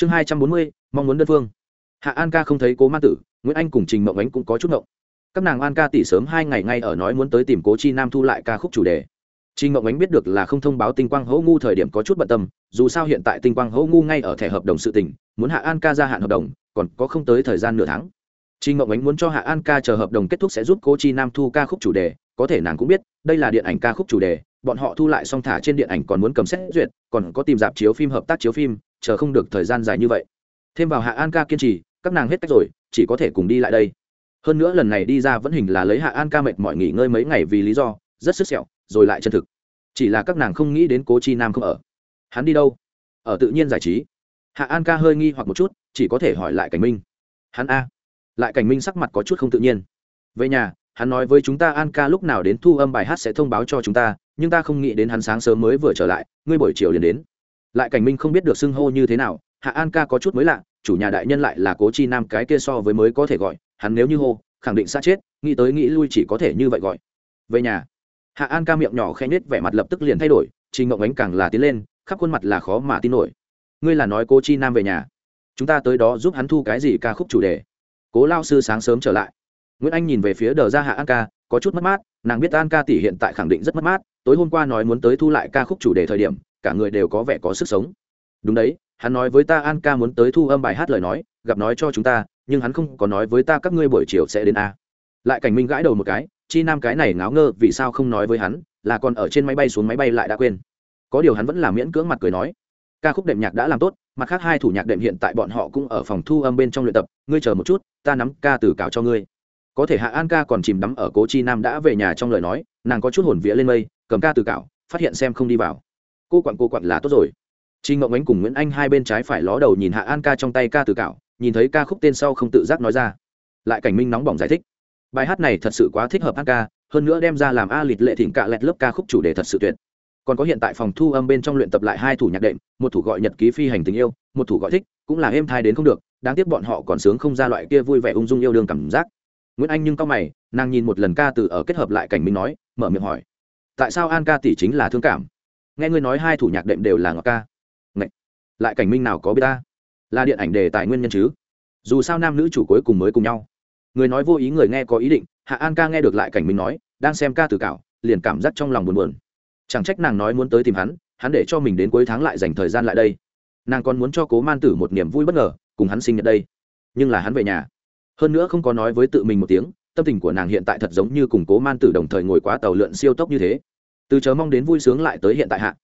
chương hai trăm bốn mươi, mong muốn đơn phương. Hạ an ca không thấy cố ma tử, nguyễn anh cùng trình mộng ánh cũng có chút mộng các nàng an ca tỷ sớm hai ngày ngay ở nói muốn tới tìm cố chi nam thu lại ca khúc chủ đề. Trình mộng ánh biết được là không thông báo tinh quang hỗ ngu thời điểm có chút bận tâm, dù sao hiện tại tinh quang hỗ ngu ngay ở thẻ hợp đồng sự tỉnh muốn hạ an ca gia hạn hợp đồng, còn có không tới thời gian nửa tháng. Trình mộng ánh muốn cho hạ an ca chờ hợp đồng kết thúc sẽ giúp cố chi nam thu ca khúc chủ đề, có thể nàng cũng biết, đây là điện ảnh ca khúc chủ đề, bọn họ thu lại xong thả trên điện ảnh còn muốn cầm xét duyệt, còn có tìm dạp chiếu phim, hợp tác chiếu phim chờ không được thời gian dài như vậy. Thêm vào hạ an ca kiên trì, các nàng hết cách rồi, chỉ có thể cùng đi lại đây. Hơn nữa lần này đi ra vẫn hình là lấy hạ an ca mệt mỏi nghỉ ngơi mấy ngày vì lý do, rất sức sẹo, rồi lại chân thực. Chỉ là các nàng không nghĩ đến cố chi nam không ở. Hắn đi đâu? Ở tự nhiên giải trí. Hạ an ca hơi nghi hoặc một chút, chỉ có thể hỏi lại cảnh minh. Hắn a? Lại cảnh minh sắc mặt có chút không tự nhiên. Về nhà, hắn nói với chúng ta an ca lúc nào đến thu âm bài hát sẽ thông báo cho chúng ta, nhưng ta không nghĩ đến hắn sáng sớm mới vừa trở lại, ngươi buổi chiều liền đến lại cảnh minh không biết được xưng hô như thế nào, hạ an ca có chút mới lạ, chủ nhà đại nhân lại là cố chi nam cái kia so với mới có thể gọi, hắn nếu như hô, khẳng định xa chết, nghĩ tới nghĩ lui chỉ có thể như vậy gọi. Về nhà, hạ an ca miệng nhỏ khen nết vẻ mặt lập tức liền thay đổi, trình ngộng ánh càng là tiến lên, khắp khuôn mặt là khó mà tin nổi. Ngươi là nói cố chi nam về nhà. Chúng ta tới đó giúp hắn thu cái gì ca khúc chủ đề. Cố lao sư sáng sớm trở lại. Nguyễn anh nhìn về phía đờ ra hạ an ca, có chút mất mát, nàng biết an ca tỷ hiện tại khẳng định rất mất mát, tối hôm qua nói muốn tới thu lại ca khúc chủ đề thời điểm cả người đều có vẻ có sức sống. Đúng đấy, hắn nói với ta an ca muốn tới thu âm bài hát lời nói, gặp nói cho chúng ta, nhưng hắn không có nói với ta các ngươi buổi chiều sẽ đến a. Lại cảnh minh gãi đầu một cái, chi nam cái này ngáo ngơ, vì sao không nói với hắn, là còn ở trên máy bay xuống máy bay lại đã quên. Có điều hắn vẫn là miễn cưỡng mặt cười nói, ca khúc đệm nhạc đã làm tốt, mặt khác hai thủ nhạc đệm hiện tại bọn họ cũng ở phòng thu âm bên trong luyện tập, ngươi chờ một chút, ta nắm ca từ cào cho ngươi. Có thể hạ an ca còn chìm đắm ở cố chi nam đã về nhà trong lời nói, nàng có chút hồn vía lên mây, cầm ca từ cạo phát hiện xem không đi vào cô quặn cô quặn là tốt rồi Trinh Ngộng Ánh cùng Nguyễn Anh hai bên trái phải ló đầu nhìn Hạ An ca trong tay ca từ cạo, nhìn thấy ca khúc tên sau không tự giác nói ra. Lại cảnh minh nóng bỏng giải thích. Bài hát này thật sự quá thích hợp An ca, hơn nữa đem ra làm a lịt lệ thỉnh cạ lẹt lớp ca khúc chủ đề thật sự tuyệt. Còn có hiện tại phòng thu âm bên trong luyện tập lại hai thủ nhạc đệm, một thủ gọi nhật ký phi hành tình yêu, một thủ gọi thích, cũng là êm thai đến không được, đáng tiếc bọn họ còn sướng không ra loại kia vui vẻ ung dung yêu đương cảm giác. Nguyễn Anh nhưng cao mày, nàng nhìn một lần ca từ ở kết hợp lại cảnh minh nói, mở miệng hỏi: "Tại sao An ca tỷ chính là thương cảm?" Nghe ngươi nói hai thủ nhạc đệm đều là ngọc ca. Lại cảnh minh nào có biết ta? Là điện ảnh đề tài nguyên nhân chứ? Dù sao nam nữ chủ cuối cùng mới cùng nhau. Người nói vô ý người nghe có ý định, hạ an ca nghe được lại cảnh minh nói, đang xem ca từ cảo liền cảm giác trong lòng buồn buồn. Chẳng trách nàng nói muốn tới tìm hắn hắn để cho mình đến cuối tháng lại dành thời gian lại đây. Nàng còn muốn cho cố man tử một niềm vui bất ngờ, cùng hắn sinh nhật đây. Nhưng là hắn về nhà. Hơn nữa không có nói với tự mình một tiếng, tâm tình của nàng hiện tại thật giống như cùng cố man tử đồng thời ngồi quá tàu lượn siêu tốc như thế từ chớ mong đến vui sướng lại tới hiện tại hạ.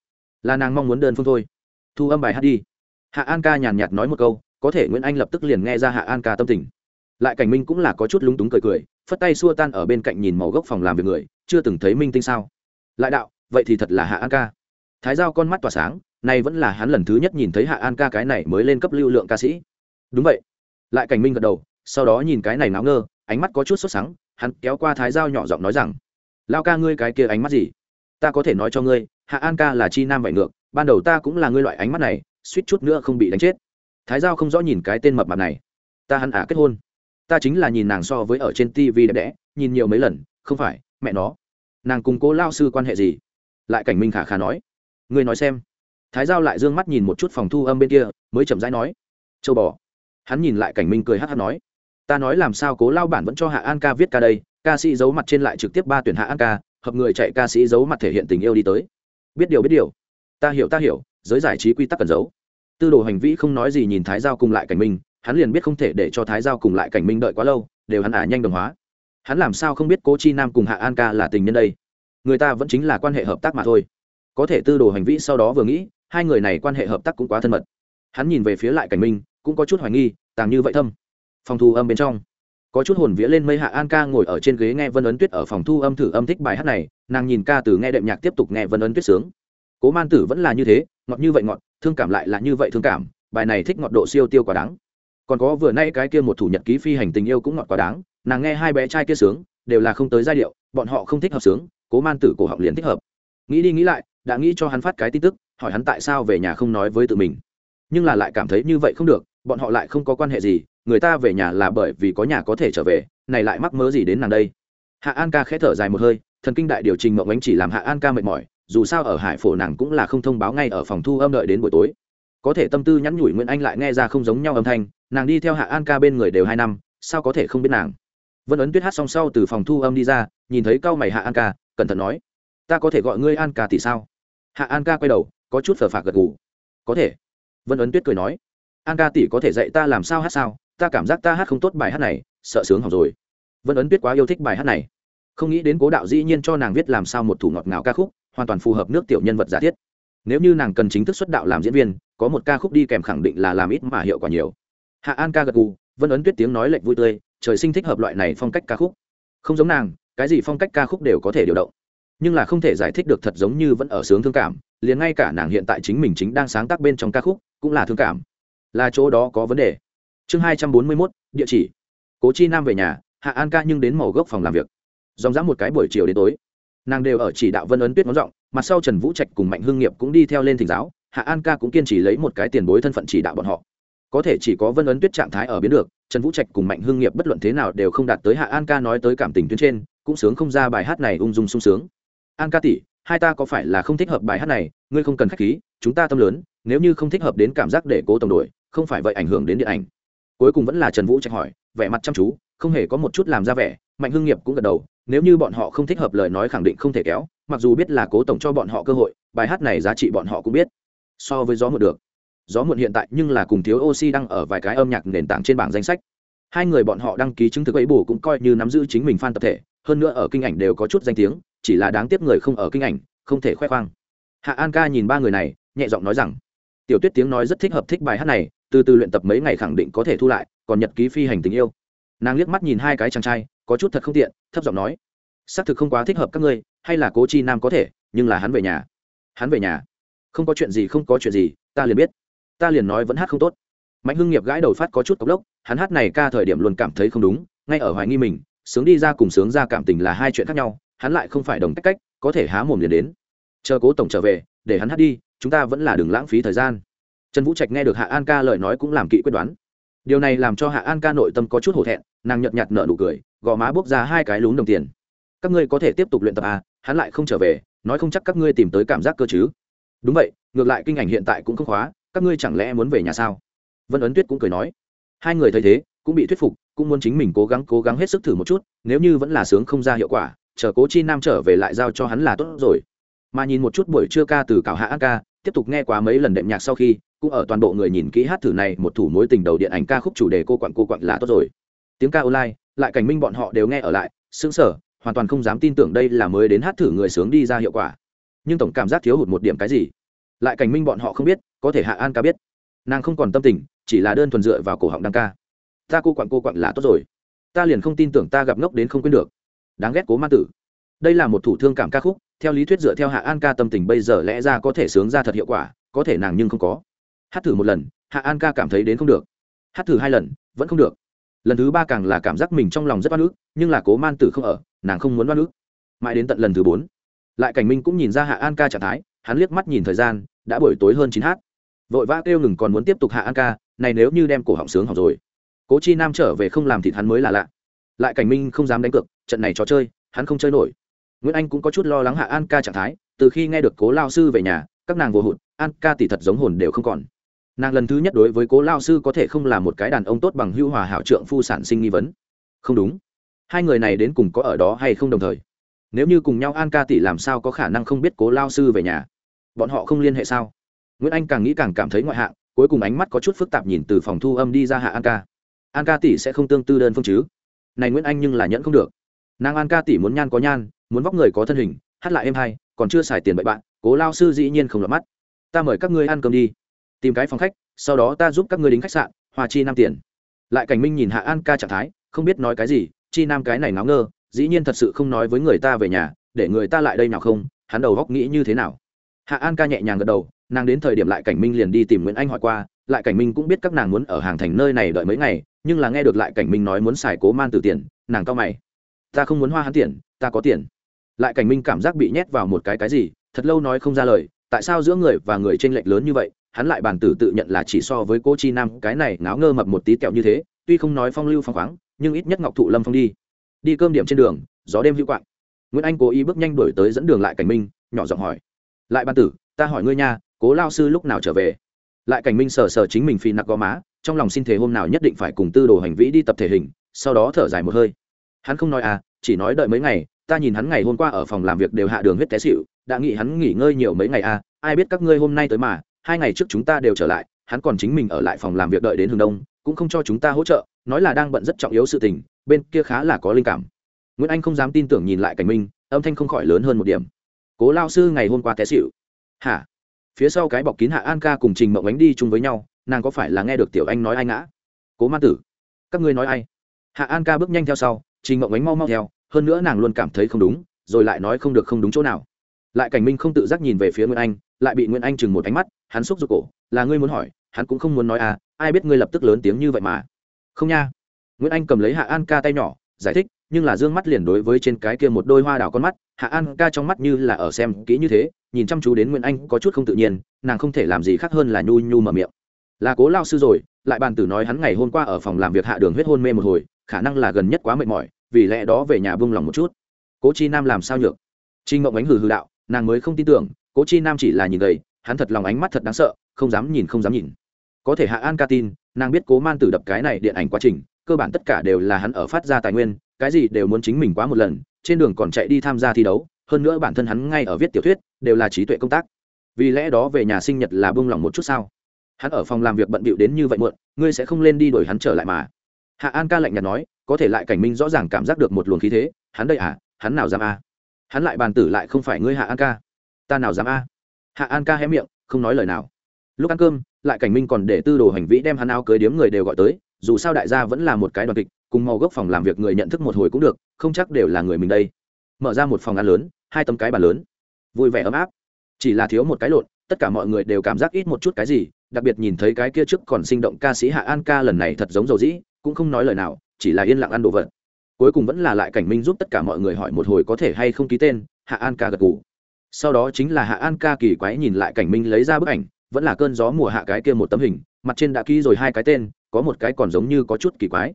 Là nàng mong muốn đơn phương thôi. Thu âm bài hát đi. Hạ an ca nhàn nhạt nói một câu, có thể nguyễn anh lập tức liền nghe ra hạ an ca tâm tình. Lại cảnh minh cũng là có chút lúng túng cười cười, phất tay xua tan ở bên cạnh nhìn màu gốc phòng làm việc người, chưa từng thấy minh tinh sao? Lại đạo, vậy thì thật là hạ an ca. Thái giao con mắt tỏa sáng, nay vẫn là hắn lần thứ nhất nhìn thấy hạ an ca cái này mới lên cấp lưu lượng ca sĩ. Đúng vậy. Lại cảnh minh gật đầu, sau đó nhìn cái này náo ngơ, ánh mắt có chút sốt sắng, hắn kéo qua thái giao nhỏ giọng nói rằng, lao ca ngươi cái kia ánh mắt gì? Ta có thể nói cho ngươi, hạ an ca là chi nam vậy ngược, ban đầu ta cũng là ngươi loại ánh mắt này, suýt chút nữa không bị đánh chết. Thái giao không rõ nhìn cái tên mập mạp này. Ta hẳn ả kết hôn. Ta chính là nhìn nàng so với ở trên tv đẹp đẽ, nhìn nhiều mấy lần, không phải, mẹ nó. Nàng cùng cố lao sư quan hệ gì? Lại cảnh minh khả khả nói. Ngươi nói xem. Thái giao lại d ư ơ n g mắt nhìn một chút phòng thu âm bên kia, mới chậm rãi nói. Châu bò. Hắn nhìn lại cảnh minh cười hát hát nói. Ta nói làm sao cố lao bản vẫn cho hạ an ca viết ca đây, ca sĩ giấu mặt trên lại trực tiếp ba tuyển hạ an ca hợp người chạy ca sĩ giấu mặt thể hiện tình yêu đi tới. Biết điều biết điều. Ta hiểu ta hiểu, giới giải trí quy tắc cần giấu. Tư đồ hành vi không nói gì nhìn thái giao cùng lại cảnh minh hắn liền biết không thể để cho thái giao cùng lại cảnh minh đợi quá lâu, đều hắn ả nhanh đồng hóa. Hắn làm sao không biết cố chi nam cùng hạ an ca là tình nhân đây? Người ta vẫn chính là quan hệ hợp tác mà thôi. Có thể tư đồ hành vi sau đó vừa nghĩ, hai người này quan hệ hợp tác cũng quá thân mật. Hắn nhìn về phía lại cảnh minh cũng có chút hoài nghi, tàng như vậy thâm. Phòng thu âm bên trong có chút hồn vía lên mây hạ an ca ngồi ở trên ghế nghe vân ấn tuyết ở phòng thu âm thử âm thích bài hát này, nàng nhìn ca từ nghe đệm nhạc tiếp tục nghe vân ấn tuyết sướng. Cố man tử vẫn là như thế, ngọt như vậy ngọt, thương cảm lại là như vậy thương cảm, bài này thích ngọt độ siêu tiêu quá đáng. Còn có vừa nay cái kia một thủ nhật ký phi hành tình yêu cũng ngọt quá đáng, nàng nghe hai bé trai kia sướng, đều là không tới giai điệu, bọn họ không thích hợp sướng, cố man tử cổ họng liền thích hợp. Nghĩ đi nghĩ lại, đã nghĩ cho hắn phát cái tin tức, hỏi hắn tại sao về nhà không nói với tự mình. Nhưng là lại cảm thấy như vậy không được, bọn họ lại không có quan hệ gì người ta về nhà là bởi vì có nhà có thể trở về, này lại mắc mớ gì đến nàng đây? Hạ an ca khẽ thở dài một hơi, thần kinh đại điều trình mộng ánh chỉ làm hạ an ca mệt mỏi, dù sao ở hải phổ nàng cũng là không thông báo ngay ở phòng thu âm đợi đến buổi tối. Có thể tâm tư nhắn nhủi nguyễn anh lại nghe ra không giống nhau âm thanh, nàng đi theo hạ an ca bên người đều hai năm, sao có thể không biết nàng? Vân ấn tuyết hát xong sau từ phòng thu âm đi ra, nhìn thấy cao mày hạ an ca, cẩn thận nói, ta có thể gọi ngươi an ca thì sao? Hạ an ca quay đầu, có chút phờ phạc gật gù, có thể. Vân ấn tuyết cười nói, an ca tỷ có thể dạy ta làm sao hát sao? Ta cảm giác ta hát không tốt bài hát này, sợ sướng học rồi. Vân ấn tuyết quá yêu thích bài hát này. Không nghĩ đến cố đạo dĩ nhiên cho nàng viết làm sao một thủ ngọt ngào ca khúc, hoàn toàn phù hợp nước tiểu nhân vật giả thiết. Nếu như nàng cần chính thức xuất đạo làm diễn viên, có một ca khúc đi kèm khẳng định là làm ít mà hiệu quả nhiều. Hạ an ca gật gù, vân ấn tuyết tiếng nói lệnh vui tươi, trời sinh thích hợp loại này phong cách ca khúc. Không giống nàng, cái gì phong cách ca khúc đều có thể điều động. Nhưng là không thể giải thích được thật giống như vẫn ở sướng thương cảm, liền ngay cả nàng hiện tại chính mình chính đang sáng tác bên trong ca khúc, cũng là thương cảm. Là chỗ đó có vấn đề chương hai trăm bốn mươi mốt, địa chỉ. Cố chi nam về nhà, hạ an ca nhưng đến màu gốc phòng làm việc. Dòng dã một cái buổi chiều đến tối. Nàng đều ở chỉ đạo vân ấn tuyết ngón giọng mặt sau trần vũ trạch cùng mạnh hương nghiệp cũng đi theo lên thỉnh giáo, hạ an ca cũng kiên trì lấy một cái tiền bối thân phận chỉ đạo bọn họ. Có thể chỉ có vân ấn tuyết trạng thái ở biến được, trần vũ trạch cùng mạnh hương nghiệp bất luận thế nào đều không đạt tới hạ an ca nói tới cảm tình tuyến trên, cũng sướng không ra bài hát này ung dung sung sướng. An ca tỷ, hai ta có phải là không thích hợp bài hát này? Ngươi không cần khách khí, chúng ta tâm lớn, nếu như không thích hợp đến cảm giác để cố tổng đội không phải vậy ảnh hưởng đến điện ảnh cuối cùng vẫn là trần vũ trạch hỏi, vẻ mặt chăm chú, không hề có một chút làm ra vẻ, mạnh Hưng nghiệp cũng gật đầu, nếu như bọn họ không thích hợp lời nói khẳng định không thể kéo, mặc dù biết là cố tổng cho bọn họ cơ hội, bài hát này giá trị bọn họ cũng biết. So với gió muộn được. Gió muộn hiện tại nhưng là cùng thiếu oxy đang ở vài cái âm nhạc nền tảng trên bảng danh sách. Hai người bọn họ đăng ký chứng thực ấy bù cũng coi như nắm giữ chính mình fan tập thể, hơn nữa ở kinh ảnh đều có chút danh tiếng, chỉ là đáng tiếc người không ở kinh ảnh, không thể khoe khoang. Hạ an ca nhìn ba người này, nhẹ giọng nói rằng, tiểu tuyết tiếng nói rất thích hợp thích bài hát này từ từ luyện tập mấy ngày khẳng định có thể thu lại, còn nhật ký phi hành tình yêu. Nàng liếc mắt nhìn hai cái chàng trai, có chút thật không tiện, thấp giọng nói, xác thực không quá thích hợp các ngươi, hay là cố chi nam có thể, nhưng là hắn về nhà. Hắn về nhà? Không có chuyện gì, không có chuyện gì, ta liền biết. Ta liền nói vẫn hát không tốt. Mạnh hưng nghiệp gãi đầu phát có chút cốc lốc, hắn hát này ca thời điểm luôn cảm thấy không đúng, ngay ở hoài nghi mình, sướng đi ra cùng sướng ra cảm tình là hai chuyện khác nhau, hắn lại không phải đồng cách cách, có thể há mồm liền đến. Chờ cố tổng trở về, để hắn hát đi, chúng ta vẫn là đừng lãng phí thời gian trần vũ trạch nghe được hạ an ca lời nói cũng làm kỵ quyết đoán. Điều này làm cho hạ an ca nội tâm có chút hổ thẹn, nàng nhợt nhạt nở nụ cười, gò má bốc ra hai cái lún đồng tiền. Các ngươi có thể tiếp tục luyện tập à hắn lại không trở về, nói không chắc các ngươi tìm tới cảm giác cơ chứ. Đúng vậy, ngược lại kinh ảnh hiện tại cũng không khóa, các ngươi chẳng lẽ muốn về nhà sao? Vân ấn tuyết cũng cười nói. Hai người thấy thế, cũng bị thuyết phục, cũng muốn chính mình cố gắng cố gắng hết sức thử một chút, nếu như vẫn là sướng không ra hiệu quả, chờ cố chi nam trở về lại giao cho hắn là tốt rồi mà nhìn một chút buổi trưa ca từ cảo hạ an ca, tiếp tục nghe quá mấy lần đệm nhạc sau khi, cũng ở toàn bộ người nhìn kỹ hát thử này một thủ mối tình đầu điện ảnh ca khúc chủ đề cô quặn cô quặn là tốt rồi. Tiếng ca online, lại cảnh minh bọn họ đều nghe ở lại xứng sở hoàn toàn không dám tin tưởng đây là mới đến hát thử người sướng đi ra hiệu quả. Nhưng tổng cảm giác thiếu hụt một điểm cái gì? Lại cảnh minh bọn họ không biết, có thể hạ an ca biết. Nàng không còn tâm tình, chỉ là đơn thuần dựa vào cổ họng đăng ca. Ta cô quặn cô quặn là tốt rồi. Ta liền không tin tưởng ta gặp ngốc đến không quên được. Đáng ghét cố ma tử đây là một thủ thương cảm ca khúc, theo lý thuyết dựa theo hạ an ca tâm tình bây giờ lẽ ra có thể sướng ra thật hiệu quả, có thể nàng nhưng không có. Hát thử một lần, hạ an ca cảm thấy đến không được. Hát thử hai lần, vẫn không được. Lần thứ ba càng là cảm giác mình trong lòng rất oan ức, nhưng là cố man tử không ở, nàng không muốn oan ức. Mãi đến tận lần thứ bốn, lại cảnh minh cũng nhìn ra hạ an ca trạng thái, hắn liếc mắt nhìn thời gian, đã buổi tối hơn chín h vội vã kêu ngừng còn muốn tiếp tục hạ an ca, này nếu như đem cổ họng sướng học rồi. Cố chi nam trở về không làm thịt hắn mới là lạ. Lại cảnh minh không dám đánh cược, trận này trò chơi, hắn không chơi nổi nguyễn anh cũng có chút lo lắng hạ an ca trạng thái, từ khi nghe được cố lao sư về nhà, các nàng vô hụt, an ca tỷ thật giống hồn đều không còn. Nàng lần thứ nhất đối với cố lao sư có thể không là một cái đàn ông tốt bằng hưu hòa hảo trượng phu sản sinh nghi vấn. Không đúng. Hai người này đến cùng có ở đó hay không đồng thời? Nếu như cùng nhau an ca tỷ làm sao có khả năng không biết cố lao sư về nhà? Bọn họ không liên hệ sao? Nguyễn anh càng nghĩ càng cảm thấy ngoại hạng, cuối cùng ánh mắt có chút phức tạp nhìn từ phòng thu âm đi ra hạ an ca. An ca tỷ sẽ không tương tư đơn phương chứ? Này nguyễn anh nhưng là nhẫn không được. Nàng an ca tỷ muốn nhan có nhan muốn vóc người có thân hình, hát lại em hay, còn chưa xài tiền bậy bạn, cố lao sư dĩ nhiên không lọt mắt. Ta mời các ngươi ăn cơm đi. Tìm cái phòng khách, sau đó ta giúp các ngươi đính khách sạn, hòa chi năm tiền. Lại cảnh minh nhìn hạ an ca trạng thái, không biết nói cái gì, chi nam cái này náo ngơ, dĩ nhiên thật sự không nói với người ta về nhà, để người ta lại đây nào không, hắn đầu góc nghĩ như thế nào. Hạ an ca nhẹ nhàng gật đầu, nàng đến thời điểm lại cảnh minh liền đi tìm nguyễn anh hỏi qua, lại cảnh minh cũng biết các nàng muốn ở hàng thành nơi này đợi mấy ngày, nhưng là nghe được lại cảnh minh nói muốn xài cố man từ tiền, nàng cao mày. Ta không muốn hoa hắn tiền, ta có tiền lại cảnh minh cảm giác bị nhét vào một cái cái gì, thật lâu nói không ra lời, tại sao giữa người và người tranh lệch lớn như vậy, hắn lại bàn tử tự nhận là chỉ so với cô chi nam, cái này ngáo ngơ mập một tí kẹo như thế, tuy không nói phong lưu phong khoáng, nhưng ít nhất ngọc thụ lâm phong đi. Đi cơm điểm trên đường, gió đêm hữu quạng. Nguyễn anh cố ý bước nhanh đổi tới dẫn đường lại cảnh minh, nhỏ giọng hỏi. Lại bàn tử, ta hỏi ngươi nha, cố lao sư lúc nào trở về? Lại cảnh minh sờ sờ chính mình phi nặc gò má, trong lòng xin thể hôm nào nhất định phải cùng tư đồ hành vĩ đi tập thể hình, sau đó thở dài một hơi. Hắn không nói à chỉ nói đợi mấy ngày ta nhìn hắn ngày hôm qua ở phòng làm việc đều hạ đường huyết té xịu đã nghĩ hắn nghỉ ngơi nhiều mấy ngày à ai biết các ngươi hôm nay tới mà, hai ngày trước chúng ta đều trở lại, hắn còn chính mình ở lại phòng làm việc đợi đến hướng đông, cũng không cho chúng ta hỗ trợ, nói là đang bận rất trọng yếu sự tình, bên kia khá là có linh cảm. Nguyễn anh không dám tin tưởng nhìn lại cảnh minh, âm thanh không khỏi lớn hơn một điểm. Cố lao sư ngày hôm qua té xịu hả? Phía sau cái bọc kín hạ an ca cùng trình mộng ánh đi chung với nhau, nàng có phải là nghe được tiểu anh nói ai ngã? Cố ma tử, các ngươi nói ai? Hạ an ca bước nhanh theo sau, trình mộng ánh mau mau theo hơn nữa nàng luôn cảm thấy không đúng, rồi lại nói không được không đúng chỗ nào. Lại cảnh minh không tự giác nhìn về phía nguyễn anh, lại bị nguyễn anh chừng một ánh mắt, hắn xúc giục cổ, là ngươi muốn hỏi, hắn cũng không muốn nói à ai biết ngươi lập tức lớn tiếng như vậy mà? Không nha. Nguyễn anh cầm lấy hạ an ca tay nhỏ, giải thích, nhưng là d ư ơ n g mắt liền đối với trên cái kia một đôi hoa đào con mắt, hạ an ca trong mắt như là ở xem kỹ như thế, nhìn chăm chú đến nguyễn anh có chút không tự nhiên, nàng không thể làm gì khác hơn là nhu nhu mở miệng. Là cố lao sư rồi, lại bàn tử nói hắn ngày hôm qua ở phòng làm việc hạ đường huyết hôn mê một hồi, khả năng là gần nhất quá mệt mỏi vì lẽ đó về nhà buông lòng một chút. Cố chi nam làm sao nhược? Trinh mộng ánh hừ hừ đạo, nàng mới không tin tưởng, cố chi nam chỉ là nhìn gầy, hắn thật lòng ánh mắt thật đáng sợ, không dám nhìn, không dám nhìn. Có thể hạ an ca tin, nàng biết cố man tử đập cái này điện ảnh quá trình, cơ bản tất cả đều là hắn ở phát ra tài nguyên, cái gì đều muốn chính mình quá một lần, trên đường còn chạy đi tham gia thi đấu, hơn nữa bản thân hắn ngay ở viết tiểu thuyết, đều là trí tuệ công tác. Vì lẽ đó về nhà sinh nhật là bông lòng một chút sao? Hắn ở phòng làm việc bận bịu đến như vậy muộn, ngươi sẽ không lên đi đuổi hắn trở lại mà. Hạ an ca lạnh nhạt nói có thể lại cảnh minh rõ ràng cảm giác được một luồng khí thế, hắn đây à hắn nào dám a? Hắn lại bàn tử lại không phải ngươi hạ an ca. Ta nào dám a? Hạ an ca hé miệng, không nói lời nào. Lúc ăn cơm, lại cảnh minh còn để tư đồ hành vĩ đem hắn áo cưới điếm người đều gọi tới, dù sao đại gia vẫn là một cái đoàn kịch, cùng màu gốc phòng làm việc người nhận thức một hồi cũng được, không chắc đều là người mình đây. Mở ra một phòng ăn lớn, hai tấm cái bàn lớn. Vui vẻ ấm áp. Chỉ là thiếu một cái lộn, tất cả mọi người đều cảm giác ít một chút cái gì, đặc biệt nhìn thấy cái kia trước còn sinh động ca sĩ hạ an ca lần này thật giống dầu dĩ, cũng không nói lời nào chỉ là yên lặng ăn đồ vật. Cuối cùng vẫn là lại cảnh minh giúp tất cả mọi người hỏi một hồi có thể hay không ký tên, hạ an ca gật g ủ sau đó chính là hạ an ca kỳ quái nhìn lại cảnh minh lấy ra bức ảnh, vẫn là cơn gió mùa hạ cái kia một tấm hình, mặt trên đã ký rồi hai cái tên, có một cái còn giống như có chút kỳ quái.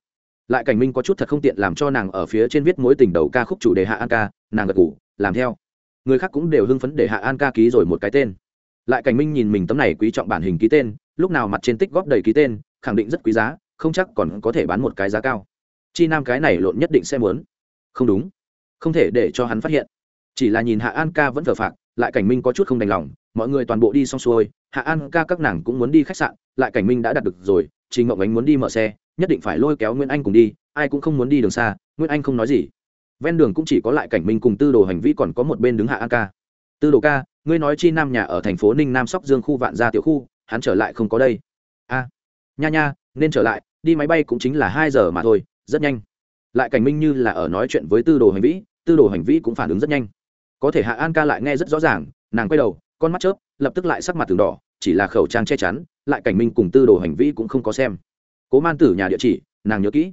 Lại cảnh minh có chút thật không tiện làm cho nàng ở phía trên viết mối tình đầu ca khúc chủ đề hạ an ca, nàng gật ngủ làm theo. Người khác cũng đều hưng phấn để hạ an ca ký rồi một cái tên. Lại cảnh minh nhìn mình tấm này quý trọng bản hình ký tên, lúc nào mặt trên tích góp đầy ký tên, khẳng định rất quý giá, không chắc còn có thể bán một cái giá cao chi nam cái này lộn nhất định sẽ muốn. Không đúng. Không thể để cho hắn phát hiện. Chỉ là nhìn hạ an ca vẫn thờ phạc, lại cảnh minh có chút không đành lòng, mọi người toàn bộ đi xong xuôi, hạ an ca các nàng cũng muốn đi khách sạn, lại cảnh minh đã đặt được rồi, trình ngộng ánh muốn đi mở xe, nhất định phải lôi kéo nguyễn anh cùng đi, ai cũng không muốn đi đường xa, nguyễn anh không nói gì. Ven đường cũng chỉ có lại cảnh minh cùng tư đồ hành vi còn có một bên đứng hạ an ca. Tư đồ ca, ngươi nói chi nam nhà ở thành phố ninh nam sóc dương khu vạn gia tiểu khu, hắn trở lại không có đây. A, nha nha, nên trở lại, đi máy bay cũng chính là hai giờ mà thôi rất nhanh. Lại cảnh minh như là ở nói chuyện với tư đồ hành vĩ, tư đồ hành vĩ cũng phản ứng rất nhanh. Có thể hạ an ca lại nghe rất rõ ràng, nàng quay đầu, con mắt chớp, lập tức lại sắc mặt từng đỏ, chỉ là khẩu trang che chắn, lại cảnh minh cùng tư đồ hành vĩ cũng không có xem. Cố man tử nhà địa chỉ, nàng nhớ kỹ.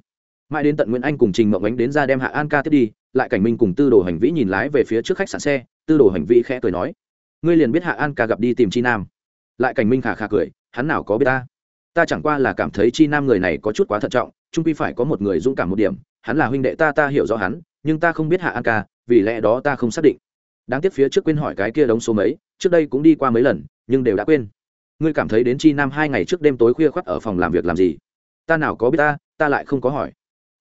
Mãi đến tận nguyễn anh cùng trình mộng ánh đến ra đem hạ an ca tiếp đi, lại cảnh minh cùng tư đồ hành vĩ nhìn lái về phía trước khách sạn xe, tư đồ hành vĩ khẽ cười nói, ngươi liền biết hạ an ca gặp đi tìm chi nam. Lại cảnh minh khà khà cười, hắn nào có biết ta? Ta chẳng qua là cảm thấy chi nam người này có chút quá thận trọng trung quy phải có một người dũng cảm một điểm, hắn là huynh đệ ta ta hiểu rõ hắn, nhưng ta không biết hạ an ca, vì lẽ đó ta không xác định. Đáng tiếc phía trước quên hỏi cái kia đống số mấy, trước đây cũng đi qua mấy lần, nhưng đều đã quên. Ngươi cảm thấy đến chi nam hai ngày trước đêm tối khuya khoắt ở phòng làm việc làm gì? Ta nào có biết ta ta lại không có hỏi.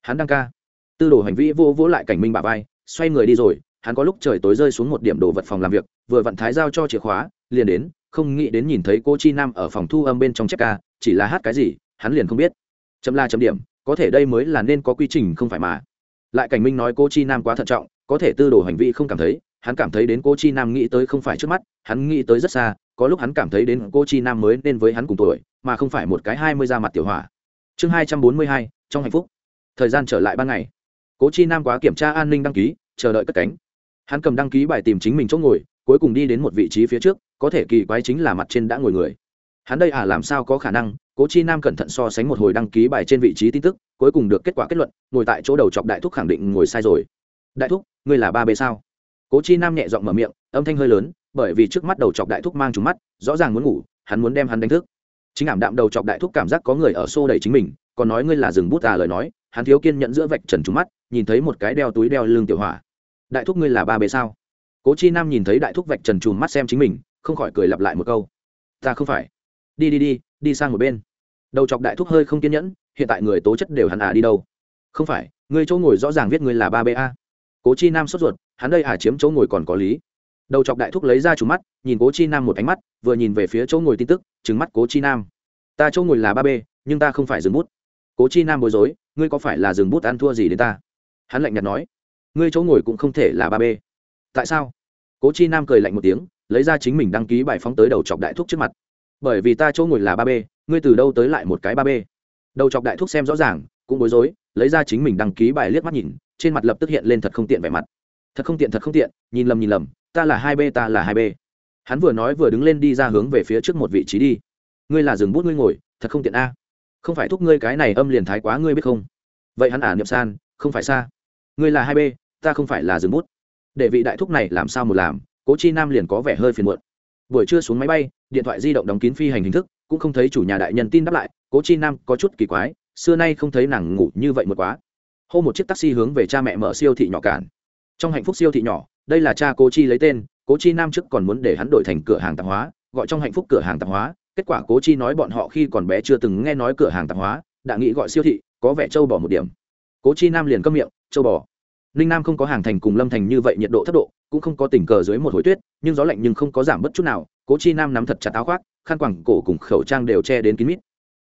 Hắn đang ca. Tư đồ hành vi vô vỗ lại cảnh minh bà vai, xoay người đi rồi, hắn có lúc trời tối rơi xuống một điểm đồ vật phòng làm việc, vừa vặn thái giao cho chìa khóa, liền đến, không nghĩ đến nhìn thấy cô chi nam ở phòng thu âm bên trong chép ca, chỉ là hát cái gì, hắn liền không biết. Chấm la chấm điểm có thể đây mới là nên có quy trình không phải mà. Lại cảnh minh nói cô chi nam quá thận trọng, có thể tư đồ hành vi không cảm thấy, hắn cảm thấy đến cô chi nam nghĩ tới không phải trước mắt, hắn nghĩ tới rất xa, có lúc hắn cảm thấy đến cô chi nam mới nên với hắn cùng tuổi, mà không phải một cái hai mươi ra mặt tiểu hỏa chương hai trăm bốn mươi hai, trong hạnh phúc. Thời gian trở lại ban ngày. Cố chi nam quá kiểm tra an ninh đăng ký, chờ đợi cất cánh. Hắn cầm đăng ký bài tìm chính mình chỗ ngồi, cuối cùng đi đến một vị trí phía trước, có thể kỳ quái chính là mặt trên đã ngồi người. Hắn đây à làm sao có khả năng? Cố chi nam cẩn thận so sánh một hồi đăng ký bài trên vị trí tin tức, cuối cùng được kết quả kết luận, ngồi tại chỗ đầu chọc đại thúc khẳng định ngồi sai rồi. Đại thúc, ngươi là ba b sao? Cố chi nam nhẹ giọng mở miệng, âm thanh hơi lớn, bởi vì trước mắt đầu chọc đại thúc mang trúng mắt, rõ ràng muốn ngủ, hắn muốn đem hắn đánh thức. Chính ảm đạm đầu chọc đại thúc cảm giác có người ở xô đẩy chính mình, còn nói ngươi là rừng bút à lời nói, hắn thiếu kiên nhận giữa vạch trần trúng mắt, nhìn thấy một cái đeo túi đeo lương tiểu hỏa. Đại thúc ngươi là ba bề sao? Cố chi nam nhìn thấy đại thúc vạch trần trùm mắt xem chính mình, không khỏi cười lặp lại một câu. Ta không phải. Đi đi đi đi sang một bên. Đầu chọc đại thúc hơi không kiên nhẫn, hiện tại người tố chất đều hẳn à đi đâu? Không phải, người chỗ ngồi rõ ràng viết người là ba ba cố chi nam sốt ruột, hắn đây à chiếm chỗ ngồi còn có lý. Đầu chọc đại thúc lấy ra chủ mắt, nhìn cố chi nam một ánh mắt, vừa nhìn về phía chỗ ngồi tin tức trứng mắt cố chi nam. Ta chỗ ngồi là ba b nhưng ta không phải dừng bút. Cố chi nam bối rối, ngươi có phải là dừng bút ăn thua gì đến ta? Hắn lạnh nhạt nói, ngươi chỗ ngồi cũng không thể là ba b tại sao? Cố chi nam cười lạnh một tiếng, lấy ra chính mình đăng ký bài phóng tới đầu chọc đại thúc trước mặt bởi vì ta chỗ ngồi là ba b ngươi từ đâu tới lại một cái ba b đầu chọc đại thúc xem rõ ràng, cũng bối rối, lấy ra chính mình đăng ký bài liếc mắt nhìn, trên mặt lập tức hiện lên thật không tiện vẻ mặt. Thật không tiện, thật không tiện, nhìn lầm nhìn lầm, ta là hai b ta là hai b hắn vừa nói vừa đứng lên đi ra hướng về phía trước một vị trí đi. Ngươi là rừng bút ngươi ngồi, thật không tiện a. Không phải thúc ngươi cái này âm liền thái quá ngươi biết không? Vậy hắn ả niệm san, không phải xa. Ngươi là hai b ta không phải là rừng bút. Để vị đại thúc này làm sao một làm, cố chi nam liền có vẻ hơi phiền muộn buổi trưa xuống máy bay, điện thoại di động đóng kín phi hành hình thức, cũng không thấy chủ nhà đại nhân tin đáp lại, cố chi nam có chút kỳ quái, xưa nay không thấy nàng ngủ như vậy một quá. Hô một chiếc taxi hướng về cha mẹ mở siêu thị nhỏ cản. Trong hạnh phúc siêu thị nhỏ, đây là cha cố chi lấy tên, cố chi nam trước còn muốn để hắn đổi thành cửa hàng tạp hóa, gọi trong hạnh phúc cửa hàng tạp hóa. Kết quả cố chi nói bọn họ khi còn bé chưa từng nghe nói cửa hàng tạp hóa, đã nghĩ gọi siêu thị, có vẻ trâu bỏ một điểm. Cố chi nam liền câm miệng trâu bò. Ninh nam không có hàng thành cùng lâm thành như vậy nhiệt độ thấp độ cũng không có tình cờ dưới một hồi tuyết, nhưng gió lạnh nhưng không có giảm bất chút nào, cố chi nam nắm thật chặt áo khoác, khăn quẳng cổ cùng khẩu trang đều che đến kín mít.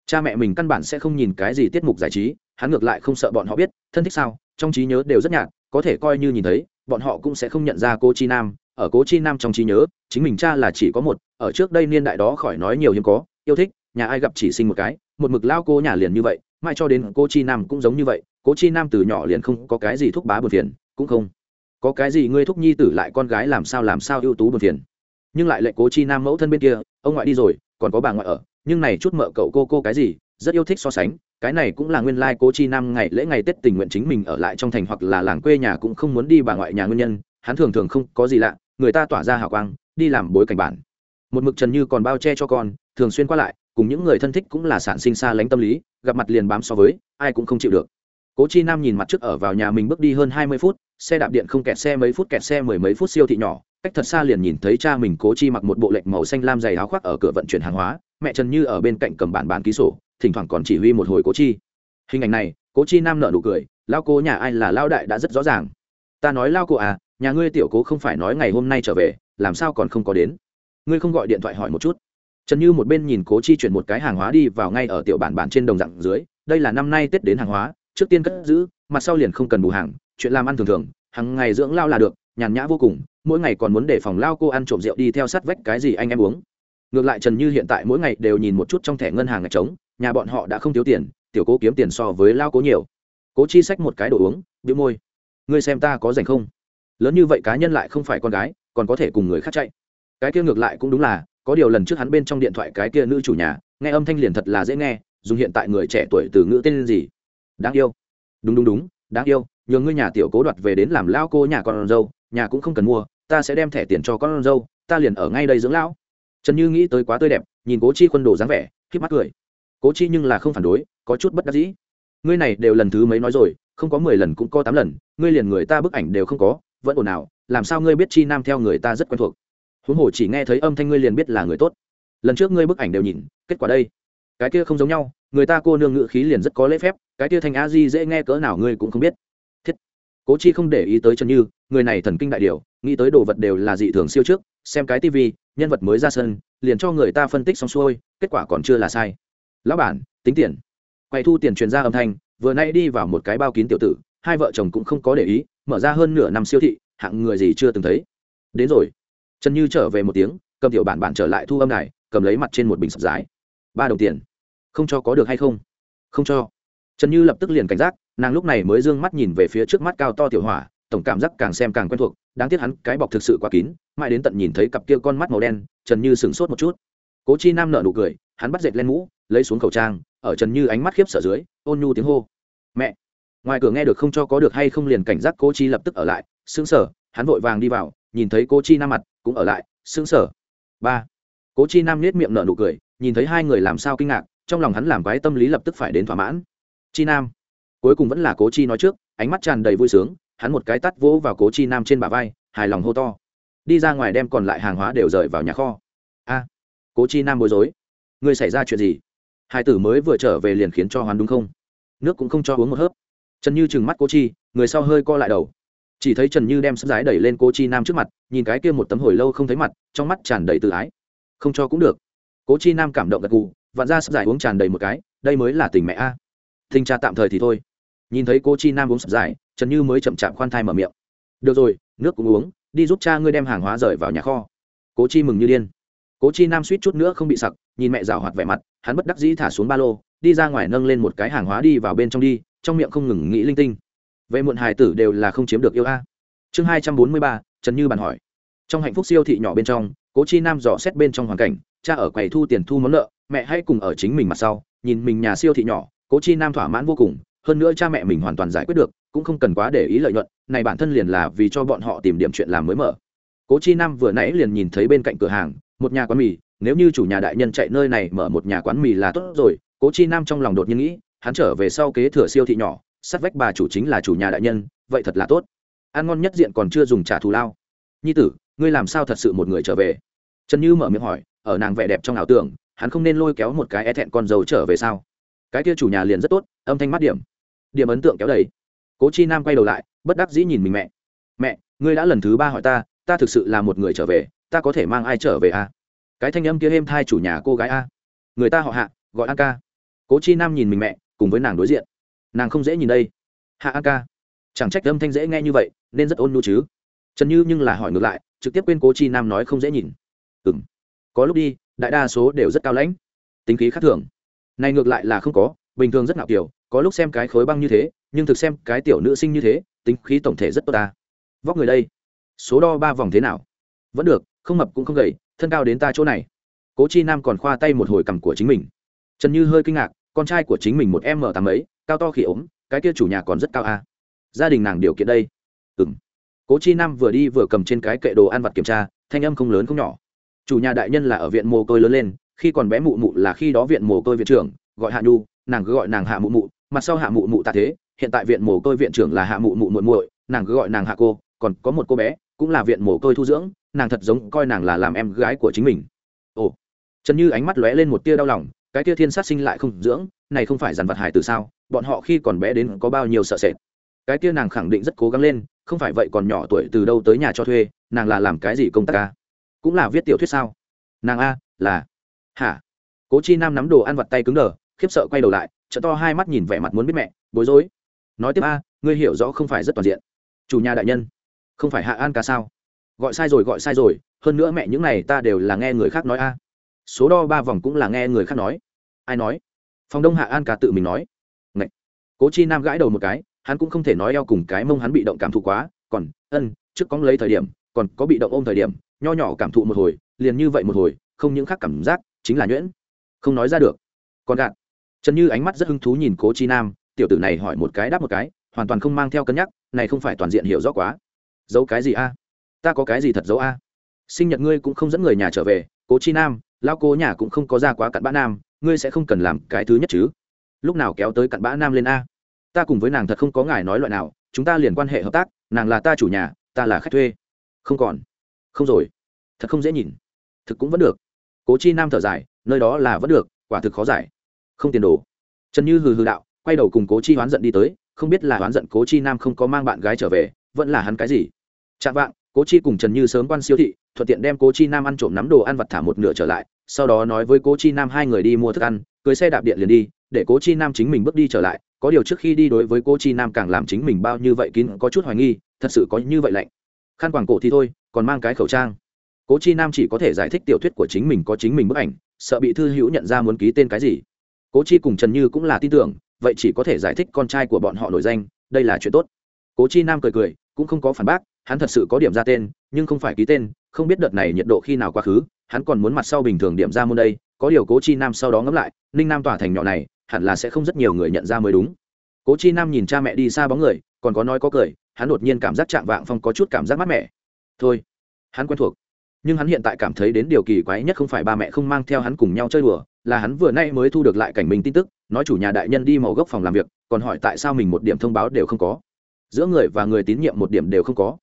Cha mẹ mình căn bản sẽ không nhìn cái gì tiết mục giải trí, hắn ngược lại không sợ bọn họ biết, thân thích sao, trong trí nhớ đều rất nhạt, có thể coi như nhìn thấy, bọn họ cũng sẽ không nhận ra cô chi nam, ở cố chi nam trong trí nhớ, chính mình cha là chỉ có một, ở trước đây niên đại đó khỏi nói nhiều hiếm có, yêu thích, nhà ai gặp chỉ sinh một cái, một mực lao cô nhà liền như vậy, mai cho đến cô chi nam cũng giống như vậy, cố chi nam từ nhỏ liền không có cái gì thúc bá bờ phiền, cũng không có cái gì ngươi thúc nhi tử lại con gái làm sao làm sao ưu tú buồn phiền? Nhưng lại lệ cố chi nam mẫu thân bên kia, ông ngoại đi rồi, còn có bà ngoại ở, nhưng này chút mợ cậu cô cô cái gì, rất yêu thích so sánh, cái này cũng là nguyên lai cố chi nam ngày lễ ngày tết tình nguyện chính mình ở lại trong thành hoặc là làng quê nhà cũng không muốn đi bà ngoại nhà nguyên nhân, hắn thường thường không có gì lạ, người ta tỏa ra hào quang, đi làm bối cảnh bản. Một mực trần như còn bao che cho con, thường xuyên qua lại, cùng những người thân thích cũng là sản sinh xa lánh tâm lý, gặp mặt liền bám so với, ai cũng không chịu được cố chi nam nhìn mặt trước ở vào nhà mình bước đi hơn hai mươi phút, xe đạp điện không kẹt xe mấy phút kẹt xe mười mấy phút siêu thị nhỏ, cách thật xa liền nhìn thấy cha mình cố chi mặc một bộ lệnh màu xanh lam dày áo khoác ở cửa vận chuyển hàng hóa, mẹ trần như ở bên cạnh cầm bản bán ký sổ, thỉnh thoảng còn chỉ huy một hồi cố chi. Hình ảnh này, cố chi nam nợ nụ cười, lao cố nhà ai là lao đại đã rất rõ ràng. Ta nói lao cô à nhà ngươi tiểu cố không phải nói ngày hôm nay trở về, làm sao còn không có đến? Ngươi không gọi điện thoại hỏi một chút. Trần như một bên nhìn cố chi chuyển một cái hàng hóa đi vào ngay ở tiểu bản bản trên đồng dạng dưới, đây là năm nay tết đến hàng hóa trước tiên cất giữ, mặt sau liền không cần bù hàng, chuyện làm ăn thường thường hàng ngày dưỡng lao là được, nhàn nhã vô cùng, mỗi ngày còn muốn để phòng lao cô ăn trộm rượu đi theo sát vách cái gì anh em uống. Ngược lại trần như hiện tại mỗi ngày đều nhìn một chút trong thẻ ngân hàng ngạch trống, nhà bọn họ đã không thiếu tiền, tiểu cố kiếm tiền so với lao cố nhiều. Cố chi sách một cái đồ uống, bĩu môi. Ngươi xem ta có dành không? Lớn như vậy cá nhân lại không phải con gái, còn có thể cùng người khác chạy. Cái kia ngược lại cũng đúng là, có điều lần trước hắn bên trong điện thoại cái kia nữ chủ nhà, nghe âm thanh liền thật là dễ nghe, dùng hiện tại người trẻ tuổi từ ngữ tên gì đáng yêu. Đúng đúng đúng, đáng yêu nhờ ngươi nhà tiểu cố đoạt về đến làm lao cô nhà con dâu, nhà cũng không cần mua, ta sẽ đem thẻ tiền cho con dâu, ta liền ở ngay đây dưỡng lão. Trần như nghĩ tới quá tươi đẹp, nhìn cố chi quân đồ dáng vẻ k mắt cười. Cố chi nhưng là không phản đối, có chút bất đắc dĩ. Ngươi này đều lần thứ mấy nói rồi, không có mười lần cũng có tám lần, ngươi liền người ta bức ảnh đều không có, vẫn ồn ào, làm sao ngươi biết chi nam theo người ta rất quen thuộc? Huống hồ chỉ nghe thấy âm thanh ngươi liền biết là người tốt. Lần trước ngươi bức ảnh đều nhìn, kết quả đây. Cái kia không giống nhau người ta cô nương ngự khí liền rất có lễ phép, cái tia thanh a di dễ nghe cỡ nào ngươi cũng không biết. Thiết. Cố chi không để ý tới chân như, người này thần kinh đại điều, nghĩ tới đồ vật đều là dị thường siêu trước, xem cái tivi, nhân vật mới ra sân, liền cho người ta phân tích xong xuôi, kết quả còn chưa là sai. Lão bản, tính tiền. Quay thu tiền truyền ra âm thanh, vừa nay đi vào một cái bao kín tiểu tử, hai vợ chồng cũng không có để ý, mở ra hơn nửa năm siêu thị, hạng người gì chưa từng thấy. Đến rồi. Trần như trở về một tiếng, cầm tiểu bản bản trở lại thu âm này cầm lấy mặt trên một bình sập rái ba đồng tiền không cho có được hay không? Không cho. Trần như lập tức liền cảnh giác, nàng lúc này mới d ư ơ n g mắt nhìn về phía trước mắt cao to tiểu hỏa, tổng cảm giác càng xem càng quen thuộc, đáng tiếc hắn cái bọc thực sự quá kín, mãi đến tận nhìn thấy cặp kia con mắt màu đen, trần như sửng sốt một chút. Cố chi nam nợ nụ cười, hắn bắt dệt lên mũ, lấy xuống khẩu trang, ở trần như ánh mắt khiếp sợ dưới, ôn nhu tiếng hô. Mẹ! Ngoài cửa nghe được không cho có được hay không liền cảnh giác cố chi lập tức ở lại xứng sở! Hắn vội vàng đi vào, nhìn thấy cố chi nam mặt, cũng ở lại xứng sở! Ba. Cố chi nam nết miệng nở nụ cười, nhìn thấy hai người làm sao kinh ngạc trong lòng hắn làm quái tâm lý lập tức phải đến thỏa mãn. Chi nam, cuối cùng vẫn là cố chi nói trước, ánh mắt tràn đầy vui sướng, hắn một cái tắt vỗ vào cố chi nam trên bả vai, hài lòng hô to. Đi ra ngoài đem còn lại hàng hóa đều rời vào nhà kho. A, cố chi nam bối rối. Ngươi xảy ra chuyện gì? Hai tử mới vừa trở về liền khiến cho hoán đúng không? Nước cũng không cho uống một hớp. Trần như chừng mắt cố chi, người sau hơi co lại đầu. Chỉ thấy trần như đem sấp rái đẩy lên cố chi nam trước mặt, nhìn cái kia một tấm hồi lâu không thấy mặt, trong mắt tràn đầy tự ái. Không cho cũng được. Cố chi nam cảm động gật gù vạn ra sắp giải uống tràn đầy một cái, đây mới là tình mẹ a. Tình cha tạm thời thì thôi. Nhìn thấy cô chi nam uống sắp giải, trần như mới chậm chạp khoan thai mở miệng. Được rồi, nước cũng uống, đi giúp cha ngươi đem hàng hóa rời vào nhà kho. Cố chi mừng như điên. Cố chi nam suýt chút nữa không bị sặc, nhìn mẹ rào hoạt vẻ mặt, hắn bất đắc dĩ thả xuống ba lô, đi ra ngoài nâng lên một cái hàng hóa đi vào bên trong đi, trong miệng không ngừng nghĩ linh tinh. Về muộn hài tử đều là không chiếm được yêu a. Chương hai trăm bốn mươi ba, trần như bàn hỏi. Trong hạnh phúc siêu thị nhỏ bên trong, cố chi nam dò xét bên trong hoàn cảnh, cha ở quầy thu tiền thu món nợ mẹ hãy cùng ở chính mình mặt sau, nhìn mình nhà siêu thị nhỏ, cố chi nam thỏa mãn vô cùng, hơn nữa cha mẹ mình hoàn toàn giải quyết được, cũng không cần quá để ý lợi nhuận, này bản thân liền là vì cho bọn họ tìm điểm chuyện làm mới mở. Cố chi nam vừa nãy liền nhìn thấy bên cạnh cửa hàng, một nhà quán mì, nếu như chủ nhà đại nhân chạy nơi này mở một nhà quán mì là tốt rồi, cố chi nam trong lòng đột nhiên nghĩ, hắn trở về sau kế thừa siêu thị nhỏ, sát vách bà chủ chính là chủ nhà đại nhân, vậy thật là tốt. Ăn ngon nhất diện còn chưa dùng trả thù lao. Nhi tử, ngươi làm sao thật sự một người trở về? Trần như mở miệng hỏi, ở nàng vẻ đẹp trong ảo tưởng hắn không nên lôi kéo một cái e thẹn con dâu trở về sao? Cái kia chủ nhà liền rất tốt, âm thanh mắt điểm. Điểm ấn tượng kéo đầy. Cố chi nam quay đầu lại, bất đắc dĩ nhìn mình mẹ. Mẹ, ngươi đã lần thứ ba hỏi ta ta thực sự là một người trở về, ta có thể mang ai trở về à? cái thanh âm kia êm thai chủ nhà cô gái a. Người ta họ hạ, gọi an ca. Cố chi nam nhìn mình mẹ, cùng với nàng đối diện. Nàng không dễ nhìn đây. Hạ an ca. Chẳng trách âm thanh dễ nghe như vậy, nên rất ôn nhu chứ. Trần như nhưng là hỏi ngược lại, trực tiếp quên cố chi nam nói không dễ nhìn. Ừ m có lúc đi đại đa số đều rất cao lãnh. Tính khí khác thường. Này ngược lại là không có, bình thường rất ngạo kiểu, có lúc xem cái khối băng như thế, nhưng thực xem cái tiểu nữ sinh như thế, tính khí tổng thể rất tốt ta. Vóc người đây, số đo ba vòng thế nào? Vẫn được, không mập cũng không gầy, thân cao đến ta chỗ này. Cố chi nam còn khoa tay một hồi cằm của chính mình. Trần như hơi kinh ngạc, con trai của chính mình một m tám ấy cao to khỉ ốm, cái kia chủ nhà còn rất cao à. gia đình nàng điều kiện đây. Ừ m cố chi nam vừa đi vừa cầm trên cái kệ đồ ăn vặt kiểm tra, thanh âm không lớn không nhỏ chủ nhà đại nhân là ở viện mồ côi lớn lên, khi còn bé mụ mụ là khi đó viện mồ côi viện trưởng, gọi hạ nhu, nàng cứ gọi nàng hạ mụ mụ mặt sau hạ mụ mụ tạ thế, hiện tại viện mồ côi viện trưởng là hạ mụ mụ muội muội, nàng cứ gọi nàng hạ cô, còn có một cô bé, cũng là viện mồ côi thu dưỡng, nàng thật giống coi nàng là làm em gái của chính mình. Ồ, trần như ánh mắt lóe lên một tia đau lòng, cái tia thiên sát sinh lại không dưỡng, này không phải dàn vật hải từ sao, bọn họ khi còn bé đến có bao nhiêu sợ sệt. Cái tia nàng khẳng định rất cố gắng lên, không phải vậy còn nhỏ tuổi từ đâu tới nhà cho thuê, nàng là làm cái gì công tác ca? Cũng là viết tiểu thuyết sao? Nàng a, là. Hả? Cố chi nam nắm đồ ăn vặt tay cứng đờ, khiếp sợ quay đầu lại chợ to hai mắt nhìn vẻ mặt muốn biết mẹ, bối rối. Nói tiếp a, ngươi hiểu rõ không phải rất toàn diện. Chủ nhà đại nhân, không phải hạ an ca sao? Gọi sai rồi, gọi sai rồi, hơn nữa mẹ những này ta đều là nghe người khác nói a. Số đo ba vòng cũng là nghe người khác nói. Ai nói? Phòng đông hạ an ca tự mình nói. Ngậy. cố chi nam gãi đầu một cái, hắn cũng không thể nói eo cùng cái mông hắn bị động cảm thụ quá, còn, ân, trước cóng lấy thời điểm, còn có bị động ôm thời điểm nho nhỏ cảm thụ một hồi, liền như vậy một hồi, không những khác cảm giác, chính là nhuyễn. Không nói ra được. Còn gạt. Trần như ánh mắt rất hứng thú nhìn cố chi nam, tiểu tử này hỏi một cái đáp một cái, hoàn toàn không mang theo cân nhắc, này không phải toàn diện hiểu rõ quá. Giấu cái gì a? Ta có cái gì thật giấu a? Sinh nhật ngươi cũng không dẫn người nhà trở về, cố chi nam lao cố nhà cũng không có ra quá cặn bã nam, ngươi sẽ không cần làm cái thứ nhất chứ? Lúc nào kéo tới cặn bã nam lên a? Ta cùng với nàng thật không có ngài nói loại nào, chúng ta liền quan hệ hợp tác, nàng là ta chủ nhà, ta là khách thuê. Không còn không rồi. Thật không dễ nhìn. Thực cũng vẫn được. Cố chi nam thở dài, nơi đó là vẫn được, quả thực khó giải. Không tiền đồ. Trần như hừ hừ đạo, quay đầu cùng cố chi hoán giận đi tới, không biết là hoán giận cố chi nam không có mang bạn gái trở về, vẫn là hắn cái gì. Chạm vạng, cố chi cùng trần như sớm quan siêu thị, thuận tiện đem cố chi nam ăn trộm nắm đồ ăn vặt thả một nửa trở lại, sau đó nói với cố chi nam hai người đi mua thức ăn, cưới xe đạp điện liền đi, để cố chi nam chính mình bước đi trở lại, có điều trước khi đi đối với cố chi nam càng làm chính mình bao như vậy kín, có chút hoài nghi, thật sự có như vậy lạnh khăn quàng cổ thì thôi, còn mang cái khẩu trang. Cố chi nam chỉ có thể giải thích tiểu thuyết của chính mình có chính mình bức ảnh, sợ bị thư hữu nhận ra muốn ký tên cái gì. Cố chi cùng trần như cũng là tin tưởng, vậy chỉ có thể giải thích con trai của bọn họ nổi danh, đây là chuyện tốt. Cố chi nam cười cười, cũng không có phản bác, hắn thật sự có điểm ra tên, nhưng không phải ký tên, không biết đợt này nhiệt độ khi nào quá khứ, hắn còn muốn mặt sau bình thường điểm ra môn đây, có điều cố chi nam sau đó ngẫm lại, ninh nam tỏa thành nhỏ này, hẳn là sẽ không rất nhiều người nhận ra mới đúng. Cố chi nam nhìn cha mẹ đi xa bóng người, còn có nói có cười hắn đột nhiên cảm giác chạm vạng phong có chút cảm giác mát mẻ. Thôi, hắn quen thuộc. Nhưng hắn hiện tại cảm thấy đến điều kỳ quái nhất không phải ba mẹ không mang theo hắn cùng nhau chơi đùa, là hắn vừa nay mới thu được lại cảnh mình tin tức, nói chủ nhà đại nhân đi màu gốc phòng làm việc, còn hỏi tại sao mình một điểm thông báo đều không có. Giữa người và người tín nhiệm một điểm đều không có.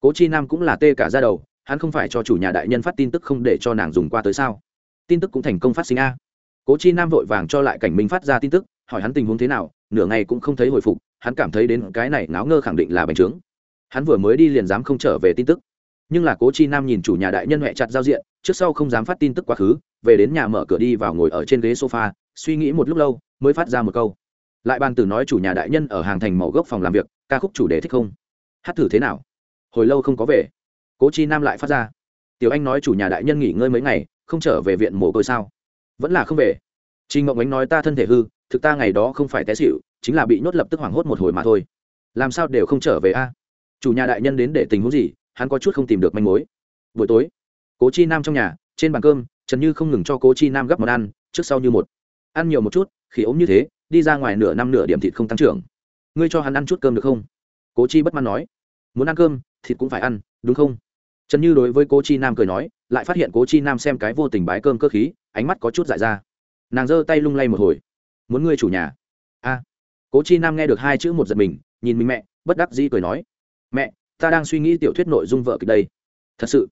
Cố chi nam cũng là tê cả ra đầu, hắn không phải cho chủ nhà đại nhân phát tin tức không để cho nàng dùng qua tới sao? Tin tức cũng thành công phát sinh a. Cố chi nam vội vàng cho lại cảnh minh phát ra tin tức, hỏi hắn tình huống thế nào, nửa ngày cũng không thấy hồi phục hắn cảm thấy đến cái này náo ngơ khẳng định là bành trướng. Hắn vừa mới đi liền dám không trở về tin tức. Nhưng là cố chi nam nhìn chủ nhà đại nhân huệ chặt giao diện trước sau không dám phát tin tức quá khứ về đến nhà mở cửa đi vào ngồi ở trên ghế sofa suy nghĩ một lúc lâu mới phát ra một câu. Lại ban từ nói chủ nhà đại nhân ở hàng thành màu gốc phòng làm việc ca khúc chủ đề thích không? Hát thử thế nào? Hồi lâu không có về. Cố chi nam lại phát ra. Tiểu anh nói chủ nhà đại nhân nghỉ ngơi mấy ngày không trở về viện mồ côi sao? Vẫn là không về. Trình Ngộng Ánh nói ta thân thể hư, thực ta ngày đó không phải té xịu chính là bị nhốt lập tức hoảng hốt một hồi mà thôi. Làm sao đều không trở về a? Chủ nhà đại nhân đến để tình huống gì, hắn có chút không tìm được manh mối. Buổi tối, Cố Chi Nam trong nhà, trên bàn cơm, Trần Như không ngừng cho Cố Chi Nam gấp món ăn, trước sau như một. Ăn nhiều một chút, khi ốm như thế, đi ra ngoài nửa năm nửa điểm thịt không tăng trưởng. Ngươi cho hắn ăn chút cơm được không? Cố Chi bất mãn nói. Muốn ăn cơm, thịt cũng phải ăn, đúng không? Trần Như đối với Cố Chi Nam cười nói, lại phát hiện Cố Chi Nam xem cái vô tình bái cơm cơ khí, ánh mắt có chút dại ra nàng giơ tay lung lay một hồi muốn ngươi chủ nhà. A. Cố chi nam nghe được hai chữ một giật mình, nhìn mình mẹ, bất đắc dĩ cười nói, mẹ, ta đang suy nghĩ tiểu thuyết nội dung vợ kịch đây. Thật sự?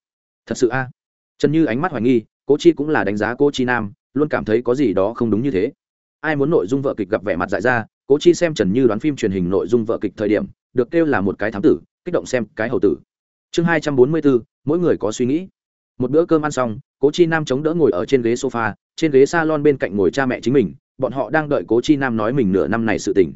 Thật sự a? À. trần như ánh mắt hoài nghi, cố chi cũng là đánh giá cô chi nam, luôn cảm thấy có gì đó không đúng như thế. Ai muốn nội dung vợ kịch gặp vẻ mặt dại ra, cố chi xem trần như đoán phim truyền hình nội dung vợ kịch thời điểm, được kêu là một cái thám tử, kích động xem cái hầu tử. Chương hai trăm bốn mươi bốn, mỗi người có suy nghĩ. Một bữa cơm ăn xong, cố chi nam chống đỡ ngồi ở trên ghế sofa, trên ghế salon bên cạnh ngồi cha mẹ chính mình bọn họ đang đợi cố chi nam nói mình nửa năm này sự tình.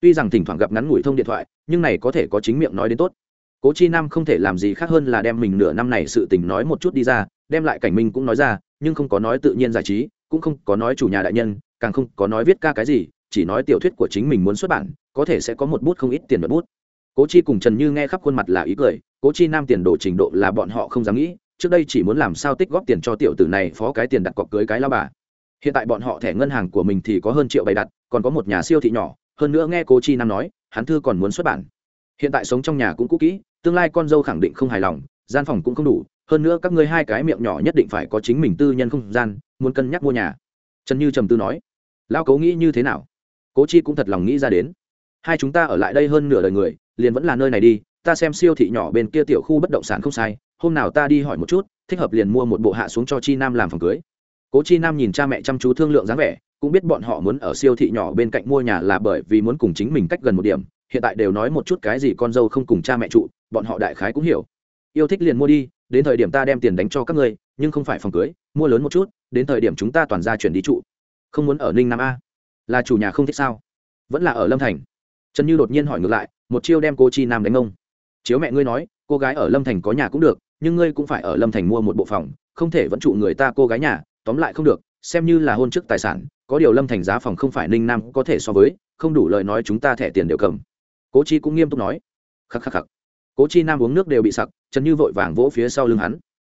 Tuy rằng thỉnh thoảng gặp ngắn ngủi thông điện thoại, nhưng này có thể có chính miệng nói đến tốt. Cố chi nam không thể làm gì khác hơn là đem mình nửa năm này sự tình nói một chút đi ra, đem lại cảnh minh cũng nói ra, nhưng không có nói tự nhiên giải trí, cũng không có nói chủ nhà đại nhân, càng không có nói viết ca cái gì, chỉ nói tiểu thuyết của chính mình muốn xuất bản, có thể sẽ có một bút không ít tiền vật bút. Cố chi cùng trần như nghe khắp khuôn mặt là ý cười, cố chi nam tiền đồ trình độ là bọn họ không dám nghĩ, trước đây chỉ muốn làm sao tích góp tiền cho tiểu tử này phó cái tiền đặt cọc cưới cái lao bà hiện tại bọn họ thẻ ngân hàng của mình thì có hơn triệu bày đặt, còn có một nhà siêu thị nhỏ, hơn nữa nghe cô chi nam nói, hắn thư còn muốn xuất bản. Hiện tại sống trong nhà cũng cũ kỹ, tương lai con dâu khẳng định không hài lòng, gian phòng cũng không đủ, hơn nữa các ngươi hai cái miệng nhỏ nhất định phải có chính mình tư nhân không gian, muốn cân nhắc mua nhà. Trần như trầm tư nói lao cố nghĩ như thế nào? Cố chi cũng thật lòng nghĩ ra đến, hai chúng ta ở lại đây hơn nửa đời người, liền vẫn là nơi này đi, ta xem siêu thị nhỏ bên kia tiểu khu bất động sản không sai, hôm nào ta đi hỏi một chút, thích hợp liền mua một bộ hạ xuống cho chi nam làm phòng cưới cố chi nam nhìn cha mẹ chăm chú thương lượng dáng vẻ, cũng biết bọn họ muốn ở siêu thị nhỏ bên cạnh mua nhà là bởi vì muốn cùng chính mình cách gần một điểm, hiện tại đều nói một chút cái gì con dâu không cùng cha mẹ trụ, bọn họ đại khái cũng hiểu. Yêu thích liền mua đi, đến thời điểm ta đem tiền đánh cho các ngươi, nhưng không phải phòng cưới, mua lớn một chút, đến thời điểm chúng ta toàn ra chuyển đi trụ. Không muốn ở ninh nam a. Là chủ nhà không thích sao? Vẫn là ở lâm thành. Trần như đột nhiên hỏi ngược lại, một chiêu đem cô chi nam đánh ông. Chiếu mẹ ngươi nói, cô gái ở lâm thành có nhà cũng được, nhưng ngươi cũng phải ở lâm thành mua một bộ phòng, không thể vẫn trụ người ta cô gái nhà tóm lại không được, xem như là hôn chức tài sản, có điều lâm thành giá phòng không phải ninh nam có thể so với, không đủ lời nói chúng ta thẻ tiền đều cầm. Cố chi cũng nghiêm túc nói. Khắc khắc khắc. Cố chi nam uống nước đều bị sặc trần như vội vàng vỗ phía sau lưng hắn.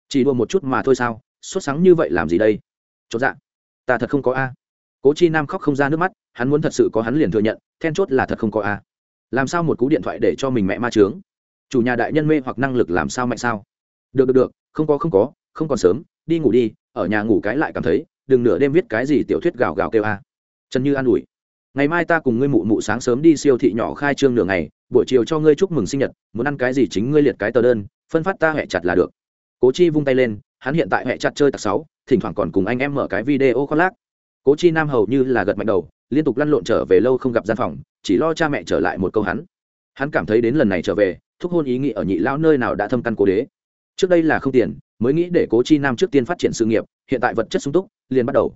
Chỉ đua một chút mà thôi sao xuất sáng như vậy làm gì đây? Chốt dạ. Ta thật không có a. Cố chi nam khóc không ra nước mắt, hắn muốn thật sự có hắn liền thừa nhận, then chốt là thật không có a. Làm sao một cú điện thoại để cho mình mẹ ma trướng chủ nhà đại nhân mê hoặc năng lực làm sao mạnh sao? Được được được, không có không có, không còn sớm đi ngủ đi, ở nhà ngủ cái lại cảm thấy, đừng nửa đêm viết cái gì tiểu thuyết gào gào kêu a. Trần như an ủi, ngày mai ta cùng ngươi mụ mụ sáng sớm đi siêu thị nhỏ khai trương nửa ngày, buổi chiều cho ngươi chúc mừng sinh nhật, muốn ăn cái gì chính ngươi liệt cái tờ đơn, phân phát ta hẹ chặt là được. Cố chi vung tay lên, hắn hiện tại hẹ chặt chơi tặc sáu, thỉnh thoảng còn cùng anh em mở cái video khoác lác. Cố chi nam hầu như là gật mạnh đầu, liên tục lăn lộn trở về lâu không gặp gian phòng, chỉ lo cha mẹ trở lại một câu hắn. Hắn cảm thấy đến lần này trở về, thúc hôn ý nghĩ ở nhị lão nơi nào đã thâm căn cố đế. Trước đây là không tiền mới nghĩ để cố chi nam trước tiên phát triển sự nghiệp, hiện tại vật chất sung túc, liền bắt đầu.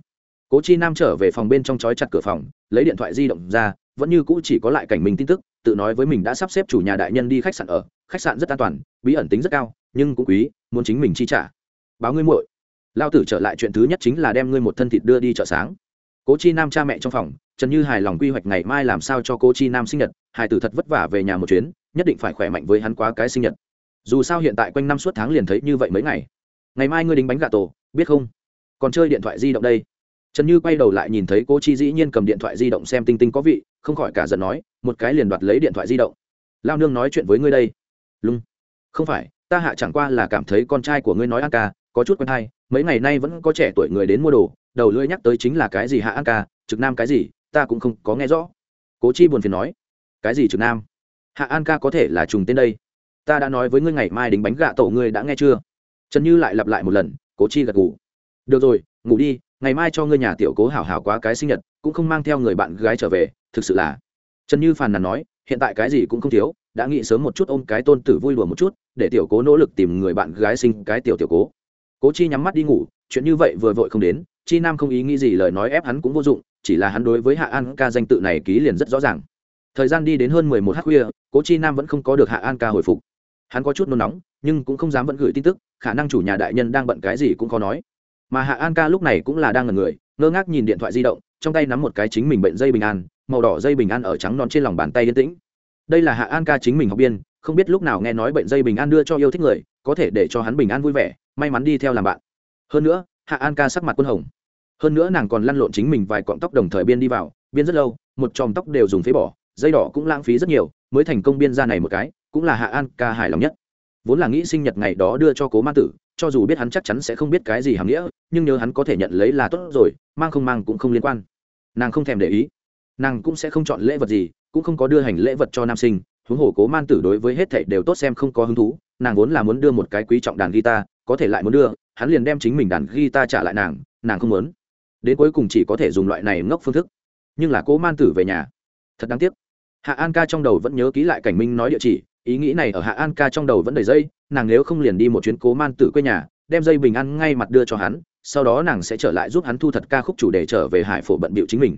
Cố chi nam trở về phòng bên trong chói chặt cửa phòng, lấy điện thoại di động ra, vẫn như cũ chỉ có lại cảnh mình tin tức, tự nói với mình đã sắp xếp chủ nhà đại nhân đi khách sạn ở, khách sạn rất an toàn, bí ẩn tính rất cao, nhưng cũng quý, muốn chính mình chi trả. Báo ngươi muội. Lao tử trở lại chuyện thứ nhất chính là đem ngươi một thân thịt đưa đi chợ sáng. Cố chi nam cha mẹ trong phòng, trần như hài lòng quy hoạch ngày mai làm sao cho cố chi nam sinh nhật, hài tử thật vất vả về nhà một chuyến, nhất định phải khỏe mạnh với hắn quá cái sinh nhật dù sao hiện tại quanh năm suốt tháng liền thấy như vậy mấy ngày. Ngày mai ngươi đính bánh gà tổ, biết không? Còn chơi điện thoại di động đây. Trần như quay đầu lại nhìn thấy cô chi dĩ nhiên cầm điện thoại di động xem tinh tinh có vị, không khỏi cả giận nói, một cái liền đoạt lấy điện thoại di động. Lao nương nói chuyện với ngươi đây. Lung, không phải, ta hạ chẳng qua là cảm thấy con trai của ngươi nói an ca, có chút quen hay, mấy ngày nay vẫn có trẻ tuổi người đến mua đồ, đầu lưỡi nhắc tới chính là cái gì hạ an ca, trực nam cái gì, ta cũng không có nghe rõ. Cố chi buồn phiền nói, cái gì trực nam? Hạ an ca có thể là trùng tên đây ta đã nói với ngươi ngày mai đính bánh gạ tổ ngươi đã nghe chưa? Trần như lại lặp lại một lần, cố chi gật ngủ được rồi, ngủ đi, ngày mai cho ngươi nhà tiểu cố hảo hảo quá cái sinh nhật, cũng không mang theo người bạn gái trở về, thực sự là. Trần như phàn nàn nói, hiện tại cái gì cũng không thiếu, đã nghĩ sớm một chút ôm cái tôn tử vui đùa một chút, để tiểu cố nỗ lực tìm người bạn gái sinh cái tiểu tiểu cố. Cố chi nhắm mắt đi ngủ, chuyện như vậy vừa vội không đến, chi nam không ý nghĩ gì lời nói ép hắn cũng vô dụng, chỉ là hắn đối với hạ an ca danh tự này ký liền rất rõ ràng. Thời gian đi đến hơn mười một h khuya, cố chi nam vẫn không có được hạ an ca hồi phục hắn có chút nôn nóng, nhưng cũng không dám vẫn gửi tin tức, khả năng chủ nhà đại nhân đang bận cái gì cũng khó nói. Mà hạ an ca lúc này cũng là đang ngần người, ngơ ngác nhìn điện thoại di động, trong tay nắm một cái chính mình bệnh dây bình an, màu đỏ dây bình an ở trắng non trên lòng bàn tay yên tĩnh. Đây là hạ an ca chính mình học biên không biết lúc nào nghe nói bệnh dây bình an đưa cho yêu thích người, có thể để cho hắn bình an vui vẻ, may mắn đi theo làm bạn. Hơn nữa, hạ an ca sắc mặt quân hồng. Hơn nữa nàng còn lăn lộn chính mình vài cọng tóc đồng thời biên đi vào, biên rất lâu, một chòm tóc đều dùng phế bỏ, dây đỏ cũng lãng phí rất nhiều, mới thành công biên ra này một cái cũng là hạ an ca hài lòng nhất. Vốn là nghĩ sinh nhật ngày đó đưa cho cố ma tử, cho dù biết hắn chắc chắn sẽ không biết cái gì hàm nghĩa, nhưng nhớ hắn có thể nhận lấy là tốt rồi, mang không mang cũng không liên quan. Nàng không thèm để ý. Nàng cũng sẽ không chọn lễ vật gì, cũng không có đưa hành lễ vật cho nam sinh. Huống hồ cố man tử đối với hết thảy đều tốt xem không có hứng thú, nàng vốn là muốn đưa một cái quý trọng đàn guitar, có thể lại muốn đưa, hắn liền đem chính mình đàn guitar trả lại nàng nàng không muốn. Đến cuối cùng chỉ có thể dùng loại này ngốc phương thức. Nhưng là cố man tử về nhà. Thật đáng tiếc. Hạ an ca trong đầu vẫn nhớ ký lại cảnh minh nói địa chỉ ý nghĩ này ở hạ an ca trong đầu vẫn đầy dây, nàng nếu không liền đi một chuyến cố man tử quê nhà, đem dây bình ăn ngay mặt đưa cho hắn, sau đó nàng sẽ trở lại giúp hắn thu thật ca khúc chủ đề trở về hải phổ bận bịu chính mình.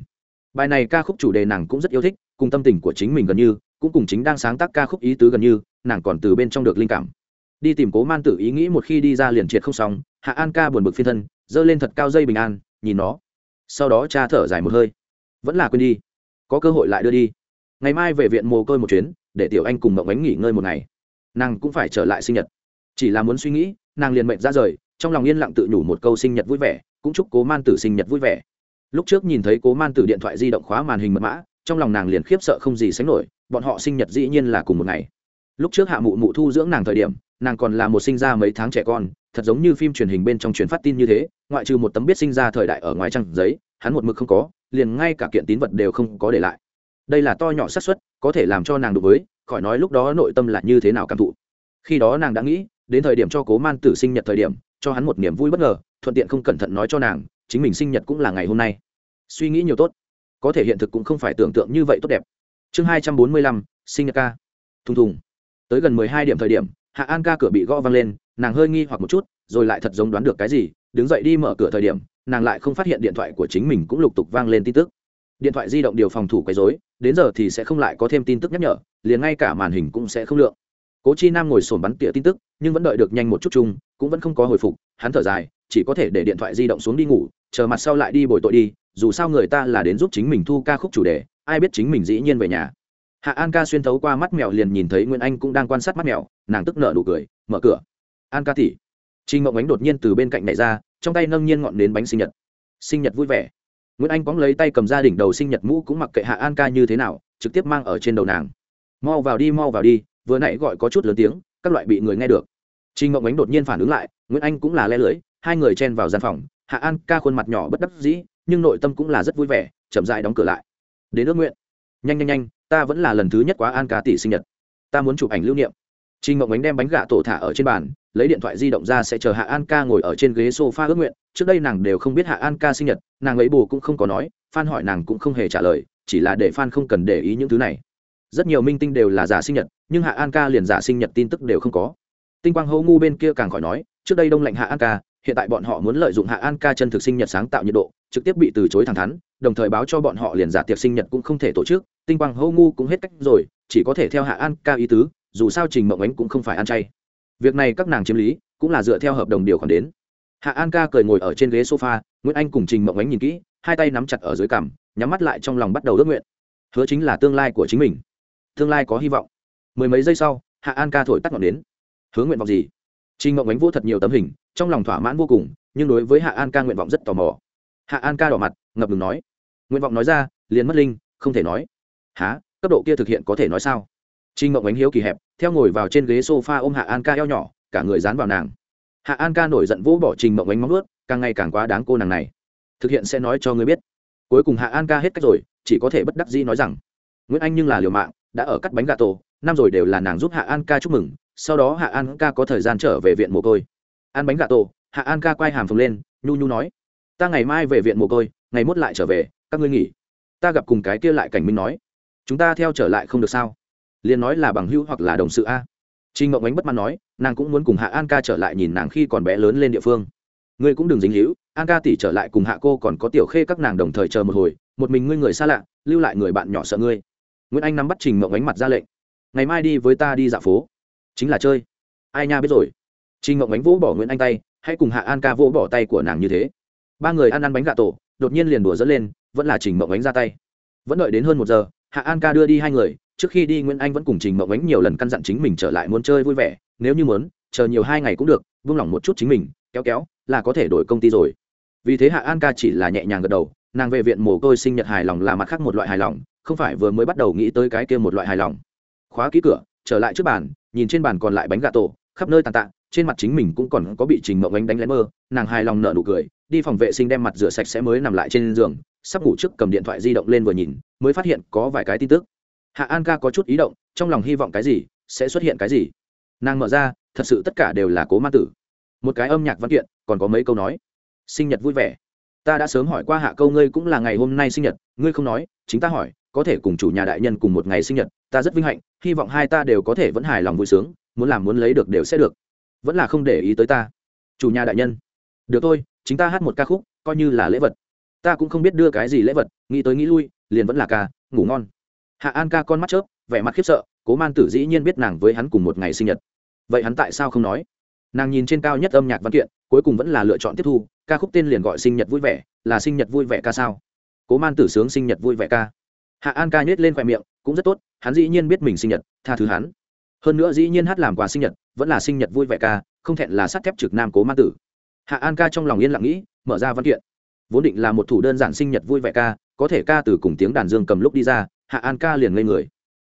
Bài này ca khúc chủ đề nàng cũng rất yêu thích, cùng tâm tình của chính mình gần như, cũng cùng chính đang sáng tác ca khúc ý tứ gần như, nàng còn từ bên trong được linh cảm. Đi tìm cố man tử ý nghĩ một khi đi ra liền triệt không xong, hạ an ca buồn bực phiên thân, giơ lên thật cao dây bình an nhìn nó. Sau đó cha thở dài một hơi. Vẫn là quên đi. Có cơ hội lại đưa đi. Ngày mai về viện mồ côi một chuyến để tiểu anh cùng mộng ánh nghỉ ngơi một ngày. Nàng cũng phải trở lại sinh nhật. Chỉ là muốn suy nghĩ, nàng liền mệnh ra rời, trong lòng yên lặng tự nhủ một câu sinh nhật vui vẻ, cũng chúc cố man tử sinh nhật vui vẻ. Lúc trước nhìn thấy cố man tử điện thoại di động khóa màn hình mật mã, trong lòng nàng liền khiếp sợ không gì sánh nổi, bọn họ sinh nhật dĩ nhiên là cùng một ngày. Lúc trước hạ mụ mụ thu dưỡng nàng thời điểm, nàng còn là một sinh ra mấy tháng trẻ con, thật giống như phim truyền hình bên trong truyền phát tin như thế, ngoại trừ một tấm biết sinh ra thời đại ở ngoài trăng giấy, hắn một mực không có, liền ngay cả kiện tín vật đều không có để lại. Đây là to nhỏ xác suất có thể làm cho nàng đối với, khỏi nói lúc đó nội tâm là như thế nào cảm thụ. Khi đó nàng đã nghĩ, đến thời điểm cho cố man tử sinh nhật thời điểm, cho hắn một niềm vui bất ngờ, thuận tiện không cẩn thận nói cho nàng, chính mình sinh nhật cũng là ngày hôm nay. Suy nghĩ nhiều tốt. Có thể hiện thực cũng không phải tưởng tượng như vậy tốt đẹp. Chương hai trăm bốn mươi lăm, sinh nhật ca. Thùng thùng. Tới gần mười hai điểm thời điểm, hạ an ca cửa bị gõ văng lên, nàng hơi nghi hoặc một chút, rồi lại thật giống đoán được cái gì, đứng dậy đi mở cửa thời điểm, nàng lại không phát hiện điện thoại của chính mình cũng lục tục vang lên tin tức điện thoại di động điều phòng thủ quấy dối đến giờ thì sẽ không lại có thêm tin tức nhắc nhở, liền ngay cả màn hình cũng sẽ không lượng. Cố chi nam ngồi sồn bắn tỉa tin tức, nhưng vẫn đợi được nhanh một chút chung, cũng vẫn không có hồi phục, hắn thở dài, chỉ có thể để điện thoại di động xuống đi ngủ, chờ mặt sau lại đi bồi tội đi, dù sao người ta là đến giúp chính mình thu ca khúc chủ đề, ai biết chính mình dĩ nhiên về nhà. Hạ an ca xuyên thấu qua mắt mèo liền nhìn thấy nguyễn anh cũng đang quan sát mắt mèo, nàng tức nợ nụ cười, mở cửa. An ca tỉ trinh Mộng ánh đột nhiên từ bên cạnh này ra, trong tay nâng nhiên ngọn đến bánh sinh nhật. Sinh nhật vui vẻ nguyễn anh cóng lấy tay cầm ra đỉnh đầu sinh nhật mũ cũng mặc kệ hạ an ca như thế nào, trực tiếp mang ở trên đầu nàng. Mau vào đi, mau vào đi. Vừa nãy gọi có chút lớn tiếng, các loại bị người nghe được. Trinh ngộng ánh đột nhiên phản ứng lại, nguyễn anh cũng là le lưới, hai người chen vào gian phòng. Hạ an ca khuôn mặt nhỏ bất đắc dĩ, nhưng nội tâm cũng là rất vui vẻ, chậm dại đóng cửa lại. Đến ước nguyện. Nhanh nhanh nhanh, ta vẫn là lần thứ nhất quá an ca tỷ sinh nhật. Ta muốn chụp ảnh lưu niệm. Trình Mộng Ánh đem bánh gà tổ thả ở trên bàn, lấy điện thoại di động ra sẽ chờ Hạ An Ca ngồi ở trên ghế sofa ước nguyện, trước đây nàng đều không biết Hạ An Ca sinh nhật, nàng ấy bù cũng không có nói, fan hỏi nàng cũng không hề trả lời, chỉ là để fan không cần để ý những thứ này. Rất nhiều minh tinh đều là giả sinh nhật, nhưng Hạ An Ca liền giả sinh nhật tin tức đều không có. Tinh Quang Hô ngu bên kia càng khỏi nói, trước đây đông lạnh Hạ An Ca, hiện tại bọn họ muốn lợi dụng Hạ An Ca chân thực sinh nhật sáng tạo nhiệt độ, trực tiếp bị từ chối thẳng thắn, đồng thời báo cho bọn họ liền giả tiệc sinh nhật cũng không thể tổ chức, Tinh Quang Hô ngu cũng hết cách rồi, chỉ có thể theo Hạ An Ca ý tứ, dù sao trình mộng ánh cũng không phải ăn chay. Việc này các nàng chiếm lý, cũng là dựa theo hợp đồng điều khoản đến. Hạ an ca cười ngồi ở trên ghế sofa, nguyễn anh cùng trình mộng ánh nhìn kỹ, hai tay nắm chặt ở dưới cằm, nhắm mắt lại trong lòng bắt đầu ước nguyện. Hứa chính là tương lai của chính mình. Tương lai có hy vọng. Mười mấy giây sau, hạ an ca thổi tắt ngọn đến hứa nguyện vọng gì? Trình mộng ánh vô thật nhiều tấm hình, trong lòng thỏa mãn vô cùng, nhưng đối với hạ an ca nguyện vọng rất tò mò. Hạ an ca đỏ mặt, ngập ngừng nói. Nguyện vọng nói ra, liền mất linh, không thể nói. Há cấp độ kia thực hiện có thể nói sao? Trình Ngộng ánh hiếu kỳ hẹp, theo ngồi vào trên ghế sofa ôm Hạ An Ca eo nhỏ, cả người dán vào nàng. Hạ An Ca nổi giận vỗ bỏ Trình Ngộng ánh móng ướt càng ngày càng quá đáng cô nàng này. Thực hiện sẽ nói cho ngươi biết. Cuối cùng Hạ An Ca hết cách rồi, chỉ có thể bất đắc dĩ nói rằng, Nguyễn Anh nhưng là liều mạng, đã ở cắt bánh gà tổ, năm rồi đều là nàng giúp Hạ An Ca chúc mừng, sau đó Hạ An Ca có thời gian trở về viện mồ côi. Ăn bánh gà tổ, Hạ An Ca quay hàm phồng lên, nhu nhu nói, ta ngày mai về viện mồ côi ngày mốt lại trở về các ngươi nghỉ ta gặp cùng cái kia lại cảnh minh nói chúng ta theo trở lại không được sao liền nói là bằng hữu hoặc là đồng sự a Trình Ngọc Ánh bất mãn nói, nàng cũng muốn cùng Hạ An Ca trở lại nhìn nàng khi còn bé lớn lên địa phương. Ngươi cũng đừng dính hữu, An Ca tỷ trở lại cùng Hạ cô còn có Tiểu Khê các nàng đồng thời chờ một hồi, một mình ngươi người xa lạ, lưu lại người bạn nhỏ sợ ngươi. Nguyễn Anh nắm bắt Trình mộng Ánh mặt ra lệnh, ngày mai đi với ta đi dạo phố, chính là chơi. Ai nha biết rồi. Trình mộng Ánh vỗ bỏ Nguyễn Anh tay, hãy cùng Hạ An Ca vỗ bỏ tay của nàng như thế. Ba người ăn ăn bánh gà tổ, đột nhiên liền đùa dẫn lên, vẫn là Trình mộng Ánh ra tay. Vẫn đợi đến hơn một giờ, Hạ An Ca đưa đi hai người, trước khi đi nguyễn anh vẫn cùng trình mộng ánh nhiều lần căn dặn chính mình trở lại muốn chơi vui vẻ nếu như muốn chờ nhiều hai ngày cũng được vung lòng một chút chính mình kéo kéo là có thể đổi công ty rồi vì thế hạ an ca chỉ là nhẹ nhàng gật đầu nàng về viện mồ côi sinh nhật hài lòng là mặt khác một loại hài lòng không phải vừa mới bắt đầu nghĩ tới cái kia một loại hài lòng khóa ký cửa trở lại trước bàn nhìn trên bàn còn lại bánh gà tổ khắp nơi tàn tạ trên mặt chính mình cũng còn có bị trình mộng ánh đánh lén mơ nàng hài lòng nở nụ cười đi phòng vệ sinh đem mặt rửa sạch sẽ mới nằm lại trên giường sắp ngủ trước cầm điện thoại di động lên vừa nhìn mới phát hiện có vài cái tin tức hạ an ca có chút ý động, trong lòng hy vọng cái gì, sẽ xuất hiện cái gì? Nàng mở ra, thật sự tất cả đều là cố ma tử. Một cái âm nhạc văn kiện, còn có mấy câu nói. Sinh nhật vui vẻ. Ta đã sớm hỏi qua hạ câu, ngươi cũng là ngày hôm nay sinh nhật. Ngươi không nói, chính ta hỏi, có thể cùng chủ nhà đại nhân cùng một ngày sinh nhật, ta rất vinh hạnh, hy vọng hai ta đều có thể vẫn hài lòng vui sướng, muốn làm muốn lấy được đều sẽ được. Vẫn là không để ý tới ta. Chủ nhà đại nhân. Được thôi, chính ta hát một ca khúc, coi như là lễ vật. Ta cũng không biết đưa cái gì lễ vật, nghĩ tới nghĩ lui, liền vẫn là ca, ngủ ngon hạ an ca con mắt chớp, vẻ mặt khiếp sợ, cố man tử dĩ nhiên biết nàng với hắn cùng một ngày sinh nhật. Vậy hắn tại sao không nói? Nàng nhìn trên cao nhất âm nhạc văn kiện, cuối cùng vẫn là lựa chọn tiếp thu, ca khúc tên liền gọi sinh nhật vui vẻ, là sinh nhật vui vẻ ca sao? Cố man tử sướng sinh nhật vui vẻ ca. Hạ an ca nhét lên khoe miệng, cũng rất tốt, hắn dĩ nhiên biết mình sinh nhật, tha thứ hắn. Hơn nữa dĩ nhiên hát làm quà sinh nhật, vẫn là sinh nhật vui vẻ ca, không thẹn là sắt thép trực nam cố man tử. Hạ an ca trong lòng yên lặng nghĩ, mở ra văn kiện. Vốn định là một thủ đơn giản sinh nhật vui vẻ ca, có thể ca từ cùng tiếng đàn dương cầm lúc đi ra hạ an ca liền ngây người.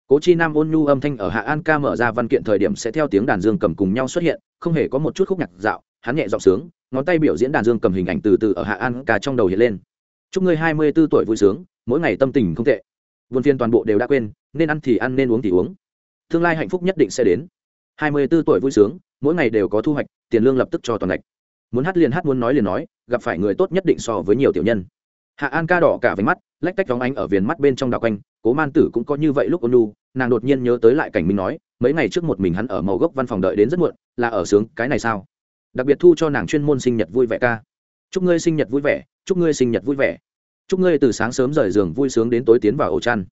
Cố chi nam ôn nhu âm thanh ở hạ an ca mở ra văn kiện thời điểm sẽ theo tiếng đàn dương cầm cùng nhau xuất hiện, không hề có một chút khúc nhạc dạo, hắn nhẹ giọng sướng, ngón tay biểu diễn đàn dương cầm hình ảnh từ từ ở hạ an ca trong đầu hiện lên. Chúc ngươi hai mươi b ố tuổi vui sướng, mỗi ngày tâm tình không tệ. Vườn phiên toàn bộ đều đã quên, nên ăn thì ăn, nên uống thì uống. Tương lai hạnh phúc nhất định sẽ đến. hai mươi b ố tuổi vui sướng, mỗi ngày đều có thu hoạch, tiền lương lập tức cho toàn ngạch. Muốn hát liền hát, muốn nói liền nói, gặp phải người tốt nhất định so với nhiều tiểu nhân. Hạ an ca đỏ cả váy mắt lách tách vóng ánh ở viền mắt bên trong đào quanh, cố man tử cũng có như vậy lúc ôn nu nàng đột nhiên nhớ tới lại cảnh minh nói, mấy ngày trước một mình hắn ở màu gốc văn phòng đợi đến rất muộn, là ở sướng, cái này sao? Đặc biệt thu cho nàng chuyên môn sinh nhật vui vẻ ca. Chúc ngươi sinh nhật vui vẻ, chúc ngươi sinh nhật vui vẻ. Chúc ngươi từ sáng sớm rời giường vui sướng đến tối tiến vào ổ chăn.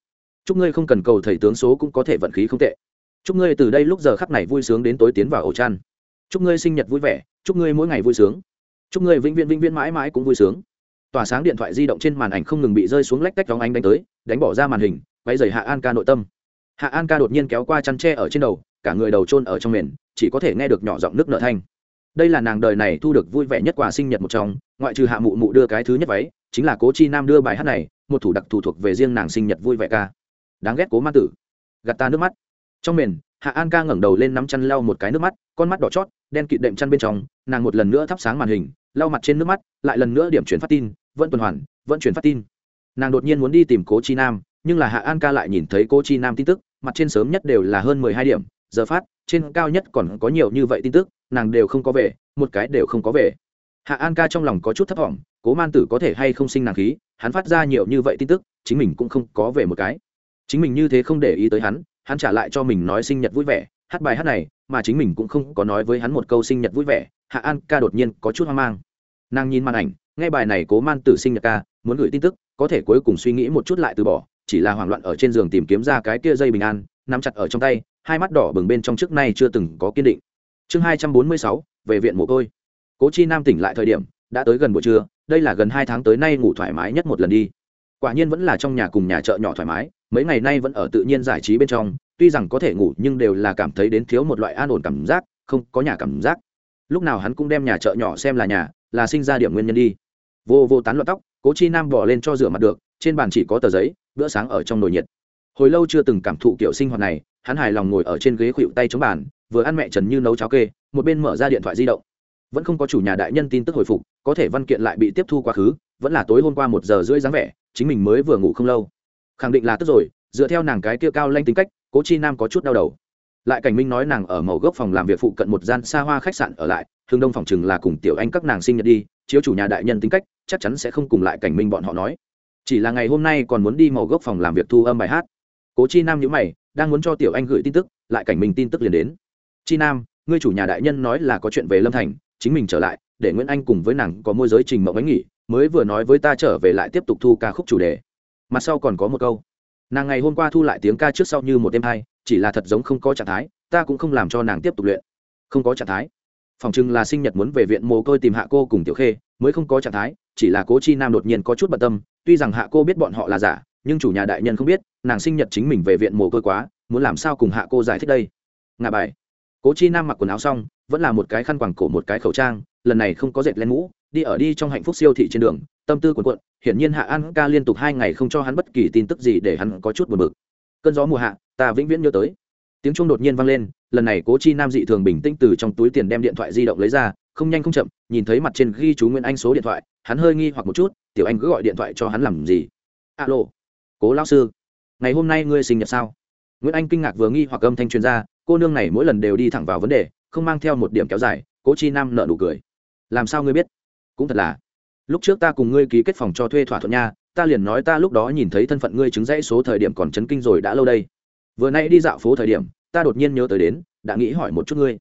Chúc ngươi không cần cầu thầy tướng số cũng có thể vận khí không tệ. Chúc ngươi từ đây lúc giờ khắc này vui sướng đến tối tiến vào ổ chăn. Chúc ngươi sinh nhật vui vẻ, chúc ngươi mỗi ngày vui sướng. Chúc ngươi vĩnh viễn vĩnh viễn mãi mãi cũng vui sướng tỏa sáng điện thoại di động trên màn ảnh không ngừng bị rơi xuống lách tách vóng ánh đánh tới, đánh bỏ ra màn hình, quay dày hạ an ca nội tâm. Hạ an ca đột nhiên kéo qua chăn tre ở trên đầu, cả người đầu trôn ở trong miền chỉ có thể nghe được nhỏ giọng nước nợ thanh. Đây là nàng đời này thu được vui vẻ nhất quà sinh nhật một trong, ngoại trừ hạ mụ mụ đưa cái thứ nhất váy, chính là cố chi nam đưa bài hát này, một thủ đặc thù thuộc về riêng nàng sinh nhật vui vẻ ca. Đáng ghét cố ma tử. Gạt ta nước mắt. Trong miền hạ an ca ngẩng đầu lên nắm chăn lau một cái nước mắt, con mắt đỏ chót, đen kịt đệm chăn bên trong, nàng một lần nữa thắp sáng màn hình, lau mặt trên nước mắt, lại lần nữa điểm chuyển phát tin vẫn tuần hoàn, vẫn chuyển phát tin. Nàng đột nhiên muốn đi tìm cố chi nam, nhưng là hạ an ca lại nhìn thấy cố chi nam tin tức, mặt trên sớm nhất đều là hơn mười hai điểm, giờ phát, trên cao nhất còn có nhiều như vậy tin tức, nàng đều không có về, một cái đều không có về. Hạ an ca trong lòng có chút thấp t cố man tử có thể hay không sinh nàng khí, hắn phát ra nhiều như vậy tin tức, chính mình cũng không có về một cái. Chính mình như thế không để ý tới hắn hắn trả lại cho mình nói sinh nhật vui vẻ, hát bài hát này, mà chính mình cũng không có nói với hắn một câu sinh nhật vui vẻ, hạ an ca đột nhiên có chút hoang mang. Nàng nhìn màn ảnh nghe bài này cố man tử sinh nhật ca, muốn gửi tin tức, có thể cuối cùng suy nghĩ một chút lại từ bỏ, chỉ là hoảng loạn ở trên giường tìm kiếm ra cái kia dây bình an, nắm chặt ở trong tay, hai mắt đỏ bừng bên trong trước nay chưa từng có kiên định. Chương hai trăm bốn mươi sáu, về viện mồ côi. Cố chi nam tỉnh lại thời điểm, đã tới gần buổi trưa, đây là gần hai tháng tới nay ngủ thoải mái nhất một lần đi. Quả nhiên vẫn là trong nhà cùng nhà chợ nhỏ thoải mái, mấy ngày nay vẫn ở tự nhiên giải trí bên trong, tuy rằng có thể ngủ nhưng đều là cảm thấy đến thiếu một loại an ổn cảm giác, không có nhà cảm giác. Lúc nào hắn cũng đem nhà chợ nhỏ xem là nhà, là sinh ra điểm nguyên nhân đi vô vô tán loạn tóc, cố chi nam bỏ lên cho rửa mặt được, trên bàn chỉ có tờ giấy, bữa sáng ở trong nồi nhiệt. Hồi lâu chưa từng cảm thụ kiểu sinh hoạt này, hắn hài lòng ngồi ở trên ghế khuỵu tay chống bàn, vừa ăn mẹ trần như nấu cháo kê, một bên mở ra điện thoại di động. Vẫn không có chủ nhà đại nhân tin tức hồi phục, có thể văn kiện lại bị tiếp thu quá khứ, vẫn là tối hôm qua một giờ rưỡi dáng vẻ, chính mình mới vừa ngủ không lâu. Khẳng định là tức rồi, dựa theo nàng cái kia cao lanh tính cách, cố chi nam có chút đau đầu lại cảnh minh nói nàng ở màu gốc phòng làm việc phụ cận một gian xa hoa khách sạn ở lại, hương đông phòng chừng là cùng tiểu anh các nàng sinh nhật đi, chiếu chủ nhà đại nhân tính cách, chắc chắn sẽ không cùng lại cảnh minh bọn họ nói. Chỉ là ngày hôm nay còn muốn đi màu gốc phòng làm việc thu âm bài hát. Cố chi nam nhữ mày, đang muốn cho tiểu anh gửi tin tức, lại cảnh minh tin tức liền đến. Chi nam, ngươi chủ nhà đại nhân nói là có chuyện về lâm thành, chính mình trở lại, để nguyễn anh cùng với nàng có môi giới trình mộng ánh nghỉ, mới vừa nói với ta trở về lại tiếp tục thu ca khúc chủ đề. Mặt sau còn có một câu. Nàng ngày hôm qua thu lại tiếng ca trước sau như một đêm hai chỉ là thật giống không có trạng thái, ta cũng không làm cho nàng tiếp tục luyện. Không có trạng thái. Phòng chừng là sinh nhật muốn về viện mồ côi tìm hạ cô cùng tiểu khê, mới không có trạng thái, chỉ là cố chi nam đột nhiên có chút bận tâm, tuy rằng hạ cô biết bọn họ là giả, nhưng chủ nhà đại nhân không biết, nàng sinh nhật chính mình về viện mồ côi quá, muốn làm sao cùng hạ cô giải thích đây? Ngà bài. Cố chi nam mặc quần áo xong, vẫn là một cái khăn quàng cổ một cái khẩu trang, lần này không có dệt len mũ, đi ở đi trong hạnh phúc siêu thị trên đường, tâm tư quần quận hiển nhiên hạ an ca liên tục hai ngày không cho hắn bất kỳ tin tức gì để hắn có chút buồn bực cơn gió mùa hạ, ta vĩnh viễn nhớ tới. Tiếng chuông đột nhiên vang lên, lần này cố chi nam dị thường bình tĩnh từ trong túi tiền đem điện thoại di động lấy ra, không nhanh không chậm, nhìn thấy mặt trên ghi chú nguyễn anh số điện thoại, hắn hơi nghi hoặc một chút, tiểu anh cứ gọi điện thoại cho hắn làm gì? Alo, cố lão sư, ngày hôm nay ngươi sinh nhật sao? Nguyễn anh kinh ngạc vừa nghi hoặc âm thanh chuyên gia cô nương này mỗi lần đều đi thẳng vào vấn đề, không mang theo một điểm kéo dài. Cố chi nam nợ nụ cười. Làm sao ngươi biết? Cũng thật là, lúc trước ta cùng ngươi ký kết phòng cho thuê thỏa thuận nha ta liền nói ta lúc đó nhìn thấy thân phận ngươi chứng dãy số thời điểm còn chấn kinh rồi đã lâu đây. Vừa nay đi dạo phố thời điểm, ta đột nhiên nhớ tới đến, đã nghĩ hỏi một chút ngươi.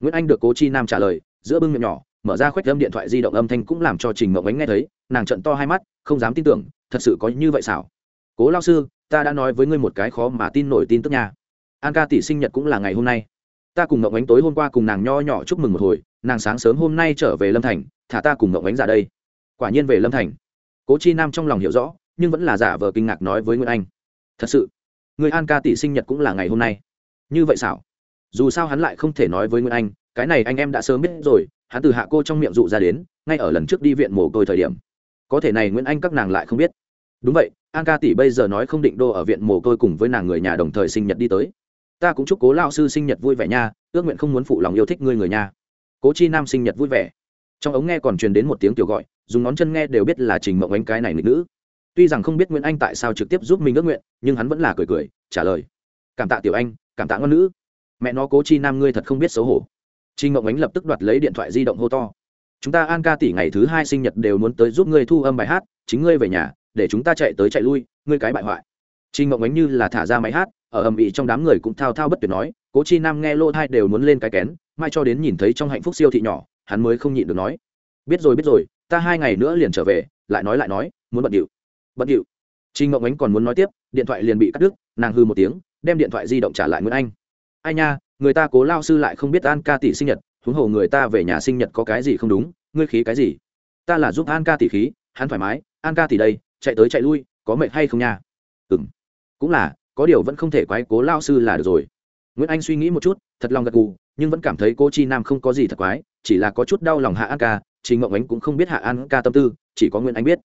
Nguyễn anh được cố chi nam trả lời, giữa bưng miệng nhỏ, mở ra khoét âm điện thoại di động âm thanh cũng làm cho trình mộng ánh nghe thấy, nàng trận to hai mắt, không dám tin tưởng, thật sự có như vậy xảo. Cố lao sư, ta đã nói với ngươi một cái khó mà tin nổi tin tức nha. An ca tỷ sinh nhật cũng là ngày hôm nay. Ta cùng mộng ánh tối hôm qua cùng nàng nho nhỏ chúc mừng một hồi, nàng sáng sớm hôm nay trở về lâm thành, thả ta cùng mộng ánh ra đây. Quả nhiên về lâm thành cố chi nam trong lòng hiểu rõ, nhưng vẫn là giả vờ kinh ngạc nói với nguyễn anh. Thật sự, người an ca tỷ sinh nhật cũng là ngày hôm nay. Như vậy xảo dù sao hắn lại không thể nói với nguyễn anh, cái này anh em đã sớm biết rồi, hắn từ hạ cô trong miệng dụ ra đến, ngay ở lần trước đi viện mồ côi thời điểm. Có thể này nguyễn anh các nàng lại không biết. Đúng vậy, an ca tỷ bây giờ nói không định đô ở viện mồ côi cùng với nàng người nhà đồng thời sinh nhật đi tới. Ta cũng chúc cố lao sư sinh nhật vui vẻ nha, ước nguyện không muốn phụ lòng yêu thích ngươi người nhà. Cố chi nam sinh nhật vui vẻ trong ống nghe còn truyền đến một tiếng kiểu gọi, dùng ngón chân nghe đều biết là trình mộng ánh cái này nghịch nữ. Tuy rằng không biết nguyễn anh tại sao trực tiếp giúp mình ước nguyện, nhưng hắn vẫn là cười cười, trả lời. Cảm tạ tiểu anh, cảm tạ ngon nữ. Mẹ nó cố chi nam ngươi thật không biết xấu hổ. Trình mộng ánh lập tức đoạt lấy điện thoại di động hô to. Chúng ta an ca tỷ ngày thứ hai sinh nhật đều muốn tới giúp ngươi thu âm bài hát, chính ngươi về nhà, để chúng ta chạy tới chạy lui, ngươi cái bại hoại. Trình mộng ánh như là thả ra máy hát, ở ầm ĩ trong đám người cũng thao thao bất tuyệt nói, cố chi nam nghe lô thai đều muốn lên cái kén, mai cho đến nhìn thấy trong hạnh phúc siêu thị nhỏ hắn mới không nhịn được nói. Biết rồi biết rồi, ta hai ngày nữa liền trở về, lại nói lại nói, muốn bận điệu. Bận điệu. Trinh ngộng ánh còn muốn nói tiếp, điện thoại liền bị cắt đứt, nàng hư một tiếng, đem điện thoại di động trả lại nguyễn anh. Ai nha, người ta cố lao sư lại không biết an ca tỷ sinh nhật, huống hồ người ta về nhà sinh nhật có cái gì không đúng, ngươi khí cái gì? Ta là giúp an ca tỷ khí, hắn thoải mái, an ca tỷ đây, chạy tới chạy lui, có mệt hay không nha? Ừ m cũng là, có điều vẫn không thể quái cố lao sư là được rồi. Nguyễn anh suy nghĩ một chút, thật lòng gật gù nhưng vẫn cảm thấy cô chi nam không có gì thật quái, chỉ là có chút đau lòng hạ an ca, trình Mộng ánh cũng không biết hạ an ca tâm tư, chỉ có nguyễn anh biết.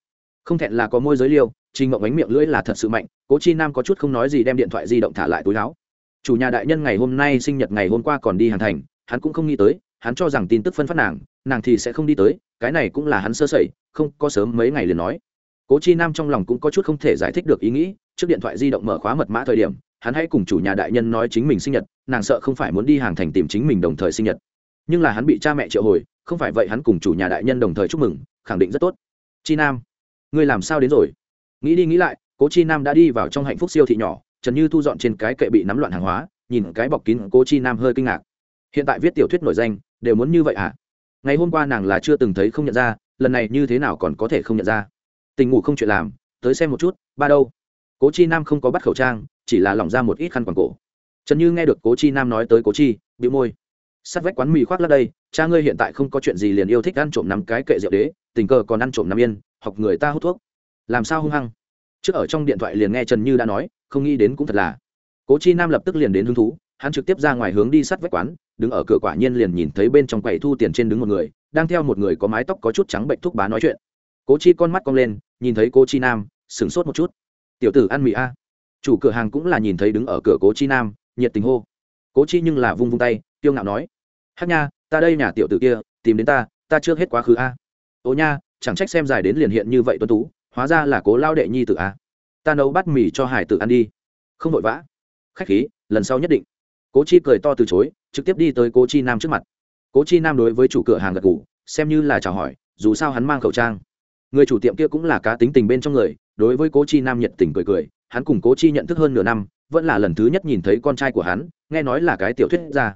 Không thẹn là có môi giới liêu, trình Mộng ánh miệng lưỡi là thật sự mạnh cố chi nam có chút không nói gì đem điện thoại di động thả lại túi áo. Chủ nhà đại nhân ngày hôm nay sinh nhật ngày hôm qua còn đi hàn thành, hắn cũng không nghĩ tới, hắn cho rằng tin tức phân phát nàng nàng thì sẽ không đi tới, cái này cũng là hắn sơ sẩy, không có sớm mấy ngày liền nói. Cố chi nam trong lòng cũng có chút không thể giải thích được ý nghĩ, trước điện thoại di động mở khóa mật mã thời điểm hắn hãy cùng chủ nhà đại nhân nói chính mình sinh nhật, nàng sợ không phải muốn đi hàng thành tìm chính mình đồng thời sinh nhật. Nhưng là hắn bị cha mẹ triệu hồi, không phải vậy hắn cùng chủ nhà đại nhân đồng thời chúc mừng, khẳng định rất tốt. Chi nam, ngươi làm sao đến rồi? Nghĩ đi nghĩ lại, cố chi nam đã đi vào trong hạnh phúc siêu thị nhỏ, trần như thu dọn trên cái kệ bị nắm loạn hàng hóa, nhìn cái bọc kín, cố chi nam hơi kinh ngạc. Hiện tại viết tiểu thuyết nổi danh, đều muốn như vậy à? Ngày hôm qua nàng là chưa từng thấy không nhận ra, lần này như thế nào còn có thể không nhận ra? Tình ngủ không chuyện làm, tới xem một chút, ba đâu? Cố chi nam không có bắt khẩu trang chỉ là lỏng ra một ít khăn quàng cổ. Trần như nghe được cố chi nam nói tới cố chi bị môi. Sắt vách quán mì khoác lắc đây, cha ngươi hiện tại không có chuyện gì liền yêu thích ăn trộm nắm cái kệ rượu đế, tình cờ còn ăn trộm nằm yên, học người ta hút thuốc. Làm sao hung hăng? Trước ở trong điện thoại liền nghe trần như đã nói, không nghĩ đến cũng thật là. Cố chi nam lập tức liền đến hứng thú, hắn trực tiếp ra ngoài hướng đi sắt vách quán, đứng ở cửa quả nhiên liền nhìn thấy bên trong quầy thu tiền trên đứng một người, đang theo một người có mái tóc có chút trắng bệnh thuốc bá nói chuyện. Cố chi con mắt cong lên, nhìn thấy cố chi nam, sửng sốt một chút. Tiểu tử ăn mì a chủ cửa hàng cũng là nhìn thấy đứng ở cửa cố chi nam, nhiệt tình hô. cố chi nhưng là vung vung tay tiêu ngạo nói, hát nha, ta đây nhà tiểu tử kia, tìm đến ta ta trước hết quá khứ a. Ô nha, chẳng trách xem dài đến liền hiện như vậy tuân tú, hóa ra là cố lao đệ nhi tử a. Ta nấu bát mì cho hải tử ăn đi. Không vội vã. Khách khí, lần sau nhất định. Cố chi cười to từ chối, trực tiếp đi tới cố chi nam trước mặt. Cố chi nam đối với chủ cửa hàng gật ngủ xem như là chào hỏi, dù sao hắn mang khẩu trang. Người chủ tiệm kia cũng là cá tính tình bên trong người, đối với cố chi nam nhiệt tình cười cười hắn cùng cố chi nhận thức hơn nửa năm, vẫn là lần thứ nhất nhìn thấy con trai của hắn, nghe nói là cái tiểu thuyết ra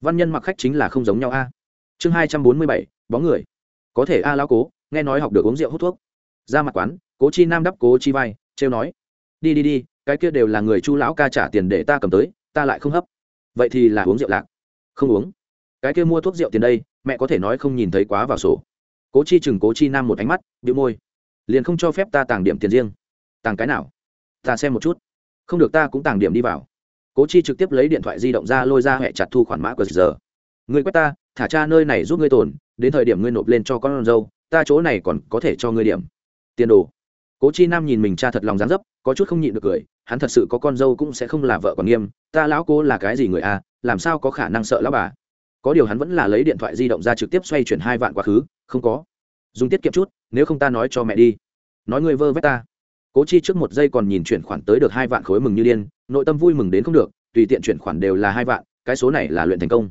văn nhân mặc khách chính là không giống nhau a. Chương hai trăm bốn mươi bảy, bóng người. Có thể a lão cố, nghe nói học được uống rượu hút thuốc. Ra mặt quán, cố chi nam đắp cố chi vai, trêu nói. Đi đi đi, cái kia đều là người chu lão ca trả tiền để ta cầm tới, ta lại không hấp. Vậy thì là uống rượu lạc. Không uống. Cái kia mua thuốc rượu tiền đây, mẹ có thể nói không nhìn thấy quá vào sổ. Cố chi chừng cố chi nam một ánh mắt bị môi. Liền không cho phép ta tàng điểm tiền riêng. Tàng cái nào? Ta xem một chút. Không được ta cũng tàng điểm đi vào. Cố chi trực tiếp lấy điện thoại di động ra lôi ra hẹ chặt thu khoản mã của giờ người quét ta thả cha nơi này giúp ngươi tồn đến thời điểm ngươi nộp lên cho con dâu ta chỗ này còn có thể cho ngươi điểm. Tiền đồ. Cố chi nam nhìn mình cha thật lòng dán dấp có chút không nhịn được cười hắn thật sự có con dâu cũng sẽ không là vợ còn nghiêm ta lão cố là cái gì người a à, làm sao có khả năng sợ lão bà? Có điều hắn vẫn là lấy điện thoại di động ra trực tiếp xoay chuyển hai vạn quá khứ không có. Dùng tiết kiệm chút nếu không ta nói cho mẹ đi. Nói ngươi vơ vét ta cố chi trước một giây còn nhìn chuyển khoản tới được hai vạn khối mừng như điên, nội tâm vui mừng đến không được, tùy tiện chuyển khoản đều là hai vạn, cái số này là luyện thành công.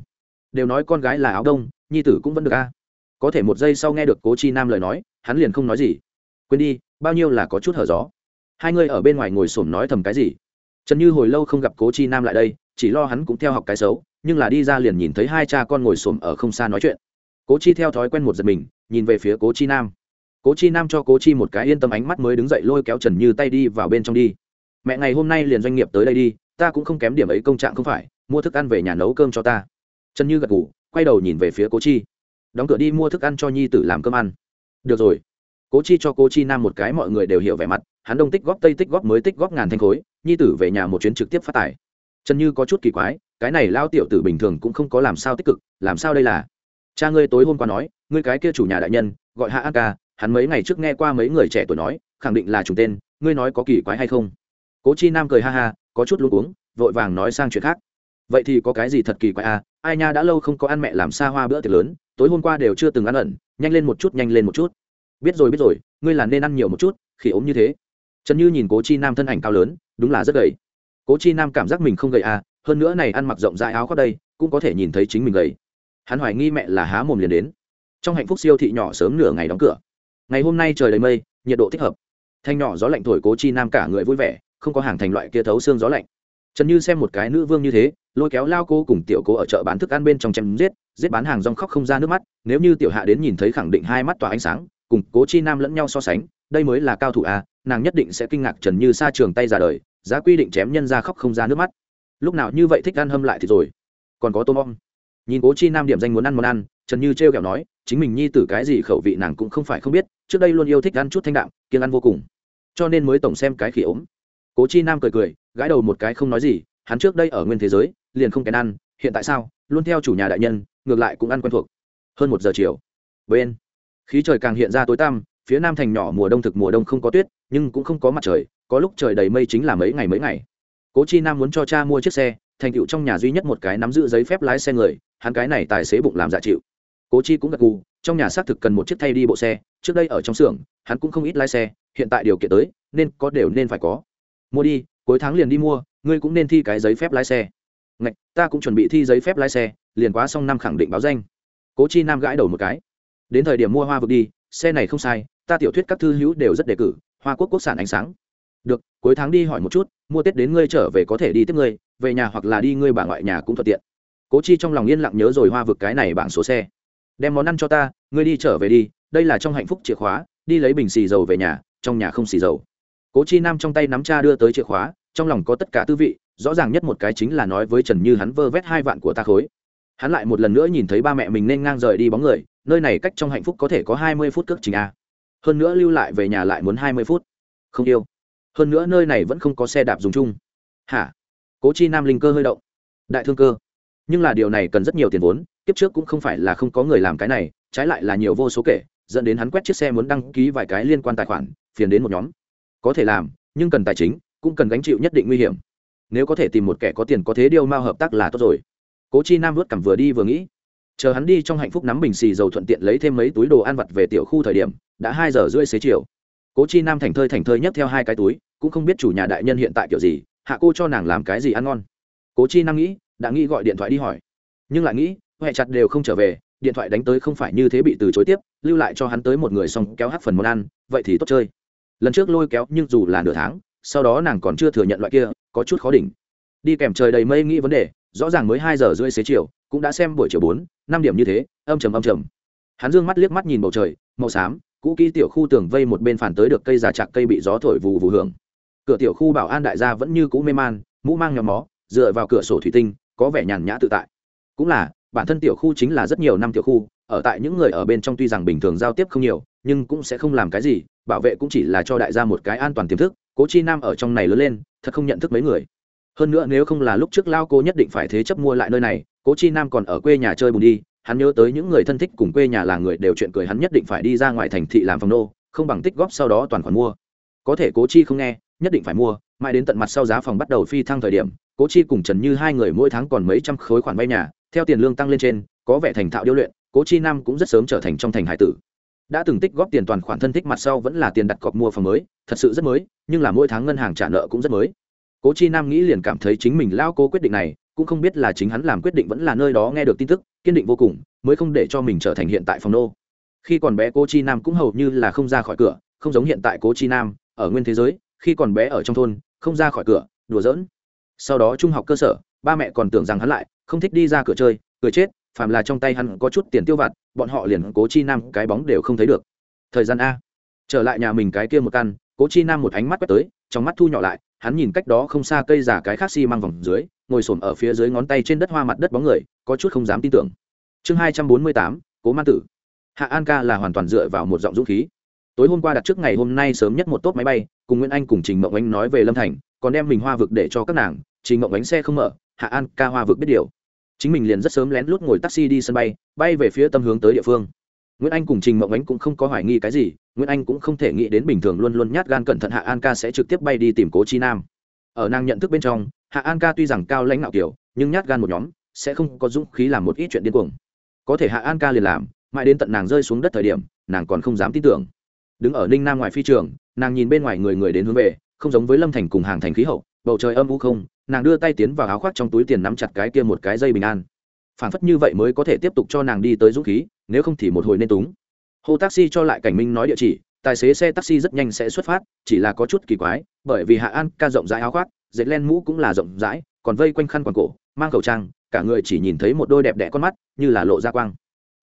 Đều nói con gái là áo đông, nhi tử cũng vẫn được a. Có thể một giây sau nghe được cố chi nam lời nói, hắn liền không nói gì. Quên đi, bao nhiêu là có chút hở gió. Hai người ở bên ngoài ngồi xổm nói thầm cái gì. Trần như hồi lâu không gặp cố chi nam lại đây, chỉ lo hắn cũng theo học cái xấu, nhưng là đi ra liền nhìn thấy hai cha con ngồi xổm ở không xa nói chuyện. Cố chi theo thói quen một giật mình, nhìn về phía cố chi nam cố chi nam cho cố chi một cái yên tâm ánh mắt mới đứng dậy lôi kéo trần như tay đi vào bên trong đi. Mẹ, ngày hôm nay liền doanh nghiệp tới đây đi, ta cũng không kém điểm ấy công trạng không phải, mua thức ăn về nhà nấu cơm cho ta. Trần như gật ngủ quay đầu nhìn về phía cố chi. Đóng cửa đi mua thức ăn cho nhi tử làm cơm ăn. Được rồi. Cố chi cho cố chi nam một cái mọi người đều hiểu vẻ mặt, hắn đông tích góp tây tích góp mới tích góp ngàn thanh khối, nhi tử về nhà một chuyến trực tiếp phát tài. Trần như có chút kỳ quái, cái này lao tiểu tử bình thường cũng không có làm sao tích cực, làm sao đây là? Cha ngươi tối hôm qua nói, ngươi cái kia chủ nhà đại nhân, gọi hạ an ca hắn mấy ngày trước nghe qua mấy người trẻ tuổi nói, khẳng định là trùng tên, ngươi nói có kỳ quái hay không? Cố chi nam cười ha ha, có chút luôn uống vội vàng nói sang chuyện khác. Vậy thì có cái gì thật kỳ quái à? Ai nha, đã lâu không có ăn mẹ làm xa hoa bữa tiệc lớn, tối hôm qua đều chưa từng ăn ẩn, nhanh lên một chút, nhanh lên một chút. Biết rồi biết rồi, ngươi là nên ăn nhiều một chút khi ốm như thế. Trần như nhìn cố chi nam thân ảnh cao lớn, đúng là rất gầy. Cố chi nam cảm giác mình không gầy à hơn nữa này ăn mặc rộng rãi áo khoác đây, cũng có thể nhìn thấy chính mình gầy. Hắn hoài nghi mẹ là há mồm liền đến. Trong hạnh phúc siêu thị nhỏ sớm nửa ngày đóng cửa ngày hôm nay trời đầy mây, nhiệt độ thích hợp. Thanh nhỏ gió lạnh thổi cố chi nam cả người vui vẻ, không có hàng thành loại kia thấu xương gió lạnh. Trần như xem một cái nữ vương như thế, lôi kéo lao cô cùng tiểu cô ở chợ bán thức ăn bên trong chém giết giết bán hàng rong khóc không ra nước mắt, nếu như tiểu hạ đến nhìn thấy khẳng định hai mắt tỏa ánh sáng, cùng cố chi nam lẫn nhau so sánh, đây mới là cao thủ a nàng nhất định sẽ kinh ngạc trần như xa trường tay ra đời, giá quy định chém nhân ra khóc không ra nước mắt. Lúc nào như vậy thích ăn hâm lại thì rồi. Còn có tôm om nhìn cố chi nam điểm danh muốn ăn món ăn, trần như t r kẹo nói, chính mình nhi tử cái gì khẩu vị nàng cũng không phải không biết trước đây luôn yêu thích ăn chút thanh đạm, kiêng ăn vô cùng. Cho nên mới tổng xem cái khỉ ốm. Cố chi nam cười cười, gãi đầu một cái không nói gì, hắn trước đây ở nguyên thế giới, liền không kén ăn, hiện tại sao, luôn theo chủ nhà đại nhân, ngược lại cũng ăn quen thuộc. Hơn một giờ chiều, bên, khí trời càng hiện ra tối tăm, phía nam thành nhỏ mùa đông thực mùa đông không có tuyết, nhưng cũng không có mặt trời, có lúc trời đầy mây chính là mấy ngày mấy ngày. Cố chi nam muốn cho cha mua chiếc xe, thành tựu trong nhà duy nhất một cái nắm giữ giấy phép lái xe người, hắn cái này tài xế bụng làm giả chịu. Cố chi cũng gật gù trong nhà xác thực cần một chiếc thay đi bộ xe trước đây ở trong xưởng hắn cũng không ít lái xe hiện tại điều kiện tới nên có đều nên phải có. Mua đi cuối tháng liền đi mua ngươi cũng nên thi cái giấy phép lái xe. Ngạch, ta cũng chuẩn bị thi giấy phép lái xe liền quá xong năm khẳng định báo danh. Cố chi nam gãi đầu một cái. Đến thời điểm mua hoa vực đi xe này không sai ta tiểu thuyết các thư hữu đều rất đề cử hoa quốc quốc sản ánh sáng. Được cuối tháng đi hỏi một chút mua tết đến ngươi trở về có thể đi tiếp ngươi về nhà hoặc là đi ngươi bà ngoại nhà cũng thuận tiện. Cố chi trong lòng yên lặng nhớ rồi hoa vực cái này bảng số xe đem món ăn cho ta, ngươi đi trở về đi, đây là trong hạnh phúc chìa khóa, đi lấy bình xì dầu về nhà, trong nhà không xì dầu. Cố chi nam trong tay nắm cha đưa tới chìa khóa, trong lòng có tất cả tư vị, rõ ràng nhất một cái chính là nói với trần như hắn vơ vét hai vạn của ta khối. Hắn lại một lần nữa nhìn thấy ba mẹ mình nên ngang rời đi bóng người, nơi này cách trong hạnh phúc có thể có hai mươi phút cước trình a. Hơn nữa lưu lại về nhà lại muốn hai mươi phút. Không yêu. Hơn nữa nơi này vẫn không có xe đạp dùng chung. Hả? Cố chi nam linh cơ hơi động. Đại thương cơ. Nhưng là điều này cần rất nhiều tiền vốn kiếp trước cũng không phải là không có người làm cái này, trái lại là nhiều vô số kể, dẫn đến hắn quét chiếc xe muốn đăng ký vài cái liên quan tài khoản, phiền đến một nhóm. Có thể làm, nhưng cần tài chính, cũng cần gánh chịu nhất định nguy hiểm. Nếu có thể tìm một kẻ có tiền có thế điều mao hợp tác là tốt rồi. Cố chi nam vớt cảm vừa đi vừa nghĩ. Chờ hắn đi trong hạnh phúc nắm bình xì dầu thuận tiện lấy thêm mấy túi đồ ăn vặt về tiểu khu thời điểm, đã hai giờ rưỡi xế chiều. Cố chi nam thành thơi thành thơi nhấc theo hai cái túi, cũng không biết chủ nhà đại nhân hiện tại kiểu gì, hạ cô cho nàng làm cái gì ăn ngon. Cố chi nam nghĩ, đã nghĩ gọi điện thoại đi hỏi. Nhưng lại nghĩ huệ chặt đều không trở về, điện thoại đánh tới không phải như thế bị từ chối tiếp, lưu lại cho hắn tới một người xong kéo hát phần món ăn, vậy thì tốt chơi. Lần trước lôi kéo nhưng dù là nửa tháng, sau đó nàng còn chưa thừa nhận loại kia, có chút khó đỉnh. Đi kèm trời đầy mây nghĩ vấn đề, rõ ràng mới hai giờ rưỡi xế chiều, cũng đã xem buổi chiều bốn, năm điểm như thế, âm trầm âm trầm. Hắn dương mắt liếc mắt nhìn bầu trời, màu xám, cũ kỹ tiểu khu tường vây một bên phản tới được cây già chạc cây bị gió thổi vù vù hưởng. Cửa tiểu khu bảo an đại gia vẫn như cũ mê man, mũ mang nhóm mó, dựa vào cửa sổ thủy tinh, có vẻ nhàn nhã tự tại. Cũng là bản thân tiểu khu chính là rất nhiều năm tiểu khu, ở tại những người ở bên trong tuy rằng bình thường giao tiếp không nhiều, nhưng cũng sẽ không làm cái gì, bảo vệ cũng chỉ là cho đại gia một cái an toàn tiềm thức, cố chi nam ở trong này lớn lên, thật không nhận thức mấy người. Hơn nữa nếu không là lúc trước lao cô nhất định phải thế chấp mua lại nơi này, cố chi nam còn ở quê nhà chơi bùn đi, hắn nhớ tới những người thân thích cùng quê nhà là người đều chuyện cười hắn nhất định phải đi ra ngoài thành thị làm phòng nô, không bằng tích góp sau đó toàn khoản mua. Có thể cố chi không nghe, nhất định phải mua, mãi đến tận mặt sau giá phòng bắt đầu phi thăng thời điểm, cố chi cùng trần như hai người mỗi tháng còn mấy trăm khối khoản vay nhà theo tiền lương tăng lên trên, có vẻ thành thạo điêu luyện, cố chi nam cũng rất sớm trở thành trong thành hải tử. Đã từng tích góp tiền toàn khoản thân thích mặt sau vẫn là tiền đặt cọc mua phòng mới, thật sự rất mới, nhưng là mỗi tháng ngân hàng trả nợ cũng rất mới. Cố chi nam nghĩ liền cảm thấy chính mình lao cố quyết định này, cũng không biết là chính hắn làm quyết định vẫn là nơi đó nghe được tin tức, kiên định vô cùng, mới không để cho mình trở thành hiện tại phòng nô. Khi còn bé cố chi nam cũng hầu như là không ra khỏi cửa, không giống hiện tại cố chi nam, ở nguyên thế giới, khi còn bé ở trong thôn, không ra khỏi cửa, đùa giỡn. Sau đó trung học cơ sở, ba mẹ còn tưởng rằng hắn lại không thích đi ra cửa chơi, cười chết, phàm là trong tay hắn có chút tiền tiêu vặt, bọn họ liền cố chi nam cái bóng đều không thấy được. Thời gian a. Trở lại nhà mình cái kia một căn, cố chi nam một ánh mắt quét tới, trong mắt thu nhỏ lại, hắn nhìn cách đó không xa cây giả cái khác xi、si、măng vòng dưới, ngồi s ổ m ở phía dưới ngón tay trên đất hoa mặt đất bóng người, có chút không dám tin tưởng. Chương hai trăm bốn mươi tám, cố man tử. Hạ an ca là hoàn toàn dựa vào một giọng dũng khí. Tối hôm qua đặt trước ngày hôm nay sớm nhất một tốt máy bay, cùng nguyễn anh cùng trình mộng anh nói về lâm thành, còn đem mình hoa vực để cho các nàng, trình mộng ánh xe không mở hạ an ca hoa vực biết điều. Chính mình liền rất sớm lén lút ngồi taxi đi sân bay bay về phía tâm hướng tới địa phương. Nguyễn anh cùng trình mộng ánh cũng không có hoài nghi cái gì, nguyễn anh cũng không thể nghĩ đến bình thường luôn luôn nhát gan cẩn thận hạ an ca sẽ trực tiếp bay đi tìm cố chi nam. Ở nàng nhận thức bên trong, hạ an ca tuy rằng cao lãnh nạo kiểu, nhưng nhát gan một nhóm, sẽ không có dũng khí làm một ít chuyện điên cuồng. Có thể hạ an ca liền làm, mãi đến tận nàng rơi xuống đất thời điểm, nàng còn không dám tin tưởng. Đứng ở ninh nam ngoài phi trường, nàng nhìn bên ngoài người người đến hướng về, không giống với lâm thành cùng hàng thành khí hậu bầu trời âm u không, nàng đưa tay tiến vào áo khoác trong túi tiền nắm chặt cái kia một cái dây bình an. Phản phất như vậy mới có thể tiếp tục cho nàng đi tới dũng khí, nếu không thì một hồi nên túng. Hô taxi cho lại cảnh minh nói địa chỉ, tài xế xe taxi rất nhanh sẽ xuất phát, chỉ là có chút kỳ quái, bởi vì hạ an ca rộng rãi áo khoác, dệt len mũ cũng là rộng rãi, còn vây quanh khăn quàng cổ, mang khẩu trang, cả người chỉ nhìn thấy một đôi đẹp đẽ con mắt, như là lộ ra quang.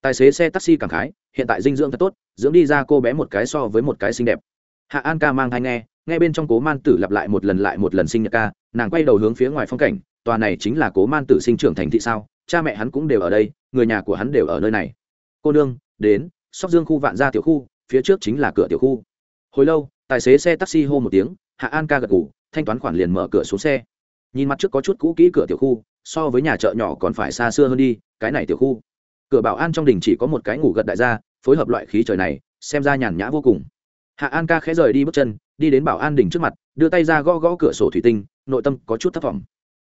Tài xế xe taxi cảm khái, hiện tại dinh dưỡng thật tốt, dưỡng đi ra cô bé một cái so với một cái xinh đẹp. Hạ an ca mang thai nghe nghe bên trong cố man tử lặp lại một lần lại một lần sinh nhật ca, nàng quay đầu hướng phía ngoài phong cảnh, tòa này chính là cố man tử sinh trưởng thành thị sao, cha mẹ hắn cũng đều ở đây, người nhà của hắn đều ở nơi này. Cô nương, đến, sóc dương khu vạn gia tiểu khu, phía trước chính là cửa tiểu khu. Hồi lâu, tài xế xe taxi hô một tiếng, hạ an ca gật ngủ thanh toán khoản liền mở cửa xuống xe. Nhìn mặt trước có chút cũ kỹ cửa tiểu khu, so với nhà chợ nhỏ còn phải xa xưa hơn đi, cái này tiểu khu. Cửa bảo an trong đình chỉ có một cái ngủ gật đại gia, phối hợp loại khí trời này, xem ra nhàn nhã vô cùng. Hạ an ca khẽ rời đi bước chân đi đến bảo an đình trước mặt, đưa tay ra gõ gõ cửa sổ thủy tinh, nội tâm có chút thất vọng.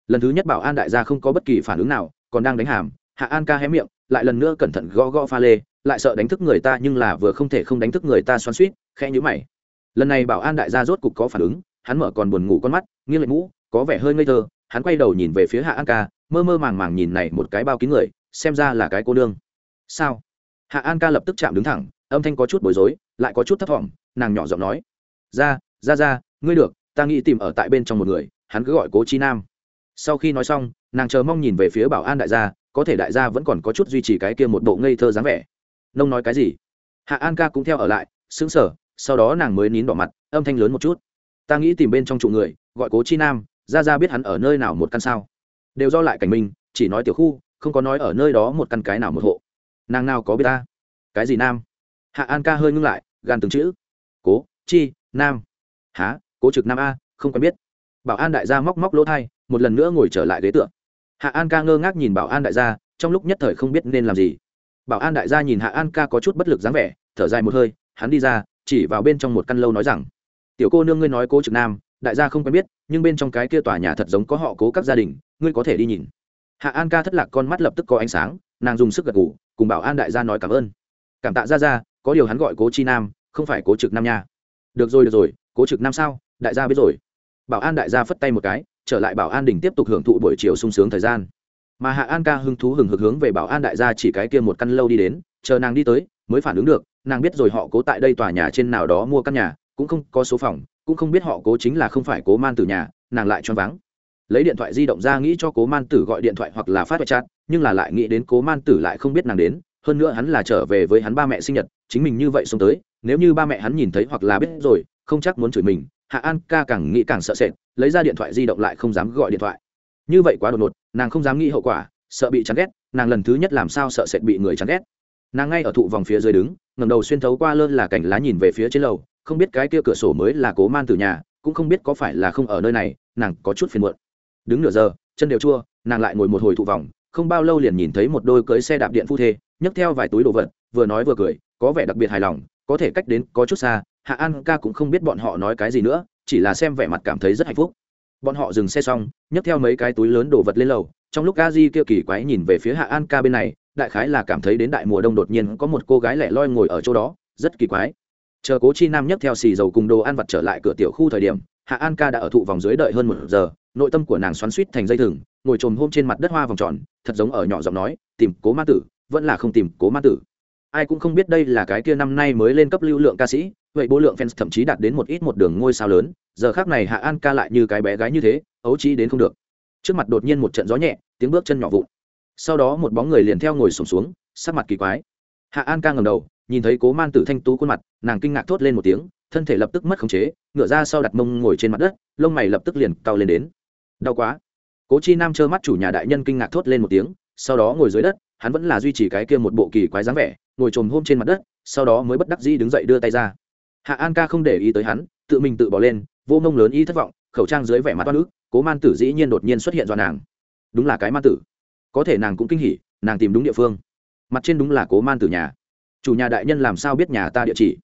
Lần thứ nhất bảo an đại gia không có bất kỳ phản ứng nào, còn đang đánh hàm, hạ an ca hé miệng, lại lần nữa cẩn thận gõ gõ pha lê, lại sợ đánh thức người ta nhưng là vừa không thể không đánh thức người ta xoắn suýt khẽ nhữ mày. Lần này bảo an đại gia rốt cục có phản ứng, hắn mở còn buồn ngủ con mắt, nghiêng lệch mũ, có vẻ hơi ngây thơ, hắn quay đầu nhìn về phía hạ an ca, mơ mơ màng màng nhìn này một cái bao kín người, xem ra là cái cô nương. Sao? Hạ an ca lập tức chạm đứng thẳng, âm thanh có chút bối rối, lại có chút thất vọng, nàng nhỏ giọng nói ra ra ra, ngươi được, ta nghĩ tìm ở tại bên trong một người, hắn cứ gọi cố chi nam. Sau khi nói xong, nàng chờ mong nhìn về phía bảo an đại gia, có thể đại gia vẫn còn có chút duy trì cái kia một bộ ngây thơ dáng vẻ. Nông nói cái gì? Hạ an ca cũng theo ở lại xứng sở sau đó nàng mới nín đỏ mặt, âm thanh lớn một chút. Ta nghĩ tìm bên trong trụ người, gọi cố chi nam, ra ra biết hắn ở nơi nào một căn sao. Đều do lại cảnh minh chỉ nói tiểu khu, không có nói ở nơi đó một căn cái nào một hộ. Nàng nào có biết ta? Cái gì nam? Hạ an ca hơi ngưng lại gan từng chữ. Cố, chi nam. Há cố trực nam a, không quen biết. Bảo an đại gia móc móc lỗ thai, một lần nữa ngồi trở lại ghế tượng hạ an ca ngơ ngác nhìn bảo an đại gia, trong lúc nhất thời không biết nên làm gì. Bảo an đại gia nhìn hạ an ca có chút bất lực dáng vẻ, thở dài một hơi, hắn đi ra, chỉ vào bên trong một căn lâu nói rằng, tiểu cô nương ngươi nói cố trực nam, đại gia không quen biết, nhưng bên trong cái kia tòa nhà thật giống có họ cố các gia đình, ngươi có thể đi nhìn. Hạ an ca thất lạc con mắt lập tức có ánh sáng, nàng dùng sức gật ngủ cùng bảo an đại gia nói cảm ơn. Cảm tạ ra ra có điều hắn gọi cố chi nam, không phải cố trực nam nha được rồi được rồi, cố trực năm sao, đại gia biết rồi. Bảo an đại gia phất tay một cái, trở lại bảo an đình tiếp tục hưởng thụ buổi chiều sung sướng thời gian. Mà hạ an ca hứng thú hừng hực hướng về bảo an đại gia chỉ cái kia một căn lâu đi đến, chờ nàng đi tới, mới phản ứng được, nàng biết rồi họ cố tại đây tòa nhà trên nào đó mua căn nhà, cũng không có số phòng, cũng không biết họ cố chính là không phải cố man tử nhà, nàng lại choáng váng. Lấy điện thoại di động ra nghĩ cho cố man tử gọi điện thoại hoặc là phát chat, nhưng là lại nghĩ đến cố man tử lại không biết nàng đến, hơn nữa hắn là trở về với hắn ba mẹ sinh nhật, chính mình như vậy xuống tới nếu như ba mẹ hắn nhìn thấy hoặc là biết rồi, không chắc muốn chửi mình, hạ an ca càng nghĩ càng sợ sệt, lấy ra điện thoại di động lại không dám gọi điện thoại. Như vậy quá đột ngột, nàng không dám nghĩ hậu quả, sợ bị chán ghét, nàng lần thứ nhất làm sao sợ sệt bị người chán ghét. Nàng ngay ở thụ vòng phía dưới đứng ngầm đầu xuyên thấu qua lơn là cảnh lá nhìn về phía trên lầu, không biết cái kia cửa sổ mới là cố man từ nhà, cũng không biết có phải là không ở nơi này, nàng có chút phiền muộn. Đứng nửa giờ, chân đều chua, nàng lại ngồi một hồi thụ vòng, không bao lâu liền nhìn thấy một đôi cưới xe đạp điện phu thê, nhấc theo vài túi đồ vật, vừa nói vừa cười, có vẻ đặc biệt hài lòng có thể cách đến có chút xa, hạ an ca cũng không biết bọn họ nói cái gì nữa, chỉ là xem vẻ mặt cảm thấy rất hạnh phúc. Bọn họ dừng xe xong, nhấc theo mấy cái túi lớn đồ vật lên lầu, trong lúc a di kia kỳ quái nhìn về phía hạ an ca bên này, đại khái là cảm thấy đến đại mùa đông đột nhiên có một cô gái lẻ loi ngồi ở chỗ đó, rất kỳ quái. Chờ cố chi nam nhấc theo xì dầu cùng đồ ăn vặt trở lại cửa tiểu khu thời điểm, hạ an ca đã ở thụ vòng dưới đợi hơn một giờ, nội tâm của nàng xoắn suýt thành dây thừng, ngồi trồm hôm trên mặt đất hoa vòng tròn, thật giống ở nhỏ giọng nói, tìm cố ma tử, vẫn là không tìm cố ma tử ai cũng không biết đây là cái kia năm nay mới lên cấp lưu lượng ca sĩ vậy bố lượng fans thậm chí đạt đến một ít một đường ngôi sao lớn giờ khác này hạ an ca lại như cái bé gái như thế ấu trí đến không được. Trước mặt đột nhiên một trận gió nhẹ tiếng bước chân nhỏ vụn. Sau đó một bóng người liền theo ngồi sùng xuống, xuống sắc mặt kỳ quái. Hạ an ca ngầm đầu nhìn thấy cố man tử thanh tú khuôn mặt nàng kinh ngạc thốt lên một tiếng thân thể lập tức mất khống chế ngựa ra sau đặt mông ngồi trên mặt đất lông mày lập tức liền cao lên đến. Đau quá. Cố chi nam trơ mắt chủ nhà đại nhân kinh ngạc thốt lên một tiếng sau đó ngồi dưới đất hắn vẫn là duy trì cái kia một bộ kỳ quái dáng vẻ, ngồi trồm hôm trên mặt đất, sau đó mới bất đắc dĩ đứng dậy đưa tay ra. Hạ an ca không để ý tới hắn, tự mình tự bỏ lên, vô mông lớn y thất vọng, khẩu trang dưới vẻ mặt toan ức, cố man tử dĩ nhiên đột nhiên xuất hiện do nàng. Đúng là cái man tử. Có thể nàng cũng kinh hỉ, nàng tìm đúng địa phương. Mặt trên đúng là cố man tử nhà. Chủ nhà đại nhân làm sao biết nhà ta địa chỉ?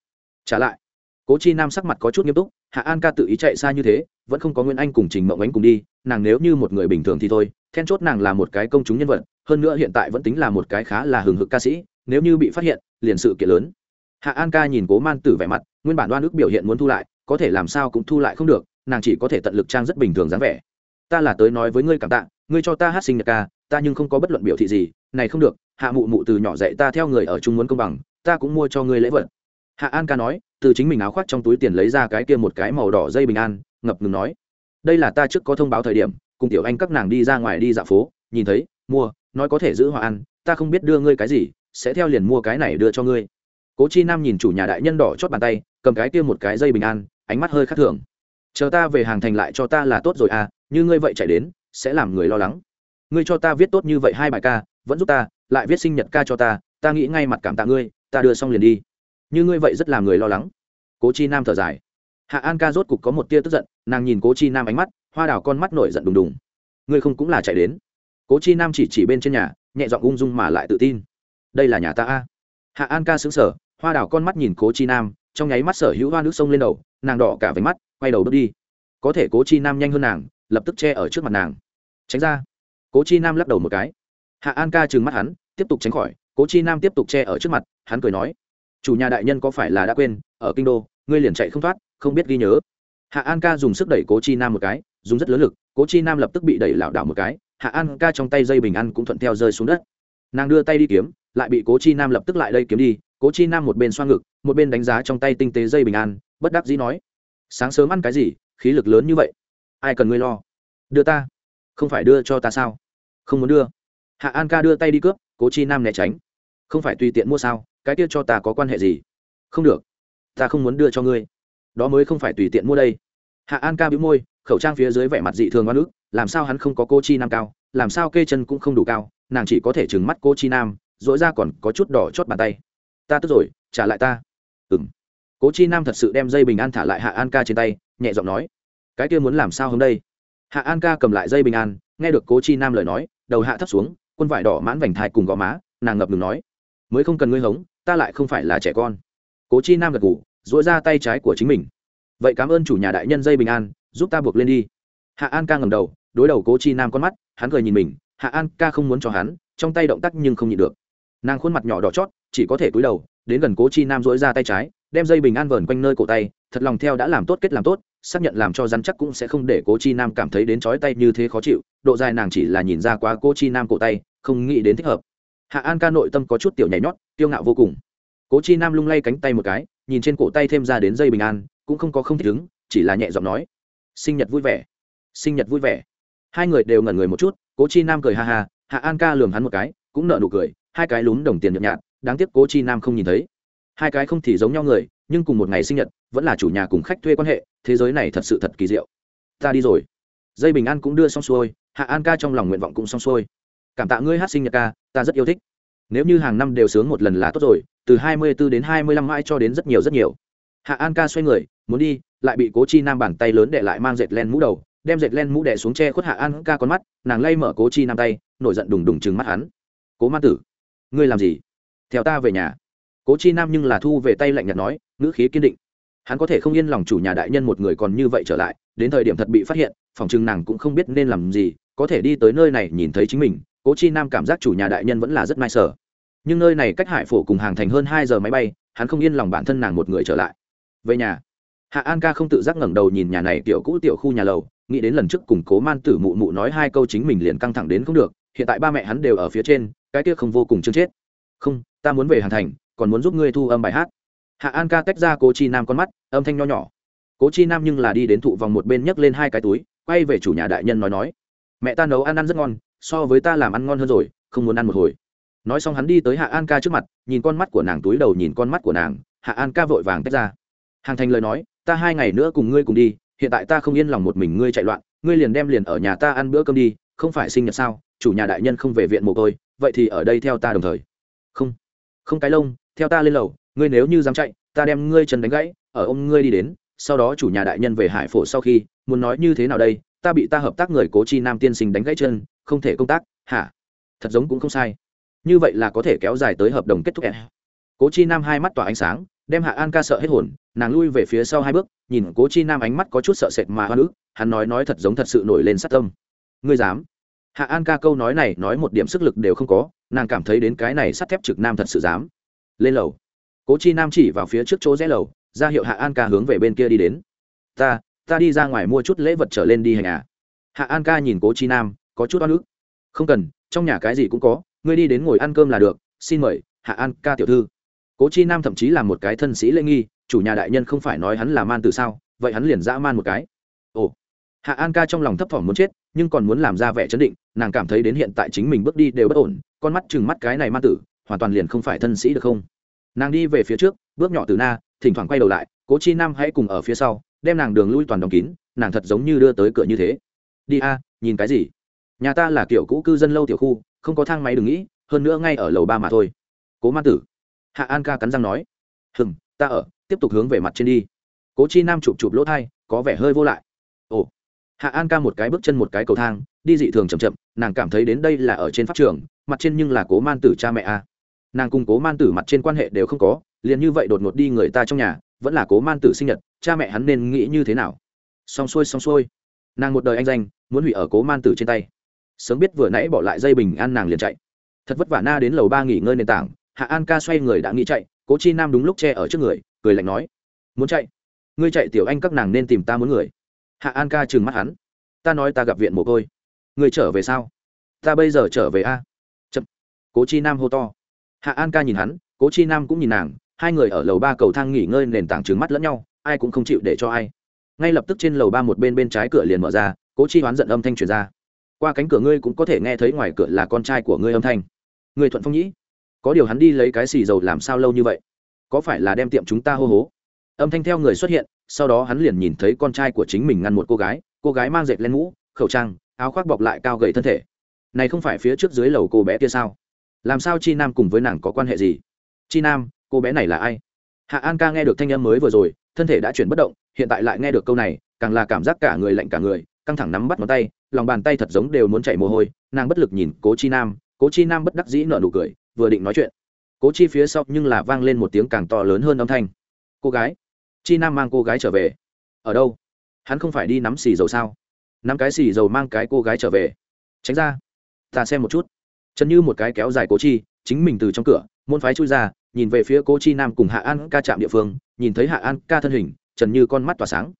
Trả lại. Cố chi nam sắc mặt có chút nghiêm túc hạ an ca tự ý chạy xa như thế, vẫn không có nguyên anh cùng trình mộng ánh cùng đi, nàng nếu như một người bình thường thì thôi, then chốt nàng là một cái công chúng nhân vật, hơn nữa hiện tại vẫn tính là một cái khá là hừng hực ca sĩ, nếu như bị phát hiện, liền sự kiện lớn. Hạ an ca nhìn cố man tử vẻ mặt, nguyên bản đoan ước biểu hiện muốn thu lại, có thể làm sao cũng thu lại không được, nàng chỉ có thể tận lực trang rất bình thường dáng vẻ. Ta là tới nói với ngươi cảm tạ, ngươi cho ta hát sinh nhật ca, ta nhưng không có bất luận biểu thị gì, này không được, hạ mụ mụ từ nhỏ dạy ta theo người ở chung muốn công bằng, ta cũng mua cho ngươi lễ vật hạ an ca nói, từ chính mình áo khoác trong túi tiền lấy ra cái kia một cái màu đỏ dây bình an, ngập ngừng nói. Đây là ta trước có thông báo thời điểm, cùng tiểu anh các nàng đi ra ngoài đi dạo phố, nhìn thấy, mua, nói có thể giữ hòa ăn ta không biết đưa ngươi cái gì, sẽ theo liền mua cái này đưa cho ngươi. Cố chi nam nhìn chủ nhà đại nhân đỏ chót bàn tay, cầm cái kia một cái dây bình an, ánh mắt hơi khắc thường. Chờ ta về hàng thành lại cho ta là tốt rồi à như ngươi vậy chạy đến, sẽ làm người lo lắng. Ngươi cho ta viết tốt như vậy hai bài ca, vẫn giúp ta, lại viết sinh nhật ca cho ta ta nghĩ ngay mặt cảm tạ ngươi, ta đưa xong liền đi như ngươi vậy rất làm người lo lắng. Cố chi nam thở dài. Hạ an ca rốt cục có một tia tức giận, nàng nhìn cố chi nam ánh mắt, hoa đào con mắt nổi giận đùng đùng. Ngươi không cũng là chạy đến. Cố chi nam chỉ chỉ bên trên nhà, nhẹ giọng ung dung mà lại tự tin. Đây là nhà ta a. Hạ an ca xứng sở hoa đào con mắt nhìn cố chi nam, trong nháy mắt sở hữu hoa nước sông lên đầu, nàng đỏ cả váy mắt, quay đầu bước đi. Có thể cố chi nam nhanh hơn nàng, lập tức che ở trước mặt nàng. Tránh ra. Cố chi nam lắc đầu một cái. Hạ an ca trừng mắt hắn, tiếp tục tránh khỏi. Cố chi nam tiếp tục che ở trước mặt, hắn cười nói chủ nhà đại nhân có phải là đã quên, ở kinh đô, ngươi liền chạy không thoát, không biết ghi nhớ. Hạ an ca dùng sức đẩy cố chi nam một cái, dùng rất lớn lực, cố chi nam lập tức bị đẩy lảo đảo một cái, hạ an ca trong tay dây bình ăn cũng thuận theo rơi xuống đất. Nàng đưa tay đi kiếm, lại bị cố chi nam lập tức lại đây kiếm đi, cố chi nam một bên xoa ngực, một bên đánh giá trong tay tinh tế dây bình an bất đắc dĩ nói, sáng sớm ăn cái gì, khí lực lớn như vậy? Ai cần ngươi lo? Đưa ta. Không phải đưa cho ta sao? Không muốn đưa. Hạ an ca đưa tay đi cướp, cố chi nam né tránh. Không phải tùy tiện mua sao? Cái kia cho ta có quan hệ gì? Không được. Ta không muốn đưa cho ngươi. Đó mới không phải tùy tiện mua đây. Hạ an ca bĩu môi, khẩu trang phía dưới vẻ mặt dị thường oan ức, làm sao hắn không có cô chi nam cao, làm sao kê chân cũng không đủ cao, nàng chỉ có thể trừng mắt cô chi nam dỗi ra còn có chút đỏ chót bàn tay. Ta tức rồi, trả lại ta. Ừng cô cố chi nam thật sự đem dây bình an thả lại hạ an ca trên tay, nhẹ giọng nói. Cái kia muốn làm sao hôm đây? Hạ an ca cầm lại dây bình an, nghe được cố chi nam lời nói, đầu hạ thấp xuống, quân vải đỏ mãn vành thai cùng gò má, nàng ngập ngừng nói. Mới không cần ngươi hống ta lại không phải là trẻ con. Cố chi nam gật ngủ dỗi ra tay trái của chính mình. Vậy cảm ơn chủ nhà đại nhân dây bình an, giúp ta buộc lên đi. Hạ an ca ngầm đầu, đối đầu cố chi nam con mắt, hắn cười nhìn mình. Hạ an ca không muốn cho hắn, trong tay động tác nhưng không nhịn được. Nàng khuôn mặt nhỏ đỏ chót, chỉ có thể cúi đầu, đến gần cố chi nam dỗi ra tay trái, đem dây bình an vờn quanh nơi cổ tay, thật lòng theo đã làm tốt kết làm tốt, xác nhận làm cho rắn chắc cũng sẽ không để cố chi nam cảm thấy đến chói tay như thế khó chịu. Độ dài nàng chỉ là nhìn ra quá cố chi nam cổ tay, không nghĩ đến thích hợp. Hạ an ca nội tâm có chút tiểu nhảy nhót kiêu ngạo vô cùng. Cố chi nam lung lay cánh tay một cái, nhìn trên cổ tay thêm ra đến dây bình an, cũng không có không thích ứng, chỉ là nhẹ giọng nói, sinh nhật vui vẻ, sinh nhật vui vẻ. Hai người đều ngẩn người một chút, cố chi nam cười ha ha, hạ an ca lườm hắn một cái, cũng nợ nụ cười, hai cái lún đồng tiền nhợt nhạt, đáng tiếc cố chi nam không nhìn thấy. Hai cái không thì giống nhau người, nhưng cùng một ngày sinh nhật, vẫn là chủ nhà cùng khách thuê quan hệ, thế giới này thật sự thật kỳ diệu. Ta đi rồi. Dây bình an cũng đưa xong xuôi, hạ an ca trong lòng nguyện vọng cũng xong xuôi. Cảm tạ ngươi hát sinh nhật ca, ta rất yêu thích nếu như hàng năm đều sướng một lần là tốt rồi, từ hai mươi 24 đến hai mươi lăm mãi cho đến rất nhiều rất nhiều. Hạ an ca xoay người, muốn đi, lại bị cố chi nam bàn tay lớn để lại mang dệt len mũ đầu, đem dệt len mũ đẻ xuống che khuất hạ an ca con mắt, nàng lay mở cố chi nam tay, nổi giận đùng đùng chừng mắt hắn. Cố ma tử, ngươi làm gì? Theo ta về nhà. Cố chi nam nhưng là thu về tay lạnh nhạt nói, ngữ khí kiên định. Hắn có thể không yên lòng chủ nhà đại nhân một người còn như vậy trở lại, đến thời điểm thật bị phát hiện, phòng chừng nàng cũng không biết nên làm gì, có thể đi tới nơi này nhìn thấy chính mình cố chi nam cảm giác chủ nhà đại nhân vẫn là rất may sở nhưng nơi này cách hải phổ cùng hàng thành hơn hai giờ máy bay, hắn không yên lòng bản thân nàng một người trở lại. Về nhà, hạ an ca không tự giác ngẩng đầu nhìn nhà này tiểu cũ tiểu khu nhà lầu, nghĩ đến lần trước cùng cố man tử mụ mụ nói hai câu chính mình liền căng thẳng đến không được, hiện tại ba mẹ hắn đều ở phía trên, cái kia không vô cùng chương chết. Không, ta muốn về hàng thành, còn muốn giúp ngươi thu âm bài hát. Hạ an ca tách ra cố chi nam con mắt, âm thanh nho nhỏ. Cố chi nam nhưng là đi đến thụ vòng một bên nhấc lên hai cái túi, quay về chủ nhà đại nhân nói nói, mẹ ta nấu ăn ăn rất ngon so với ta làm ăn ngon hơn rồi, không muốn ăn một hồi. Nói xong hắn đi tới hạ an ca trước mặt, nhìn con mắt của nàng túi đầu nhìn con mắt của nàng, hạ an ca vội vàng tách ra. Hàng thành lời nói, ta hai ngày nữa cùng ngươi cùng đi, hiện tại ta không yên lòng một mình ngươi chạy loạn, ngươi liền đem liền ở nhà ta ăn bữa cơm đi, không phải sinh nhật sao, chủ nhà đại nhân không về viện mồ côi, vậy thì ở đây theo ta đồng thời. Không không cái lông, theo ta lên lầu, ngươi nếu như dám chạy, ta đem ngươi chân đánh gãy, ở ông ngươi đi đến, sau đó chủ nhà đại nhân về hải phổ sau khi, muốn nói như thế nào đây, ta bị ta hợp tác người cố chi nam tiên sinh đánh gãy chân không thể công tác hả? Thật giống cũng không sai. Như vậy là có thể kéo dài tới hợp đồng kết thúc. Cố chi nam hai mắt tỏa ánh sáng đem hạ an ca sợ hết hồn nàng lui về phía sau hai bước nhìn cố chi nam ánh mắt có chút sợ sệt mà hoa nữ hắn nói nói thật giống thật sự nổi lên sát tâm. Ngươi dám? Hạ an ca câu nói này nói một điểm sức lực đều không có nàng cảm thấy đến cái này sắt thép trực nam thật sự dám. Lên lầu. Cố chi nam chỉ vào phía trước chỗ rẽ lầu ra hiệu hạ an ca hướng về bên kia đi đến. Ta ta đi ra ngoài mua chút lễ vật trở lên đi hành à. Hạ an ca nhìn cố chi nam có chút oan ức. Không cần, trong nhà cái gì cũng có, ngươi đi đến ngồi ăn cơm là được, xin mời, hạ an ca tiểu thư. Cố chi nam thậm chí là một cái thân sĩ lễ nghi, chủ nhà đại nhân không phải nói hắn là man từ sao, vậy hắn liền dã man một cái. Ồ. Hạ an ca trong lòng thấp thỏm muốn chết, nhưng còn muốn làm ra vẻ chấn định, nàng cảm thấy đến hiện tại chính mình bước đi đều bất ổn, con mắt chừng mắt cái này man tử, hoàn toàn liền không phải thân sĩ được không? Nàng đi về phía trước, bước nhỏ từ na, thỉnh thoảng quay đầu lại, cố chi nam hãy cùng ở phía sau, đem nàng đường lui toàn đóng kín, nàng thật giống như đưa tới cửa như thế. Đi a, nhìn cái gì? Nhà ta là kiểu cũ cư dân lâu tiểu khu, không có thang máy đừng nghĩ, hơn nữa ngay ở lầu ba mà thôi. Cố man tử. Hạ an ca cắn răng nói. Hừm, ta ở, tiếp tục hướng về mặt trên đi. Cố chi nam chụp chụp lỗ thai, có vẻ hơi vô lại. Ồ. Hạ an ca một cái bước chân một cái cầu thang, đi dị thường chậm chậm, nàng cảm thấy đến đây là ở trên pháp trường, mặt trên nhưng là cố man tử cha mẹ a. Nàng cùng cố man tử mặt trên quan hệ đều không có, liền như vậy đột ngột đi người ta trong nhà, vẫn là cố man tử sinh nhật, cha mẹ hắn nên nghĩ như thế nào? Xong xuôi xong xuôi. Nàng một đời anh danh, muốn hủy ở cố man tử trên tay sớm biết vừa nãy bỏ lại dây bình an nàng liền chạy. Thật vất vả na đến lầu ba nghỉ ngơi nền tảng, hạ an ca xoay người đã nghĩ chạy, cố chi nam đúng lúc che ở trước người, cười lạnh nói, muốn chạy? Ngươi chạy tiểu anh các nàng nên tìm ta muốn người. Hạ an ca trừng mắt hắn, ta nói ta gặp viện mồ côi. Người trở về sao? Ta bây giờ trở về a. Chậm. Cố chi nam hô to. Hạ an ca nhìn hắn, cố chi nam cũng nhìn nàng, hai người ở lầu ba cầu thang nghỉ ngơi nền tảng trừng mắt lẫn nhau, ai cũng không chịu để cho ai. Ngay lập tức trên lầu ba một bên bên trái cửa liền mở ra, cố chi hoán giận âm thanh truyền ra qua cánh cửa ngươi cũng có thể nghe thấy ngoài cửa là con trai của ngươi âm thanh. Người thuận phong nhĩ, có điều hắn đi lấy cái xì dầu làm sao lâu như vậy? Có phải là đem tiệm chúng ta hô hố? Âm thanh theo người xuất hiện, sau đó hắn liền nhìn thấy con trai của chính mình ngăn một cô gái cô gái mang dệt lên mũ, khẩu trang, áo khoác bọc lại cao gầy thân thể. Này không phải phía trước dưới lầu cô bé kia sao? Làm sao chi nam cùng với nàng có quan hệ gì? Chi nam, cô bé này là ai? Hạ an ca nghe được thanh âm mới vừa rồi, thân thể đã chuyển bất động, hiện tại lại nghe được câu này, càng là cảm giác cả người lạnh cả người, căng thẳng nắm bắt ngón tay lòng bàn tay thật giống đều muốn chảy mồ hôi, nàng bất lực nhìn cố chi nam, cố chi nam bất đắc dĩ nở nụ cười, vừa định nói chuyện. Cố chi phía sau nhưng là vang lên một tiếng càng to lớn hơn âm thanh. Cô gái, chi nam mang cô gái trở về. Ở đâu? Hắn không phải đi nắm xì dầu sao? Nắm cái xì dầu mang cái cô gái trở về. Tránh ra, ta xem một chút. Chân như một cái kéo dài cố chi, chính mình từ trong cửa, môn phái chui ra, nhìn về phía cố chi nam cùng hạ an ca chạm địa phương, nhìn thấy hạ an ca thân hình, trần như con mắt tỏa sáng.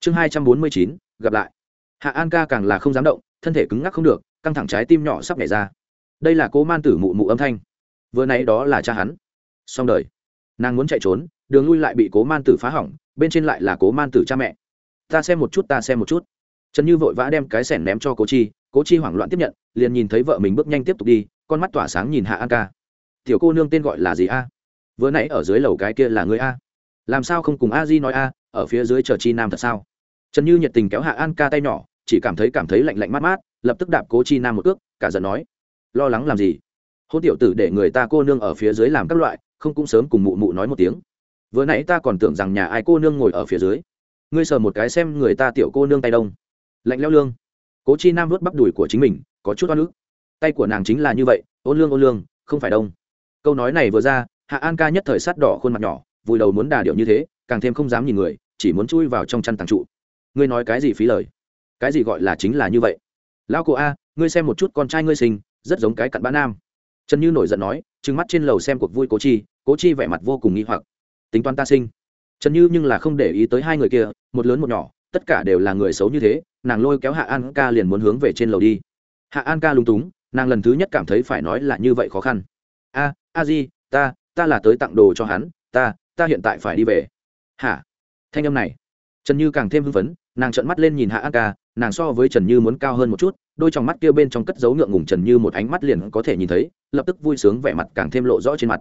Chương hai trăm bốn mươi chín, gặp lại hạ an ca càng là không dám động, thân thể cứng ngắc không được, căng thẳng trái tim nhỏ sắp nhảy ra. Đây là cố man tử mụ mụ âm thanh. Vừa nãy đó là cha hắn. Xong đời. Nàng muốn chạy trốn, đường lui lại bị cố man tử phá hỏng, bên trên lại là cố man tử cha mẹ. Ta xem một chút, ta xem một chút. Trần như vội vã đem cái sẻn ném cho cố chi cố chi hoảng loạn tiếp nhận, liền nhìn thấy vợ mình bước nhanh tiếp tục đi, con mắt tỏa sáng nhìn hạ an ca. Tiểu cô nương tên gọi là gì a? Vừa nãy ở dưới lầu cái kia là người a? Làm sao không cùng a di nói a, ở phía dưới chờ chi nam thật sao? Trần như nhiệt tình kéo hạ an ca tay nhỏ chỉ cảm thấy cảm thấy lạnh lạnh mát mát, lập tức đạp cố chi nam một ước cả giận nói, lo lắng làm gì? Hôn tiểu tử để người ta cô nương ở phía dưới làm các loại, không cũng sớm cùng mụ mụ nói một tiếng. Vừa nãy ta còn tưởng rằng nhà ai cô nương ngồi ở phía dưới. Ngươi sờ một cái xem người ta tiểu cô nương tay đông. Lạnh leo lương. Cố chi nam vớt bắp đùi của chính mình, có chút oan ức. Tay của nàng chính là như vậy, ôn lương ôn lương, không phải đông. Câu nói này vừa ra, hạ an ca nhất thời sắt đỏ khuôn mặt nhỏ vùi đầu muốn đà điệu như thế, càng thêm không dám nhìn người, chỉ muốn chui vào trong chăn tàng trụ. Ngươi nói cái gì phí lời? Cái gì gọi là chính là như vậy? Lão cô a, ngươi xem một chút con trai ngươi sinh, rất giống cái cặn bã nam. Trần như nổi giận nói, trừng mắt trên lầu xem cuộc vui cố chi cố chi vẻ mặt vô cùng nghi hoặc. Tính toán ta sinh. Trần như nhưng là không để ý tới hai người kia, một lớn một nhỏ, tất cả đều là người xấu như thế, nàng lôi kéo hạ an ca liền muốn hướng về trên lầu đi. Hạ an ca lung túng, nàng lần thứ nhất cảm thấy phải nói là như vậy khó khăn. A a di, ta ta là tới tặng đồ cho hắn, ta ta hiện tại phải đi về. Hả? Thanh âm này. Trần như càng thêm hưng phấn, nàng trợn mắt lên nhìn hạ an ca nàng so với trần như muốn cao hơn một chút, đôi trong mắt kia bên trong cất dấu ngượng ngùng trần như một ánh mắt liền có thể nhìn thấy, lập tức vui sướng vẻ mặt càng thêm lộ rõ trên mặt.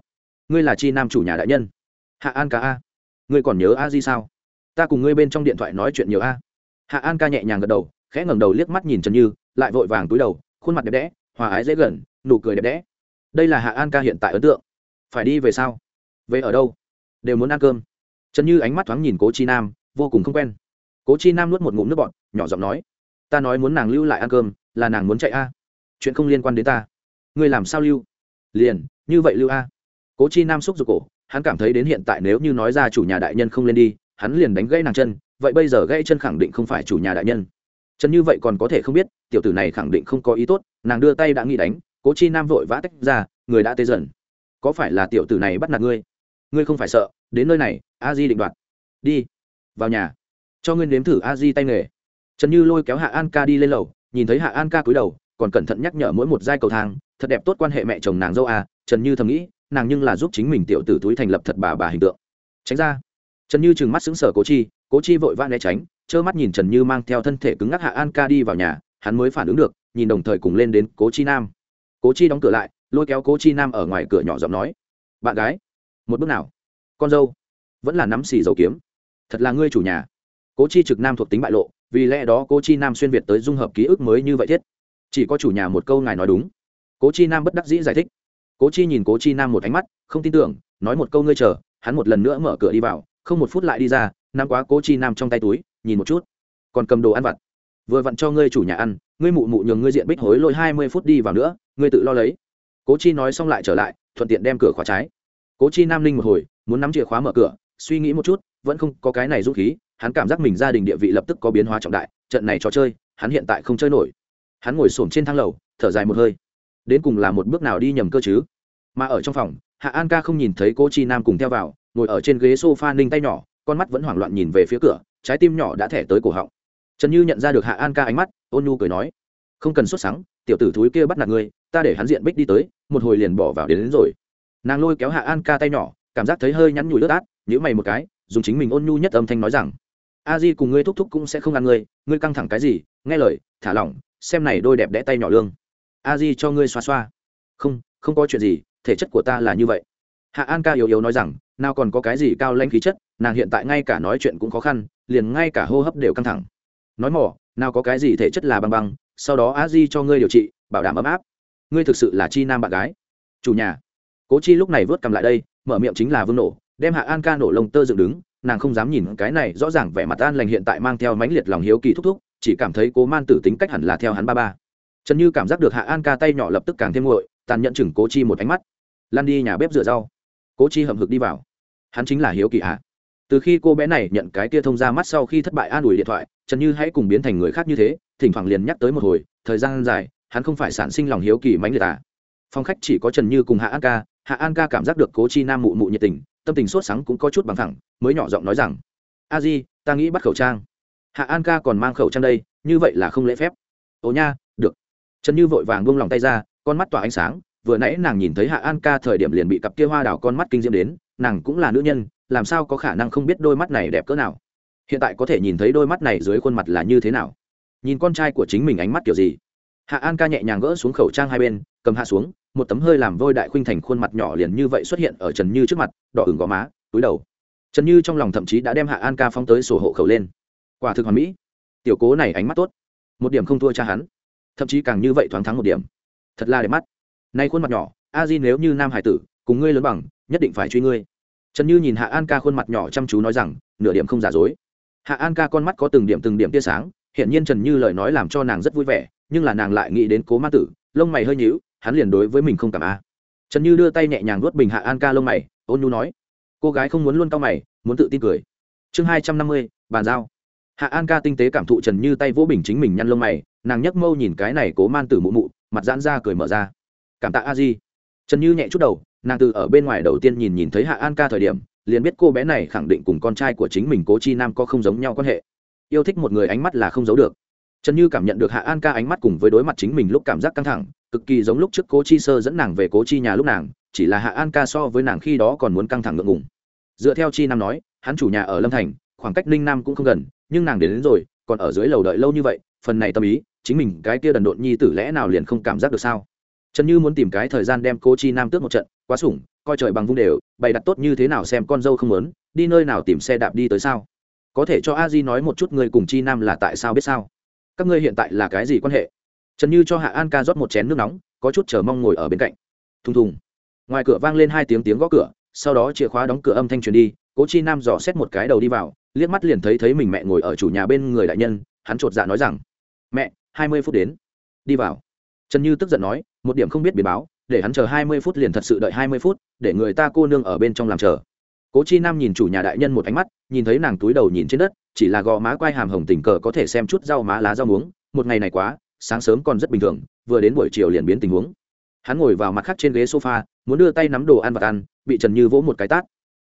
Ngươi là chi nam chủ nhà đại nhân? Hạ an ca a. Ngươi còn nhớ a di sao? Ta cùng ngươi bên trong điện thoại nói chuyện nhiều a. Hạ an ca nhẹ nhàng gật đầu, khẽ ngẩng đầu liếc mắt nhìn trần như, lại vội vàng túi đầu, khuôn mặt đẹp đẽ, hòa ái dễ gần, nụ cười đẹp đẽ. Đây là hạ an ca hiện tại ấn tượng. Phải đi về sao? Về ở đâu? Đều muốn ăn cơm. Trần như ánh mắt thoáng nhìn cố chi nam, vô cùng không quen cố chi nam nuốt một ngụm nước bọt, nhỏ giọng nói, ta nói muốn nàng lưu lại ăn cơm, là nàng muốn chạy a. Chuyện không liên quan đến ta. Ngươi làm sao lưu? Liền, như vậy lưu a. Cố chi nam xúc giục cổ, hắn cảm thấy đến hiện tại nếu như nói ra chủ nhà đại nhân không lên đi, hắn liền đánh gãy nàng chân, vậy bây giờ gãy chân khẳng định không phải chủ nhà đại nhân. Chân như vậy còn có thể không biết, tiểu tử này khẳng định không có ý tốt, nàng đưa tay đã nghĩ đánh, cố chi nam vội vã tách ra, người đã tê dần. Có phải là tiểu tử này bắt nạt ngươi? Ngươi không phải sợ, đến nơi này, a di định đoạt. Đi, vào nhà cho ngươi nếm thử a di tay nghề. Trần như lôi kéo hạ an ca đi lên lầu, nhìn thấy hạ an ca cúi đầu, còn cẩn thận nhắc nhở mỗi một giai cầu thang, thật đẹp tốt quan hệ mẹ chồng nàng dâu a, trần như thầm nghĩ, nàng nhưng là giúp chính mình tiểu tử túi thành lập thật bà bà hình tượng. Tránh ra. Trần như trừng mắt xứng sở cố chi cố chi vội vã né tránh, trơ mắt nhìn trần như mang theo thân thể cứng ngắc hạ an ca đi vào nhà, hắn mới phản ứng được, nhìn đồng thời cùng lên đến cố chi nam. Cố chi đóng cửa lại, lôi kéo cố chi nam ở ngoài cửa nhỏ giọng nói, bạn gái, một bước nào? Con dâu, vẫn là nắm xì dầu kiếm. Thật là ngươi chủ nhà cố chi trực nam thuộc tính bại lộ, vì lẽ đó cố chi nam xuyên việt tới dung hợp ký ức mới như vậy thiết. Chỉ có chủ nhà một câu ngài nói đúng. Cố chi nam bất đắc dĩ giải thích. Cố chi nhìn cố chi nam một ánh mắt, không tin tưởng, nói một câu ngươi chờ, hắn một lần nữa mở cửa đi vào, không một phút lại đi ra nam quá cố chi nam trong tay túi, nhìn một chút. Còn cầm đồ ăn vặt. Vừa vặn cho ngươi chủ nhà ăn, ngươi mụ mụ nhường ngươi diện bích hối lôi hai mươi phút đi vào nữa, ngươi tự lo lấy. Cố chi nói xong lại trở lại, thuận tiện đem cửa khóa trái. Cố chi nam linh một hồi, muốn nắm chìa khóa mở cửa, suy nghĩ một chút vẫn không có cái này dũng khí hắn cảm giác mình gia đình địa vị lập tức có biến hóa trọng đại trận này trò chơi hắn hiện tại không chơi nổi. Hắn ngồi s trên thang lầu thở dài một hơi. Đến cùng là một bước nào đi nhầm cơ chứ? Mà ở trong phòng hạ an ca không nhìn thấy cô chi nam cùng theo vào ngồi ở trên ghế s o f a ninh tay nhỏ con mắt vẫn hoảng loạn nhìn về phía cửa trái tim nhỏ đã thẻ tới cổ họng. Trần như nhận ra được hạ an ca ánh mắt ôn nhu cười nói không cần xuất sáng tiểu tử thúi kia bắt nạt ngươi ta để hắn diện bích đi tới một hồi liền bỏ vào đến, đến rồi. Nàng lôi kéo hạ an ca tay nhỏ cảm giác thấy hơi nhắn nhủi ướt át nhữ mày một cái dùng chính mình ôn nhu nhất âm thanh nói rằng, a di cùng ngươi thúc thúc cũng sẽ không ăn ngươi ngươi căng thẳng cái gì? Nghe lời, thả lỏng, xem này đôi đẹp đẽ tay nhỏ lương. A di cho ngươi xoa xoa. Không không có chuyện gì, thể chất của ta là như vậy. Hạ an ca yếu yếu nói rằng, nào còn có cái gì cao lanh khí chất, nàng hiện tại ngay cả nói chuyện cũng khó khăn, liền ngay cả hô hấp đều căng thẳng. Nói mỏ, nào có cái gì thể chất là băng băng, sau đó a di cho ngươi điều trị, bảo đảm ấm áp. Ngươi thực sự là chi nam bạn gái. Chủ nhà. Cố chi lúc này vớt cầm lại đây, mở miệng chính là vương nổ đem hạ an ca nổ lông tơ dựng đứng, nàng không dám nhìn cái này, rõ ràng vẻ mặt an lành hiện tại mang theo mãnh liệt lòng hiếu kỳ thúc thúc, chỉ cảm thấy cố man tử tính cách hẳn là theo hắn ba ba. Trần như cảm giác được hạ an ca tay nhỏ lập tức càng thêm nguội, tàn nhận chừng cố chi một ánh mắt. Lan đi nhà bếp rửa rau. Cố chi hậm hực đi vào. Hắn chính là hiếu kỳ hạ từ khi cô bé này nhận cái tia thông ra mắt sau khi thất bại an ủi điện thoại, trần như hãy cùng biến thành người khác như thế, thỉnh thoảng liền nhắc tới một hồi, thời gian dài, hắn không phải sản sinh lòng hiếu kỳ mãnh liệt à phong khách chỉ có trần như cùng hạ an ca, hạ an ca cảm giác được cố chi nam mụ mụ nhiệt tình tâm tình sốt sắng cũng có chút bằng thẳng, mới nhỏ giọng nói rằng, a di, ta nghĩ bắt khẩu trang. Hạ an ca còn mang khẩu trang đây, như vậy là không lễ phép. Ồ nha, được. Trần như vội vàng buông lòng tay ra, con mắt tỏa ánh sáng, vừa nãy nàng nhìn thấy hạ an ca thời điểm liền bị cặp kia hoa đào con mắt kinh diễm đến, nàng cũng là nữ nhân, làm sao có khả năng không biết đôi mắt này đẹp cỡ nào? Hiện tại có thể nhìn thấy đôi mắt này dưới khuôn mặt là như thế nào? Nhìn con trai của chính mình ánh mắt kiểu gì? Hạ an ca nhẹ nhàng gỡ xuống khẩu trang hai bên, cầm hạ xuống một tấm hơi làm vôi đại khuynh thành khuôn mặt nhỏ liền như vậy xuất hiện ở trần như trước mặt, đỏ ửng gò má, túi đầu. Trần như trong lòng thậm chí đã đem hạ an ca phóng tới sổ hộ khẩu lên. Quả thực hoàn mỹ. Tiểu cố này ánh mắt tốt. Một điểm không thua cha hắn. Thậm chí càng như vậy thoáng thắng một điểm. Thật là đẹp mắt. Nay khuôn mặt nhỏ, a di nếu như nam hải tử, cùng ngươi lớn bằng, nhất định phải truy ngươi. Trần như nhìn hạ an ca khuôn mặt nhỏ chăm chú nói rằng, nửa điểm không giả dối. Hạ an ca con mắt có từng điểm từng điểm tia sáng hiện nhiên trần như lời nói làm cho nàng rất vui vẻ, nhưng là nàng lại nghĩ đến cố ma tử, lông mày hơi nhíu hắn liền đối với mình không cảm a trần như đưa tay nhẹ nhàng nuốt bình hạ an ca lông mày, ôn nhu nói, cô gái không muốn luôn cau mày, muốn tự tin cười. Chương hai trăm năm mươi, bàn giao. Hạ an ca tinh tế cảm thụ trần như tay vỗ bình chính mình nhăn lông mày, nàng nhấc mâu nhìn cái này cố man tử mụ mụ, mặt giãn ra cười mở ra. Cảm tạ a di. Trần như nhẹ chút đầu, nàng từ ở bên ngoài đầu tiên nhìn nhìn thấy hạ an ca thời điểm, liền biết cô bé này khẳng định cùng con trai của chính mình cố chi nam có không giống nhau quan hệ. Yêu thích một người ánh mắt là không giấu được. Trần như cảm nhận được hạ an ca ánh mắt cùng với đối mặt chính mình lúc cảm giác căng thẳng cực kỳ giống lúc trước cố chi sơ dẫn nàng về cố chi nhà lúc nàng chỉ là hạ an ca so với nàng khi đó còn muốn căng thẳng ngượng ngùng. Dựa theo chi nam nói hắn chủ nhà ở lâm thành khoảng cách ninh nam cũng không gần nhưng nàng đến, đến rồi còn ở dưới lầu đợi lâu như vậy phần này tâm ý chính mình cái kia đần độn nhi tử lẽ nào liền không cảm giác được sao? Trần như muốn tìm cái thời gian đem cô chi nam tước một trận quá sủng coi trời bằng vung đều bày đặt tốt như thế nào xem con dâu không lớn đi nơi nào tìm xe đạp đi tới sao? Có thể cho a di nói một chút người cùng chi nam là tại sao biết sao? Các ngươi hiện tại là cái gì quan hệ? Trần như cho hạ an ca rót một chén nước nóng, có chút chờ mong ngồi ở bên cạnh. Thùng thùng. Ngoài cửa vang lên hai tiếng tiếng gõ cửa, sau đó chìa khóa đóng cửa âm thanh truyền đi, cố chi nam dò xét một cái đầu đi vào, liếc mắt liền thấy thấy mình mẹ ngồi ở chủ nhà bên người đại nhân, hắn chột dạ nói rằng, mẹ, hai mươi phút đến. Đi vào. Trần như tức giận nói, một điểm không biết biến báo, để hắn chờ hai mươi phút liền thật sự đợi hai mươi phút, để người ta cô nương ở bên trong làm chờ. Cố chi nam nhìn chủ nhà đại nhân một ánh mắt, nhìn thấy nàng túi đầu nhìn trên đất, chỉ là gò má quai hàm hồng tình cờ có thể xem chút rau má lá rau muống, một ngày này quá sáng sớm còn rất bình thường, vừa đến buổi chiều liền biến tình huống. Hắn ngồi vào mặt khác trên ghế sofa, muốn đưa tay nắm đồ ăn vặt ăn, bị trần như vỗ một cái tát.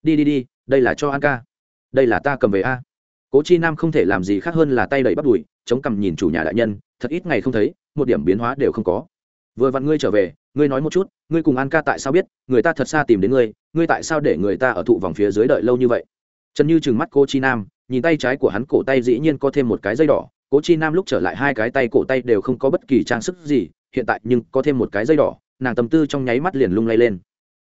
Đi đi đi, đây là cho ăn ca. Đây là ta cầm về a. Cố chi nam không thể làm gì khác hơn là tay đẩy bắt đùi, chống cằm nhìn chủ nhà đại nhân, thật ít ngày không thấy, một điểm biến hóa đều không có. Vừa vặn ngươi trở về, ngươi nói một chút, ngươi cùng an ca tại sao biết, người ta thật xa tìm đến ngươi ngươi tại sao để người ta ở thụ vòng phía dưới đợi lâu như vậy? Trần như chừng mắt cô chi nam, nhìn tay trái của hắn, cổ tay dĩ nhiên có thêm một cái dây đỏ cố chi nam lúc trở lại hai cái tay cổ tay đều không có bất kỳ trang sức gì, hiện tại nhưng có thêm một cái dây đỏ, nàng tâm tư trong nháy mắt liền lung lay lên.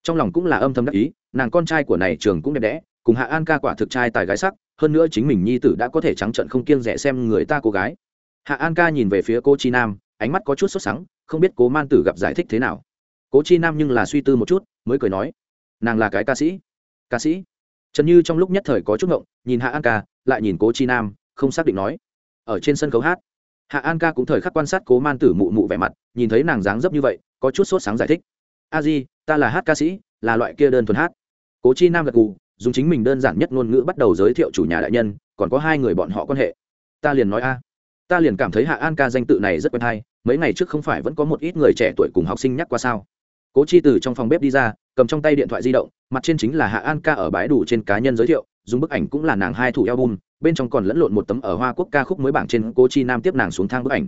Trong lòng cũng là âm thầm đắc ý, nàng con trai của này trường cũng đẹp đẽ, cùng hạ an ca quả thực trai tài gái sắc, hơn nữa chính mình nhi tử đã có thể trắng trận không kiêng rẻ xem người ta cô gái. Hạ an ca nhìn về phía cô chi nam, ánh mắt có chút sốt sắng, không biết cố man tử gặp giải thích thế nào. Cố chi nam nhưng là suy tư một chút, mới cười nói, nàng là cái ca sĩ. Ca sĩ? Trần như trong lúc nhất thời có chút ngộng, nhìn hạ an ca, lại nhìn cố chi nam, không xác định nói ở trên sân khấu hát. Hạ an ca cũng thời khắc quan sát cố man tử mụ mụ vẻ mặt, nhìn thấy nàng dáng dấp như vậy, có chút sốt sáng giải thích. A di, ta là hát ca sĩ, là loại kia đơn thuần hát. Cố chi nam gật gù, dùng chính mình đơn giản nhất ngôn ngữ bắt đầu giới thiệu chủ nhà đại nhân, còn có hai người bọn họ quan hệ. Ta liền nói a. Ta liền cảm thấy hạ an ca danh tự này rất quen hay, mấy ngày trước không phải vẫn có một ít người trẻ tuổi cùng học sinh nhắc qua sao? Cố chi từ trong phòng bếp đi ra, cầm trong tay điện thoại di động, mặt trên chính là hạ an ca ở bãi đủ trên cá nhân giới thiệu, dùng bức ảnh cũng là nàng hai thủ album bên trong còn lẫn lộn một tấm ở hoa quốc ca khúc mới bảng trên cố chi nam tiếp nàng xuống thang bức ảnh.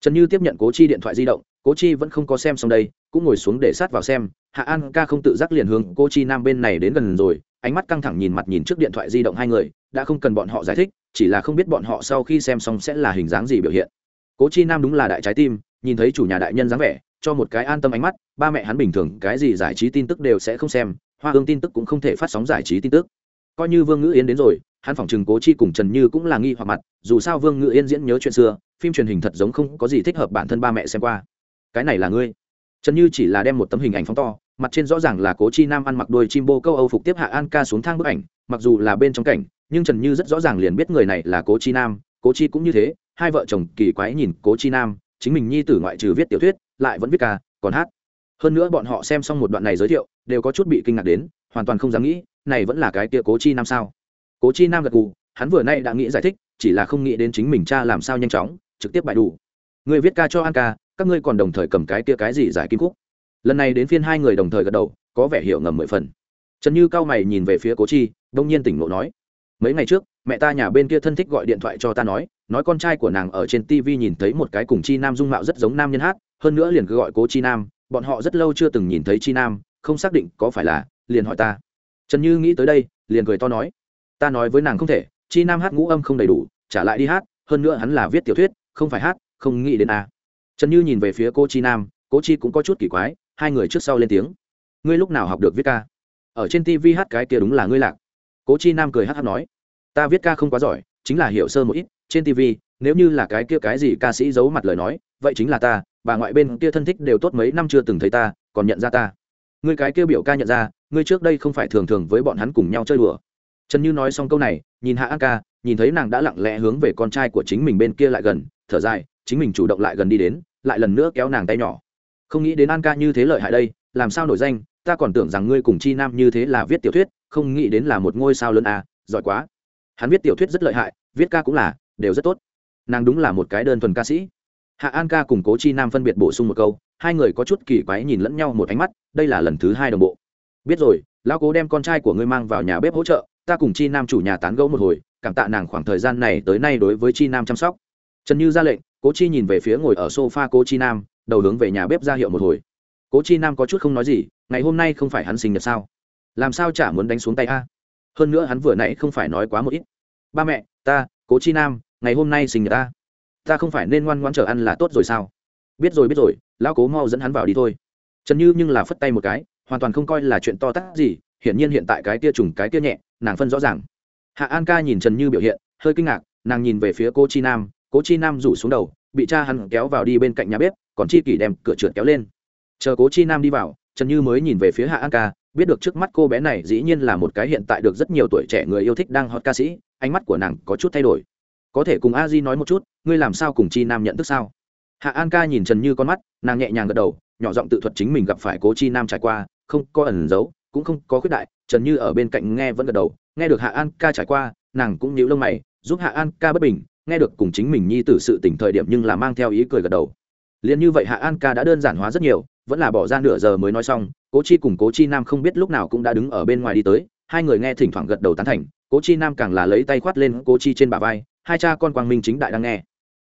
Trần như tiếp nhận cố chi điện thoại di động, cố chi vẫn không có xem xong đây, cũng ngồi xuống để sát vào xem. Hạ an ca không tự giác liền hướng cố chi nam bên này đến gần rồi, ánh mắt căng thẳng nhìn mặt nhìn trước điện thoại di động hai người, đã không cần bọn họ giải thích, chỉ là không biết bọn họ sau khi xem xong sẽ là hình dáng gì biểu hiện. Cố chi nam đúng là đại trái tim, nhìn thấy chủ nhà đại nhân dáng vẻ, cho một cái an tâm ánh mắt, ba mẹ hắn bình thường cái gì giải trí tin tức đều sẽ không xem, hoa hương tin tức cũng không thể phát sóng giải trí tin tức coi như vương ngữ yên đến rồi, hắn phỏng chừng cố chi cùng trần như cũng là nghi hoặc mặt, dù sao vương ngữ yên diễn nhớ chuyện xưa, phim truyền hình thật giống không có gì thích hợp bản thân ba mẹ xem qua. Cái này là ngươi. Trần như chỉ là đem một tấm hình ảnh phóng to, mặt trên rõ ràng là cố chi nam ăn mặc đôi chim bô câu âu phục tiếp hạ an ca xuống thang bức ảnh, mặc dù là bên trong cảnh, nhưng trần như rất rõ ràng liền biết người này là cố chi nam, cố chi cũng như thế, hai vợ chồng kỳ quái nhìn cố chi nam, chính mình nhi tử ngoại trừ viết tiểu thuyết, lại vẫn viết ca, còn hát hơn nữa bọn họ xem xong một đoạn này giới thiệu, đều có chút bị kinh ngạc đến, hoàn toàn không dám nghĩ, này vẫn là cái kia cố chi nam sao? Cố chi nam gật gù, hắn vừa nay đã nghĩ giải thích, chỉ là không nghĩ đến chính mình cha làm sao nhanh chóng, trực tiếp bại đủ. Người viết ca cho an ca, các ngươi còn đồng thời cầm cái kia cái gì giải kim cúc lần này đến phiên hai người đồng thời gật đầu, có vẻ hiểu ngầm mười phần. Trần như cao mày nhìn về phía cố chi, đông nhiên tỉnh ngộ nói, mấy ngày trước, mẹ ta nhà bên kia thân thích gọi điện thoại cho ta nói nói con trai của nàng ở trên tv nhìn thấy một cái cùng chi nam dung mạo rất giống nam nhân hát, hơn nữa liền cứ gọi cố chi nam bọn họ rất lâu chưa từng nhìn thấy chi nam, không xác định có phải là, liền hỏi ta. Trần như nghĩ tới đây, liền cười to nói. Ta nói với nàng không thể, chi nam hát ngũ âm không đầy đủ, trả lại đi hát, hơn nữa hắn là viết tiểu thuyết, không phải hát, không nghĩ đến a. Trần như nhìn về phía cô chi nam, cô chi cũng có chút kỳ quái, hai người trước sau lên tiếng. Ngươi lúc nào học được viết ca? Ở trên tv hát cái kia đúng là ngươi lạc. Cố chi nam cười hát hát nói. Ta viết ca không quá giỏi, chính là hiểu sơ một ít, trên tv nếu như là cái kia cái gì ca sĩ giấu mặt lời nói vậy chính là ta bà ngoại bên kia thân thích đều tốt mấy năm chưa từng thấy ta còn nhận ra ta. Ngươi cái kia biểu ca nhận ra ngươi trước đây không phải thường thường với bọn hắn cùng nhau chơi đùa. Trần như nói xong câu này nhìn hạ an ca nhìn thấy nàng đã lặng lẽ hướng về con trai của chính mình bên kia lại gần thở dài chính mình chủ động lại gần đi đến lại lần nữa kéo nàng tay nhỏ. Không nghĩ đến an ca như thế lợi hại đây làm sao nổi danh ta còn tưởng rằng ngươi cùng chi nam như thế là viết tiểu thuyết không nghĩ đến là một ngôi sao lớn à, giỏi quá. Hắn viết tiểu thuyết rất lợi hại viết ca cũng là đều rất tốt nàng đúng là một cái đơn thuần ca sĩ. Hạ an ca cùng cố chi nam phân biệt bổ sung một câu, hai người có chút kỳ quái nhìn lẫn nhau một ánh mắt, đây là lần thứ hai đồng bộ. Biết rồi, lão cố đem con trai của ngươi mang vào nhà bếp hỗ trợ, ta cùng chi nam chủ nhà tán gẫu một hồi, cảm tạ nàng khoảng thời gian này tới nay đối với chi nam chăm sóc. Trần như ra lệnh, cố chi nhìn về phía ngồi ở sofa cố chi nam, đầu hướng về nhà bếp ra hiệu một hồi. Cố chi nam có chút không nói gì, ngày hôm nay không phải hắn sinh nhật sao? Làm sao chả muốn đánh xuống tay a? Hơn nữa hắn vừa nãy không phải nói quá một ít. Ba mẹ, ta, cố chi nam ngày hôm nay sinh nhật ta. Ta không phải nên ngoan ngoan chờ ăn là tốt rồi sao? Biết rồi biết rồi, lão cố mau dẫn hắn vào đi thôi. Trần như nhưng là phất tay một cái, hoàn toàn không coi là chuyện to tát gì, hiển nhiên hiện tại cái tia trùng cái tia nhẹ, nàng phân rõ ràng. Hạ an ca nhìn trần như biểu hiện, hơi kinh ngạc, nàng nhìn về phía cô chi nam, cố chi nam rủ xuống đầu, bị cha hắn kéo vào đi bên cạnh nhà bếp, còn chi kỷ đem cửa trượt kéo lên. Chờ cố chi nam đi vào, trần như mới nhìn về phía hạ an ca, biết được trước mắt cô bé này dĩ nhiên là một cái hiện tại được rất nhiều tuổi trẻ người yêu thích đang hot ca sĩ, ánh mắt của nàng có chút thay đổi có thể cùng a di nói một chút, ngươi làm sao cùng chi nam nhận thức sao? Hạ an ca nhìn trần như con mắt, nàng nhẹ nhàng gật đầu, nhỏ giọng tự thuật chính mình gặp phải cố chi nam trải qua, không có ẩn giấu, cũng không có khuyết đại, trần như ở bên cạnh nghe vẫn gật đầu, nghe được hạ an ca trải qua, nàng cũng nhíu lông mày, giúp hạ an ca bất bình, nghe được cùng chính mình nhi tử sự tỉnh thời điểm nhưng là mang theo ý cười gật đầu. Liền như vậy hạ an ca đã đơn giản hóa rất nhiều, vẫn là bỏ ra nửa giờ mới nói xong, cố chi cùng cố chi nam không biết lúc nào cũng đã đứng ở bên ngoài đi tới, hai người nghe thỉnh thoảng gật đầu tán thành, cố chi nam càng là lấy tay khoát lên cố chi trên bả vai hai cha con quang minh chính đại đang nghe.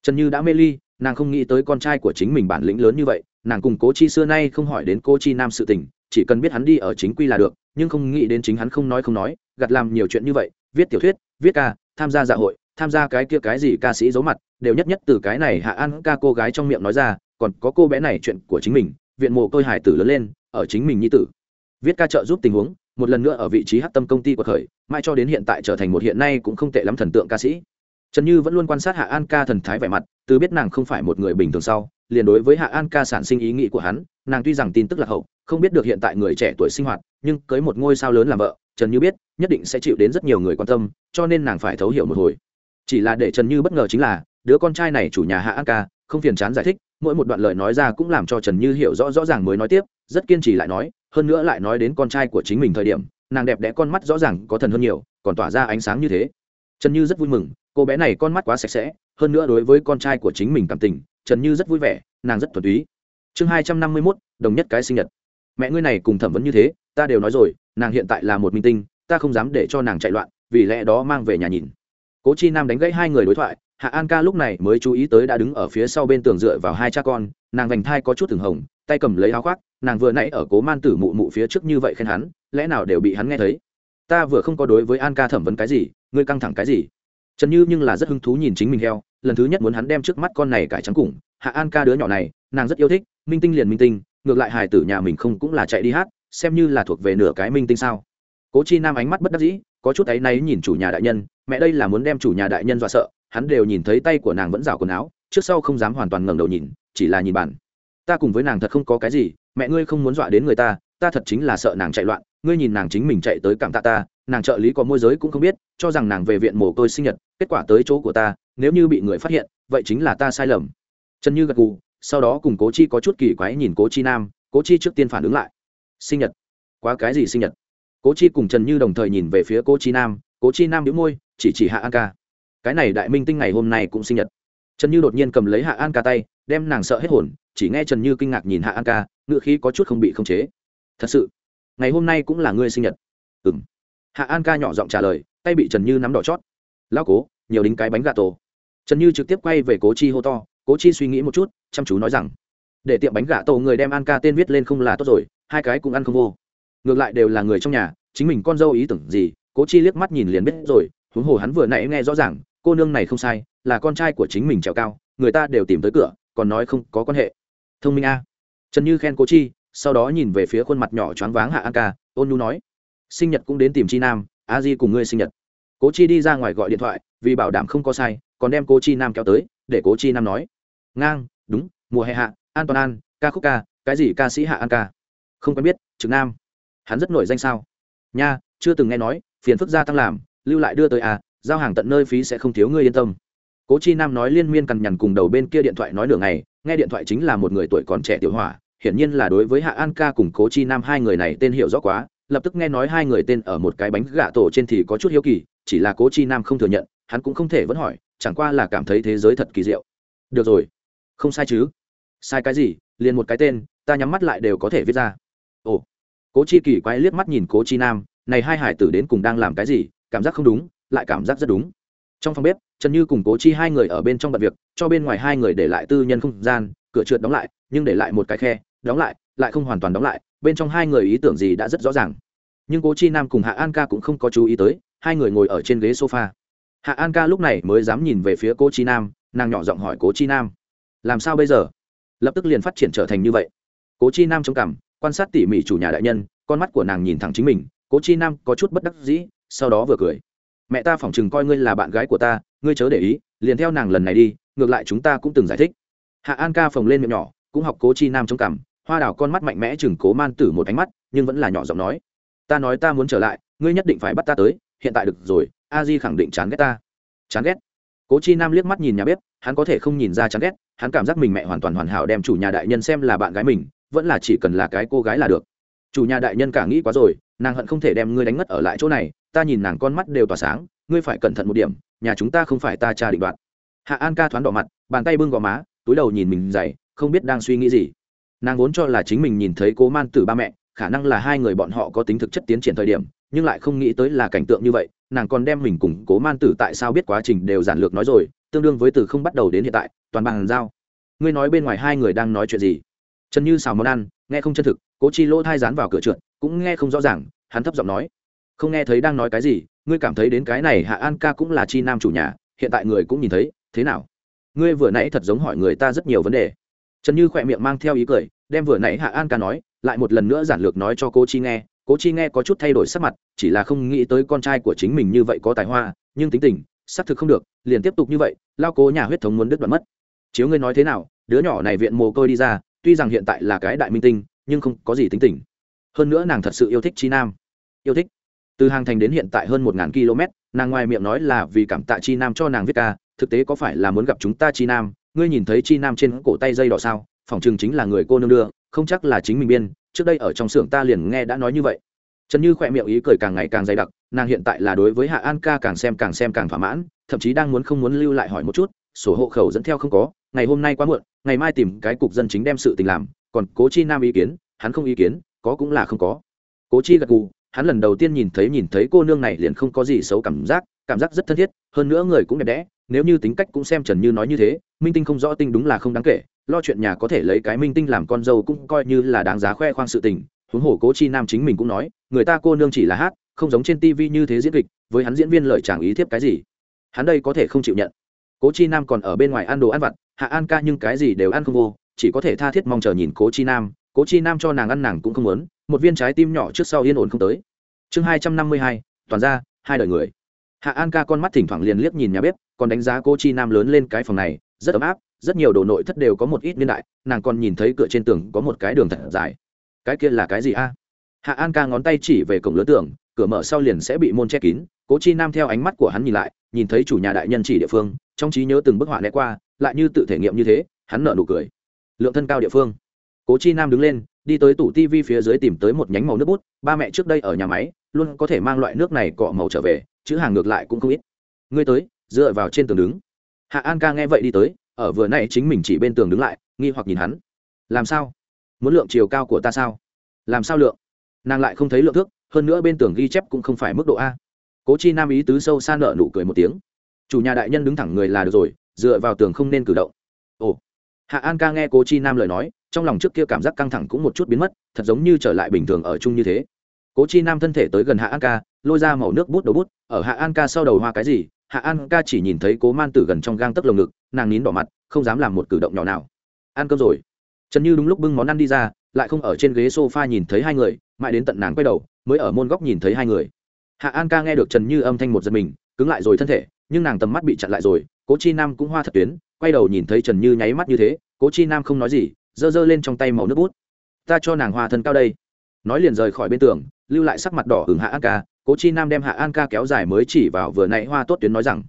Trần như đã mê ly, nàng không nghĩ tới con trai của chính mình bản lĩnh lớn như vậy, nàng cùng cố chi xưa nay không hỏi đến cô chi nam sự tình, chỉ cần biết hắn đi ở chính quy là được, nhưng không nghĩ đến chính hắn không nói không nói gặt làm nhiều chuyện như vậy, viết tiểu thuyết, viết ca, tham gia dạ hội, tham gia cái kia cái gì ca sĩ giấu mặt, đều nhất nhất từ cái này hạ an ca cô gái trong miệng nói ra, còn có cô bé này chuyện của chính mình, viện mộ tôi hải tử lớn lên, ở chính mình nhi tử. Viết ca trợ giúp tình huống, một lần nữa ở vị trí hát tâm công ty của khởi mãi cho đến hiện tại trở thành một hiện nay cũng không tệ lắm thần tượng ca sĩ trần như vẫn luôn quan sát hạ an ca thần thái vẻ mặt, từ biết nàng không phải một người bình thường sau, liền đối với hạ an ca sản sinh ý nghĩ của hắn, nàng tuy rằng tin tức là hậu, không biết được hiện tại người trẻ tuổi sinh hoạt, nhưng cưới một ngôi sao lớn làm vợ, trần như biết, nhất định sẽ chịu đến rất nhiều người quan tâm, cho nên nàng phải thấu hiểu một hồi. Chỉ là để trần như bất ngờ chính là, đứa con trai này chủ nhà hạ an ca, không phiền chán giải thích, mỗi một đoạn lời nói ra cũng làm cho trần như hiểu rõ rõ ràng mới nói tiếp, rất kiên trì lại nói, hơn nữa lại nói đến con trai của chính mình thời điểm, nàng đẹp đẽ con mắt rõ ràng có thần hơn nhiều, còn tỏa ra ánh sáng như thế trần như rất vui mừng, cô bé này con mắt quá sạch sẽ, hơn nữa đối với con trai của chính mình cảm tình, trần như rất vui vẻ, nàng rất thuần túy. Chương hai trăm năm mươi mốt, đồng nhất cái sinh nhật. Mẹ ngươi này cùng thẩm vấn như thế, ta đều nói rồi, nàng hiện tại là một minh tinh, ta không dám để cho nàng chạy loạn, vì lẽ đó mang về nhà nhìn. Cố chi nam đánh gãy hai người đối thoại, hạ an ca lúc này mới chú ý tới đã đứng ở phía sau bên tường dựa vào hai cha con, nàng vành thai có chút từng hồng, tay cầm lấy áo khoác, nàng vừa nãy ở cố man tử mụ mụ phía trước như vậy khen hắn, lẽ nào đều bị hắn nghe thấy? Ta vừa không có đối với an ca thẩm vấn cái gì ngươi căng thẳng cái gì? Trần như nhưng là rất hứng thú nhìn chính mình heo, lần thứ nhất muốn hắn đem trước mắt con này cải trắng củng hạ an ca đứa nhỏ này, nàng rất yêu thích, minh tinh liền minh tinh, ngược lại hài tử nhà mình không cũng là chạy đi hát, xem như là thuộc về nửa cái minh tinh sao. Cố chi nam ánh mắt bất đắc dĩ, có chút áy náy nhìn chủ nhà đại nhân, mẹ đây là muốn đem chủ nhà đại nhân dọa sợ, hắn đều nhìn thấy tay của nàng vẫn rào quần áo, trước sau không dám hoàn toàn ngẩng đầu nhìn, chỉ là nhìn bản ta cùng với nàng thật không có cái gì, mẹ ngươi không muốn dọa đến người ta ta thật chính là sợ nàng chạy loạn ngươi nhìn nàng chính mình chạy tới cảm tạ ta, nàng trợ lý có môi giới cũng không biết, cho rằng nàng về viện mồ tôi sinh nhật, kết quả tới chỗ của ta, nếu như bị người phát hiện, vậy chính là ta sai lầm. Trần như gật gù, sau đó cùng cố chi có chút kỳ quái nhìn cố chi nam, cố chi trước tiên phản ứng lại. Sinh nhật? Quá cái gì sinh nhật? Cố chi cùng trần như đồng thời nhìn về phía cố chi nam, cố chi nam đĩu môi, chỉ chỉ hạ an ca. Cái này đại minh tinh ngày hôm nay cũng sinh nhật. Trần như đột nhiên cầm lấy hạ an ca tay, đem nàng sợ hết hồn, chỉ nghe trần như kinh ngạc nhìn hạ an ca ngựa khí có chút không bị khống chế. Thật sự ngày hôm nay cũng là ngươi sinh nhật. Ừ m hạ an ca nhỏ giọng trả lời, tay bị trần như nắm đỏ chót. Lao cố, nhiều đính cái bánh gà tổ. Trần như trực tiếp quay về cố chi hô to, cố chi suy nghĩ một chút, chăm chú nói rằng, để tiệm bánh gà tổ người đem an ca tên viết lên không là tốt rồi, hai cái cũng ăn không vô. Ngược lại đều là người trong nhà, chính mình con dâu ý tưởng gì, cố chi liếc mắt nhìn liền biết rồi, huống hồ hắn vừa nãy nghe rõ ràng, cô nương này không sai, là con trai của chính mình trèo cao, người ta đều tìm tới cửa, còn nói không có quan hệ. Thông minh a. Trần như khen cố chi sau đó nhìn về phía khuôn mặt nhỏ choáng váng hạ an ca, ôn nhu nói, sinh nhật cũng đến tìm chi nam, a di cùng ngươi sinh nhật. Cố chi đi ra ngoài gọi điện thoại, vì bảo đảm không có sai, còn đem cố chi nam kéo tới, để cố chi nam nói, ngang, đúng, mùa hè hạ, an toàn an, ca khúc ca, cái gì ca sĩ hạ an ca? Không quen biết, trực nam. Hắn rất nổi danh sao? Nha, chưa từng nghe nói, phiền phức gia tăng làm, lưu lại đưa tới à giao hàng tận nơi phí sẽ không thiếu ngươi yên tâm. Cố chi nam nói liên miên cằn nhằn cùng đầu bên kia điện thoại nói nửa ngày, nghe điện thoại chính là một người tuổi còn trẻ tiểu hỏa hiển nhiên là đối với hạ an ca cùng cố chi nam hai người này tên hiệu rõ quá, lập tức nghe nói hai người tên ở một cái bánh gạ tổ trên thì có chút hiếu kỳ, chỉ là cố chi nam không thừa nhận, hắn cũng không thể vẫn hỏi, chẳng qua là cảm thấy thế giới thật kỳ diệu. Được rồi. Không sai chứ. Sai cái gì? Liền một cái tên, ta nhắm mắt lại đều có thể viết ra. Ồ. Cố chi kỳ quay liếc mắt nhìn cố chi nam, này hai hải tử đến cùng đang làm cái gì, cảm giác không đúng, lại cảm giác rất đúng. Trong phòng bếp, trần như cùng cố chi hai người ở bên trong bật việc, cho bên ngoài hai người để lại tư nhân không gian, cửa trượt đóng lại, nhưng để lại một cái khe đóng lại lại không hoàn toàn đóng lại, bên trong hai người ý tưởng gì đã rất rõ ràng. Nhưng cố chi nam cùng hạ an ca cũng không có chú ý tới, hai người ngồi ở trên ghế sofa. Hạ an ca lúc này mới dám nhìn về phía cố chi nam, nàng nhỏ giọng hỏi cố chi nam, làm sao bây giờ? Lập tức liền phát triển trở thành như vậy. Cố chi nam trông cảm quan sát tỉ mỉ chủ nhà đại nhân, con mắt của nàng nhìn thẳng chính mình, cố chi nam có chút bất đắc dĩ, sau đó vừa cười, mẹ ta phỏng chừng coi ngươi là bạn gái của ta, ngươi chớ để ý, liền theo nàng lần này đi, ngược lại chúng ta cũng từng giải thích. Hạ an ca phồng lên miệng nhỏ, cũng học cố chi nam trông cảm hoa đào con mắt mạnh mẽ chừng cố man tử một ánh mắt, nhưng vẫn là nhỏ giọng nói, ta nói ta muốn trở lại, ngươi nhất định phải bắt ta tới, hiện tại được rồi, a di khẳng định chán ghét ta. Chán ghét? Cố chi nam liếc mắt nhìn nhà bếp, hắn có thể không nhìn ra chán ghét, hắn cảm giác mình mẹ hoàn toàn hoàn hảo đem chủ nhà đại nhân xem là bạn gái mình, vẫn là chỉ cần là cái cô gái là được. Chủ nhà đại nhân cả nghĩ quá rồi, nàng hận không thể đem ngươi đánh ngất ở lại chỗ này, ta nhìn nàng con mắt đều tỏa sáng, ngươi phải cẩn thận một điểm, nhà chúng ta không phải ta cha định đoạt. Hạ an ca thoáng đỏ mặt, bàn tay bưng gò má, túi đầu nhìn mình dày không biết đang suy nghĩ gì nàng vốn cho là chính mình nhìn thấy cố man tử ba mẹ, khả năng là hai người bọn họ có tính thực chất tiến triển thời điểm, nhưng lại không nghĩ tới là cảnh tượng như vậy, nàng còn đem mình cùng cố man tử tại sao biết quá trình đều giản lược nói rồi, tương đương với từ không bắt đầu đến hiện tại, toàn bằng giao. Ngươi nói bên ngoài hai người đang nói chuyện gì? Trần như xào món ăn, nghe không chân thực, cố chi lỗ thai dán vào cửa trượt, cũng nghe không rõ ràng, hắn thấp giọng nói. Không nghe thấy đang nói cái gì, ngươi cảm thấy đến cái này hạ an ca cũng là chi nam chủ nhà, hiện tại người cũng nhìn thấy, thế nào? Ngươi vừa nãy thật giống hỏi người ta rất nhiều vấn đề trần như khỏe miệng mang theo ý cười, đem vừa nãy hạ an ca nói, lại một lần nữa giản lược nói cho cô chi nghe. Cố chi nghe có chút thay đổi sắc mặt, chỉ là không nghĩ tới con trai của chính mình như vậy có tài hoa, nhưng tính tình, xác thực không được, liền tiếp tục như vậy, lao cố nhà huyết thống muốn đứt đoạn mất. Chiếu ngươi nói thế nào, đứa nhỏ này viện mồ côi đi ra, tuy rằng hiện tại là cái đại minh tinh, nhưng không có gì tính tình. Hơn nữa nàng thật sự yêu thích chi nam. Yêu thích. Từ hàng thành đến hiện tại hơn một ngàn km nàng ngoài miệng nói là vì cảm tạ chi nam cho nàng viết ca, thực tế có phải là muốn gặp chúng ta chi nam? Ngươi nhìn thấy chi nam trên cổ tay dây đỏ sao? Phòng chừng chính là người cô nương đưa, không chắc là chính mình biên. Trước đây ở trong xưởng ta liền nghe đã nói như vậy. Trần như khỏe miệng ý cười càng ngày càng dày đặc, nàng hiện tại là đối với hạ an ca càng xem càng xem càng thỏa mãn, thậm chí đang muốn không muốn lưu lại hỏi một chút, sổ hộ khẩu dẫn theo không có, ngày hôm nay quá muộn, ngày mai tìm cái cục dân chính đem sự tình làm, còn cố chi nam ý kiến, hắn không ý kiến, có cũng là không có. Cố chi gật gù, hắn lần đầu tiên nhìn thấy nhìn thấy cô nương này liền không có gì xấu cảm giác cảm giác rất thân thiết, hơn nữa người cũng đẹp đẽ nếu như tính cách cũng xem trần như nói như thế, minh tinh không rõ tinh đúng là không đáng kể, lo chuyện nhà có thể lấy cái minh tinh làm con dâu cũng coi như là đáng giá khoe khoang sự tình. Huống hồ cố chi nam chính mình cũng nói, người ta cô nương chỉ là hát, không giống trên tv như thế diễn kịch, với hắn diễn viên lời chàng ý thiếp cái gì. Hắn đây có thể không chịu nhận. Cố chi nam còn ở bên ngoài ăn đồ ăn vặt, hạ an ca nhưng cái gì đều ăn không vô, chỉ có thể tha thiết mong chờ nhìn cố chi nam. Cố chi nam cho nàng ăn nàng cũng không muốn, một viên trái tim nhỏ trước sau yên ổn không tới. Chương hai trăm năm mươi hai, toàn ra hai đời người hạ an ca con mắt thỉnh thoảng liền liếc nhìn nhà bếp, còn đánh giá cô chi nam lớn lên cái phòng này, rất ấm áp, rất nhiều đồ nội thất đều có một ít niên đại, nàng còn nhìn thấy cửa trên tường có một cái đường thật dài. Cái kia là cái gì a? Hạ an ca ngón tay chỉ về cổng lớn tường, cửa mở sau liền sẽ bị môn che kín cố chi nam theo ánh mắt của hắn nhìn lại, nhìn thấy chủ nhà đại nhân chỉ địa phương, trong trí nhớ từng bức họa né qua, lại như tự thể nghiệm như thế, hắn nợ nụ cười. Lượng thân cao địa phương. Cố chi nam đứng lên, đi tới tủ tivi phía dưới tìm tới một nhánh màu nước bút, ba mẹ trước đây ở nhà máy, luôn có thể mang loại nước này cọ màu trở về chữ hàng ngược lại cũng không ít. Ngươi tới, dựa vào trên tường đứng. Hạ an ca nghe vậy đi tới, ở vừa nay chính mình chỉ bên tường đứng lại, nghi hoặc nhìn hắn. Làm sao? Muốn lượng chiều cao của ta sao? Làm sao lượng? Nàng lại không thấy lượng thước, hơn nữa bên tường ghi chép cũng không phải mức độ a. Cố chi nam ý tứ sâu xa nợ nụ cười một tiếng. Chủ nhà đại nhân đứng thẳng người là được rồi, dựa vào tường không nên cử động. Ồ. Hạ an ca nghe cố chi nam lời nói, trong lòng trước kia cảm giác căng thẳng cũng một chút biến mất, thật giống như trở lại bình thường ở chung như thế. Cố chi nam thân thể tới gần hạ an ca lôi ra màu nước bút đầu bút, ở hạ an ca sau đầu hoa cái gì, hạ an ca chỉ nhìn thấy cố man tử gần trong gang tấc lồng ngực, nàng nín đỏ mặt, không dám làm một cử động nhỏ nào. Ăn cơm rồi. Trần như đúng lúc bưng món ăn đi ra, lại không ở trên ghế s o f a nhìn thấy hai người, mãi đến tận nàng quay đầu, mới ở môn góc nhìn thấy hai người. Hạ an ca nghe được trần như âm thanh một giật mình, cứng lại rồi thân thể, nhưng nàng tầm mắt bị chặn lại rồi, cố chi nam cũng hoa thật tuyến, quay đầu nhìn thấy trần như nháy mắt như thế, cố chi nam không nói gì, giơ giơ lên trong tay màu nước bút. Ta cho nàng hoa thân cao đây. Nói liền rời khỏi bên tường, lưu lại sắc mặt đỏ hừng hạ an ca cố chi nam đem hạ an ca kéo dài mới chỉ vào vừa nãy hoa tốt tuyến nói rằng,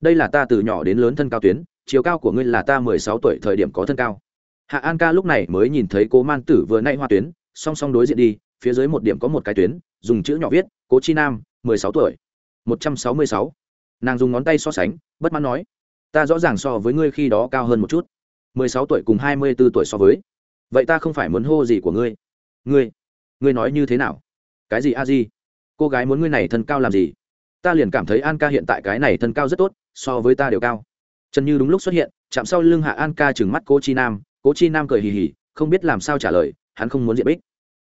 đây là ta từ nhỏ đến lớn thân cao tuyến, chiều cao của ngươi là ta mười sáu tuổi thời điểm có thân cao. Hạ an ca lúc này mới nhìn thấy cố man tử vừa nãy hoa tuyến, song song đối diện đi, phía dưới một điểm có một cái tuyến, dùng chữ nhỏ viết, cố chi nam, mười sáu tuổi. Một trăm sáu mươi sáu. Nàng dùng ngón tay so sánh, bất mãn nói, ta rõ ràng so với ngươi khi đó cao hơn một chút, mười sáu tuổi cùng hai mươi b ố tuổi so với. Vậy ta không phải muốn hô gì của ngươi. Ngươi ngươi nói như thế nào? Cái gì a di? Cô gái muốn ngươi này thân cao làm gì? Ta liền cảm thấy an ca hiện tại cái này thân cao rất tốt, so với ta đều cao. Trần như đúng lúc xuất hiện, chạm sau lưng hạ an ca chừng mắt cô chi nam. Cố chi nam cười hì hì, không biết làm sao trả lời, hắn không muốn diện bích.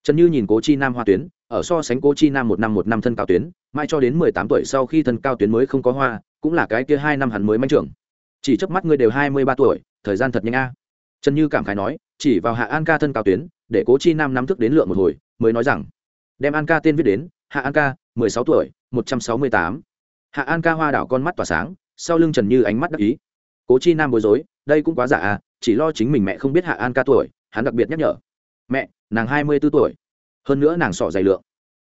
Trần như nhìn cố chi nam hoa tuyến, ở so sánh cố chi nam một năm một năm thân cao tuyến, mãi cho đến mười tám tuổi sau khi thân cao tuyến mới không có hoa, cũng là cái kia hai năm hắn mới manh trưởng. Chỉ chớp mắt ngươi đều hai mươi ba tuổi, thời gian thật nhanh a. Trần như cảm khái nói, chỉ vào hạ an ca thân cao tuyến, để cố chi nam nắm thức đến lượng một hồi, mới nói rằng, đem an ca tên viết đến hạ an ca, mười sáu tuổi, một trăm sáu mươi tám. Hạ an ca hoa đảo con mắt tỏa sáng, sau lưng trần như ánh mắt đắc ý. Cố chi nam bối rối, đây cũng quá giả à chỉ lo chính mình mẹ không biết hạ an ca tuổi, hắn đặc biệt nhắc nhở. Mẹ, nàng hai mươi b ố tuổi. Hơn nữa nàng sọ dày lượng.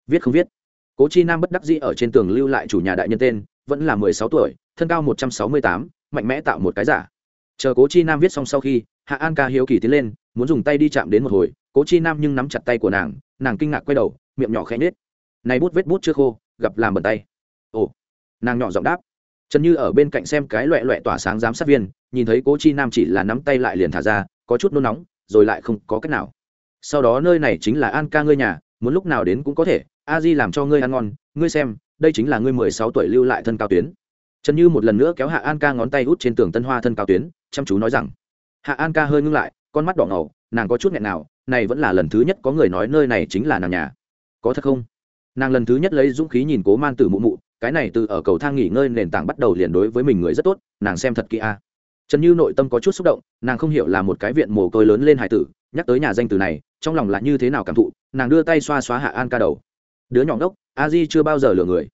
Viết không viết. Cố chi nam bất đắc dĩ ở trên tường lưu lại chủ nhà đại nhân tên, vẫn là mười sáu tuổi, thân cao một trăm sáu mươi tám, mạnh mẽ tạo một cái giả. Chờ cố chi nam viết xong sau khi, hạ an ca hiếu kỳ tiến lên, muốn dùng tay đi chạm đến một hồi, cố chi nam nhưng nắm chặt tay của nàng nàng kinh ngạc quay đầu, miệng nhỏ khẽ nết này bút vết bút chưa khô, gặp làm bẩn tay. Ồ, nàng nhỏ giọng đáp. Trần như ở bên cạnh xem cái loẹ loẹ tỏa sáng giám sát viên, nhìn thấy cố chi nam chỉ là nắm tay lại liền thả ra, có chút nôn nóng, rồi lại không có cách nào. Sau đó nơi này chính là an ca ngươi nhà, muốn lúc nào đến cũng có thể, a di làm cho ngươi ăn ngon, ngươi xem, đây chính là ngươi mười sáu tuổi lưu lại thân cao tuyến. Trần như một lần nữa kéo hạ an ca ngón tay út trên tường tân hoa thân cao tuyến, chăm chú nói rằng, hạ an ca hơi ngưng lại, con mắt đỏ ngầu, nàng có chút nghẹn nào, này vẫn là lần thứ nhất có người nói nơi này chính là nàng nhà. Có thật không? Nàng lần thứ nhất lấy dũng khí nhìn cố man tử mụ mụ, cái này từ ở cầu thang nghỉ ngơi nền tảng bắt đầu liền đối với mình người rất tốt, nàng xem thật kỹ a. Trần như nội tâm có chút xúc động, nàng không hiểu là một cái viện mồ côi lớn lên hải tử, nhắc tới nhà danh từ này, trong lòng là như thế nào cảm thụ, nàng đưa tay xoa xóa hạ an ca đầu. Đứa nhỏ ngốc, a di chưa bao giờ lừa người.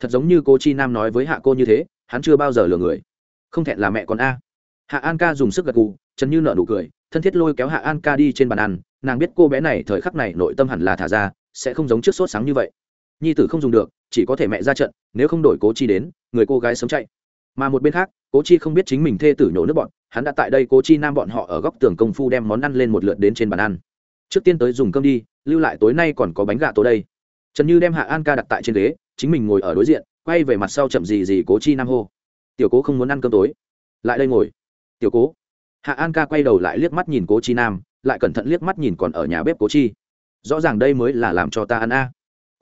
Thật giống như cô chi nam nói với hạ cô như thế, hắn chưa bao giờ lừa người. Không thẹn là mẹ con a. Hạ an ca dùng sức gật gù, trần như nợ nụ cười, thân thiết lôi kéo hạ an ca đi trên bàn ăn, nàng biết cô bé này thời khắc này nội tâm hẳn là thả ra, sẽ không giống trước sốt sáng như vậy nhi tử không dùng được, chỉ có thể mẹ ra trận, nếu không đổi cố chi đến, người cô gái sớm chạy. Mà một bên khác, cố chi không biết chính mình thê tử nhổ nước bọn, hắn đã tại đây cố chi nam bọn họ ở góc tường công phu đem món ăn lên một lượt đến trên bàn ăn. Trước tiên tới dùng cơm đi, lưu lại tối nay còn có bánh gà tối đây. Trần như đem hạ an ca đặt tại trên ghế, chính mình ngồi ở đối diện, quay về mặt sau chậm gì gì cố chi nam hô. Tiểu cố không muốn ăn cơm tối. Lại đây ngồi. Tiểu cố. Hạ an ca quay đầu lại liếc mắt nhìn cố chi nam, lại cẩn thận liếc mắt nhìn còn ở nhà bếp cố chi. Rõ ràng đây mới là làm cho ta ăn a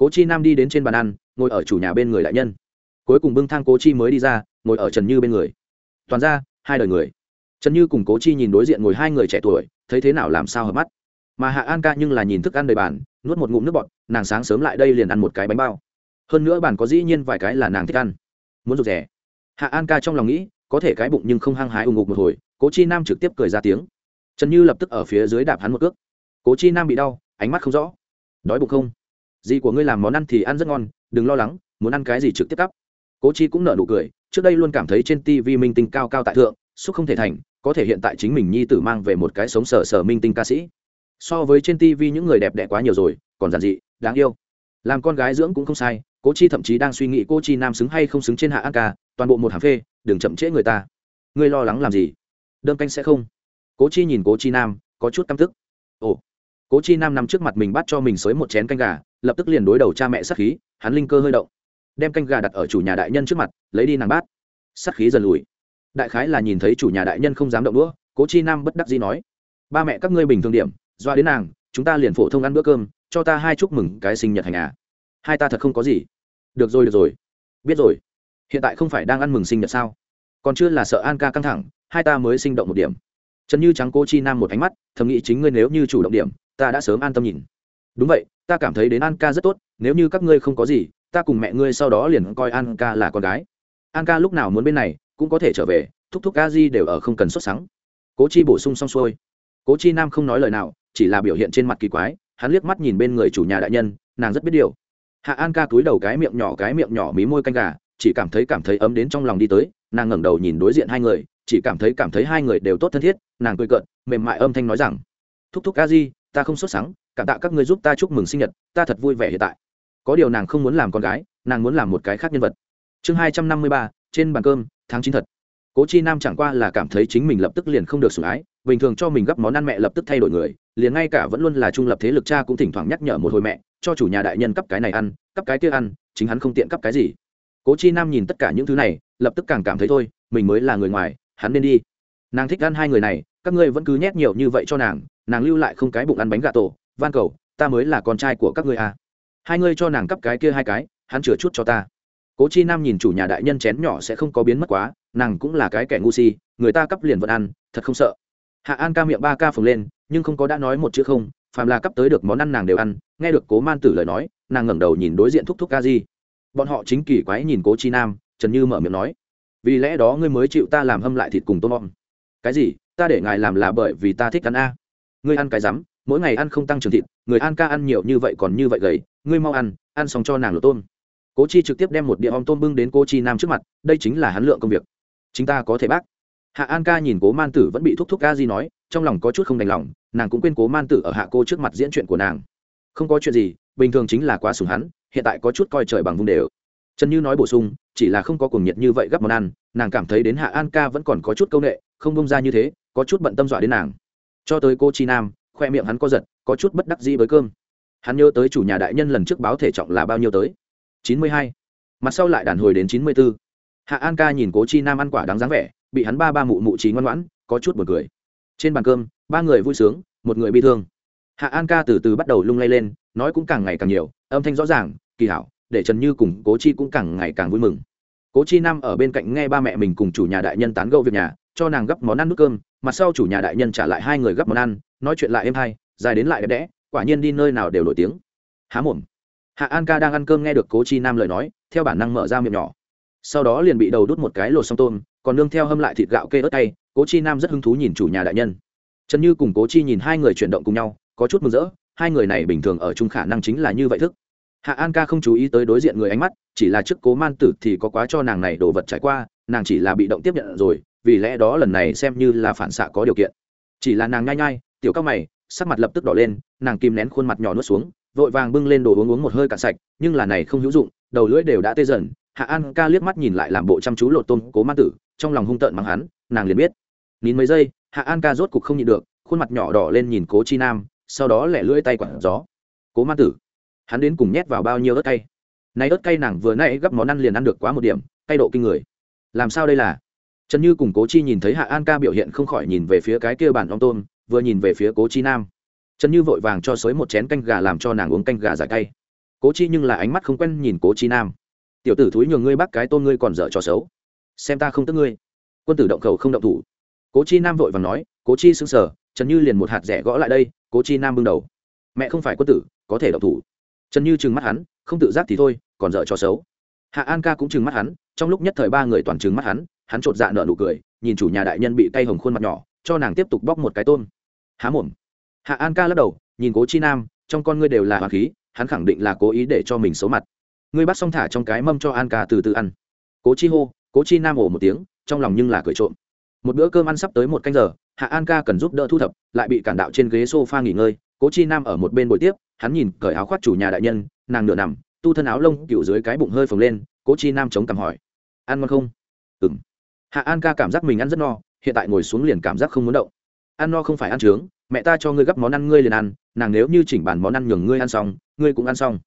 cố chi nam đi đến trên bàn ăn, ngồi ở chủ nhà bên người đại nhân. Cuối cùng bưng thang cố chi mới đi ra, ngồi ở trần như bên người. Toàn ra, hai đời người. Trần như cùng cố chi nhìn đối diện ngồi hai người trẻ tuổi, thấy thế nào làm sao hợp mắt. Mà hạ an ca nhưng là nhìn thức ăn đầy bàn, nuốt một ngụm nước bọt, nàng sáng sớm lại đây liền ăn một cái bánh bao. Hơn nữa bàn có dĩ nhiên vài cái là nàng thích ăn. Muốn rụt rẻ hạ an ca trong lòng nghĩ, có thể cái bụng nhưng không hăng hái ủng ngục một hồi, cố chi nam trực tiếp cười ra tiếng. Trần như lập tức ở phía dưới đạp hắn một cước. Cố chi nam bị đau, ánh mắt không rõ. Đói bụng không? Gì của ngươi làm món ăn thì ăn rất ngon, đừng lo lắng, muốn ăn cái gì trực tiếp cắp. Cố chi cũng nở nụ cười, trước đây luôn cảm thấy trên tv minh tinh cao cao tại thượng, xúc không thể thành, có thể hiện tại chính mình nhi tử mang về một cái sống sờ sờ minh tinh ca sĩ. So với trên tv những người đẹp đẽ quá nhiều rồi, còn giản dị, đáng yêu. Làm con gái dưỡng cũng không sai, cố chi thậm chí đang suy nghĩ cô chi nam xứng hay không xứng trên hạ an ca toàn bộ một hàng phê, đừng chậm trễ người ta. Ngươi lo lắng làm gì? Đơn canh sẽ không. Cố chi nhìn cố chi nam, có chút căm tức. Ồ cố chi nam nằm trước mặt mình bắt cho mình xới một chén canh gà, lập tức liền đối đầu cha mẹ sắc khí, hắn linh cơ hơi động. Đem canh gà đặt ở chủ nhà đại nhân trước mặt, lấy đi nàng bát. Sắc khí dần lùi. Đại khái là nhìn thấy chủ nhà đại nhân không dám động đũa, cố chi nam bất đắc dĩ nói, ba mẹ các ngươi bình thường điểm, doa đến nàng, chúng ta liền phổ thông ăn bữa cơm, cho ta hai chúc mừng cái sinh nhật hành à. Hai ta thật không có gì. Được rồi được rồi. Biết rồi. Hiện tại không phải đang ăn mừng sinh nhật sao? Còn chưa là sợ an ca căng thẳng, hai ta mới sinh động một điểm. Trần như trắng cô chi nam một ánh mắt, thầm nghĩ chính ngươi nếu như chủ động điểm ta đã sớm an tâm nhìn. Đúng vậy, ta cảm thấy đến an ca rất tốt, nếu như các ngươi không có gì, ta cùng mẹ ngươi sau đó liền coi an ca là con gái. An ca lúc nào muốn bên này, cũng có thể trở về, thúc thúc ca di đều ở không cần xuất sáng cố chi bổ sung xong xuôi. Cố chi nam không nói lời nào, chỉ là biểu hiện trên mặt kỳ quái, hắn liếc mắt nhìn bên người chủ nhà đại nhân, nàng rất biết điều. Hạ an ca túi đầu cái miệng nhỏ, cái miệng nhỏ mí môi canh gà, chỉ cảm thấy cảm thấy ấm đến trong lòng đi tới, nàng ngẩng đầu nhìn đối diện hai người, chỉ cảm thấy cảm thấy hai người đều tốt thân thiết, nàng cười cợt, mềm mại âm thanh nói rằng, thúc thúc ca di ta không sốt sắng, cảm tạ các ngươi giúp ta chúc mừng sinh nhật ta thật vui vẻ hiện tại. Có điều nàng không muốn làm con gái nàng muốn làm một cái khác nhân vật. Chương hai trăm năm mươi ba trên bàn cơm tháng chín thật. Cố chi nam chẳng qua là cảm thấy chính mình lập tức liền không được sủng ái bình thường cho mình gấp món ăn mẹ lập tức thay đổi người liền ngay cả vẫn luôn là trung lập thế lực cha cũng thỉnh thoảng nhắc nhở một hồi mẹ cho chủ nhà đại nhân cấp cái này ăn cấp cái kia ăn chính hắn không tiện cấp cái gì. Cố chi nam nhìn tất cả những thứ này lập tức càng cảm thấy thôi mình mới là người ngoài hắn nên đi. Nàng thích ăn hai người này các ngươi vẫn cứ nhét nhiều như vậy cho nàng nàng lưu lại không cái bụng ăn bánh gà tổ, van cầu, ta mới là con trai của các ngươi à. hai ngươi cho nàng cắp cái kia hai cái, hắn chừa chút cho ta. Cố chi nam nhìn chủ nhà đại nhân chén nhỏ sẽ không có biến mất quá, nàng cũng là cái kẻ ngu si, người ta cắp liền vẫn ăn, thật không sợ. Hạ an ca miệng ba ca phồng lên, nhưng không có đã nói một chữ không, phàm là cắp tới được món ăn nàng đều ăn, nghe được cố man tử lời nói, nàng ngẩng đầu nhìn đối diện thúc thúc ca di. Bọn họ chính kỳ quái nhìn cố chi nam, trần như mở miệng nói, vì lẽ đó ngươi mới chịu ta làm hâm lại thịt cùng tôm bom cái gì? Ta để ngài làm là bởi vì ta thích ăn a. Ngươi ăn cái rắm, mỗi ngày ăn không tăng trưởng thịt, người ăn ca ăn nhiều như vậy còn như vậy gầy, ngươi mau ăn ăn xong cho nàng lột tôm. Cố chi trực tiếp đem một đĩa om tôm bưng đến cô chi nam trước mặt, đây chính là hắn lượng công việc. Chính ta có thể bác. Hạ an ca nhìn cố man tử vẫn bị thúc thúc ca di nói, trong lòng có chút không đành lòng, nàng cũng quên cố man tử ở hạ cô trước mặt diễn chuyện của nàng. Không có chuyện gì, bình thường chính là quá sùng hắn, hiện tại có chút coi trời bằng vùng đều. Trần như nói bổ sung, chỉ là không có cuồng nhiệt như vậy gấp món ăn, nàng cảm thấy đến hạ an ca vẫn còn có chút c â u n ệ không bông ra như thế có chút bận tâm dọa đến nàng. Cho tới cô chi nam, khoe miệng hắn có giật, có chút bất đắc dĩ với cơm. Hắn nhớ tới chủ nhà đại nhân lần trước báo thể trọng là bao nhiêu tới? Chín mươi hai. Mặt sau lại đàn hồi đến chín mươi b ố hạ an ca nhìn cố chi nam ăn quả đáng dáng vẻ, bị hắn ba ba mụ mụ trí ngoan ngoãn, có chút b u ồ n cười. Trên bàn cơm, ba người vui sướng, một người bị thương. Hạ an ca từ từ bắt đầu lung lay lên, nói cũng càng ngày càng nhiều, âm thanh rõ ràng, kỳ hảo, để trần như cùng cố chi cũng càng ngày càng vui mừng. Cố chi nam ở bên cạnh nghe ba mẹ mình cùng chủ nhà đại nhân tán gẫu việc nhà, cho nàng gấp món ăn nước cơm mặt sau chủ nhà đại nhân trả lại hai người gấp món ăn, nói chuyện lại êm hay dài đến lại đẹp đẽ, quả nhiên đi nơi nào đều nổi tiếng. Há mồm. Hạ an ca đang ăn cơm nghe được cố chi nam lời nói, theo bản năng mở ra miệng nhỏ. Sau đó liền bị đầu đút một cái lột xong tôm, còn nương theo hâm lại thịt gạo kê ớt tay cố chi nam rất hứng thú nhìn chủ nhà đại nhân. Trần như cùng cố chi nhìn hai người chuyển động cùng nhau, có chút mừng rỡ, hai người này bình thường ở chung khả năng chính là như vậy thức. Hạ an ca không chú ý tới đối diện người ánh mắt, chỉ là trước cố man tử thì có quá cho nàng này đồ vật trải qua, nàng chỉ là bị động tiếp nhận rồi vì lẽ đó lần này xem như là phản xạ có điều kiện. Chỉ là nàng nhai nhai, tiểu cao mày, sắc mặt lập tức đỏ lên, nàng kìm nén khuôn mặt nhỏ nuốt xuống, vội vàng bưng lên đồ uống uống một hơi cạn sạch, nhưng là này không hữu dụng, đầu lưỡi đều đã tê dần. Hạ an ca liếc mắt nhìn lại làm bộ chăm chú lột tôm cố ma tử, trong lòng hung tợn mắng hắn, nàng liền biết. Nín mấy giây, hạ an ca rốt cục không nhịn được, khuôn mặt nhỏ đỏ lên nhìn cố chi nam, sau đó lẻ lưỡi tay quẳng gió. Cố ma tử, hắn đến cùng nhét vào bao nhiêu ớt cay? Nay ớt cay nàng vừa nay gấp món ăn liền ăn được quá một điểm, cay độ kinh người. Làm sao đây là? Trần như cùng cố chi nhìn thấy hạ an ca biểu hiện không khỏi nhìn về phía cái kia bản ong tôm, vừa nhìn về phía cố chi nam. Trần như vội vàng cho xới một chén canh gà làm cho nàng uống canh gà giải cay. Cố chi nhưng là ánh mắt không quen nhìn cố chi nam. Tiểu tử thúi nhường ngươi bắt cái tôm ngươi còn dở cho xấu. Xem ta không tức ngươi. Quân tử động khẩu không động thủ. Cố chi nam vội vàng nói, cố chi xứng sở trần như liền một hạt rẻ gõ lại đây. Cố chi nam bưng đầu. Mẹ không phải quân tử, có thể động thủ. Trần như trừng mắt hắn, không tự giác thì thôi, còn dở cho xấu. Hạ an ca cũng trừng mắt hắn, trong lúc nhất thời ba người toàn trừng mắt hắn hắn chột dạ nở nụ cười, nhìn chủ nhà đại nhân bị cay hồng khuôn mặt nhỏ, cho nàng tiếp tục bóc một cái tôm. Há mồm. Hạ an ca lắc đầu, nhìn cố chi nam, trong con ngươi đều là hoàng khí, hắn khẳng định là cố ý để cho mình xấu mặt. Ngươi bắt xong thả trong cái mâm cho an ca từ từ ăn. Cố chi hô, cố chi nam ổ một tiếng, trong lòng nhưng là cười trộm. Một bữa cơm ăn sắp tới một canh giờ, hạ an ca cần giúp đỡ thu thập, lại bị cản đạo trên ghế s o f a nghỉ ngơi, cố chi nam ở một bên buổi tiếp, hắn nhìn cởi áo khoác chủ nhà đại nhân, nàng nửa nằm, tu thân áo lông cựu dưới cái bụng hơi phồng lên, cố chi nam chống cằm hỏi, ăn ngon không? Ừng hạ an ca cảm giác mình ăn rất no, hiện tại ngồi xuống liền cảm giác không muốn động. Ăn no không phải ăn trướng, mẹ ta cho ngươi gấp món ăn ngươi liền ăn, nàng nếu như chỉnh bàn món ăn nhường ngươi ăn xong, ngươi cũng ăn xong.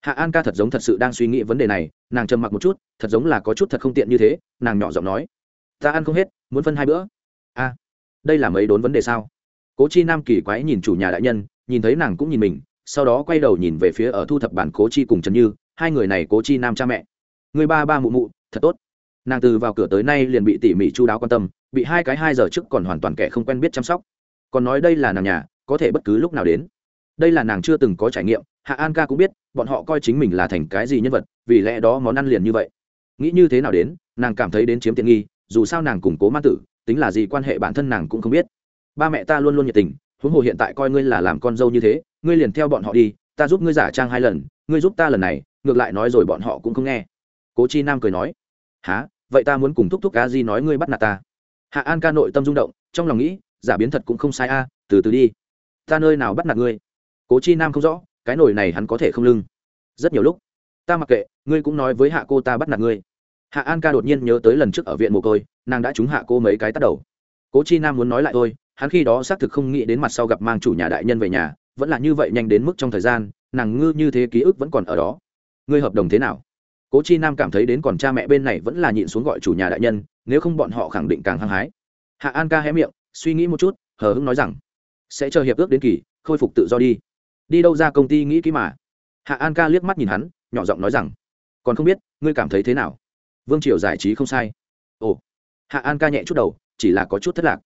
Hạ an ca thật giống thật sự đang suy nghĩ vấn đề này, nàng trầm mặc một chút, thật giống là có chút thật không tiện như thế, nàng nhỏ giọng nói. Ta ăn không hết, muốn phân hai bữa. A, đây là mấy đốn vấn đề sao? Cố chi nam kỳ quái nhìn chủ nhà đại nhân, nhìn thấy nàng cũng nhìn mình, sau đó quay đầu nhìn về phía ở thu thập bản cố chi cùng trần như, hai người này cố chi nam cha mẹ. Người ba ba mụ mụ, thật tốt nàng từ vào cửa tới nay liền bị tỉ mỉ chu đáo quan tâm, bị hai cái hai giờ trước còn hoàn toàn kẻ không quen biết chăm sóc. Còn nói đây là nàng nhà, có thể bất cứ lúc nào đến. Đây là nàng chưa từng có trải nghiệm, hạ an ca cũng biết, bọn họ coi chính mình là thành cái gì nhân vật, vì lẽ đó món ăn liền như vậy. Nghĩ như thế nào đến, nàng cảm thấy đến chiếm tiện nghi, dù sao nàng củng cố ma tử, tính là gì quan hệ bản thân nàng cũng không biết. Ba mẹ ta luôn luôn nhiệt tình, huống hồ hiện tại coi ngươi là làm con dâu như thế, ngươi liền theo bọn họ đi, ta giúp ngươi giả trang hai lần, ngươi giúp ta lần này, ngược lại nói rồi bọn họ cũng không nghe. Cố chi nam cười nói há vậy ta muốn cùng thúc thúc a di nói ngươi bắt nạt ta. Hạ an ca nội tâm rung động, trong lòng nghĩ, giả biến thật cũng không sai a, từ từ đi. Ta nơi nào bắt nạt ngươi? Cố chi nam không rõ, cái nồi này hắn có thể không lưng. Rất nhiều lúc, ta mặc kệ, ngươi cũng nói với hạ cô ta bắt nạt ngươi. Hạ an ca đột nhiên nhớ tới lần trước ở viện mồ côi, nàng đã trúng hạ cô mấy cái tắt đầu. Cố chi nam muốn nói lại thôi, hắn khi đó xác thực không nghĩ đến mặt sau gặp mang chủ nhà đại nhân về nhà, vẫn là như vậy nhanh đến mức trong thời gian, nàng ngư như thế ký ức vẫn còn ở đó. Ngươi hợp đồng thế nào? Cố chi nam cảm thấy đến còn cha mẹ bên này vẫn là nhịn xuống gọi chủ nhà đại nhân, nếu không bọn họ khẳng định càng hăng hái. Hạ an ca hé miệng, suy nghĩ một chút, hờ hững nói rằng, sẽ chờ hiệp ước đến kỳ, khôi phục tự do đi. Đi đâu ra công ty nghĩ kỹ mà. Hạ an ca liếc mắt nhìn hắn, nhỏ giọng nói rằng, còn không biết, ngươi cảm thấy thế nào? Vương triều giải trí không sai. Ồ. Hạ an ca nhẹ chút đầu, chỉ là có chút thất lạc.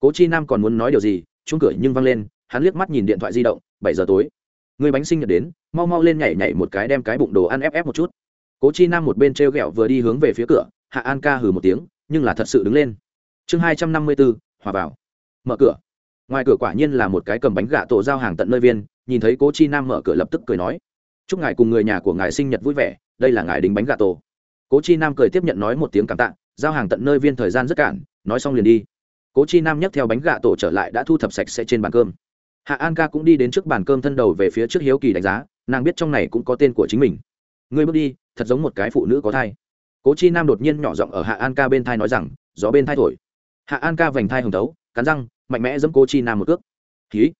Cố chi nam còn muốn nói điều gì chung cửa nhưng văng lên, hắn liếc mắt nhìn điện thoại di động, bảy giờ tối. Người bánh sinh nhật đến, mau mau lên nhảy nhảy một cái đem cái bụng đồ ăn ép ép một chút cố chi nam một bên t r e o g ẹ o vừa đi hướng về phía cửa, hạ an ca hừ một tiếng, nhưng là thật sự đứng lên. Chương hai trăm năm mươi b ố hòa vào. Mở cửa. Ngoài cửa quả nhiên là một cái cầm bánh gà tổ giao hàng tận nơi viên, nhìn thấy cố chi nam mở cửa lập tức cười nói. Chúc ngài cùng người nhà của ngài sinh nhật vui vẻ, đây là ngài đính bánh gà tổ. Cố chi nam cười tiếp nhận nói một tiếng cảm tạ, giao hàng tận nơi viên thời gian rất cản nói xong liền đi. Cố chi nam nhấc theo bánh gà tổ trở lại đã thu thập sạch sẽ trên bàn cơm. Hạ an ca cũng đi đến trước bàn cơm thân đầu về phía trước hiếu kỳ đánh giá, nàng biết trong này cũng có tên của chính mình ngươi bước đi, thật giống một cái phụ nữ có thai. Cố chi nam đột nhiên nhỏ giọng ở hạ an ca bên thai nói rằng, gió bên thai thổi. Hạ an ca vành thai hồng tấu, cắn răng, mạnh mẽ giẫm cố chi nam một cước. Ký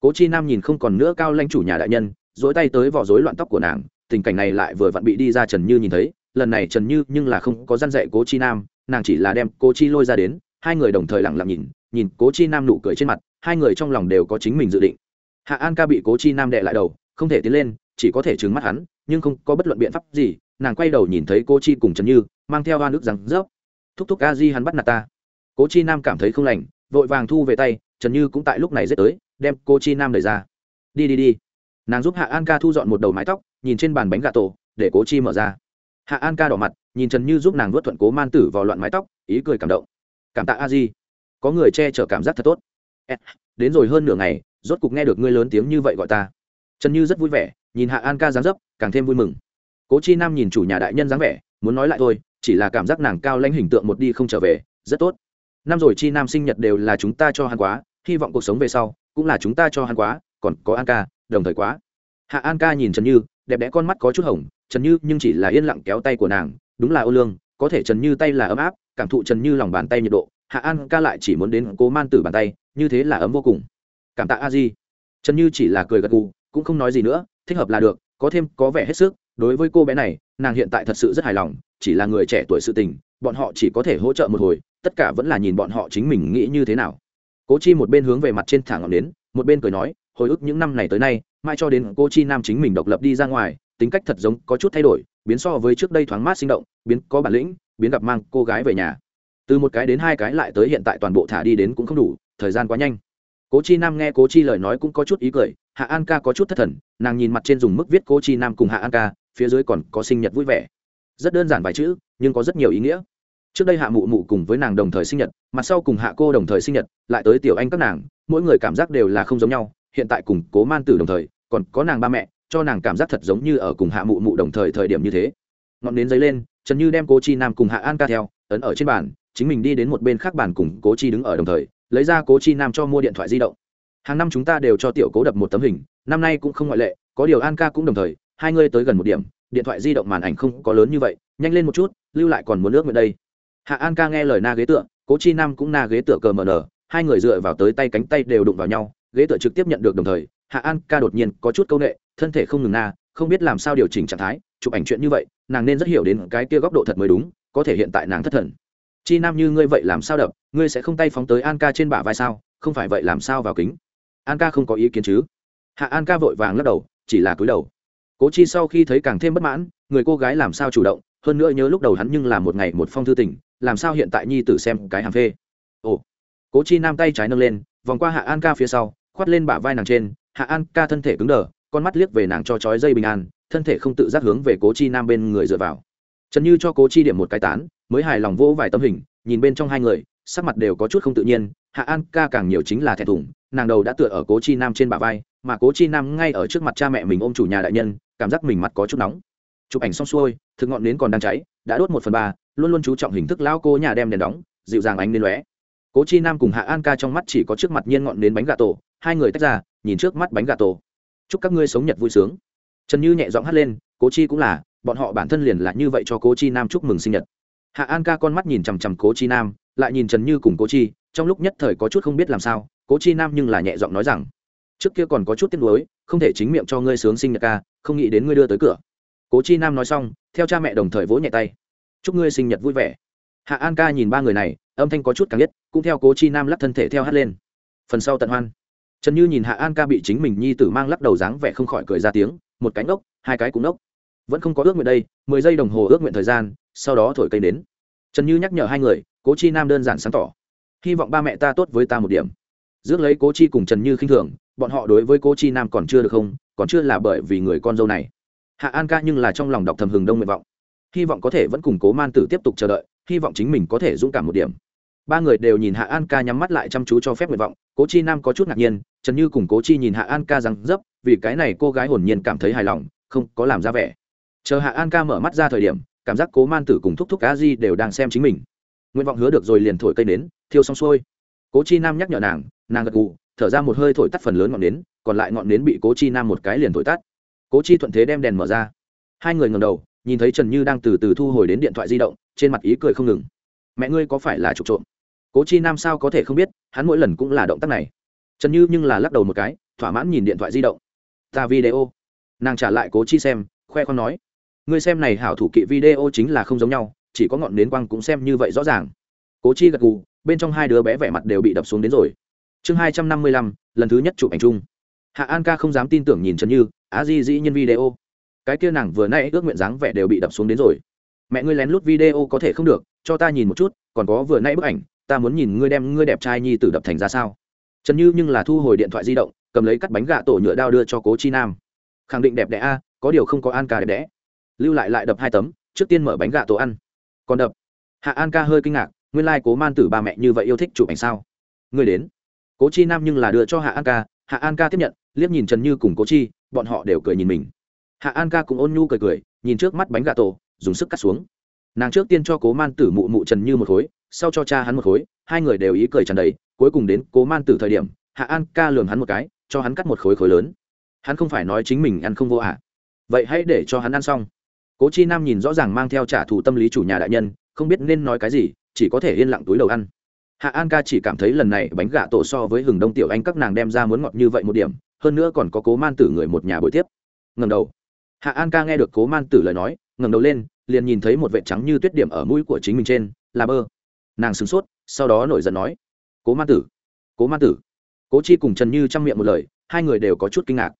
cố chi nam nhìn không còn nữa cao lanh chủ nhà đại nhân dỗi tay tới vỏ rối loạn tóc của nàng, tình cảnh này lại vừa vặn bị đi ra trần như nhìn thấy, lần này trần như nhưng là không có răn dạy cố chi nam, nàng chỉ là đem cố chi lôi ra đến, hai người đồng thời lặng lặng nhìn nhìn cố chi nam nụ cười trên mặt, hai người trong lòng đều có chính mình dự định. Hạ an ca bị cố chi nam đệ lại đầu, không thể tiến lên, chỉ có thể trừng mắt hắn nhưng không có bất luận biện pháp gì, nàng quay đầu nhìn thấy cô chi cùng trần như, mang theo hoa nước rằng rớp thúc thúc a di hắn bắt nạt ta. Cố chi nam cảm thấy không lành, vội vàng thu về tay, trần như cũng tại lúc này dết tới, đem cô chi nam đẩy ra. Đi đi đi. Nàng giúp hạ an ca thu dọn một đầu mái tóc, nhìn trên bàn bánh gà tổ, để cố chi mở ra. Hạ an ca đỏ mặt, nhìn trần như giúp nàng vớt thuận cố man tử vào loạn mái tóc, ý cười cảm động. Cảm tạ a di, có người che chở cảm giác thật tốt. Đến rồi hơn nửa ngày, rốt cục nghe được ngươi lớn tiếng như vậy gọi ta. Trần như rất vui vẻ nhìn hạ an ca dáng dấp, càng thêm vui mừng. Cố chi nam nhìn chủ nhà đại nhân dáng vẻ, muốn nói lại thôi, chỉ là cảm giác nàng cao lãnh hình tượng một đi không trở về, rất tốt. Năm rồi chi nam sinh nhật đều là chúng ta cho hắn quá, hy vọng cuộc sống về sau cũng là chúng ta cho hắn quá, còn có an ca, đồng thời quá. Hạ an ca nhìn trần như, đẹp đẽ con mắt có chút hồng, trần như nhưng chỉ là yên lặng kéo tay của nàng, đúng là ô lương, có thể trần như tay là ấm áp, cảm thụ trần như lòng bàn tay nhiệt độ, hạ an ca lại chỉ muốn đến cố man tử bàn tay, như thế là ấm vô cùng. Cảm tạ a di. Trần như chỉ là cười gật gù, cũng không nói gì nữa thích hợp là được, có thêm, có vẻ hết sức. Đối với cô bé này, nàng hiện tại thật sự rất hài lòng, chỉ là người trẻ tuổi sự tình, bọn họ chỉ có thể hỗ trợ một hồi, tất cả vẫn là nhìn bọn họ chính mình nghĩ như thế nào. Cố chi một bên hướng về mặt trên thả ngọn đến một bên cười nói, hồi ức những năm này tới nay mai cho đến cô chi nam chính mình độc lập đi ra ngoài, tính cách thật giống có chút thay đổi, biến so với trước đây thoáng mát sinh động, biến có bản lĩnh, biến gặp mang cô gái về nhà. Từ một cái đến hai cái lại tới hiện tại toàn bộ thả đi đến cũng không đủ, thời gian quá nhanh. Cố chi nam nghe cố chi lời nói cũng có chút ý cười hạ an ca có chút thất thần, nàng nhìn mặt trên dùng mức viết cố chi nam cùng hạ an ca, phía dưới còn có sinh nhật vui vẻ. Rất đơn giản vài chữ, nhưng có rất nhiều ý nghĩa. Trước đây hạ mụ mụ cùng với nàng đồng thời sinh nhật, mặt sau cùng hạ cô đồng thời sinh nhật, lại tới tiểu anh các nàng, mỗi người cảm giác đều là không giống nhau, hiện tại cùng cố man tử đồng thời, còn có nàng ba mẹ, cho nàng cảm giác thật giống như ở cùng hạ mụ mụ đồng thời thời điểm như thế. Ngọn đến giấy lên, trần như đem cố chi nam cùng hạ an ca theo, ấn ở trên bàn, chính mình đi đến một bên khác bàn cùng cố chi đứng ở đồng thời, lấy ra cố chi nam cho mua điện thoại di động hàng năm chúng ta đều cho tiểu cố đập một tấm hình, năm nay cũng không ngoại lệ, có điều an ca cũng đồng thời, hai ngươi tới gần một điểm, điện thoại di động màn ảnh không có lớn như vậy, nhanh lên một chút, lưu lại còn muốn nước nguyện đây. Hạ an ca nghe lời na ghế tựa, cố chi nam cũng na ghế tựa cờ mờ nở, hai người dựa vào tới tay cánh tay đều đụng vào nhau, ghế tựa trực tiếp nhận được đồng thời, hạ an ca đột nhiên có chút c â u n ệ thân thể không ngừng na, không biết làm sao điều chỉnh trạng thái, chụp ảnh chuyện như vậy, nàng nên rất hiểu đến cái kia góc độ thật mới đúng, có thể hiện tại nàng thất thần. Chi nam như ngươi vậy làm sao đập, ngươi sẽ không tay phóng tới an ca trên bả vai sao, không phải vậy làm sao vào kính an ca không có ý kiến chứ? Hạ an ca vội vàng lắc đầu, chỉ là cúi đầu. Cố chi sau khi thấy càng thêm bất mãn, người cô gái làm sao chủ động, hơn nữa nhớ lúc đầu hắn nhưng là một ngày một phong thư tình, làm sao hiện tại nhi tử xem cái hàng phê. Ồ. Cố chi nam tay trái nâng lên, vòng qua hạ an ca phía sau, khoát lên bả vai nàng trên, hạ an ca thân thể cứng đờ, con mắt liếc về nàng cho trói dây bình an, thân thể không tự giác hướng về cố chi nam bên người dựa vào. Trần như cho cố chi điểm một cái tán, mới hài lòng vỗ vài tấm hình, nhìn bên trong hai người, sắc mặt đều có chút không tự nhiên hạ an ca càng nhiều chính là thẹn thùng, nàng đầu đã tựa ở cố chi nam trên bả vai, mà cố chi nam ngay ở trước mặt cha mẹ mình ôm chủ nhà đại nhân, cảm giác mình mặt có chút nóng. Chụp ảnh xong xuôi, thực ngọn nến còn đang cháy, đã đốt một phần ba, luôn luôn chú trọng hình thức lao cô nhà đem đèn đóng, dịu dàng ánh lên lóe. Cố chi nam cùng hạ an ca trong mắt chỉ có trước mặt nhiên ngọn nến bánh gà tổ, hai người tách ra, nhìn trước mắt bánh gà tổ. Chúc các ngươi sống nhật vui sướng. Trần như nhẹ giọng hắt lên, cố chi cũng là, bọn họ bản thân liền là như vậy cho cố chi nam chúc mừng sinh nhật hạ an ca con mắt nhìn chằm chằm cố chi nam, lại nhìn trần như cùng cố chi, trong lúc nhất thời có chút không biết làm sao, cố chi nam nhưng là nhẹ giọng nói rằng, trước kia còn có chút tiếc nuối, không thể chính miệng cho ngươi sướng sinh nhật ca, không nghĩ đến ngươi đưa tới cửa. Cố chi nam nói xong, theo cha mẹ đồng thời vỗ nhẹ tay. Chúc ngươi sinh nhật vui vẻ. Hạ an ca nhìn ba người này, âm thanh có chút càng nhất, cũng theo cố chi nam lắc thân thể theo hát lên. Phần sau tận hoan. Trần như nhìn hạ an ca bị chính mình nhi tử mang lắc đầu dáng vẻ không khỏi cười ra tiếng, một cánh ốc hai cái cũng ốc vẫn không có ước nguyện đây, mười giây đồng hồ ước nguyện thời gian sau đó thổi cây đến trần như nhắc nhở hai người, cố chi nam đơn giản sáng tỏ. Hy vọng ba mẹ ta tốt với ta một điểm. Rước lấy cố chi cùng trần như khinh thường, bọn họ đối với cố chi nam còn chưa được không, còn chưa là bởi vì người con dâu này. Hạ an ca nhưng là trong lòng đọc thầm hừng đông nguyện vọng. Hy vọng có thể vẫn cùng cố man tử tiếp tục chờ đợi, hy vọng chính mình có thể dũng cảm một điểm. Ba người đều nhìn hạ an ca nhắm mắt lại chăm chú cho phép nguyện vọng, cố chi nam có chút ngạc nhiên, trần như cùng cố chi nhìn hạ an ca rằng dấp, vì cái này cô gái hồn nhiên cảm thấy hài lòng, không có làm ra vẻ. Chờ hạ an ca mở mắt ra thời điểm cảm giác cố man tử cùng thúc thúc cá di đều đang xem chính mình. Nguyện vọng hứa được rồi liền thổi cây nến, thiêu xong xuôi. Cố chi nam nhắc nhở nàng nàng gật gù, thở ra một hơi thổi tắt phần lớn ngọn nến, còn lại ngọn nến bị cố chi nam một cái liền thổi tắt. Cố chi thuận thế đem đèn mở ra. Hai người ngầm đầu, nhìn thấy trần như đang từ từ thu hồi đến điện thoại di động, trên mặt ý cười không ngừng. Mẹ ngươi có phải là trục trộm? Cố chi nam sao có thể không biết, hắn mỗi lần cũng là động tác này. Trần như nhưng là lắc đầu một cái, thỏa mãn nhìn điện thoại di động. Ta video. Nàng trả lại cố chi xem, khoe con nói ngươi xem này hảo thủ kỵ video chính là không giống nhau, chỉ có ngọn nến quang cũng xem như vậy rõ ràng. Cố chi gật gù, bên trong hai đứa bé vẻ mặt đều bị đập xuống đến rồi. Chương hai trăm năm mươi lăm, lần thứ nhất chụp ảnh chung. Hạ an ca không dám tin tưởng nhìn trần như, á di dĩ nhân video. Cái kia nàng vừa nay ước nguyện dáng vẻ đều bị đập xuống đến rồi. Mẹ ngươi lén lút video có thể không được, cho ta nhìn một chút, còn có vừa nay bức ảnh, ta muốn nhìn ngươi đem ngươi đẹp trai nhi tử đập thành ra sao. Trần như nhưng là thu hồi điện thoại di động, cầm lấy cắt bánh gà tổ nhựa đao đưa cho cố chi nam. Khẳng định đẹp đẽ a, có điều không có an ca đẹp đẽ lưu lại lại đập hai tấm, trước tiên mở bánh gà tổ ăn. Còn đập. Hạ an ca hơi kinh ngạc, nguyên lai、like、cố man tử ba mẹ như vậy yêu thích chụp ảnh sao? Người đến. Cố chi nam nhưng là đưa cho hạ an ca, hạ an ca tiếp nhận, liếc nhìn trần như cùng cố chi, bọn họ đều cười nhìn mình. Hạ an ca cũng ôn nhu cười cười, nhìn trước mắt bánh gà tổ, dùng sức cắt xuống. Nàng trước tiên cho cố man tử mụ mụ trần như một khối, sau cho cha hắn một khối, hai người đều ý cười trần đầy, cuối cùng đến cố man tử thời điểm, hạ an ca lường hắn một cái, cho hắn cắt một khối khối lớn. Hắn không phải nói chính mình ăn không vô à? vậy hãy để cho hắn ăn xong cố chi nam nhìn rõ ràng mang theo trả thù tâm lý chủ nhà đại nhân, không biết nên nói cái gì, chỉ có thể yên lặng túi đầu ăn. Hạ an ca chỉ cảm thấy lần này bánh gà tổ so với hừng đông tiểu anh các nàng đem ra muốn ngọt như vậy một điểm, hơn nữa còn có cố man tử người một nhà buổi tiếp. Ngầm đầu. Hạ an ca nghe được cố man tử lời nói ngầm đầu lên, liền nhìn thấy một vệ trắng như tuyết điểm ở mũi của chính mình trên, là bơ. Nàng sửng sốt, sau đó nổi giận nói, cố man tử, cố man tử. Cố chi cùng trần như chăm miệng một lời, hai người đều có chút kinh ngạc.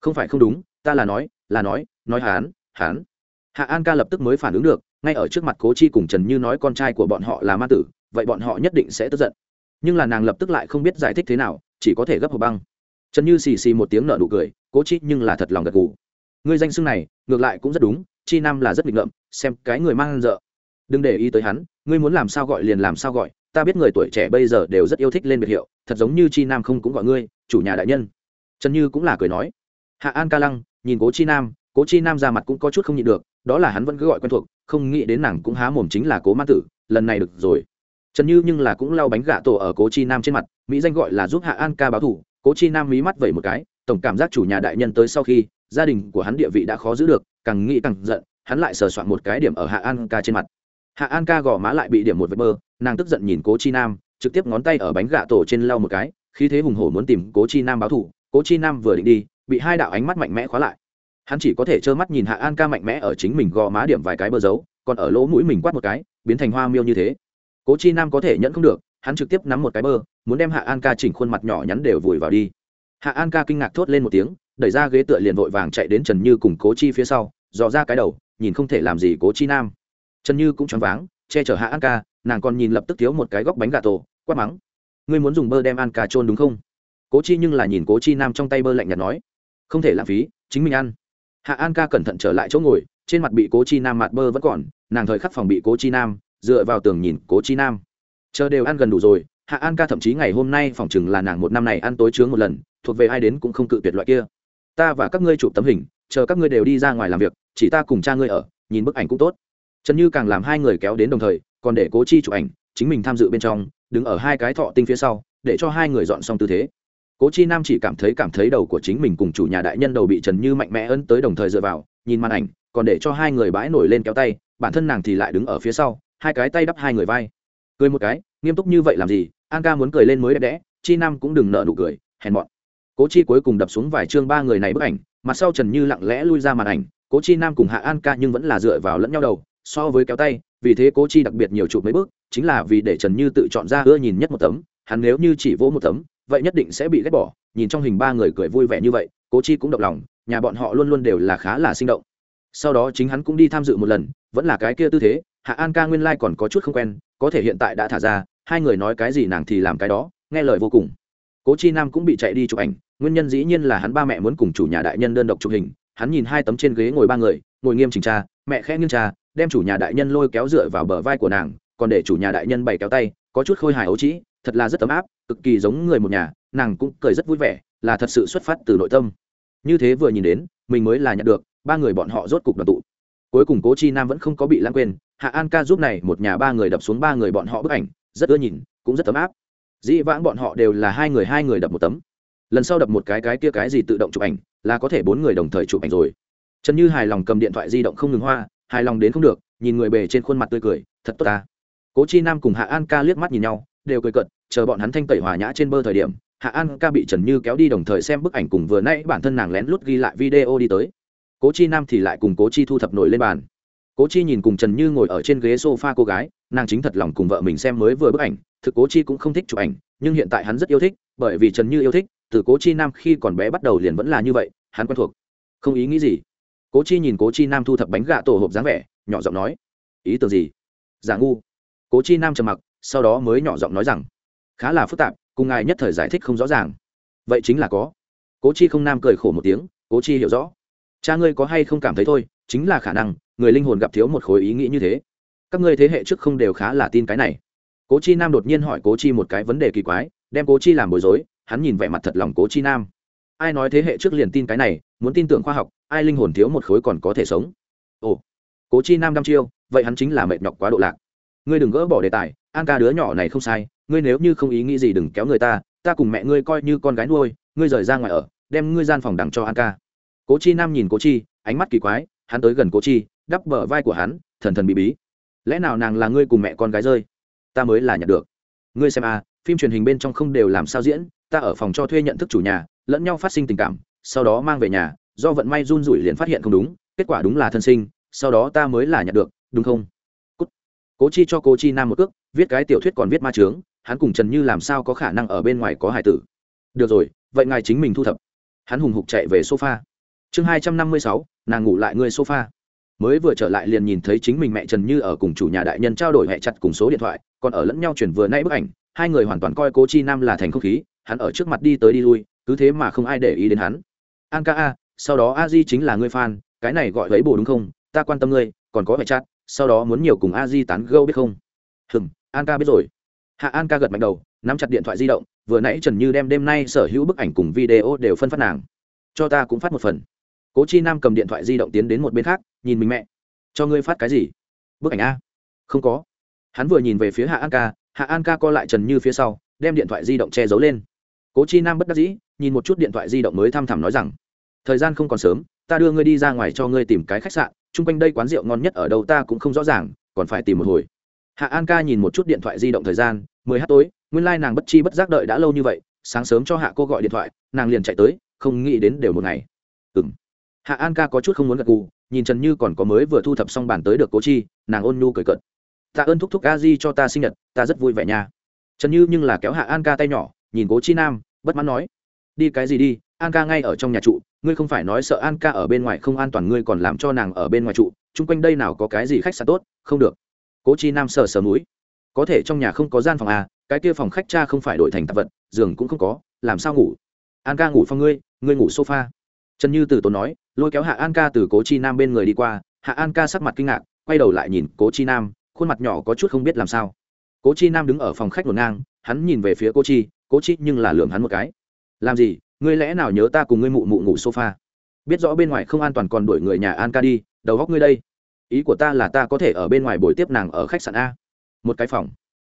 Không phải không đúng, ta là nói là nói nói hán hán hạ an ca lập tức mới phản ứng được, ngay ở trước mặt cố chi cùng trần như nói con trai của bọn họ là ma tử, vậy bọn họ nhất định sẽ tức giận. Nhưng là nàng lập tức lại không biết giải thích thế nào, chỉ có thể gấp hộp băng. Trần như xì xì một tiếng nợ nụ cười, cố chi nhưng là thật lòng gật gù. Ngươi danh xưng này, ngược lại cũng rất đúng, chi nam là rất nghịch ngợm, xem cái người mang dở. đừng để ý tới hắn, ngươi muốn làm sao gọi liền làm sao gọi, ta biết người tuổi trẻ bây giờ đều rất yêu thích lên biệt hiệu, thật giống như chi nam không cũng gọi ngươi, chủ nhà đại nhân. Trần như cũng là cười nói. Hạ an ca lăng, nhìn cố chi nam, cố chi nam ra mặt cũng có chút không nhịn được đó là hắn vẫn cứ gọi quen thuộc, không nghĩ đến nàng cũng há mồm chính là cố ma tử, lần này được rồi. Trần như nhưng là cũng lau bánh gà tổ ở cố chi nam trên mặt, mỹ danh gọi là giúp hạ an ca báo thủ, cố chi nam mí mắt vẩy một cái, tổng cảm giác chủ nhà đại nhân tới sau khi, gia đình của hắn địa vị đã khó giữ được, càng nghĩ càng giận, hắn lại sờ soạn một cái điểm ở hạ an ca trên mặt. Hạ an ca gò má lại bị điểm một vệt mơ, nàng tức giận nhìn cố chi nam, trực tiếp ngón tay ở bánh gà tổ trên lau một cái khi thế hùng hổ muốn tìm cố chi nam báo thủ, cố chi nam vừa định đi, bị hai đạo ánh mắt mạnh mẽ khóa lại hắn chỉ có thể trơ mắt nhìn hạ an ca mạnh mẽ ở chính mình gò má điểm vài cái bơ dấu, còn ở lỗ mũi mình quát một cái, biến thành hoa miêu như thế. Cố chi nam có thể nhận không được, hắn trực tiếp nắm một cái bơ, muốn đem hạ an ca chỉnh khuôn mặt nhỏ nhắn đều vùi vào đi. Hạ an ca kinh ngạc thốt lên một tiếng, đẩy ra ghế tựa liền vội vàng chạy đến trần như cùng cố chi phía sau, dò ra cái đầu, nhìn không thể làm gì cố chi nam. Trần như cũng choáng váng, che chở hạ an ca, nàng còn nhìn lập tức thiếu một cái góc bánh gà tổ, quát mắng. Ngươi muốn dùng bơ đem an ca trôn đúng không? Cố chi nhưng là nhìn cố chi nam trong tay bơ lạnh nhạt nói. Không thể lãng phí, chính mình ăn hạ an ca cẩn thận trở lại chỗ ngồi, trên mặt bị cố chi nam mặt bơ vẫn còn, nàng thời khắc phòng bị cố chi nam, dựa vào tường nhìn cố chi nam. Chờ đều ăn gần đủ rồi, hạ an ca thậm chí ngày hôm nay phòng chừng là nàng một năm này ăn tối chướng một lần, thuộc về ai đến cũng không cự tuyệt loại kia. Ta và các ngươi chụp tấm hình, chờ các ngươi đều đi ra ngoài làm việc, chỉ ta cùng cha ngươi ở, nhìn bức ảnh cũng tốt. Trần như càng làm hai người kéo đến đồng thời, còn để cố chi chụp ảnh, chính mình tham dự bên trong, đứng ở hai cái thọ tinh phía sau, để cho hai người dọn xong tư thế cố chi nam chỉ cảm thấy cảm thấy đầu của chính mình cùng chủ nhà đại nhân đầu bị trần như mạnh mẽ ấn tới đồng thời dựa vào, nhìn màn ảnh, còn để cho hai người bãi nổi lên kéo tay, bản thân nàng thì lại đứng ở phía sau, hai cái tay đắp hai người vai. Cười một cái, nghiêm túc như vậy làm gì? An ca muốn cười lên mới đẹp đẽ, chi nam cũng đừng nợ nụ cười, hèn mọn. Cố chi cuối cùng đập xuống vài chương ba người này bức ảnh mặt sau trần như lặng lẽ lui ra màn ảnh, cố chi nam cùng hạ an ca nhưng vẫn là dựa vào lẫn nhau đầu, so với kéo tay, vì thế cố chi đặc biệt nhiều chụp mấy bước, chính là vì để trần như tự chọn ra ưa nhìn nhất một tấm, hắn nếu như chỉ vỗ một tấm vậy nhất định sẽ bị ghét bỏ. Nhìn trong hình ba người cười vui vẻ như vậy, cố chi cũng động lòng, nhà bọn họ luôn luôn đều là khá là sinh động. Sau đó chính hắn cũng đi tham dự một lần, vẫn là cái kia tư thế, hạ an ca nguyên lai、like、còn có chút không quen, có thể hiện tại đã thả ra, hai người nói cái gì nàng thì làm cái đó, nghe lời vô cùng. Cố chi nam cũng bị chạy đi chụp ảnh, nguyên nhân dĩ nhiên là hắn ba mẹ muốn cùng chủ nhà đại nhân đơn độc chụp hình, hắn nhìn hai tấm trên ghế ngồi ba người, ngồi nghiêm chỉnh cha, mẹ khẽ nghiêng cha, đem chủ nhà đại nhân lôi kéo dựa vào bờ vai của nàng, còn để chủ nhà đại nhân bày kéo tay, có chút khôi hài ấu trĩ thật là rất ấm áp, cực kỳ giống người một nhà, nàng cũng cười rất vui vẻ, là thật sự xuất phát từ nội tâm. Như thế vừa nhìn đến, mình mới là nhận được, ba người bọn họ rốt cục đoàn tụ. Cuối cùng cố chi nam vẫn không có bị lãng quên, hạ an ca giúp này một nhà ba người đập xuống ba người bọn họ bức ảnh, rất ưa nhìn, cũng rất ấm áp. Dĩ vãng bọn họ đều là hai người hai người đập một tấm. Lần sau đập một cái cái kia cái gì tự động chụp ảnh, là có thể bốn người đồng thời chụp ảnh rồi. Trần như hài lòng cầm điện thoại di động không ngừng hoa, hài lòng đến không được, nhìn người bề trên khuôn mặt tươi cười, thật tốt ta. Cố chi nam cùng hạ an ca liếc mắt nhìn nhau đều cười cợt, chờ bọn hắn thanh tẩy hòa nhã trên bơ thời điểm hạ an ca bị trần như kéo đi đồng thời xem bức ảnh cùng vừa nãy bản thân nàng lén lút ghi lại video đi tới. Cố chi nam thì lại cùng cố chi thu thập nổi lên bàn. Cố chi nhìn cùng trần như ngồi ở trên ghế sofa cô gái nàng chính thật lòng cùng vợ mình xem mới vừa bức ảnh thực cố chi cũng không thích chụp ảnh nhưng hiện tại hắn rất yêu thích bởi vì trần như yêu thích từ cố chi nam khi còn bé bắt đầu liền vẫn là như vậy hắn quen thuộc. Không ý nghĩ gì. Cố chi nhìn cố chi nam thu thập bánh gà tổ hộp dáng vẻ nhỏ giọng nói ý tưởng gì? Giả ngu. Cố chi nam trầm mặc sau đó mới nhỏ giọng nói rằng, khá là phức tạp, cùng ngài nhất thời giải thích không rõ ràng. Vậy chính là có. Cố chi không nam cười khổ một tiếng, cố chi hiểu rõ. Cha ngươi có hay không cảm thấy thôi, chính là khả năng, người linh hồn gặp thiếu một khối ý nghĩ như thế. Các ngươi thế hệ trước không đều khá là tin cái này. Cố chi nam đột nhiên hỏi cố chi một cái vấn đề kỳ quái, đem cố chi làm bối rối, hắn nhìn vẻ mặt thật lòng cố chi nam. Ai nói thế hệ trước liền tin cái này, muốn tin tưởng khoa học, ai linh hồn thiếu một khối còn có thể sống? Ồ. Cố chi nam đăm chiêu, vậy hắn chính là mệt nhọc quá độ lạc. Ngươi đừng gỡ bỏ đề tài an ca đứa nhỏ này không sai, ngươi nếu như không ý nghĩ gì đừng kéo người ta ta cùng mẹ ngươi coi như con gái nuôi, ngươi rời ra ngoài ở, đem ngươi gian phòng đằng cho an ca. Cố chi nam nhìn cố chi, ánh mắt kỳ quái, hắn tới gần cố chi, đắp bờ vai của hắn, thần thần bị bí. Lẽ nào nàng là ngươi cùng mẹ con gái rơi? Ta mới là nhận được. Ngươi xem a phim truyền hình bên trong không đều làm sao diễn, ta ở phòng cho thuê nhận thức chủ nhà, lẫn nhau phát sinh tình cảm, sau đó mang về nhà, do vận may run rủi liền phát hiện không đúng, kết quả đúng là thân sinh, sau đó ta mới là nhận được, đúng không? Cố chi cho cố chi nam một cước, viết cái tiểu thuyết còn viết ma trướng hắn cùng trần như làm sao có khả năng ở bên ngoài có hải tử? Được rồi, vậy ngài chính mình thu thập. Hắn hùng hục chạy về sofa. Chương hai trăm năm mươi sáu, nàng ngủ lại người sofa. Mới vừa trở lại liền nhìn thấy chính mình mẹ trần như ở cùng chủ nhà đại nhân trao đổi hẹ chặt cùng số điện thoại, còn ở lẫn nhau chuyển vừa nãy bức ảnh, hai người hoàn toàn coi cố chi nam là thành không khí, hắn ở trước mặt đi tới đi lui, cứ thế mà không ai để ý đến hắn. An ca a, sau đó a di chính là ngươi fan, cái này gọi lấy bồ đúng không? Ta quan tâm ngươi, còn có hẹ chặt sau đó muốn nhiều cùng a di tán gâu biết không? Hừm, an ca biết rồi. Hạ an ca gật mạnh đầu, nắm chặt điện thoại di động, vừa nãy trần như đem đêm nay sở hữu bức ảnh cùng video đều phân phát nàng. Cho ta cũng phát một phần. Cố chi nam cầm điện thoại di động tiến đến một bên khác, nhìn mình mẹ. Cho ngươi phát cái gì? Bức ảnh a. Không có. Hắn vừa nhìn về phía hạ an ca, hạ an ca co lại trần như phía sau, đem điện thoại di động che giấu lên. Cố chi nam bất đắc dĩ, nhìn một chút điện thoại di động mới thăm thẳm nói rằng, thời gian không còn sớm, ta đưa ngươi đi ra ngoài cho ngươi tìm cái khách sạn chung quanh đây quán rượu ngon nhất ở đâu ta cũng không rõ ràng, còn phải tìm một hồi. Hạ an ca nhìn một chút điện thoại di động thời gian, mười h tối, nguyên lai、like、nàng bất chi bất giác đợi đã lâu như vậy, sáng sớm cho hạ cô gọi điện thoại, nàng liền chạy tới, không nghĩ đến đều một ngày. Ừ m hạ an ca có chút không muốn gật gù, nhìn trần như còn có mới vừa thu thập xong bàn tới được cố chi, nàng ôn nhu cười cợt. Tạ ơn thúc thúc a di cho ta sinh nhật, ta rất vui vẻ nha. Trần như nhưng là kéo hạ an ca tay nhỏ, nhìn cố chi nam, bất mãn nói, đi cái gì đi an ca ngay ở trong nhà trụ, ngươi không phải nói sợ an ca ở bên ngoài không an toàn ngươi còn làm cho nàng ở bên ngoài trụ, chung quanh đây nào có cái gì khách sạn tốt, không được. Cố chi nam sờ sờ núi có thể trong nhà không có gian phòng à cái kia phòng khách cha không phải đổi thành tạp vật, giường cũng không có, làm sao ngủ? An ca ngủ phòng ngươi ngươi ngủ sofa. Trần như từ tốn nói, lôi kéo hạ an ca từ cố chi nam bên người đi qua, hạ an ca sắc mặt kinh ngạc, quay đầu lại nhìn cố chi nam, khuôn mặt nhỏ có chút không biết làm sao. Cố chi nam đứng ở phòng khách ngổn ngang, hắn nhìn về phía cô chi, cố chi nhưng là lường hắn một cái. Làm gì? Ngươi lẽ nào nhớ ta cùng ngươi mụ mụ ngủ sofa? Biết rõ bên ngoài không an toàn còn đuổi người nhà an ca đi, đầu góc ngươi đây. Ý của ta là ta có thể ở bên ngoài buổi tiếp nàng ở khách sạn a. Một cái phòng.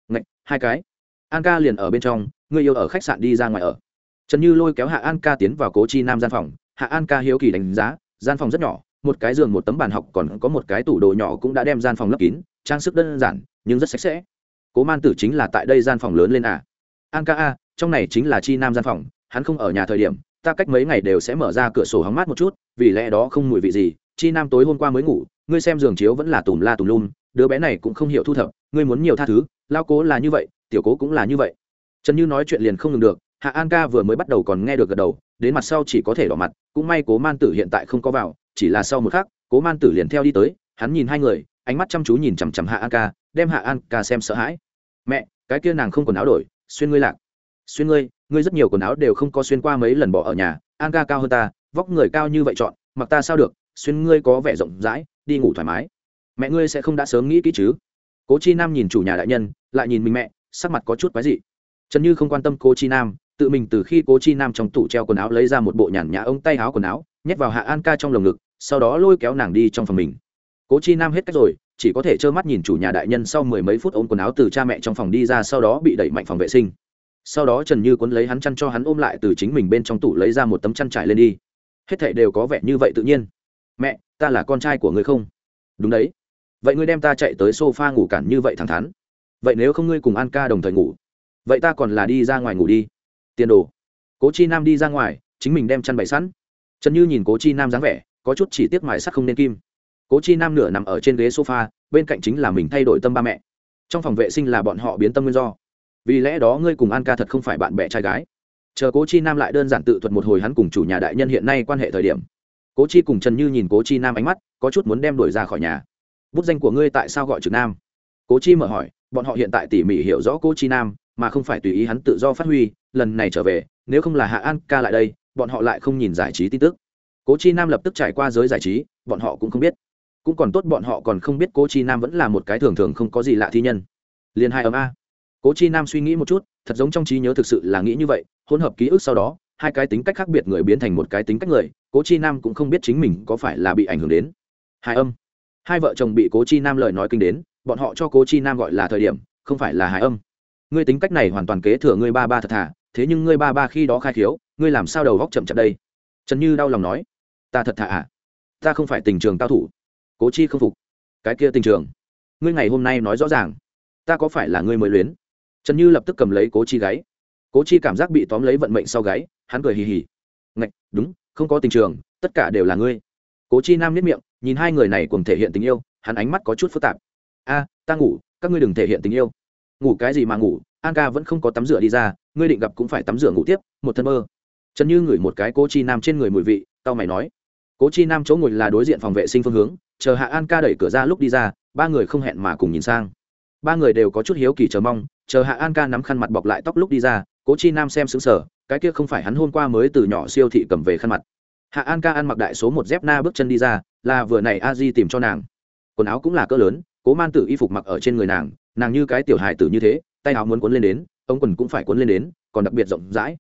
Ngạch, hai cái. An ca liền ở bên trong, ngươi yêu ở khách sạn đi ra ngoài ở. Trần như lôi kéo hạ an ca tiến vào cố chi nam gian phòng. Hạ an ca hiếu kỳ đánh giá, gian phòng rất nhỏ, một cái giường, một tấm bàn học, còn có một cái tủ đồ nhỏ cũng đã đem gian phòng lấp kín, trang sức đơn giản, nhưng rất sạch sẽ. Cố man tử chính là tại đây gian phòng lớn lên à an ca a, trong này chính là chi nam gian phòng hắn không ở nhà thời điểm, ta cách mấy ngày đều sẽ mở ra cửa sổ hóng mát một chút, vì lẽ đó không mùi vị gì, chi nam tối hôm qua mới ngủ, ngươi xem giường chiếu vẫn là tùm la tùm lum, đứa bé này cũng không hiểu thu thập, ngươi muốn nhiều tha thứ, lao cố là như vậy, tiểu cố cũng là như vậy. Trần như nói chuyện liền không ngừng được, hạ an ca vừa mới bắt đầu còn nghe được gật đầu, đến mặt sau chỉ có thể đỏ mặt, cũng may cố man tử hiện tại không có vào, chỉ là sau một khắc, cố man tử liền theo đi tới, hắn nhìn hai người, ánh mắt chăm chú nhìn chằm chằm hạ an ca, đem hạ an ca xem sợ hãi. Mẹ, cái kia nàng không quần áo đổi, xuyên ngươi lạc. Xuyên ngươi? Ngươi rất nhiều quần áo đều không có xuyên qua mấy lần bỏ ở nhà, an ca cao hơn ta, vóc người cao như vậy chọn, mặc ta sao được, xuyên ngươi có vẻ rộng rãi, đi ngủ thoải mái. Mẹ ngươi sẽ không đã sớm nghĩ kỹ chứ? Cố chi nam nhìn chủ nhà đại nhân, lại nhìn mình mẹ, sắc mặt có chút quái dị. Trần như không quan tâm cố chi nam, tự mình từ khi cố chi nam trong tủ treo quần áo lấy ra một bộ nhàn nhã ống tay áo quần áo, nhét vào hạ an ca trong lồng ngực, sau đó lôi kéo nàng đi trong phòng mình. Cố chi nam hết cách rồi, chỉ có thể trơ mắt nhìn chủ nhà đại nhân sau mười mấy phút ôm quần áo từ cha mẹ trong phòng đi ra, sau đó bị đẩy mạnh phòng vệ sinh sau đó trần như cuốn lấy hắn chăn cho hắn ôm lại từ chính mình bên trong tủ lấy ra một tấm chăn trải lên đi. Hết thệ đều có vẻ như vậy tự nhiên. Mẹ, ta là con trai của ngươi không? Đúng đấy. Vậy ngươi đem ta chạy tới sofa ngủ cản như vậy thẳng thắn. Vậy nếu không ngươi cùng an ca đồng thời ngủ, vậy ta còn là đi ra ngoài ngủ đi. Tiền đồ. Cố chi nam đi ra ngoài, chính mình đem chăn bày sẵn. Trần như nhìn cố chi nam dáng vẻ, có chút chỉ tiếc mài sắt không nên kim. Cố chi nam nửa nằm ở trên ghế sofa, bên cạnh chính là mình thay đổi tâm ba mẹ. Trong phòng vệ sinh là bọn họ biến tâm nguyên do vì lẽ đó ngươi cùng an ca thật không phải bạn bè trai gái. Chờ cố chi nam lại đơn giản tự thuật một hồi hắn cùng chủ nhà đại nhân hiện nay quan hệ thời điểm. Cố chi cùng trần như nhìn cố chi nam ánh mắt, có chút muốn đem đuổi ra khỏi nhà. Bút danh của ngươi tại sao gọi trực nam? Cố chi mở hỏi, bọn họ hiện tại tỉ mỉ hiểu rõ cố chi nam, mà không phải tùy ý hắn tự do phát huy, lần này trở về, nếu không là hạ an ca lại đây, bọn họ lại không nhìn giải trí tin tức. Cố chi nam lập tức trải qua giới giải trí, bọn họ cũng không biết. Cũng còn tốt bọn họ còn không biết cố chi nam vẫn là một cái thường thường không có gì lạ thi nhân. Liền hai ấm a cố chi nam suy nghĩ một chút, thật giống trong trí nhớ thực sự là nghĩ như vậy, hỗn hợp ký ức sau đó, hai cái tính cách khác biệt người biến thành một cái tính cách người, cố chi nam cũng không biết chính mình có phải là bị ảnh hưởng đến. Hai âm. Hai vợ chồng bị cố chi nam lời nói kinh đến, bọn họ cho cố chi nam gọi là thời điểm, không phải là hai âm. Ngươi tính cách này hoàn toàn kế thừa ngươi ba ba thật thà, thế nhưng ngươi ba ba khi đó khai khiếu, ngươi làm sao đầu góc chậm chậm đây? Trần như đau lòng nói. Ta thật thà à? Ta không phải tình trường cao thủ. Cố chi không phục. Cái kia tình trường. Ngươi ngày hôm nay nói rõ ràng. Ta có phải là ngươi mới luyến? Trần như lập tức cầm lấy cố chi gáy. Cố chi cảm giác bị tóm lấy vận mệnh sau gáy, hắn cười hì hì. Ngạch, đúng, không có tình trường, tất cả đều là ngươi. Cố chi nam nếp miệng, nhìn hai người này cùng thể hiện tình yêu, hắn ánh mắt có chút phức tạp. A, ta ngủ, các ngươi đừng thể hiện tình yêu. Ngủ cái gì mà ngủ, an ca vẫn không có tắm rửa đi ra, ngươi định gặp cũng phải tắm rửa ngủ tiếp, một thân mơ. Trần như ngửi một cái cố chi nam trên người mùi vị tao mày nói. Cố chi nam chỗ ngồi là đối diện phòng vệ sinh phương hướng, chờ hạ an ca đẩy cửa ra lúc đi ra, ba người không hẹn mà cùng nhìn sang ba người đều có chút hiếu kỳ chờ mong, chờ hạ an ca nắm khăn mặt bọc lại tóc lúc đi ra, cố chi nam xem xứng sở cái kia không phải hắn hôm qua mới từ nhỏ siêu thị cầm về khăn mặt. Hạ an ca ăn mặc đại số một dép na bước chân đi ra, là vừa này a di tìm cho nàng. Quần áo cũng là cỡ lớn, cố man tử y phục mặc ở trên người nàng nàng như cái tiểu hài tử như thế, tay áo muốn cuốn lên đến ông quần cũng phải cuốn lên đến, còn đặc biệt rộng rãi.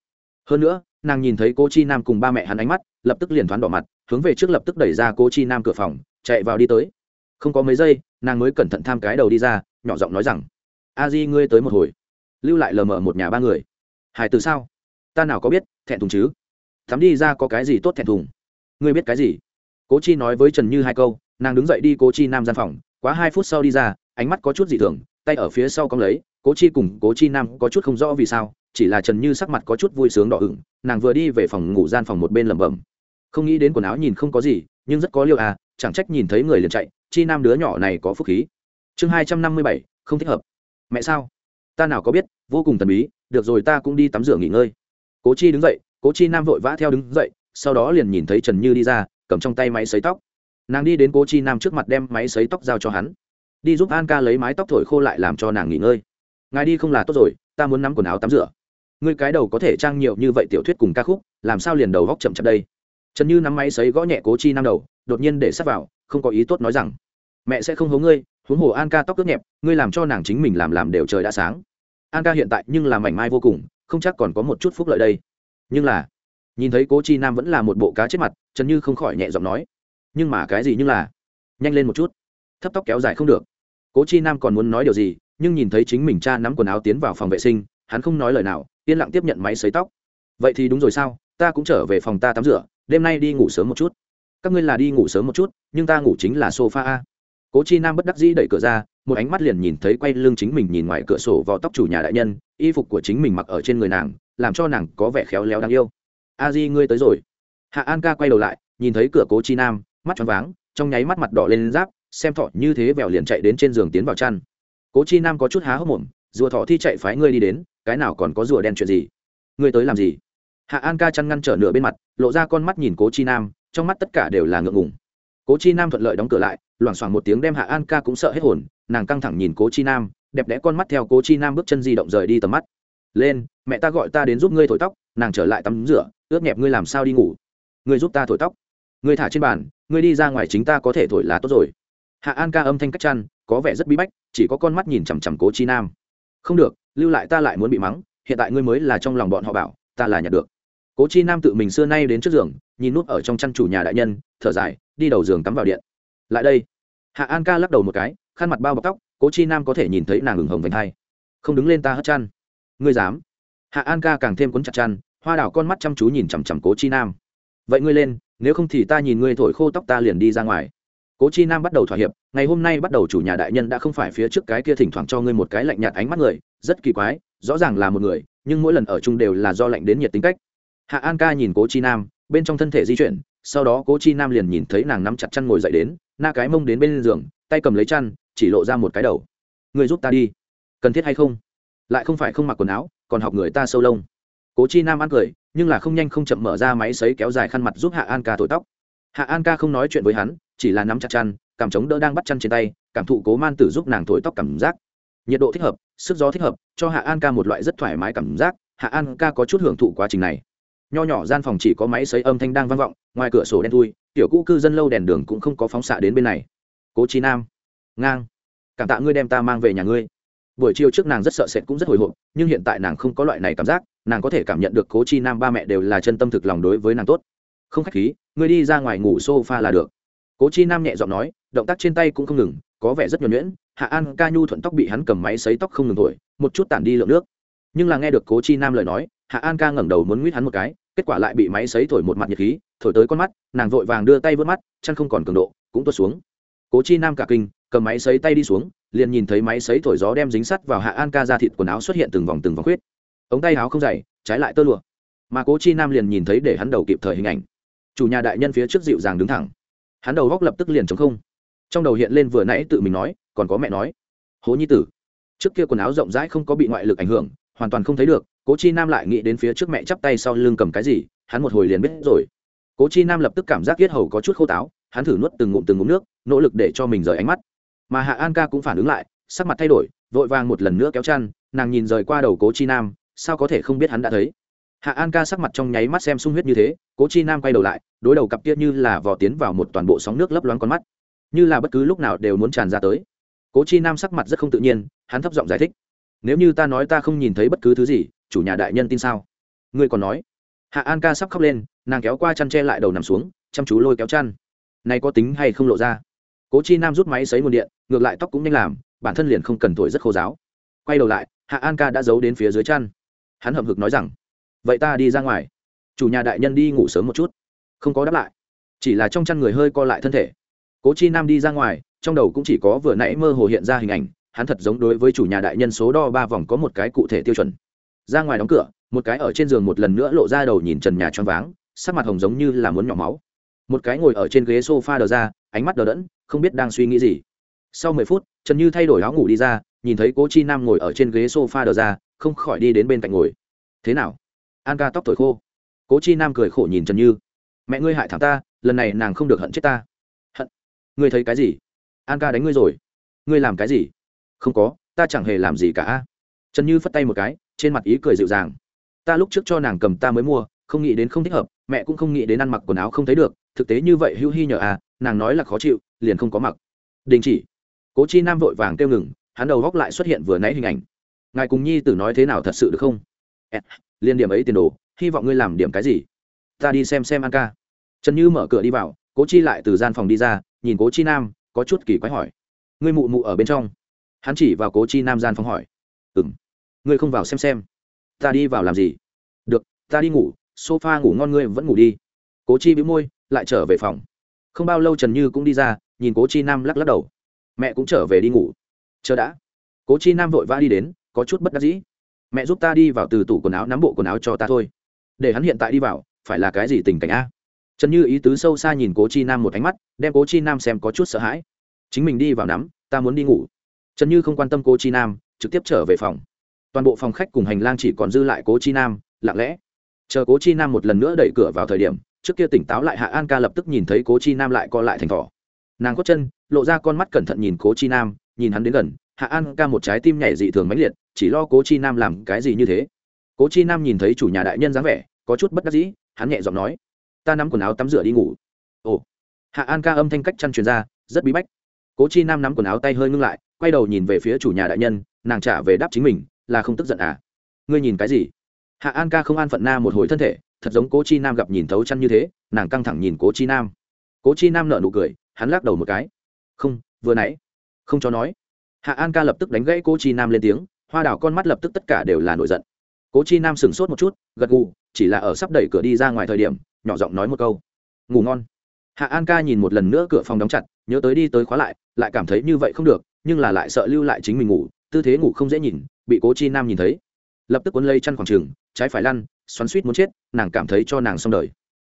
Hơn nữa, nàng nhìn thấy cô chi nam cùng ba mẹ hắn ánh mắt, lập tức liền thoáng đỏ mặt, hướng về trước lập tức đẩy ra cô chi nam cửa phòng, chạy vào đi tới. Không có mấy giây, nàng mới cẩn thận tham cái đầu đi ra nhỏ giọng nói rằng, a di, ngươi tới một hồi. Lưu lại lờ mờ một nhà ba người. Hải từ sao? Ta nào có biết, thẹn thùng chứ? Thắm đi ra có cái gì tốt thẹn thùng? Ngươi biết cái gì? Cố chi nói với trần như hai câu, nàng đứng dậy đi cố chi nam gian phòng, quá hai phút sau đi ra, ánh mắt có chút dị thường, tay ở phía sau cong lấy, cố chi cùng cố chi nam có chút không rõ vì sao, chỉ là trần như sắc mặt có chút vui sướng đỏ ửng, nàng vừa đi về phòng ngủ gian phòng một bên lẩm bẩm. Không nghĩ đến quần áo nhìn không có gì, nhưng rất có liêu à chẳng trách nhìn thấy người liền chạy, chi nam đứa nhỏ này có phúc khí chương hai trăm năm mươi bảy, không thích hợp. Mẹ sao? Ta nào có biết, vô cùng thần bí, được rồi ta cũng đi tắm rửa nghỉ ngơi. Cố chi đứng dậy, cố chi nam vội vã theo đứng dậy, sau đó liền nhìn thấy trần như đi ra, cầm trong tay máy xấy tóc. Nàng đi đến cố chi nam trước mặt đem máy xấy tóc giao cho hắn. Đi giúp an ca lấy mái tóc thổi khô lại làm cho nàng nghỉ ngơi. Ngài đi không là tốt rồi, ta muốn nắm quần áo tắm rửa. Ngươi cái đầu có thể trang nhiều như vậy tiểu thuyết cùng ca khúc, làm sao liền đầu góc chậm chậm đây? Trần như nắm máy xấy gõ nhẹ cố chi nam đầu, đột nhiên để sắp vào, không có ý tốt nói rằng, mẹ sẽ không hố ngươi huống hồ an ca tóc ướt nhẹp, ngươi làm cho nàng chính mình làm làm đều trời đã sáng. An ca hiện tại nhưng làm mảnh mai vô cùng, không chắc còn có một chút phúc lợi đây. Nhưng là, nhìn thấy cố chi nam vẫn là một bộ cá chết mặt, trần như không khỏi nhẹ giọng nói, nhưng mà cái gì nhưng là, nhanh lên một chút. Thấp tóc kéo dài không được. Cố chi nam còn muốn nói điều gì, nhưng nhìn thấy chính mình cha nắm quần áo tiến vào phòng vệ sinh, hắn không nói lời nào, yên lặng tiếp nhận máy xấy tóc. Vậy thì đúng rồi sao? Ta cũng trở về phòng ta tắm rửa, đêm nay đi ngủ sớm một chút. Các ngươi là đi ngủ sớm một chút, nhưng ta ngủ chính là sofa a cố chi nam bất đắc dĩ đẩy cửa ra, một ánh mắt liền nhìn thấy quay lưng chính mình nhìn ngoài cửa sổ vào tóc chủ nhà đại nhân, y phục của chính mình mặc ở trên người nàng, làm cho nàng có vẻ khéo léo đáng yêu. A di, ngươi tới rồi. Hạ an ca quay đầu lại, nhìn thấy cửa cố chi nam, mắt choáng váng, trong nháy mắt mặt đỏ lên giáp, xem thọ như thế vèo liền chạy đến trên giường tiến vào chăn. Cố chi nam có chút há hốc mồm, rùa thọ thi chạy phái ngươi đi đến, cái nào còn có rùa đen chuyện gì? Ngươi tới làm gì? Hạ an ca chăn ngăn trở nửa bên mặt, lộ ra con mắt nhìn cố chi nam, trong mắt tất cả đều là ngượng ngùng. Cố chi nam thuận lợi đóng cửa lại loảng xoảng một tiếng đem hạ an ca cũng sợ hết hồn, nàng căng thẳng nhìn cố chi nam, đẹp đẽ con mắt theo cố chi nam bước chân di động rời đi tầm mắt. Lên, mẹ ta gọi ta đến giúp ngươi thổi tóc, nàng trở lại tắm rửa, ướt nhẹp ngươi làm sao đi ngủ? Ngươi giúp ta thổi tóc. Ngươi thả trên bàn, ngươi đi ra ngoài chính ta có thể thổi là tốt rồi. Hạ an ca âm thanh cách chăn, có vẻ rất bí bách, chỉ có con mắt nhìn chằm chằm cố chi nam. Không được, lưu lại ta lại muốn bị mắng, hiện tại ngươi mới là trong lòng bọn họ bảo, ta là nhặt được. Cố chi nam tự mình xưa nay đến trước giường, nhìn nút ở trong chăn chủ nhà đại nhân, thở dài, đi đầu giường tắm vào điện lại đây. Hạ an ca lắc đầu một cái, khăn mặt bao bọc tóc, cố chi nam có thể nhìn thấy nàng ửng hồng vành hai. Không đứng lên ta hất chăn. Ngươi dám. Hạ an ca càng thêm cuốn chặt chăn, hoa đảo con mắt chăm chú nhìn chằm chằm cố chi nam. Vậy ngươi lên, nếu không thì ta nhìn ngươi thổi khô tóc ta liền đi ra ngoài. Cố chi nam bắt đầu thỏa hiệp, ngày hôm nay bắt đầu chủ nhà đại nhân đã không phải phía trước cái kia thỉnh thoảng cho ngươi một cái lạnh nhạt ánh mắt người, rất kỳ quái, rõ ràng là một người, nhưng mỗi lần ở chung đều là do lạnh đến nhiệt tính cách. Hạ an ca nhìn cố chi nam, bên trong thân thể di chuyển, sau đó cố chi nam liền nhìn thấy nàng nắm chặt chăn ngồi dậy đến na cái mông đến bên giường, tay cầm lấy chăn, chỉ lộ ra một cái đầu. Người giúp ta đi. Cần thiết hay không? Lại không phải không mặc quần áo, còn học người ta sâu lông. Cố chi nam ăn cười, nhưng là không nhanh không chậm mở ra máy xấy kéo dài khăn mặt giúp hạ an ca thổi tóc. Hạ an ca không nói chuyện với hắn, chỉ là nắm chặt chăn, cảm chống đỡ đang bắt chăn trên tay, cảm thụ cố man tử giúp nàng thổi tóc cảm giác. Nhiệt độ thích hợp, sức gió thích hợp, cho hạ an ca một loại rất thoải mái cảm giác. Hạ an ca có chút hưởng thụ quá trình này nho nhỏ gian phòng chỉ có máy xấy âm thanh đang vang vọng, ngoài cửa sổ đen thui, tiểu cũ cư dân lâu đèn đường cũng không có phóng xạ đến bên này. Cố chi nam, ngang, cảm tạ ngươi đem ta mang về nhà ngươi. Buổi chiều trước nàng rất sợ sệt cũng rất hồi hộp, nhưng hiện tại nàng không có loại này cảm giác, nàng có thể cảm nhận được cố chi nam ba mẹ đều là chân tâm thực lòng đối với nàng tốt. Không khách khí, ngươi đi ra ngoài ngủ s o f a là được. Cố chi nam nhẹ giọng nói, động tác trên tay cũng không ngừng, có vẻ rất nhuẩn nhuyễn, hạ an ca nhu thuận tóc bị hắn cầm máy xấy tóc không ngừng thổi, một chút tản đi lượng nước. Nhưng là nghe được cố chi nam lời nói, hạ an ca ngẩng đầu muốn nguyết hắn một cái kết quả lại bị máy xấy thổi một mặt nhiệt khí, thổi tới con mắt, nàng vội vàng đưa tay vớt mắt chăn không còn cường độ, cũng tuột xuống. Cố chi nam cả kinh, cầm máy xấy tay đi xuống, liền nhìn thấy máy xấy thổi gió đem dính sắt vào hạ an ca ra thịt quần áo xuất hiện từng vòng từng vòng khuyết. Ống tay áo không dày, trái lại tơ lụa. Mà cố chi nam liền nhìn thấy để hắn đầu kịp thời hình ảnh. Chủ nhà đại nhân phía trước dịu dàng đứng thẳng. Hắn đầu góc lập tức liền chống không. Trong đầu hiện lên vừa nãy tự mình nói, còn có mẹ nói. Hố nhi tử, trước kia quần áo rộng rãi không có bị ngoại lực ảnh hưởng, hoàn toàn không thấy được cố chi nam lại nghĩ đến phía trước mẹ chắp tay sau lưng cầm cái gì, hắn một hồi liền biết rồi. Cố chi nam lập tức cảm giác yết hầu có chút khô táo, hắn thử nuốt từng ngụm từng ngụm nước, nỗ lực để cho mình rời ánh mắt. Mà hạ an ca cũng phản ứng lại, sắc mặt thay đổi, vội vàng một lần nữa kéo chăn, nàng nhìn rời qua đầu cố chi nam, sao có thể không biết hắn đã thấy. Hạ an ca sắc mặt trong nháy mắt xem sung huyết như thế, cố chi nam quay đầu lại, đối đầu cặp kia như là vò tiến vào một toàn bộ sóng nước lấp loáng con mắt. Như là bất cứ lúc nào đều muốn tràn ra tới. Cố chi nam sắc mặt rất không tự nhiên, hắn thấp giọng giải thích nếu như ta nói ta không nhìn thấy bất cứ thứ gì, chủ nhà đại nhân tin sao? Ngươi còn nói. Hạ an ca sắp khóc lên, nàng kéo qua chăn tre lại đầu nằm xuống, chăm chú lôi kéo chăn. Này có tính hay không lộ ra? Cố chi nam rút máy xấy nguồn điện, ngược lại tóc cũng nhanh làm, bản thân liền không cần thổi rất khô giáo. Quay đầu lại, hạ an ca đã giấu đến phía dưới chăn. Hắn hậm hực nói rằng, vậy ta đi ra ngoài. Chủ nhà đại nhân đi ngủ sớm một chút. Không có đáp lại. Chỉ là trong chăn người hơi co lại thân thể. Cố chi nam đi ra ngoài, trong đầu cũng chỉ có vừa nãy mơ hồ hiện ra hình ảnh hắn thật giống đối với chủ nhà đại nhân số đo ba vòng có một cái cụ thể tiêu chuẩn. Ra ngoài đóng cửa, một cái ở trên giường một lần nữa lộ ra đầu nhìn trần nhà choáng váng, sắc mặt hồng giống như là muốn nhỏ máu. Một cái ngồi ở trên ghế sofa đờ ra, ánh mắt đờ đẫn, không biết đang suy nghĩ gì. Sau mười phút, trần như thay đổi áo ngủ đi ra, nhìn thấy cố chi nam ngồi ở trên ghế sofa đờ ra, không khỏi đi đến bên cạnh ngồi. Thế nào? An ca tóc thổi khô. Cố chi nam cười khổ nhìn trần như. Mẹ ngươi hại thằng ta, lần này nàng không được hận chết ta. Hận? Ngươi thấy cái gì? An ca đánh ngươi rồi. Ngươi làm cái gì? Không có, ta chẳng hề làm gì cả. Trần như phất tay một cái, trên mặt ý cười dịu dàng. Ta lúc trước cho nàng cầm ta mới mua, không nghĩ đến không thích hợp, mẹ cũng không nghĩ đến ăn mặc quần áo không thấy được, thực tế như vậy hữu hi nhờ à nàng nói là khó chịu, liền không có mặc. Đình chỉ. Cố chi nam vội vàng kêu ngừng, hắn đầu góc lại xuất hiện vừa nãy hình ảnh. Ngài cùng nhi tử nói thế nào thật sự được không? Liên điểm ấy tiền đồ, hy vọng ngươi làm điểm cái gì? Ta đi xem xem an ca. Trần như mở cửa đi vào, cố chi lại từ gian phòng đi ra, nhìn cố chi nam, có chút kỳ quái hỏi. Ngươi mụ mụ ở bên trong hắn chỉ vào cố chi nam gian phòng hỏi. Ừ m ngươi không vào xem xem. Ta đi vào làm gì? Được, ta đi ngủ, sofa ngủ ngon ngươi vẫn ngủ đi. Cố chi bị môi, lại trở về phòng. Không bao lâu trần như cũng đi ra, nhìn cố chi nam lắc lắc đầu. Mẹ cũng trở về đi ngủ. Chờ đã. Cố chi nam vội vã đi đến, có chút bất đắc dĩ. Mẹ giúp ta đi vào từ tủ quần áo, nắm bộ quần áo cho ta thôi. Để hắn hiện tại đi vào, phải là cái gì tình cảnh a? Trần như ý tứ sâu xa nhìn cố chi nam một ánh mắt, đem cố chi nam xem có chút sợ hãi. Chính mình đi vào nắm, ta muốn đi ngủ trần như không quan tâm cố chi nam, trực tiếp trở về phòng. Toàn bộ phòng khách cùng hành lang chỉ còn dư lại cố chi nam, lặng lẽ. Chờ cố chi nam một lần nữa đẩy cửa vào thời điểm, trước kia tỉnh táo lại hạ an ca lập tức nhìn thấy cố chi nam lại co lại thành thỏ. Nàng có chân, lộ ra con mắt cẩn thận nhìn cố chi nam, nhìn hắn đến gần, hạ an ca một trái tim nhảy dị thường mãnh liệt, chỉ lo cố chi nam làm cái gì như thế. Cố chi nam nhìn thấy chủ nhà đại nhân dáng vẻ, có chút bất đắc dĩ, hắn nhẹ giọng nói, ta nắm quần áo tắm rửa đi ngủ. Ồ. Hạ an ca âm thanh cách chăn truyền ra, rất bí bách. Cố chi nam nắm quần áo tay hơi ngưng lại quay đầu nhìn về phía chủ nhà đại nhân, nàng trả về đáp chính mình, là không tức giận à? Ngươi nhìn cái gì? Hạ an ca không an phận na một hồi thân thể, thật giống cố chi nam gặp nhìn thấu chăn như thế, nàng căng thẳng nhìn cố chi nam. Cố chi nam nợ nụ cười, hắn lắc đầu một cái. Không, vừa nãy. Không cho nói. Hạ an ca lập tức đánh gãy cố chi nam lên tiếng, hoa đảo con mắt lập tức tất cả đều là nổi giận. Cố chi nam sửng sốt một chút, gật gù, chỉ là ở sắp đẩy cửa đi ra ngoài thời điểm, nhỏ giọng nói một câu. Ngủ ngon. Hạ an ca nhìn một lần nữa cửa phòng đóng chặt, nhớ tới đi tới khóa lại lại cảm thấy như vậy không được nhưng là lại sợ lưu lại chính mình ngủ, tư thế ngủ không dễ nhìn, bị cố chi nam nhìn thấy. Lập tức cuốn lây chăn khoảng trường, trái phải lăn, xoắn suýt muốn chết, nàng cảm thấy cho nàng xong đời.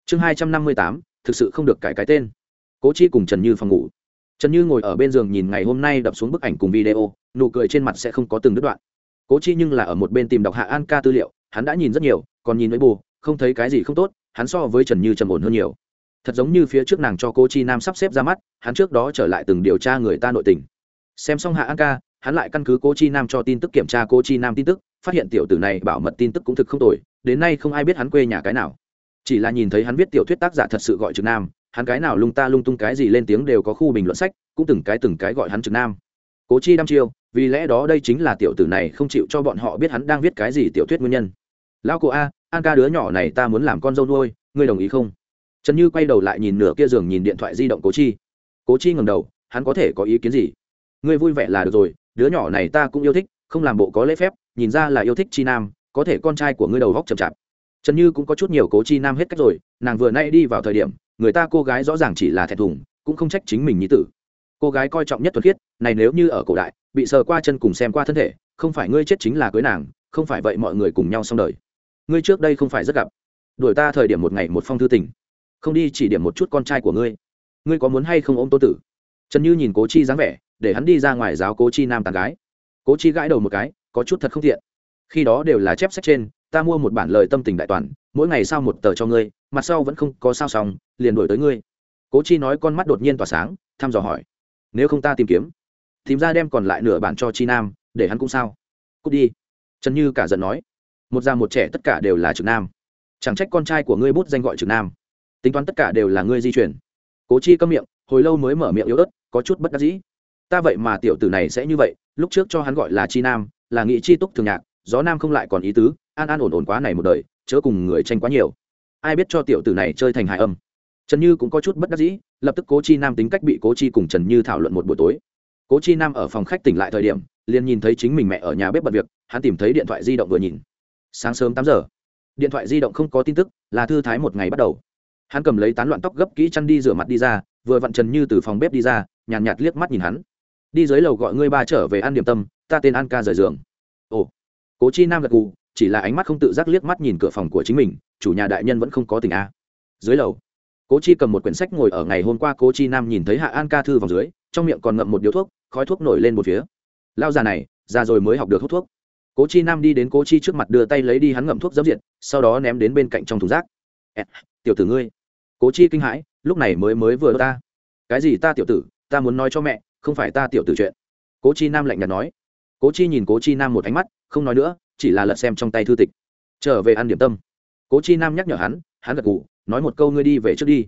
Chương hai trăm năm mươi tám, thực sự không được cải cái tên. Cố chi cùng trần như phòng ngủ. Trần như ngồi ở bên giường nhìn ngày hôm nay đập xuống bức ảnh cùng video, nụ cười trên mặt sẽ không có từng đứt đoạn. Cố chi nhưng là ở một bên tìm đọc hạ an ca tư liệu, hắn đã nhìn rất nhiều, còn nhìn với bù không thấy cái gì không tốt, hắn so với trần như trầm ổn hơn nhiều. Thật giống như phía trước nàng cho cô chi nam sắp xếp ra mắt, hắn trước đó trở lại từng điều tra người ta nội tình xem xong hạ an ca, hắn lại căn cứ cô chi nam cho tin tức kiểm tra cô chi nam tin tức, phát hiện tiểu tử này bảo mật tin tức cũng thực không tồi, đến nay không ai biết hắn quê nhà cái nào. Chỉ là nhìn thấy hắn viết tiểu thuyết tác giả thật sự gọi trực nam, hắn cái nào lung ta lung tung cái gì lên tiếng đều có khu bình luận sách, cũng từng cái từng cái gọi hắn trực nam. Cố chi đăm chiêu, vì lẽ đó đây chính là tiểu tử này không chịu cho bọn họ biết hắn đang viết cái gì tiểu thuyết nguyên nhân. Lão cô a, an ca đứa nhỏ này ta muốn làm con dâu nuôi, ngươi đồng ý không? Trần như quay đầu lại nhìn nửa kia giường nhìn điện thoại di động cố chi. Cố chi ngầm đầu, hắn có thể có ý kiến gì? Ngươi vui vẻ là được rồi, đứa nhỏ này ta cũng yêu thích, không làm bộ có lễ phép, nhìn ra là yêu thích chi nam, có thể con trai của ngươi đầu góc chậm chạp. Trần như cũng có chút nhiều cố chi nam hết cách rồi, nàng vừa nay đi vào thời điểm, người ta cô gái rõ ràng chỉ là thẹn thùng, cũng không trách chính mình như tử. Cô gái coi trọng nhất thuật khiết, này nếu như ở cổ đại, bị sờ qua chân cùng xem qua thân thể, không phải ngươi chết chính là cưới nàng, không phải vậy mọi người cùng nhau xong đời. Ngươi trước đây không phải rất gặp. Đuổi ta thời điểm một ngày một phong thư tình. Không đi chỉ điểm một chút con trai của ngươi. Ngươi có muốn hay không ôm tô tử? Trần như nhìn cố chi dáng vẻ để hắn đi ra ngoài giáo cố chi nam tàn gái. Cố chi gãi đầu một cái, có chút thật không thiện khi đó đều là chép sách trên, ta mua một bản lời tâm tình đại toàn, mỗi ngày sao một tờ cho ngươi, mặt sau vẫn không có sao xong, liền đổi tới ngươi. Cố chi nói con mắt đột nhiên tỏa sáng, thăm dò hỏi. Nếu không ta tìm kiếm. Tìm ra đem còn lại nửa bản cho chi nam, để hắn cũng sao. Cút đi. Trần như cả giận nói. Một già một trẻ tất cả đều là trực nam. Chẳng trách con trai của ngươi bút danh gọi trực nam. Tính toán tất cả đều là ngươi di chuyển. Cố chi câm miệng, hồi lâu mới mở miệng yếu ớt, có chút bất đắc dĩ ta vậy mà tiểu tử này sẽ như vậy lúc trước cho hắn gọi là chi nam là nghị chi túc thường nhạc gió nam không lại còn ý tứ an an ổn ổn quá này một đời chớ cùng người tranh quá nhiều. Ai biết cho tiểu tử này chơi thành hài âm. Trần như cũng có chút bất đắc dĩ lập tức cố chi nam tính cách bị cố chi cùng trần như thảo luận một buổi tối. Cố chi nam ở phòng khách tỉnh lại thời điểm liền nhìn thấy chính mình mẹ ở nhà bếp bật việc hắn tìm thấy điện thoại di động vừa nhìn. Sáng sớm tám giờ điện thoại di động không có tin tức là thư thái một ngày bắt đầu. Hắn cầm lấy tán loạn tóc gấp kỹ chăn đi rửa mặt đi ra vừa vặn trần như từ phòng bếp đi ra nhàn nhạt, nhạt liếc mắt nhìn hắn đi dưới lầu gọi ngươi ba trở về ăn điểm tâm, ta tên an ca rời giường. Ồ. Cố chi nam gật gù, chỉ là ánh mắt không tự giác liếc mắt nhìn cửa phòng của chính mình, chủ nhà đại nhân vẫn không có tình a. Dưới lầu, cố chi cầm một quyển sách ngồi ở ngày hôm qua, cố chi nam nhìn thấy hạ an ca thư vòng dưới, trong miệng còn ngậm một điếu thuốc, khói thuốc nổi lên một phía. Lao già này, già rồi mới học được hút thuốc. Cố chi nam đi đến cố chi trước mặt đưa tay lấy đi hắn ngậm thuốc dấm diện sau đó ném đến bên cạnh trong thùng rác. Tiểu tử ngươi. Cố chi kinh hãi, lúc này mới mới vừa ta. Cái gì ta, tiểu tử? Ta muốn nói cho mẹ không phải ta tiểu tử chuyện. Cố chi nam lạnh nhạt nói. Cố chi nhìn cố chi nam một ánh mắt không nói nữa chỉ là lật xem trong tay thư tịch. Trở về ăn điểm tâm. Cố chi nam nhắc nhở hắn hắn gật gù, nói một câu ngươi đi về trước đi.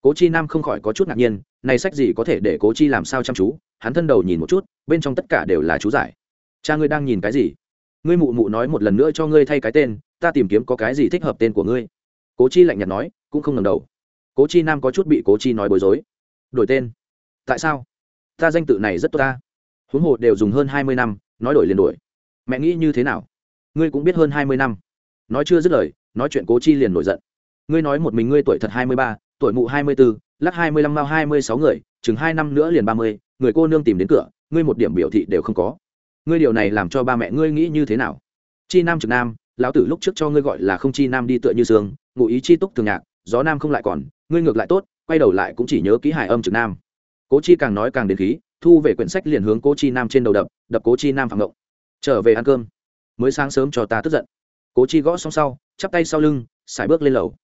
Cố chi nam không khỏi có chút ngạc nhiên này sách gì có thể để cố chi làm sao chăm chú hắn thân đầu nhìn một chút bên trong tất cả đều là chú giải. Cha ngươi đang nhìn cái gì? Ngươi mụ mụ nói một lần nữa cho ngươi thay cái tên ta tìm kiếm có cái gì thích hợp tên của ngươi. Cố chi lạnh nhạt nói cũng không ngầm đầu. Cố chi nam có chút bị cố chi nói bối rối. Đổi tên. Tại sao? Ta danh tự này rất tốt ta. Huống hồ đều dùng hơn hai mươi năm, nói đổi liền đổi. Mẹ nghĩ như thế nào? Ngươi cũng biết hơn hai mươi năm. Nói chưa dứt lời, nói chuyện cố chi liền nổi giận. Ngươi nói một mình ngươi tuổi thật hai mươi ba, tuổi mụ hai mươi b ố lắc hai mươi lăm mao hai mươi sáu người, chừng hai năm nữa liền ba mươi, người cô nương tìm đến cửa, ngươi một điểm biểu thị đều không có. Ngươi điều này làm cho ba mẹ ngươi nghĩ như thế nào? Chi nam trực nam, lão tử lúc trước cho ngươi gọi là không chi nam đi tựa như sương, ngụ ý chi túc thường nhạc, gió nam không lại còn, ngươi ngược lại tốt, quay đầu lại cũng chỉ nhớ ký hải âm trực nam cố chi càng nói càng đến khí, thu về quyển sách liền hướng cố chi nam trên đầu đập đập cố chi nam phạm ngộng. Trở về ăn cơm. Mới sáng sớm cho ta tức giận. Cố chi gõ xong sau, chắp tay sau lưng xài bước lên lầu.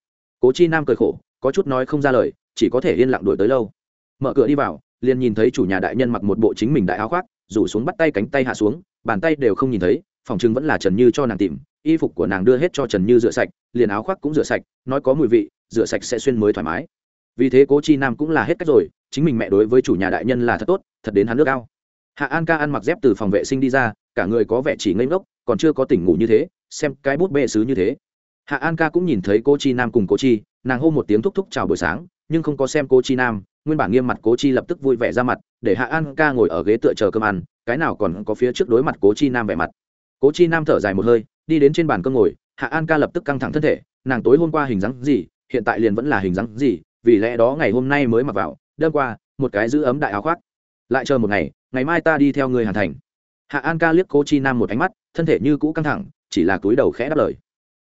Cố chi nam cười khổ, có chút nói không ra lời, chỉ có thể yên lặng đuổi tới lâu. Mở cửa đi vào, liền nhìn thấy chủ nhà đại nhân mặc một bộ chính mình đại áo khoác, rủ xuống bắt tay cánh tay hạ xuống, bàn tay đều không nhìn thấy, phòng chứng vẫn là trần như cho nàng tìm, y phục của nàng đưa hết cho trần như rửa sạch, liền áo khoác cũng rửa sạch, nói có mùi vị, rửa sạch sẽ xuyên mới thoải mái vì thế cố chi nam cũng là hết cách rồi, chính mình mẹ đối với chủ nhà đại nhân là thật tốt, thật đến hắn nước cao hạ an ca ăn mặc dép từ phòng vệ sinh đi ra, cả người có vẻ chỉ ngây ngốc, còn chưa có tỉnh ngủ như thế, xem cái bút bê xứ như thế. Hạ an ca cũng nhìn thấy cô chi nam cùng cô chi, nàng hô một tiếng thúc thúc chào buổi sáng, nhưng không có xem cô chi nam, nguyên bản nghiêm mặt cố chi lập tức vui vẻ ra mặt, để hạ an ca ngồi ở ghế tựa chờ cơm ăn, cái nào còn có phía trước đối mặt cố chi nam vẻ mặt. Cố chi nam thở dài một hơi, đi đến trên bàn cơm ngồi, hạ an ca lập tức căng thẳng thân thể, nàng tối hôm qua hình dáng gì, hiện tại liền vẫn là hình dáng gì vì lẽ đó ngày hôm nay mới mặc vào, đêm qua, một cái giữ ấm đại áo khoác. Lại chờ một ngày ngày mai ta đi theo người hàn thành. Hạ an ca liếc cố chi nam một ánh mắt, thân thể như cũ căng thẳng, chỉ là túi đầu khẽ đáp lời.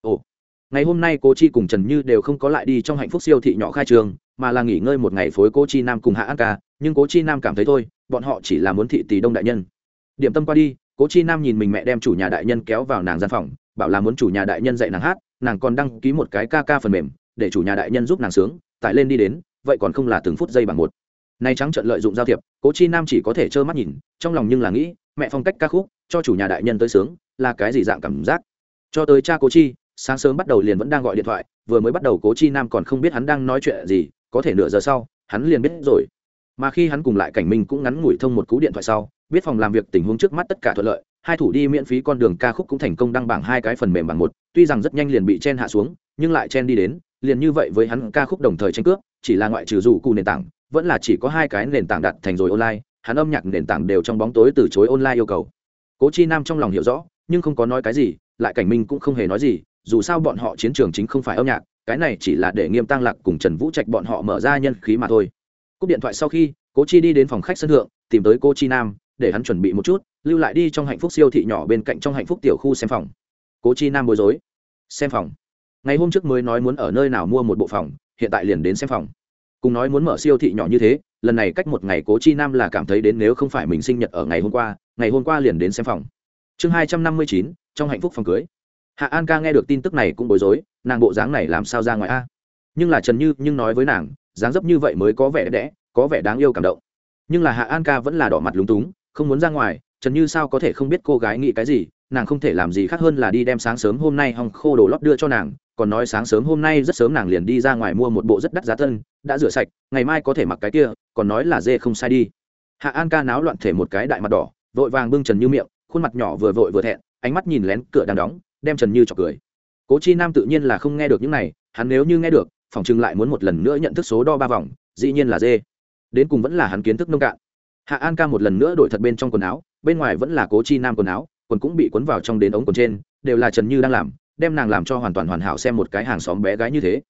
Ồ, ngày hôm nay cô chi cùng trần như đều không có lại đi trong hạnh phúc siêu thị nhỏ khai trường, mà là nghỉ ngơi một ngày phối cô chi nam cùng hạ an ca, nhưng cố chi nam cảm thấy thôi, bọn họ chỉ là muốn thị tỷ đông đại nhân. Điểm tâm qua đi, cố chi nam nhìn mình mẹ đem chủ nhà đại nhân kéo vào nàng gian phòng, bảo là muốn chủ nhà đại nhân dạy nàng hát, nàng còn đăng ký một cái ca ca phần mềm, để chủ nhà đại nhân giúp nàng sướng tải lên đi đến, vậy còn không là từng phút giây bằng một. Nay trắng trận lợi dụng giao thiệp, cố chi nam chỉ có thể trơ mắt nhìn, trong lòng nhưng là nghĩ, mẹ phong cách ca khúc, cho chủ nhà đại nhân tới sướng, là cái gì dạng cảm giác? Cho tới cha cố chi, sáng sớm bắt đầu liền vẫn đang gọi điện thoại, vừa mới bắt đầu cố chi nam còn không biết hắn đang nói chuyện gì, có thể nửa giờ sau, hắn liền biết rồi. Mà khi hắn cùng lại cảnh minh cũng ngắn ngủi thông một cú điện thoại sau, biết phòng làm việc tình huống trước mắt tất cả thuận lợi, hai thủ đi miễn phí con đường ca khúc cũng thành công đăng bảng hai cái phần mềm bằng một, tuy rằng rất nhanh liền bị chen hạ xuống, nhưng lại chen đi đến liền như vậy với hắn ca khúc đồng thời tranh cướp, chỉ là ngoại trừ dù cụ nền tảng, vẫn là chỉ có hai cái nền tảng đặt thành rồi online, hắn âm nhạc nền tảng đều trong bóng tối từ chối online yêu cầu. Cố chi nam trong lòng hiểu rõ, nhưng không có nói cái gì, lại cảnh minh cũng không hề nói gì, dù sao bọn họ chiến trường chính không phải âm nhạc, cái này chỉ là để nghiêm tăng lạc cùng trần vũ trạch bọn họ mở ra nhân khí mà thôi. Cúp điện thoại sau khi, cố chi đi đến phòng khách sân thượng, tìm tới cô chi nam, để hắn chuẩn bị một chút, lưu lại đi trong hạnh phúc siêu thị nhỏ bên cạnh trong hạnh phúc tiểu khu xem phòng. Cố chi nam bối rối. Xem phòng ngày hôm trước mới nói muốn ở nơi nào mua một bộ phòng, hiện tại liền đến xem phòng. Cùng nói muốn mở siêu thị nhỏ như thế, lần này cách một ngày cố chi nam là cảm thấy đến nếu không phải mình sinh nhật ở ngày hôm qua, ngày hôm qua liền đến xem phòng. Chương hai trăm năm mươi chín, trong hạnh phúc phòng cưới. Hạ an ca nghe được tin tức này cũng bối rối, nàng bộ dáng này làm sao ra ngoài a? Nhưng là trần như, nhưng nói với nàng, dáng dấp như vậy mới có vẻ đẹp đẽ, có vẻ đáng yêu cảm động. Nhưng là hạ an ca vẫn là đỏ mặt lúng túng, không muốn ra ngoài, trần như sao có thể không biết cô gái nghĩ cái gì, nàng không thể làm gì khác hơn là đi đem sáng sớm hôm nay hòng khô đồ lót đưa cho nàng còn nói sáng sớm hôm nay rất sớm nàng liền đi ra ngoài mua một bộ rất đắt giá tân đã rửa sạch, ngày mai có thể mặc cái kia, còn nói là dê không sai đi. Hạ an ca náo loạn thể một cái đại mặt đỏ, vội vàng bưng trần như miệng, khuôn mặt nhỏ vừa vội vừa thẹn, ánh mắt nhìn lén cửa đang đóng, đem trần như chọc cười. Cố chi nam tự nhiên là không nghe được những này, hắn nếu như nghe được, phòng chừng lại muốn một lần nữa nhận thức số đo ba vòng, dĩ nhiên là dê. Đến cùng vẫn là hắn kiến thức nông cạn. Hạ an ca một lần nữa đổi thật bên trong quần áo, bên ngoài vẫn là cố chi nam quần áo, quần cũng bị cuốn vào trong đến ống quần trên, đều là trần như đang làm đem nàng làm cho hoàn toàn hoàn hảo xem một cái hàng xóm bé gái như thế.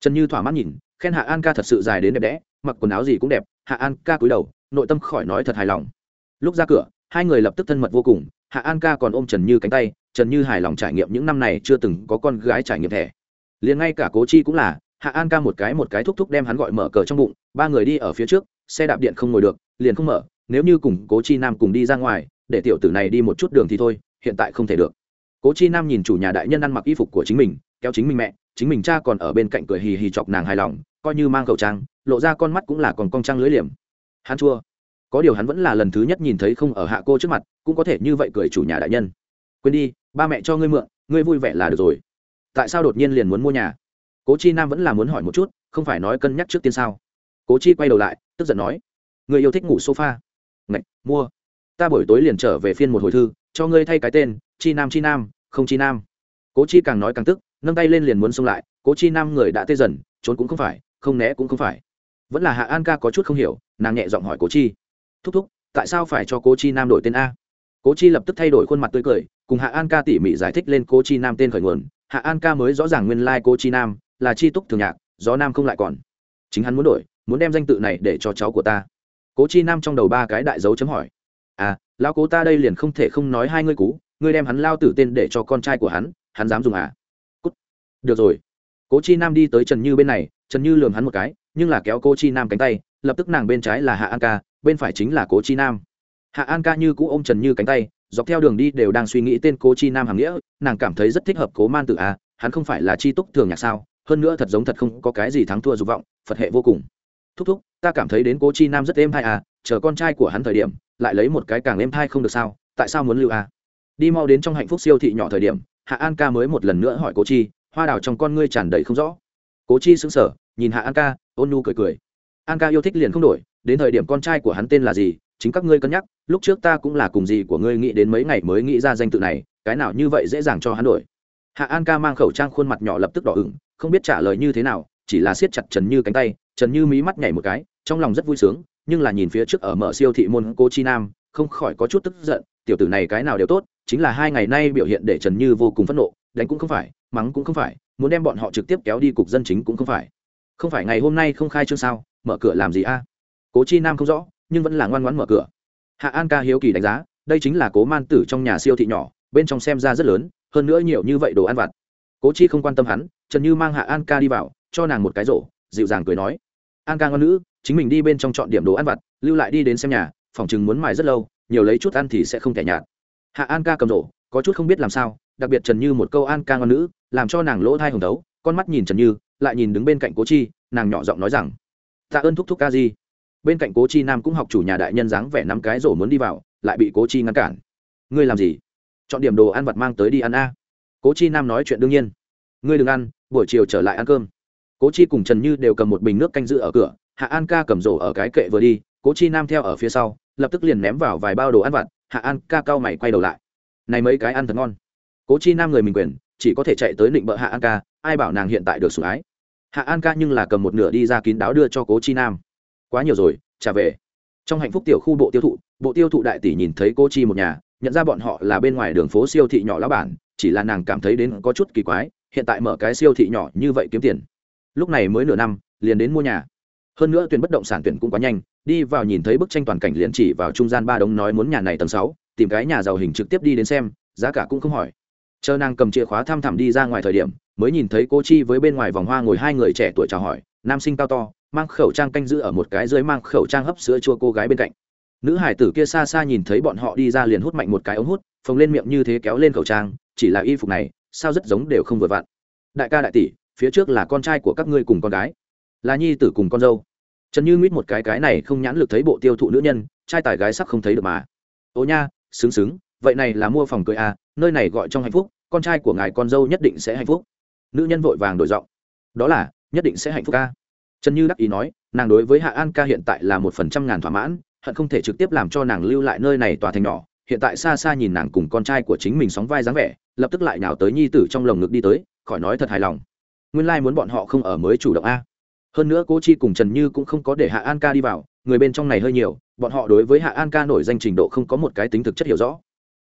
Trần như thỏa mãn nhìn, khen hạ an ca thật sự dài đến đẹp đẽ, mặc quần áo gì cũng đẹp, hạ an ca cúi đầu, nội tâm khỏi nói thật hài lòng. Lúc ra cửa, hai người lập tức thân mật vô cùng, hạ an ca còn ôm trần như cánh tay, trần như hài lòng trải nghiệm những năm này chưa từng có con gái trải nghiệm thẻ. Liền ngay cả cố chi cũng là, hạ an ca một cái một cái thúc thúc đem hắn gọi mở cờ trong bụng, ba người đi ở phía trước, xe đạp điện không ngồi được, liền không mở, nếu như cùng cố chi nam cùng đi ra ngoài, để tiểu tử này đi một chút đường thì thôi, hiện tại không thể được cố chi nam nhìn chủ nhà đại nhân ăn mặc y phục của chính mình, kéo chính mình mẹ, chính mình cha còn ở bên cạnh cười hì hì chọc nàng hài lòng, coi như mang khẩu trang, lộ ra con mắt cũng là còn cong trăng lưỡi liềm. Hắn chua. Có điều hắn vẫn là lần thứ nhất nhìn thấy không ở hạ cô trước mặt, cũng có thể như vậy cười chủ nhà đại nhân. Quên đi, ba mẹ cho ngươi mượn, ngươi vui vẻ là được rồi. Tại sao đột nhiên liền muốn mua nhà? Cố chi nam vẫn là muốn hỏi một chút, không phải nói cân nhắc trước tiên sao? Cố chi quay đầu lại, tức giận nói người yêu thích ngủ sofa. Ngạch, mua. Ta buổi tối liền trở về phiên một hồi thư, cho ngươi thay cái tên chi nam chi nam, không chi nam. Cố chi càng nói càng tức, nâng tay lên liền muốn xông lại, cố chi nam người đã tê dần, trốn cũng không phải, không né cũng không phải. Vẫn là hạ an ca có chút không hiểu, nàng nhẹ giọng hỏi cố chi. Thúc thúc, tại sao phải cho cố chi nam đổi tên a? Cố chi lập tức thay đổi khuôn mặt tươi cười, cùng hạ an ca tỉ mỉ giải thích lên cố chi nam tên khởi nguồn. Hạ an ca mới rõ ràng nguyên lai、like、cố chi nam là chi túc thường nhạc, gió nam không lại còn. Chính hắn muốn đổi, muốn đem danh tự này để cho cháu của ta. Cố chi nam trong đầu ba cái đại dấu chấm hỏi. À lão cố ta đây liền không thể không nói hai ngươi cú ngươi đem hắn lao tử tên để cho con trai của hắn hắn dám dùng à? Cút. được rồi. Cố chi nam đi tới trần như bên này, trần như lường hắn một cái, nhưng là kéo cố chi nam cánh tay, lập tức nàng bên trái là hạ an ca, bên phải chính là cố chi nam. Hạ an ca như cũ ôm trần như cánh tay, dọc theo đường đi đều đang suy nghĩ tên cố chi nam hàm nghĩa, nàng cảm thấy rất thích hợp cố man tự à hắn không phải là chi túc thường nhạc sao, hơn nữa thật giống thật không có cái gì thắng thua dục vọng, phật hệ vô cùng. Thúc thúc, ta cảm thấy đến cố chi nam rất êm thai à chờ con trai của hắn thời điểm, lại lấy một cái càng êm thai không được sao, tại sao muốn lưu à? Đi mau đến trong hạnh phúc siêu thị nhỏ thời điểm, hạ an ca mới một lần nữa hỏi cố chi, hoa đào trong con ngươi tràn đầy không rõ. Cố chi xứng sở nhìn hạ an ca, ôn nu cười cười. An ca yêu thích liền không đổi, đến thời điểm con trai của hắn tên là gì, chính các ngươi cân nhắc, lúc trước ta cũng là cùng gì của ngươi nghĩ đến mấy ngày mới nghĩ ra danh tự này, cái nào như vậy dễ dàng cho hắn đổi. Hạ an ca mang khẩu trang khuôn mặt nhỏ lập tức đỏ ửng, không biết trả lời như thế nào, chỉ là siết chặt trần như cánh tay, trần như mí mắt nhảy một cái, trong lòng rất vui sướng, nhưng là nhìn phía trước ở mở siêu thị môn cô chi nam, không khỏi có chút tức giận, tiểu tử này cái nào đều tốt chính là hai ngày nay biểu hiện để trần như vô cùng phẫn nộ, đánh cũng không phải, mắng cũng không phải, muốn đem bọn họ trực tiếp kéo đi cục dân chính cũng không phải. Không phải ngày hôm nay không khai trương sao, mở cửa làm gì a? Cố chi nam không rõ, nhưng vẫn là ngoan ngoãn mở cửa. Hạ an ca hiếu kỳ đánh giá, đây chính là cố man tử trong nhà siêu thị nhỏ, bên trong xem ra rất lớn, hơn nữa nhiều như vậy đồ ăn vặt. Cố chi không quan tâm hắn, trần như mang hạ an ca đi vào, cho nàng một cái rổ, dịu dàng cười nói. An ca ngon nữ, chính mình đi bên trong chọn điểm đồ ăn vặt, lưu lại đi đến xem nhà, phòng chừng muốn mài rất lâu, nhiều lấy chút ăn thì sẽ không thể nhạt hạ an ca cầm rổ, có chút không biết làm sao, đặc biệt trần như một câu an ca ngon nữ, làm cho nàng lỗ thai hồng đấu, con mắt nhìn trần như, lại nhìn đứng bên cạnh cố chi, nàng nhỏ giọng nói rằng, tạ ơn thúc thúc ca di. Bên cạnh cố chi nam cũng học chủ nhà đại nhân dáng vẻ nắm cái rổ muốn đi vào, lại bị cố chi ngăn cản. Ngươi làm gì? Chọn điểm đồ ăn vặt mang tới đi ăn a. Cố chi nam nói chuyện đương nhiên. Ngươi đừng ăn, buổi chiều trở lại ăn cơm. Cố chi cùng trần như đều cầm một bình nước canh giữ ở cửa, hạ an ca cầm rổ ở cái kệ vừa đi, cố chi nam theo ở phía sau, lập tức liền ném vào vài bao đồ ăn vặt hạ an ca cao mày quay đầu lại. Này mấy cái ăn thật ngon. Cố chi nam người mình quyền, chỉ có thể chạy tới định bợ hạ an ca, ai bảo nàng hiện tại được sủng ái. Hạ an ca nhưng là cầm một nửa đi ra kín đáo đưa cho cố chi nam. Quá nhiều rồi, trả về. Trong hạnh phúc tiểu khu bộ tiêu thụ, bộ tiêu thụ đại tỷ nhìn thấy cô chi một nhà, nhận ra bọn họ là bên ngoài đường phố siêu thị nhỏ lão bản, chỉ là nàng cảm thấy đến có chút kỳ quái, hiện tại mở cái siêu thị nhỏ như vậy kiếm tiền. Lúc này mới nửa năm, liền đến mua nhà hơn nữa tuyển bất động sản tuyển cũng quá nhanh, đi vào nhìn thấy bức tranh toàn cảnh liền chỉ vào trung gian ba đống nói muốn nhà này tầng sáu, tìm cái nhà giàu hình trực tiếp đi đến xem, giá cả cũng không hỏi. Chờ nàng cầm chìa khóa thăm thẳm đi ra ngoài thời điểm, mới nhìn thấy cô chi với bên ngoài vòng hoa ngồi hai người trẻ tuổi chào hỏi, nam sinh cao to, mang khẩu trang canh giữ ở một cái dưới mang khẩu trang hấp sữa chua cô gái bên cạnh. Nữ hải tử kia xa xa nhìn thấy bọn họ đi ra liền hút mạnh một cái ống hút, phồng lên miệng như thế kéo lên khẩu trang, chỉ là y phục này, sao rất giống đều không vừa vặn. Đại ca đại tỷ, phía trước là con trai của các ngươi cùng con gái, là nhi tử cùng con dâu trần như mít một cái cái này không nhãn lực thấy bộ tiêu thụ nữ nhân trai tài gái sắc không thấy được mà. Ô nha xứng xứng vậy này là mua phòng cưới à, nơi này gọi trong hạnh phúc con trai của ngài con dâu nhất định sẽ hạnh phúc. Nữ nhân vội vàng đổi giọng. Đó là nhất định sẽ hạnh phúc ca. Trần như đắc ý nói nàng đối với hạ an ca hiện tại là một phần trăm ngàn thỏa mãn hận không thể trực tiếp làm cho nàng lưu lại nơi này tòa thành nhỏ hiện tại xa xa nhìn nàng cùng con trai của chính mình sóng vai dáng vẻ lập tức lại nào tới nhi tử trong lồng ngực đi tới khỏi nói thật hài lòng. Nguyên lai、like、muốn bọn họ không ở mới chủ động a hơn nữa Cố chi cùng trần như cũng không có để hạ an ca đi vào, người bên trong này hơi nhiều, bọn họ đối với hạ an ca nổi danh trình độ không có một cái tính thực chất hiểu rõ.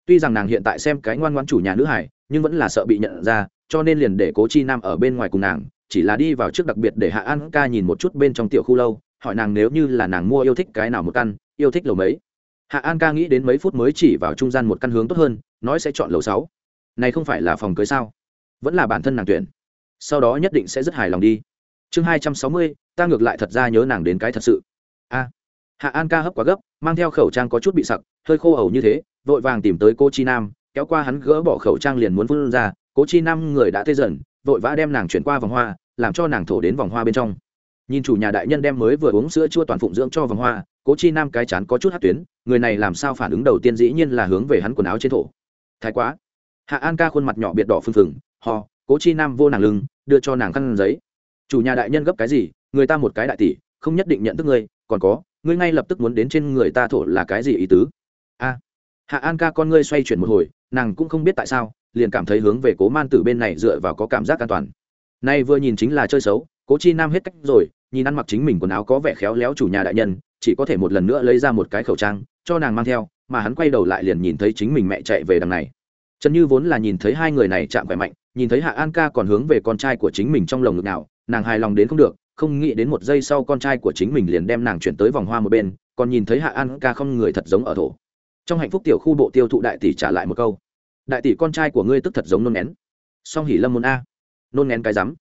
Tuy rằng nàng hiện tại xem cái ngoan ngoan chủ nhà nữ hải nhưng vẫn là sợ bị nhận ra, cho nên liền để cố chi nam ở bên ngoài cùng nàng, chỉ là đi vào trước đặc biệt để hạ an ca nhìn một chút bên trong tiểu khu lâu, hỏi nàng nếu như là nàng mua yêu thích cái nào một căn, yêu thích lầu mấy. Hạ an ca nghĩ đến mấy phút mới chỉ vào trung gian một căn hướng tốt hơn, nói sẽ chọn lầu sáu. Này không phải là phòng cưới sao? Vẫn là bản thân nàng tuyển. Sau đó nhất định sẽ rất hài lòng đi chương hai trăm sáu mươi, ta ngược lại thật ra nhớ nàng đến cái thật sự. A. Hạ an ca hấp quá gấp, mang theo khẩu trang có chút bị sặc, hơi khô ẩu như thế, vội vàng tìm tới cô chi nam, kéo qua hắn gỡ bỏ khẩu trang liền muốn phun ra. Cố chi nam người đã tê dần, vội vã đem nàng chuyển qua vòng hoa, làm cho nàng thổ đến vòng hoa bên trong. Nhìn chủ nhà đại nhân đem mới vừa uống sữa chua toàn phụng dưỡng cho vòng hoa, cố chi nam cái chán có chút hát tuyến, người này làm sao phản ứng đầu tiên dĩ nhiên là hướng về hắn quần áo trên thổ. Thái quá. Hạ an ca khuôn mặt nhỏ biệt đỏ phừng phừng ho cố chi nam vô nàng lưng, đưa cho nàng khăn giấy chủ nhà đại nhân gấp cái gì? Người ta một cái đại tỷ, không nhất định nhận thức ngươi, còn có, ngươi ngay lập tức muốn đến trên người ta thổ là cái gì ý tứ? A. Hạ an ca con ngươi xoay chuyển một hồi, nàng cũng không biết tại sao, liền cảm thấy hướng về cố man tử bên này dựa vào có cảm giác an toàn. Nay vừa nhìn chính là chơi xấu, cố chi nam hết cách rồi, nhìn ăn mặc chính mình quần áo có vẻ khéo léo chủ nhà đại nhân, chỉ có thể một lần nữa lấy ra một cái khẩu trang, cho nàng mang theo, mà hắn quay đầu lại liền nhìn thấy chính mình mẹ chạy về đằng này. Trần như vốn là nhìn thấy hai người này chạm khỏe mạnh, nhìn thấy hạ an ca còn hướng về con trai của chính mình trong lồng ngực nào nàng hài lòng đến không được, không nghĩ đến một giây sau con trai của chính mình liền đem nàng chuyển tới vòng hoa một bên, còn nhìn thấy hạ an ca không người thật giống ở thổ. Trong hạnh phúc tiểu khu bộ tiêu thụ đại tỷ trả lại một câu. Đại tỷ con trai của ngươi tức thật giống nôn nén. Song hỉ lâm môn a. Nôn nén cái rắm.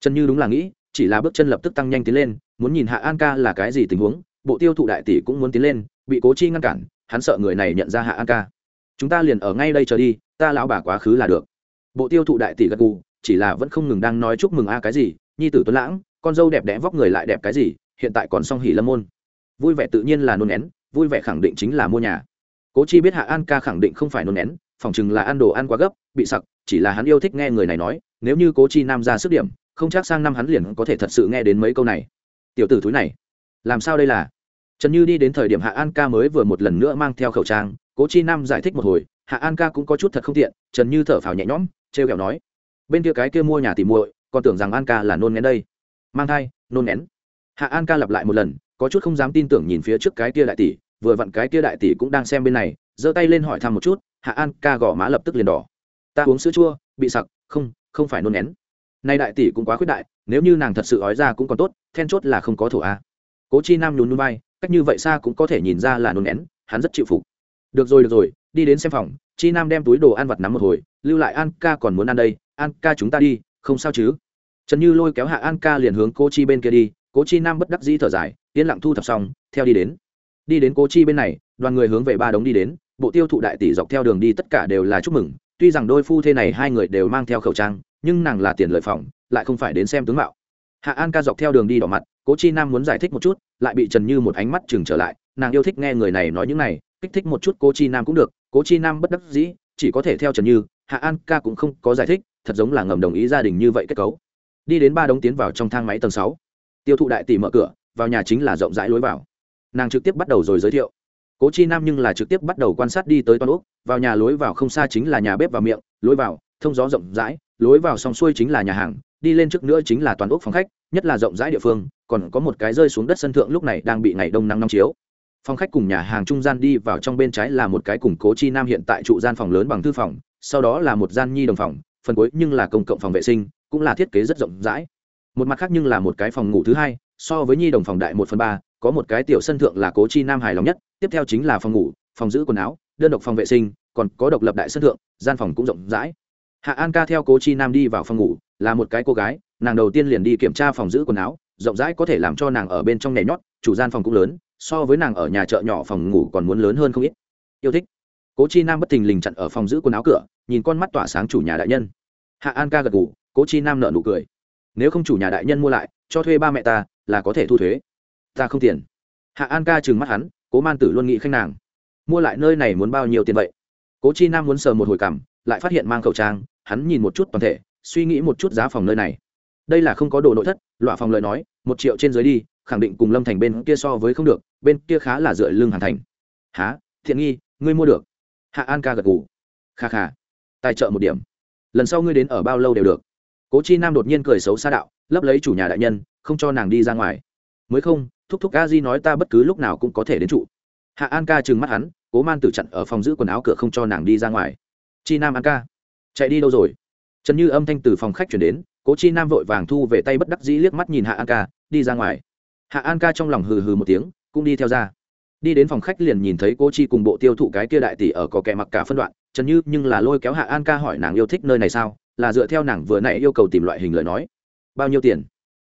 Chân như đúng là nghĩ, chỉ là bước chân lập tức tăng nhanh tiến lên, muốn nhìn hạ an ca là cái gì tình huống, bộ tiêu thụ đại tỷ cũng muốn tiến lên, bị cố chi ngăn cản, hắn sợ người này nhận ra hạ an ca. Chúng ta liền ở ngay đây chờ đi, ta lão bà quá khứ là được. Bộ tiêu thụ đại tỷ gật gù, chỉ là vẫn không ngừng đang nói chúc mừng a cái gì nhi tử tuấn lãng, con dâu đẹp đẽ vóc người lại đẹp cái gì, hiện tại còn song hỉ lâm môn. Vui vẻ tự nhiên là nôn nén, vui vẻ khẳng định chính là mua nhà. Cố chi biết hạ an ca khẳng định không phải nôn nén phỏng chừng là ăn đồ ăn quá gấp, bị sặc, chỉ là hắn yêu thích nghe người này nói, nếu như cố chi nam ra sức điểm, không chắc sang năm hắn liền có thể thật sự nghe đến mấy câu này. Tiểu tử thúi này, làm sao đây là? Trần như đi đến thời điểm hạ an ca mới vừa một lần nữa mang theo khẩu trang, cố chi nam giải thích một hồi, hạ an ca cũng có chút thật không tiện, trần như thở phào nhẹ nhõm t r e o kẹo nói, bên kia cái kia mua nhà tìm muội còn tưởng rằng an ca là nôn nén đây. Mang thai, nôn nén hạ an ca lặp lại một lần, có chút không dám tin tưởng nhìn phía trước cái kia đại tỷ, vừa vặn cái kia đại tỷ cũng đang xem bên này, giơ tay lên hỏi thăm một chút, hạ an ca gõ má lập tức liền đỏ. Ta uống sữa chua, bị sặc, không không phải nôn nén nay đại tỷ cũng quá khuyết đại, nếu như nàng thật sự ói ra cũng còn tốt, then chốt là không có thổ a. Cố chi nam nhún núi bay cách như vậy xa cũng có thể nhìn ra là nôn nén hắn rất chịu phục. Được rồi được rồi, đi đến xem phòng, chi nam đem túi đồ ăn vặt nắm một hồi, lưu lại an ca còn muốn ăn đây an ca chúng ta đi không sao chứ? Trần như lôi kéo hạ an ca liền hướng cô chi bên kia đi, cố chi nam bất đắc dĩ thở dài, yên lặng thu thập xong, theo đi đến. Đi đến cố chi bên này, đoàn người hướng về ba đống đi đến, bộ tiêu thụ đại tỷ dọc theo đường đi tất cả đều là chúc mừng, tuy rằng đôi phu thê này hai người đều mang theo khẩu trang, nhưng nàng là tiền lợi phòng, lại không phải đến xem tướng mạo. Hạ an ca dọc theo đường đi đỏ mặt, cố chi nam muốn giải thích một chút, lại bị trần như một ánh mắt chừng trở lại, nàng yêu thích nghe người này nói những này, kích thích một chút cố chi nam cũng được, cố chi nam bất đắc dĩ, chỉ có thể theo trần như, hạ an ca cũng không có giải thích thật giống là ngầm đồng ý gia đình như vậy kết cấu. Đi đến ba đống tiến vào trong thang máy tầng sáu. Tiêu thụ đại tỷ mở cửa, vào nhà chính là rộng rãi lối vào. Nàng trực tiếp bắt đầu rồi giới thiệu. Cố chi nam nhưng là trực tiếp bắt đầu quan sát đi tới toàn úc vào nhà lối vào không xa chính là nhà bếp và miệng, lối vào, thông gió rộng rãi, lối vào xong xuôi chính là nhà hàng, đi lên trước nữa chính là toàn úc phòng khách, nhất là rộng rãi địa phương, còn có một cái rơi xuống đất sân thượng lúc này đang bị ngày đông nắng nóng chiếu. Phòng khách cùng nhà hàng trung gian đi vào trong bên trái là một cái củng cố chi nam hiện tại trụ gian phòng lớn bằng thư phòng, sau đó là một gian nhi đồng phòng phần cuối nhưng là công cộng phòng vệ sinh, cũng là thiết kế rất rộng rãi. Một mặt khác nhưng là một cái phòng ngủ thứ hai, so với nhi đồng phòng đại một phần ba, có một cái tiểu sân thượng là cố chi nam hài lòng nhất, tiếp theo chính là phòng ngủ, phòng giữ quần áo, đơn độc phòng vệ sinh, còn có độc lập đại sân thượng, gian phòng cũng rộng rãi. Hạ an ca theo cố chi nam đi vào phòng ngủ, là một cái cô gái, nàng đầu tiên liền đi kiểm tra phòng giữ quần áo, rộng rãi có thể làm cho nàng ở bên trong nhảy nhót, chủ gian phòng cũng lớn, so với nàng ở nhà chợ nhỏ phòng ngủ còn muốn lớn hơn không ít. Yêu thích cố chi nam bất thình lình chặn ở phòng giữ quần áo cửa, nhìn con mắt tỏa sáng chủ nhà đại nhân. Hạ an ca gật ngủ cố chi nam nợ nụ cười. Nếu không chủ nhà đại nhân mua lại, cho thuê ba mẹ ta, là có thể thu thuế. Ta không tiền. Hạ an ca trừng mắt hắn, cố man tử luôn nghĩ khanh nàng. Mua lại nơi này muốn bao nhiêu tiền vậy? Cố chi nam muốn sờ một hồi cảm, lại phát hiện mang khẩu trang, hắn nhìn một chút toàn thể, suy nghĩ một chút giá phòng nơi này. Đây là không có đồ nội thất loại phòng lời nói, một triệu trên dưới đi, khẳng định cùng lâm thành bên kia so với không được, bên kia khá là dựa lưng hàn thành. Há thiện nghi, ngươi mua được hạ an ca gật gù. Kha kha, tài trợ một điểm. Lần sau ngươi đến ở bao lâu đều được. Cố chi nam đột nhiên cười xấu xa đạo, lấp lấy chủ nhà đại nhân, không cho nàng đi ra ngoài. Mới không, thúc thúc a di nói ta bất cứ lúc nào cũng có thể đến trụ. Hạ an ca trừng mắt hắn, cố man tử chặn ở phòng giữ quần áo cửa không cho nàng đi ra ngoài. Chi nam an ca, chạy đi đâu rồi? Trần như âm thanh từ phòng khách chuyển đến, cố chi nam vội vàng thu về tay bất đắc dĩ liếc mắt nhìn hạ an ca, đi ra ngoài. Hạ an ca trong lòng hừ hừ một tiếng, cũng đi theo ra đi đến phòng khách liền nhìn thấy cô chi cùng bộ tiêu thụ cái kia đại tỷ ở có kẻ mặc cả phân đoạn, trần như nhưng là lôi kéo hạ an ca hỏi nàng yêu thích nơi này sao, là dựa theo nàng vừa nãy yêu cầu tìm loại hình lời nói. Bao nhiêu tiền?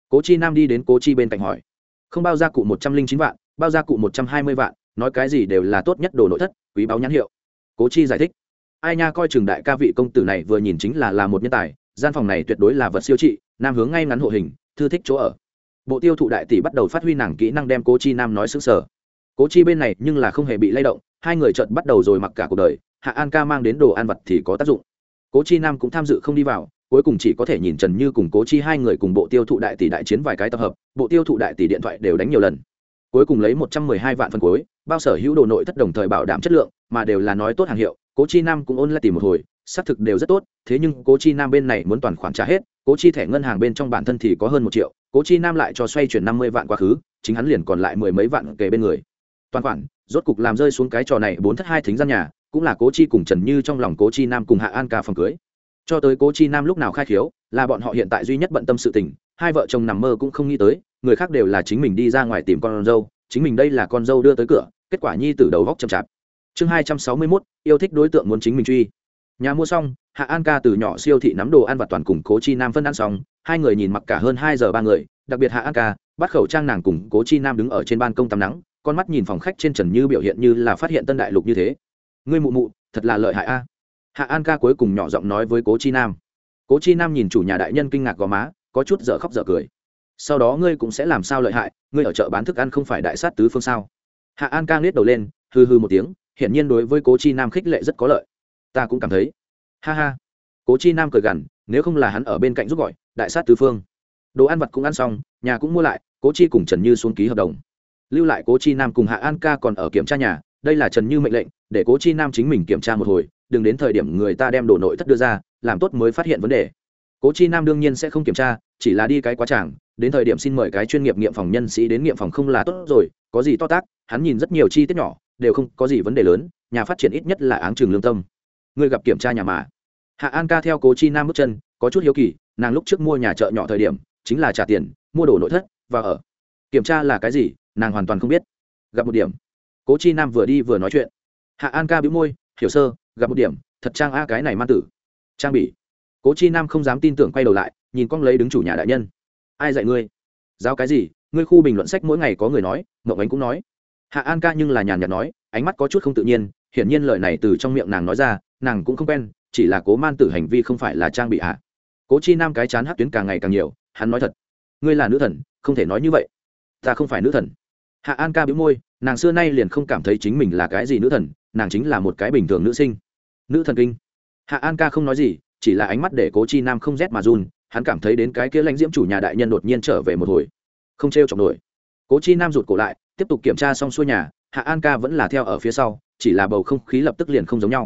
Cố chi nam đi đến cố chi bên cạnh hỏi. Không bao gia cụ một trăm linh chín vạn, bao gia cụ một trăm hai mươi vạn, nói cái gì đều là tốt nhất đồ nội thất, quý báo nhãn hiệu. Cố chi giải thích. Ai nha, coi trường đại ca vị công tử này vừa nhìn chính là là một nhân tài, gian phòng này tuyệt đối là vật siêu trị, nam hướng ngay ngắn hộ hình, thư thích chỗ ở. Bộ tiêu thụ đại tỷ bắt đầu phát huy nàng kỹ năng đem cố chi nam nói xứng sở cố chi bên này nhưng là không hề bị lay động, hai người trận bắt đầu rồi mặc cả cuộc đời, hạ an ca mang đến đồ ăn vặt thì có tác dụng. Cố chi nam cũng tham dự không đi vào, cuối cùng chỉ có thể nhìn trần như cùng cố chi hai người cùng bộ tiêu thụ đại tỷ đại chiến vài cái tập hợp, bộ tiêu thụ đại tỷ điện thoại đều đánh nhiều lần. Cuối cùng lấy một trăm mười hai vạn phân cuối, bao sở hữu đồ nội thất đồng thời bảo đảm chất lượng, mà đều là nói tốt hàng hiệu, cố chi nam cũng ôn lại tìm một hồi, xác thực đều rất tốt, thế nhưng cố chi nam bên này muốn toàn khoản trả hết, cố chi thẻ ngân hàng bên trong bản thân thì có hơn một triệu, cố chi nam lại cho xoay chuyển năm mươi vạn quá khứ, chính hắn liền còn lại mười mấy vạn kề bên người toàn khoản, rốt cục làm rơi xuống cái trò này bốn thất hai thính gian nhà, cũng là cố chi cùng trần như trong lòng cố chi nam cùng hạ an ca phòng cưới. Cho tới cố chi nam lúc nào khai khiếu, là bọn họ hiện tại duy nhất bận tâm sự tình, hai vợ chồng nằm mơ cũng không nghĩ tới, người khác đều là chính mình đi ra ngoài tìm con dâu, chính mình đây là con dâu đưa tới cửa, kết quả nhi từ đầu góc chậm chạp. Chương hai trăm sáu mươi mốt, yêu thích đối tượng muốn chính mình truy. Nhà mua xong, hạ an ca từ nhỏ siêu thị nắm đồ ăn vặt toàn cùng cố chi nam phân ăn xong, hai người nhìn mặc cả hơn hai giờ ba người, đặc biệt hạ an ca, bắt khẩu trang nàng cùng cố chi nam đứng ở trên ban công tắm nắng con mắt nhìn phòng khách trên trần như biểu hiện như là phát hiện tân đại lục như thế. Ngươi mụ mụ, thật là lợi hại a. Hạ an ca cuối cùng nhỏ giọng nói với cố chi nam. Cố chi nam nhìn chủ nhà đại nhân kinh ngạc gò má, có chút dở khóc dở cười. Sau đó ngươi cũng sẽ làm sao lợi hại, ngươi ở chợ bán thức ăn không phải đại sát tứ phương sao? Hạ an ca nghiết đầu lên hư hư một tiếng, hiển nhiên đối với cố chi nam khích lệ rất có lợi. Ta cũng cảm thấy. Ha ha. Cố chi nam cười gằn, nếu không là hắn ở bên cạnh giúp gọi, đại sát tứ phương. Đồ ăn vặt cũng ăn xong, nhà cũng mua lại, cố chi cùng trần như xuống ký hợp đồng lưu lại cố chi nam cùng hạ an ca còn ở kiểm tra nhà, đây là trần như mệnh lệnh, để cố chi nam chính mình kiểm tra một hồi, đừng đến thời điểm người ta đem đồ nội thất đưa ra, làm tốt mới phát hiện vấn đề. Cố chi nam đương nhiên sẽ không kiểm tra, chỉ là đi cái quá tràng, đến thời điểm xin mời cái chuyên nghiệp nghiệm phòng nhân sĩ đến nghiệm phòng không là tốt rồi, có gì to tác hắn nhìn rất nhiều chi tiết nhỏ, đều không có gì vấn đề lớn, nhà phát triển ít nhất là áng trường lương tâm. Người gặp kiểm tra nhà mà. Hạ an ca theo cố chi nam bước chân, có chút hiếu kỳ, nàng lúc trước mua nhà chợ nhỏ thời điểm, chính là trả tiền, mua đồ nội thất, và ở. Kiểm tra là cái gì nàng hoàn toàn không biết. Gặp một điểm. Cố chi nam vừa đi vừa nói chuyện. Hạ an ca bĩu môi, hiểu sơ, gặp một điểm, thật trang a cái này man tử. Trang bị. Cố chi nam không dám tin tưởng quay đầu lại, nhìn con lấy đứng chủ nhà đại nhân. Ai dạy ngươi? Giáo cái gì? Ngươi khu bình luận sách mỗi ngày có người nói mộng ánh cũng nói. Hạ an ca nhưng là nhàn nhạt nói, ánh mắt có chút không tự nhiên, hiển nhiên lời này từ trong miệng nàng nói ra, nàng cũng không quen, chỉ là cố man tử hành vi không phải là trang bị hạ cố chi nam cái chán hát tuyến càng ngày càng nhiều, hắn nói thật. Ngươi là nữ thần, không thể nói như vậy. Ta không phải nữ thần hạ an ca bĩu môi, nàng xưa nay liền không cảm thấy chính mình là cái gì nữ thần, nàng chính là một cái bình thường nữ sinh. Nữ thần kinh. Hạ an ca không nói gì, chỉ là ánh mắt để cố chi nam không rét mà run, hắn cảm thấy đến cái kia lãnh diễm chủ nhà đại nhân đột nhiên trở về một hồi. Không t r e o chọc nổi. Cố chi nam rụt cổ lại, tiếp tục kiểm tra xong xuôi nhà, hạ an ca vẫn là theo ở phía sau, chỉ là bầu không khí lập tức liền không giống nhau.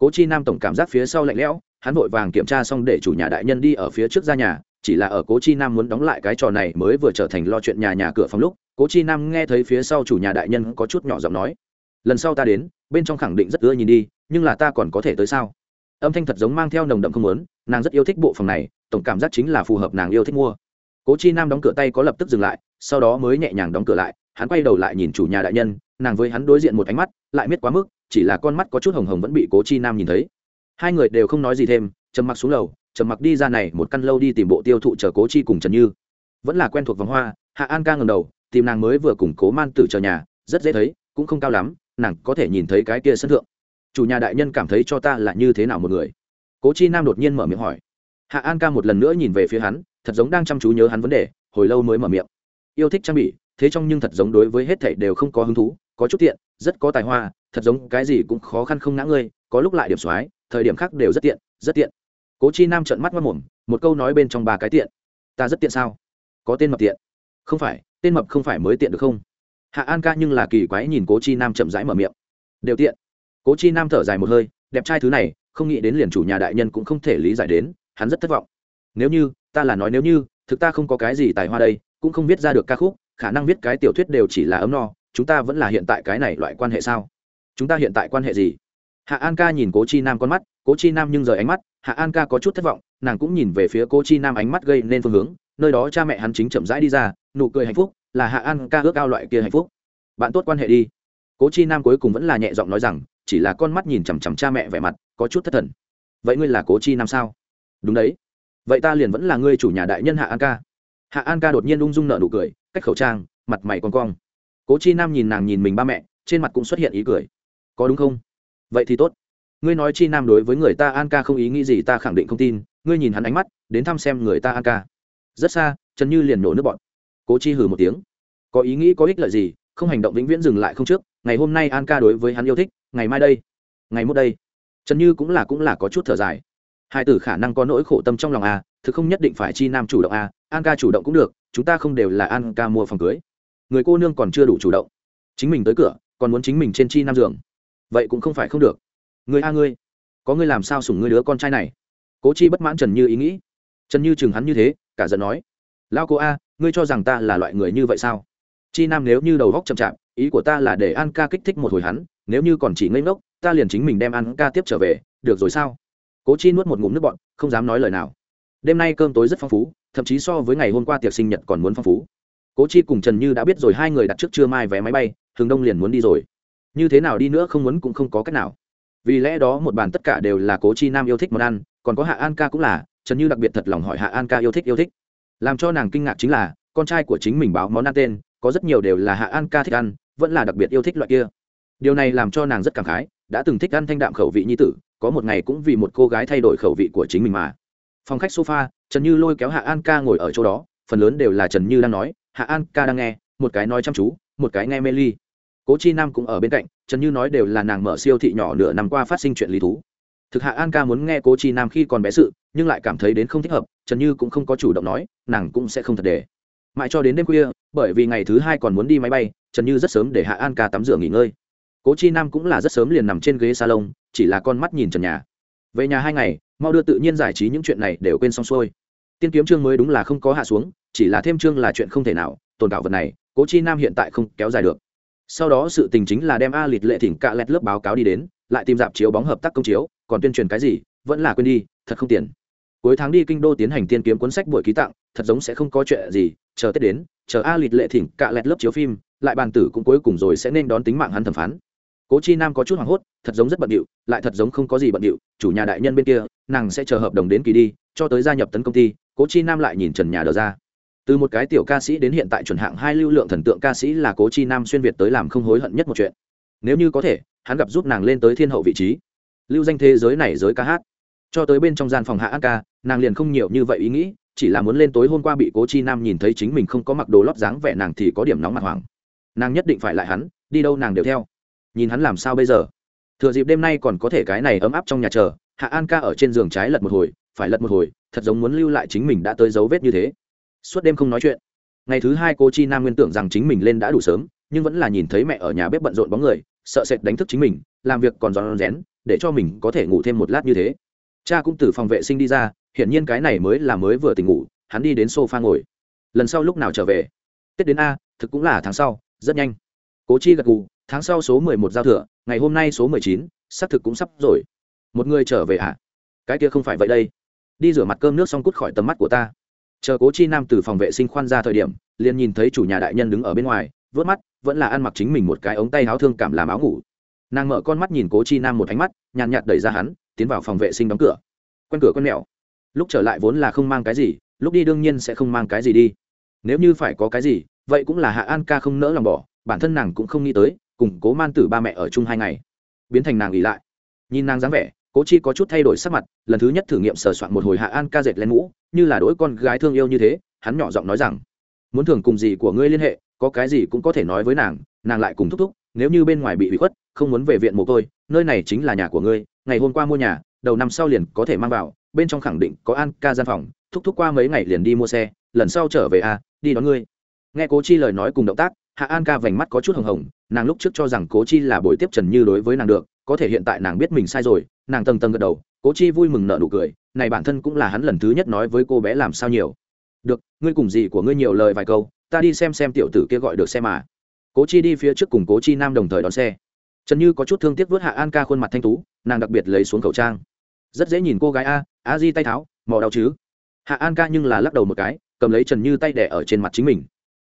Cố chi nam tổng cảm giác phía sau lạnh lẽo, hắn vội vàng kiểm tra xong để chủ nhà đại nhân đi ở phía trước ra nhà, chỉ là ở cố chi nam muốn đóng lại cái trò này mới vừa trở thành lo chuyện nhà nhà cửa phòng lúc cố chi nam nghe thấy phía sau chủ nhà đại nhân có chút nhỏ giọng nói, lần sau ta đến, bên trong khẳng định rất ưa nhìn đi, nhưng là ta còn có thể tới sao? Âm thanh thật giống mang theo nồng đậm không muốn, nàng rất yêu thích bộ phòng này, tổng cảm giác chính là phù hợp nàng yêu thích mua. Cố chi nam đóng cửa tay có lập tức dừng lại, sau đó mới nhẹ nhàng đóng cửa lại, hắn quay đầu lại nhìn chủ nhà đại nhân, nàng với hắn đối diện một ánh mắt, lại miết quá mức, chỉ là con mắt có chút hồng hồng vẫn bị cố chi nam nhìn thấy. Hai người đều không nói gì thêm, trầm mặc xuống lầu, trầm mặc đi ra này một căn lâu đi tìm bộ tiêu thụ chờ cố chi cùng trần như. Vẫn là quen thuộc vòng hoa, hạ an ca ngầm đầu tìm nàng mới vừa củng cố man tử chờ nhà, rất dễ thấy, cũng không cao lắm, nàng có thể nhìn thấy cái kia sân thượng. Chủ nhà đại nhân cảm thấy cho ta là như thế nào một người? Cố chi nam đột nhiên mở miệng hỏi. Hạ an ca một lần nữa nhìn về phía hắn, thật giống đang chăm chú nhớ hắn vấn đề, hồi lâu mới mở miệng. Yêu thích trang bị, thế trong nhưng thật giống đối với hết thảy đều không có hứng thú, có chút tiện, rất có tài hoa, thật giống cái gì cũng khó khăn không ngã ngươi, có lúc lại điểm soái thời điểm khác đều rất tiện rất tiện. Cố chi nam trợn mắt mất mồm một câu nói bên trong ba cái tiện. Ta rất tiện sao? Có tên mập tiện. Không phải tên mập không phải mới tiện được không? Hạ an ca nhưng là kỳ quái nhìn cố chi nam chậm rãi mở miệng. Đều tiện. Cố chi nam thở dài một hơi, đẹp trai thứ này, không nghĩ đến liền chủ nhà đại nhân cũng không thể lý giải đến, hắn rất thất vọng. Nếu như, ta là nói nếu như, thực ta không có cái gì tài hoa đây, cũng không viết ra được ca khúc, khả năng viết cái tiểu thuyết đều chỉ là ấm no, chúng ta vẫn là hiện tại cái này loại quan hệ sao? Chúng ta hiện tại quan hệ gì? Hạ an ca nhìn cố chi nam con mắt, cố chi nam nhưng rời ánh mắt, hạ an ca có chút thất vọng, nàng cũng nhìn về phía cố chi nam ánh mắt gây nên phương hướng, nơi đó cha mẹ hắn chính chậm rãi đi ra nụ cười hạnh phúc, là hạ an ca ước ao loại kia hạnh phúc. Bạn tốt quan hệ đi. Cố chi nam cuối cùng vẫn là nhẹ giọng nói rằng, chỉ là con mắt nhìn chằm chằm cha mẹ vẻ mặt, có chút thất thần. Vậy ngươi là cố chi nam sao? Đúng đấy. Vậy ta liền vẫn là ngươi chủ nhà đại nhân hạ an ca. Hạ an ca đột nhiên ung dung nợ nụ cười, cách khẩu trang, mặt mày con cong. Cố chi nam nhìn nàng nhìn mình ba mẹ, trên mặt cũng xuất hiện ý cười. Có đúng không? Vậy thì tốt. Ngươi nói chi nam đối với người ta an ca không ý nghĩ gì ta khẳng định không tin, ngươi nhìn hắn ánh mắt, đến thăm xem người ta an ca. Rất xa, trần như liền nổ nước bọn cố chi hừ một tiếng. Có ý nghĩ có ích lợi gì, không hành động vĩnh viễn dừng lại không trước, ngày hôm nay an ca đối với hắn yêu thích, ngày mai đây, ngày mốt đây. Trần như cũng là cũng là có chút thở dài. Hai tử khả năng có nỗi khổ tâm trong lòng à, a thực không nhất định phải chi nam chủ động a an ca chủ động cũng được, chúng ta không đều là an ca mua phòng cưới. Người cô nương còn chưa đủ chủ động. Chính mình tới cửa, còn muốn chính mình trên chi nam giường. Vậy cũng không phải không được. Người a ngươi, có ngươi làm sao sủng ngươi đứa con trai này? Cố chi bất mãn trần như ý nghĩ. Trần như chừng hắn như thế, cả giận nói. Lao cô a ngươi cho rằng ta là loại người như vậy sao? Chi nam nếu như đầu góc chậm chạp, ý của ta là để an ca kích thích một hồi hắn, nếu như còn chỉ ngây ngốc, ta liền chính mình đem an ca tiếp trở về, được rồi sao? Cố chi nuốt một ngụm nước bọn không dám nói lời nào. Đêm nay cơm tối rất phong phú, thậm chí so với ngày hôm qua tiệc sinh nhật còn muốn phong phú. Cố chi cùng trần như đã biết rồi, hai người đặt trước trưa mai vé máy bay, thường đông liền muốn đi rồi. Như thế nào đi nữa không muốn cũng không có cách nào. Vì lẽ đó một bàn tất cả đều là cố chi nam yêu thích món ăn, còn có hạ an ca cũng là, trần như đặc biệt thật lòng hỏi hạ an ca yêu thích yêu thích làm cho nàng kinh ngạc chính là, con trai của chính mình báo món ăn tên, có rất nhiều đều là hạ an ca thích ăn, vẫn là đặc biệt yêu thích loại kia. Điều này làm cho nàng rất cảm khái, đã từng thích ăn thanh đạm khẩu vị nhi tử, có một ngày cũng vì một cô gái thay đổi khẩu vị của chính mình mà. Phòng khách sofa, trần như lôi kéo hạ an ca ngồi ở chỗ đó, phần lớn đều là trần như đang nói, hạ an ca đang nghe, một cái nói chăm chú, một cái nghe mê ly. Cố chi nam cũng ở bên cạnh, trần như nói đều là nàng mở siêu thị nhỏ nửa năm qua phát sinh chuyện lý thú thực hạ an ca muốn nghe cố chi nam khi còn bé sự, nhưng lại cảm thấy đến không thích hợp, trần như cũng không có chủ động nói, nàng cũng sẽ không thật để. Mãi cho đến đêm khuya, bởi vì ngày thứ hai còn muốn đi máy bay, trần như rất sớm để hạ an ca tắm rửa nghỉ ngơi. Cố chi nam cũng là rất sớm liền nằm trên ghế salon, chỉ là con mắt nhìn trần nhà. Về nhà hai ngày, mau đưa tự nhiên giải trí những chuyện này đều quên xong xuôi. Tiên kiếm chương mới đúng là không có hạ xuống, chỉ là thêm chương là chuyện không thể nào, tồn tạo vật này, cố chi nam hiện tại không kéo dài được. Sau đó sự tình chính là đem a lịt lệ thỉnh cạ lẹt lớp báo cáo đi đến lại tìm dạp chiếu bóng hợp tác công chiếu, còn tuyên truyền cái gì, vẫn là quên đi, thật không tiền cuối tháng đi kinh đô tiến hành tiên kiếm cuốn sách buổi ký tặng, thật giống sẽ không có chuyện gì, chờ tết đến, chờ a lịt lệ thỉnh cạ lẹt lớp chiếu phim, lại bàn tử cũng cuối cùng rồi sẽ nên đón tính mạng hắn thẩm phán. Cố chi nam có chút hoảng hốt, thật giống rất bận điệu, lại thật giống không có gì bận điệu, chủ nhà đại nhân bên kia, nàng sẽ chờ hợp đồng đến kỳ đi, cho tới gia nhập tấn công ty, cố chi nam lại nhìn trần nhà đờ ra. Từ một cái tiểu ca sĩ đến hiện tại chuẩn hạng hai lưu lượng thần tượng ca sĩ là cố chi nam xuyên việt tới làm không hối hận nhất một chuyện. Nếu như có thể hắn gặp giúp nàng lên tới thiên hậu vị trí. Lưu danh thế giới này giới ca hát. Cho tới bên trong gian phòng hạ an ca, nàng liền không nhiều như vậy ý nghĩ, chỉ là muốn lên tối hôm qua bị cố chi nam nhìn thấy chính mình không có mặc đồ lót dáng vẻ nàng thì có điểm nóng mặt hoàng nàng nhất định phải lại hắn, đi đâu nàng đều theo. Nhìn hắn làm sao bây giờ? Thừa dịp đêm nay còn có thể cái này ấm áp trong nhà chờ, hạ an ca ở trên giường trái lật một hồi, phải lật một hồi, thật giống muốn lưu lại chính mình đã tới dấu vết như thế. Suốt đêm không nói chuyện. Ngày thứ hai cô chi nam nguyên tưởng rằng chính mình lên đã đủ sớm, nhưng vẫn là nhìn thấy mẹ ở nhà bếp bận rộn bóng người sợ sệt đánh thức chính mình, làm việc còn giòn rén, để cho mình có thể ngủ thêm một lát như thế. Cha cũng từ phòng vệ sinh đi ra, hiển nhiên cái này mới là mới vừa tỉnh ngủ, hắn đi đến sofa ngồi. Lần sau lúc nào trở về? Tết đến a, thực cũng là tháng sau, rất nhanh. Cố chi gật gù, tháng sau số mười một giao thừa, ngày hôm nay số mười chín, xác thực cũng sắp rồi. Một người trở về ạ à? cái kia không phải vậy đây. Đi rửa mặt cơm nước xong cút khỏi tầm mắt của ta. Chờ cố chi nam từ phòng vệ sinh khoan ra thời điểm, liền nhìn thấy chủ nhà đại nhân đứng ở bên ngoài vớt mắt, vẫn là ăn mặc chính mình một cái ống tay áo thương cảm làm áo ngủ. Nàng mở con mắt nhìn cố chi nam một ánh mắt, nhàn nhạt đẩy ra hắn, tiến vào phòng vệ sinh đóng cửa. Quen cửa con mèo lúc trở lại vốn là không mang cái gì, lúc đi đương nhiên sẽ không mang cái gì đi. Nếu như phải có cái gì, vậy cũng là hạ an ca không nỡ lòng bỏ, bản thân nàng cũng không nghĩ tới, cùng cố man tử ba mẹ ở chung hai ngày. Biến thành nàng nghỉ lại. Nhìn nàng dáng vẻ, cố chi có chút thay đổi sắc mặt, lần thứ nhất thử nghiệm sờ soạn một hồi hạ an ca dệt lên mũ, như là đỗi con gái thương yêu như thế, hắn nhỏ giọng nói rằng, muốn thường cùng gì của ngươi liên hệ có cái gì cũng có thể nói với nàng nàng lại cùng thúc thúc, nếu như bên ngoài bị hủy khuất, không muốn về viện mồ côi, nơi này chính là nhà của ngươi, ngày hôm qua mua nhà, đầu năm sau liền có thể mang vào, bên trong khẳng định có an ca gian phòng, thúc thúc qua mấy ngày liền đi mua xe, lần sau trở về a đi đón ngươi. Nghe cố chi lời nói cùng động tác, hạ an ca vành mắt có chút hồng hồng, nàng lúc trước cho rằng cố chi là buổi tiếp trần như đối với nàng được, có thể hiện tại nàng biết mình sai rồi, nàng tầng tầng gật đầu, cố chi vui mừng nợ nụ cười, này bản thân cũng là hắn lần thứ nhất nói với cô bé làm sao nhiều. Được, ngươi cùng gì của ngươi nhiều lời vài câu ta đi xem xem tiểu tử kia gọi được xe mà. Cố chi đi phía trước cùng cố chi nam đồng thời đón xe. Trần như có chút thương tiếc vớt hạ an ca khuôn mặt thanh tú, nàng đặc biệt lấy xuống khẩu trang. Rất dễ nhìn cô gái a a di tay tháo, mò đau chứ. Hạ an ca nhưng là lắc đầu một cái, cầm lấy trần như tay đẻ ở trên mặt chính mình.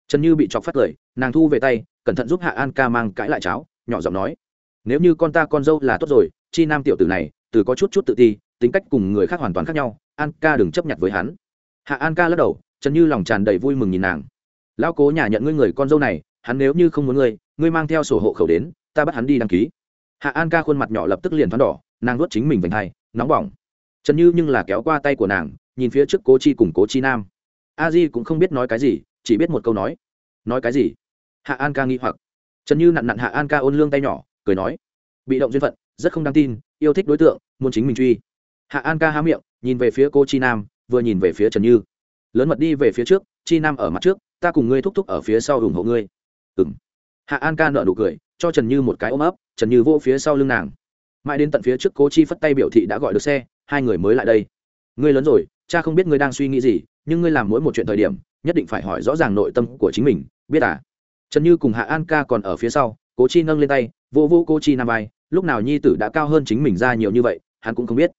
Trần như bị chọc phát cười nàng thu về tay, cẩn thận giúp hạ an ca mang cãi lại cháo, nhỏ giọng nói, nếu như con ta con dâu là tốt rồi, chi nam tiểu tử này, từ có chút chút tự ti, tính cách cùng người khác hoàn toàn khác nhau, an ca đừng chấp nhận với hắn. Hạ an ca lắc đầu, trần như lòng tràn đầy vui mừng nhìn nàng lão cố nhà nhận ngươi người con dâu này, hắn nếu như không muốn ngươi ngươi mang theo sổ hộ khẩu đến, ta bắt hắn đi đăng ký. Hạ an ca khuôn mặt nhỏ lập tức liền thoáng đỏ, nàng nuốt chính mình vành hai, nóng bỏng. Trần như nhưng là kéo qua tay của nàng, nhìn phía trước cố chi cùng cố chi nam. A di cũng không biết nói cái gì, chỉ biết một câu nói. Nói cái gì? Hạ an ca nghi hoặc. Trần như nặn nặn hạ an ca ôn lương tay nhỏ, cười nói. Bị động duyên phận, rất không đáng tin, yêu thích đối tượng, muốn chính mình truy. Hạ an ca há miệng, nhìn về phía cô chi nam, vừa nhìn về phía trần như. Lớn mật đi về phía trước, chi nam ở mặt trước ta cùng ngươi thúc thúc ở phía sau ủng hộ ngươi. Ừ m hạ an ca nợ nụ cười, cho trần như một cái ôm ấp, trần như vô phía sau lưng nàng. Mãi đến tận phía trước cố chi phất tay biểu thị đã gọi được xe, hai người mới lại đây. Ngươi lớn rồi, cha không biết ngươi đang suy nghĩ gì, nhưng ngươi làm mỗi một chuyện thời điểm, nhất định phải hỏi rõ ràng nội tâm của chính mình, biết à? Trần như cùng hạ an ca còn ở phía sau, cố chi nâng lên tay vô vô cô chi nam vai, lúc nào nhi tử đã cao hơn chính mình ra nhiều như vậy, hắn cũng không biết.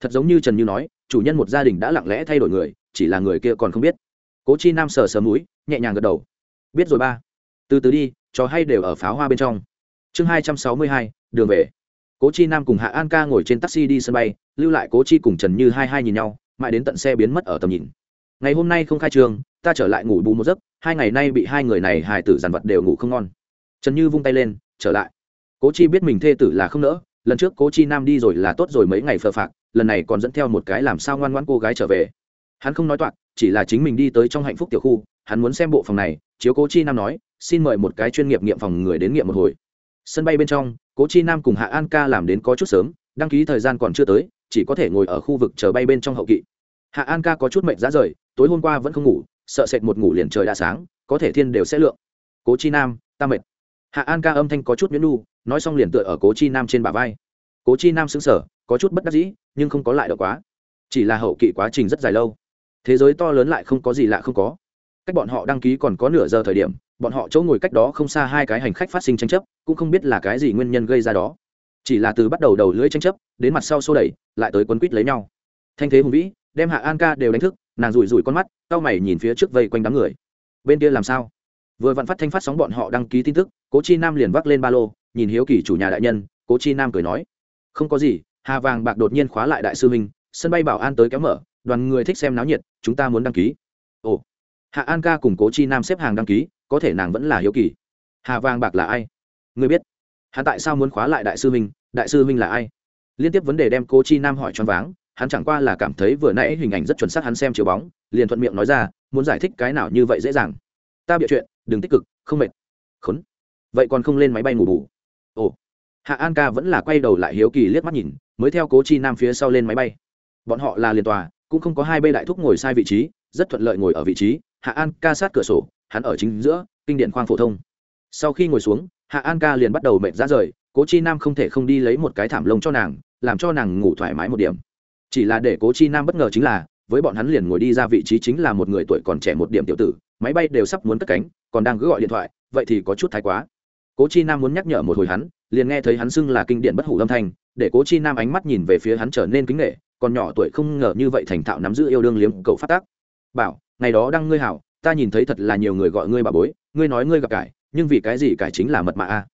Thật giống như trần như nói, chủ nhân một gia đình đã lặng lẽ thay đổi người, chỉ là người kia còn không biết cố chi nam sờ sờ mũi, nhẹ nhàng gật đầu. Biết rồi ba. Từ từ đi, trò hay đều ở pháo hoa bên trong. Chương hai trăm sáu mươi hai, đường về. Cố chi nam cùng hạ an ca ngồi trên taxi đi sân bay, lưu lại cố chi cùng trần như hai hai nhìn nhau, mãi đến tận xe biến mất ở tầm nhìn. Ngày hôm nay không khai trường, ta trở lại ngủ bù một giấc, hai ngày nay bị hai người này hài tử dàn vật đều ngủ không ngon. Trần như vung tay lên, trở lại. Cố chi biết mình thê tử là không nỡ, lần trước cố chi nam đi rồi là tốt rồi mấy ngày phờ phạc, lần này còn dẫn theo một cái làm sao ngoan ngoan cô gái trở về. Hắn không nói toạc chỉ là chính mình đi tới trong hạnh phúc tiểu khu, hắn muốn xem bộ phòng này, chiếu cố chi nam nói, xin mời một cái chuyên nghiệp nghiệm phòng người đến nghiệm một hồi. Sân bay bên trong, cố chi nam cùng hạ an ca làm đến có chút sớm, đăng ký thời gian còn chưa tới, chỉ có thể ngồi ở khu vực chờ bay bên trong hậu kỵ. Hạ an ca có chút mệnh giá rời, tối hôm qua vẫn không ngủ, sợ sệt một ngủ liền trời đã sáng, có thể thiên đều sẽ lượng. Cố chi nam, ta mệt. Hạ an ca âm thanh có chút miễn nu, nói xong liền tựa ở cố chi nam trên bả vai. Cố chi nam xứng sở có chút bất đắc dĩ, nhưng không có lại được quá. Chỉ là hậu kỵ quá trình rất dài lâu thế giới to lớn lại không có gì lạ không có. Cách bọn họ đăng ký còn có nửa giờ thời điểm, bọn họ chỗ ngồi cách đó không xa hai cái hành khách phát sinh tranh chấp, cũng không biết là cái gì nguyên nhân gây ra đó. Chỉ là từ bắt đầu đầu lưỡi tranh chấp, đến mặt sau xô đẩy, lại tới quấn quýt lấy nhau. Thanh thế hùng vĩ, đem hạ an ca đều đánh thức, nàng rủi rủi con mắt, cau mày nhìn phía trước vây quanh đám người. Bên kia làm sao? Vừa vặn phát thanh phát sóng bọn họ đăng ký tin tức, cố chi nam liền vác lên ba lô, nhìn hiếu kỳ chủ nhà đại nhân, cố chi nam cười nói. Không có gì, hà vàng bạc đột nhiên khóa lại đại sư minh sân bay bảo an tới kéo mở đoàn người thích xem náo nhiệt, chúng ta muốn đăng ký. Ồ, hạ an ca cùng cố chi nam xếp hàng đăng ký, có thể nàng vẫn là hiếu kỳ. Hà vàng bạc là ai? Người biết. Hắn tại sao muốn khóa lại đại sư minh đại sư minh là ai? Liên tiếp vấn đề đem cố chi nam hỏi choáng váng, hắn chẳng qua là cảm thấy vừa nãy hình ảnh rất chuẩn xác hắn xem chiếu bóng, liền thuận miệng nói ra, muốn giải thích cái nào như vậy dễ dàng. Ta bịa chuyện, đừng tích cực, không mệt. Khốn. Vậy còn không lên máy bay ngủ bù. Ồ, hạ an ca vẫn là quay đầu lại hiếu kỳ liếc mắt nhìn, mới theo cố chi nam phía sau lên máy bay. Bọn họ là liền tòa cũng không có hai bê đại thúc ngồi sai vị trí, rất thuận lợi ngồi ở vị trí, hạ an ca sát cửa sổ, hắn ở chính giữa, kinh điện khoang phổ thông. Sau khi ngồi xuống, hạ an ca liền bắt đầu mệt ra rời, cố chi nam không thể không đi lấy một cái thảm lông cho nàng, làm cho nàng ngủ thoải mái một điểm. Chỉ là để cố chi nam bất ngờ chính là, với bọn hắn liền ngồi đi ra vị trí chính là một người tuổi còn trẻ một điểm tiểu tử, máy bay đều sắp muốn cất cánh, còn đang cứ gọi điện thoại, vậy thì có chút thái quá. Cố chi nam muốn nhắc nhở một hồi hắn, liền nghe thấy hắn xưng là kinh điện bất hủ âm thanh, để cố chi nam ánh mắt nhìn về phía hắn trở nên kính nghệ còn nhỏ tuổi không ngờ như vậy thành thạo nắm giữ yêu đương liếm cậu phát tác. Bảo, ngày đó đang ngươi hảo, ta nhìn thấy thật là nhiều người gọi ngươi bà bối, ngươi nói ngươi gặp cải, nhưng vì cái gì cải chính là mật mã a?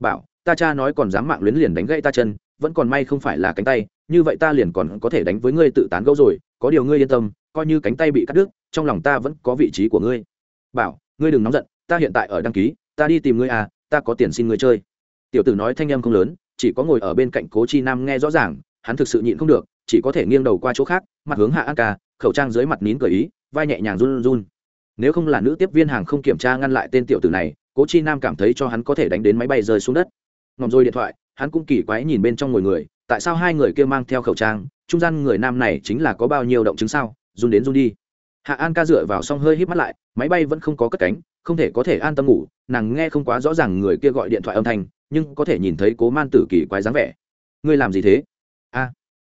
Bảo, ta cha nói còn dám mạng luyến liền đánh gãy ta chân, vẫn còn may không phải là cánh tay, như vậy ta liền còn có thể đánh với ngươi tự tán gẫu rồi, có điều ngươi yên tâm, coi như cánh tay bị cắt đứt, trong lòng ta vẫn có vị trí của ngươi. Bảo, ngươi đừng nóng giận, ta hiện tại ở đăng ký, ta đi tìm ngươi à ta có tiền xin ngươi chơi. Tiểu tử nói thanh em không lớn, chỉ có ngồi ở bên cạnh cố chi nam nghe rõ ràng, hắn thực sự nhịn không được chỉ có thể nghiêng đầu qua chỗ khác, mặt hướng hạ an ca, khẩu trang dưới mặt nín cởi ý, vai nhẹ nhàng run run nếu không là nữ tiếp viên hàng không kiểm tra ngăn lại tên tiểu tử này, cố chi nam cảm thấy cho hắn có thể đánh đến máy bay rơi xuống đất. Ngòm rồi điện thoại, hắn cũng kỳ quái nhìn bên trong ngồi người, tại sao hai người kia mang theo khẩu trang, trung gian người nam này chính là có bao nhiêu động chứng sao? Run đến run đi. Hạ an ca dựa vào xong hơi hít mắt lại, máy bay vẫn không có cất cánh, không thể có thể an tâm ngủ, nàng nghe không quá rõ ràng người kia gọi điện thoại âm thanh, nhưng có thể nhìn thấy cố man tử kỳ quái dáng vẻ. Ngươi làm gì thế?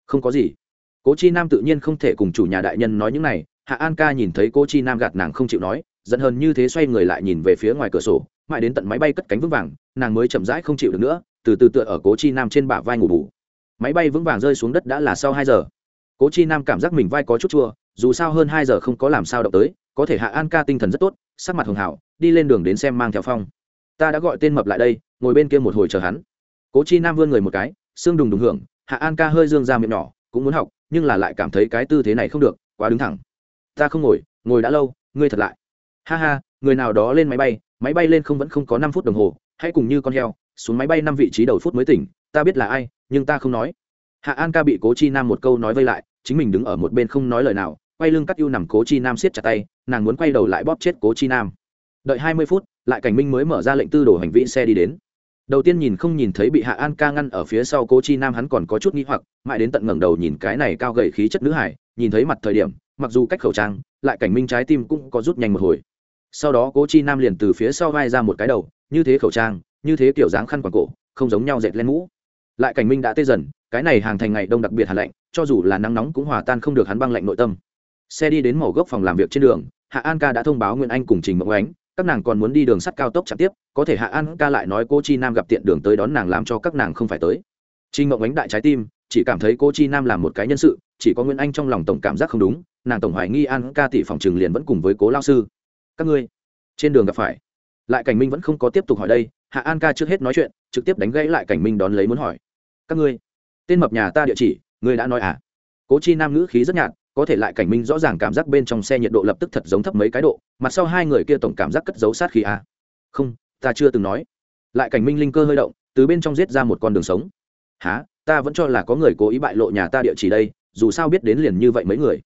Không có gì. Cố chi nam tự nhiên không thể cùng chủ nhà đại nhân nói những này. Hạ an ca nhìn thấy cố chi nam gạt nàng không chịu nói, giận hơn như thế xoay người lại nhìn về phía ngoài cửa sổ, mãi đến tận máy bay cất cánh vững vàng, nàng mới chậm rãi không chịu được nữa, từ từ tựa ở cố chi nam trên bả vai ngủ bù. Máy bay vững vàng rơi xuống đất đã là sau hai giờ. Cố chi nam cảm giác mình vai có chút chua, dù sao hơn hai giờ không có làm sao động tới, có thể hạ an ca tinh thần rất tốt, sắc mặt hường hảo đi lên đường đến xem mang theo phong. Ta đã gọi tên mập lại đây, ngồi bên kia một hồi chờ hắn. Cố chi nam vươn người một cái, xương đùng đùng hưởng hạ an ca hơi dương ra miệng nhỏ, cũng muốn học, nhưng là lại cảm thấy cái tư thế này không được, quá đứng thẳng. Ta không ngồi ngồi đã lâu, ngươi thật lại. Ha ha, người nào đó lên máy bay máy bay lên không vẫn không có năm phút đồng hồ, hãy cùng như con heo, xuống máy bay năm vị trí đầu phút mới tỉnh, ta biết là ai, nhưng ta không nói. Hạ an ca bị cố chi nam một câu nói vây lại, chính mình đứng ở một bên không nói lời nào, quay lưng cắt ưu nằm cố chi nam siết chặt tay, nàng muốn quay đầu lại bóp chết cố chi nam. Đợi hai mươi phút, lại cảnh minh mới mở ra lệnh tư đổ hành vi xe đi đến đầu tiên nhìn không nhìn thấy bị hạ an ca ngăn ở phía sau cố chi nam hắn còn có chút nghĩ hoặc, mãi đến tận ngẩng đầu nhìn cái này cao gầy khí chất nữ hải, nhìn thấy mặt thời điểm, mặc dù cách khẩu trang, lại cảnh minh trái tim cũng có rút nhanh một hồi. Sau đó cố chi nam liền từ phía sau vai ra một cái đầu, như thế khẩu trang, như thế kiểu dáng khăn quàng cổ, không giống nhau dệt lên mũ. Lại cảnh minh đã tê dần, cái này hàng thành ngày đông đặc biệt hạ lạnh, cho dù là nắng nóng cũng hòa tan không được hắn băng lạnh nội tâm. Xe đi đến màu gốc phòng làm việc trên đường, hạ an ca đã thông báo nguyễn anh cùng trình mộng ánh các nàng còn muốn đi đường sắt cao tốc chạm tiếp, có thể hạ an ca lại nói cô chi nam gặp tiện đường tới đón nàng làm cho các nàng không phải tới. Trinh mộng ánh đại trái tim, chỉ cảm thấy cô chi nam làm một cái nhân sự, chỉ có nguyễn anh trong lòng tổng cảm giác không đúng, nàng tổng hoài nghi an ca tỷ phòng trường liền vẫn cùng với cố lao sư. Các ngươi, trên đường gặp phải. Lại cảnh minh vẫn không có tiếp tục hỏi đây, hạ an ca trước hết nói chuyện, trực tiếp đánh gãy lại cảnh minh đón lấy muốn hỏi. Các ngươi, tên mập nhà ta địa chỉ, ngươi đã nói à? Cố chi nam ngữ khí rất nhạt có thể lại cảnh minh rõ ràng cảm giác bên trong xe nhiệt độ lập tức thật giống thấp mấy cái độ mặt sau hai người kia tổng cảm giác cất giấu sát khí à. không, ta chưa từng nói. Lại cảnh minh linh cơ hơi động, từ bên trong giết ra một con đường sống. Há ta vẫn cho là có người cố ý bại lộ nhà ta địa chỉ đây, dù sao biết đến liền như vậy mấy người.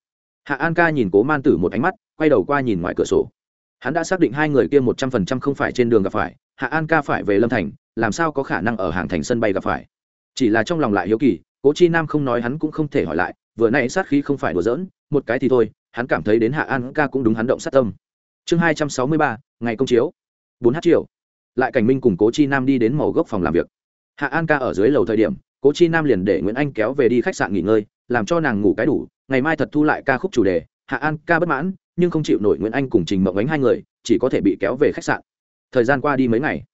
Hạ an ca nhìn cố man tử một ánh mắt, quay đầu qua nhìn ngoài cửa sổ. Hắn đã xác định hai người kia một trăm phần trăm không phải trên đường gặp phải, hạ an ca phải về lâm thành, làm sao có khả năng ở hàng thành sân bay gặp phải. Chỉ là trong lòng lại hiếu kỳ cố chi nam không nói hắn cũng không thể hỏi lại, vừa nãy sát khí không phải đùa giỡn, một cái thì thôi, hắn cảm thấy đến hạ an ca cũng đúng hắn động sát tâm. Chương hai trăm sáu mươi ba, ngày công chiếu. Bốn h chiều lại cảnh minh cùng cố chi nam đi đến màu gốc phòng làm việc. Hạ an ca ở dưới lầu thời điểm, cố chi nam liền để nguyễn anh kéo về đi khách sạn nghỉ ngơi, làm cho nàng ngủ cái đủ, ngày mai thật thu lại ca khúc chủ đề, hạ an ca bất mãn, nhưng không chịu nổi nguyễn anh cùng trình mộng ánh hai người, chỉ có thể bị kéo về khách sạn. Thời gian qua đi mấy ngày,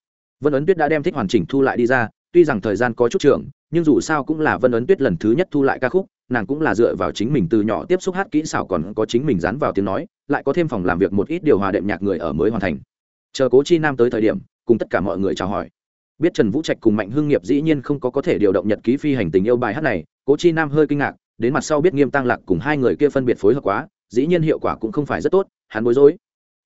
vân ấn tuyết đã đem thích hoàn chỉnh thu lại đi ra tuy rằng thời gian có chút trường, nhưng dù sao cũng là vân ấn tuyết lần thứ nhất thu lại ca khúc, nàng cũng là dựa vào chính mình từ nhỏ tiếp xúc hát kỹ xảo còn có chính mình dán vào tiếng nói, lại có thêm phòng làm việc một ít điều hòa đệm nhạc người ở mới hoàn thành. Chờ cố chi nam tới thời điểm, cùng tất cả mọi người chào hỏi. Biết trần vũ trạch cùng mạnh hương nghiệp dĩ nhiên không có có thể điều động nhật ký phi hành tình yêu bài hát này, cố chi nam hơi kinh ngạc, đến mặt sau biết nghiêm tăng lạc cùng hai người kia phân biệt phối hợp quá, dĩ nhiên hiệu quả cũng không phải rất tốt, hắn bối rối.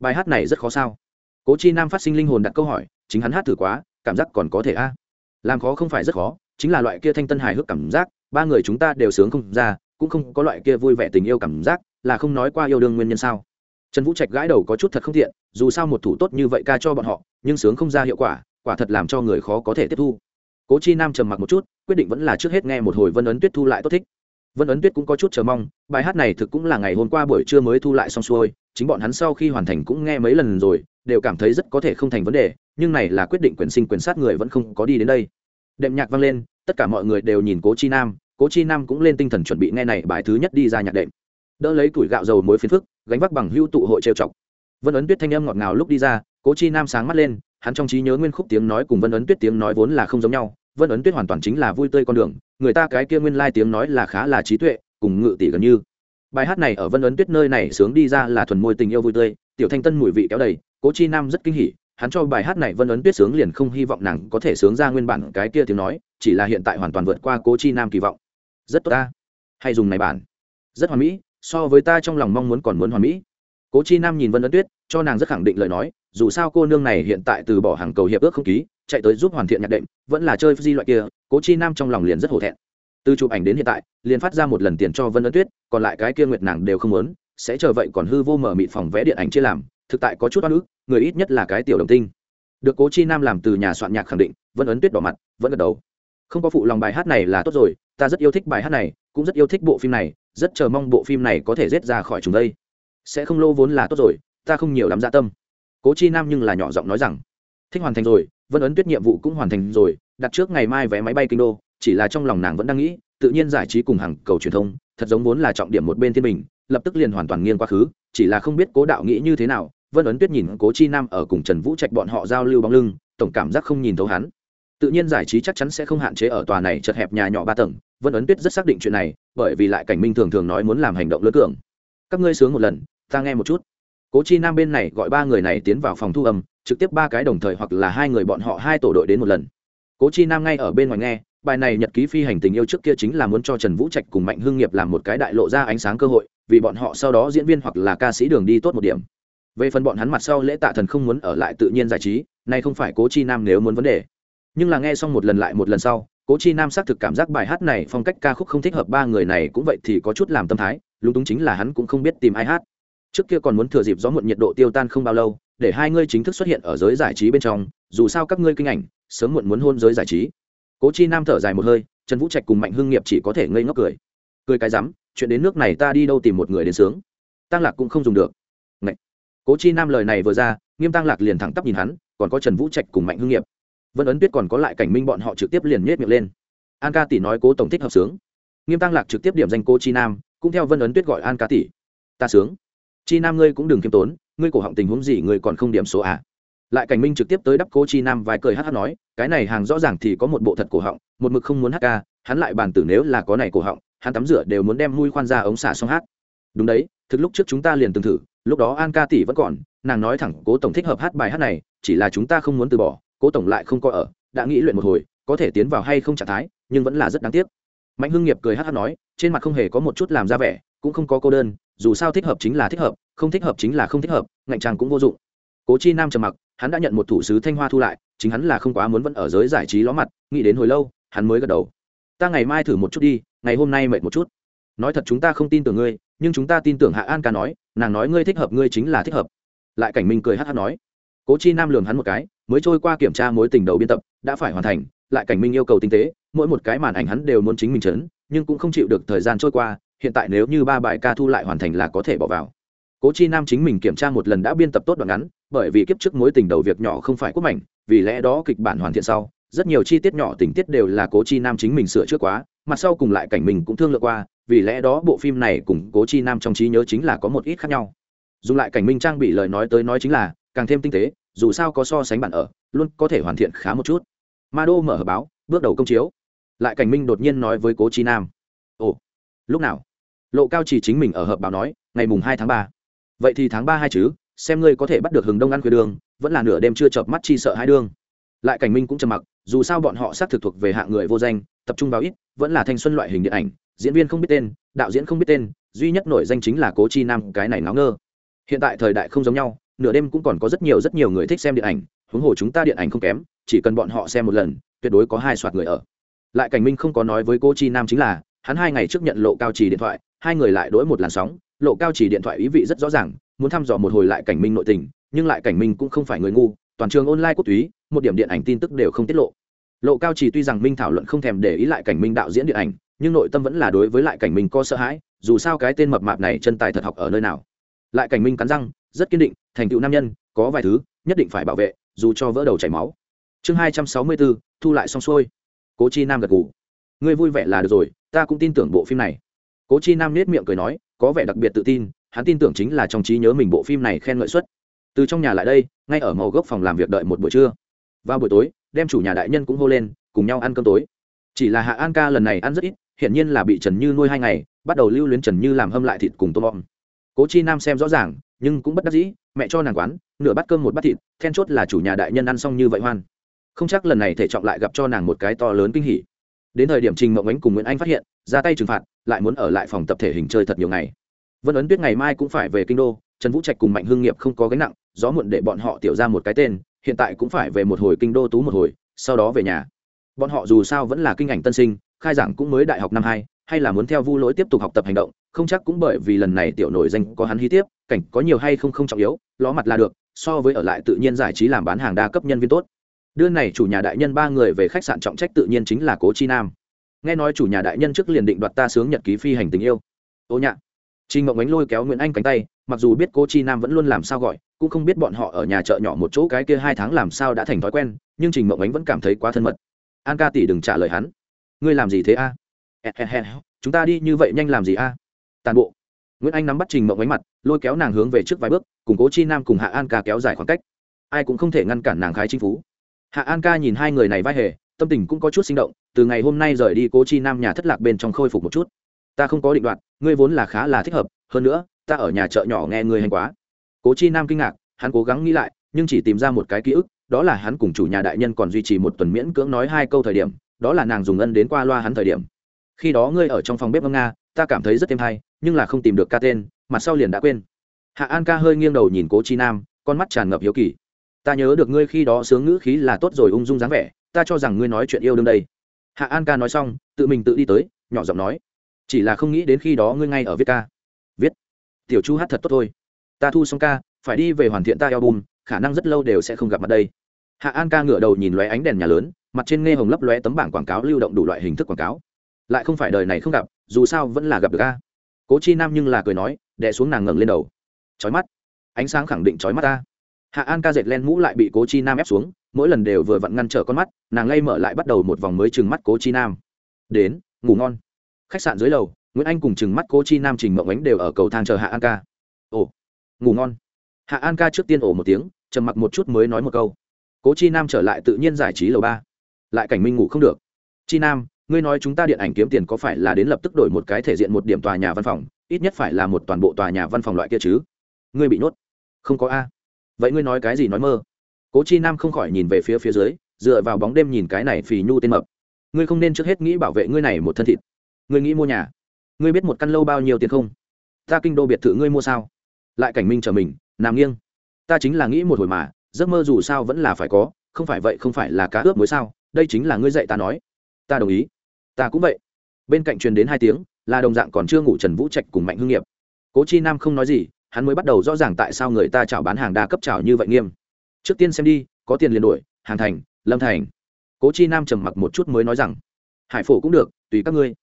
Bài hát này rất khó sao? Cố chi nam phát sinh linh hồn đặt câu hỏi, chính hắn hát thử quá, cảm giác còn có thể a làm khó không phải rất khó, chính là loại kia thanh tân hài hước cảm giác, ba người chúng ta đều sướng không ra, cũng không có loại kia vui vẻ tình yêu cảm giác, là không nói qua yêu đương nguyên nhân sao? Trần vũ trạch gãi đầu có chút thật không thiện dù sao một thủ tốt như vậy ca cho bọn họ, nhưng sướng không ra hiệu quả quả thật làm cho người khó có thể tiếp thu. Cố chi nam trầm mặc một chút, quyết định vẫn là trước hết nghe một hồi vân ấn tuyết thu lại tốt thích. Vân ấn tuyết cũng có chút chờ mong, bài hát này thực cũng là ngày hôm qua buổi trưa mới thu lại xong xuôi, chính bọn hắn sau khi hoàn thành cũng nghe mấy lần rồi đều cảm thấy rất có thể không thành vấn đề, nhưng này là quyết định quyền sinh quyền sát người vẫn không có đi đến đây. Đệm nhạc vang lên, tất cả mọi người đều nhìn cố chi nam, cố chi nam cũng lên tinh thần chuẩn bị nghe này bài thứ nhất đi ra nhạc đệm. Đỡ lấy củi gạo dầu muối phiến phức, gánh vác bằng hưu tụ hội trêu chọc. Vân ấn tuyết thanh âm ngọt ngào lúc đi ra, cố chi nam sáng mắt lên, hắn trong trí nhớ nguyên khúc tiếng nói cùng vân ấn tuyết tiếng nói vốn là không giống nhau, vân ấn tuyết hoàn toàn chính là vui tươi con đường, người ta cái kia nguyên lai tiếng nói là khá là trí tuệ, cùng ngự tỷ gần như. Bài hát này ở vân ấn tuyết nơi này sướng đi ra là thuần môi tình yêu vui tươi, tiểu thanh tân mùi vị kéo đầy cố chi nam rất kinh hỉ, hắn cho bài hát này vân ấn tuyết sướng liền không hy vọng nàng có thể sướng ra nguyên bản cái kia tiếng nói, chỉ là hiện tại hoàn toàn vượt qua cố chi nam kỳ vọng. Rất tốt ta. Hay dùng này bản. Rất hoàn mỹ, so với ta trong lòng mong muốn còn muốn hoàn mỹ. Cố chi nam nhìn vân ấn tuyết, cho nàng rất khẳng định lời nói, dù sao cô nương này hiện tại từ bỏ hàng cầu hiệp ước không ký, chạy tới giúp hoàn thiện nhạc đệm, vẫn là chơi di loại kia, cố chi nam trong lòng liền rất hổ thẹn. Từ chụp ảnh đến hiện tại, liền phát ra một lần tiền cho vân ấn tuyết, còn lại cái kia nguyệt nàng đều không muốn, sẽ chờ vậy còn hư vô mở mịt phòng vẽ điện ảnh chia làm thực tại có chút oan ức, người ít nhất là cái tiểu đồng tinh. Được cố chi nam làm từ nhà soạn nhạc khẳng định vân ấn tuyết đỏ mặt, vẫn gật đầu. Không có phụ lòng bài hát này là tốt rồi, ta rất yêu thích bài hát này, cũng rất yêu thích bộ phim này, rất chờ mong bộ phim này có thể rết ra khỏi chúng đây. Sẽ không lô vốn là tốt rồi, ta không nhiều lắm dạ tâm. Cố chi nam nhưng là nhỏ giọng nói rằng, thích hoàn thành rồi vân ấn tuyết nhiệm vụ cũng hoàn thành rồi, đặt trước ngày mai vé máy bay kinh đô, chỉ là trong lòng nàng vẫn đang nghĩ, tự nhiên giải trí cùng hàng cầu truyền thông, thật giống vốn là trọng điểm một bên thiên bình, lập tức liền hoàn toàn nghiêng quá khứ, chỉ là không biết cố đạo nghĩ như thế nào vân ấn tuyết nhìn cố chi nam ở cùng trần vũ trạch bọn họ giao lưu bóng lưng, tổng cảm giác không nhìn thấu hắn. Tự nhiên giải trí chắc chắn sẽ không hạn chế ở tòa này chật hẹp nhà nhỏ ba tầng, vân ấn tuyết rất xác định chuyện này, bởi vì lại cảnh minh thường thường nói muốn làm hành động lớn tưởng. các ngươi sướng một lần, ta nghe một chút. Cố chi nam bên này gọi ba người này tiến vào phòng thu âm, trực tiếp ba cái đồng thời hoặc là hai người bọn họ hai tổ đội đến một lần. Cố chi nam ngay ở bên ngoài nghe, bài này nhật ký phi hành tình yêu trước kia chính là muốn cho trần vũ trạch cùng mạnh hưng nghiệp làm một cái đại lộ ra ánh sáng cơ hội, vì bọn họ sau đó diễn viên hoặc là ca sĩ đường đi tốt một điểm về phần bọn hắn mặt sau lễ tạ thần không muốn ở lại tự nhiên giải trí, nay không phải cố chi nam nếu muốn vấn đề. Nhưng là nghe xong một lần lại một lần sau, cố chi nam xác thực cảm giác bài hát này phong cách ca khúc không thích hợp ba người này cũng vậy thì có chút làm tâm thái, lúng túng chính là hắn cũng không biết tìm ai hát. Trước kia còn muốn thừa dịp gió muộn nhiệt độ tiêu tan không bao lâu, để hai ngươi chính thức xuất hiện ở giới giải trí bên trong, dù sao các ngươi kinh ảnh, sớm muộn muốn hôn giới giải trí. Cố chi nam thở dài một hơi, trần vũ trạch cùng mạnh hưng nghiệp chỉ có thể ngây ngốc cười. Cười cái rắm, chuyện đến nước này ta đi đâu tìm một người đến sướng. Tăng lạc cũng không dùng được cố chi nam lời này vừa ra, nghiêm tăng lạc liền thẳng tắp nhìn hắn, còn có trần vũ trạch cùng mạnh hương nghiệp. Vân ấn tuyết còn có lại cảnh minh bọn họ trực tiếp liền nhét miệng lên. An ca tỷ nói cố tổng thích hợp sướng. Nghiêm tăng lạc trực tiếp điểm danh cô chi nam, cũng theo vân ấn tuyết gọi an ca tỷ. Ta sướng. Chi nam ngươi cũng đừng kiêm tốn, ngươi cổ họng tình huống gì ngươi còn không điểm số à? Lại cảnh minh trực tiếp tới đắp cố chi nam vài cười hát hát nói, cái này hàng rõ ràng thì có một bộ thật cổ họng, một mực không muốn hát ca, hắn lại bàn tử nếu là có này cổ họng, hắn tắm rửa đều muốn đem mui khoan ra ống xả xong hát đúng đấy, thực lúc trước chúng ta liền từng thử, lúc đó an ca tỷ vẫn còn, nàng nói thẳng cố tổng thích hợp hát bài hát này, chỉ là chúng ta không muốn từ bỏ, cố tổng lại không có ở, đã nghĩ luyện một hồi, có thể tiến vào hay không trạng thái, nhưng vẫn là rất đáng tiếc. Mạnh hưng nghiệp cười hát hát nói, trên mặt không hề có một chút làm ra vẻ, cũng không có cô đơn, dù sao thích hợp chính là thích hợp, không thích hợp chính là không thích hợp, ngạnh trang cũng vô dụng. Cố chi nam trầm mặc, hắn đã nhận một thủ sứ thanh hoa thu lại, chính hắn là không quá muốn vẫn ở giới giải trí ló mặt, nghĩ đến hồi lâu, hắn mới gật đầu. Ta ngày mai thử một chút đi, ngày hôm nay mệt một chút nói thật chúng ta không tin tưởng ngươi, nhưng chúng ta tin tưởng hạ an ca nói, nàng nói ngươi thích hợp, ngươi chính là thích hợp. Lại cảnh minh cười hát hát nói. Cố chi nam lường hắn một cái, mới trôi qua kiểm tra mối tình đầu biên tập, đã phải hoàn thành, lại cảnh minh yêu cầu tinh tế, mỗi một cái màn ảnh hắn đều muốn chính mình chấn, nhưng cũng không chịu được thời gian trôi qua, hiện tại nếu như ba bài ca thu lại hoàn thành là có thể bỏ vào. Cố chi nam chính mình kiểm tra một lần đã biên tập tốt đoạn ngắn, bởi vì kiếp trước mối tình đầu việc nhỏ không phải quốc mảnh, vì lẽ đó kịch bản hoàn thiện sau, rất nhiều chi tiết nhỏ tình tiết đều là cố chi nam chính mình sửa trước quá mặt sau cùng lại cảnh mình cũng thương lượng qua vì lẽ đó bộ phim này cùng cố chi nam trong trí nhớ chính là có một ít khác nhau. Dùng lại cảnh minh trang bị lời nói tới nói chính là, càng thêm tinh tế, dù sao có so sánh bản ở, luôn có thể hoàn thiện khá một chút. Ma đô mở báo, bước đầu công chiếu. Lại cảnh minh đột nhiên nói với cố chi nam. Ồ, lúc nào? Lộ cao chỉ chính mình ở hợp báo nói, ngày mùng hai tháng ba. Vậy thì tháng ba hai chứ, xem ngươi có thể bắt được hừng đông ăn khuya đường, vẫn là nửa đêm chưa chợp mắt chi sợ hai đương lại cảnh minh cũng trầm mặc, dù sao bọn họ xác thực thuộc về hạng người vô danh, tập trung vào ít, vẫn là thanh xuân loại hình điện ảnh diễn viên không biết tên, đạo diễn không biết tên, duy nhất nổi danh chính là cố chi nam, cái này ngáo ngơ. Hiện tại thời đại không giống nhau, nửa đêm cũng còn có rất nhiều rất nhiều người thích xem điện ảnh, huống hồ chúng ta điện ảnh không kém, chỉ cần bọn họ xem một lần, tuyệt đối có hai soạt người ở. Lại cảnh minh không có nói với cô chi nam chính là, hắn hai ngày trước nhận lộ cao trì điện thoại, hai người lại đối một làn sóng, lộ cao trì điện thoại ý vị rất rõ ràng, muốn thăm dò một hồi lại cảnh minh nội tình, nhưng lại cảnh minh cũng không phải người ngu, toàn trường online quốc túy, một điểm điện ảnh tin tức đều không tiết lộ. Lộ cao chỉ tuy rằng minh thảo luận không thèm để ý lại cảnh minh đạo diễn điện ảnh nhưng nội tâm vẫn là đối với lại cảnh minh có sợ hãi, dù sao cái tên mập mạp này chân tài thật học ở nơi nào. Lại cảnh minh cắn răng, rất kiên định, thành tựu nam nhân, có vài thứ, nhất định phải bảo vệ, dù cho vỡ đầu chảy máu. Chương hai trăm sáu mươi bốn, thu lại xong xuôi. Cố chi nam gật ngủ ngươi vui vẻ là được rồi, ta cũng tin tưởng bộ phim này. Cố chi nam nết miệng cười nói, có vẻ đặc biệt tự tin, hắn tin tưởng chính là trong trí nhớ mình bộ phim này khen ngợi xuất từ trong nhà lại đây, ngay ở màu gốc phòng làm việc đợi một buổi trưa. Vào buổi tối, đem chủ nhà đại nhân cũng hô lên, cùng nhau ăn cơm tối. Chỉ là hạ an ca lần này ăn rất ít hiển nhiên là bị trần như nuôi hai ngày, bắt đầu lưu luyến trần như làm hâm lại thịt cùng tôm bom cố chi nam xem rõ ràng, nhưng cũng bất đắc dĩ, mẹ cho nàng quán, nửa bát cơm một bát thịt, then chốt là chủ nhà đại nhân ăn xong như vậy hoan. Không chắc lần này thể trọng lại gặp cho nàng một cái to lớn kinh hỉ. Đến thời điểm trình mộng ánh cùng nguyễn anh phát hiện, ra tay trừng phạt, lại muốn ở lại phòng tập thể hình chơi thật nhiều ngày. Vân ấn tuyết ngày mai cũng phải về kinh đô, trần vũ trạch cùng mạnh hương nghiệp không có gánh nặng, gió muộn để bọn họ tiểu ra một cái tên, hiện tại cũng phải về một hồi kinh đô tú một hồi, sau đó về nhà. Bọn họ dù sao vẫn là kinh ảnh tân sinh khai giảng cũng mới đại học năm hai hay là muốn theo vu lỗi tiếp tục học tập hành động không chắc cũng bởi vì lần này tiểu nổi danh có hắn hy tiếp cảnh có nhiều hay không không trọng yếu ló mặt là được so với ở lại tự nhiên giải trí làm bán hàng đa cấp nhân viên tốt đưa này chủ nhà đại nhân ba người về khách sạn trọng trách tự nhiên chính là cố chi nam nghe nói chủ nhà đại nhân trước liền định đoạt ta sướng nhật ký phi hành tình yêu ô nhạ Trình Mộng Ánh lôi kéo Nguyễn Anh cánh tay, mặc dù biết Cố Chi Nam vẫn luôn làm sao gọi, cũng không biết bọn họ ở nhà chợ nhỏ một chỗ cái kia hai tháng làm sao đã thành thói quen, nhưng Trình Mộng Ánh vẫn cảm thấy quá thân mật. An ca tỷ đừng trả lời hắn. Ngươi làm gì thế a? Chúng ta đi như vậy nhanh làm gì a? À? Tàn bộ. Nguyễn Anh nắm bắt Trình Mộng Ánh mặt, lôi kéo nàng hướng về trước vài bước, cùng Cố Chi Nam cùng Hạ An ca kéo dài khoảng cách. Ai cũng không thể ngăn cản nàng khái chính phú. Hạ An ca nhìn hai người này vai hề, tâm tình cũng có chút sinh động, từ ngày hôm nay rời đi Cố Chi Nam nhà thất lạc bên trong khôi phục một chút ta không có định đoạt ngươi vốn là khá là thích hợp hơn nữa ta ở nhà chợ nhỏ nghe ngươi hành quá cố chi nam kinh ngạc hắn cố gắng nghĩ lại nhưng chỉ tìm ra một cái ký ức đó là hắn cùng chủ nhà đại nhân còn duy trì một tuần miễn cưỡng nói hai câu thời điểm đó là nàng dùng ân đến qua loa hắn thời điểm. Khi đó ngươi ở trong phòng bếp ngâm nga, ta cảm thấy rất êm hay, nhưng là không tìm được ca tên, mặt sau liền đã quên. Hạ an ca hơi nghiêng đầu nhìn cố chi nam, con mắt tràn ngập hiếu kỳ. Ta nhớ được ngươi khi đó sướng ngữ khí là tốt rồi ung dung dáng vẻ, ta cho rằng ngươi nói chuyện yêu đương đây. Hạ an ca nói xong, tự mình tự đi tới, nhỏ giọng nói. Chỉ là không nghĩ đến khi đó ngươi ngay ở viết ca. Viết. Tiểu chu hát thật tốt thôi. Ta thu xong ca, phải đi về hoàn thiện ta album, khả năng rất lâu đều sẽ không gặp mặt đây. Hạ an ca ngửa đầu nhìn lóe ánh đèn nhà lớn mặt trên nghe hồng lấp lóe tấm bảng quảng cáo lưu động đủ loại hình thức quảng cáo. Lại không phải đời này không gặp, dù sao vẫn là gặp được ca cố chi nam nhưng là cười nói, đè xuống nàng ngẩng lên đầu. Trói mắt. Ánh sáng khẳng định trói mắt ta hạ an ca dệt len mũ lại bị cố chi nam ép xuống, mỗi lần đều vừa vặn ngăn trở con mắt, nàng lay mở lại bắt đầu một vòng mới chừng mắt cố chi nam. Đến, ngủ ngon. Khách sạn dưới lầu, nguyễn anh cùng chừng mắt cố chi nam trình mộng ánh đều ở cầu thang chờ hạ an ca. Ồ, ngủ ngon. Hạ an ca trước tiên ổ một tiếng, trầm mặc một chút mới nói một câu. Cố chi nam trở lại tự nhiên giải trí lầu ba lại cảnh minh ngủ không được. Chi nam, ngươi nói chúng ta điện ảnh kiếm tiền có phải là đến lập tức đổi một cái thể diện một điểm tòa nhà văn phòng, ít nhất phải là một toàn bộ tòa nhà văn phòng loại kia chứ? Ngươi bị nhốt. Không có a. Vậy ngươi nói cái gì nói mơ? Cố chi nam không khỏi nhìn về phía phía dưới, dựa vào bóng đêm nhìn cái này phì nhu tên mập. Ngươi không nên trước hết nghĩ bảo vệ ngươi này một thân thịt. Ngươi nghĩ mua nhà. Ngươi biết một căn lâu bao nhiêu tiền không? Ta kinh đô biệt thự ngươi mua sao? Lại cảnh minh trở mình, nằm nghiêng. Ta chính là nghĩ một hồi mà, giấc mơ dù sao vẫn là phải có, không phải vậy không phải là cá ướp mới sao? Đây chính là ngươi dạy ta nói. Ta đồng ý. Ta cũng vậy. Bên cạnh truyền đến hai tiếng, là đồng dạng còn chưa ngủ trần vũ trạch cùng mạnh hương nghiệp. Cố chi nam không nói gì, hắn mới bắt đầu rõ ràng tại sao người ta chào bán hàng đa cấp chào như vậy nghiêm. Trước tiên xem đi, có tiền liền đổi hàng thành, lâm thành. Cố chi nam trầm mặc một chút mới nói rằng, hải phổ cũng được, tùy các ngươi.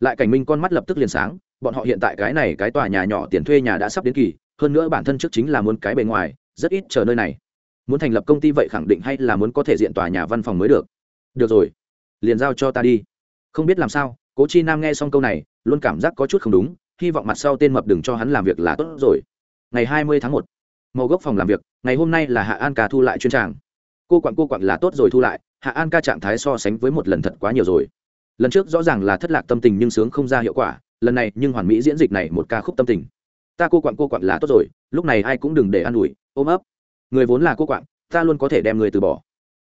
Lại cảnh minh con mắt lập tức liền sáng, bọn họ hiện tại cái này cái tòa nhà nhỏ tiền thuê nhà đã sắp đến kỳ, hơn nữa bản thân trước chính là muốn cái bề ngoài, rất ít chờ nơi này. Muốn thành lập công ty vậy khẳng định hay là muốn có thể diện tòa nhà văn phòng mới được? Được rồi, liền giao cho ta đi. Không biết làm sao, cố chi nam nghe xong câu này, luôn cảm giác có chút không đúng, hy vọng mặt sau tên mập đừng cho hắn làm việc là tốt rồi. Ngày hai mươi tháng một, màu gốc phòng làm việc, ngày hôm nay là hạ an ca thu lại chuyên tràng. Cô quặn cô quặn là tốt rồi thu lại, hạ an ca trạng thái so sánh với một lần thật quá nhiều rồi. Lần trước rõ ràng là thất lạc tâm tình nhưng sướng không ra hiệu quả, lần này nhưng hoàn mỹ diễn dịch này một ca khúc tâm tình. Ta cô quặn cô quặn là tốt rồi, lúc này ai cũng đừng để an ủi, ôm ấp. Người vốn là cô quặn, ta luôn có thể đem người từ bỏ.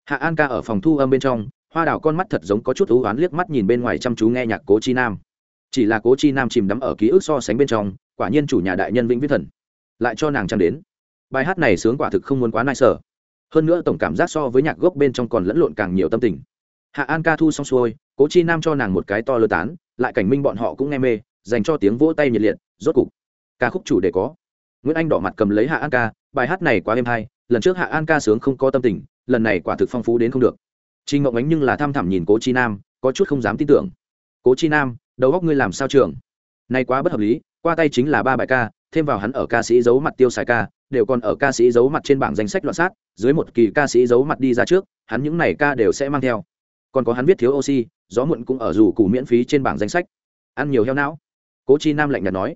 Hạ an ca ở phòng thu âm bên trong hoa đào con mắt thật giống có chút ưu oán liếc mắt nhìn bên ngoài chăm chú nghe nhạc cố chi nam. Chỉ là cố chi nam chìm đắm ở ký ức so sánh bên trong, quả nhiên chủ nhà đại nhân vĩnh viết thần. Lại cho nàng trang đến. Bài hát này sướng quả thực không muốn quá nai sở. Hơn nữa tổng cảm giác so với nhạc gốc bên trong còn lẫn lộn càng nhiều tâm tình. Hạ an ca thu xong xuôi, cố chi nam cho nàng một cái to lơ tán, lại cảnh minh bọn họ cũng nghe mê, dành cho tiếng vỗ tay nhiệt liệt, rốt cục, ca khúc chủ đề có. Nguyễn anh đỏ mặt cầm lấy hạ an ca, bài hát này quá êm hay, lần trước hạ an ca sướng không có tâm tình, lần này quả thực phong phú đến không được. Trình Ngọc Ánh nhưng là tham thẳm nhìn Cố Chi Nam, có chút không dám tin tưởng. Cố Chi Nam, đầu óc ngươi làm sao trường? Này quá bất hợp lý, qua tay chính là ba bài ca, thêm vào hắn ở ca sĩ giấu mặt tiêu xài ca, đều còn ở ca sĩ giấu mặt trên bảng danh sách loạn sát, dưới một kỳ ca sĩ giấu mặt đi ra trước, hắn những này ca đều sẽ mang theo. Còn có hắn viết thiếu oxy, gió muộn cũng ở dù củ miễn phí trên bảng danh sách. Ăn nhiều heo não. Cố Chi Nam lạnh nhạt nói,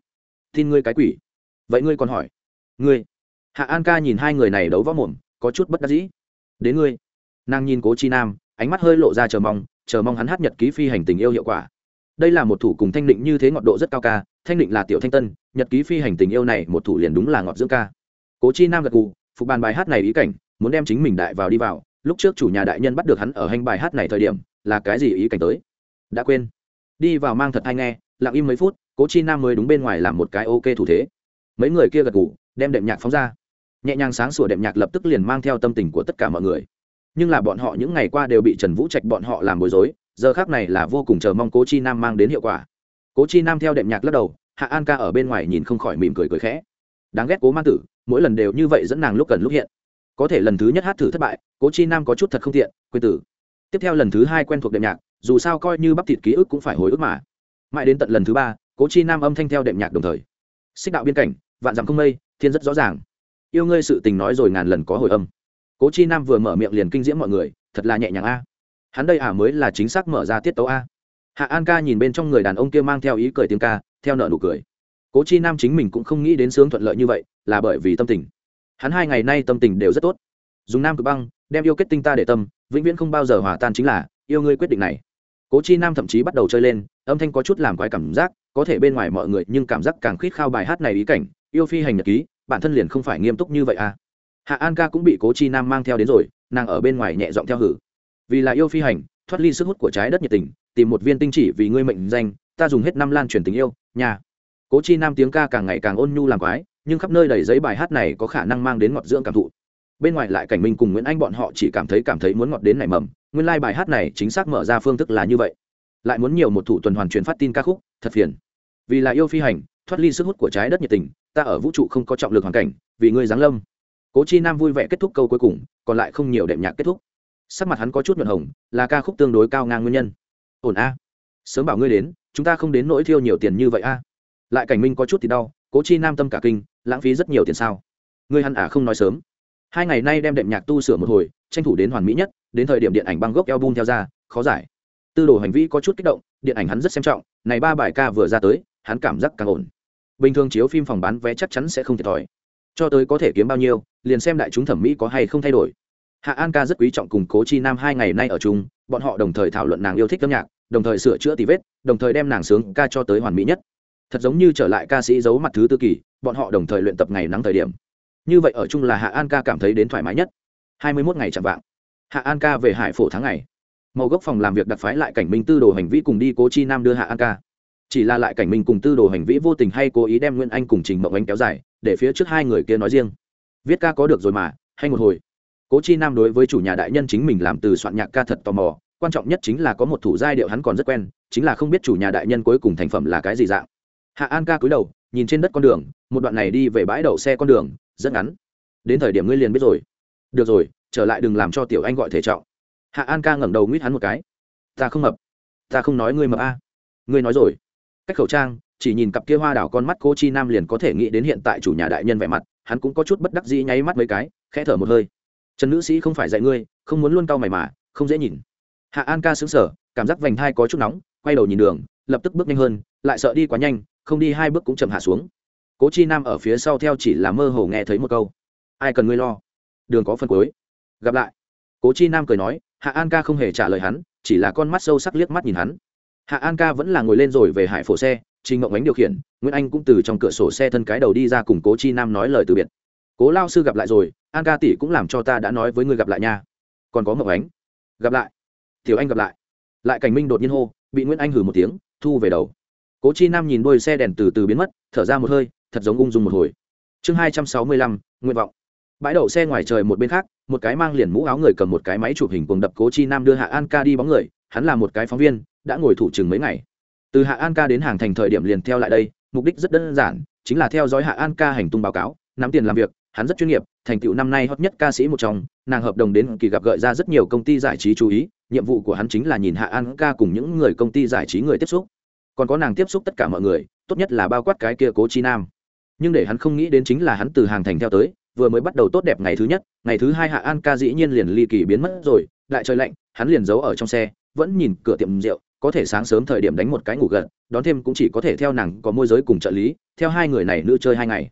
"Tin ngươi cái quỷ." Vậy ngươi còn hỏi? Ngươi? Hạ An ca nhìn hai người này đấu võ mồm, có chút bất đắc dĩ. Đến ngươi. Nàng nhìn Cố Chi Nam, ánh mắt hơi lộ ra chờ mong chờ mong hắn hát nhật ký phi hành tình yêu hiệu quả. Đây là một thủ cùng thanh định như thế ngọt độ rất cao ca, thanh định là tiểu thanh tân, nhật ký phi hành tình yêu này một thủ liền đúng là ngọt dưỡng ca. Cố chi nam gật gù, phục bàn bài hát này ý cảnh, muốn đem chính mình đại vào đi vào, lúc trước chủ nhà đại nhân bắt được hắn ở hành bài hát này thời điểm, là cái gì ý cảnh tới? Đã quên. Đi vào mang thật hay nghe, lặng im mấy phút, cố chi nam mới đúng bên ngoài làm một cái ok thủ thế. Mấy người kia gật gù, đem đệm nhạc phóng ra. Nhẹ nhàng sáng sủa đệm nhạc lập tức liền mang theo tâm tình của tất cả mọi người nhưng là bọn họ những ngày qua đều bị trần vũ trạch bọn họ làm bối rối, giờ khác này là vô cùng chờ mong cố chi nam mang đến hiệu quả. Cố chi nam theo đệm nhạc lắc đầu, hạ an ca ở bên ngoài nhìn không khỏi mỉm cười cười khẽ. Đáng ghét cố man tử, mỗi lần đều như vậy dẫn nàng lúc cần lúc hiện. Có thể lần thứ nhất hát thử thất bại, cố chi nam có chút thật không tiện, quên tử. Tiếp theo lần thứ hai quen thuộc đệm nhạc, dù sao coi như bắp thịt ký ức cũng phải hồi ức mà. Mãi đến tận lần thứ ba, cố chi nam âm thanh theo đệm nhạc đồng thời. Xích đạo biên cảnh, vạn dặm không mây, thiên rất rõ ràng. Yêu ngươi sự tình nói rồi ngàn lần có hồi âm cố chi nam vừa mở miệng liền kinh diễm mọi người, thật là nhẹ nhàng a. Hắn đây à mới là chính xác mở ra tiết tấu a. Hạ an ca nhìn bên trong người đàn ông kia mang theo ý cười tiếng ca, theo nợ nụ cười. Cố chi nam chính mình cũng không nghĩ đến sướng thuận lợi như vậy, là bởi vì tâm tình. Hắn hai ngày nay tâm tình đều rất tốt. Dùng nam cực băng, đem yêu kết tinh ta để tâm, vĩnh viễn không bao giờ hòa tan chính là, yêu ngươi quyết định này. Cố chi nam thậm chí bắt đầu chơi lên, âm thanh có chút làm quái cảm giác, có thể bên ngoài mọi người nhưng cảm giác càng khít khao bài hát này ý cảnh, yêu phi hành nhật ký, bản thân liền không phải nghiêm túc như vậy à hạ an ca cũng bị cố chi nam mang theo đến rồi, nàng ở bên ngoài nhẹ giọng theo hử. Vì là yêu phi hành, thoát ly sức hút của trái đất nhiệt tình, tìm một viên tinh chỉ vì ngươi mệnh danh, ta dùng hết năm lan truyền tình yêu, nhà. Cố chi nam tiếng ca càng ngày càng ôn nhu làm quái, nhưng khắp nơi đầy giấy bài hát này có khả năng mang đến ngọt dưỡng cảm thụ. Bên ngoài lại cảnh minh cùng nguyễn anh bọn họ chỉ cảm thấy cảm thấy muốn ngọt đến nảy mầm, nguyên lai、like、bài hát này chính xác mở ra phương thức là như vậy. Lại muốn nhiều một thủ tuần hoàn truyền phát tin ca khúc, thật phiền. Vì là yêu phi hành, thoát ly sức hút của trái đất nhiệt tình, ta ở vũ trụ không có trọng lực hoàn cảnh, vì ngươi giáng lâm cố chi nam vui vẻ kết thúc câu cuối cùng, còn lại không nhiều đệm nhạc kết thúc. Sắc mặt hắn có chút nhuận hồng, là ca khúc tương đối cao ngang nguyên nhân. Ổn a. Sớm bảo ngươi đến, chúng ta không đến nỗi thiêu nhiều tiền như vậy a. Lại cảnh minh có chút thì đau, cố chi nam tâm cả kinh, lãng phí rất nhiều tiền sao? Ngươi hẳn à không nói sớm. Hai ngày nay đem đệm nhạc tu sửa một hồi, tranh thủ đến hoàn mỹ nhất, đến thời điểm điện ảnh băng gốc eo bung theo ra, khó giải. Tư đồ hành vi có chút kích động, điện ảnh hắn rất xem trọng, này ba bài ca vừa ra tới, hắn cảm giác càng ổn. Bình thường chiếu phim phòng bán vé chắc chắn sẽ không thiệt thòi cho tới có thể kiếm bao nhiêu, liền xem đại chúng thẩm mỹ có hay không thay đổi. Hạ an ca rất quý trọng cùng cố chi nam hai ngày nay ở chung, bọn họ đồng thời thảo luận nàng yêu thích âm nhạc, đồng thời sửa chữa tì vết, đồng thời đem nàng sướng ca cho tới hoàn mỹ nhất. Thật giống như trở lại ca sĩ giấu mặt thứ tư kỳ, bọn họ đồng thời luyện tập ngày nắng thời điểm. Như vậy ở chung là hạ an ca cảm thấy đến thoải mái nhất. Hai mươi mốt ngày chạm vạng. Hạ an ca về hải phổ tháng ngày. Màu gốc phòng làm việc đặc phái lại cảnh minh tư đồ hành vi cùng đi cố chi nam đưa hạ an ca. Chỉ là lại cảnh minh cùng tư đồ hành vi vô tình hay cố ý đem nguyễn anh cùng trình mộng anh kéo dài để phía trước hai người kia nói riêng. Viết ca có được rồi mà, hay một hồi. Cố chi nam đối với chủ nhà đại nhân chính mình làm từ soạn nhạc ca thật tò mò, quan trọng nhất chính là có một thủ giai điệu hắn còn rất quen, chính là không biết chủ nhà đại nhân cuối cùng thành phẩm là cái gì dạng. Hạ an ca cúi đầu, nhìn trên đất con đường, một đoạn này đi về bãi đậu xe con đường, rất ngắn. Đến thời điểm ngươi liền biết rồi. Được rồi, trở lại đừng làm cho tiểu anh gọi thể trọng. Hạ an ca ngẩng đầu nguyết hắn một cái. Ta không mập. Ta không nói ngươi mập a. Ngươi nói rồi. Cách khẩu trang chỉ nhìn cặp kia hoa đảo con mắt cô chi nam liền có thể nghĩ đến hiện tại chủ nhà đại nhân vẻ mặt, hắn cũng có chút bất đắc dĩ nháy mắt mấy cái, khẽ thở một hơi. Trần nữ sĩ không phải dạy ngươi, không muốn luôn cau mày mà, không dễ nhìn. Hạ an ca xứng sở cảm giác vành thai có chút nóng, quay đầu nhìn đường, lập tức bước nhanh hơn, lại sợ đi quá nhanh, không đi hai bước cũng chậm hạ xuống. Cố chi nam ở phía sau theo chỉ là mơ hồ nghe thấy một câu. Ai cần ngươi lo? Đường có phân cuối. Gặp lại. Cố chi nam cười nói, hạ an ca không hề trả lời hắn, chỉ là con mắt sâu sắc liếc mắt nhìn hắn. Hạ an ca vẫn là ngồi lên rồi về hải phổ xe trình mộng ánh điều khiển, nguyễn anh cũng từ trong cửa sổ xe thân cái đầu đi ra cùng cố chi nam nói lời từ biệt. Cố lao sư gặp lại rồi, an ca tỷ cũng làm cho ta đã nói với người gặp lại nha. Còn có mộng ánh. Gặp lại. Thiếu anh gặp lại. Lại cảnh minh đột nhiên hô, bị nguyễn anh hử một tiếng, thu về đầu. Cố chi nam nhìn đôi xe đèn từ từ biến mất, thở ra một hơi, thật giống ung dung một hồi. Chương hai trăm sáu mươi lăm, nguyện vọng. Bãi đậu xe ngoài trời một bên khác, một cái mang liền mũ áo người cầm một cái máy chụp hình cùng đập cố chi nam đưa hạ an ca đi bóng người, hắn là một cái phóng viên, đã ngồi thủ chừng mấy ngày từ hạ an ca đến hàng thành thời điểm liền theo lại đây, mục đích rất đơn giản, chính là theo dõi hạ an ca hành tung báo cáo, nắm tiền làm việc, hắn rất chuyên nghiệp, thành tựu năm nay hot nhất ca sĩ một trong, nàng hợp đồng đến kỳ gặp gợi ra rất nhiều công ty giải trí chú ý, nhiệm vụ của hắn chính là nhìn hạ an ca cùng những người công ty giải trí người tiếp xúc. Còn có nàng tiếp xúc tất cả mọi người, tốt nhất là bao quát cái kia cố chi nam. Nhưng để hắn không nghĩ đến chính là hắn từ hàng thành theo tới, vừa mới bắt đầu tốt đẹp ngày thứ nhất, ngày thứ hai hạ an ca dĩ nhiên liền ly kỳ biến mất rồi lại trời lạnh, hắn liền giấu ở trong xe, vẫn nhìn cửa tiệm rượu có thể sáng sớm thời điểm đánh một cái ngủ gật, đón thêm cũng chỉ có thể theo nàng có môi giới cùng trợ lý, theo hai người này nữ chơi hai ngày.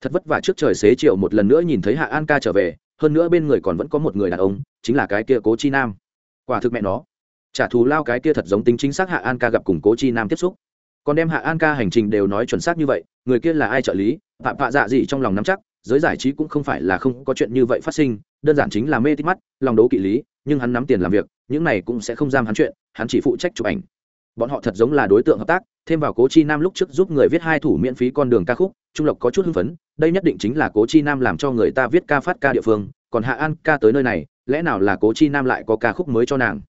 Thật vất vả trước trời xế chiều một lần nữa nhìn thấy hạ an ca trở về, hơn nữa bên người còn vẫn có một người đàn ông, chính là cái kia cố chi nam. Quả thực mẹ nó. Trả thù lao cái kia thật giống tính chính xác hạ an ca gặp cùng cố chi nam tiếp xúc. Còn đem hạ an ca hành trình đều nói chuẩn xác như vậy, người kia là ai trợ lý, phạm phạ dạ gì trong lòng nắm chắc giới giải trí cũng không phải là không có chuyện như vậy phát sinh, đơn giản chính là mê tít mắt, lòng đấu kỵ lý, nhưng hắn nắm tiền làm việc, những này cũng sẽ không giam hắn chuyện, hắn chỉ phụ trách chụp ảnh. Bọn họ thật giống là đối tượng hợp tác, thêm vào cố chi nam lúc trước giúp người viết hai thủ miễn phí con đường ca khúc, trung lộc có chút hưng phấn, đây nhất định chính là cố chi nam làm cho người ta viết ca phát ca địa phương, còn hạ an ca tới nơi này, lẽ nào là cố chi nam lại có ca khúc mới cho nàng?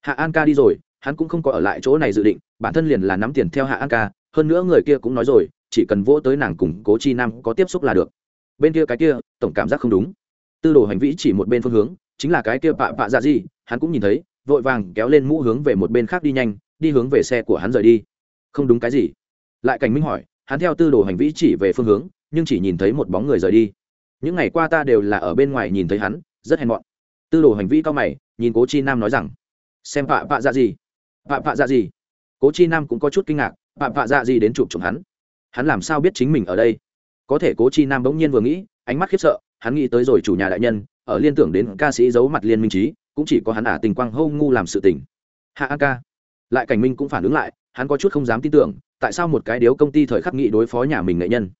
Hạ an ca đi rồi, hắn cũng không có ở lại chỗ này dự định, bản thân liền là nắm tiền theo hạ an ca, hơn nữa người kia cũng nói rồi, chỉ cần vỗ tới nàng cùng cố chi nam có tiếp xúc là được bên kia cái kia, tổng cảm giác không đúng. Tư đồ hành vĩ chỉ một bên phương hướng, chính là cái kia pạ pạ dạ gì hắn cũng nhìn thấy, vội vàng kéo lên mũ hướng về một bên khác đi nhanh, đi hướng về xe của hắn rời đi. Không đúng cái gì? Lại cảnh minh hỏi, hắn theo tư đồ hành vĩ chỉ về phương hướng, nhưng chỉ nhìn thấy một bóng người rời đi. Những ngày qua ta đều là ở bên ngoài nhìn thấy hắn, rất hèn mọn. Tư đồ hành vĩ cao mày, nhìn cố chi nam nói rằng, xem pạ pạ dạ gì pạ pạ dạ gì cố chi nam cũng có chút kinh ngạc, pạ pạ dạ gì đến chụp chụp hắn. Hắn làm sao biết chính mình ở đây? Có thể cố chi nam bỗng nhiên vừa nghĩ, ánh mắt khiếp sợ, hắn nghĩ tới rồi chủ nhà đại nhân, ở liên tưởng đến ca sĩ giấu mặt liên minh trí, cũng chỉ có hắn ả tình quang hâu ngu làm sự tình. Hạ an ca. Lại cảnh minh cũng phản ứng lại, hắn có chút không dám tin tưởng, tại sao một cái điếu công ty thời khắc nghị đối phó nhà mình nghệ nhân?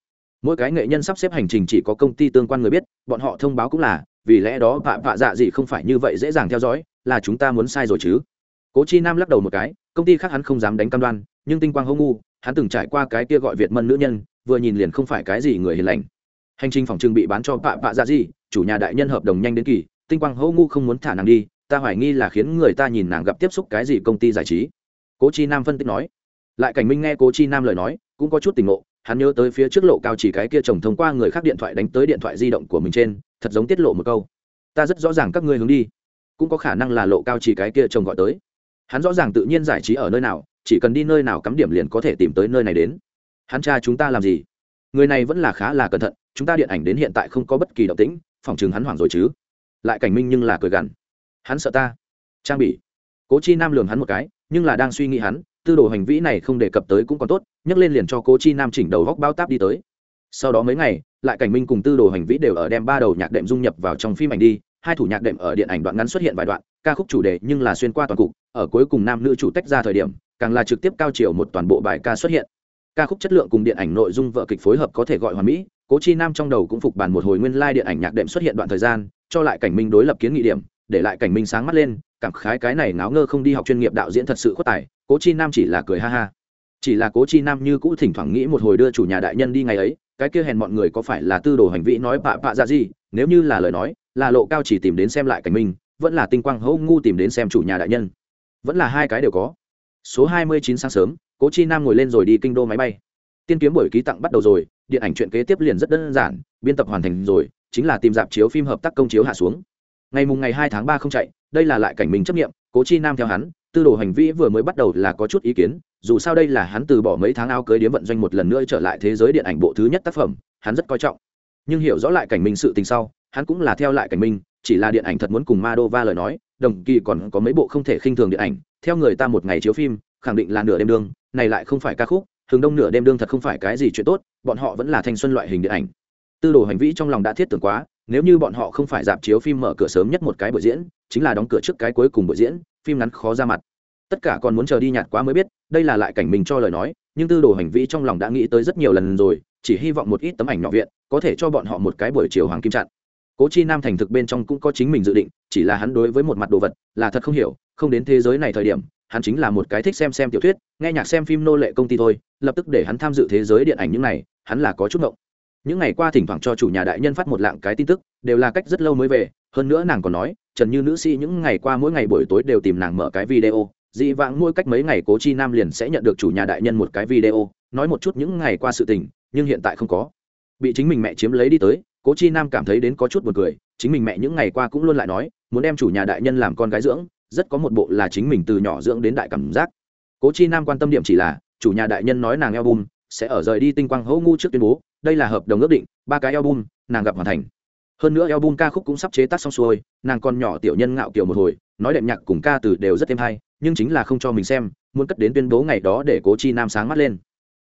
Mỗi cái nghệ nhân sắp xếp hành trình chỉ có công ty tương quan người biết, bọn họ thông báo cũng là, vì lẽ đó vạ vạ dạ gì không phải như vậy dễ dàng theo dõi, là chúng ta muốn sai rồi chứ. Cố chi nam lắc đầu một cái, công ty khác hắn không dám đánh cam đoan, nhưng tinh quang hô ngu, hắn từng trải qua cái kia gọi việt mân nữ nhân vừa nhìn liền không phải cái gì người hiền lành. Hành trình phòng trưng bị bán cho pạ pạ dạ gì chủ nhà đại nhân hợp đồng nhanh đến kỳ, tinh quang hô ngu không muốn thả nàng đi, ta hoài nghi là khiến người ta nhìn nàng gặp tiếp xúc cái gì công ty giải trí. Cố chi nam phân tích nói. Lại cảnh minh nghe cố chi nam lời nói, cũng có chút tình ngộ, hắn nhớ tới phía trước lộ cao chỉ cái kia chồng thông qua người khác điện thoại đánh tới điện thoại di động của mình trên, thật giống tiết lộ một câu. Ta rất rõ ràng các ngươi hướng đi, cũng có khả năng là lộ cao chỉ cái kia chồng gọi tới. Hắn rõ ràng tự nhiên giải trí ở nơi nào, chỉ cần đi nơi nào cắm điểm liền có thể tìm tới nơi này đến hắn cha chúng ta làm gì? Người này vẫn là khá là cẩn thận, chúng ta điện ảnh đến hiện tại không có bất kỳ động tĩnh, phòng chừng hắn hoảng rồi chứ. Lại cảnh minh nhưng là cười gằn. Hắn sợ ta. Trang bị. Cố chi nam lường hắn một cái, nhưng là đang suy nghĩ hắn, tư đồ hành vĩ này không đề cập tới cũng còn tốt, nhấc lên liền cho cố chi nam chỉnh đầu góc bao táp đi tới. Sau đó mấy ngày, lại cảnh minh cùng tư đồ hành vĩ đều ở đem ba đầu nhạc đệm dung nhập vào trong phim ảnh đi, hai thủ nhạc đệm ở điện ảnh đoạn ngắn xuất hiện vài đoạn, ca khúc chủ đề nhưng là xuyên qua toàn cục, ở cuối cùng nam nữ chủ tách ra thời điểm, càng là trực tiếp cao chiều một toàn bộ bài ca xuất hiện ca khúc chất lượng cùng điện ảnh nội dung vợ kịch phối hợp có thể gọi hoàn mỹ, cố chi nam trong đầu cũng phục bàn một hồi nguyên lai、like、điện ảnh nhạc đệm xuất hiện đoạn thời gian, cho lại cảnh minh đối lập kiến nghị điểm, để lại cảnh minh sáng mắt lên, cảm khái cái này náo ngơ không đi học chuyên nghiệp đạo diễn thật sự khuất tài, cố chi nam chỉ là cười ha ha. Chỉ là cố chi nam như cũ thỉnh thoảng nghĩ một hồi đưa chủ nhà đại nhân đi ngày ấy, cái kia hèn mọi người có phải là tư đồ hành vi nói bạ bạ ra gì, nếu như là lời nói, là lộ cao chỉ tìm đến xem lại cảnh minh, vẫn là tinh quang hẫu ngu tìm đến xem chủ nhà đại nhân. Vẫn là hai cái đều có. Số hai mươi chín sáng sớm cố chi nam ngồi lên rồi đi kinh đô máy bay. Tiên kiếm buổi ký tặng bắt đầu rồi, điện ảnh chuyện kế tiếp liền rất đơn giản, biên tập hoàn thành rồi, chính là tìm dạp chiếu phim hợp tác công chiếu hạ xuống. Ngày mùng ngày hai tháng ba không chạy, đây là lại cảnh mình chấp nghiệm, cố chi nam theo hắn, tư đồ hành vi vừa mới bắt đầu là có chút ý kiến, dù sao đây là hắn từ bỏ mấy tháng áo cưới điếm vận doanh một lần nữa trở lại thế giới điện ảnh bộ thứ nhất tác phẩm, hắn rất coi trọng. Nhưng hiểu rõ lại cảnh minh sự tình sau, hắn cũng là theo lại cảnh minh chỉ là điện ảnh thật muốn cùng Madova lời nói, đồng kỳ còn có mấy bộ không thể khinh thường điện ảnh, theo người ta một ngày chiếu phim, khẳng định là nửa đêm đương này lại không phải ca khúc thường đông nửa đêm đương thật không phải cái gì chuyện tốt, bọn họ vẫn là thanh xuân loại hình điện ảnh. Tư đồ hành vi trong lòng đã thiết tưởng quá, nếu như bọn họ không phải dạp chiếu phim mở cửa sớm nhất một cái buổi diễn, chính là đóng cửa trước cái cuối cùng buổi diễn, phim ngắn khó ra mặt. Tất cả còn muốn chờ đi nhạt quá mới biết, đây là lại cảnh mình cho lời nói, nhưng tư đồ hành vi trong lòng đã nghĩ tới rất nhiều lần rồi, chỉ hy vọng một ít tấm ảnh nhỏ viện có thể cho bọn họ một cái buổi chiều hoàng kim chặn. Cố chi nam thành thực bên trong cũng có chính mình dự định, chỉ là hắn đối với một mặt đồ vật là thật không hiểu, không đến thế giới này thời điểm hắn chính là một cái thích xem xem tiểu thuyết, nghe nhạc xem phim nô lệ công ty thôi, lập tức để hắn tham dự thế giới điện ảnh những này, hắn là có chút ngộng. Những ngày qua thỉnh thoảng cho chủ nhà đại nhân phát một lạng cái tin tức, đều là cách rất lâu mới về, hơn nữa nàng còn nói, trần như nữ sĩ những ngày qua mỗi ngày buổi tối đều tìm nàng mở cái video, dị vãng mỗi cách mấy ngày cố chi nam liền sẽ nhận được chủ nhà đại nhân một cái video, nói một chút những ngày qua sự tình, nhưng hiện tại không có. Bị chính mình mẹ chiếm lấy đi tới, cố chi nam cảm thấy đến có chút b u ồ n cười, chính mình mẹ những ngày qua cũng luôn lại nói, muốn đem chủ nhà đại nhân làm con gái dưỡng rất có một bộ là chính mình từ nhỏ dưỡng đến đại cảm giác. Cố chi nam quan tâm điểm chỉ là, chủ nhà đại nhân nói nàng album sẽ ở rời đi tinh quang hỗ ngu trước tuyên bố, đây là hợp đồng ước định, ba cái album, nàng gặp hoàn thành. Hơn nữa album ca khúc cũng sắp chế tác xong xuôi, nàng còn nhỏ tiểu nhân ngạo kiểu một hồi, nói đệm nhạc cùng ca từ đều rất êm hay, nhưng chính là không cho mình xem, muốn cất đến tuyên bố ngày đó để cố chi nam sáng mắt lên.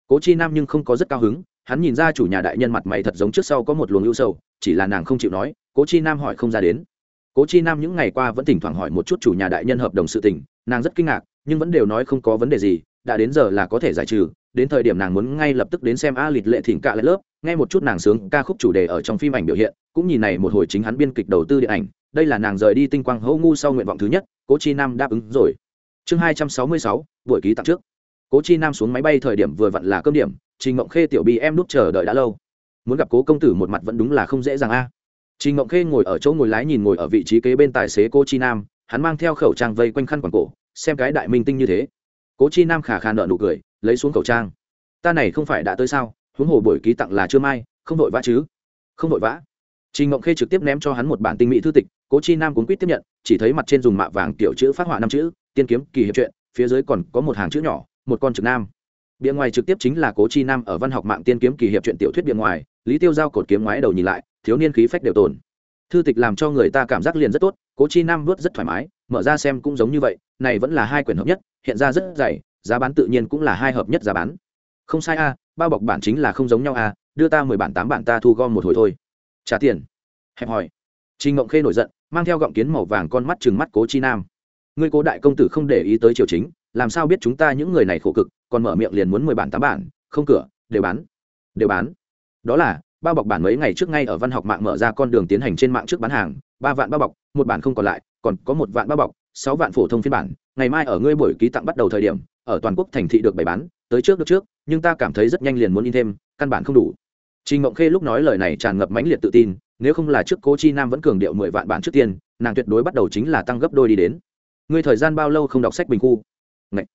Cố chi nam nhưng không có rất cao hứng, hắn nhìn ra chủ nhà đại nhân mặt mày thật giống trước sau có một luồng ưu sầu, chỉ là nàng không chịu nói, cố chi nam hỏi không ra đến cố chi nam những ngày qua vẫn thỉnh thoảng hỏi một chút chủ nhà đại nhân hợp đồng sự tình, nàng rất kinh ngạc, nhưng vẫn đều nói không có vấn đề gì, đã đến giờ là có thể giải trừ, đến thời điểm nàng muốn ngay lập tức đến xem a lịch lệ thỉnh cạ lại lớp, nghe một chút nàng sướng ca khúc chủ đề ở trong phim ảnh biểu hiện, cũng nhìn này một hồi chính hắn biên kịch đầu tư điện ảnh, đây là nàng rời đi tinh quang hô ngu sau nguyện vọng thứ nhất, cố chi nam đáp ứng rồi. Chương hai trăm sáu mươi sáu, buổi ký tặng trước. Cố chi nam xuống máy bay thời điểm vừa vặn là cơm điểm, trình mộng khê, tiểu bị em nút chờ đợi đã lâu. Muốn gặp cố công tử một mặt vẫn đúng là không dễ dàng a trình ngộng khê ngồi ở chỗ ngồi lái nhìn ngồi ở vị trí kế bên tài xế Cố chi nam, hắn mang theo khẩu trang vây quanh khăn quàng cổ, xem cái đại minh tinh như thế. Cố chi nam khả khả nở nụ cười, lấy xuống khẩu trang. Ta này không phải đã tới sao? Huống hồ buổi ký tặng là chưa mai, không vội vã chứ? Không vội vã. Trình ngộng khê trực tiếp ném cho hắn một bản tinh mỹ thư tịch, cố chi nam cuốn quýt tiếp nhận, chỉ thấy mặt trên dùng mạ vàng tiểu chữ phát họa năm chữ, tiên kiếm, kỳ hiệp truyện, phía dưới còn có một hàng chữ nhỏ, một con trực nam. Bìa ngoài trực tiếp chính là cố chi nam ở văn học mạng tiên kiếm, kỳ hiệp truyện tiểu thuyết bìa ngoài, lý tiêu giao cột kiếm ngoái đầu nhìn lại thiếu niên khí phách đều tồn thư tịch làm cho người ta cảm giác liền rất tốt cố chi nam vớt rất thoải mái mở ra xem cũng giống như vậy này vẫn là hai quyển hợp nhất hiện ra rất dày giá bán tự nhiên cũng là hai hợp nhất giá bán không sai a bao bọc bản chính là không giống nhau a đưa ta mười bản tám bản ta thu gom một hồi thôi trả tiền hẹp hỏi trinh Ngộng Khê nổi giận, mang theo gọng kiến màu vàng con mắt trừng mắt Cố Chi Nam. Ngươi Cố đại công tử không để ý tới triều chính, làm sao biết chúng ta những người này khổ cực, còn mở miệng liền muốn mười bản tám bản, không cửa, đều bán. Đều bán. Đó là, bao bọc bản mấy ngày trước ngay ở văn học mạng mở ra con đường tiến hành trên mạng trước bán hàng, ba vạn bao bọc, một bản không còn lại, còn có một vạn bao bọc, sáu vạn phổ thông phiên bản, ngày mai ở ngươi buổi ký tặng bắt đầu thời điểm, ở toàn quốc thành thị được bày bán, tới trước được trước, nhưng ta cảm thấy rất nhanh liền muốn in thêm, căn bản không đủ. Trình Mộng Khê lúc nói lời này tràn ngập mãnh liệt tự tin, nếu không là trước Cố Chi Nam vẫn cường điệu mười vạn bản trước tiên, nàng tuyệt đối bắt đầu chính là tăng gấp đôi đi đến. Ngươi thời gian bao lâu không đọc sách bình khu? Ngậy.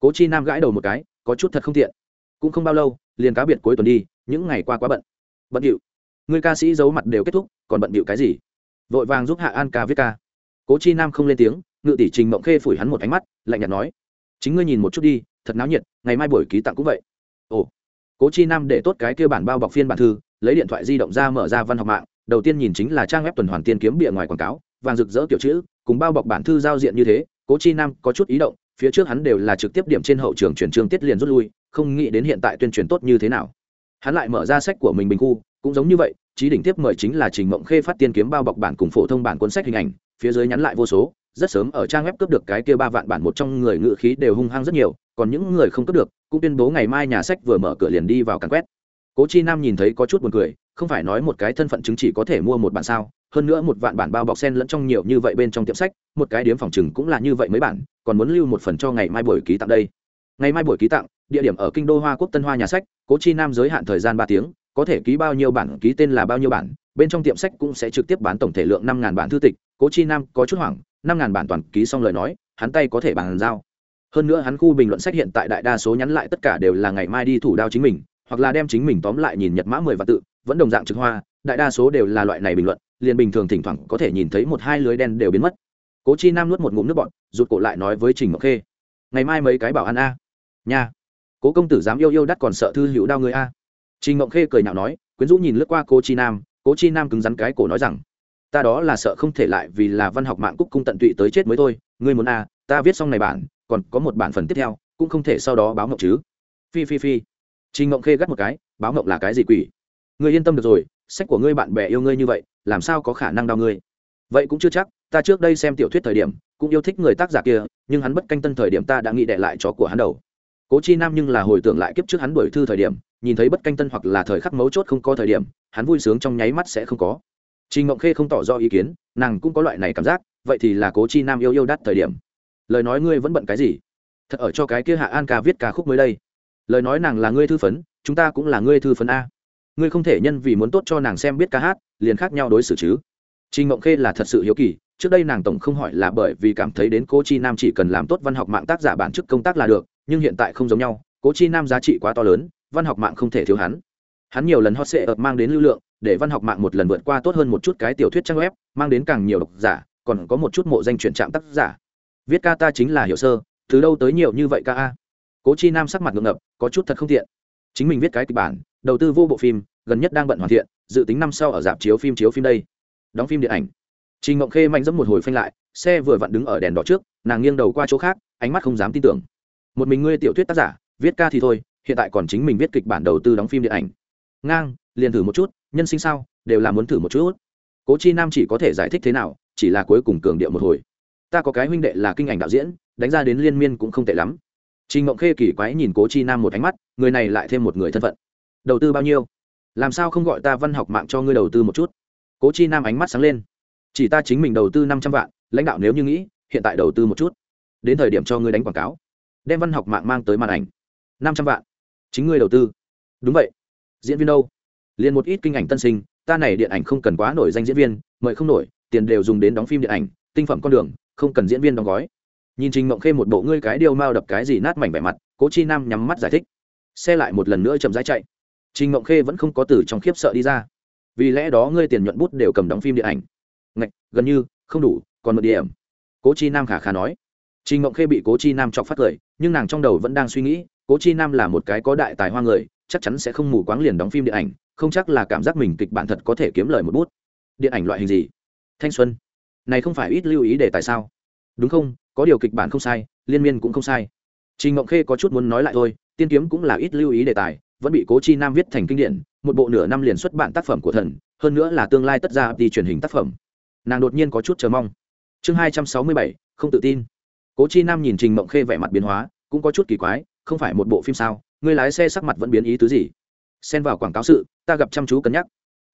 Cố Chi Nam gãi đầu một cái, có chút thật không tiện. cũng không bao lâu liền cá biệt cuối tuần đi những ngày qua quá bận bận điệu. Người ca sĩ giấu mặt đều kết thúc, còn bận điệu cái gì? Vội vàng giúp hạ an ca viết ca. Cố chi nam không lên tiếng, ngự tỷ trình mộng khê phủi hắn một ánh mắt, lạnh nhạt nói, chính ngươi nhìn một chút đi, thật náo nhiệt, ngày mai buổi ký tặng cũng vậy. Ồ. Cố chi nam để tốt cái kia bản bao bọc phiên bản thư, lấy điện thoại di động ra mở ra văn học mạng, đầu tiên nhìn chính là trang web tuần hoàn tiên kiếm bìa ngoài quảng cáo, vàng rực rỡ kiểu chữ, cùng bao bọc bản thư giao diện như thế, cố chi nam có chút ý động, phía trước hắn đều là trực tiếp điểm trên hậu trường chuyển trường tiết liền rút lui, không nghĩ đến hiện tại tuyên truyền tốt như thế nào hắn lại mở ra sách của mình bình khu, cũng giống như vậy, trí đỉnh tiếp mời chính là trình mộng khê phát tiên kiếm bao bọc bản cùng phổ thông bản cuốn sách hình ảnh, phía dưới nhắn lại vô số, rất sớm ở trang web cướp được cái kia ba vạn bản một trong người ngự khí đều hung hăng rất nhiều, còn những người không cướp được, cũng tuyên bố ngày mai nhà sách vừa mở cửa liền đi vào càn quét. Cố chi nam nhìn thấy có chút buồn cười, không phải nói một cái thân phận chứng chỉ có thể mua một bản sao, hơn nữa một vạn bản bao bọc sen lẫn trong nhiều như vậy bên trong tiệm sách, một cái điếm phòng chừng cũng là như vậy mấy bản, còn muốn lưu một phần cho ngày mai buổi ký tặng đây. Ngày mai buổi ký tặng địa điểm ở kinh đô hoa quốc tân hoa nhà sách, cố chi nam giới hạn thời gian ba tiếng, có thể ký bao nhiêu bản, ký tên là bao nhiêu bản, bên trong tiệm sách cũng sẽ trực tiếp bán tổng thể lượng năm ngàn bản thư tịch. Cố chi nam có chút hoảng, năm ngàn bản toàn ký xong lời nói, hắn tay có thể bàn giao. Hơn nữa hắn khu bình luận sách hiện tại đại đa số nhắn lại tất cả đều là ngày mai đi thủ đao chính mình, hoặc là đem chính mình tóm lại nhìn nhật mã mười và tự, vẫn đồng dạng trực hoa, đại đa số đều là loại này bình luận, liền bình thường thỉnh thoảng có thể nhìn thấy một hai lưới đen đều biến mất. Cố chi nam nuốt một ngụm nước bọn rụt cổ lại nói với trình ngọc khê, ngày mai mấy cái bảo ăn a? Nha cố công tử dám yêu yêu đắt còn sợ thư hữu đau người a. Trình mộng khê cười nhạo nói, quyến rũ nhìn lướt qua cố chi nam, cố chi nam cứng rắn cái cổ nói rằng, ta đó là sợ không thể lại vì là văn học mạng cúc cung tận tụy tới chết mới thôi, ngươi muốn a, ta viết xong này bản, còn có một bản phần tiếp theo, cũng không thể sau đó báo ngọc chứ. Phi phi phi. Trình ngọc khê gắt một cái, báo ngọc là cái gì quỷ? Ngươi yên tâm được rồi, sách của ngươi bạn bè yêu ngươi như vậy, làm sao có khả năng đau ngươi? Vậy cũng chưa chắc, ta trước đây xem tiểu thuyết thời điểm, cũng yêu thích người tác giả kia, nhưng hắn bất canh tân thời điểm ta đã nghĩ đệ lại chó của hắn đầu cố chi nam nhưng là hồi tưởng lại kiếp trước hắn đổi thư thời điểm nhìn thấy bất canh tân hoặc là thời khắc mấu chốt không có thời điểm hắn vui sướng trong nháy mắt sẽ không có Trình Ngộng Khê không tỏ rõ ý kiến, nàng cũng có loại này cảm giác, vậy thì là Cố Chi Nam yêu yêu đắt thời điểm. Lời nói ngươi vẫn bận cái gì? Thật ở cho cái kia Hạ An ca viết ca khúc mới đây. Lời nói nàng là ngươi thư phấn, chúng ta cũng là ngươi thư phấn a. Ngươi không thể nhân vì muốn tốt cho nàng xem biết ca hát, liền khác nhau đối xử chứ. Trình Ngộng Khê là thật sự hiếu kỳ, trước đây nàng tổng không hỏi là bởi vì cảm thấy đến Cố Chi Nam chỉ cần làm tốt văn học mạng tác giả bản chức công tác là được, nhưng hiện tại không giống nhau, Cố Chi Nam giá trị quá to lớn, văn học mạng không thể thiếu hắn. Hắn nhiều lần hot sệ ập mang đến lưu lượng, để văn học mạng một lần vượt qua tốt hơn một chút cái tiểu thuyết trang web mang đến càng nhiều độc giả còn có một chút mộ danh chuyển trạm tác giả. Viết ca ta chính là hiểu sơ từ đâu tới nhiều như vậy ca a? Cố chi nam sắc mặt ngượng ngập có chút thật không thiện chính mình viết cái kịch bản đầu tư vô bộ phim gần nhất đang bận hoàn thiện dự tính năm sau ở dạp chiếu phim chiếu phim đây. Đóng phim điện ảnh. Trình ngộng khê mạnh dẫm một hồi phanh lại xe vừa vặn đứng ở đèn đỏ trước nàng nghiêng đầu qua chỗ khác ánh mắt không dám tin tưởng một mình ngươi tiểu thuyết tác giả, viết ca thì thôi, hiện tại còn chính mình viết kịch bản đầu tư đóng phim điện ảnh. Ngang, liền thử một chút, nhân sinh sao, đều là muốn thử một chút. Cố chi nam chỉ có thể giải thích thế nào, chỉ là cuối cùng cường điệu một hồi. Ta có cái huynh đệ là kinh ảnh đạo diễn, đánh ra đến liên miên cũng không tệ lắm. Trình mộng khê kỳ quái nhìn cố chi nam một ánh mắt, người này lại thêm một người thân phận. Đầu tư bao nhiêu? Làm sao không gọi ta văn học mạng cho ngươi đầu tư một chút? Cố chi nam ánh mắt sáng lên. Chỉ ta chính mình đầu tư năm trăm vạn, lãnh đạo nếu như nghĩ, hiện tại đầu tư một chút. Đến thời điểm cho ngươi đánh quảng cáo đem văn học mạng mang tới màn ảnh. Năm trăm vạn. Chính ngươi đầu tư. Đúng vậy. Diễn viên đâu? Liền một ít kinh ảnh tân sinh ta này điện ảnh không cần quá nổi danh diễn viên mời không nổi tiền đều dùng đến đóng phim điện ảnh tinh phẩm con đường không cần diễn viên đóng gói. Nhìn trình mộng khê một bộ ngươi cái điêu mao đập cái gì nát mảnh vẻ mặt cố chi nam nhắm mắt giải thích. Xe lại một lần nữa chậm rãi chạy. Trình mộng khê vẫn không có từ trong khiếp sợ đi ra. Vì lẽ đó ngươi tiền nhuận bút đều cầm đóng phim điện ảnh. Ngạch, gần như không đủ còn một điểm. Cố chi nam khả khả nói trình Ngộng khê bị cố chi nam chọc phát cười, nhưng nàng trong đầu vẫn đang suy nghĩ, cố chi nam là một cái có đại tài hoa người, chắc chắn sẽ không mù quáng liền đóng phim điện ảnh, không chắc là cảm giác mình kịch bản thật có thể kiếm lời một bút. Điện ảnh loại hình gì? Thanh xuân. Này không phải ít lưu ý để tại sao? Đúng không? Có điều kịch bản không sai, liên miên cũng không sai. Trình ngộng khê có chút muốn nói lại thôi, tiên kiếm cũng là ít lưu ý đề tài, vẫn bị cố chi nam viết thành kinh điển, một bộ nửa năm liền xuất bản tác phẩm của thần, hơn nữa là tương lai tất ra đi truyền hình tác phẩm. Nàng đột nhiên có chút chờ mong. Chương hai trăm sáu mươi bảy, không tự tin cố chi nam nhìn trình mộng khê vẻ mặt biến hóa cũng có chút kỳ quái không phải một bộ phim sao người lái xe sắc mặt vẫn biến ý tứ gì xen vào quảng cáo sự ta gặp chăm chú cân nhắc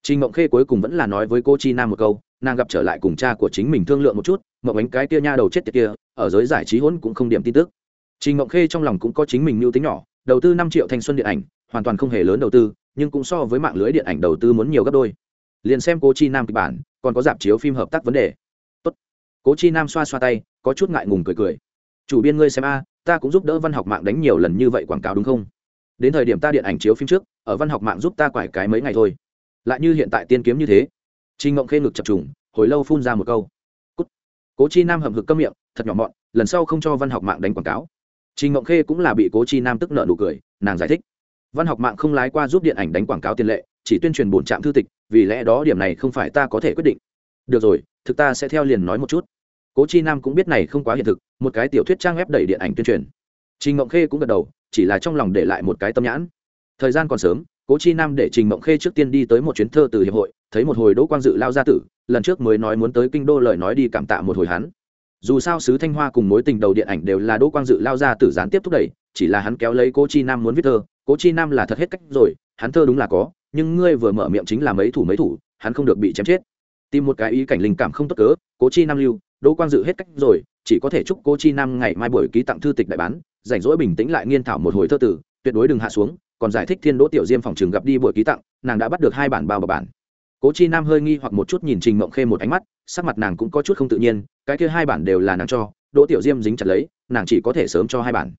Trình Mộng Khê cuối cùng vẫn là nói với cô Chi Nam một câu, nàng gặp trở lại cùng cha của chính mình thương lượng một chút, Mộng Ánh cái kia nha đầu chết tiệt kia, ở giới giải trí hỗn cũng không điểm tin tức. Trình Mộng Khê trong lòng cũng có chính mình mưu tính nhỏ, đầu tư năm triệu thanh xuân điện ảnh, hoàn toàn không hề lớn đầu tư, nhưng cũng so với mạng lưới điện ảnh đầu tư muốn nhiều gấp đôi. Liền xem cô Chi Nam kịch bản, còn có dạp chiếu phim hợp tác vấn đề. Cố Chi Nam xoa xoa tay, có chút ngại ngùng cười cười. Chủ biên ngươi xem a, ta cũng giúp đỡ văn học mạng đánh nhiều lần như vậy quảng cáo đúng không? đến thời điểm ta điện ảnh chiếu phim trước ở văn học mạng giúp ta quải cái mấy ngày thôi lại như hiện tại tiên kiếm như thế trình ngộng khê ngực chập trùng hồi lâu phun ra một câu Cút. cố chi nam hầm hực câm miệng thật nhỏ mọn lần sau không cho văn học mạng đánh quảng cáo trình ngộng khê cũng là bị cố chi nam tức nợ nụ cười nàng giải thích văn học mạng không lái qua giúp điện ảnh đánh quảng cáo tiền lệ chỉ tuyên truyền bổn trạm thư tịch vì lẽ đó điểm này không phải ta có thể quyết định được rồi thực ta sẽ theo liền nói một chút. Cố chi nam cũng biết này không quá hiện thực, một cái tiểu thuyết trang web đẩy điện ảnh tuyên truyền. Trình Mộng khê cũng gật đầu, chỉ là trong lòng để lại một cái tâm nhãn. Thời gian còn sớm, cố chi nam để trình mộng khê trước tiên đi tới một chuyến thơ từ hiệp hội, thấy một hồi đỗ quang dự lao gia tử, lần trước mới nói muốn tới kinh đô lời nói đi cảm tạ một hồi hắn. Dù sao sứ thanh hoa cùng mối tình đầu điện ảnh đều là đỗ quang dự lao gia tử gián tiếp thúc đẩy, chỉ là hắn kéo lấy cố chi nam muốn viết thơ. Cố chi nam là thật hết cách rồi, hắn thơ đúng là có, nhưng ngươi vừa mở miệng chính là mấy thủ mấy thủ, hắn không được bị chém chết tìm một cái ý cảnh linh cảm không tốt cớ, cố chi nam lưu, đỗ quang dự hết cách rồi, chỉ có thể chúc cố chi nam ngày mai buổi ký tặng thư tịch đại bán, rảnh rỗi bình tĩnh lại nghiên thảo một hồi thơ tử, tuyệt đối đừng hạ xuống, còn giải thích thiên đỗ tiểu diêm phòng trường gặp đi buổi ký tặng, nàng đã bắt được hai bản bao và bản. Cố chi nam hơi nghi hoặc một chút nhìn trình mộng khê một ánh mắt, sắc mặt nàng cũng có chút không tự nhiên, cái kia hai bản đều là nàng cho, đỗ tiểu diêm dính chặt lấy, nàng chỉ có thể sớm cho hai bản.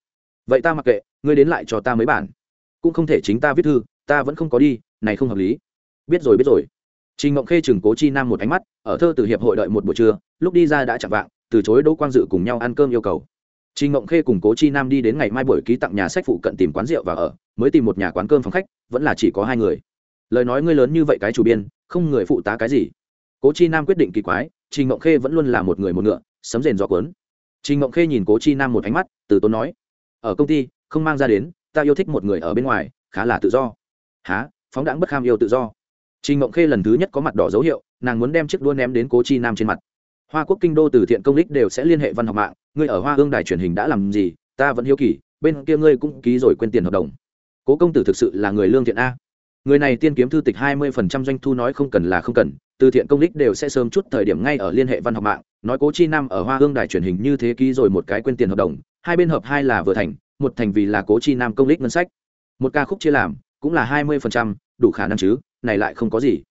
Vậy ta mặc kệ, ngươi đến lại cho ta mấy bản. Cũng không thể chính ta viết thư, ta vẫn không có đi, này không hợp lý. Biết rồi biết rồi trình Ngộng khê chừng cố chi nam một ánh mắt ở thơ từ hiệp hội đợi một buổi trưa lúc đi ra đã chẳng vạng từ chối đỗ quang dự cùng nhau ăn cơm yêu cầu Trình Ngộng Khê cùng Cố Chi Nam đi đến ngày mai buổi ký tặng nhà sách phụ cận tìm quán rượu và ở, mới tìm một nhà quán cơm phòng khách, vẫn là chỉ có hai người. Lời nói ngươi lớn như vậy cái chủ biên, không người phụ tá cái gì? Cố Chi Nam quyết định kỳ quái, Trình Ngộng Khê vẫn luôn là một người một ngựa, sấm rền gió cuốn. Trình Ngộng Khê nhìn Cố Chi Nam một ánh mắt, từ tốn nói: "Ở công ty, không mang ra đến, ta yêu thích một người ở bên ngoài, khá là tự do." "Hả? Phóng đãng bất kham yêu tự do?" Trình Mộng Khê lần thứ nhất có mặt đỏ dấu hiệu, nàng muốn đem chiếc đua ném đến Cố Chi Nam trên mặt. Hoa quốc kinh đô từ thiện công lích đều sẽ liên hệ văn học mạng ngươi ở hoa hương đài truyền hình đã làm gì ta vẫn hiếu kỳ bên kia ngươi cũng ký rồi quên tiền hợp đồng. Cố công tử thực sự là người lương thiện a. Người này tiên kiếm thư tịch hai mươi phần trăm doanh thu nói không cần là không cần từ thiện công lích đều sẽ sớm chút thời điểm ngay ở liên hệ văn học mạng nói cố chi nam ở hoa hương đài truyền hình như thế ký rồi một cái quên tiền hợp đồng hai bên hợp hai là vừa thành một thành vì là cố chi nam công lích ngân sách. Một ca khúc chia làm cũng là hai mươi phần trăm đủ khả năng chứ này lại không có gì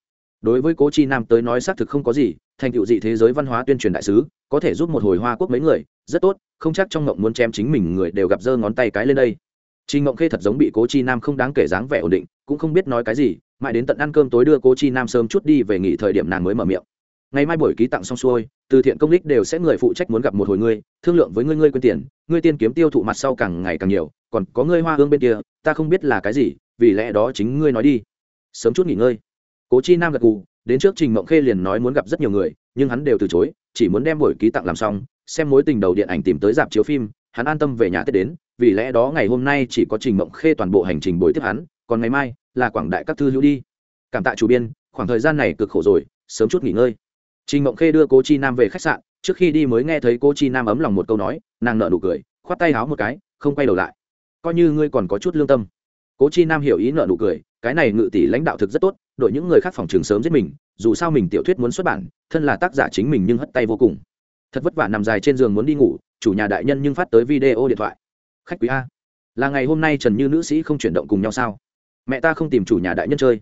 đối với cố chi nam tới nói xác thực không có gì thành tựu dị thế giới văn hóa tuyên truyền đại sứ có thể giúp một hồi hoa quốc mấy người rất tốt không chắc trong ngộng muốn chém chính mình người đều gặp giơ ngón tay cái lên đây Trình Ngộng Khê thật giống bị Cố Chi Nam không đáng kể dáng vẻ ổn định, cũng không biết nói cái gì, mãi đến tận ăn cơm tối đưa Cố Chi Nam sớm chút đi về nghỉ thời điểm nàng mới mở miệng. Ngày mai buổi ký tặng xong xuôi, từ thiện công lích đều sẽ người phụ trách muốn gặp một hồi ngươi, thương lượng với ngươi ngươi quên tiền, ngươi tiên kiếm tiêu thụ mặt sau càng ngày càng nhiều, còn có ngươi hoa hương bên kia, ta không biết là cái gì, vì lẽ đó chính ngươi nói đi. Sớm chút nghỉ ngơi. Cố Chi Nam gật gù, đến trước Trình Mộng Khê liền nói muốn gặp rất nhiều người, nhưng hắn đều từ chối chỉ muốn đem buổi ký tặng làm xong xem mối tình đầu điện ảnh tìm tới dạp chiếu phim hắn an tâm về nhà tết đến vì lẽ đó ngày hôm nay chỉ có trình mộng khê toàn bộ hành trình buổi tiếp hắn còn ngày mai là quảng đại các thư hữu đi. Cảm tạ chủ biên khoảng thời gian này cực khổ rồi sớm chút nghỉ ngơi. Trình mộng khê đưa cố chi nam về khách sạn trước khi đi mới nghe thấy cô chi nam ấm lòng một câu nói nàng nợ nụ cười khoát tay háo một cái không quay đầu lại. Coi như ngươi còn có chút lương tâm cố chi nam hiểu ý nợ nụ cười, cái này ngự tỷ lãnh đạo thực rất tốt, đội những người khác phòng trường sớm giết mình, dù sao mình tiểu thuyết muốn xuất bản, thân là tác giả chính mình nhưng hất tay vô cùng. Thật vất vả nằm dài trên giường muốn đi ngủ, chủ nhà đại nhân nhưng phát tới video điện thoại. Khách quý a, là ngày hôm nay trần như nữ sĩ không chuyển động cùng nhau sao? Mẹ ta không tìm chủ nhà đại nhân chơi.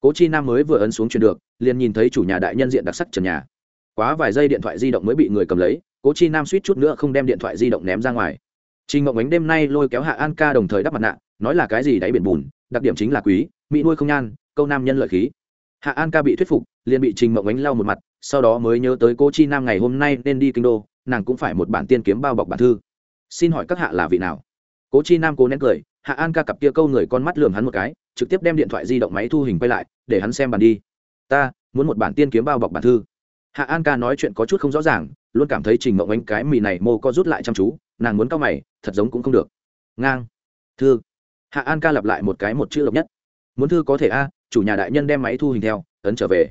Cố chi nam mới vừa ấn xuống chuyển được, liền nhìn thấy chủ nhà đại nhân diện đặc sắc trần nhà. Quá vài giây điện thoại di động mới bị người cầm lấy, cố chi nam suýt chút nữa không đem điện thoại di động ném ra ngoài. Trình ngọc ánh đêm nay lôi kéo hạ an ca đồng thời đắp mặt nạ nói là cái gì đáy biển bùn, đặc điểm chính là quý, mỹ nuôi không nhan, câu nam nhân lợi khí. Hạ an ca bị thuyết phục, liền bị trình mộng ánh lau một mặt, sau đó mới nhớ tới cô chi nam ngày hôm nay nên đi kinh đô, nàng cũng phải một bản tiên kiếm bao bọc bản thư. Xin hỏi các hạ là vị nào? Cố chi nam cố nén cười, hạ an ca cặp kia câu người con mắt lường hắn một cái, trực tiếp đem điện thoại di động máy thu hình quay lại, để hắn xem bàn đi. Ta, muốn một bản tiên kiếm bao bọc bản thư. Hạ an ca nói chuyện có chút không rõ ràng, luôn cảm thấy trình mộng ánh cái mì này mô co rút lại chăm chú, nàng muốn cao mày, thật giống cũng không được. Ngang. Thư hạ an ca lặp lại một cái một chữ độc nhất. Muốn thư có thể a, chủ nhà đại nhân đem máy thu hình theo, ấn trở về.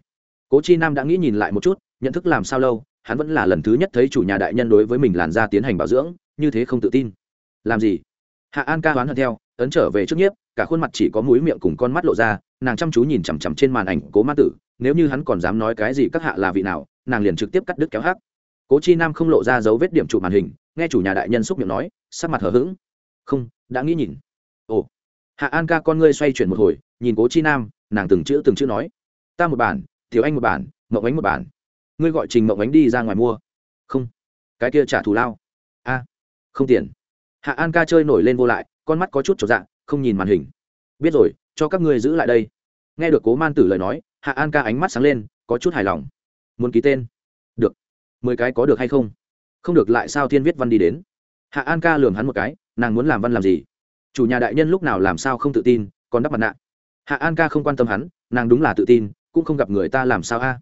Cố chi nam đã nghĩ nhìn lại một chút, nhận thức làm sao lâu, hắn vẫn là lần thứ nhất thấy chủ nhà đại nhân đối với mình làn da tiến hành bảo dưỡng, như thế không tự tin. Làm gì? Hạ an ca đoán hận theo, ấn trở về trước nhiếp, cả khuôn mặt chỉ có mũi miệng cùng con mắt lộ ra, nàng chăm chú nhìn chằm chằm trên màn ảnh cố ma tử, nếu như hắn còn dám nói cái gì các hạ là vị nào, nàng liền trực tiếp cắt đứt kéo hát cố chi nam không lộ ra dấu vết điểm chụp màn hình, nghe chủ nhà đại nhân xúc miệng nói, sắc mặt hờ hững. Không, đã nghĩ nhìn hạ an ca con ngươi xoay chuyển một hồi, nhìn cố chi nam, nàng từng chữ từng chữ nói. Ta một bản thiếu anh một bản, mộng ánh một bản. Ngươi gọi trình mộng ánh đi ra ngoài mua. Không. Cái kia trả thù lao. A. Không tiền. Hạ an ca chơi nổi lên vô lại, con mắt có chút trọn dạng không nhìn màn hình. Biết rồi, cho các ngươi giữ lại đây. Nghe được cố man tử lời nói, hạ an ca ánh mắt sáng lên, có chút hài lòng. Muốn ký tên? Được. Mười cái có được hay không? Không được lại sao thiên viết văn đi đến? Hạ an ca lường hắn một cái, nàng muốn làm văn làm gì? Chủ nhà đại nhân lúc nào làm sao không tự tin, còn đắp mặt nạ. Hạ an ca không quan tâm hắn, nàng đúng là tự tin, cũng không gặp người ta làm sao a.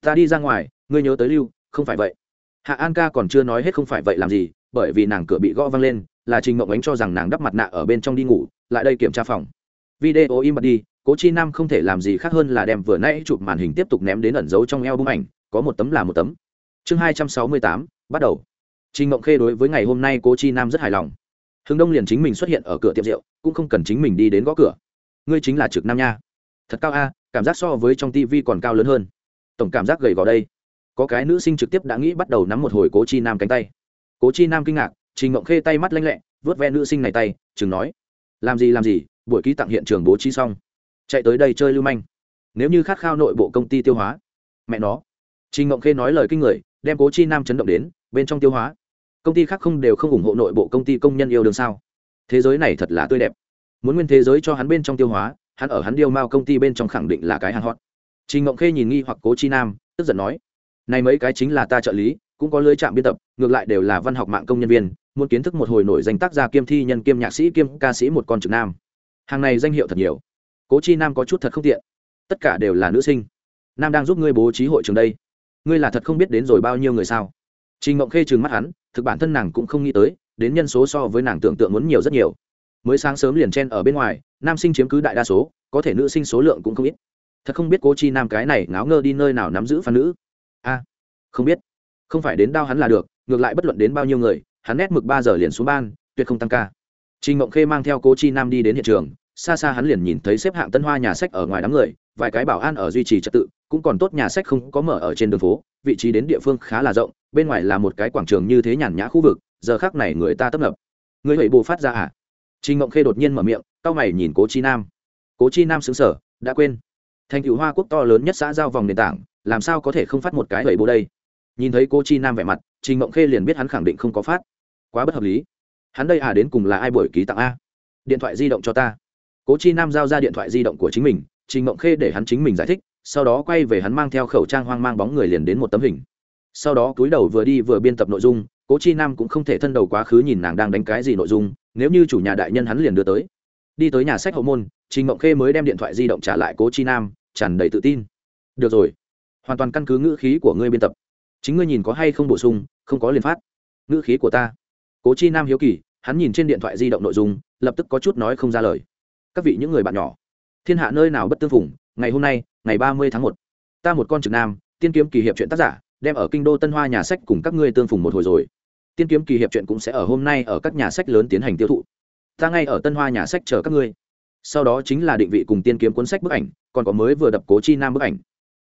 Ta đi ra ngoài, ngươi nhớ tới lưu, không phải vậy. Hạ an ca còn chưa nói hết không phải vậy làm gì, bởi vì nàng cửa bị gõ văng lên, là trình mộng ánh cho rằng nàng đắp mặt nạ ở bên trong đi ngủ, lại đây kiểm tra phòng. Video im bật đi, cố chi nam không thể làm gì khác hơn là đem vừa nãy chụp màn hình tiếp tục ném đến ẩn giấu trong eo bức ảnh, có một tấm là một tấm. Chương hai trăm sáu mươi tám, bắt đầu. Trình mộng khê đối với ngày hôm nay cố chi nam rất hài lòng hướng đông liền chính mình xuất hiện ở cửa tiệm rượu, cũng không cần chính mình đi đến gõ cửa. Ngươi chính là trực nam nha. Thật cao a, cảm giác so với trong tv còn cao lớn hơn. Tổng cảm giác gầy gò đây. Có cái nữ sinh trực tiếp đã nghĩ bắt đầu nắm một hồi cố chi nam cánh tay. Cố chi nam kinh ngạc, trình ngộng khê tay mắt lanh lẹ, vớt ve nữ sinh này tay, chừng nói, làm gì làm gì, buổi ký tặng hiện trường bố trí xong. Chạy tới đây chơi lưu manh. Nếu như khát khao nội bộ công ty tiêu hóa. Mẹ nó. Trình ngộng khê nói lời kinh người, đem cố chi nam chấn động đến, bên trong tiêu hóa công ty khác không đều không ủng hộ nội bộ công ty công nhân yêu đương sao? Thế giới này thật là tươi đẹp. Muốn nguyên thế giới cho hắn bên trong tiêu hóa, hắn ở hắn điêu mao công ty bên trong khẳng định là cái hàn hot. Trình ngộng khê nhìn nghi hoặc cố chi nam, tức giận nói, này mấy cái chính là ta trợ lý, cũng có lưới trạm biên tập, ngược lại đều là văn học mạng công nhân viên, muốn kiến thức một hồi nổi danh tác gia kiêm thi nhân kiêm nhạc sĩ kiêm ca sĩ một con trực nam. Hàng này danh hiệu thật nhiều. Cố chi nam có chút thật không tiện. Tất cả đều là nữ sinh. Nam đang giúp ngươi bố trí hội trường đây. Ngươi là thật không biết đến rồi bao nhiêu người sao? Trình ngộng khê trừng mắt hắn thực bản thân nàng cũng không nghĩ tới, đến nhân số so với nàng tưởng tượng muốn nhiều rất nhiều. Mới sáng sớm liền chen ở bên ngoài, nam sinh chiếm cứ đại đa số, có thể nữ sinh số lượng cũng không ít. Thật không biết cố chi nam cái này ngáo ngơ đi nơi nào nắm giữ phán nữ. A, không biết. Không phải đến đao hắn là được, ngược lại bất luận đến bao nhiêu người, hắn nét mực ba giờ liền xuống ban, tuyệt không tăng ca. Trình mộng khê mang theo cố chi nam đi đến hiện trường, xa xa hắn liền nhìn thấy xếp hạng tân hoa nhà sách ở ngoài đám người, vài cái bảo an ở duy trì trật tự cũng còn tốt nhà sách không có mở ở trên đường phố, vị trí đến địa phương khá là rộng, bên ngoài là một cái quảng trường như thế nhàn nhã khu vực, giờ khác này người ta tấp nập. Người hầy bù phát ra à? Trình ngộng khê đột nhiên mở miệng, cau mày nhìn cố chi nam. Cố chi nam xứng sở đã quên. Thành cựu hoa quốc to lớn nhất xã giao vòng nền tảng, làm sao có thể không phát một cái hầy bù đây? Nhìn thấy cô chi nam vẻ mặt, trình mộng khê liền biết hắn khẳng định không có phát. Quá bất hợp lý. Hắn đây à đến cùng là ai buổi ký tặng a? Điện thoại di động cho ta. Cố chi nam giao ra điện thoại di động của chính mình, trình mộng khê để hắn chính mình giải thích sau đó quay về hắn mang theo khẩu trang hoang mang bóng người liền đến một tấm hình. Sau đó cúi đầu vừa đi vừa biên tập nội dung, cố chi nam cũng không thể thân đầu quá khứ nhìn nàng đang đánh cái gì nội dung, nếu như chủ nhà đại nhân hắn liền đưa tới. Đi tới nhà sách hậu môn, trình mộng khê mới đem điện thoại di động trả lại cố chi nam, tràn đầy tự tin. Được rồi, hoàn toàn căn cứ ngữ khí của ngươi biên tập. Chính ngươi nhìn có hay không bổ sung, không có liền phát. Ngữ khí của ta. Cố chi nam hiếu kỳ, hắn nhìn trên điện thoại di động nội dung, lập tức có chút nói không ra lời. Các vị những người bạn nhỏ, thiên hạ nơi nào bất tương phủng ngày hôm nay ngày ba mươi tháng một. Ta một con trực nam, tiên kiếm kỳ hiệp chuyện tác giả, đem ở kinh đô tân hoa nhà sách cùng các ngươi tương phùng một hồi rồi. Tiên kiếm kỳ hiệp chuyện cũng sẽ ở hôm nay ở các nhà sách lớn tiến hành tiêu thụ. Ta ngay ở tân hoa nhà sách chờ các ngươi. Sau đó chính là định vị cùng tiên kiếm cuốn sách bức ảnh, còn có mới vừa đập cố chi nam bức ảnh.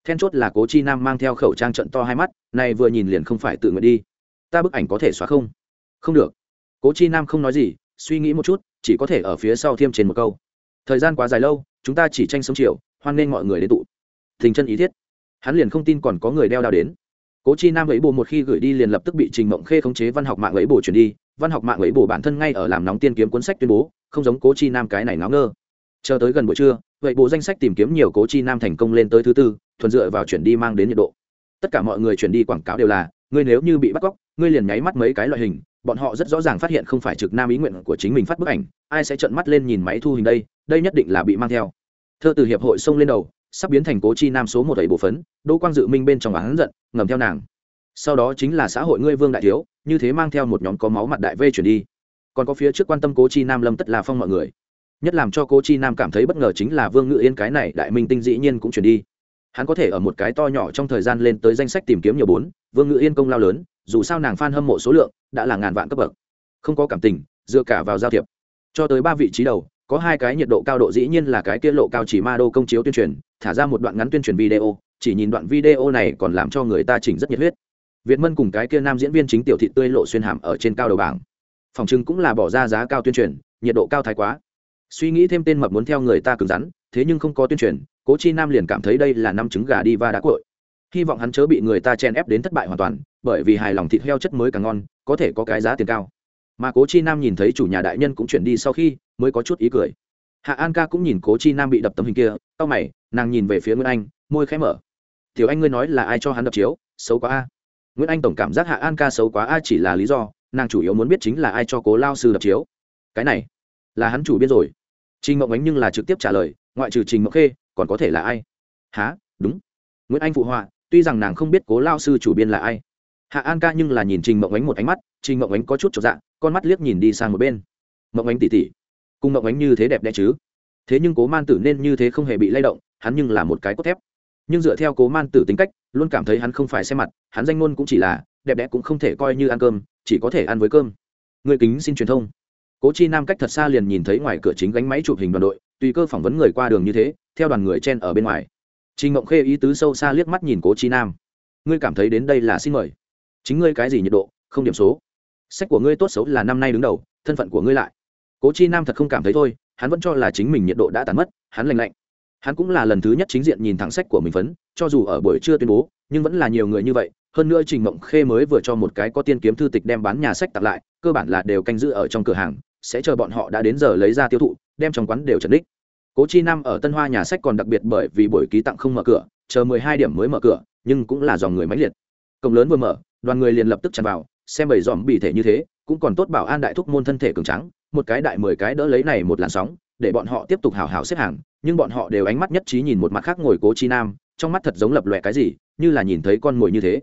Then chốt là cố chi nam mang theo khẩu trang trận to hai mắt, này vừa nhìn liền không phải tự nguyện đi. Ta bức ảnh có thể xóa không? Không được. Cố chi nam không nói gì, suy nghĩ một chút, chỉ có thể ở phía sau thêm trên một câu. Thời gian quá dài lâu, chúng ta chỉ tranh sống chiều hoan nghênh mọi người đến tụ. Thình chân ý thiết. Hắn liền không tin còn có người đeo đao đến. Cố chi nam ấy bồ một khi gửi đi liền lập tức bị trình mộng khê khống chế văn học mạng ấy bồ chuyển đi. Văn học mạng ấy bồ bản thân ngay ở làm nóng tiên kiếm cuốn sách tuyên bố, không giống cố chi nam cái này ngáo ngơ. Chờ tới gần buổi trưa vậy bộ danh sách tìm kiếm nhiều cố chi nam thành công lên tới thứ tư, thuần dựa vào chuyển đi mang đến nhiệt độ. Tất cả mọi người chuyển đi quảng cáo đều là, ngươi nếu như bị bắt cóc, ngươi liền nháy mắt mấy cái loại hình. Bọn họ rất rõ ràng phát hiện không phải trực nam ý nguyện của chính mình phát bức ảnh, ai sẽ trợn mắt lên nhìn máy thu hình đây đây nhất định là bị mang theo thơ từ hiệp hội xông lên đầu, sắp biến thành cố chi nam số một bảy bộ phấn, đỗ quang dự minh bên trong án giận, ngầm theo nàng. Sau đó chính là xã hội ngươi vương đại thiếu, như thế mang theo một nhóm có máu mặt đại vê chuyển đi. Còn có phía trước quan tâm cố chi nam lâm tất là phong mọi người. Nhất làm cho cố chi nam cảm thấy bất ngờ chính là vương ngự yên cái này đại minh tinh dĩ nhiên cũng chuyển đi. Hắn có thể ở một cái to nhỏ trong thời gian lên tới danh sách tìm kiếm nhiều bốn, vương ngự yên công lao lớn, dù sao nàng f a n hâm mộ số lượng, đã là ngàn vạn cấp bậc. Không có cảm tình, dựa cả vào giao thiệp. Cho tới ba vị trí đầu có hai cái nhiệt độ cao độ dĩ nhiên là cái tiết lộ cao chỉ ma đô công chiếu tuyên truyền, thả ra một đoạn ngắn tuyên truyền video, chỉ nhìn đoạn video này còn làm cho người ta chỉnh rất nhiệt huyết. Việt mân cùng cái kia nam diễn viên chính tiểu thị tươi lộ xuyên hàm ở trên cao đầu bảng. Phòng trưng cũng là bỏ ra giá cao tuyên truyền, nhiệt độ cao thái quá. Suy nghĩ thêm tên mập muốn theo người ta cứng rắn, thế nhưng không có tuyên truyền, cố chi nam liền cảm thấy đây là năm trứng gà đi va đá cội hy vọng hắn chớ bị người ta chen ép đến thất bại hoàn toàn, bởi vì hài lòng thịt heo chất mới càng ngon, có thể có cái giá tiền cao. Mà cố chi nam nhìn thấy chủ nhà đại nhân cũng chuyển đi sau khi mới có chút ý cười. Hạ an ca cũng nhìn cố chi nam bị đập tấm hình kia tao mày, nàng nhìn về phía nguyễn anh, môi khẽ mở. Tiểu anh ngươi nói là ai cho hắn đập chiếu? Xấu quá a. Nguyễn anh tổng cảm giác hạ an ca xấu quá a chỉ là lý do, nàng chủ yếu muốn biết chính là ai cho cố lao sư đập chiếu. Cái này, là hắn chủ biết rồi. Trình mộng ánh nhưng là trực tiếp trả lời, ngoại trừ trình mộng khê, còn có thể là ai? Há đúng. Nguyễn anh phụ họa, tuy rằng nàng không biết cố lao sư chủ biên là ai. Hạ an ca nhưng là nhìn trình mộng ánh một ánh mắt, trình mộng ánh có chút trọn dạng con mắt liếc nhìn đi sang một bên. Mộng ánh tỉ tỉ cùng mộng ánh như thế đẹp đẽ chứ? Thế nhưng cố man tử nên như thế không hề bị lay động, hắn nhưng là một cái cốt thép. Nhưng dựa theo cố man tử tính cách, luôn cảm thấy hắn không phải xem mặt, hắn danh ngôn cũng chỉ là đẹp đẽ cũng không thể coi như ăn cơm, chỉ có thể ăn với cơm. Người kính xin truyền thông. Cố chi nam cách thật xa liền nhìn thấy ngoài cửa chính gánh máy chụp hình đoàn đội, tùy cơ phỏng vấn người qua đường như thế, theo đoàn người chen ở bên ngoài. Trình ngộng khê ý tứ sâu xa liếc mắt nhìn cố chi nam. Ngươi cảm thấy đến đây là xin mời. Chính ngươi cái gì nhiệt độ? Không điểm số. Sách của ngươi tốt xấu là năm nay đứng đầu, thân phận của ngươi lại cố chi nam thật không cảm thấy thôi, hắn vẫn cho là chính mình nhiệt độ đã tàn mất, hắn lành lạnh. Hắn cũng là lần thứ nhất chính diện nhìn thẳng sách của mình phấn, cho dù ở buổi trưa tuyên bố, nhưng vẫn là nhiều người như vậy, hơn nữa trình mộng khê mới vừa cho một cái có tiên kiếm thư tịch đem bán nhà sách tặng lại, cơ bản là đều canh giữ ở trong cửa hàng, sẽ chờ bọn họ đã đến giờ lấy ra tiêu thụ, đem trong quán đều trần đích. Cố chi nam ở tân hoa nhà sách còn đặc biệt bởi vì buổi ký tặng không mở cửa, chờ mười hai điểm mới mở cửa, nhưng cũng là dòng người máy liệt. Cổng lớn vừa mở, đoàn người liền lập tức tràn vào, xem bầy dòm bị thể như thế, cũng còn tốt bảo an đại thúc môn thân thể cường trắng một cái đại mười cái đỡ lấy này một làn sóng, để bọn họ tiếp tục hào hào xếp hàng, nhưng bọn họ đều ánh mắt nhất trí nhìn một mặt khác ngồi cố chi nam, trong mắt thật giống lập lòe cái gì, như là nhìn thấy con mồi như thế.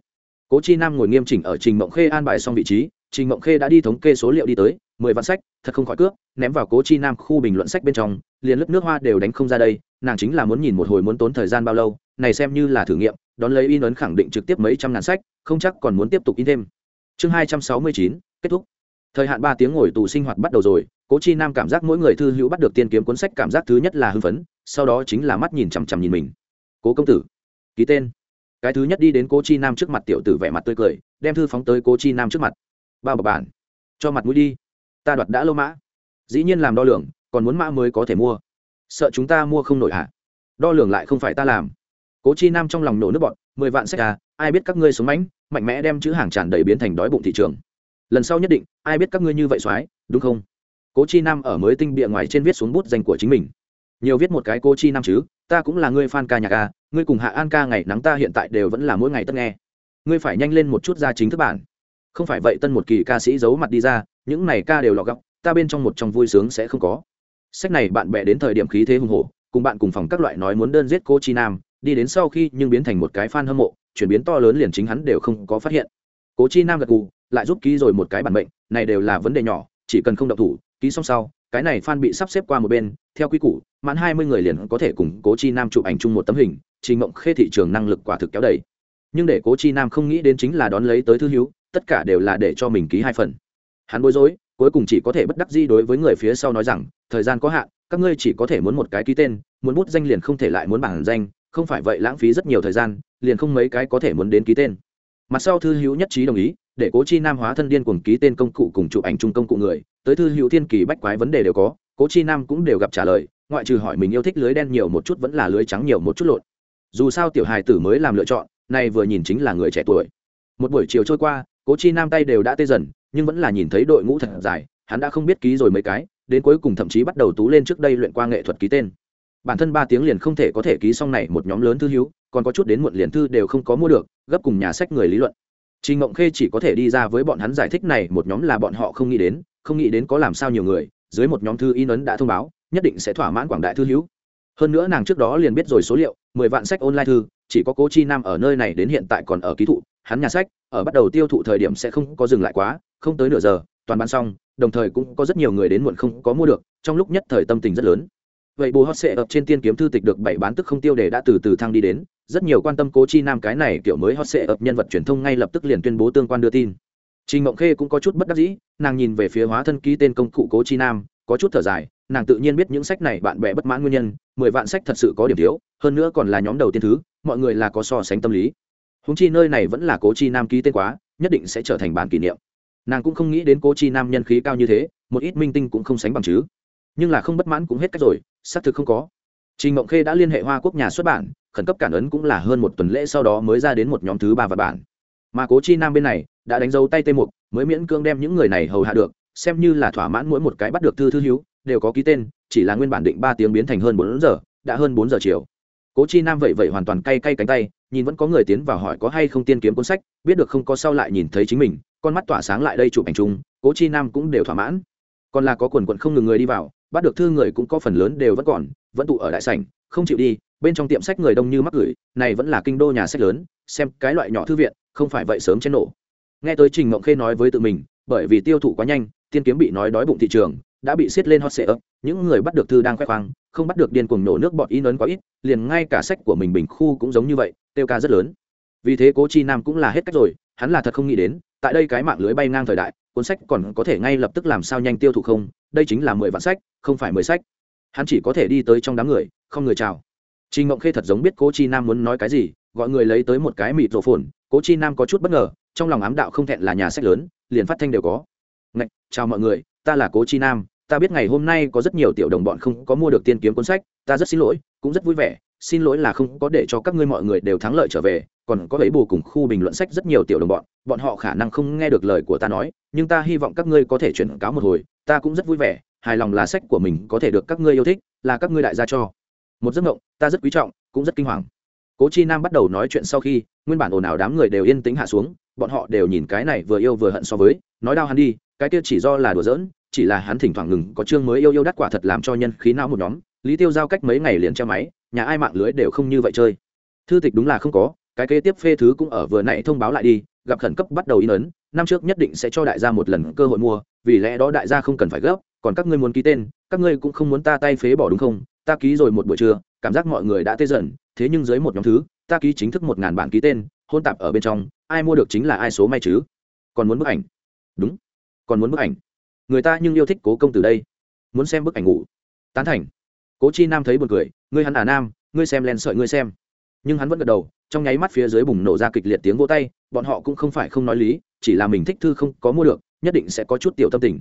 Cố chi nam ngồi nghiêm chỉnh ở trình mộng khê an bài xong vị trí, trình mộng khê đã đi thống kê số liệu đi tới, mười vạn sách, thật không khỏi cướp ném vào cố chi nam khu bình luận sách bên trong, liền lớp nước hoa đều đánh không ra đây, nàng chính là muốn nhìn một hồi muốn tốn thời gian bao lâu, này xem như là thử nghiệm, đón lấy in ấn khẳng định trực tiếp mấy trăm ngàn sách, không chắc còn muốn tiếp tục in thêm. Chương hai trăm sáu mươi chín, kết thúc thời hạn ba tiếng ngồi tù sinh hoạt bắt đầu rồi, cố chi nam cảm giác mỗi người thư hữu bắt được tiên kiếm cuốn sách cảm giác thứ nhất là hưng phấn, sau đó chính là mắt nhìn chằm chằm nhìn mình. Cố công tử, ký tên. Cái thứ nhất đi đến cố chi nam trước mặt tiểu tử vẻ mặt tươi cười, đem thư phóng tới cố chi nam trước mặt. Bao bọc bản, cho mặt mũi đi. Ta đoạt đã lô mã. Dĩ nhiên làm đo lường, còn muốn mã mới có thể mua. Sợ chúng ta mua không nổi hả? Đo lường lại không phải ta làm. Cố chi nam trong lòng nổ nước bọn mười vạn sách à ai biết các ngươi sống mãnh, mạnh mẽ đem chữ hàng tràn đầy biến thành đói bụng thị trường lần sau nhất định, ai biết các ngươi như vậy soái, đúng không? Cố chi nam ở mới tinh bịa ngoài trên viết xuống bút danh của chính mình. Nhiều viết một cái cố chi nam chứ, ta cũng là ngươi fan ca nhạc ca ngươi cùng hạ an ca ngày nắng ta hiện tại đều vẫn là mỗi ngày tất nghe. Ngươi phải nhanh lên một chút ra chính thức bản. Không phải vậy tân một kỳ ca sĩ giấu mặt đi ra, những này ca đều lọ góc, ta bên trong một trong vui sướng sẽ không có. Sách này bạn bè đến thời điểm khí thế hùng hổ, cùng bạn cùng phòng các loại nói muốn đơn giết cô chi nam, đi đến sau khi nhưng biến thành một cái fan hâm mộ, chuyển biến to lớn liền chính hắn đều không có phát hiện. Cố chi nam gật gù lại giúp ký rồi một cái bản mệnh, này đều là vấn đề nhỏ, chỉ cần không độc thủ, ký xong sau, cái này fan bị sắp xếp qua một bên, theo quy củ, mãn hai mươi người liền có thể cùng cố chi nam chụp ảnh chung một tấm hình, trình mộng khê thị trường năng lực quả thực kéo đầy. Nhưng để cố chi nam không nghĩ đến chính là đón lấy tới thư hữu, tất cả đều là để cho mình ký hai phần. Hắn bối rối, cuối cùng chỉ có thể bất đắc di đối với người phía sau nói rằng, thời gian có hạn, các ngươi chỉ có thể muốn một cái ký tên, muốn bút danh liền không thể lại muốn bản danh, không phải vậy lãng phí rất nhiều thời gian, liền không mấy cái có thể muốn đến ký tên. Mặt sau thư hữu nhất trí đồng ý để cố chi nam hóa thân điên cuồng ký tên công cụ cùng chụp ảnh chung công cụ người, tới thư hữu thiên kỳ bách quái vấn đề đều có, cố chi nam cũng đều gặp trả lời, ngoại trừ hỏi mình yêu thích lưới đen nhiều một chút vẫn là lưới trắng nhiều một chút lộn. Dù sao tiểu hài tử mới làm lựa chọn này vừa nhìn chính là người trẻ tuổi. Một buổi chiều trôi qua, cố chi nam tay đều đã tê dần, nhưng vẫn là nhìn thấy đội ngũ thật dài, hắn đã không biết ký rồi mấy cái, đến cuối cùng thậm chí bắt đầu tú lên trước đây luyện qua nghệ thuật ký tên. Bản thân ba tiếng liền không thể có thể ký xong này một nhóm lớn thư hữu, còn có chút đến muộn liền thư đều không có mua được, gấp cùng nhà sách người lý luận. Trình Ngộng Khê chỉ có thể đi ra với bọn hắn giải thích này một nhóm là bọn họ không nghĩ đến, không nghĩ đến có làm sao nhiều người, dưới một nhóm thư in ấn đã thông báo, nhất định sẽ thỏa mãn quảng đại thư hữu. Hơn nữa nàng trước đó liền biết rồi số liệu, mười vạn sách online thư, chỉ có Cố Chi Nam ở nơi này đến hiện tại còn ở ký thụ, hắn nhà sách, ở bắt đầu tiêu thụ thời điểm sẽ không có dừng lại quá, không tới nửa giờ, toàn bán xong, đồng thời cũng có rất nhiều người đến muộn không có mua được, trong lúc nhất thời tâm tình rất lớn. Vậy bù hot sẽ ập trên tiên kiếm thư tịch được bảy bán tức không tiêu đề đã từ từ thăng đi đến, rất nhiều quan tâm cố chi nam cái này kiểu mới hot sẽ ập nhân vật truyền thông ngay lập tức liền tuyên bố tương quan đưa tin. Trình mộng khê cũng có chút bất đắc dĩ nàng nhìn về phía hóa thân ký tên công cụ cố chi nam có chút thở dài nàng tự nhiên biết những sách này bạn bè bất mãn nguyên nhân mười vạn sách thật sự có điểm thiếu hơn nữa còn là nhóm đầu tiên thứ mọi người là có so sánh tâm lý. Húng chi nơi này vẫn là cố chi nam ký tên quá nhất định sẽ trở thành bản kỷ niệm. Nàng cũng không nghĩ đến cố chi nam nhân khí cao như thế một ít minh tinh cũng không sánh bằng chứ nhưng là không bất mãn cũng hết cách rồi, xác thực không có. Trình mộng khê đã liên hệ hoa quốc nhà xuất bản, khẩn cấp cản ấn cũng là hơn một tuần lễ sau đó mới ra đến một nhóm thứ ba vật bản. Mà cố chi nam bên này đã đánh dấu tay tê mục, mới miễn cưỡng đem những người này hầu hạ được, xem như là thỏa mãn mỗi một cái bắt được thư thư hiếu, đều có ký tên, chỉ là nguyên bản định ba tiếng biến thành hơn bốn giờ, đã hơn bốn giờ chiều. Cố chi nam vậy vậy hoàn toàn cay cay cánh tay, nhìn vẫn có người tiến vào hỏi có hay không tiên kiếm cuốn sách, biết được không có sau lại nhìn thấy chính mình, con mắt tỏa sáng lại đây chụp ảnh chung, cố chi nam cũng đều thỏa mãn. Còn là có quần quận không ngừng người đi vào bắt được thư người cũng có phần lớn đều vẫn còn, vẫn tụ ở đại sảnh, không chịu đi, bên trong tiệm sách người đông như mắc gửi, này vẫn là kinh đô nhà sách lớn, xem cái loại nhỏ thư viện, không phải vậy sớm trên nổ. Nghe tới trình mộng khê nói với tự mình, bởi vì tiêu thụ quá nhanh, tiên kiếm bị nói đói bụng thị trường, đã bị xiết lên hot sệ ấp những người bắt được thư đang khoe khoang, không bắt được điên cuồng nổ nước bọt in ấn quá ít, liền ngay cả sách của mình bình khu cũng giống như vậy, tiêu ca rất lớn. Vì thế cố chi nam cũng là hết cách rồi, hắn là thật không nghĩ đến, tại đây cái mạng lưới bay ngang thời đại cuốn sách còn có thể ngay lập tức làm sao nhanh tiêu thụ không? Đây chính là mười vạn sách không phải mười sách. Hắn chỉ có thể đi tới trong đám người không người chào. Trình Ngộng Khê thật giống biết Cố Chi Nam muốn nói cái gì, gọi người lấy tới một cái mịt rổ phồn, Cố Chi Nam có chút bất ngờ, trong lòng ám đạo không thẹn là nhà sách lớn, liền phát thanh đều có. "Ngạch, chào mọi người, ta là Cố Chi Nam, ta biết ngày hôm nay có rất nhiều tiểu đồng bọn không có mua được tiên kiếm cuốn sách, ta rất xin lỗi, cũng rất vui vẻ, xin lỗi là không có để cho các ngươi mọi người đều thắng lợi trở về, còn có ấy bù cùng khu bình luận sách rất nhiều tiểu đồng bọn, bọn họ khả năng không nghe được lời của ta nói, nhưng ta hy vọng các ngươi có thể chuyển cáo một hồi, ta cũng rất vui vẻ, hài lòng là sách của mình có thể được các ngươi yêu thích, là các ngươi đại gia cho." một giấc mộng ta rất quý trọng cũng rất kinh hoàng cố chi nam bắt đầu nói chuyện sau khi nguyên bản ồn ào đám người đều yên tĩnh hạ xuống bọn họ đều nhìn cái này vừa yêu vừa hận so với nói đau hắn đi cái kia chỉ do là đùa giỡn chỉ là hắn thỉnh thoảng ngừng có chương mới yêu yêu đắt quả thật làm cho nhân khí não một nhóm lý tiêu giao cách mấy ngày liền che máy nhà ai mạng lưới đều không như vậy chơi. Thư tịch đúng là không có, cái kế tiếp phê thứ cũng ở vừa nãy thông báo lại đi, gặp khẩn cấp bắt đầu in ấn, năm trước nhất định sẽ cho đại gia một lần cơ hội mua, vì lẽ đó đại gia không cần phải gấp, còn các ngươi muốn ký tên, các ngươi cũng không muốn ta tay phế bỏ đúng không? Ta ký rồi một buổi trưa, cảm giác mọi người đã tê dần, thế nhưng dưới một nhóm thứ, ta ký chính thức một ngàn bản ký tên, hôn tạp ở bên trong, ai mua được chính là ai số may chứ. Còn muốn bức ảnh? Đúng. Còn muốn bức ảnh? Người ta nhưng yêu thích cố công từ đây. Muốn xem bức ảnh ngủ. Tán thành. Cố chi nam thấy b u ồ n cười ngươi hắn à nam ngươi xem len sợi ngươi xem nhưng hắn vẫn gật đầu trong nháy mắt phía dưới bùng nổ ra kịch liệt tiếng vô tay bọn họ cũng không phải không nói lý chỉ là mình thích thư không có mua được nhất định sẽ có chút tiểu tâm tình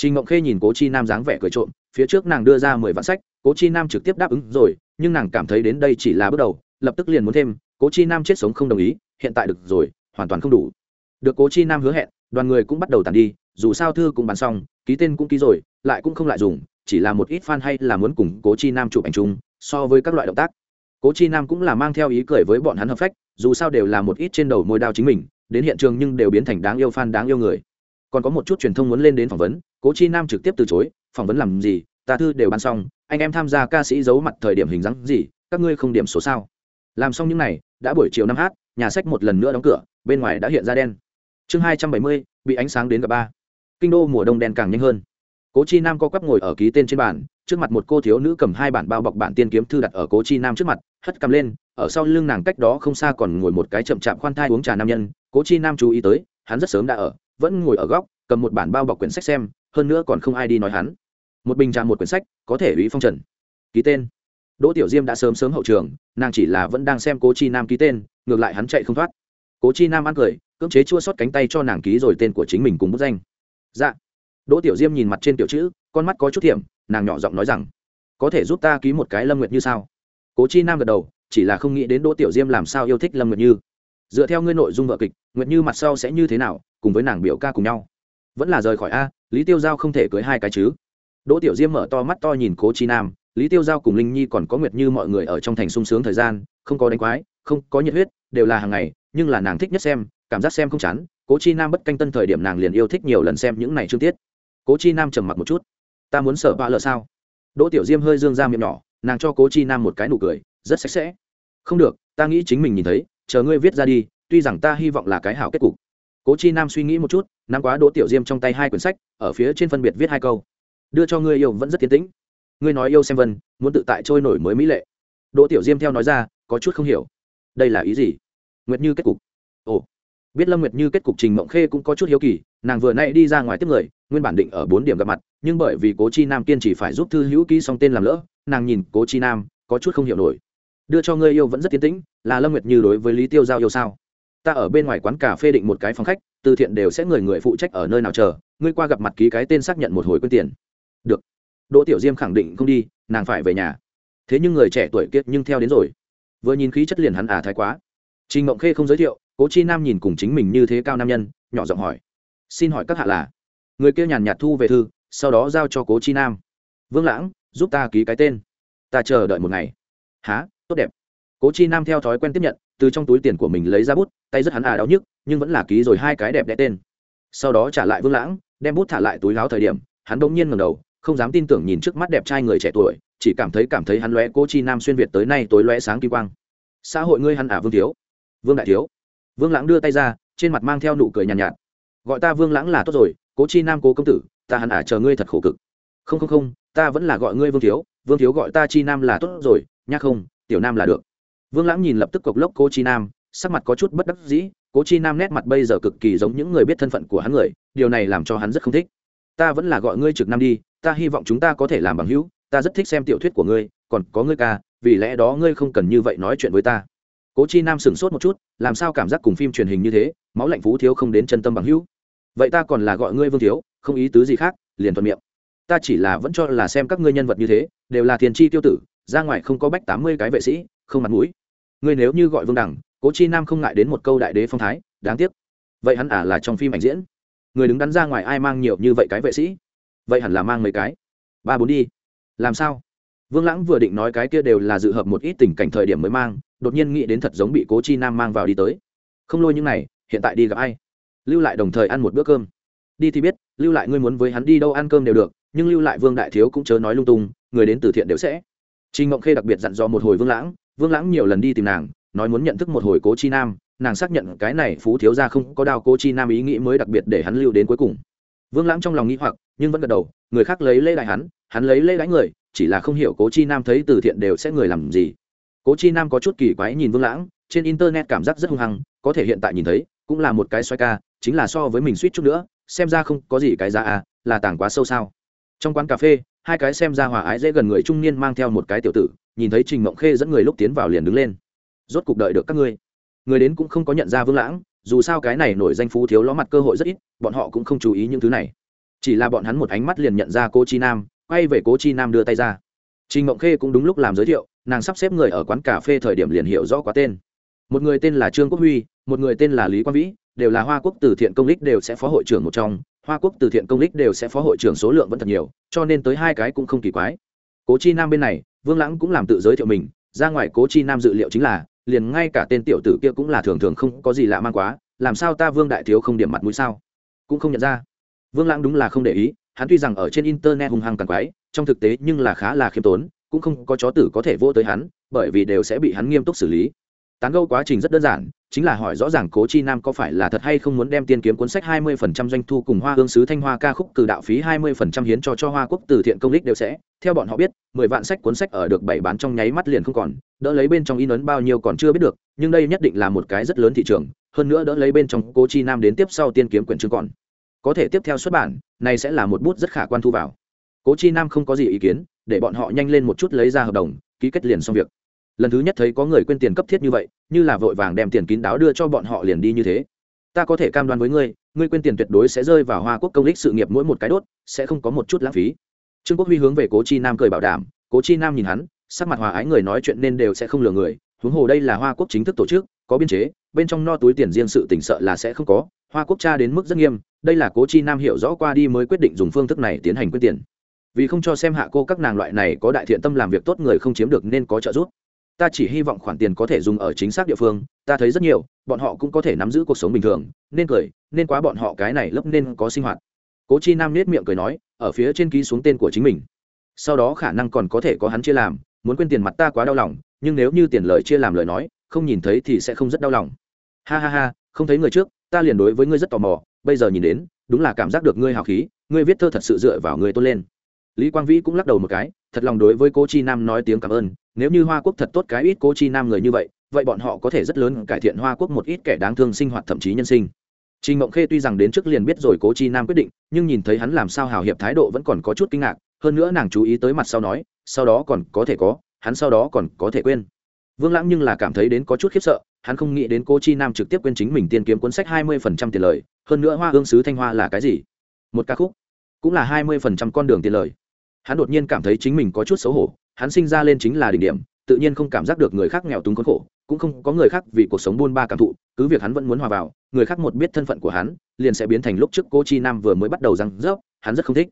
Trình Ngộng Khê nhìn Cố Chi Nam dáng vẻ cười trộm, phía trước nàng đưa ra mười vạn sách, Cố Chi Nam trực tiếp đáp ứng rồi, nhưng nàng cảm thấy đến đây chỉ là bước đầu, lập tức liền muốn thêm, Cố Chi Nam chết sống không đồng ý, hiện tại được rồi, hoàn toàn không đủ. Được Cố Chi Nam hứa hẹn, đoàn người cũng bắt đầu tàn đi, dù sao thư cũng bán xong, ký tên cũng ký rồi, lại cũng không lại dùng, chỉ là một ít fan hay là muốn cùng Cố Chi Nam chụp ảnh chung, so với các loại động tác. Cố Chi Nam cũng là mang theo ý cười với bọn hắn hợp phách, dù sao đều là một ít trên đầu môi đao chính mình, đến hiện trường nhưng đều biến thành đáng yêu fan đáng yêu người. Còn có một chút truyền thông muốn lên đến phỏng vấn cố chi nam trực tiếp từ chối phỏng vấn làm gì? Ta thư đều bán xong anh em tham gia ca sĩ giấu mặt thời điểm hình dáng gì các ngươi không điểm số sao? Làm xong những n à y đã buổi chiều năm h nhà sách một lần nữa đóng cửa bên ngoài đã hiện ra đen. Chương hai trăm bảy mươi bị ánh sáng đến gặp ba. Kinh đô mùa đông đen càng nhanh hơn cố chi nam co quắp ngồi ở ký tên trên bàn, trước mặt một cô thiếu nữ cầm hai bản bao bọc bản tiên kiếm thư đặt ở cố chi nam trước mặt, hất cầm lên, ở sau lưng nàng cách đó không xa còn ngồi một cái chậm chạp khoan thai uống trà nam nhân. Cố chi nam chú ý tới, hắn rất sớm đã ở, vẫn ngồi ở góc, cầm một bản bao bọc quyển sách xem, hơn nữa còn không ai đi nói hắn. Một bình trà một quyển sách, có thể ủy phong trần. Ký tên. Đỗ tiểu diêm đã sớm sớm hậu trường, nàng chỉ là vẫn đang xem cố chi nam ký tên, ngược lại hắn chạy không thoát. Cố chi nam ăn cười, cưỡng chế chua xót cánh tay cho nàng ký rồi tên của chính mình cùng bút danh. Dạ đỗ tiểu diêm nhìn mặt trên tiểu chữ, con mắt có chút thiểm, nàng nhỏ giọng nói rằng, có thể giúp ta ký một cái lâm nguyệt như sao? Cố chi nam gật đầu, chỉ là không nghĩ đến đỗ tiểu diêm làm sao yêu thích lâm nguyệt như. Dựa theo ngươi nội dung vợ kịch, nguyệt như mặt sau sẽ như thế nào, cùng với nàng biểu ca cùng nhau. Vẫn là rời khỏi a, lý tiêu giao không thể cưới hai cái chứ. Đỗ tiểu diêm mở to mắt to nhìn cố chi nam, lý tiêu giao cùng linh nhi còn có nguyệt như mọi người ở trong thành sung sướng thời gian, không có đánh quái, không có nhiệt huyết, đều là hàng ngày, nhưng là nàng thích nhất xem, cảm giác xem không chán. Cố chi nam bất canh tân thời điểm nàng liền yêu thích nhiều lần xem những này chương tiết cố chi nam trầm mặc một chút. Ta muốn sợ vạ lờ sao? Đỗ tiểu diêm hơi dương ra miệng nhỏ, nàng cho cố chi nam một cái nụ cười, rất sạch sẽ. Không được, ta nghĩ chính mình nhìn thấy, chờ ngươi viết ra đi, tuy rằng ta hy vọng là cái hảo kết cục. Cố chi nam suy nghĩ một chút, nắm quá đỗ tiểu diêm trong tay hai quyển sách, ở phía trên phân biệt viết hai câu. Đưa cho ngươi yêu vẫn rất tiến tĩnh. Ngươi nói yêu xem vân, muốn tự tại trôi nổi mới mỹ lệ. Đỗ tiểu diêm theo nói ra, có chút không hiểu. Đây là ý gì? Nguyệt như kết cục. Ồ biết lâm nguyệt như kết cục trình mộng khê cũng có chút hiếu kỳ, nàng vừa nay đi ra ngoài tiếp người, nguyên bản định ở bốn điểm gặp mặt, nhưng bởi vì cố chi nam kiên chỉ phải giúp thư hữu ký xong tên làm lỡ, nàng nhìn cố chi nam, có chút không hiểu nổi. Đưa cho ngươi yêu vẫn rất tiến tĩnh, là lâm nguyệt như đối với lý tiêu giao yêu sao? Ta ở bên ngoài quán cà phê định một cái phòng khách, từ thiện đều sẽ người người phụ trách ở nơi nào chờ, ngươi qua gặp mặt ký cái tên xác nhận một hồi quên tiền. Được. Đỗ tiểu diêm khẳng định không đi, nàng phải về nhà. Thế nhưng người trẻ tuổi kiệt nhưng theo đến rồi. Vừa nhìn khí chất liền hắn à thái quá. Trình mộng khê không giới thiệu cố chi nam nhìn cùng chính mình như thế cao nam nhân, nhỏ giọng hỏi. Xin hỏi các hạ là? Người kia nhàn nhạt thu về thư, sau đó giao cho cố chi nam. Vương lãng, giúp ta ký cái tên. Ta chờ đợi một ngày. Há tốt đẹp. Cố chi nam theo thói quen tiếp nhận, từ trong túi tiền của mình lấy ra bút, tay rất hắn à đau nhức, nhưng vẫn là ký rồi hai cái đẹp đẽ tên. Sau đó trả lại vương lãng, đem bút thả lại túi láo thời điểm, hắn bỗng nhiên ngầm đầu, không dám tin tưởng nhìn trước mắt đẹp trai người trẻ tuổi, chỉ cảm thấy cảm thấy hắn lóe cố chi nam xuyên việt tới nay tối lóe sáng kỳ quang. Xã hội ngươi hắn à vương thiếu? Vương đại thiếu? Vương lãng đưa tay ra trên mặt mang theo nụ cười nhàn nhạt, nhạt. Gọi ta vương lãng là tốt rồi cố chi nam cố công tử ta hẳn à chờ ngươi thật khổ cực. Không không không ta vẫn là gọi ngươi vương thiếu vương thiếu gọi ta chi nam là tốt rồi nhắc không tiểu nam là được. Vương lãng nhìn lập tức cộc lốc Cố chi nam sắc mặt có chút bất đắc dĩ cố chi nam nét mặt bây giờ cực kỳ giống những người biết thân phận của hắn người điều này làm cho hắn rất không thích. Ta vẫn là gọi ngươi trực nam đi ta hy vọng chúng ta có thể làm bằng hữu ta rất thích xem tiểu thuyết của ngươi còn có ngươi ca vì lẽ đó ngươi không cần như vậy nói chuyện với ta cố chi nam sửng sốt một chút, làm sao cảm giác cùng phim truyền hình như thế, máu lạnh phú thiếu không đến chân tâm bằng hữu. Vậy ta còn là gọi ngươi vương thiếu, không ý tứ gì khác, liền thuận miệng. Ta chỉ là vẫn cho là xem các ngươi nhân vật như thế, đều là thiền chi tiêu tử, ra ngoài không có bách tám mươi cái vệ sĩ, không mặt mũi. Ngươi nếu như gọi vương đẳng cố chi nam không ngại đến một câu đại đế phong thái, đáng tiếc. Vậy hắn à là trong phim ảnh diễn? Người đứng đắn ra ngoài ai mang nhiều như vậy cái vệ sĩ? Vậy hẳn là mang mấy cái. Ba bốn đi. Làm sao? Vương lãng vừa định nói cái kia đều là dự hợp một ít tình cảnh thời điểm mới mang đột nhiên nghĩ đến thật giống bị cố chi nam mang vào đi tới không lôi những này hiện tại đi gặp ai lưu lại đồng thời ăn một bữa cơm đi thì biết lưu lại ngươi muốn với hắn đi đâu ăn cơm đều được nhưng lưu lại vương đại thiếu cũng chớ nói lung tung người đến từ thiện đều sẽ trinh Ngộng Khê đặc biệt dặn dò một hồi Vương Lãng, Vương Lãng nhiều lần đi tìm nàng, nói muốn nhận thức một hồi Cố Chi Nam, nàng xác nhận cái này phú thiếu gia không có đao Cố Chi Nam ý nghĩ mới đặc biệt để hắn lưu đến cuối cùng. Vương Lãng trong lòng nghĩ hoặc, nhưng vẫn gật đầu, người khác lấy lễ đại hắn, hắn lấy lễ đánh người, chỉ là không hiểu Cố Chi Nam thấy từ thiện đều sẽ người làm gì. Cố Chi Nam có chút kỳ quái nhìn Vương Lãng, trên internet cảm giác rất hung hăng, có thể hiện tại nhìn thấy, cũng là một cái xoay ca, chính là so với mình suýt chút nữa, xem ra không có gì cái ra à, là tảng quá sâu sao. Trong quán cà phê, hai cái xem ra hòa ái dễ gần người trung niên mang theo một cái tiểu tử nhìn thấy trình mộng khê dẫn người lúc tiến vào liền đứng lên. Rốt cuộc đợi được các ngươi. Người đến cũng không có nhận ra vương lãng dù sao cái này nổi danh phú thiếu ló mặt cơ hội rất ít bọn họ cũng không chú ý những thứ này. Chỉ là bọn hắn một ánh mắt liền nhận ra cô chi nam quay về cố chi nam đưa tay ra. Trình mộng khê cũng đúng lúc làm giới thiệu nàng sắp xếp người ở quán cà phê thời điểm liền hiểu rõ quá tên. Một người tên là trương quốc huy, một người tên là lý quang vĩ, đều là hoa quốc từ thiện công lích đều sẽ phó hội trưởng một trong. Hoa quốc từ thiện công lích đều sẽ phó hội trưởng số lượng vẫn thật nhiều, cho nên tới hai cái cũng không kỳ quái. Cố chi nam bên này, vương lãng cũng làm tự giới thiệu mình, ra ngoài cố chi nam dự liệu chính là, liền ngay cả tên tiểu tử kia cũng là thường thường không có gì lạ mang quá, làm sao ta vương đại thiếu không điểm mặt mũi sao? Cũng không nhận ra. Vương lãng đúng là không để ý, hắn tuy rằng ở trên internet hung hăng càng quái trong thực tế nhưng là khá là khiêm tốn cũng không có chó tử có thể vô tới hắn, bởi vì đều sẽ bị hắn nghiêm túc xử lý. Tán gẫu quá trình rất đơn giản, chính là hỏi rõ ràng cố chi nam có phải là thật hay không muốn đem tiên kiếm cuốn sách hai mươi phần trăm doanh thu cùng hoa hương sứ thanh hoa ca khúc từ đạo phí hai mươi phần trăm hiến cho cho hoa quốc từ thiện công lích đều sẽ. Theo bọn họ biết, mười vạn sách cuốn sách ở được bảy bán trong nháy mắt liền không còn, đỡ lấy bên trong in ấn bao nhiêu còn chưa biết được, nhưng đây nhất định là một cái rất lớn thị trường, hơn nữa đỡ lấy bên trong cố chi nam đến tiếp sau tiên kiếm quyển chương còn. Có thể tiếp theo xuất bản, này sẽ là một bút rất khả quan thu vào. Cố chi nam không có gì ý kiến để bọn họ nhanh lên một chút lấy ra hợp đồng, ký kết liền xong việc. Lần thứ nhất thấy có người quên tiền cấp thiết như vậy, như là vội vàng đem tiền kín đáo đưa cho bọn họ liền đi như thế. Ta có thể cam đoan với ngươi ngươi quên tiền tuyệt đối sẽ rơi vào hoa quốc công lích sự nghiệp mỗi một cái đốt, sẽ không có một chút lãng phí. Trương quốc huy hướng về cố chi nam cười bảo đảm, cố chi nam nhìn hắn, sắc mặt hòa ái người nói chuyện nên đều sẽ không lừa người, huống hồ đây là hoa quốc chính thức tổ chức, có biên chế, bên trong no túi tiền riêng sự tỉnh sợ là sẽ không có, hoa quốc cha đến mức rất nghiêm, đây là cố chi nam hiểu rõ qua đi mới quyết định dùng phương thức này tiến hành quyết tiền vì không cho xem hạ cô các nàng loại này có đại thiện tâm làm việc tốt người không chiếm được nên có trợ giúp. Ta chỉ hy vọng khoản tiền có thể dùng ở chính xác địa phương, ta thấy rất nhiều, bọn họ cũng có thể nắm giữ cuộc sống bình thường, nên cười, nên quá bọn họ cái này lấp nên có sinh hoạt. Cố chi nam nết miệng cười nói, ở phía trên ký xuống tên của chính mình. Sau đó khả năng còn có thể có hắn chia làm, muốn quên tiền mặt ta quá đau lòng, nhưng nếu như tiền lời chia làm lời nói, không nhìn thấy thì sẽ không rất đau lòng. Ha ha ha, không thấy người trước, ta liền đối với ngươi rất tò mò, bây giờ nhìn đến, đúng là cảm giác được ngươi hào khí, ngươi viết thơ thật sự dựa vào người tôn lên lý quang vĩ cũng lắc đầu một cái thật lòng đối với cô chi nam nói tiếng cảm ơn nếu như hoa quốc thật tốt cái ít cô chi nam người như vậy vậy bọn họ có thể rất lớn cải thiện hoa quốc một ít kẻ đáng thương sinh hoạt thậm chí nhân sinh Trình Mộng Khê tuy rằng đến trước liền biết rồi Cố Chi Nam quyết định, nhưng nhìn thấy hắn làm sao hào hiệp thái độ vẫn còn có chút kinh ngạc, hơn nữa nàng chú ý tới mặt sau nói, sau đó còn có thể có, hắn sau đó còn có thể quên. Vương Lãng nhưng là cảm thấy đến có chút khiếp sợ, hắn không nghĩ đến Cố Chi Nam trực tiếp quên chính mình tiên kiếm cuốn sách hai 20% tiền lời, hơn nữa Hoa Hương sứ Thanh Hoa là cái gì? Một ca khúc, cũng là hai 20% con đường tiền lời hắn đột nhiên cảm thấy chính mình có chút xấu hổ, hắn sinh ra lên chính là đỉnh điểm, tự nhiên không cảm giác được người khác nghèo túng khốn khổ, cũng không có người khác vì cuộc sống buôn ba cảm thụ, cứ việc hắn vẫn muốn hòa vào, người khác một biết thân phận của hắn, liền sẽ biến thành lúc trước cô chi nam vừa mới bắt đầu răng rớp, hắn rất không thích.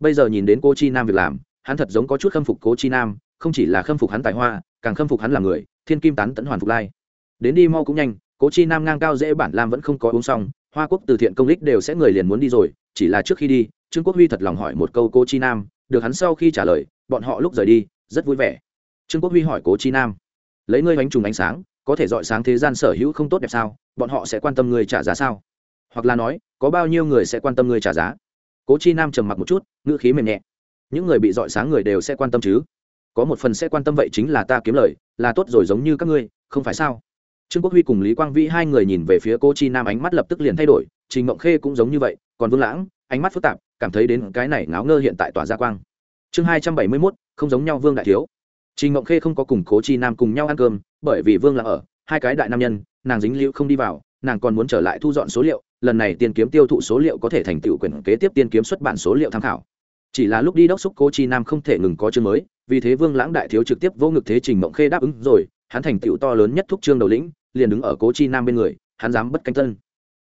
Bây giờ nhìn đến cô chi nam việc làm, hắn thật giống có chút khâm phục cố chi nam, không chỉ là khâm phục hắn tài hoa, càng khâm phục hắn là người, thiên kim tán tẫn hoàn phục lai. Đến đi mau cũng nhanh cố chi nam ngang cao dễ bản lam vẫn không có uống xong, hoa quốc từ thiện công ích đều sẽ người liền muốn đi rồi, chỉ là trước khi đi, trương quốc huy thật lòng hỏi một câu cố chi nam được hắn sau khi trả lời, bọn họ lúc rời đi, rất vui vẻ. Trương quốc huy hỏi cố chi nam, lấy ngươi bánh trùng ánh sáng, có thể dọi sáng thế gian sở hữu không tốt đẹp sao? Bọn họ sẽ quan tâm người trả giá sao? Hoặc là nói, có bao nhiêu người sẽ quan tâm người trả giá? Cố chi nam trầm mặc một chút, ngữ khí mềm nhẹ, những người bị dọi sáng người đều sẽ quan tâm chứ? Có một phần sẽ quan tâm vậy chính là ta kiếm lời, là tốt rồi giống như các ngươi, không phải sao? Trương quốc huy cùng lý quang vĩ hai người nhìn về phía cô chi nam ánh mắt lập tức liền thay đổi, trình mộng khê cũng giống như vậy, còn vương lãng ánh mắt phức tạp, cảm thấy đến cái này ngáo ngơ hiện tại tỏa ra quang. Chương hai trăm bảy mươi mốt, không giống nhau vương đại thiếu. Trình ngộng khê không có cùng cố chi nam cùng nhau ăn cơm, bởi vì vương là ở, hai cái đại nam nhân, nàng dính liễu không đi vào, nàng còn muốn trở lại thu dọn số liệu, lần này tiên kiếm tiêu thụ số liệu có thể thành tựu quyền kế tiếp tiên kiếm xuất bản số liệu tham khảo. Chỉ là lúc đi đốc xúc cố chi nam không thể ngừng có chương mới, vì thế vương lãng đại thiếu trực tiếp vô ngực thế trình mộng khê đáp ứng rồi, hắn thành tựu to lớn nhất thúc trương đầu lĩnh, liền đứng ở cố chi nam bên người, hắn dám bất canh tân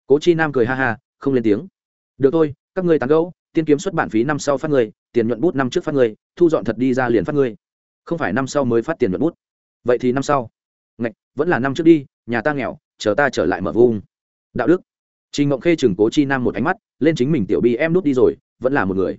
cố chi nam cười ha ha, không lên tiếng. Được thôi các ngươi tán gẫu tiên kiếm xuất bản phí năm sau phát người tiền nhuận bút năm trước phát người thu dọn thật đi ra liền phát người không phải năm sau mới phát tiền nhuận bút. Vậy thì năm sau. Ngạch vẫn là năm trước đi nhà ta nghèo chờ ta trở lại mở vung đạo đức. Trình ngộng khê chừng cố chi nam một ánh mắt lên chính mình tiểu bi em nút đi rồi vẫn là một người.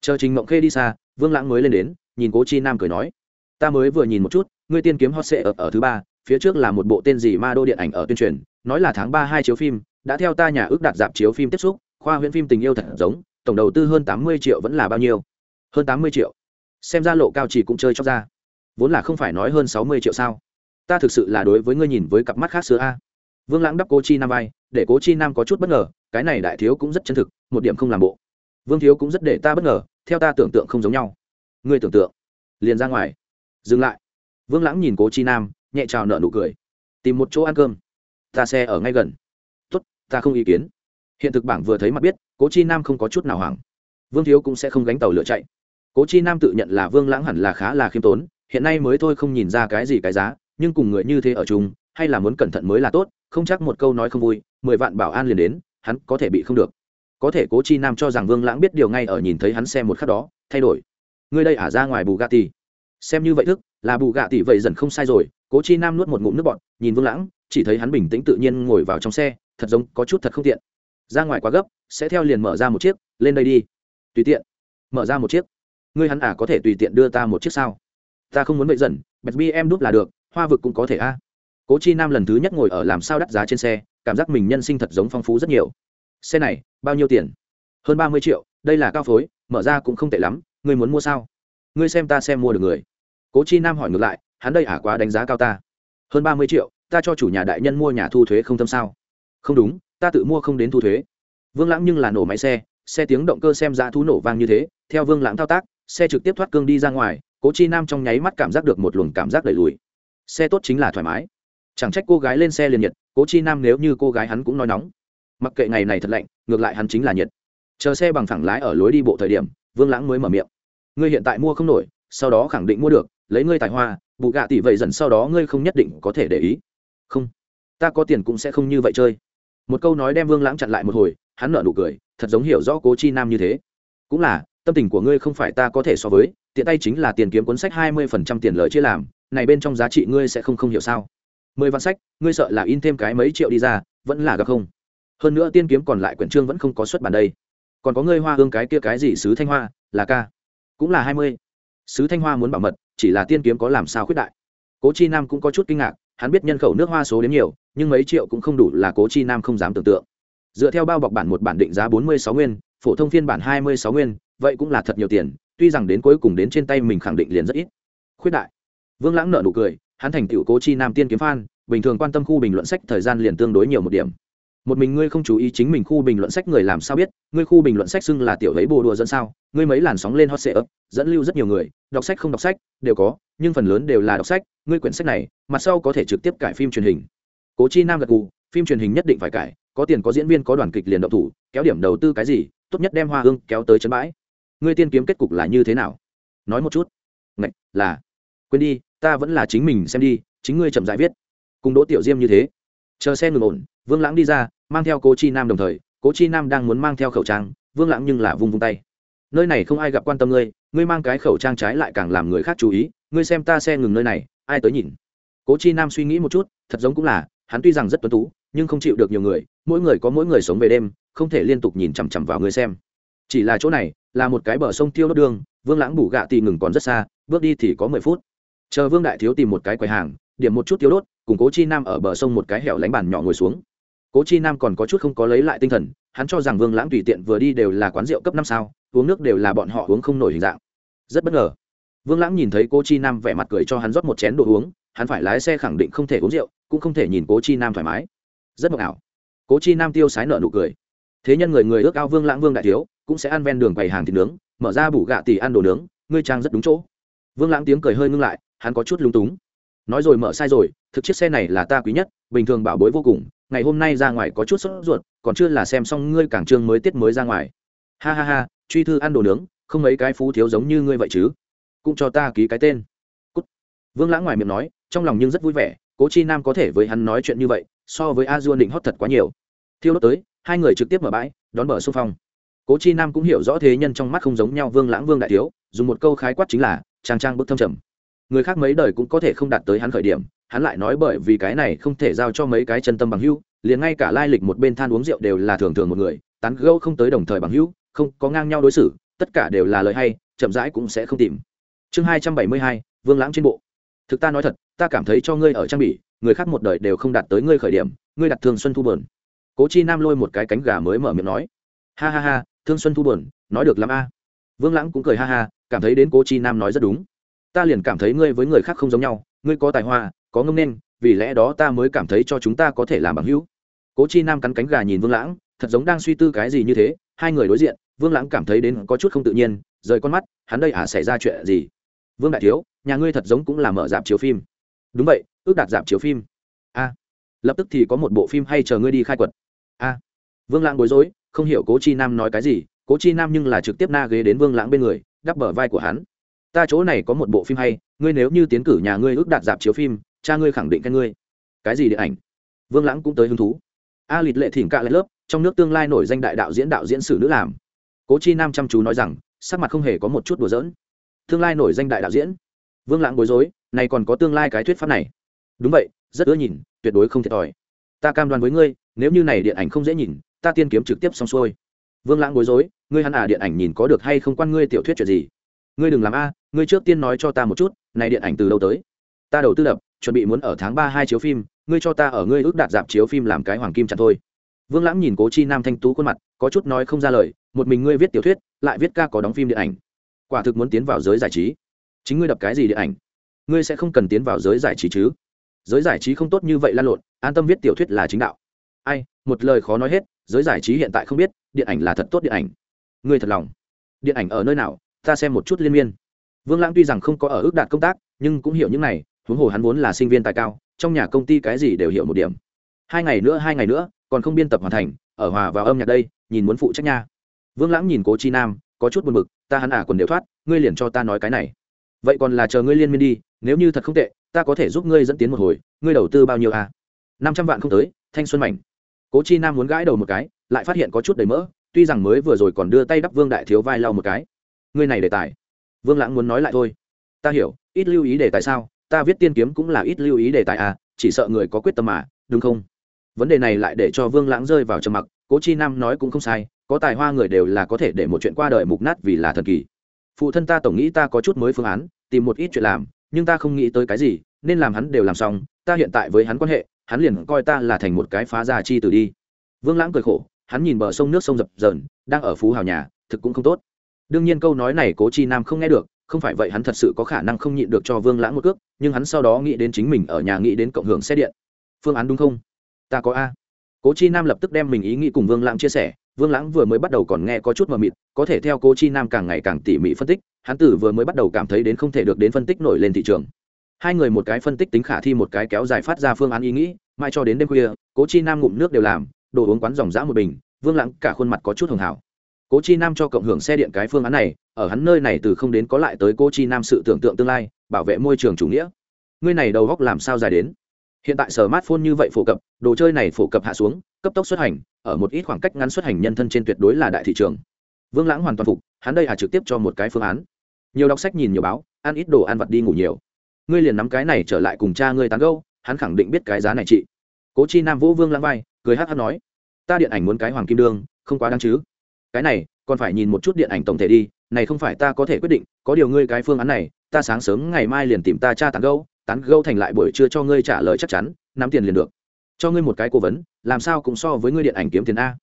Chờ trình ngộng khê đi xa vương lãng mới lên đến nhìn cố chi nam cười nói. Ta mới vừa nhìn một chút ngươi tiên kiếm hot sệ ở, ở thứ ba phía trước là một bộ tên gì ma đô điện ảnh ở tuyên truyền nói là tháng ba hai chiếu phim đã theo ta nhà ước đạt dạp chiếu phim tiếp xúc khoa huyễn phim tình yêu thật giống, tổng đầu tư hơn tám mươi triệu vẫn là bao nhiêu? Hơn tám mươi triệu. Xem ra lộ cao chỉ cũng chơi cho ra. Vốn là không phải nói hơn sáu mươi triệu sao? Ta thực sự là đối với ngươi nhìn với cặp mắt khác xưa a. Vương lãng đắp cô chi nam vai, để cố chi nam có chút bất ngờ, cái này đại thiếu cũng rất chân thực, một điểm không làm bộ. Vương thiếu cũng rất để ta bất ngờ, theo ta tưởng tượng không giống nhau. Ngươi tưởng tượng. Liền ra ngoài. Dừng lại. Vương lãng nhìn cố chi nam, nhẹ trào nợ nụ cười. Tìm một chỗ ăn cơm. Ta xe ở ngay gần. Tốt, ta không ý kiến hiện thực bảng vừa thấy mặt biết, cố chi nam không có chút nào hoảng. Vương thiếu cũng sẽ không gánh tàu lựa chạy. Cố chi nam tự nhận là vương lãng hẳn là khá là khiêm tốn, hiện nay mới thôi không nhìn ra cái gì cái giá, nhưng cùng người như thế ở chung, hay là muốn cẩn thận mới là tốt, không chắc một câu nói không vui, mười vạn bảo an liền đến, hắn có thể bị không được. Có thể cố chi nam cho rằng vương lãng biết điều ngay ở nhìn thấy hắn xem một khắc đó, thay đổi. Ngươi đây ả ra ngoài bù gà tì xem như vậy thức, là bù gà tì vậy dần không sai rồi, cố chi nam nuốt một ngụm nước bọt, nhìn vương lãng, chỉ thấy hắn bình tĩnh tự nhiên ngồi vào trong xe, thật giống có chút thật không tiện ra ngoài quá gấp, sẽ theo liền mở ra một chiếc, lên đây đi. Tùy tiện. Mở ra một chiếc. Ngươi hắn à có thể tùy tiện đưa ta một chiếc sao? Ta không muốn vậy dần, bẹt bi em đút là được, hoa vực cũng có thể a. Cố chi nam lần thứ nhất ngồi ở làm sao đắt giá trên xe, cảm giác mình nhân sinh thật giống phong phú rất nhiều. Xe này, bao nhiêu tiền? Hơn ba mươi triệu, đây là cao phối, mở ra cũng không tệ lắm, ngươi muốn mua sao? Ngươi xem ta xem mua được người. Cố chi nam hỏi ngược lại, hắn đây ả quá đánh giá cao ta. Hơn ba mươi triệu, ta cho chủ nhà đại nhân mua nhà thu thuế không tâm sao? Không đúng ta tự mua không đến thu thuế. Vương lãng nhưng là nổ máy xe xe tiếng động cơ xem ra thú nổ vang như thế, theo vương lãng thao tác, xe trực tiếp thoát cương đi ra ngoài, cố chi nam trong nháy mắt cảm giác được một luồng cảm giác đẩy lùi. Xe tốt chính là thoải mái. Chẳng trách cô gái lên xe liền nhiệt, cố chi nam nếu như cô gái hắn cũng nói nóng. Mặc kệ ngày này thật lạnh, ngược lại hắn chính là nhiệt. Chờ xe bằng thẳng lái ở lối đi bộ thời điểm, vương lãng mới mở miệng. Ngươi hiện tại mua không nổi, sau đó khẳng định mua được, lấy ngươi tài hoa, bù gạ tỷ vậy dần sau đó ngươi không nhất định có thể để ý. Không, ta có tiền cũng sẽ không như vậy chơi một câu nói đem vương lãng chặn lại một hồi, hắn nở nụ cười, thật giống hiểu rõ cố chi nam như thế. Cũng là, tâm tình của ngươi không phải ta có thể so với, tiện tay chính là tiền kiếm cuốn sách hai mươi phần trăm tiền lợi chia làm, này bên trong giá trị ngươi sẽ không không hiểu sao? Mười vạn sách, ngươi sợ là in thêm cái mấy triệu đi ra, vẫn là gặp không? Hơn nữa tiên kiếm còn lại quyển trương vẫn không có xuất bản đây. Còn có ngươi hoa hương cái kia cái gì sứ thanh hoa, là ca. Cũng là hai mươi. Sứ thanh hoa muốn bảo mật, chỉ là tiên kiếm có làm sao khuyết đại. Cố chi nam cũng có chút kinh ngạc hắn biết nhân khẩu nước hoa số đến nhiều, nhưng mấy triệu cũng không đủ là cố chi nam không dám tưởng tượng. Dựa theo bao bọc bản một bản định giá bốn mươi sáu nguyên, phổ thông phiên bản hai mươi sáu nguyên, vậy cũng là thật nhiều tiền, tuy rằng đến cuối cùng đến trên tay mình khẳng định liền rất ít. Khuyết đại. Vương lãng nợ nụ cười, hắn thành tựu cố chi nam tiên kiếm phan, bình thường quan tâm khu bình luận sách thời gian liền tương đối nhiều một điểm một mình ngươi không chú ý chính mình khu bình luận sách người làm sao biết, ngươi khu bình luận sách xưng là tiểu ấy bồ đùa dẫn sao? Ngươi mấy làn sóng lên hot sệ ấp dẫn lưu rất nhiều người, đọc sách không đọc sách, đều có, nhưng phần lớn đều là đọc sách, ngươi quyển sách này mặt sau có thể trực tiếp cải phim truyền hình. Cố chi nam gật gù, phim truyền hình nhất định phải cải, có tiền có diễn viên có đoàn kịch liền động thủ, kéo điểm đầu tư cái gì, tốt nhất đem hoa hương kéo tới chân bãi. Ngươi tiên kiếm kết cục là như thế nào? Nói một chút. Ngạch, là, quên đi, ta vẫn là chính mình xem đi, chính ngươi chậm dãi viết. Cùng đỗ tiểu diêm như thế. Chờ xe ngừng ổn vương lãng đi ra, mang theo cố chi nam đồng thời, cố chi nam đang muốn mang theo khẩu trang, vương lãng nhưng là vung vung tay. Nơi này không ai gặp quan tâm ngươi ngươi mang cái khẩu trang trái lại càng làm người khác chú ý, ngươi xem ta xe ngừng nơi này, ai tới nhìn? Cố chi nam suy nghĩ một chút, thật giống cũng là, hắn tuy rằng rất tuấn tú, nhưng không chịu được nhiều người, mỗi người có mỗi người sống về đêm, không thể liên tục nhìn chằm chằm vào người xem. Chỉ là chỗ này, là một cái bờ sông tiêu đốt đường, vương lãng bủ gạ tì ngừng còn rất xa, bước đi thì có mười phút. Chờ vương đại thiếu tìm một cái quầy hàng, điểm một chút tiêu đốt, cùng cố chi nam ở bờ sông một cái hẻo lánh bàn nhỏ ngồi xuống cố chi nam còn có chút không có lấy lại tinh thần, hắn cho rằng vương lãng tùy tiện vừa đi đều là quán rượu cấp năm sao, uống nước đều là bọn họ uống không nổi hình dạng. Rất bất ngờ. Vương lãng nhìn thấy cố chi nam vẻ mặt cười cho hắn rót một chén đồ uống, hắn phải lái xe khẳng định không thể uống rượu, cũng không thể nhìn cố chi nam thoải mái. Rất mộng ảo. Cố chi nam tiêu sái nợ nụ cười. Thế nhân người người ước ao vương lãng vương đại thiếu, cũng sẽ ăn ven đường quầy hàng thịt nướng, mở ra bủ gạ tỉ ăn đồ nướng, ngươi trang rất đúng chỗ. Vương lãng tiếng cười hơi ngưng lại, hắn có chút lúng túng. Nói rồi mở sai rồi, thực chiếc xe này là ta quý nhất, bình thường bảo bối vô cùng ngày hôm nay ra ngoài có chút sốt ruột, còn chưa là xem xong ngươi cảng trương mới tiết mới ra ngoài. Ha ha ha, truy thư ăn đồ nướng, không mấy cái phú thiếu giống như ngươi vậy chứ? Cũng cho ta ký cái tên. Cút. vương lãng ngoài miệng nói, trong lòng nhưng rất vui vẻ, cố chi nam có thể với hắn nói chuyện như vậy, so với a dua định hót thật quá nhiều. Thiêu đốt tới, hai người trực tiếp mở bãi, đón bờ xung phong cố chi nam cũng hiểu rõ thế nhân trong mắt không giống nhau vương lãng, vương đại thiếu, dùng một câu khái quát chính là trang trang bức thâm trầm. Người khác mấy đời cũng có thể không đạt tới hắn khởi điểm hắn lại nói bởi vì cái này không thể giao cho mấy cái chân tâm bằng hữu, liền ngay cả lai lịch một bên than uống rượu đều là thường thường một người, tán gẫu không tới đồng thời bằng hữu, không có ngang nhau đối xử, tất cả đều là lời hay, chậm rãi cũng sẽ không tìm. Chương hai trăm bảy mươi hai, vương lãng trên bộ. Thực ta nói thật, ta cảm thấy cho ngươi ở trang bị, người khác một đời đều không đạt tới ngươi khởi điểm, ngươi đặt thường xuân thu bờn cố chi nam lôi một cái cánh gà mới mở miệng nói. Ha ha ha, thương xuân thu bờn nói được lắm a. Vương lãng cũng cười ha ha, cảm thấy đến cố chi nam nói rất đúng. Ta liền cảm thấy ngươi với người khác không giống nhau, ngươi có tài hoa có ngông nên, vì lẽ đó ta mới cảm thấy cho chúng ta có thể làm bằng hữu. Cố chi nam cắn cánh gà nhìn vương lãng, thật giống đang suy tư cái gì như thế, hai người đối diện, vương lãng cảm thấy đến có chút không tự nhiên, rời con mắt, hắn đây à xảy ra chuyện gì? Vương đại thiếu, nhà ngươi thật giống cũng là mở dạp chiếu phim. Đúng vậy, ước đạt dạp chiếu phim. A. Lập tức thì có một bộ phim hay chờ ngươi đi khai quật. A. Vương lãng bối rối, không hiểu cố chi nam nói cái gì, cố chi nam nhưng là trực tiếp na ghế đến vương lãng bên người, đắp bờ vai của hắn. Ta chỗ này có một bộ phim hay, ngươi nếu như tiến cử nhà ngươi ước đạt dạp chiếu phim cha ngươi khẳng định cái ngươi. Cái gì điện ảnh? Vương lãng cũng tới hứng thú. A lịt lệ thỉnh cạ lại lớp, trong nước tương lai nổi danh đại đạo diễn đạo diễn sử nữ làm. Cố chi nam chăm chú nói rằng, sắc mặt không hề có một chút đùa giỡn. Tương lai nổi danh đại đạo diễn. Vương lãng bối rối, này còn có tương lai cái thuyết pháp này. Đúng vậy, rất ưa nhìn, tuyệt đối không thiệt thòi. Ta cam đoan với ngươi, nếu như này điện ảnh không dễ nhìn, ta tiên kiếm trực tiếp xong xuôi. Vương lãng bối rối, ngươi hắn à điện ảnh nhìn có được hay không quan ngươi tiểu thuyết chuyện gì? Ngươi đừng làm a, ngươi trước tiên nói cho ta một chút, này điện ảnh từ đâu tới? Ta đầu tư đập chuẩn bị muốn ở tháng ba hai chiếu phim, ngươi cho ta ở ngươi ước đạt dạp chiếu phim làm cái hoàng kim chặt thôi. Vương lãng nhìn cố chi nam thanh tú khuôn mặt, có chút nói không ra lời, một mình ngươi viết tiểu thuyết, lại viết ca có đóng phim điện ảnh. Quả thực muốn tiến vào giới giải trí. Chính ngươi đập cái gì điện ảnh? Ngươi sẽ không cần tiến vào giới giải trí chứ? Giới giải trí không tốt như vậy lan lộn, an tâm viết tiểu thuyết là chính đạo. Ai, một lời khó nói hết, giới giải trí hiện tại không biết, điện ảnh là thật tốt điện ảnh. Ngươi thật lòng. Điện ảnh ở nơi nào? Ta xem một chút liên miên. Vương lãng tuy rằng không có ở ước đạt công tác, nhưng cũng hiểu những này huống hồ hắn vốn là sinh viên tài cao, trong nhà công ty cái gì đều hiểu một điểm. Hai ngày nữa, hai ngày nữa, còn không biên tập hoàn thành, ở hòa vào âm nhạc đây, nhìn muốn phụ trách nha. Vương lãng nhìn cố chi nam, có chút buồn bực, ta hắn à còn đều thoát, ngươi liền cho ta nói cái này. Vậy còn là chờ ngươi liên miên đi, nếu như thật không tệ, ta có thể giúp ngươi dẫn tiến một hồi, ngươi đầu tư bao nhiêu à? Năm trăm vạn không tới, thanh xuân mảnh. Cố chi nam muốn gãi đầu một cái, lại phát hiện có chút đầy mỡ, tuy rằng mới vừa rồi còn đưa tay đắp vương đại thiếu vai lau một cái. Ngươi này đề tài. Vương lãng muốn nói lại thôi. Ta hiểu, ít lưu ý đề tài sao? Ta viết tiên kiếm cũng là ít lưu ý đề tài à chỉ sợ người có quyết tâm mà, đúng không? Vấn đề này lại để cho vương lãng rơi vào trầm mặc, cố chi nam nói cũng không sai, có tài hoa người đều là có thể để một chuyện qua đời mục nát vì là thần kỳ. Phụ thân ta tổng nghĩ ta có chút mới phương án, tìm một ít chuyện làm, nhưng ta không nghĩ tới cái gì, nên làm hắn đều làm xong, ta hiện tại với hắn quan hệ, hắn liền coi ta là thành một cái phá già chi từ đi. Vương lãng cười khổ, hắn nhìn bờ sông nước sông dập dờn, đang ở phú hào nhà, thực cũng không tốt. Đương nhiên câu nói này cố chi nam không nghe được không phải vậy hắn thật sự có khả năng không nhịn được cho vương lãng một cước, nhưng hắn sau đó nghĩ đến chính mình ở nhà nghĩ đến cộng hưởng xe điện. Phương án đúng không? Ta có a. Cố chi nam lập tức đem mình ý nghĩ cùng vương lãng chia sẻ, vương lãng vừa mới bắt đầu còn nghe có chút mờ mịt, có thể theo cố chi nam càng ngày càng tỉ mỉ phân tích, hắn tử vừa mới bắt đầu cảm thấy đến không thể được đến phân tích nổi lên thị trường. Hai người một cái phân tích tính khả thi một cái kéo dài phát ra phương án ý nghĩ mai cho đến đêm khuya, cố chi nam ngụm nước đều làm, đồ uống quán dòng dã một bình, vương lãng cả khuôn mặt có chút hưởng hảo cố chi nam cho cộng hưởng xe điện cái phương án này, ở hắn nơi này từ không đến có lại tới cố chi nam sự tưởng tượng tương lai, bảo vệ môi trường chủ nghĩa. Ngươi này đầu góc làm sao dài đến? Hiện tại smartphone như vậy phổ cập, đồ chơi này phổ cập hạ xuống, cấp tốc xuất hành, ở một ít khoảng cách ngắn xuất hành nhân thân trên tuyệt đối là đại thị trường. Vương lãng hoàn toàn phục, hắn đây hà trực tiếp cho một cái phương án. Nhiều đọc sách nhìn nhiều báo, ăn ít đồ ăn vặt đi ngủ nhiều. Ngươi liền nắm cái này trở lại cùng cha ngươi tán gâu hắn khẳng định biết cái giá này chị. Cố chi nam vũ vương lãng vai, cười hát hát nói, ta điện ảnh muốn cái hoàng kim đương, không quá đáng chứ cái này, còn phải nhìn một chút điện ảnh tổng thể đi, này không phải ta có thể quyết định, có điều ngươi cái phương án này, ta sáng sớm ngày mai liền tìm ta cha tán gâu tán gâu thành lại buổi trưa cho ngươi trả lời chắc chắn, nắm tiền liền được. Cho ngươi một cái cố vấn, làm sao cũng so với ngươi điện ảnh kiếm tiền a.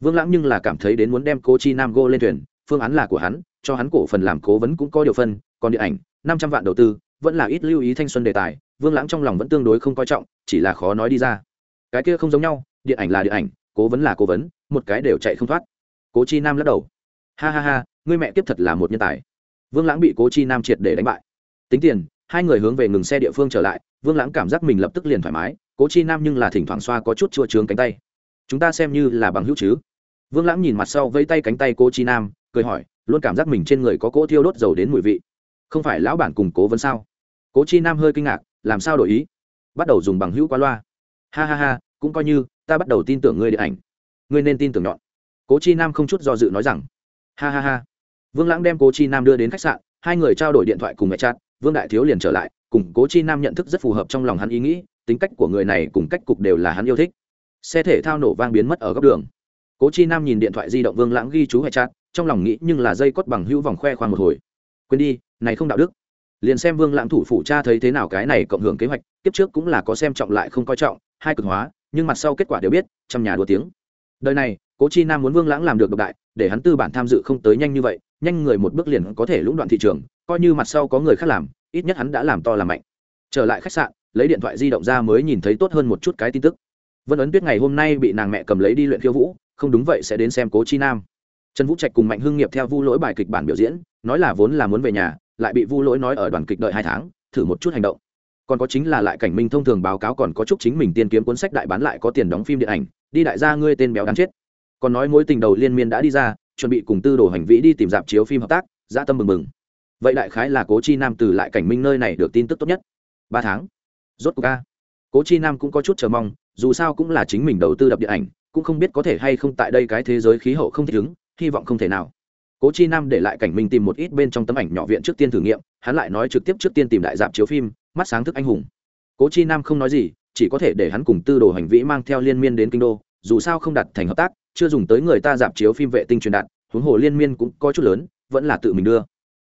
Vương lãng nhưng là cảm thấy đến muốn đem cô chi nam gô lên thuyền, phương án là của hắn, cho hắn cổ phần làm cố vấn cũng có điều phân, còn điện ảnh, năm trăm vạn đầu tư, vẫn là ít lưu ý thanh xuân đề tài, vương lãng trong lòng vẫn tương đối không coi trọng, chỉ là khó nói đi ra. Cái kia không giống nhau, điện ảnh là điện ảnh, cố vấn là cố vấn, một cái đều chạy không thoát cố chi nam lắc đầu. Ha ha ha, ngươi mẹ tiếp thật là một nhân tài. Vương lãng bị cố chi nam triệt để đánh bại. Tính tiền, hai người hướng về ngừng xe địa phương trở lại, vương lãng cảm giác mình lập tức liền thoải mái, cố chi nam nhưng là thỉnh thoảng xoa có chút chua trướng cánh tay. Chúng ta xem như là bằng hữu chứ? Vương lãng nhìn mặt sau vây tay cánh tay cố chi nam, cười hỏi, luôn cảm giác mình trên người có cỗ thiêu đốt dầu đến mùi vị. Không phải lão bản cùng cố vấn sao? Cố chi nam hơi kinh ngạc, làm sao đổi ý? Bắt đầu dùng bằng hữu qua loa. Ha ha ha, cũng coi như, ta bắt đầu tin tưởng ngươi điện ảnh. Ngươi nên tin tưởng nhọn cố chi nam không chút do dự nói rằng, ha ha ha. Vương lãng đem cố chi nam đưa đến khách sạn, hai người trao đổi điện thoại cùng mẹ chát vương đại thiếu liền trở lại, cùng cố chi nam nhận thức rất phù hợp trong lòng hắn ý nghĩ, tính cách của người này cùng cách cục đều là hắn yêu thích. Xe thể thao nổ vang biến mất ở góc đường. Cố chi nam nhìn điện thoại di động vương lãng ghi chú hệ chát trong lòng nghĩ nhưng là dây cốt bằng hữu vòng khoe khoang một hồi. Quên đi, này không đạo đức. Liền xem vương lãng thủ phụ cha thấy thế nào cái này cộng hưởng kế hoạch tiếp trước cũng là có xem trọng lại không coi trọng, hai cực hóa, nhưng mặt sau kết quả đều biết trong nhà đua tiếng. Đời này cố chi nam muốn vương lãng làm được độc đại, để hắn tư bản tham dự không tới nhanh như vậy, nhanh người một bước liền có thể lũng đoạn thị trường, coi như mặt sau có người khác làm, ít nhất hắn đã làm to làm mạnh. Trở lại khách sạn, lấy điện thoại di động ra mới nhìn thấy tốt hơn một chút cái tin tức. Vân ấn tuyết ngày hôm nay bị nàng mẹ cầm lấy đi luyện khiêu vũ, không đúng vậy sẽ đến xem cố chi nam. Trần vũ trạch cùng mạnh hưng nghiệp theo vu lỗi bài kịch bản biểu diễn, nói là vốn là muốn về nhà, lại bị vu lỗi nói ở đoàn kịch đợi hai tháng, thử một chút hành động. Còn có chính là lại cảnh minh thông thường báo cáo còn có chúc chính mình tiên kiếm cuốn sách đại bán lại có tiền đóng phim điện ảnh, đi đại gia ngươi tên béo đáng chết còn nói mối tình đầu liên miên đã đi ra, chuẩn bị cùng tư đồ hành vĩ đi tìm dạp chiếu phim hợp tác, dã tâm mừng mừng. Vậy đại khái là cố chi nam từ lại cảnh minh nơi này được tin tức tốt nhất. Ba tháng. Rốt cuộc ca cố chi nam cũng có chút chờ mong, dù sao cũng là chính mình đầu tư đập điện ảnh, cũng không biết có thể hay không tại đây cái thế giới khí hậu không thích ứng, hy vọng không thể nào. Cố chi nam để lại cảnh minh tìm một ít bên trong tấm ảnh nhỏ viện trước tiên thử nghiệm, hắn lại nói trực tiếp trước tiên tìm đại dạp chiếu phim, mắt sáng thức anh hùng. Cố chi nam không nói gì, chỉ có thể để hắn cùng tư đồ hành vĩ mang theo liên miên đến kinh đô, dù sao không đặt thành hợp tác chưa dùng tới người ta dạp chiếu phim vệ tinh truyền đạt, huống hồ liên miên cũng có chút lớn, vẫn là tự mình đưa.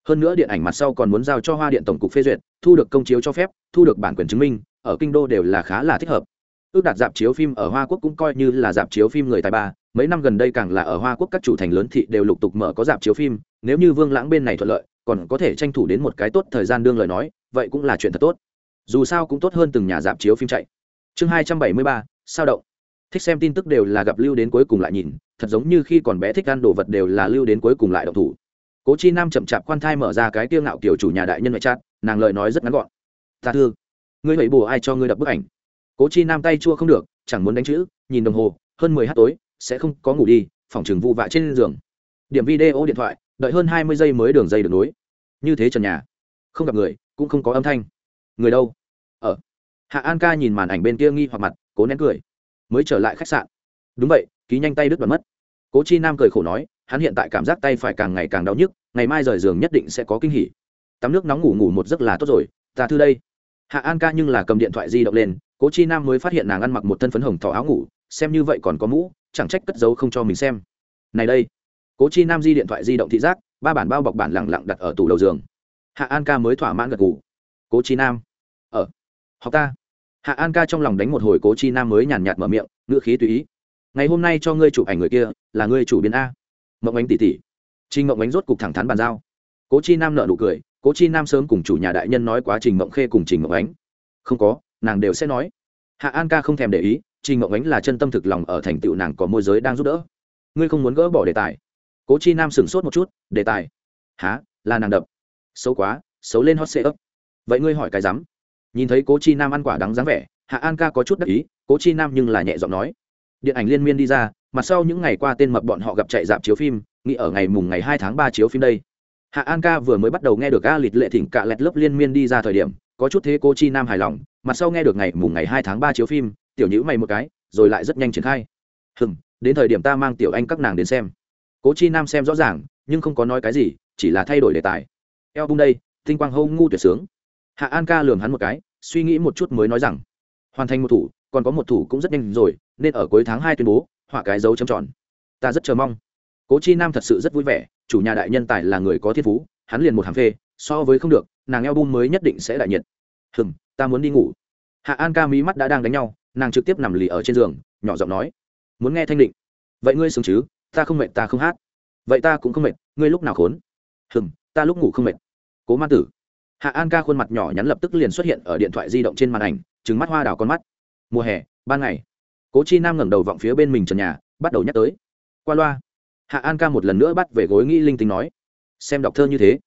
Hơn nữa điện ảnh mặt sau còn muốn giao cho hoa điện tổng cục phê duyệt, thu được công chiếu cho phép, thu được bản quyền chứng minh, ở kinh đô đều là khá là thích hợp. Ước đạt dạp chiếu phim ở hoa quốc cũng coi như là dạp chiếu phim người tài ba, mấy năm gần đây càng là ở hoa quốc các chủ thành lớn thị đều lục tục mở có dạp chiếu phim, nếu như vương lãng bên này thuận lợi, còn có thể tranh thủ đến một cái tốt thời gian đương lời nói, vậy cũng là chuyện thật tốt. Dù sao cũng tốt hơn từng nhà dạp chiếu phim chạy. Chương hai trăm bảy mươi ba, sao động? Thích xem tin tức đều là gặp lưu đến cuối cùng lại nhìn, thật giống như khi còn bé thích ăn đồ vật đều là lưu đến cuối cùng lại động thủ. Cố chi nam chậm chạp khoan thai mở ra cái tiêu ngạo kiểu chủ nhà đại nhân ngoại trát, nàng lời nói rất ngắn gọn. Ta thương ngươi hãy bù ai cho ngươi đập bức ảnh? Cố chi nam tay chua không được, chẳng muốn đánh chữ, nhìn đồng hồ, hơn mười h tối, sẽ không có ngủ đi, phòng trường vụ vạ trên giường. Điểm video điện thoại, đợi hơn hai mươi giây mới đường dây được nối. Như thế trần nhà, không gặp người, cũng không có âm thanh. Người đâu? Ở. Hạ an ca nhìn màn ảnh bên kia nghi hoặc mặt, cố nén cười mới trở lại khách sạn. Đúng vậy, ký nhanh tay đứt đoạn mất. Cố chi nam cười khổ nói, hắn hiện tại cảm giác tay phải càng ngày càng đau nhức, ngày mai rời giường nhất định sẽ có kinh hỉ. Tắm nước nóng ngủ ngủ một giấc là tốt rồi, ta thư đây. Hạ an ca nhưng là cầm điện thoại di động lên, cố chi nam mới phát hiện nàng ăn mặc một thân phấn hồng thỏ áo ngủ, xem như vậy còn có mũ, chẳng trách cất giấu không cho mình xem. Này đây. Cố chi nam di điện thoại di động thị giác, ba bản bao bọc bản lẳng lặng đặt ở tủ đầu giường. Hạ an ca mới thỏa mãn gật ngủ cố chi nam. Ở học ta hạ an ca trong lòng đánh một hồi cố chi nam mới nhàn nhạt mở miệng ngựa khí tùy ý. Ngày hôm nay cho ngươi chụp ảnh người kia, là ngươi chủ biến a. Mộng ánh tỷ tỷ. Trình mộng ánh rốt cục thẳng thắn bàn giao. Cố chi nam nợ nụ cười, cố chi nam sớm cùng chủ nhà đại nhân nói quá trình mộng khê cùng trình mộng ánh. Không có, nàng đều sẽ nói. Hạ an ca không thèm để ý, trình mộng ánh là chân tâm thực lòng ở thành tựu nàng có môi giới đang giúp đỡ. Ngươi không muốn gỡ bỏ đề tài. Cố chi nam sửng sốt một chút, đề tài. Há là nàng đập. Xấu quá, xấu lên hot sê ấp vậy ngươi hỏi cái rắm nhìn thấy cố chi nam ăn quả đắng dáng vẻ, hạ an ca có chút đắc ý, cố chi nam nhưng là nhẹ giọng nói. Điện ảnh liên miên đi ra mặt sau những ngày qua tên mập bọn họ gặp chạy dạp chiếu phim, nghĩ ở ngày mùng ngày hai tháng ba chiếu phim đây. Hạ an ca vừa mới bắt đầu nghe được a lịt lệ thỉnh cạ lẹt lớp liên miên đi ra thời điểm, có chút thế cô chi nam hài lòng mặt sau nghe được ngày mùng ngày hai tháng ba chiếu phim, tiểu nhữ mày một cái, rồi lại rất nhanh triển khai. Hừm, đến thời điểm ta mang tiểu anh các nàng đến xem. Cố chi nam xem rõ ràng, nhưng không có nói cái gì, chỉ là thay đổi đề tài. Eo bung đây, tinh quang hô ngu tuyệt sướng hạ an ca lường hắn một cái, suy nghĩ một chút mới nói rằng, hoàn thành một thủ, còn có một thủ cũng rất nhanh rồi, nên ở cuối tháng hai tuyên bố, họa cái dấu chấm tròn. Ta rất chờ mong. Cố chi nam thật sự rất vui vẻ, chủ nhà đại nhân tài là người có thiên phú, hắn liền một hàng phê, so với không được, nàng eo bung mới nhất định sẽ đại nhiệt. Hừm, ta muốn đi ngủ. Hạ an ca mí mắt đã đang đánh nhau, nàng trực tiếp nằm lì ở trên giường, nhỏ giọng nói, muốn nghe thanh định. Vậy ngươi sướng chứ, ta không mệt, ta không hát. Vậy ta cũng không mệt, ngươi lúc nào khốn? Hừm, ta lúc ngủ không mệt. Cố ma tử hạ an ca khuôn mặt nhỏ nhắn lập tức liền xuất hiện ở điện thoại di động trên màn ảnh trứng mắt hoa đào con mắt. Mùa hè, ban ngày. Cố chi nam ngẩng đầu vọng phía bên mình trần nhà, bắt đầu nhắc tới. Qua loa. Hạ an ca một lần nữa bắt về gối nghĩ linh tính nói. Xem đọc thơ như thế.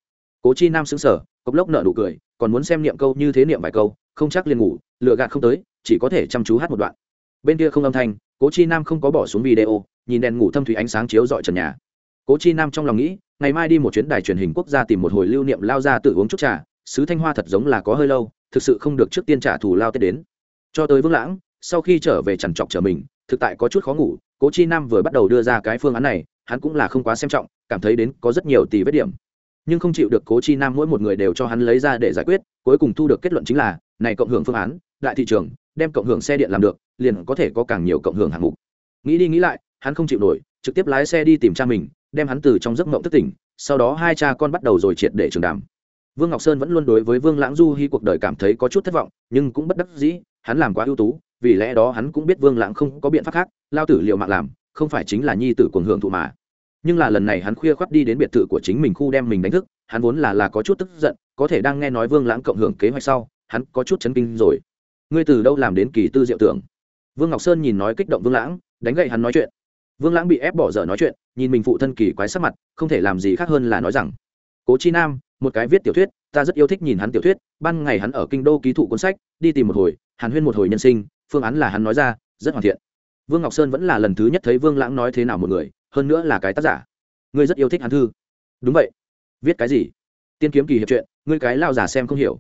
Cố chi nam xứng sở cốc lốc nợ nụ cười, còn muốn xem niệm câu như thế niệm vài câu, không chắc liền ngủ, lựa gạt không tới, chỉ có thể chăm chú hát một đoạn. Bên kia không âm thanh, cố chi nam không có bỏ xuống video, nhìn đèn ngủ thâm thủy ánh sáng chiếu dọi trần nhà. Cố chi nam trong lòng nghĩ, ngày mai đi một chuyến đài truyền hình quốc gia tìm một hồi lưu niệm lao ra tự uống chút trà sứ thanh hoa thật giống là có hơi lâu, thực sự không được trước tiên trả thù lao tết đến. Cho tới vương lãng, sau khi trở về chằn trọc trở mình, thực tại có chút khó ngủ, cố chi nam vừa bắt đầu đưa ra cái phương án này, hắn cũng là không quá xem trọng, cảm thấy đến có rất nhiều tỷ vết điểm. Nhưng không chịu được cố chi nam mỗi một người đều cho hắn lấy ra để giải quyết, cuối cùng thu được kết luận chính là, này cộng hưởng phương án, đại thị trường, đem cộng hưởng xe điện làm được, liền có thể có càng nhiều cộng hưởng hạng mục. Nghĩ đi nghĩ lại, hắn không chịu nổi, trực tiếp lái xe đi tìm cha mình, đem hắn từ trong giấc mộng thức tỉnh, sau đó hai cha con bắt đầu rồi triệt để trường đàm vương ngọc sơn vẫn luôn đối với vương lãng du hy cuộc đời cảm thấy có chút thất vọng, nhưng cũng bất đắc dĩ, hắn làm quá ưu tú, vì lẽ đó hắn cũng biết vương lãng không có biện pháp khác, lao tử liệu mạng làm, không phải chính là nhi tử cuồng hưởng thụ mà. Nhưng là lần này hắn khuya khoắt đi đến biệt thự của chính mình khu đem mình đánh thức, hắn vốn là là có chút tức giận, có thể đang nghe nói vương lãng cộng hưởng kế hoạch sau, hắn có chút chấn kinh rồi. Ngươi từ đâu làm đến kỳ tư diệu tưởng? Vương ngọc sơn nhìn nói kích động vương lãng, đánh gậy hắn nói chuyện. Vương lãng bị ép bỏ dở nói chuyện, nhìn mình phụ thân kỳ quái sắc mặt, không thể làm gì khác hơn là nói rằng, cố chi nam một cái viết tiểu thuyết, ta rất yêu thích nhìn hắn tiểu thuyết, ban ngày hắn ở kinh đô ký thụ cuốn sách, đi tìm một hồi, hàn huyên một hồi nhân sinh, phương án là hắn nói ra, rất hoàn thiện. Vương ngọc sơn vẫn là lần thứ nhất thấy vương lãng nói thế nào một người, hơn nữa là cái tác giả. Ngươi rất yêu thích hắn thư. Đúng vậy. Viết cái gì? Tiên kiếm kỳ hiệp chuyện ngươi cái lao giả xem không hiểu.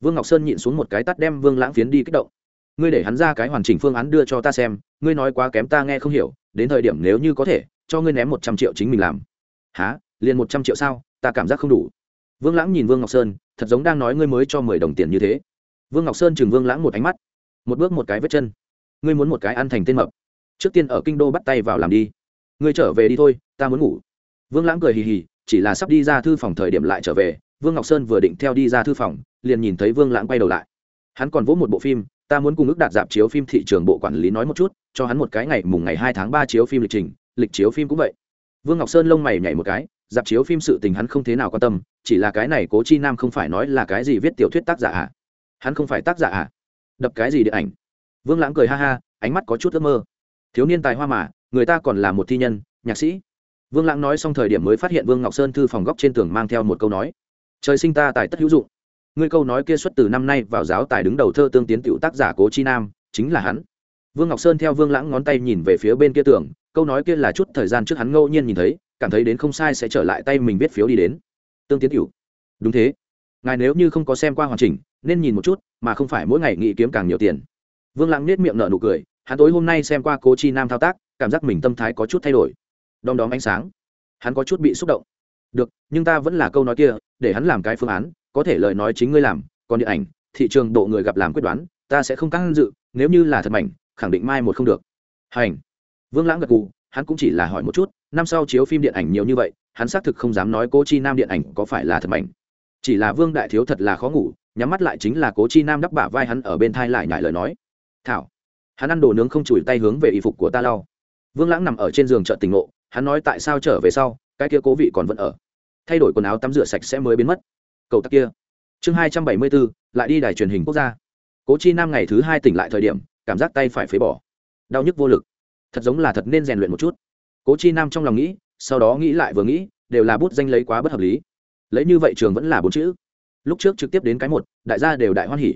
Vương ngọc sơn nhịn xuống một cái tắt đem vương lãng phiến đi kích động. Ngươi để hắn ra cái hoàn chỉnh phương án đưa cho ta xem, ngươi nói quá kém ta nghe không hiểu, đến thời điểm nếu như có thể, cho ngươi ném một trăm triệu chính mình làm. Há liền một trăm triệu sao? Ta cảm giác không đủ vương lãng nhìn vương ngọc sơn, thật giống đang nói ngươi mới cho mười đồng tiền như thế. Vương ngọc sơn chừng vương lãng một ánh mắt, một bước một cái vết chân. Ngươi muốn một cái ăn thành tên mập. Trước tiên ở kinh đô bắt tay vào làm đi. Ngươi trở về đi thôi, ta muốn ngủ. Vương lãng cười hì hì, chỉ là sắp đi ra thư phòng thời điểm lại trở về, vương ngọc sơn vừa định theo đi ra thư phòng, liền nhìn thấy vương lãng quay đầu lại. Hắn còn vỗ một bộ phim, ta muốn cùng ước đạt dạp chiếu phim thị trường bộ quản lý nói một chút, cho hắn một cái ngày mùng ngày hai tháng ba chiếu phim lịch trình, lịch chiếu phim cũng vậy. Vương ngọc sơn lông mày nhảy một cái dạp chiếu phim sự tình hắn không thế nào quan tâm, chỉ là cái này cố chi nam không phải nói là cái gì viết tiểu thuyết tác giả à? Hắn không phải tác giả à? Đập cái gì điện ảnh? Vương lãng cười ha ha, ánh mắt có chút ước mơ. Thiếu niên tài hoa mà, người ta còn là một thi nhân, nhạc sĩ. Vương lãng nói xong thời điểm mới phát hiện vương ngọc sơn thư phòng góc trên tường mang theo một câu nói. Trời sinh ta tài tất hữu dụng. Ngươi câu nói kia xuất từ năm nay vào giáo tài đứng đầu thơ tương tiến tiểu tác giả cố chi nam, chính là hắn. Vương ngọc sơn theo vương lãng ngón tay nhìn về phía bên kia tường, câu nói kia là chút thời gian trước hắn ngẫu nhiên nhìn thấy cảm thấy đến không sai sẽ trở lại tay mình viết phiếu đi đến. Tương tiến tiểu đúng thế. Ngài nếu như không có xem qua hoàn chỉnh, nên nhìn một chút, mà không phải mỗi ngày nghĩ kiếm càng nhiều tiền. Vương lãng nết miệng nở nụ cười, hắn tối hôm nay xem qua cố chi nam thao tác, cảm giác mình tâm thái có chút thay đổi. Đom đóm ánh sáng. Hắn có chút bị xúc động. Được, nhưng ta vẫn là câu nói kia, để hắn làm cái phương án, có thể lời nói chính ngươi làm, còn điện ảnh, thị trường độ người gặp làm quyết đoán, ta sẽ không căng dự, nếu như là thật mảnh, khẳng định mai một không được. Hành. Vương lãng gật gù hắn cũng chỉ là hỏi một chút, năm sau chiếu phim điện ảnh nhiều như vậy, hắn xác thực không dám nói cố chi nam điện ảnh có phải là thật mạnh. Chỉ là vương đại thiếu thật là khó ngủ, nhắm mắt lại chính là cố chi nam đắp bả vai hắn ở bên thai lại nhải lời nói. Thảo, hắn ăn đồ nướng không chùi tay hướng về y phục của ta lau. Vương lãng nằm ở trên giường chợ tình ngộ, hắn nói tại sao trở về sau, cái kia cố vị còn vẫn ở? Thay đổi quần áo tắm rửa sạch sẽ mới biến mất. Cầu tắc kia. Chương hai trăm bảy mươi bốn lại đi đài truyền hình quốc gia. Cố chi nam ngày thứ hai tỉnh lại thời điểm, cảm giác tay phải phế bỏ. Đau nhức vô lực thật giống là thật nên rèn luyện một chút. Cố chi nam trong lòng nghĩ, sau đó nghĩ lại vừa nghĩ, đều là bút danh lấy quá bất hợp lý. Lấy như vậy trường vẫn là bốn chữ. Lúc trước trực tiếp đến cái một, đại gia đều đại hoan hỉ.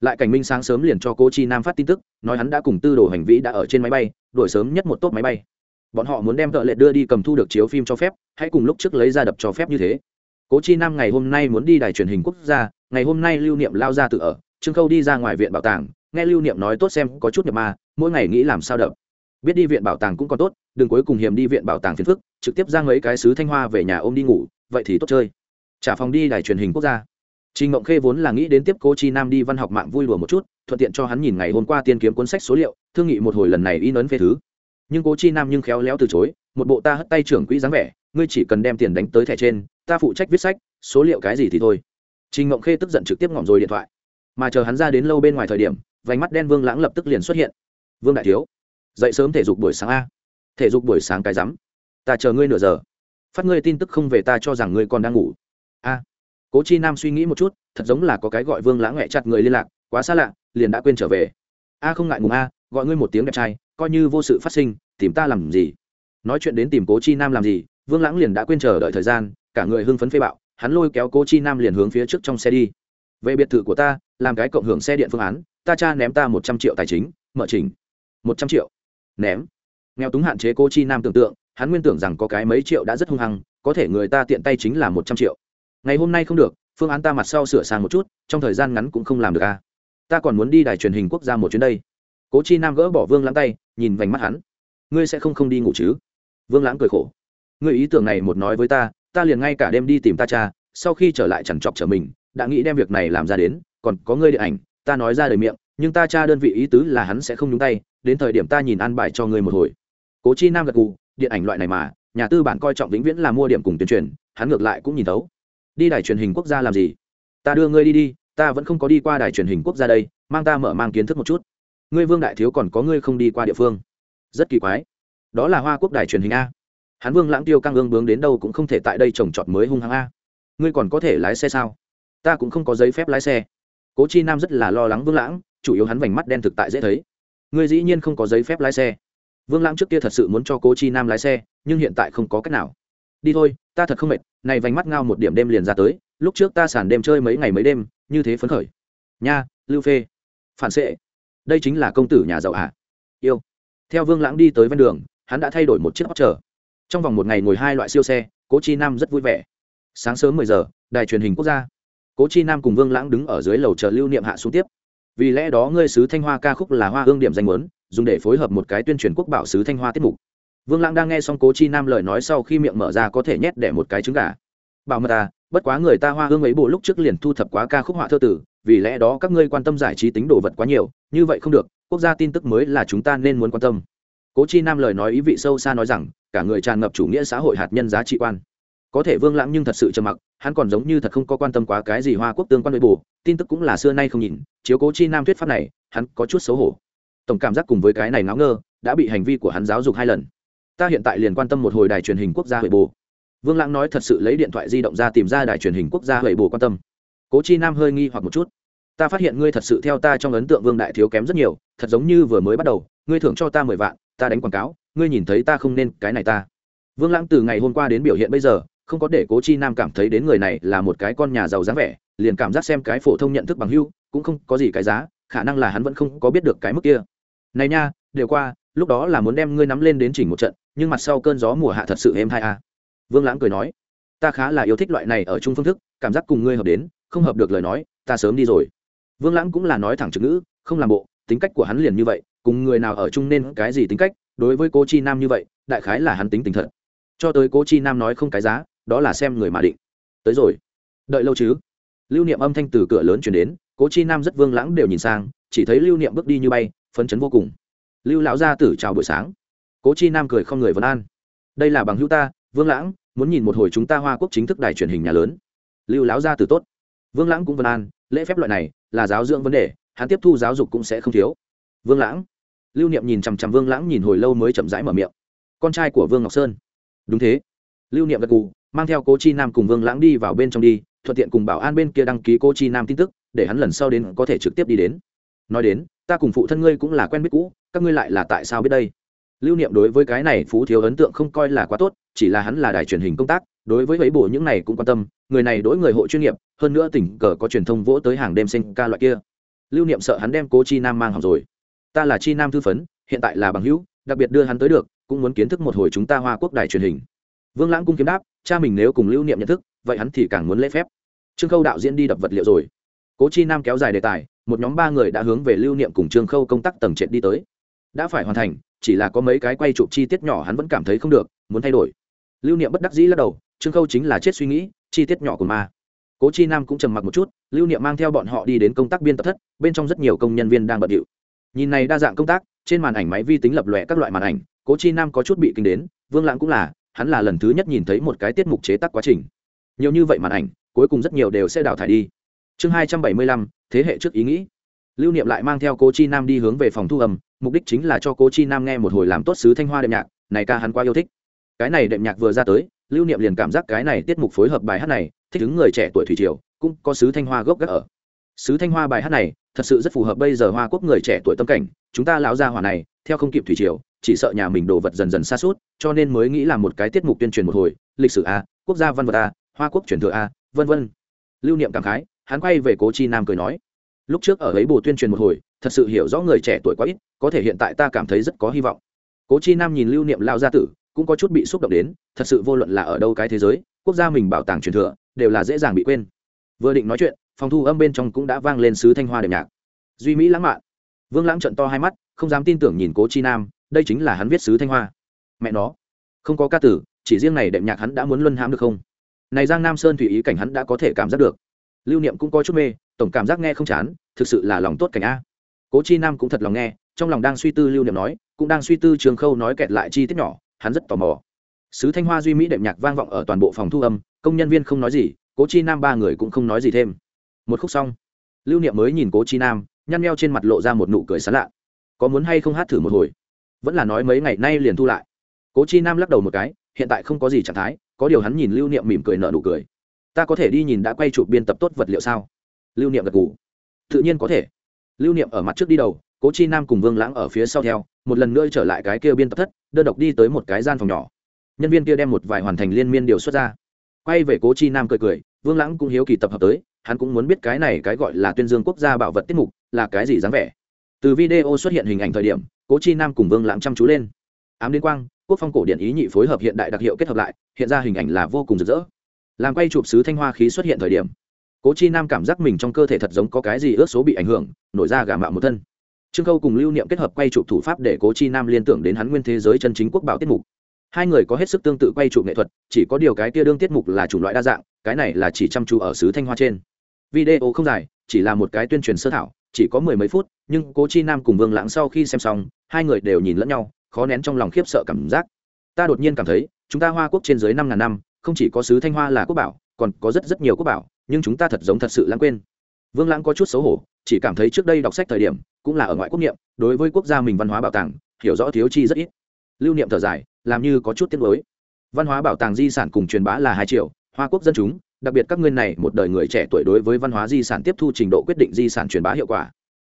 Lại cảnh minh sáng sớm liền cho cố chi nam phát tin tức, nói hắn đã cùng tư đồ hành vĩ đã ở trên máy bay, đổi sớm nhất một tốt máy bay. Bọn họ muốn đem vợ lệ đưa đi cầm thu được chiếu phim cho phép, hãy cùng lúc trước lấy ra đập cho phép như thế. Cố chi nam ngày hôm nay muốn đi đài truyền hình quốc gia, ngày hôm nay lưu niệm lao ra tự ở, trương khâu đi ra ngoài viện bảo tàng, nghe lưu niệm nói tốt xem có chút nhập ma, mỗi ngày nghĩ làm sao đập biết đi viện bảo tàng cũng còn tốt đừng cuối cùng hiểm đi viện bảo tàng phiền phức trực tiếp ra mấy cái sứ thanh hoa về nhà ôm đi ngủ vậy thì tốt chơi trả phòng đi đài truyền hình quốc gia Trình Ngộng Khê vốn là nghĩ đến tiếp Cố Chi Nam đi văn học mạng vui đùa một chút, thuận tiện cho hắn nhìn ngày hôm qua tiên kiếm cuốn sách số liệu, thương nghị một hồi lần này in ấn phê thứ. Nhưng Cố Chi Nam nhưng khéo léo từ chối, một bộ ta hất tay trưởng quỹ dáng vẻ, ngươi chỉ cần đem tiền đánh tới thẻ trên, ta phụ trách viết sách, số liệu cái gì thì thôi. Trình Ngộng Khê tức giận trực tiếp ngậm rồi điện thoại. Mà chờ hắn ra đến lâu bên ngoài thời điểm, vành mắt đen Vương Lãng lập tức liền xuất hiện. Vương đại thiếu, dậy sớm thể dục buổi sáng a. Thể dục buổi sáng cái rắm. Ta chờ ngươi nửa giờ. Phát ngươi tin tức không về ta cho rằng ngươi còn đang ngủ. A cố chi nam suy nghĩ một chút, thật giống là có cái gọi vương lãng nghẹ chặt người liên lạc, quá xa lạ, liền đã quên trở về a không ngại ngùng a, gọi ngươi một tiếng đẹp trai, coi như vô sự phát sinh, tìm ta làm gì nói chuyện đến tìm cố chi nam làm gì, vương lãng liền đã quên chờ đợi thời gian, cả người hưng phấn phê bạo, hắn lôi kéo cố chi nam liền hướng phía trước trong xe đi về biệt thự của ta, làm cái cộng hưởng xe điện phương án, ta cha ném ta một trăm triệu tài chính, mở trình một trăm triệu ném. Nghèo túng hạn chế cố chi nam tưởng tượng, hắn nguyên tưởng rằng có cái mấy triệu đã rất hung hăng, có thể người ta tiện tay chính là một trăm triệu. Ngày hôm nay không được, phương án ta mặt sau sửa sang một chút, trong thời gian ngắn cũng không làm được a à. ta còn muốn đi đài truyền hình quốc gia một chuyến đây. Cố chi nam gỡ bỏ vương lãng tay, nhìn vành mắt hắn. Ngươi sẽ không không đi ngủ chứ? Vương lãng cười khổ. Ngươi ý tưởng này một nói với ta ta liền ngay cả đêm đi tìm ta cha, sau khi trở lại chẳng chọc trở mình, đã nghĩ đem việc này làm ra đến, còn có ngươi điện ảnh, ta nói ra đời miệng nhưng ta cha đơn vị ý tứ là hắn sẽ không nhúng tay, đến thời điểm ta nhìn an bài cho ngươi một hồi. Cố chi nam gật gù, điện ảnh loại này mà, nhà tư bản coi trọng vĩnh viễn là mua điểm cùng tuyên truyền, hắn ngược lại cũng nhìn thấu. Đi đài truyền hình quốc gia làm gì? Ta đưa ngươi đi đi, ta vẫn không có đi qua đài truyền hình quốc gia đây, mang ta mở mang kiến thức một chút. Ngươi vương đại thiếu còn có ngươi không đi qua địa phương. Rất kỳ quái. Đó là hoa quốc đài truyền hình a. Hắn vương lãng tiêu căng ương bướng đến đâu cũng không thể tại đây trồng trọt mới hung hăng a. Ngươi còn có thể lái xe sao? Ta cũng không có giấy phép lái xe. Cố chi nam rất là lo lắng vương lãng chủ yếu hắn vành mắt đen thực tại dễ thấy. Ngươi dĩ nhiên không có giấy phép lái xe. Vương lãng trước kia thật sự muốn cho cố chi nam lái xe, nhưng hiện tại không có cách nào. Đi thôi, ta thật không mệt, này vành mắt ngao một điểm đêm liền ra tới, lúc trước ta sàn đêm chơi mấy ngày mấy đêm, như thế phấn khởi. Nha, lưu phê. Phản xệ. Đây chính là công tử nhà giàu ạ. À? yêu. Theo vương lãng đi tới ven đường, hắn đã thay đổi một chiếc óc chờ trong vòng một ngày ngồi hai loại siêu xe, cố chi nam rất vui vẻ. Sáng sớm mười giờ, đài truyền hình quốc gia. Cố chi nam cùng vương lãng đứng ở dưới lầu chờ lưu niệm hạ xuống tiếp vì lẽ đó ngươi sứ thanh hoa ca khúc là hoa hương điểm danh muốn, dùng để phối hợp một cái tuyên truyền quốc bảo sứ thanh hoa tiết mục. Vương lãng đang nghe xong cố chi nam lời nói sau khi miệng mở ra có thể nhét để một cái trứng gà. Bảo mật à bất quá người ta hoa hương ấy bộ lúc trước liền thu thập quá ca khúc họa thơ tử, vì lẽ đó các ngươi quan tâm giải trí tính đồ vật quá nhiều, như vậy không được, quốc gia tin tức mới là chúng ta nên muốn quan tâm. Cố chi nam lời nói ý vị sâu xa nói rằng, cả người tràn ngập chủ nghĩa xã hội hạt nhân giá trị quan có thể vương lãng nhưng thật sự trầm mặc, hắn còn giống như thật không có quan tâm quá cái gì hoa quốc tương quan nội bù tin tức cũng là xưa nay không nhìn, chiếu cố chi nam thuyết pháp này, hắn có chút xấu hổ. Tổng cảm giác cùng với cái này ngáo ngơ, đã bị hành vi của hắn giáo dục hai lần. Ta hiện tại liền quan tâm một hồi đài truyền hình quốc gia huệ bồ. Vương lãng nói thật sự lấy điện thoại di động ra tìm ra đài truyền hình quốc gia huệ bồ quan tâm. Cố chi nam hơi nghi hoặc một chút. Ta phát hiện ngươi thật sự theo ta trong ấn tượng vương đại thiếu kém rất nhiều, thật giống như vừa mới bắt đầu, ngươi thưởng cho ta mười vạn, ta đánh quảng cáo, ngươi nhìn thấy ta không nên cái này ta. Vương lãng từ ngày hôm qua đến biểu hiện bây giờ không có để cố chi nam cảm thấy đến người này là một cái con nhà giàu dáng vẻ, liền cảm giác xem cái phổ thông nhận thức bằng hưu, cũng không có gì cái giá, khả năng là hắn vẫn không có biết được cái mức kia. Này nha, đều qua, lúc đó là muốn đem ngươi nắm lên đến chỉnh một trận, nhưng mặt sau cơn gió mùa hạ thật sự êm hai a à. vương lãng cười nói, ta khá là yêu thích loại này ở chung phương thức, cảm giác cùng ngươi hợp đến, không hợp được lời nói, ta sớm đi rồi. Vương lãng cũng là nói thẳng trực ngữ, không làm bộ, tính cách của hắn liền như vậy, cùng người nào ở chung nên cái gì tính cách, đối với cô chi nam như vậy, đại khái là hắn tính tình thật. Cho tới cô chi nam nói không cái giá đó là xem người mà định. Tới rồi. Đợi lâu chứ? Lưu niệm âm thanh từ cửa lớn chuyển đến, cố chi nam rất vương lãng đều nhìn sang, chỉ thấy lưu niệm bước đi như bay, phấn chấn vô cùng. Lưu lão gia tử chào buổi sáng. Cố chi nam cười không người vân an. Đây là bằng hữu ta, vương lãng, muốn nhìn một hồi chúng ta hoa quốc chính thức đài truyền hình nhà lớn. Lưu lão gia tử tốt. Vương lãng cũng vân an, lễ phép loại này là giáo dưỡng vấn đề, hắn tiếp thu giáo dục cũng sẽ không thiếu. Vương lãng. Lưu niệm nhìn chằm chằm vương lãng nhìn hồi lâu mới chậm rãi mở miệng. Con trai của vương ngọc sơn. Đúng thế. Lưu niệm gật cù mang theo cố chi nam cùng vương lãng đi vào bên trong đi, thuận tiện cùng bảo an bên kia đăng ký cô chi nam tin tức, để hắn lần sau đến có thể trực tiếp đi đến. Nói đến, ta cùng phụ thân ngươi cũng là quen biết cũ, các ngươi lại là tại sao biết đây? Lưu niệm đối với cái này phú thiếu ấn tượng không coi là quá tốt, chỉ là hắn là đài truyền hình công tác, đối với ấy bổ những này cũng quan tâm, người này đối người hộ chuyên nghiệp, hơn nữa tỉnh cờ có truyền thông vỗ tới hàng đêm sinh ca loại kia. Lưu niệm sợ hắn đem cố chi nam mang học rồi. Ta là chi nam thư phấn, hiện tại là bằng hữu, đặc biệt đưa hắn tới được, cũng muốn kiến thức một hồi chúng ta hoa quốc đài truyền hình vương lãng cung kiếm đáp, cha mình nếu cùng lưu niệm nhận thức, vậy hắn thì càng muốn lễ phép. Trương khâu đạo diễn đi đập vật liệu rồi. Cố chi nam kéo dài đề tài, một nhóm ba người đã hướng về lưu niệm cùng trương khâu công tác tầng trệt đi tới. Đã phải hoàn thành, chỉ là có mấy cái quay chụp chi tiết nhỏ hắn vẫn cảm thấy không được, muốn thay đổi. Lưu niệm bất đắc dĩ lắc đầu, trương khâu chính là chết suy nghĩ, chi tiết nhỏ của ma. Cố chi nam cũng trầm mặc một chút, lưu niệm mang theo bọn họ đi đến công tác biên tập thất, bên trong rất nhiều công nhân viên đang bận điệu. Nhìn này đa dạng công tác, trên màn ảnh máy vi tính lập lòe các loại màn ảnh, cố chi nam có chút bị kinh đến, vương lãng cũng là hắn là lần thứ nhất nhìn thấy một cái tiết mục chế tác quá trình. Nhiều như vậy màn ảnh, cuối cùng rất nhiều đều sẽ đào thải đi. Chương hai trăm bảy mươi lăm, thế hệ trước ý nghĩ. Lưu niệm lại mang theo cố chi nam đi hướng về phòng thu âm, mục đích chính là cho cố chi nam nghe một hồi làm tốt sứ thanh hoa đệm nhạc, này ca hắn quá yêu thích. Cái này đệm nhạc vừa ra tới, lưu niệm liền cảm giác cái này tiết mục phối hợp bài hát này, thích ứng người trẻ tuổi thủy triều, cũng có sứ thanh hoa gốc gác ở. Sứ thanh hoa bài hát này, thật sự rất phù hợp bây giờ hoa quốc người trẻ tuổi tâm cảnh, chúng ta lão gia hỏa này, theo không kịp thủy triều chỉ sợ nhà mình đồ vật dần dần xa suốt, cho nên mới nghĩ là một cái tiết mục tuyên truyền một hồi, lịch sử a, quốc gia văn vật a, hoa quốc truyền thừa a, vân vân. Lưu niệm cảm khái, hắn quay về cố chi nam cười nói, lúc trước ở ấy bồ tuyên truyền một hồi, thật sự hiểu rõ người trẻ tuổi quá ít, có thể hiện tại ta cảm thấy rất có hy vọng. Cố chi nam nhìn lưu niệm lao gia tử, cũng có chút bị xúc động đến, thật sự vô luận là ở đâu cái thế giới, quốc gia mình bảo tàng truyền thừa, đều là dễ dàng bị quên. Vừa định nói chuyện, phòng thu âm bên trong cũng đã vang lên sứ thanh hoa đệm nhạc. Duy mỹ lãng mạn. Vương lãng trận to hai mắt, không dám tin tưởng nhìn cố chi nam đây chính là hắn viết sứ thanh hoa. Mẹ nó, không có ca tử, chỉ riêng này đệm nhạc hắn đã muốn luân hãm được không? Này giang nam sơn thủy ý cảnh hắn đã có thể cảm giác được. Lưu niệm cũng có chút mê, tổng cảm giác nghe không chán, thực sự là lòng tốt cảnh a. Cố chi nam cũng thật lòng nghe, trong lòng đang suy tư lưu niệm nói, cũng đang suy tư trường khâu nói kẹt lại chi tiết nhỏ, hắn rất tò mò. Sứ thanh hoa duy mỹ đệm nhạc vang vọng ở toàn bộ phòng thu âm, công nhân viên không nói gì, cố chi nam ba người cũng không nói gì thêm. Một khúc xong, lưu niệm mới nhìn cố chi nam, nhăn meo trên mặt lộ ra một nụ cười sán lạ. Có muốn hay không hát thử một hồi? Vẫn là nói mấy ngày nay liền thu lại. Cố chi nam lắc đầu một cái, hiện tại không có gì trạng thái, có điều hắn nhìn lưu niệm mỉm cười nợ nụ cười. Ta có thể đi nhìn đã quay chụp biên tập tốt vật liệu sao? Lưu niệm gật ngủ tự nhiên có thể. Lưu niệm ở mặt trước đi đầu, cố chi nam cùng vương lãng ở phía sau theo, một lần nữa trở lại cái kia biên tập thất, đơn độc đi tới một cái gian phòng nhỏ. Nhân viên kia đem một vài hoàn thành liên miên điều xuất ra. Quay về cố chi nam cười cười, vương lãng cũng hiếu kỳ tập hợp tới, hắn cũng muốn biết cái này cái gọi là tuyên dương quốc gia bảo vật tiết mục là cái gì dáng vẻ. Từ video xuất hiện hình ảnh thời điểm cố chi nam cùng vương lãng chăm chú lên. Ám liên quang, quốc phong cổ điện ý nhị phối hợp hiện đại đặc hiệu kết hợp lại, hiện ra hình ảnh là vô cùng rực rỡ. Làm quay chụp sứ thanh hoa khí xuất hiện thời điểm, cố chi nam cảm giác mình trong cơ thể thật giống có cái gì ước số bị ảnh hưởng, nổi ra gà mạo một thân. Trương khâu cùng lưu niệm kết hợp quay chụp thủ pháp để cố chi nam liên tưởng đến hắn nguyên thế giới chân chính quốc bảo tiết mục. Hai người có hết sức tương tự quay chụp nghệ thuật, chỉ có điều cái kia đương tiết mục là chủng loại đa dạng, cái này là chỉ chăm chú ở sứ thanh hoa trên. Video không dài, chỉ là một cái tuyên truyền sơ thảo, chỉ có mười mấy phút, nhưng cố chi nam cùng vương lãng sau khi xem xong hai người đều nhìn lẫn nhau, khó nén trong lòng khiếp sợ cảm giác. Ta đột nhiên cảm thấy, chúng ta hoa quốc trên dưới năm ngàn năm, không chỉ có sứ thanh hoa là quốc bảo, còn có rất rất nhiều quốc bảo, nhưng chúng ta thật giống thật sự lãng quên. Vương lãng có chút xấu hổ, chỉ cảm thấy trước đây đọc sách thời điểm, cũng là ở ngoại quốc niệm, đối với quốc gia mình văn hóa bảo tàng, hiểu rõ thiếu chi rất ít. Lưu niệm thở dài, làm như có chút tiếc nuối. Văn hóa bảo tàng di sản cùng truyền bá là hai triệu, hoa quốc dân chúng, đặc biệt các ngươi này, một đời người trẻ tuổi đối với văn hóa di sản tiếp thu trình độ quyết định di sản truyền bá hiệu quả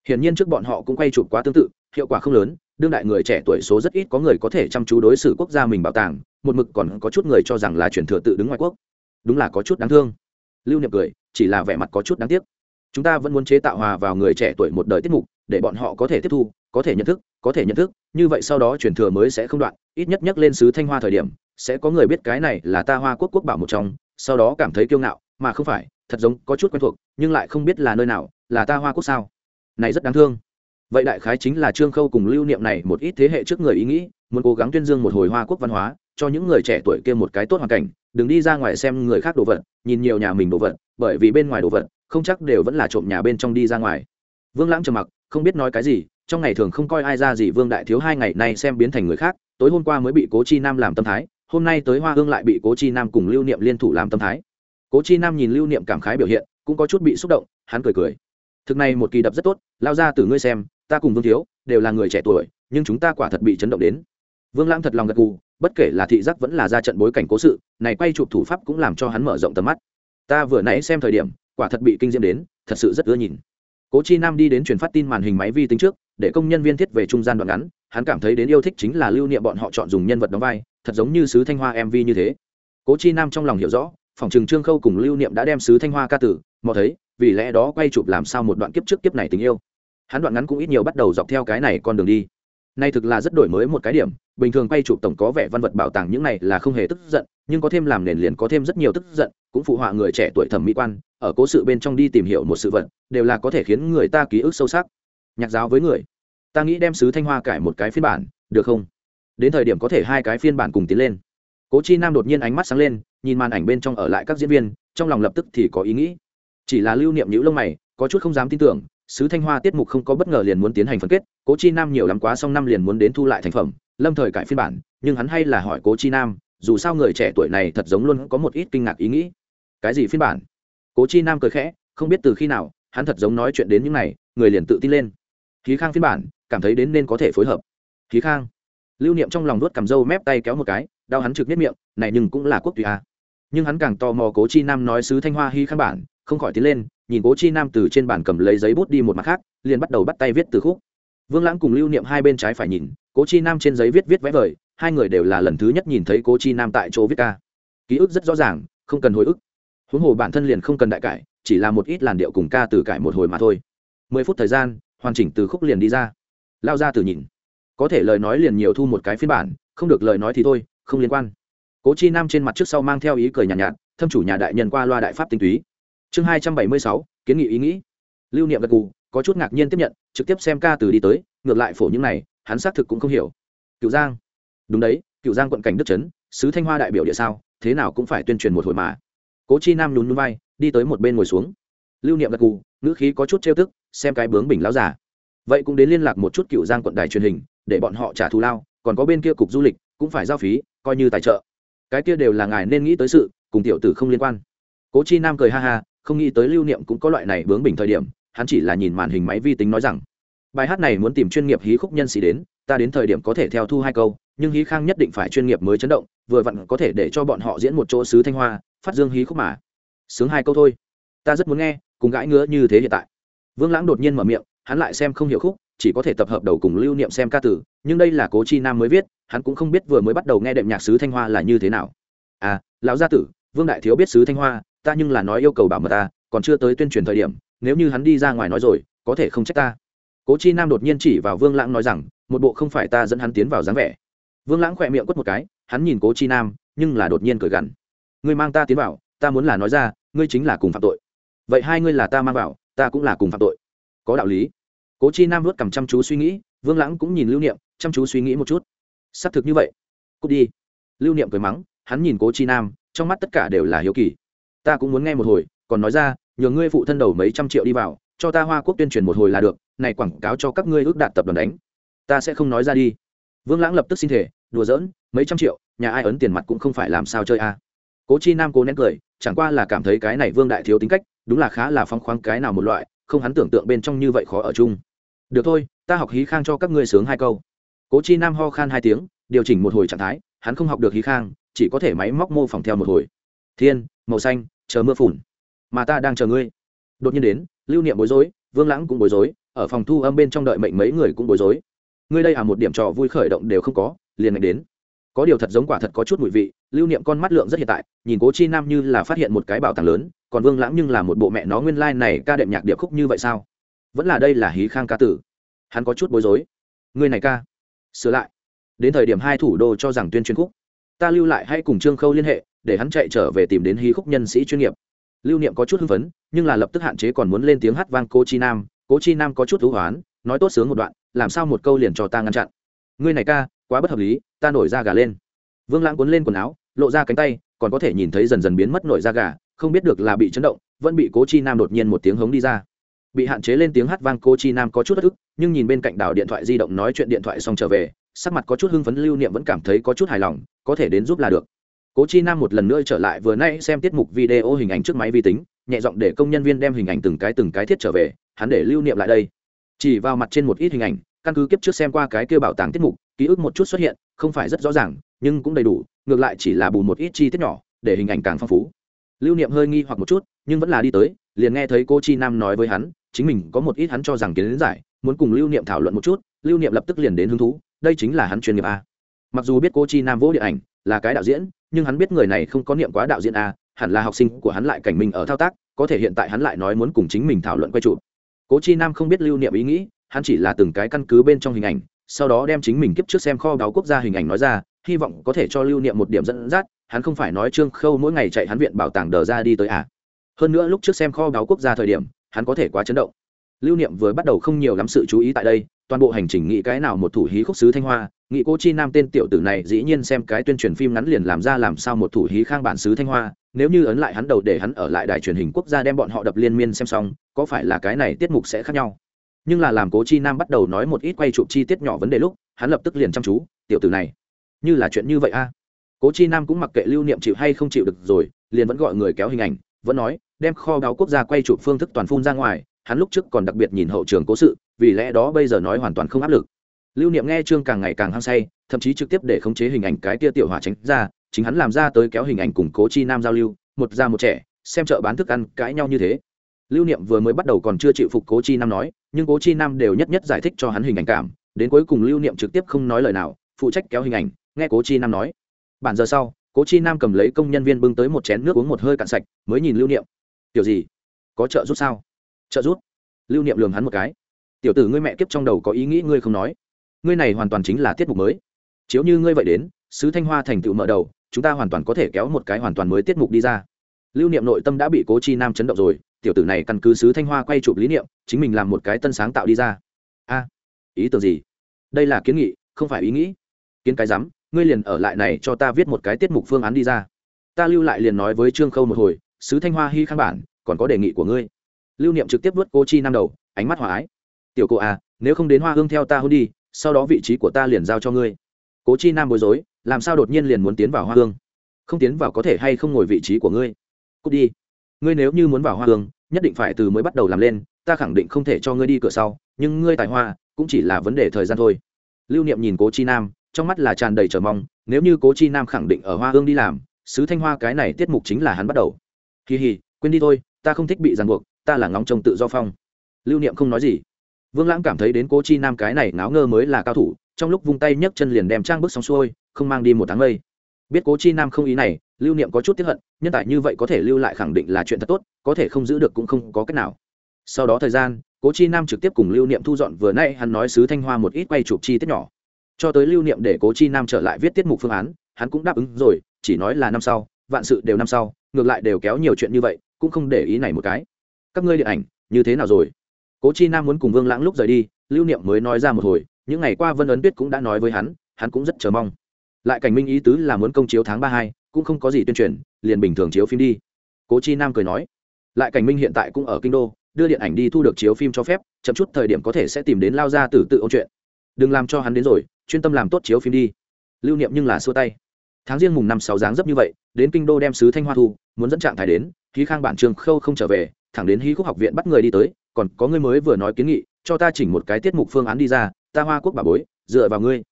hiển nhiên trước bọn họ cũng quay chụp quá tương tự, hiệu quả không lớn, đương đại người trẻ tuổi số rất ít có người có thể chăm chú đối xử quốc gia mình bảo tàng, một mực còn có chút người cho rằng là chuyển thừa tự đứng ngoài quốc. Đúng là có chút đáng thương. Lưu niệm cười, chỉ là vẻ mặt có chút đáng tiếc. Chúng ta vẫn muốn chế tạo hòa vào người trẻ tuổi một đời tiết mục, để bọn họ có thể tiếp thu, có thể nhận thức, có thể nhận thức, như vậy sau đó truyền thừa mới sẽ không đoạn, ít nhất nhắc lên sứ thanh hoa thời điểm, sẽ có người biết cái này là ta hoa quốc quốc bảo một trong, sau đó cảm thấy kiêu ngạo, mà không phải, thật giống có chút quen thuộc, nhưng lại không biết là nơi nào, là ta hoa quốc sao? Này rất đáng thương. Vậy đại khái chính là trương khâu cùng lưu niệm này một ít thế hệ trước người ý nghĩ, muốn cố gắng tuyên dương một hồi hoa quốc văn hóa, cho những người trẻ tuổi kia một cái tốt hoàn cảnh, đừng đi ra ngoài xem người khác đồ vật, nhìn nhiều nhà mình đồ vật, bởi vì bên ngoài đồ vật, không chắc đều vẫn là trộm nhà bên trong đi ra ngoài. Vương lãng trầm mặc, không biết nói cái gì, trong ngày thường không coi ai ra gì vương đại thiếu hai ngày nay xem biến thành người khác, tối hôm qua mới bị cố chi nam làm tâm thái, hôm nay tới hoa hương lại bị cố chi nam cùng lưu niệm liên thủ làm tâm thái. Cố chi nam nhìn lưu niệm cảm khái biểu hiện, cũng có chút bị xúc động, hắn cười cười thực này một kỳ đập rất tốt, lao ra từ ngươi xem, ta cùng vương thiếu đều là người trẻ tuổi, nhưng chúng ta quả thật bị chấn động đến. Vương lãng thật lòng gật gù, bất kể là thị giác vẫn là ra trận bối cảnh cố sự, này quay chụp thủ pháp cũng làm cho hắn mở rộng tầm mắt. Ta vừa nãy xem thời điểm, quả thật bị kinh diễm đến, thật sự rất ưa nhìn. Cố chi nam đi đến truyền phát tin màn hình máy vi tính trước, để công nhân viên thiết về trung gian đoạn ngắn, hắn cảm thấy đến yêu thích chính là lưu niệm bọn họ chọn dùng nhân vật đóng vai, thật giống như sứ thanh hoa mv như thế. Cố chi nam trong lòng hiểu rõ, phòng trường trương khâu cùng lưu niệm đã đem sứ thanh hoa ca tử, mò thấy vì lẽ đó quay chụp làm sao một đoạn kiếp trước kiếp này tình yêu. Hắn đoạn ngắn cũng ít nhiều bắt đầu dọc theo cái này con đường đi. Nay thực là rất đổi mới một cái điểm, bình thường quay chụp tổng có vẻ văn vật bảo tàng những này là không hề tức giận, nhưng có thêm làm nền liền có thêm rất nhiều tức giận, cũng phụ họa người trẻ tuổi thẩm mỹ quan, ở cố sự bên trong đi tìm hiểu một sự vật, đều là có thể khiến người ta ký ức sâu sắc. Nhạc giáo với người, ta nghĩ đem sứ thanh hoa cải một cái phiên bản, được không? Đến thời điểm có thể hai cái phiên bản cùng tiến lên. Cố chi nam đột nhiên ánh mắt sáng lên, nhìn màn ảnh bên trong ở lại các diễn viên, trong lòng lập tức thì có ý nghĩ chỉ là lưu niệm nhữ lông mày, có chút không dám tin tưởng, sứ thanh hoa tiết mục không có bất ngờ liền muốn tiến hành phân kết, cố chi nam nhiều lắm quá xong năm liền muốn đến thu lại thành phẩm, lâm thời cải phiên bản, nhưng hắn hay là hỏi cố chi nam, dù sao người trẻ tuổi này thật giống luôn có một ít kinh ngạc ý nghĩ. Cái gì phiên bản? Cố chi nam cười khẽ, không biết từ khi nào, hắn thật giống nói chuyện đến những này, người liền tự tin lên. Khí khang phiên bản, cảm thấy đến nên có thể phối hợp. Khí khang. Lưu niệm trong lòng nuốt cầm râu mép tay kéo một cái, đau hắn trực nhất miệng, này nhưng cũng là quốc tùy a. Nhưng hắn càng tò mò cố chi nam nói sứ thanh hoa hy khang bản không khỏi tiến lên nhìn cố chi nam từ trên bàn cầm lấy giấy bút đi một mặt khác liền bắt đầu bắt tay viết từ khúc. Vương lãng cùng lưu niệm hai bên trái phải nhìn cố chi nam trên giấy viết viết vẽ vời hai người đều là lần thứ nhất nhìn thấy cố chi nam tại chỗ viết ca. Ký ức rất rõ ràng không cần hồi ức. Huống hồ bản thân liền không cần đại cải chỉ là một ít làn điệu cùng ca từ cải một hồi mà thôi. Mười phút thời gian hoàn chỉnh từ khúc liền đi ra. Lao ra từ nhìn. Có thể lời nói liền nhiều thu một cái phiên bản không được lời nói thì thôi không liên quan. Cố chi nam trên mặt trước sau mang theo ý cười nhàn nhạt, nhạt thâm chủ nhà đại nhân qua loa đại pháp tinh túy chương hai trăm bảy mươi sáu, kiến nghị ý nghĩ. Lưu niệm gật cù có chút ngạc nhiên tiếp nhận, trực tiếp xem ca từ đi tới, ngược lại phổ những này, hắn xác thực cũng không hiểu. Cựu giang. Đúng đấy, cựu giang quận cảnh đức trấn sứ thanh hoa đại biểu địa sao, thế nào cũng phải tuyên truyền một hồi mà. Cố chi nam nhún nhún vai, đi tới một bên ngồi xuống. Lưu niệm gật cù ngữ khí có chút trêu tức, xem cái bướng bình láo giả vậy cũng đến liên lạc một chút cựu giang quận đài truyền hình, để bọn họ trả thù lao, còn có bên kia cục du lịch, cũng phải giao phí, coi như tài trợ. Cái kia đều là ngài nên nghĩ tới sự, cùng tiểu tử không liên quan. Cố chi nam cười ha ha không nghĩ tới lưu niệm cũng có loại này bướng bình thời điểm, hắn chỉ là nhìn màn hình máy vi tính nói rằng, bài hát này muốn tìm chuyên nghiệp hí khúc nhân sĩ đến, ta đến thời điểm có thể theo thu hai câu, nhưng hí khang nhất định phải chuyên nghiệp mới chấn động, vừa vặn có thể để cho bọn họ diễn một chỗ sứ thanh hoa, phát dương hí khúc mà. Sướng hai câu thôi. Ta rất muốn nghe, cùng gãi ngứa như thế hiện tại. Vương lãng đột nhiên mở miệng, hắn lại xem không hiểu khúc, chỉ có thể tập hợp đầu cùng lưu niệm xem ca tử, nhưng đây là cố chi nam mới viết, hắn cũng không biết vừa mới bắt đầu nghe đệm nhạc sứ thanh hoa là như thế nào. À lão gia tử, vương đại thiếu biết sứ thanh hoa ta nhưng là nói yêu cầu bảo mật ta, còn chưa tới tuyên truyền thời điểm, nếu như hắn đi ra ngoài nói rồi, có thể không trách ta. Cố chi nam đột nhiên chỉ vào vương lãng nói rằng, một bộ không phải ta dẫn hắn tiến vào dáng vẻ. Vương lãng khỏe miệng quất một cái, hắn nhìn cố chi nam, nhưng là đột nhiên cười gằn. Ngươi mang ta tiến vào, ta muốn là nói ra, ngươi chính là cùng phạm tội. Vậy hai ngươi là ta mang vào, ta cũng là cùng phạm tội. Có đạo lý. Cố chi nam vớt cầm chăm chú suy nghĩ, vương lãng cũng nhìn lưu niệm, chăm chú suy nghĩ một chút. Xác thực như vậy. Cút đi. Lưu niệm cười mắng, hắn nhìn cố chi nam, trong mắt tất cả đều là hiếu kỳ ta cũng muốn nghe một hồi, còn nói ra, nhờ ngươi phụ thân đầu mấy trăm triệu đi vào, cho ta hoa quốc tuyên truyền một hồi là được, này quảng cáo cho các ngươi ước đạt tập đoàn đánh. Ta sẽ không nói ra đi. Vương lãng lập tức xin thể, đùa giỡn, mấy trăm triệu, nhà ai ấn tiền mặt cũng không phải làm sao chơi a à. cố chi nam cố nén cười, chẳng qua là cảm thấy cái này vương đại thiếu tính cách, đúng là khá là phong khoáng cái nào một loại, không hắn tưởng tượng bên trong như vậy khó ở chung. Được thôi, ta học hí khang cho các ngươi sướng hai câu. Cố chi nam ho khan hai tiếng, điều chỉnh một hồi trạng thái, hắn không học được hí khang, chỉ có thể máy móc mô phỏng theo một hồi. Thiên, màu xanh chờ mưa phùn. Mà ta đang chờ ngươi. Đột nhiên đến, lưu niệm bối rối, vương lãng cũng bối rối, ở phòng thu âm bên trong đợi mệnh mấy người cũng bối rối. Ngươi đây à một điểm trò vui khởi động đều không có, liền ngạch đến. Có điều thật giống quả thật có chút mùi vị, lưu niệm con mắt lượng rất hiện tại, nhìn cố chi nam như là phát hiện một cái bảo tàng lớn, còn vương lãng nhưng là một bộ mẹ nó nguyên lai、like、này ca đệm nhạc điệp khúc như vậy sao? Vẫn là đây là hí khang ca tử. Hắn có chút bối rối. Ngươi này ca, sửa lại. Đến thời điểm hai thủ đô cho rằng tuyên truyền khúc. Ta lưu lại hay cùng trương khâu liên hệ để hắn chạy trở về tìm đến hí khúc nhân sĩ chuyên nghiệp. Lưu niệm có chút hưng phấn, nhưng là lập tức hạn chế còn muốn lên tiếng hát vang cố chi nam. Cố chi nam có chút thú hoán, nói tốt sướng một đoạn, làm sao một câu liền cho ta ngăn chặn. Ngươi này ca, quá bất hợp lý, ta nổi da gà lên. Vương lãng cuốn lên quần áo, lộ ra cánh tay, còn có thể nhìn thấy dần dần biến mất nổi da gà, không biết được là bị chấn động, vẫn bị cố chi nam đột nhiên một tiếng hống đi ra. Bị hạn chế lên tiếng hát vang cố chi nam có chút bất ức, nhưng nhìn bên cạnh đảo điện thoại di động nói chuyện điện thoại xong trở về, sắc mặt có chút hưng phấn lưu niệm vẫn cảm thấy có chút hài lòng, có thể đến giúp là được cố chi nam một lần nữa trở lại vừa nay xem tiết mục video hình ảnh trước máy vi tính, nhẹ giọng để công nhân viên đem hình ảnh từng cái từng cái thiết trở về, hắn để lưu niệm lại đây. Chỉ vào mặt trên một ít hình ảnh, căn cứ kiếp trước xem qua cái kêu bảo tàng tiết mục, ký ức một chút xuất hiện, không phải rất rõ ràng, nhưng cũng đầy đủ, ngược lại chỉ là bù một ít chi tiết nhỏ, để hình ảnh càng phong phú. Lưu niệm hơi nghi hoặc một chút, nhưng vẫn là đi tới, liền nghe thấy cô chi nam nói với hắn, chính mình có một ít hắn cho rằng kiến giải, muốn cùng lưu niệm thảo luận một chút, lưu niệm lập tức liền đến hứng thú, đây chính là hắn chuyên nghiệp a. Mặc dù biết cô chi nam vỗ điện ảnh, là cái đạo diễn nhưng hắn biết người này không có niệm quá đạo diễn a, hẳn là học sinh của hắn lại cảnh mình ở thao tác, có thể hiện tại hắn lại nói muốn cùng chính mình thảo luận quay chụp cố chi nam không biết lưu niệm ý nghĩ, hắn chỉ là từng cái căn cứ bên trong hình ảnh, sau đó đem chính mình kiếp trước xem kho báo quốc gia hình ảnh nói ra, hy vọng có thể cho lưu niệm một điểm dẫn dắt, hắn không phải nói trương khâu mỗi ngày chạy hắn viện bảo tàng đờ ra đi tới à. hơn nữa lúc trước xem kho báo quốc gia thời điểm, hắn có thể quá chấn động lưu niệm vừa bắt đầu không nhiều lắm sự chú ý tại đây, toàn bộ hành trình nghĩ cái nào một thủ hí khúc sứ thanh hoa Nghị cô chi nam tên tiểu tử này dĩ nhiên xem cái tuyên truyền phim ngắn liền làm ra làm sao một thủ hí khang bản xứ thanh hoa, nếu như ấn lại hắn đầu để hắn ở lại đài truyền hình quốc gia đem bọn họ đập liên miên xem xong, có phải là cái này tiết mục sẽ khác nhau? Nhưng là làm cố chi nam bắt đầu nói một ít quay chụp chi tiết nhỏ vấn đề lúc, hắn lập tức liền chăm chú, tiểu tử này, như là chuyện như vậy a. Cố chi nam cũng mặc kệ lưu niệm chịu hay không chịu được rồi, liền vẫn gọi người kéo hình ảnh, vẫn nói, đem kho báo quốc gia quay chụp phương thức toàn phun ra ngoài, hắn lúc trước còn đặc biệt nhìn hậu trường cố sự, vì lẽ đó bây giờ nói hoàn toàn không áp lực lưu niệm nghe chương càng ngày càng hăng say, thậm chí trực tiếp để khống chế hình ảnh cái tia tiểu hỏa tránh ra, chính hắn làm ra tới kéo hình ảnh cùng cố chi nam giao lưu, một già một trẻ, xem chợ bán thức ăn cãi nhau như thế. Lưu niệm vừa mới bắt đầu còn chưa chịu phục cố chi nam nói, nhưng cố chi nam đều nhất nhất giải thích cho hắn hình ảnh cảm, đến cuối cùng lưu niệm trực tiếp không nói lời nào, phụ trách kéo hình ảnh, nghe cố chi nam nói. Bản giờ sau, cố chi nam cầm lấy công nhân viên bưng tới một chén nước uống một hơi cạn sạch, mới nhìn lưu niệm. Kiểu gì? Có trợ giúp sao? Trợ giúp? Lưu niệm lường hắn một cái. Tiểu tử ngươi mẹ kiếp trong đầu có ý nghĩ ngươi không nói ngươi này hoàn toàn chính là tiết mục mới. Chiếu như ngươi vậy đến, sứ thanh hoa thành tựu mở đầu, chúng ta hoàn toàn có thể kéo một cái hoàn toàn mới tiết mục đi ra. Lưu niệm nội tâm đã bị cố chi nam chấn động rồi, tiểu tử này căn cứ sứ thanh hoa quay chụp lý niệm, chính mình làm một cái tân sáng tạo đi ra. A, ý tưởng gì? Đây là kiến nghị, không phải ý nghĩ. Kiến cái rắm ngươi liền ở lại này cho ta viết một cái tiết mục phương án đi ra. Ta lưu lại liền nói với trương khâu một hồi, sứ thanh hoa hy khang bản, còn có đề nghị của ngươi. Lưu niệm trực tiếp vớt cô chi năm đầu, ánh mắt hòa ái. Tiểu cô à nếu không đến hoa hương theo ta hôn đi sau đó vị trí của ta liền giao cho ngươi. Cố chi nam bối rối, làm sao đột nhiên liền muốn tiến vào hoa hương? Không tiến vào có thể hay không ngồi vị trí của ngươi? Cút đi. Ngươi nếu như muốn vào hoa hương, nhất định phải từ mới bắt đầu làm lên, ta khẳng định không thể cho ngươi đi cửa sau, nhưng ngươi tài hoa, cũng chỉ là vấn đề thời gian thôi. Lưu niệm nhìn cố chi nam, trong mắt là tràn đầy chờ mong, nếu như cố chi nam khẳng định ở hoa hương đi làm, sứ thanh hoa cái này tiết mục chính là hắn bắt đầu. Kỳ hì quên đi thôi, ta không thích bị ràng buộc, ta là ngóng trông tự do phong. Lưu niệm không nói gì vương lãng cảm thấy đến cố chi nam cái này náo ngơ mới là cao thủ, trong lúc vung tay nhấc chân liền đem trang bước xong xuôi, không mang đi một tháng lây. biết cố chi nam không ý này, lưu niệm có chút tiếp hận, nhân tại như vậy có thể lưu lại khẳng định là chuyện thật tốt, có thể không giữ được cũng không có cách nào. Sau đó thời gian, cố chi nam trực tiếp cùng lưu niệm thu dọn vừa nay hắn nói sứ thanh hoa một ít quay chụp chi tiết nhỏ. Cho tới lưu niệm để cố chi nam trở lại viết tiết mục phương án, hắn cũng đáp ứng rồi, chỉ nói là năm sau, vạn sự đều năm sau, ngược lại đều kéo nhiều chuyện như vậy, cũng không để ý này một cái. Các ngươi điện ảnh, như thế nào rồi? Cố chi nam muốn cùng vương lãng lúc rời đi, lưu niệm mới nói ra một hồi, những ngày qua vân ấn tuyết cũng đã nói với hắn hắn cũng rất chờ mong. Lại cảnh minh ý tứ là muốn công chiếu tháng ba hai, cũng không có gì tuyên truyền, liền bình thường chiếu phim đi. Cố chi nam cười nói, lại cảnh minh hiện tại cũng ở kinh đô, đưa điện ảnh đi thu được chiếu phim cho phép, chậm chút thời điểm có thể sẽ tìm đến lao ra từ tự ôn chuyện. Đừng làm cho hắn đến rồi, chuyên tâm làm tốt chiếu phim đi. Lưu niệm nhưng là xua tay. Tháng riêng mùng năm sáu dáng dấp như vậy, đến kinh đô đem sứ thanh hoa thu, muốn dẫn trạng thái đến khí khang bản trường khâu không trở về, thẳng đến hí khúc học viện bắt người đi tới còn có người mới vừa nói kiến nghị, cho ta chỉnh một cái tiết mục phương án đi ra, ta hoa quốc bà bối, dựa vào ngươi.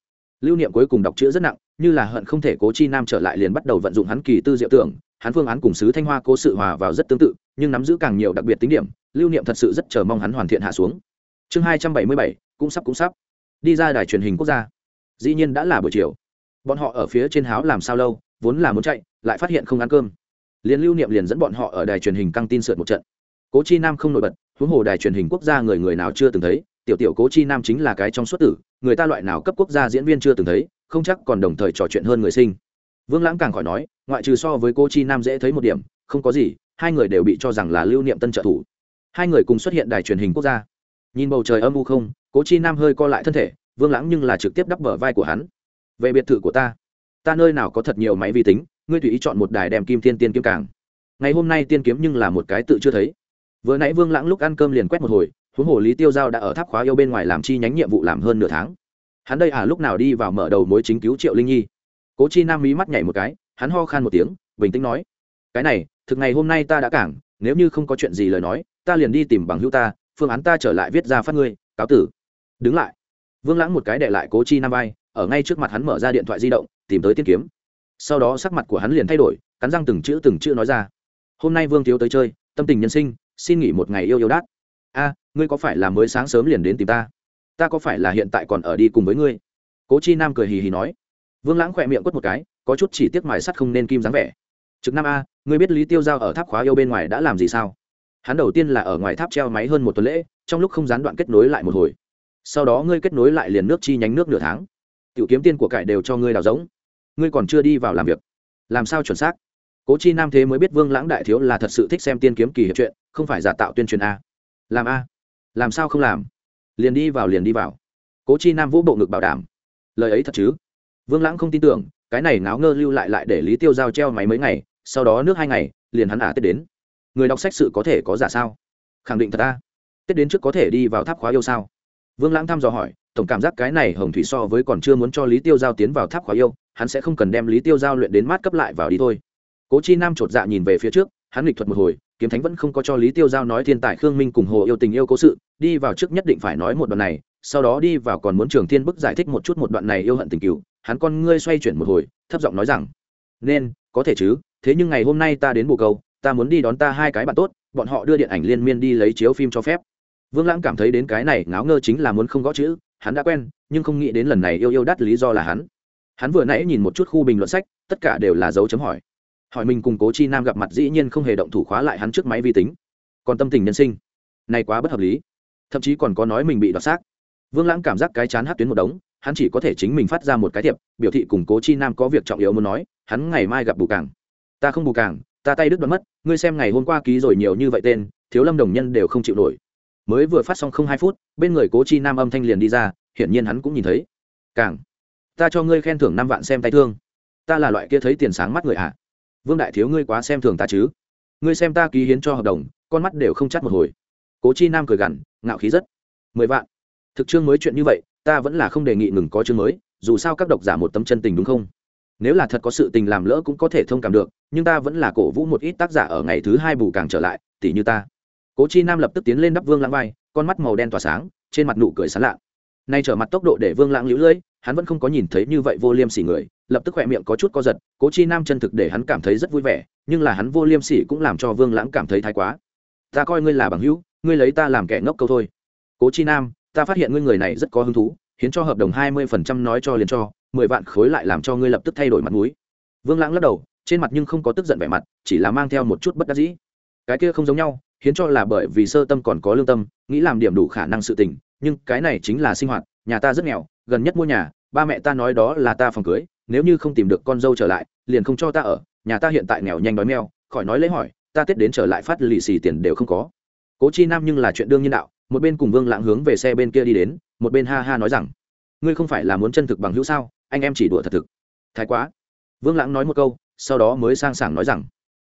Lưu niệm cuối cùng đọc chữ rất nặng, như là hận không thể cố chi nam trở lại liền bắt đầu vận dụng hắn kỳ tư diệu tưởng, hắn phương án cùng sứ thanh hoa cố sự hòa vào rất tương tự, nhưng nắm giữ càng nhiều đặc biệt tính điểm, lưu niệm thật sự rất chờ mong hắn hoàn thiện hạ xuống. Chương hai trăm bảy mươi bảy, cũng sắp cũng sắp. Đi ra đài truyền hình quốc gia. Dĩ nhiên đã là buổi chiều. Bọn họ ở phía trên háo làm sao lâu, vốn là muốn chạy, lại phát hiện không ăn cơm. Liền lưu niệm liền dẫn bọn họ ở đài truyền hình căng tin sượt một trận. Cố chi nam không nổi bật huống hồ đài truyền hình quốc gia người người nào chưa từng thấy, tiểu tiểu cố chi nam chính là cái trong suất tử, người ta loại nào cấp quốc gia diễn viên chưa từng thấy, không chắc còn đồng thời trò chuyện hơn người sinh. Vương lãng càng khỏi nói, ngoại trừ so với cô chi nam dễ thấy một điểm, không có gì, hai người đều bị cho rằng là lưu niệm tân trợ thủ. Hai người cùng xuất hiện đài truyền hình quốc gia. Nhìn bầu trời âm u không, cố chi nam hơi co lại thân thể, vương lãng nhưng là trực tiếp đắp bờ vai của hắn. Về biệt thự của ta. Ta nơi nào có thật nhiều máy vi tính, ngươi tùy ý chọn một đài đem kim thiên tiên kiếm càng. Ngày hôm nay tiên kiếm nhưng là một cái tự chưa thấy vừa nãy vương lãng lúc ăn cơm liền quét một hồi, huống hồ lý tiêu giao đã ở tháp khóa yêu bên ngoài làm chi nhánh nhiệm vụ làm hơn nửa tháng. Hắn đây à lúc nào đi vào mở đầu mối chính cứu triệu linh nhi. Cố chi nam mí mắt nhảy một cái, hắn ho khan một tiếng, bình tĩnh nói, cái này, thực ngày hôm nay ta đã cảng, nếu như không có chuyện gì lời nói, ta liền đi tìm bằng hữu ta, phương án ta trở lại viết ra phát ngươi, cáo tử. Đứng lại. Vương lãng một cái để lại cố chi nam vai, ở ngay trước mặt hắn mở ra điện thoại di động, tìm tới tiên kiếm. Sau đó sắc mặt của hắn liền thay đổi, cắn răng từng chữ từng chữ nói ra, hôm nay vương thiếu tới chơi, tâm tình nhân sinh xin nghỉ một ngày yêu yêu đát. A, ngươi có phải là mới sáng sớm liền đến tìm ta? Ta có phải là hiện tại còn ở đi cùng với ngươi? Cố chi nam cười hì hì nói. Vương lãng khỏe miệng quất một cái, có chút chỉ tiếc mài sắt không nên kim dáng vẻ. Trực Nam a, ngươi biết lý tiêu giao ở tháp khóa yêu bên ngoài đã làm gì sao? Hắn đầu tiên là ở ngoài tháp treo máy hơn một tuần lễ, trong lúc không gián đoạn kết nối lại một hồi. Sau đó ngươi kết nối lại liền nước chi nhánh nước nửa tháng. Tiểu kiếm tiên của cải đều cho ngươi đào giống. Ngươi còn chưa đi vào làm việc. Làm sao chuẩn xác? Cố chi nam thế mới biết vương lãng đại thiếu là thật sự thích xem tiên kiếm kỳ hiệp chuyện, không phải giả tạo tuyên truyền a. Làm a? Làm sao không làm? Liền đi vào, liền đi vào. Cố chi nam vũ bộ ngực bảo đảm. Lời ấy thật chứ? Vương lãng không tin tưởng, cái này ngáo ngơ lưu lại lại để lý tiêu giao treo máy mấy ngày, sau đó nước hai ngày, liền hắn ả tết đến. Người đọc sách sự có thể có giả sao? Khẳng định thật ta tết đến trước có thể đi vào tháp khóa yêu sao? Vương lãng thăm dò hỏi, tổng cảm giác cái này hồng thủy so với còn chưa muốn cho lý tiêu giao tiến vào tháp khóa yêu, hắn sẽ không cần đem lý tiêu giao luyện đến mát cấp lại vào đi thôi cố chi nam chột dạ nhìn về phía trước, hắn lịch thuật một hồi, kiếm thánh vẫn không có cho lý tiêu giao nói thiên tài khương minh cùng hồ yêu tình yêu cố sự, đi vào trước nhất định phải nói một đoạn này, sau đó đi vào còn muốn trường thiên bức giải thích một chút một đoạn này yêu hận tình cựu, hắn con ngươi xoay chuyển một hồi, thấp giọng nói rằng, nên, có thể chứ, thế nhưng ngày hôm nay ta đến bồ câu, ta muốn đi đón ta hai cái bạn tốt, bọn họ đưa điện ảnh liên miên đi lấy chiếu phim cho phép. Vương lãng cảm thấy đến cái này ngáo ngơ chính là muốn không gõ chữ, hắn đã quen, nhưng không nghĩ đến lần này yêu yêu đắt lý do là hắn. Hắn vừa nãy nhìn một chút khu bình luận sách, tất cả đều là dấu chấm hỏi hỏi mình cùng cố chi nam gặp mặt dĩ nhiên không hề động thủ khóa lại hắn trước máy vi tính. Còn tâm tình nhân sinh. Này quá bất hợp lý. Thậm chí còn có nói mình bị đoạt xác. Vương lãng cảm giác cái chán hát tuyến một đống, hắn chỉ có thể chính mình phát ra một cái thiệp, biểu thị cùng cố chi nam có việc trọng yếu muốn nói, hắn ngày mai gặp bù cảng. Ta không bù cảng, ta tay đứt đoán mất, ngươi xem ngày hôm qua ký rồi nhiều như vậy tên, thiếu lâm đồng nhân đều không chịu nổi. Mới vừa phát xong không hai phút, bên người cố chi nam âm thanh liền đi ra, hiển nhiên hắn cũng nhìn thấy. Càng ta cho ngươi khen thưởng năm vạn xem tay thương. Ta là loại kia thấy tiền sáng mắt người ạ à vương đại thiếu ngươi quá xem thường ta chứ? Ngươi xem ta ký hiến cho hợp đồng, con mắt đều không chắt một hồi. Cố chi nam cười gằn, ngạo khí rất. Mười vạn. Thực chương mới chuyện như vậy, ta vẫn là không đề nghị ngừng có chương mới, dù sao các độc giả một tấm chân tình đúng không? Nếu là thật có sự tình làm lỡ cũng có thể thông cảm được, nhưng ta vẫn là cổ vũ một ít tác giả ở ngày thứ hai bù càng trở lại tỷ như ta. Cố chi nam lập tức tiến lên đắp vương lãng vai, con mắt màu đen tỏa sáng, trên mặt nụ cười sán lạ. Nay trở mặt tốc độ để vương lãng lũ lưỡi, hắn vẫn không có nhìn thấy như vậy vô liêm sỉ người lập tức khỏe miệng có chút co giật, cố chi nam chân thực để hắn cảm thấy rất vui vẻ, nhưng là hắn vô liêm sỉ cũng làm cho vương lãng cảm thấy thái quá. Ta coi ngươi là bằng hữu, ngươi lấy ta làm kẻ ngốc câu thôi. Cố chi nam, ta phát hiện ngươi người này rất có hứng thú, hiến cho hợp đồng hai mươi phần trăm nói cho liền cho, mười vạn khối lại làm cho ngươi lập tức thay đổi mặt mũi. Vương lãng lắc đầu, trên mặt nhưng không có tức giận vẻ mặt, chỉ là mang theo một chút bất đắc dĩ. Cái kia không giống nhau, hiến cho là bởi vì sơ tâm còn có lương tâm, nghĩ làm điểm đủ khả năng sự tình, nhưng cái này chính là sinh hoạt, nhà ta rất nghèo, gần nhất mua nhà, ba mẹ ta nói đó là ta phòng cưới nếu như không tìm được con dâu trở lại, liền không cho ta ở, nhà ta hiện tại nghèo nhanh đói meo, khỏi nói lấy hỏi, ta tết đến trở lại phát lì xì tiền đều không có. Cố chi nam nhưng là chuyện đương nhiên đạo, một bên cùng vương lãng hướng về xe bên kia đi đến, một bên ha ha nói rằng, ngươi không phải là muốn chân thực bằng hữu sao? Anh em chỉ đùa thật thực. Thái quá. Vương lãng nói một câu, sau đó mới sang sảng nói rằng,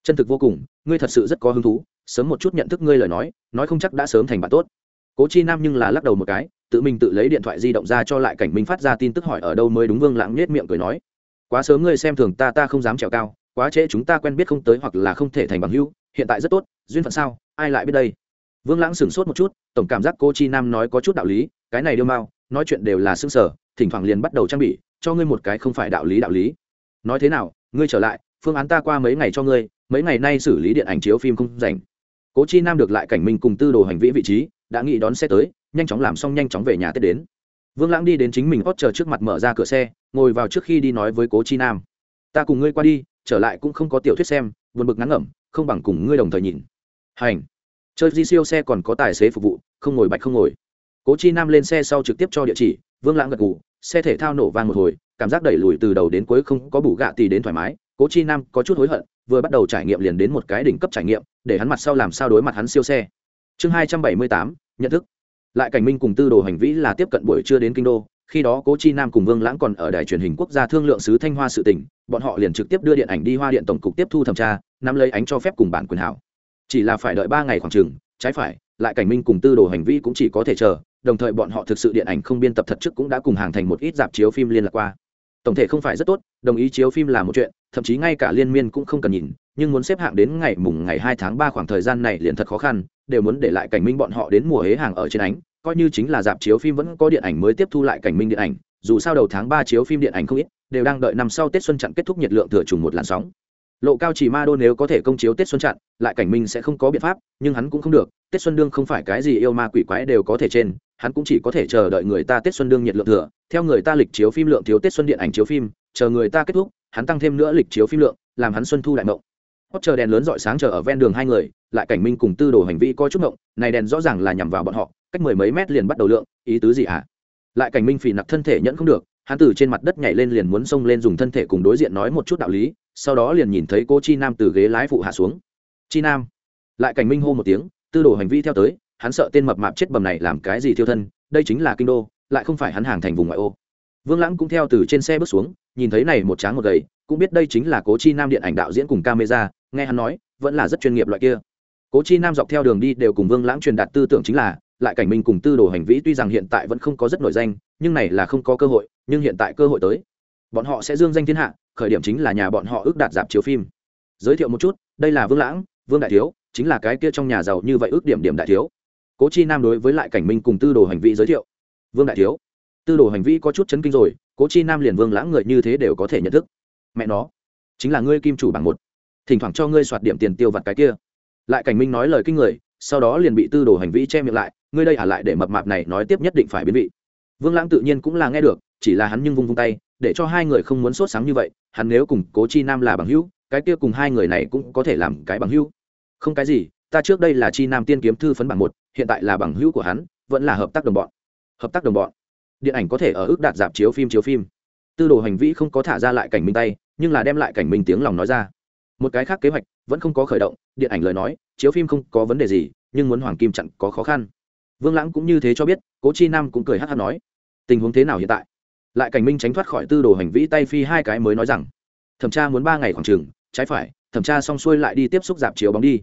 chân thực vô cùng, ngươi thật sự rất có hứng thú, sớm một chút nhận thức ngươi lời nói nói không chắc đã sớm thành bạn tốt. Cố chi nam nhưng là lắc đầu một cái tự mình tự lấy điện thoại di động ra cho lại cảnh minh phát ra tin tức hỏi ở đâu mới đúng vương lãng nhét miệng cười nói. Quá sớm ngươi xem thường ta ta không dám trèo cao, quá trễ chúng ta quen biết không tới hoặc là không thể thành bằng hữu, hiện tại rất tốt, duyên phận sao, ai lại biết đây? Vương lãng sửng sốt một chút, tổng cảm giác cô chi nam nói có chút đạo lý, cái này đưa mau nói chuyện đều là xương sở thỉnh thoảng liền bắt đầu trang bị, cho ngươi một cái không phải đạo lý đạo lý. Nói thế nào, ngươi trở lại, phương án ta qua mấy ngày cho ngươi, mấy ngày nay xử lý điện ảnh chiếu phim không rảnh. Cố chi nam được lại cảnh minh cùng tư đồ hành vĩ vị trí, đã nghĩ đón xe tới nhanh chóng làm xong nhanh chóng về nhà tết đến. Vương lãng đi đến chính mình hót chờ trước mặt mở ra cửa xe, ngồi vào trước khi đi nói với cố chi nam. Ta cùng ngươi qua đi, trở lại cũng không có tiểu thuyết xem, buồn bực ngắn ngẩm, không bằng cùng ngươi đồng thời nhìn. Hành. Chơi di siêu xe còn có tài xế phục vụ, không ngồi bạch không ngồi. Cố chi nam lên xe sau trực tiếp cho địa chỉ, vương lãng gật ngủ xe thể thao nổ vang một hồi, cảm giác đẩy lùi từ đầu đến cuối không có bù gạ tì đến thoải mái. Cố chi nam có chút hối hận, vừa bắt đầu trải nghiệm liền đến một cái đỉnh cấp trải nghiệm, để hắn mặt sau làm sao đối mặt hắn siêu xe. Chương hai trăm bảy mươi tám, nhận thức lại cảnh minh cùng tư đồ hành vĩ là tiếp cận buổi trưa đến kinh đô, khi đó cố chi nam cùng vương lãng còn ở đài truyền hình quốc gia thương lượng sứ thanh hoa sự tỉnh bọn họ liền trực tiếp đưa điện ảnh đi hoa điện tổng cục tiếp thu thẩm tra, nắm lấy ánh cho phép cùng bản quyền hảo. Chỉ là phải đợi ba ngày khoảng chừng, trái phải, lại cảnh minh cùng tư đồ hành vi cũng chỉ có thể chờ, đồng thời bọn họ thực sự điện ảnh không biên tập thật trước cũng đã cùng hàng thành một ít dạp chiếu phim liên lạc qua. Tổng thể không phải rất tốt, đồng ý chiếu phim là một chuyện, thậm chí ngay cả liên miên cũng không cần nhìn, nhưng muốn xếp hạng đến ngày mùng ngày hai tháng ba khoảng thời gian này liền thật khó khăn đều muốn để lại cảnh minh bọn họ đến mùa hế hàng ở trên ánh, coi như chính là dạp chiếu phim vẫn có điện ảnh mới tiếp thu lại cảnh minh điện ảnh, dù sao đầu tháng ba chiếu phim điện ảnh không ít, đều đang đợi năm sau tết xuân chặn kết thúc nhiệt lượng thừa trùng một làn sóng. Lộ cao chỉ ma đô nếu có thể công chiếu tết xuân chặn, lại cảnh minh sẽ không có biện pháp, nhưng hắn cũng không được, tết xuân đương không phải cái gì yêu ma quỷ quái đều có thể trên, hắn cũng chỉ có thể chờ đợi người ta tết xuân đương nhiệt lượng thừa, theo người ta lịch chiếu phim lượng thiếu tết xuân điện ảnh chiếu phim, chờ người ta kết thúc, hắn tăng thêm nữa lịch chiếu phim lượng, làm hắn xuân thu đại mộng. Hót chờ đèn lớn dọi sáng chờ ở ven đường hai người lại cảnh minh cùng tư đồ hành vi coi chút ngộng, này đèn rõ ràng là nhằm vào bọn họ, cách mười mấy mét liền bắt đầu lượng, ý tứ gì à? lại cảnh minh phì nặc thân thể nhẫn không được, hắn từ trên mặt đất nhảy lên liền muốn xông lên dùng thân thể cùng đối diện nói một chút đạo lý, sau đó liền nhìn thấy cô chi nam từ ghế lái phụ hạ xuống. Chi nam. Lại cảnh minh hô một tiếng, tư đồ hành vi theo tới, hắn sợ tên mập mạp chết bầm này làm cái gì thiêu thân, đây chính là kinh đô, lại không phải hắn hàng thành vùng ngoại ô. Vương lãng cũng theo từ trên xe bước xuống, nhìn thấy này một tráng một gầy, cũng biết đây chính là cố chi nam điện ảnh đạo diễn cùng camera, nghe hắn nói, vẫn là rất chuyên nghiệp loại kia cố chi nam dọc theo đường đi đều cùng vương lãng truyền đạt tư tưởng chính là, lại cảnh minh cùng tư đồ hành vĩ tuy rằng hiện tại vẫn không có rất nổi danh, nhưng này là không có cơ hội, nhưng hiện tại cơ hội tới. Bọn họ sẽ dương danh thiên hạ, khởi điểm chính là nhà bọn họ ước đạt dạp chiếu phim. Giới thiệu một chút, đây là vương lãng, vương đại thiếu, chính là cái kia trong nhà giàu như vậy ước điểm điểm đại thiếu. Cố chi nam đối với lại cảnh minh cùng tư đồ hành vi giới thiệu. Vương đại thiếu, tư đồ hành vi có chút chấn kinh rồi, cố chi nam liền vương lãng người như thế đều có thể nhận thức. Mẹ nó, chính là ngươi kim chủ bằng một. Thỉnh thoảng cho ngươi soạt điểm tiền tiêu vặt cái kia lại cảnh minh nói lời kinh người, sau đó liền bị tư đồ hành vi che miệng lại, ngươi đây ả lại để mập mạp này nói tiếp nhất định phải biến vị. Vương lãng tự nhiên cũng là nghe được, chỉ là hắn nhưng vung vung tay, để cho hai người không muốn sốt sáng như vậy, hắn nếu cùng cố chi nam là bằng hữu, cái kia cùng hai người này cũng có thể làm cái bằng hữu. Không cái gì, ta trước đây là chi nam tiên kiếm thư phấn bảng một, hiện tại là bằng hữu của hắn, vẫn là hợp tác đồng bọn. Hợp tác đồng bọn? Điện ảnh có thể ở ước đạt dạp chiếu phim chiếu phim. Tư đồ hành vi không có thả ra lại cảnh minh tay, nhưng là đem lại cảnh minh tiếng lòng nói ra một cái khác kế hoạch vẫn không có khởi động, điện ảnh lời nói, chiếu phim không có vấn đề gì, nhưng muốn hoàng kim chặn có khó khăn. Vương lãng cũng như thế cho biết, cố chi nam cũng cười hát hát nói. Tình huống thế nào hiện tại? Lại cảnh minh tránh thoát khỏi tư đồ hành vĩ tay phi hai cái mới nói rằng, thẩm tra muốn ba ngày khoảng trường, trái phải, thẩm tra xong xuôi lại đi tiếp xúc dạp chiếu bóng đi.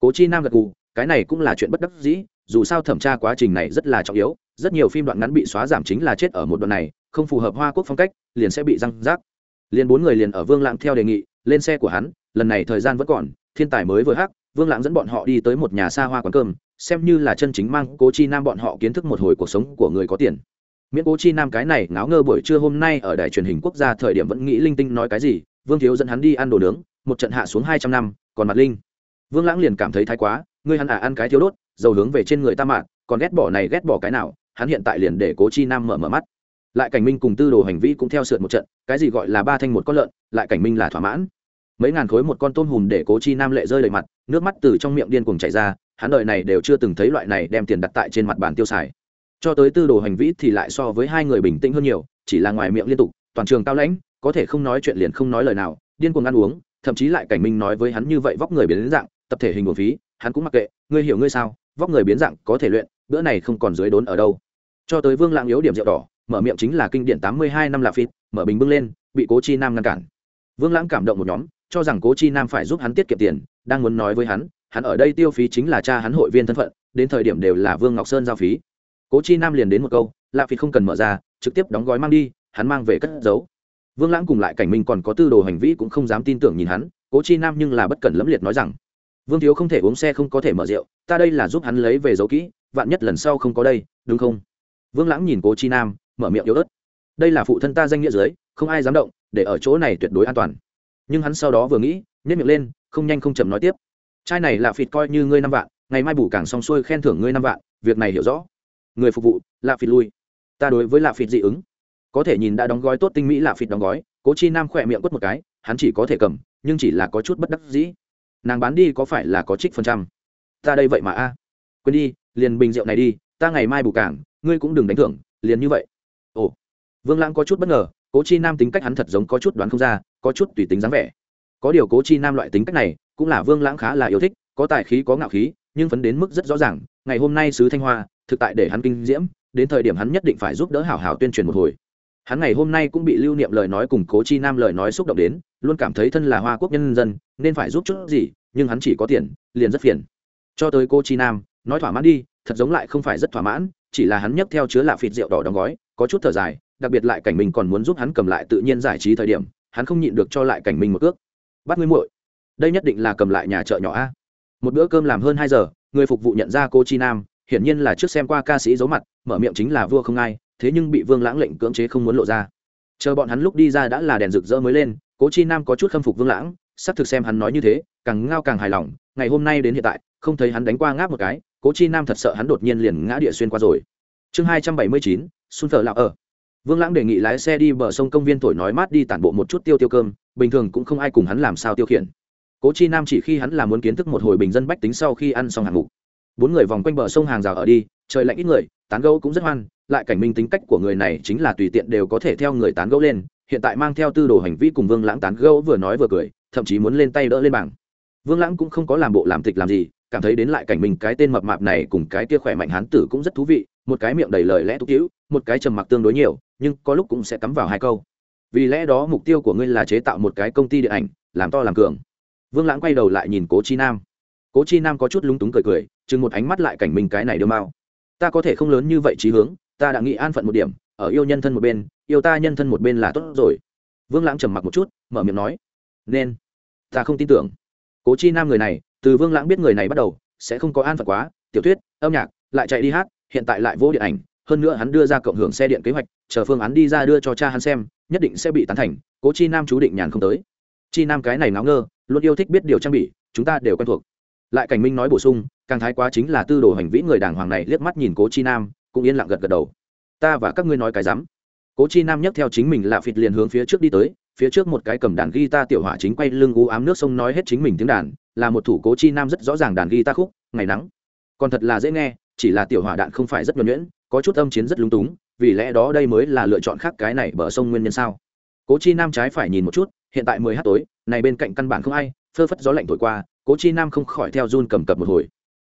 Cố chi nam gật gù, cái này cũng là chuyện bất đắc dĩ, dù sao thẩm tra quá trình này rất là trọng yếu, rất nhiều phim đoạn ngắn bị xóa giảm chính là chết ở một đoạn này, không phù hợp hoa quốc phong cách, liền sẽ bị răng rác. Liền bốn người liền ở vương lãng theo đề nghị, lên xe của hắn lần này thời gian vẫn còn, thiên tài mới vừa hắc, vương lãng dẫn bọn họ đi tới một nhà xa hoa quán cơm, xem như là chân chính mang cố chi nam bọn họ kiến thức một hồi cuộc sống của người có tiền. Miễn cố chi nam cái này ngáo ngơ buổi trưa hôm nay ở đài truyền hình quốc gia thời điểm vẫn nghĩ linh tinh nói cái gì, vương thiếu dẫn hắn đi ăn đồ nướng, một trận hạ xuống hai trăm năm, còn mặt linh. Vương lãng liền cảm thấy thái quá, ngươi hắn à ăn cái thiếu đốt, dầu hướng về trên người ta mạng còn ghét bỏ này ghét bỏ cái nào, hắn hiện tại liền để cố chi nam mở mở mắt. Lại cảnh minh cùng tư đồ hành vi cũng theo sượt một trận, cái gì gọi là ba thanh một con lợn, lại cảnh minh là thỏa mãn mấy ngàn khối một con tôm hùm để cố chi nam lệ rơi đầy mặt, nước mắt từ trong miệng điên cuồng chảy ra, hắn đợi này đều chưa từng thấy loại này đem tiền đặt tại trên mặt bàn tiêu xài. Cho tới tư đồ hành vĩ thì lại so với hai người bình tĩnh hơn nhiều, chỉ là ngoài miệng liên tục, toàn trường cao lãnh, có thể không nói chuyện liền không nói lời nào, điên cuồng ăn uống, thậm chí lại cảnh minh nói với hắn như vậy vóc người biến dạng, tập thể hình một phí, hắn cũng mặc kệ, ngươi hiểu ngươi sao, vóc người biến dạng có thể luyện, bữa này không còn dưới đốn ở đâu. Cho tới vương lãng yếu điểm rượu đỏ, mở miệng chính là kinh điển tám mươi hai năm lạ phít mở bình bưng lên, bị cố chi nam ngăn cản. Vương lãng cảm động một nhóm cho rằng cố chi nam phải giúp hắn tiết kiệm tiền, đang muốn nói với hắn hắn ở đây tiêu phí chính là cha hắn hội viên thân phận, đến thời điểm đều là vương ngọc sơn giao phí. Cố chi nam liền đến một câu, lạ phí không cần mở ra, trực tiếp đóng gói mang đi, hắn mang về cất giấu. Vương lãng cùng lại cảnh minh còn có tư đồ hành vi cũng không dám tin tưởng nhìn hắn, cố chi nam nhưng là bất cần lẫm liệt nói rằng, vương thiếu không thể uống xe không có thể mở rượu, ta đây là giúp hắn lấy về dấu kỹ, vạn nhất lần sau không có đây, đúng không? Vương lãng nhìn cố chi nam, mở miệng yếu ớt, đây là phụ thân ta danh nghĩa dưới, không ai dám động, để ở chỗ này tuyệt đối an toàn nhưng hắn sau đó vừa nghĩ nhét miệng lên, không nhanh không chậm nói tiếp. Trai này là phịt coi như ngươi năm vạn, ngày mai bù càng xong xuôi khen thưởng ngươi năm vạn, việc này hiểu rõ. Người phục vụ lạ phịt lui. Ta đối với lạ phịt dị ứng. Có thể nhìn đã đóng gói tốt tinh mỹ lạ phịt đóng gói, cố chi nam khỏe miệng quất một cái, hắn chỉ có thể cầm, nhưng chỉ là có chút bất đắc dĩ. Nàng bán đi có phải là có trích phần trăm? Ta đây vậy mà a. Quên đi, liền bình rượu này đi, ta ngày mai bù cảng ngươi cũng đừng đánh thưởng, liền như vậy. Ồ, vương lãng có chút bất ngờ cố chi nam tính cách hắn thật giống có chút đoán không ra, có chút tùy tính dáng vẻ. Có điều cố chi nam loại tính cách này, cũng là vương lãng khá là yêu thích, có tài khí, có ngạo khí, nhưng phấn đến mức rất rõ ràng, ngày hôm nay sứ thanh hoa, thực tại để hắn kinh diễm, đến thời điểm hắn nhất định phải giúp đỡ hảo hảo tuyên truyền một hồi. Hắn ngày hôm nay cũng bị lưu niệm lời nói cùng cố chi nam lời nói xúc động đến, luôn cảm thấy thân là hoa quốc nhân dân, nên phải giúp chút gì, nhưng hắn chỉ có tiền, liền rất phiền. Cho tới cô chi nam, nói thỏa mãn đi, thật giống lại không phải rất thỏa mãn, chỉ là hắn nhấc theo chứa lạ phịt rượu đỏ đóng gói, có chút thở dài đặc biệt lại cảnh mình còn muốn giúp hắn cầm lại tự nhiên giải trí thời điểm, hắn không nhịn được cho lại cảnh mình một cước bắt ngươi muội. Đây nhất định là cầm lại nhà chợ nhỏ a. Một bữa cơm làm hơn hai giờ, người phục vụ nhận ra cô chi nam, hiển nhiên là trước xem qua ca sĩ giấu mặt, mở miệng chính là vua không ai, thế nhưng bị vương lãng lệnh cưỡng chế không muốn lộ ra. Chờ bọn hắn lúc đi ra đã là đèn rực rỡ mới lên cố chi nam có chút khâm phục vương lãng, sắp thực xem hắn nói như thế, càng ngao càng hài lòng, ngày hôm nay đến hiện tại, không thấy hắn đánh qua ngáp một cái cố chi nam thật sợ hắn đột nhiên liền ngã địa xuyên qua rồi. Chương hai trăm bảy mươi chín, xuân thờ lạc ở vương lãng đề nghị lái xe đi bờ sông công viên thổi nói mát đi tản bộ một chút tiêu tiêu cơm, bình thường cũng không ai cùng hắn làm sao tiêu khiển cố chi nam chỉ khi hắn là muốn kiến thức một hồi bình dân bách tính sau khi ăn xong hàng ngủ. bốn người vòng quanh bờ sông hàng rào ở đi, trời lạnh ít người, tán gẫu cũng rất hoan, lại cảnh minh tính cách của người này chính là tùy tiện đều có thể theo người tán gẫu lên, hiện tại mang theo tư đồ hành vi cùng vương lãng tán gẫu vừa nói vừa cười, thậm chí muốn lên tay đỡ lên bảng vương lãng cũng không có làm bộ làm tịch làm gì, cảm thấy đến lại cảnh mình cái tên mập mạp này cùng cái kia khỏe mạnh hán tử cũng rất thú vị một cái miệng đầy lời lẽ tục hữu một cái trầm mặc tương đối nhiều, nhưng có lúc cũng sẽ cắm vào hai câu. Vì lẽ đó mục tiêu của ngươi là chế tạo một cái công ty điện ảnh, làm to làm cường. Vương lãng quay đầu lại nhìn cố chi nam. Cố chi nam có chút lúng túng cười cười, chừng một ánh mắt lại cảnh mình cái này đưa mao ta có thể không lớn như vậy trí hướng, ta đã nghĩ an phận một điểm, ở yêu nhân thân một bên, yêu ta nhân thân một bên là tốt rồi. Vương lãng trầm mặc một chút, mở miệng nói. Nên. Ta không tin tưởng. Cố chi nam người này, từ vương lãng biết người này bắt đầu, sẽ không có an phận quá. Tiểu thuyết, âm nhạc, lại chạy đi hát hiện tại lại vô điện ảnh, hơn nữa hắn đưa ra cộng hưởng xe điện kế hoạch, chờ phương án đi ra đưa cho cha hắn xem, nhất định sẽ bị tán thành, cố chi nam chú định nhàn không tới. Chi nam cái này náo ngơ, luôn yêu thích biết điều trang bị, chúng ta đều quen thuộc. Lại cảnh minh nói bổ sung, càng thái quá chính là tư đồ hành vĩ người đàng hoàng này liếc mắt nhìn cố chi nam, cũng yên lặng gật gật đầu. Ta và các ngươi nói cái rắm. Cố chi nam nhấc theo chính mình là phịt liền hướng phía trước đi tới, phía trước một cái cầm đàn guitar tiểu hỏa chính quay lưng u ám nước sông nói hết chính mình tiếng đàn, là một thủ cố chi nam rất rõ ràng đàn guitar khúc, ngày nắng. Còn thật là dễ nghe chỉ là tiểu hỏa đạn không phải rất nhuẩn nhuyễn, có chút âm chiến rất lung túng, vì lẽ đó đây mới là lựa chọn khác cái này bờ sông nguyên nhân sao? Cố chi nam trái phải nhìn một chút, hiện tại mười h tối, này bên cạnh căn bản không ai, phơ phất gió lạnh thổi qua, cố chi nam không khỏi theo run cầm cập một hồi.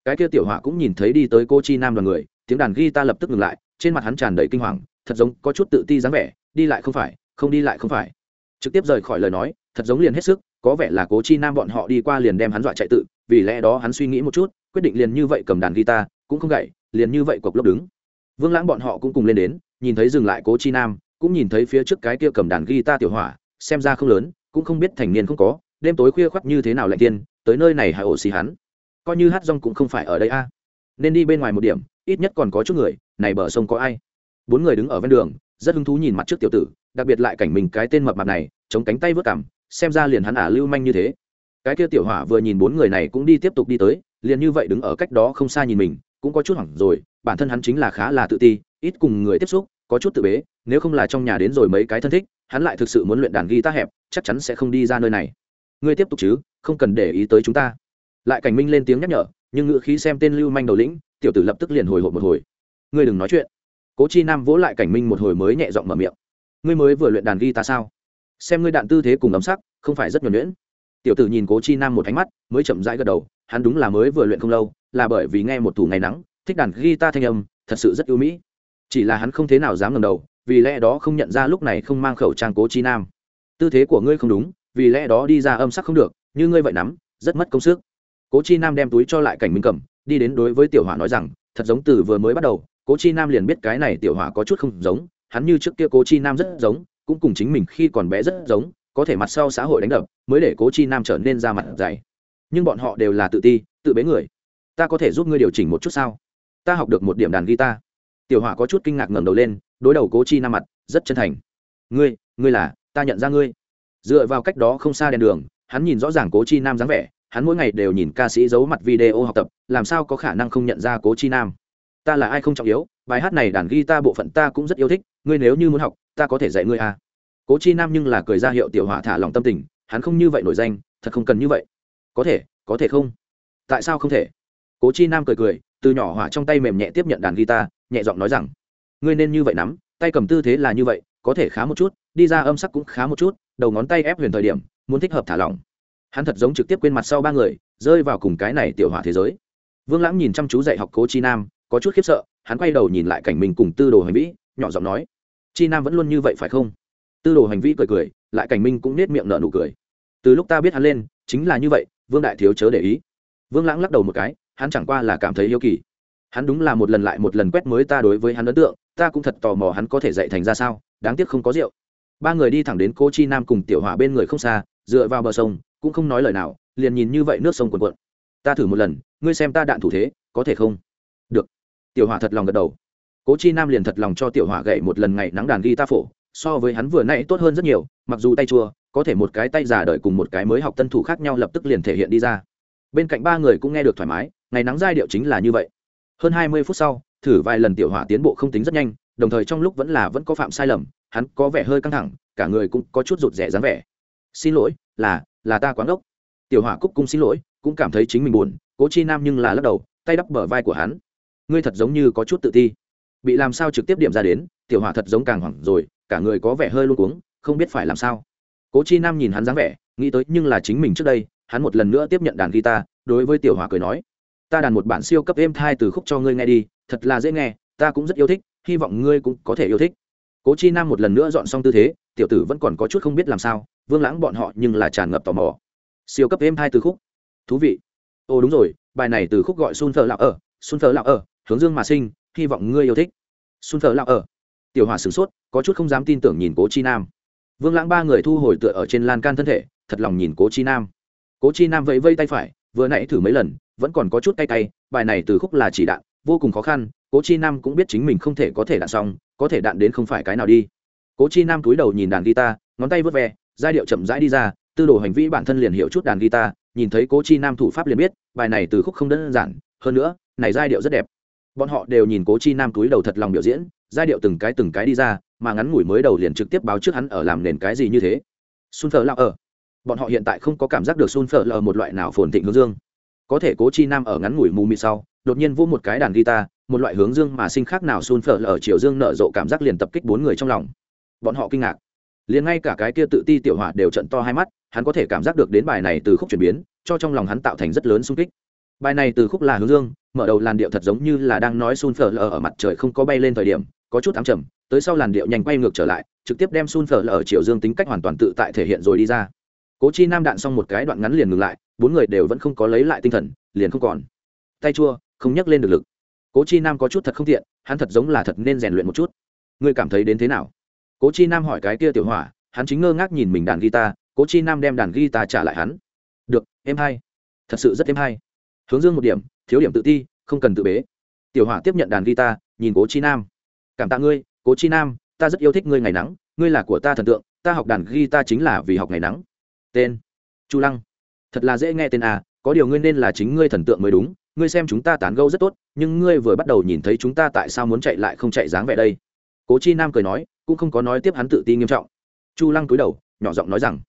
Cái kia tiểu hỏa cũng nhìn thấy đi tới cô chi nam đoàn người, tiếng đàn ghi ta lập tức ngừng lại, trên mặt hắn tràn đầy kinh hoàng, thật giống có chút tự ti dáng vẻ, đi lại không phải, không đi lại không phải. Trực tiếp rời khỏi lời nói, thật giống liền hết sức, có vẻ là cố chi nam bọn họ đi qua liền đem hắn dọa chạy tự, vì lẽ đó hắn suy nghĩ một chút, quyết định liền như vậy cầm đàn guitar cũng không gậy, liền như vậy cộc lốc đứng. Vương lãng bọn họ cũng cùng lên đến, nhìn thấy dừng lại cố chi nam, cũng nhìn thấy phía trước cái kia cầm đàn guitar tiểu hỏa, xem ra không lớn, cũng không biết thành niên không có, đêm tối khuya khoắt như thế nào lạnh tiên, tới nơi này hại ổ xì hắn? Coi như hát rong cũng không phải ở đây a. Nên đi bên ngoài một điểm, ít nhất còn có chút người, này bờ sông có ai? Bốn người đứng ở ven đường, rất hứng thú nhìn mặt trước tiểu tử, đặc biệt lại cảnh mình cái tên mập mặt này, chống cánh tay vớt cảm xem ra liền hắn ả lưu manh như thế. Cái kia tiểu hỏa vừa nhìn bốn người này cũng đi tiếp tục đi tới, liền như vậy đứng ở cách đó không xa nhìn mình cũng có chút hoảng rồi, bản thân hắn chính là khá là tự ti, ít cùng người tiếp xúc, có chút tự bế, nếu không là trong nhà đến rồi mấy cái thân thích, hắn lại thực sự muốn luyện đàn ghi ta hẹp, chắc chắn sẽ không đi ra nơi này. Ngươi tiếp tục chứ, không cần để ý tới chúng ta. Lại cảnh minh lên tiếng nhắc nhở, nhưng ngữ khí xem tên lưu manh đầu lĩnh, tiểu tử lập tức liền hồi hộp một hồi. Ngươi đừng nói chuyện. Cố chi nam vỗ lại cảnh minh một hồi mới nhẹ giọng mở miệng. Ngươi mới vừa luyện đàn ghi ta sao? Xem ngươi đạn tư thế cùng ấm sắc, không phải rất nhuẩn nhuyễn. Tiểu tử nhìn cố chi nam một ánh mắt, mới chậm rãi gật đầu hắn đúng là mới vừa luyện không lâu là bởi vì nghe một thủ ngày nắng thích đàn guitar thanh âm thật sự rất ưu mỹ. Chỉ là hắn không thế nào dám ngẩng đầu vì lẽ đó không nhận ra lúc này không mang khẩu trang cố chi nam. Tư thế của ngươi không đúng vì lẽ đó đi ra âm sắc không được như ngươi vậy nắm rất mất công sức. Cố chi nam đem túi cho lại cảnh minh cẩm, đi đến đối với tiểu hỏa nói rằng thật giống từ vừa mới bắt đầu cố chi nam liền biết cái này tiểu hỏa có chút không giống hắn như trước kia cố chi nam rất giống cũng cùng chính mình khi còn bé rất giống có thể mặt sau xã hội đánh đập mới để cố chi nam trở nên ra mặt dày nhưng bọn họ đều là tự ti, tự bế người. Ta có thể giúp ngươi điều chỉnh một chút sao? Ta học được một điểm đàn guitar. Tiểu hỏa có chút kinh ngạc ngẩng đầu lên, đối đầu cố chi nam mặt, rất chân thành. Ngươi ngươi là, ta nhận ra ngươi. Dựa vào cách đó không xa đèn đường, hắn nhìn rõ ràng cố chi nam dáng vẻ, hắn mỗi ngày đều nhìn ca sĩ giấu mặt video học tập, làm sao có khả năng không nhận ra cố chi nam? Ta là ai không trọng yếu, bài hát này đàn guitar bộ phận ta cũng rất yêu thích, ngươi nếu như muốn học, ta có thể dạy ngươi à. cố chi nam nhưng là cười ra hiệu tiểu hỏa thả lòng tâm tình, hắn không như vậy nổi danh, thật không cần như vậy có thể có thể không? Tại sao không thể? Cố chi nam cười cười, từ nhỏ hỏa trong tay mềm nhẹ tiếp nhận đàn guitar, nhẹ giọng nói rằng, ngươi nên như vậy nắm, tay cầm tư thế là như vậy, có thể khá một chút, đi ra âm sắc cũng khá một chút, đầu ngón tay ép huyền thời điểm, muốn thích hợp thả lỏng. Hắn thật giống trực tiếp quên mặt sau ba người, rơi vào cùng cái này tiểu hỏa thế giới. Vương lãng nhìn chăm chú dạy học cố chi nam, có chút khiếp sợ, hắn quay đầu nhìn lại cảnh mình cùng tư đồ hành vĩ, nhỏ giọng nói, chi nam vẫn luôn như vậy phải không? Tư đồ hành vĩ cười cười, lại cảnh minh cũng nết miệng nở nụ cười. Từ lúc ta biết hắn lên, chính là như vậy vương đại thiếu chớ để ý. Vương lãng lắc đầu một cái, hắn chẳng qua là cảm thấy yêu kỳ. Hắn đúng là một lần lại một lần quét mới ta đối với hắn ấn tượng, ta cũng thật tò mò hắn có thể dạy thành ra sao, đáng tiếc không có rượu. Ba người đi thẳng đến cô chi nam cùng tiểu hỏa bên người không xa, dựa vào bờ sông, cũng không nói lời nào, liền nhìn như vậy nước sông cuồn cuộn. Ta thử một lần, ngươi xem ta đạn thủ thế, có thể không? Được. Tiểu hỏa thật lòng gật đầu. Cố chi nam liền thật lòng cho tiểu hỏa gậy một lần ngày nắng đàn ghi ta phổ, so với hắn vừa nãy tốt hơn rất nhiều, mặc dù tay chua có thể một cái tay già đợi cùng một cái mới học tân thủ khác nhau lập tức liền thể hiện đi ra. Bên cạnh ba người cũng nghe được thoải mái, ngày nắng giai điệu chính là như vậy. Hơn hai mươi phút sau, thử vài lần tiểu hỏa tiến bộ không tính rất nhanh, đồng thời trong lúc vẫn là vẫn có phạm sai lầm, hắn có vẻ hơi căng thẳng, cả người cũng có chút rụt rẻ dáng vẻ. Xin lỗi, là là ta quán ốc tiểu hỏa cúc cung xin lỗi, cũng cảm thấy chính mình buồn, cố chi nam nhưng là lắc đầu, tay đắp bờ vai của hắn. Ngươi thật giống như có chút tự ti. Bị làm sao trực tiếp điểm ra đến, tiểu hỏa thật giống càng hoảng rồi, cả người có vẻ hơi luôn cuống, không biết phải làm sao cố chi nam nhìn hắn dáng vẻ, nghĩ tới nhưng là chính mình trước đây, hắn một lần nữa tiếp nhận đàn guitar, đối với tiểu hòa cười nói, ta đàn một bản siêu cấp êm thai từ khúc cho ngươi nghe đi, thật là dễ nghe, ta cũng rất yêu thích, hy vọng ngươi cũng có thể yêu thích. Cố chi nam một lần nữa dọn xong tư thế, tiểu tử vẫn còn có chút không biết làm sao, vương lãng bọn họ nhưng là tràn ngập tò mò. Siêu cấp êm thai từ khúc. Thú vị. Ồ, đúng rồi, bài này từ khúc gọi sun Thờ lạc ở, sun Thờ lạc ở, hướng dương mà sinh, hy vọng ngươi yêu thích. Sun Thờ lạc ở. Tiểu hòa sửng sốt, có chút không dám tin tưởng nhìn cố chi nam vương lãng ba người thu hồi tựa ở trên lan can thân thể, thật lòng nhìn cố chi nam cố chi nam vẫy vây tay phải, vừa nãy thử mấy lần, vẫn còn có chút tay tay. bài này từ khúc là chỉ đạn, vô cùng khó khăn, cố chi nam cũng biết chính mình không thể có thể đạn xong, có thể đạn đến không phải cái nào đi cố chi nam túi đầu nhìn đàn guitar, ngón tay vớt ve, giai điệu chậm rãi đi ra, tư đồ hành vi bản thân liền hiểu chút đàn guitar, nhìn thấy cố chi nam thủ pháp liền biết, bài này từ khúc không đơn giản, hơn nữa, này giai điệu rất đẹp bọn họ đều nhìn cố chi nam túi đầu thật lòng biểu diễn giai điệu từng cái từng cái đi ra, mà ngắn ngủi mới đầu liền trực tiếp báo trước hắn ở làm nền cái gì như thế. Sun phở lạc ở. Bọn họ hiện tại không có cảm giác được sun phở lờ một loại nào phồn thịnh hướng dương. Có thể cố chi nam ở ngắn ngủi mù mịt sau, đột nhiên vỗ một cái đàn guitar, một loại hướng dương mà sinh khác nào sun phở lờ ở chiều dương nở rộ cảm giác liền tập kích bốn người trong lòng. Bọn họ kinh ngạc. Liền ngay cả cái kia tự ti tiểu hỏa đều trận to hai mắt, hắn có thể cảm giác được đến bài này từ khúc chuyển biến, cho trong lòng hắn tạo thành rất lớn sung kích. Bài này từ khúc là hướng dương, mở đầu làn điệu thật giống như là đang nói sun phở lờ ở mặt trời không có bay lên thời điểm có chút ám trầm, tới sau làn điệu nhanh quay ngược trở lại, trực tiếp đem sun phở lở ở chiều dương tính cách hoàn toàn tự tại thể hiện rồi đi ra. Cố chi nam đạn xong một cái đoạn ngắn liền ngừng lại, bốn người đều vẫn không có lấy lại tinh thần, liền không còn. Tay chua, không nhắc lên được lực. Cố chi nam có chút thật không thiện hắn thật giống là thật nên rèn luyện một chút. Ngươi cảm thấy đến thế nào? Cố chi nam hỏi cái kia tiểu hỏa, hắn chính ngơ ngác nhìn mình đàn guitar, cố chi nam đem đàn guitar trả lại hắn. Được, em hay. Thật sự rất em hay. Hướng dương một điểm, thiếu điểm tự ti, không cần tự bế. Tiểu hỏa tiếp nhận đàn guitar, nhìn cố chi nam cảm tạ ngươi, cố chi nam, ta rất yêu thích ngươi ngày nắng, ngươi là của ta thần tượng, ta học đàn guitar chính là vì học ngày nắng. Tên, chu lăng. Thật là dễ nghe tên à có điều ngươi nên là chính ngươi thần tượng mới đúng, ngươi xem chúng ta tán gẫu rất tốt, nhưng ngươi vừa bắt đầu nhìn thấy chúng ta tại sao muốn chạy lại không chạy dáng vẻ đây? Cố chi nam cười nói, cũng không có nói tiếp hắn tự ti nghiêm trọng. Chu lăng cúi đầu, nhỏ giọng nói rằng,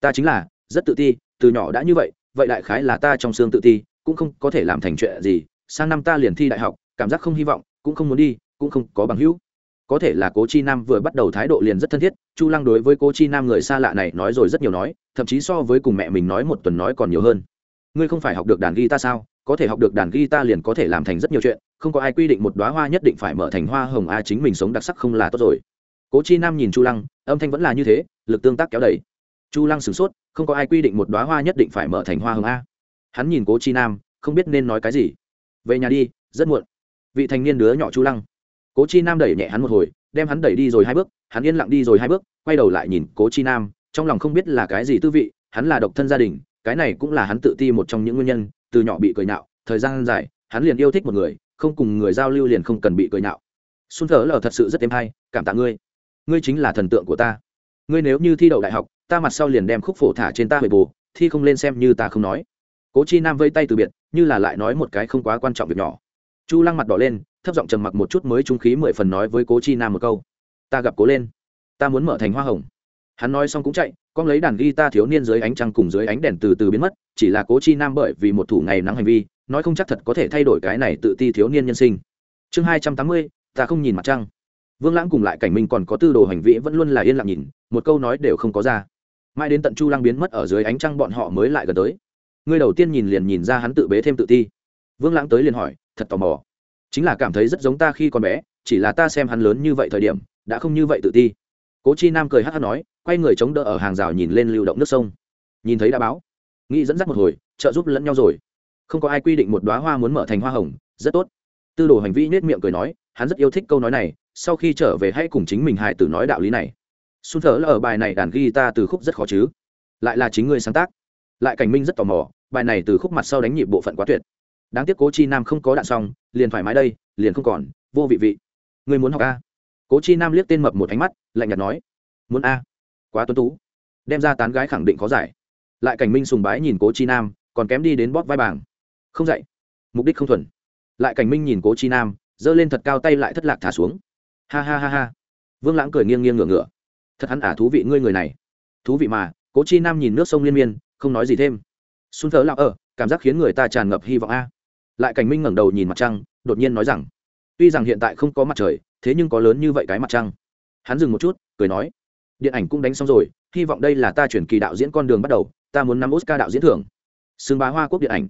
ta chính là, rất tự ti, từ nhỏ đã như vậy vậy đại khái là ta trong xương tự ti, cũng không có thể làm thành chuyện gì, sang năm ta liền thi đại học, cảm giác không hy vọng, cũng không muốn đi cũng không có bằng hữu. Có thể là cố chi nam vừa bắt đầu thái độ liền rất thân thiết, chu lăng đối với cố chi nam người xa lạ này nói rồi rất nhiều nói, thậm chí so với cùng mẹ mình nói một tuần nói còn nhiều hơn. Ngươi không phải học được đàn guitar sao? Có thể học được đàn guitar liền có thể làm thành rất nhiều chuyện, không có ai quy định một đoá hoa nhất định phải mở thành hoa hồng a, chính mình sống đặc sắc không là tốt rồi. Cố chi nam nhìn chu lăng, âm thanh vẫn là như thế, lực tương tác kéo đầy. Chu lăng sửng sốt, không có ai quy định một đoá hoa nhất định phải mở thành hoa hồng a. Hắn nhìn cố chi nam, không biết nên nói cái gì. Về nhà đi, rất muộn. Vị thành niên đứa nhỏ chu lăng cố chi nam đẩy nhẹ hắn một hồi, đem hắn đẩy đi rồi hai bước, hắn yên lặng đi rồi hai bước, quay đầu lại nhìn cố chi nam, trong lòng không biết là cái gì tư vị, hắn là độc thân gia đình, cái này cũng là hắn tự ti một trong những nguyên nhân, từ nhỏ bị cười nhạo, thời gian dài, hắn liền yêu thích một người, không cùng người giao lưu liền không cần bị cười nhạo. Xuân thở lờ thật sự rất êm hay, cảm tạ ngươi. Ngươi chính là thần tượng của ta. Ngươi nếu như thi đậu đại học, ta mặt sau liền đem khúc phổ thả trên ta về bù, thi không lên xem như ta không nói. Cố chi nam vây tay từ biệt, như là lại nói một cái không quá quan trọng việc nhỏ chu lăng mặt đỏ lên, thấp giọng trầm mặc một chút mới trung khí mười phần nói với cố chi nam một câu. Ta gặp cố lên. Ta muốn mở thành hoa hồng. Hắn nói xong cũng chạy, con lấy đàn guitar thiếu niên dưới ánh trăng cùng dưới ánh đèn từ từ biến mất, chỉ là cố chi nam bởi vì một thủ ngày nắng hành vi, nói không chắc thật có thể thay đổi cái này tự ti thiếu niên nhân sinh. Chương hai trăm tám mươi, ta không nhìn mặt trăng. Vương lãng cùng lại cảnh minh còn có tư đồ hành vi vẫn luôn là yên lặng nhìn, một câu nói đều không có ra. Mãi đến tận chu lăng biến mất ở dưới ánh trăng bọn họ mới lại gần tới. Người đầu tiên nhìn liền nhìn ra hắn tự bế thêm tự ti. Vương lãng tới liền hỏi thật tò mò. Chính là cảm thấy rất giống ta khi còn bé, chỉ là ta xem hắn lớn như vậy thời điểm, đã không như vậy tự ti. Cố chi nam cười hát hát nói, quay người chống đỡ ở hàng rào nhìn lên lưu động nước sông. Nhìn thấy đã báo. Nghĩ dẫn dắt một hồi, trợ giúp lẫn nhau rồi. Không có ai quy định một đoá hoa muốn mở thành hoa hồng, rất tốt. Tư đồ hành vi nết miệng cười nói, hắn rất yêu thích câu nói này, sau khi trở về hãy cùng chính mình hại tử nói đạo lý này. Xuân thở là ở bài này đàn guitar từ khúc rất khó chứ. Lại là chính người sáng tác. Lại cảnh minh rất tò mò, bài này từ khúc mặt sau đánh nhịp bộ phận quá tuyệt đáng tiếc cố chi nam không có đạn xong liền thoải mái đây liền không còn vô vị vị. Người muốn học a. Cố chi nam liếc tên mập một ánh mắt lạnh nhạt nói. Muốn a. Quá tuấn tú. Đem ra tán gái khẳng định có giải. Lại cảnh minh sùng bái nhìn cố chi nam còn kém đi đến bóp vai bảng. Không dạy. Mục đích không thuần. Lại cảnh minh nhìn cố chi nam giơ lên thật cao tay lại thất lạc thả xuống. Ha ha ha ha. Vương lãng cười nghiêng nghiêng ngửa ngửa. Thật hắn ả à, thú vị ngươi người này. Thú vị mà cố chi nam nhìn nước sông liên miên không nói gì thêm. Xuân thớ lạc ở cảm giác khiến người ta tràn ngập hy vọng a lại cảnh minh ngẩng đầu nhìn mặt trăng, đột nhiên nói rằng, tuy rằng hiện tại không có mặt trời, thế nhưng có lớn như vậy cái mặt trăng. Hắn dừng một chút, cười nói, điện ảnh cũng đánh xong rồi, hy vọng đây là ta chuyển kỳ đạo diễn con đường bắt đầu, ta muốn nắm oscar đạo diễn thưởng. Xưng bá hoa quốc điện ảnh.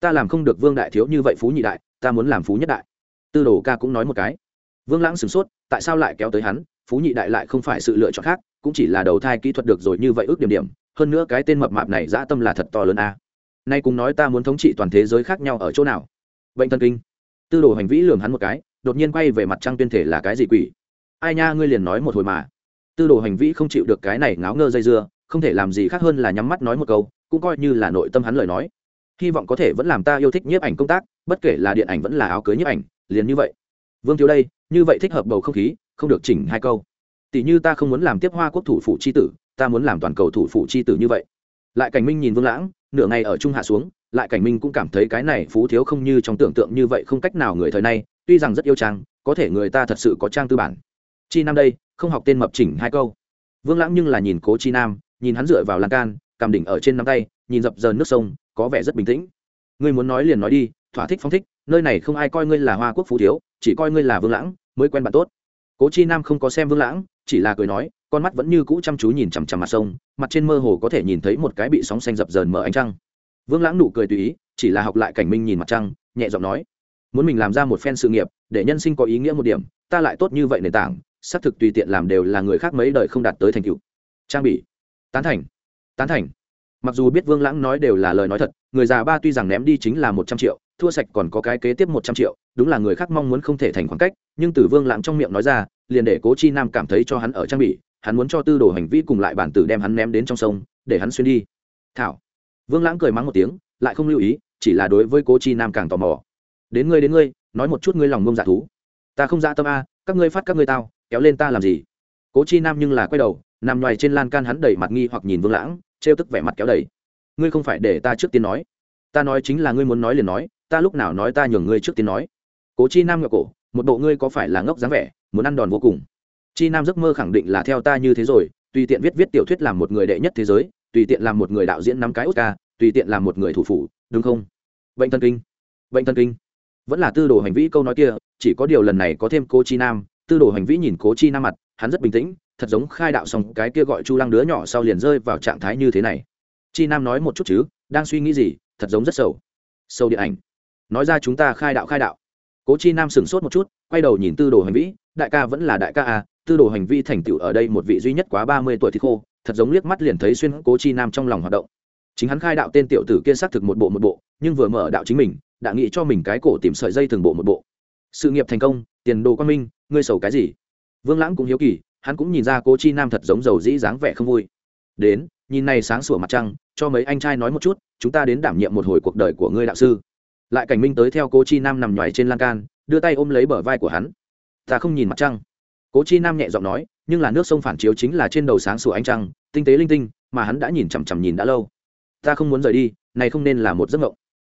Ta làm không được vương đại thiếu như vậy phú nhị đại, ta muốn làm phú nhất đại. Tư đồ ca cũng nói một cái. Vương lãng sửng sốt, tại sao lại kéo tới hắn? Phú nhị đại lại không phải sự lựa chọn khác, cũng chỉ là đầu thai kỹ thuật được rồi như vậy ước điểm điểm. Hơn nữa cái tên mập mạp này dã tâm là thật to lớn a nay cùng nói ta muốn thống trị toàn thế giới khác nhau ở chỗ nào? Bệnh thần kinh. Tư đồ hành vĩ lường hắn một cái, đột nhiên quay về mặt trăng tuyên thể là cái gì quỷ? Ai nha, ngươi liền nói một hồi mà. Tư đồ hành vĩ không chịu được cái này ngáo ngơ dây dưa, không thể làm gì khác hơn là nhắm mắt nói một câu, cũng coi như là nội tâm hắn lời nói. Hy vọng có thể vẫn làm ta yêu thích nhiếp ảnh công tác, bất kể là điện ảnh vẫn là áo cưới nhiếp ảnh, liền như vậy. Vương thiếu đây, như vậy thích hợp bầu không khí, không được chỉnh hai câu. Tỷ như ta không muốn làm tiếp hoa quốc thủ phủ c h i tử, ta muốn làm toàn cầu thủ phủ c h i tử như vậy lại cảnh minh nhìn vương lãng, nửa ngày ở trung hạ xuống, lại cảnh minh cũng cảm thấy cái này phú thiếu không như trong tưởng tượng như vậy, không cách nào người thời nay, tuy rằng rất yêu trang có thể người ta thật sự có trang tư bản. Chi nam đây, không học tên mập chỉnh hai câu. Vương lãng nhưng là nhìn cố chi nam, nhìn hắn dựa vào lan can cầm đỉnh ở trên nắm tay, nhìn dập dờn nước sông, có vẻ rất bình tĩnh. Ngươi muốn nói liền nói đi, thỏa thích phong thích, nơi này không ai coi ngươi là hoa quốc phú thiếu, chỉ coi ngươi là vương lãng, mới quen bạn tốt. Cố chi nam không có xem vương lãng, chỉ là cười nói con mắt vẫn như cũ chăm chú nhìn chằm chằm mặt sông, mặt trên mơ hồ có thể nhìn thấy một cái bị sóng xanh dập dờn mở ánh trăng. Vương lãng nụ cười tùy ý, chỉ là học lại cảnh minh nhìn mặt trăng, nhẹ giọng nói, muốn mình làm ra một phen sự nghiệp, để nhân sinh có ý nghĩa một điểm, ta lại tốt như vậy nền tảng, xác thực tùy tiện làm đều là người khác mấy đời không đạt tới thành tựu. Trang bị. Tán thành. Tán thành. Mặc dù biết vương lãng nói đều là lời nói thật, người già ba tuy rằng ném đi chính là một trăm triệu, thua sạch còn có cái kế tiếp một trăm triệu, đúng là người khác mong muốn không thể thành khoảng cách, nhưng từ vương lãng trong miệng nói ra, liền để cố chi nam cảm thấy cho hắn ở trang bị hắn muốn cho tư đồ hành vi cùng lại bản tử đem hắn ném đến trong sông, để hắn xuyên đi. Thảo. Vương lãng cười mắng một tiếng, lại không lưu ý, chỉ là đối với cố chi nam càng tò mò. Đến ngươi đến ngươi, nói một chút ngươi lòng ngông dạ thú. Ta không dạ tâm a, các ngươi phát các ngươi tao, kéo lên ta làm gì? Cố chi nam nhưng là quay đầu, nằm ngoài trên lan can hắn đẩy mặt nghi hoặc nhìn vương lãng, trêu tức vẻ mặt kéo đầy ngươi không phải để ta trước tiên nói. Ta nói chính là ngươi muốn nói liền nói, ta lúc nào nói ta nhường ngươi trước tiên nói. Cố chi nam ngựa cổ, một bộ ngươi có phải là ngốc dáng vẻ, muốn ăn đòn vô cùng chi nam giấc mơ khẳng định là theo ta như thế rồi, tùy tiện viết viết tiểu thuyết làm một người đệ nhất thế giới, tùy tiện làm một người đạo diễn năm cái oscar, tùy tiện làm một người thủ phủ, đúng không? Bệnh thần kinh, bệnh thần kinh. Vẫn là tư đồ hành vi câu nói kia, chỉ có điều lần này có thêm cô chi nam, tư đồ hành vi nhìn cố chi nam mặt, hắn rất bình tĩnh, thật giống khai đạo xong cái kia gọi chu lăng đứa nhỏ sau liền rơi vào trạng thái như thế này. Chi nam nói một chút chứ, đang suy nghĩ gì, thật giống rất sâu sâu điện ảnh. Nói ra chúng ta khai đạo khai đạo. Cố chi nam sửng sốt một chút, quay đầu nhìn tư đồ hành vĩ đại ca vẫn là đại ca à tư đồ hành vi thành tựu ở đây một vị duy nhất quá ba mươi tuổi thì khô, thật giống liếc mắt liền thấy xuyên cố chi nam trong lòng hoạt động. Chính hắn khai đạo tên tiểu tử kia xác thực một bộ một bộ, nhưng vừa mở đạo chính mình, đã nghĩ cho mình cái cổ tìm sợi dây thường bộ một bộ. Sự nghiệp thành công, tiền đồ quan minh, ngươi sầu cái gì? Vương lãng cũng hiếu kỳ, hắn cũng nhìn ra cố chi nam thật giống dầu dĩ dáng vẻ không vui. Đến, nhìn này sáng sủa mặt trăng, cho mấy anh trai nói một chút, chúng ta đến đảm nhiệm một hồi cuộc đời của ngươi đạo sư. Lại cảnh minh tới theo cố chi nam nằm nhoài trên lan can, đưa tay ôm lấy bờ vai của hắn. Ta không nhìn mặt trăng cố chi nam nhẹ giọng nói, nhưng là nước sông phản chiếu chính là trên đầu sáng sủa ánh trăng, tinh tế linh tinh, mà hắn đã nhìn chằm chằm nhìn đã lâu. Ta không muốn rời đi, này không nên là một giấc mộng.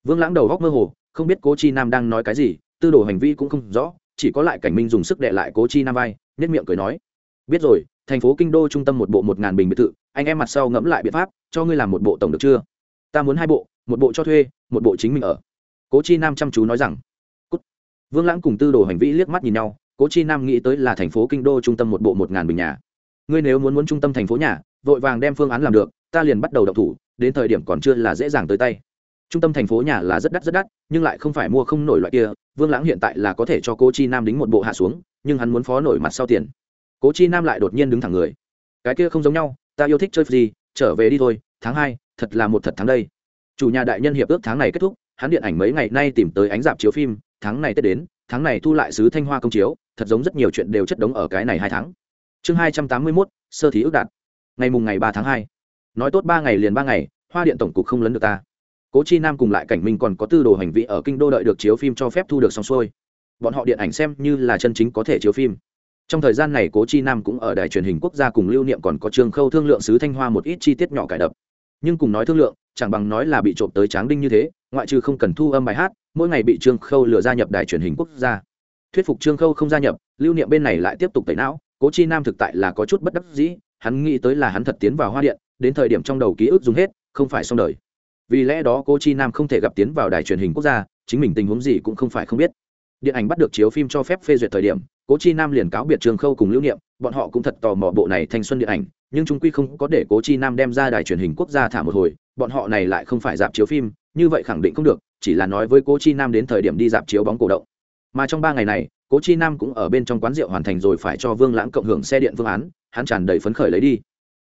Vương lãng đầu góc mơ hồ, không biết cố chi nam đang nói cái gì, tư đồ hành vi cũng không rõ, chỉ có lại cảnh minh dùng sức đệ lại cố chi nam vai nhất miệng cười nói. Biết rồi, thành phố kinh đô trung tâm một bộ một ngàn bình biệt thự, anh em mặt sau ngẫm lại biện pháp, cho ngươi làm một bộ tổng được chưa? Ta muốn hai bộ, một bộ cho thuê, một bộ chính mình ở. Cố chi nam chăm chú nói rằng. Cút. vương lãng cùng tư đồ hành vi liếc mắt nhìn nhau cố chi nam nghĩ tới là thành phố kinh đô trung tâm một bộ một ngàn bình nhà. Ngươi nếu muốn muốn trung tâm thành phố nhà, vội vàng đem phương án làm được, ta liền bắt đầu đậu thủ, đến thời điểm còn chưa là dễ dàng tới tay. Trung tâm thành phố nhà là rất đắt rất đắt, nhưng lại không phải mua không nổi loại kia, vương lãng hiện tại là có thể cho cố chi nam đính một bộ hạ xuống, nhưng hắn muốn phó nổi mặt sau tiền. Cố chi nam lại đột nhiên đứng thẳng người. Cái kia không giống nhau, ta yêu thích chơi gì trở về đi thôi, tháng hai, thật là một thật tháng đây. Chủ nhà đại nhân hiệp ước tháng này kết thúc, hắn điện ảnh mấy ngày nay tìm tới ánh dạp chiếu phim, tháng này tết đến, tháng này thu lại sứ thanh hoa công chiếu thật giống rất nhiều chuyện đều chất đống ở cái này hai tháng. Chương hai trăm tám mươi mốt, sơ thí ước đạt. Ngày mùng ngày ba tháng hai. Nói tốt ba ngày liền ba ngày, hoa điện tổng cục không lấn được ta. Cố chi nam cùng lại cảnh minh còn có tư đồ hành vi ở kinh đô đợi được chiếu phim cho phép thu được xong xuôi. Bọn họ điện ảnh xem như là chân chính có thể chiếu phim. Trong thời gian này cố chi nam cũng ở đài truyền hình quốc gia cùng lưu niệm còn có trường khâu thương lượng sứ thanh hoa một ít chi tiết nhỏ cải đập. Nhưng cùng nói thương lượng, chẳng bằng nói là bị trộm tới tráng đinh như thế, ngoại trừ không cần thu âm bài hát, mỗi ngày bị trương khâu lừa gia nhập đài truyền hình quốc gia thuyết phục trương khâu không gia nhập, lưu niệm bên này lại tiếp tục tẩy não, cố chi nam thực tại là có chút bất đắc dĩ, hắn nghĩ tới là hắn thật tiến vào hoa điện, đến thời điểm trong đầu ký ức dùng hết, không phải xong đời. Vì lẽ đó cố chi nam không thể gặp tiến vào đài truyền hình quốc gia, chính mình tình huống gì cũng không phải không biết. Điện ảnh bắt được chiếu phim cho phép phê duyệt thời điểm, cố chi nam liền cáo biệt trường khâu cùng lưu niệm, bọn họ cũng thật tò mò bộ này thanh xuân điện ảnh, nhưng chúng quy không có để cố chi nam đem ra đài truyền hình quốc gia thả một hồi, bọn họ này lại không phải dạp chiếu phim, như vậy khẳng định không được, chỉ là nói với cố chi nam đến thời điểm đi dạp chiếu bóng cổ động mà trong ba ngày này, cố chi nam cũng ở bên trong quán rượu hoàn thành rồi phải cho vương lãng cộng hưởng xe điện phương án, hắn tràn đầy phấn khởi lấy đi.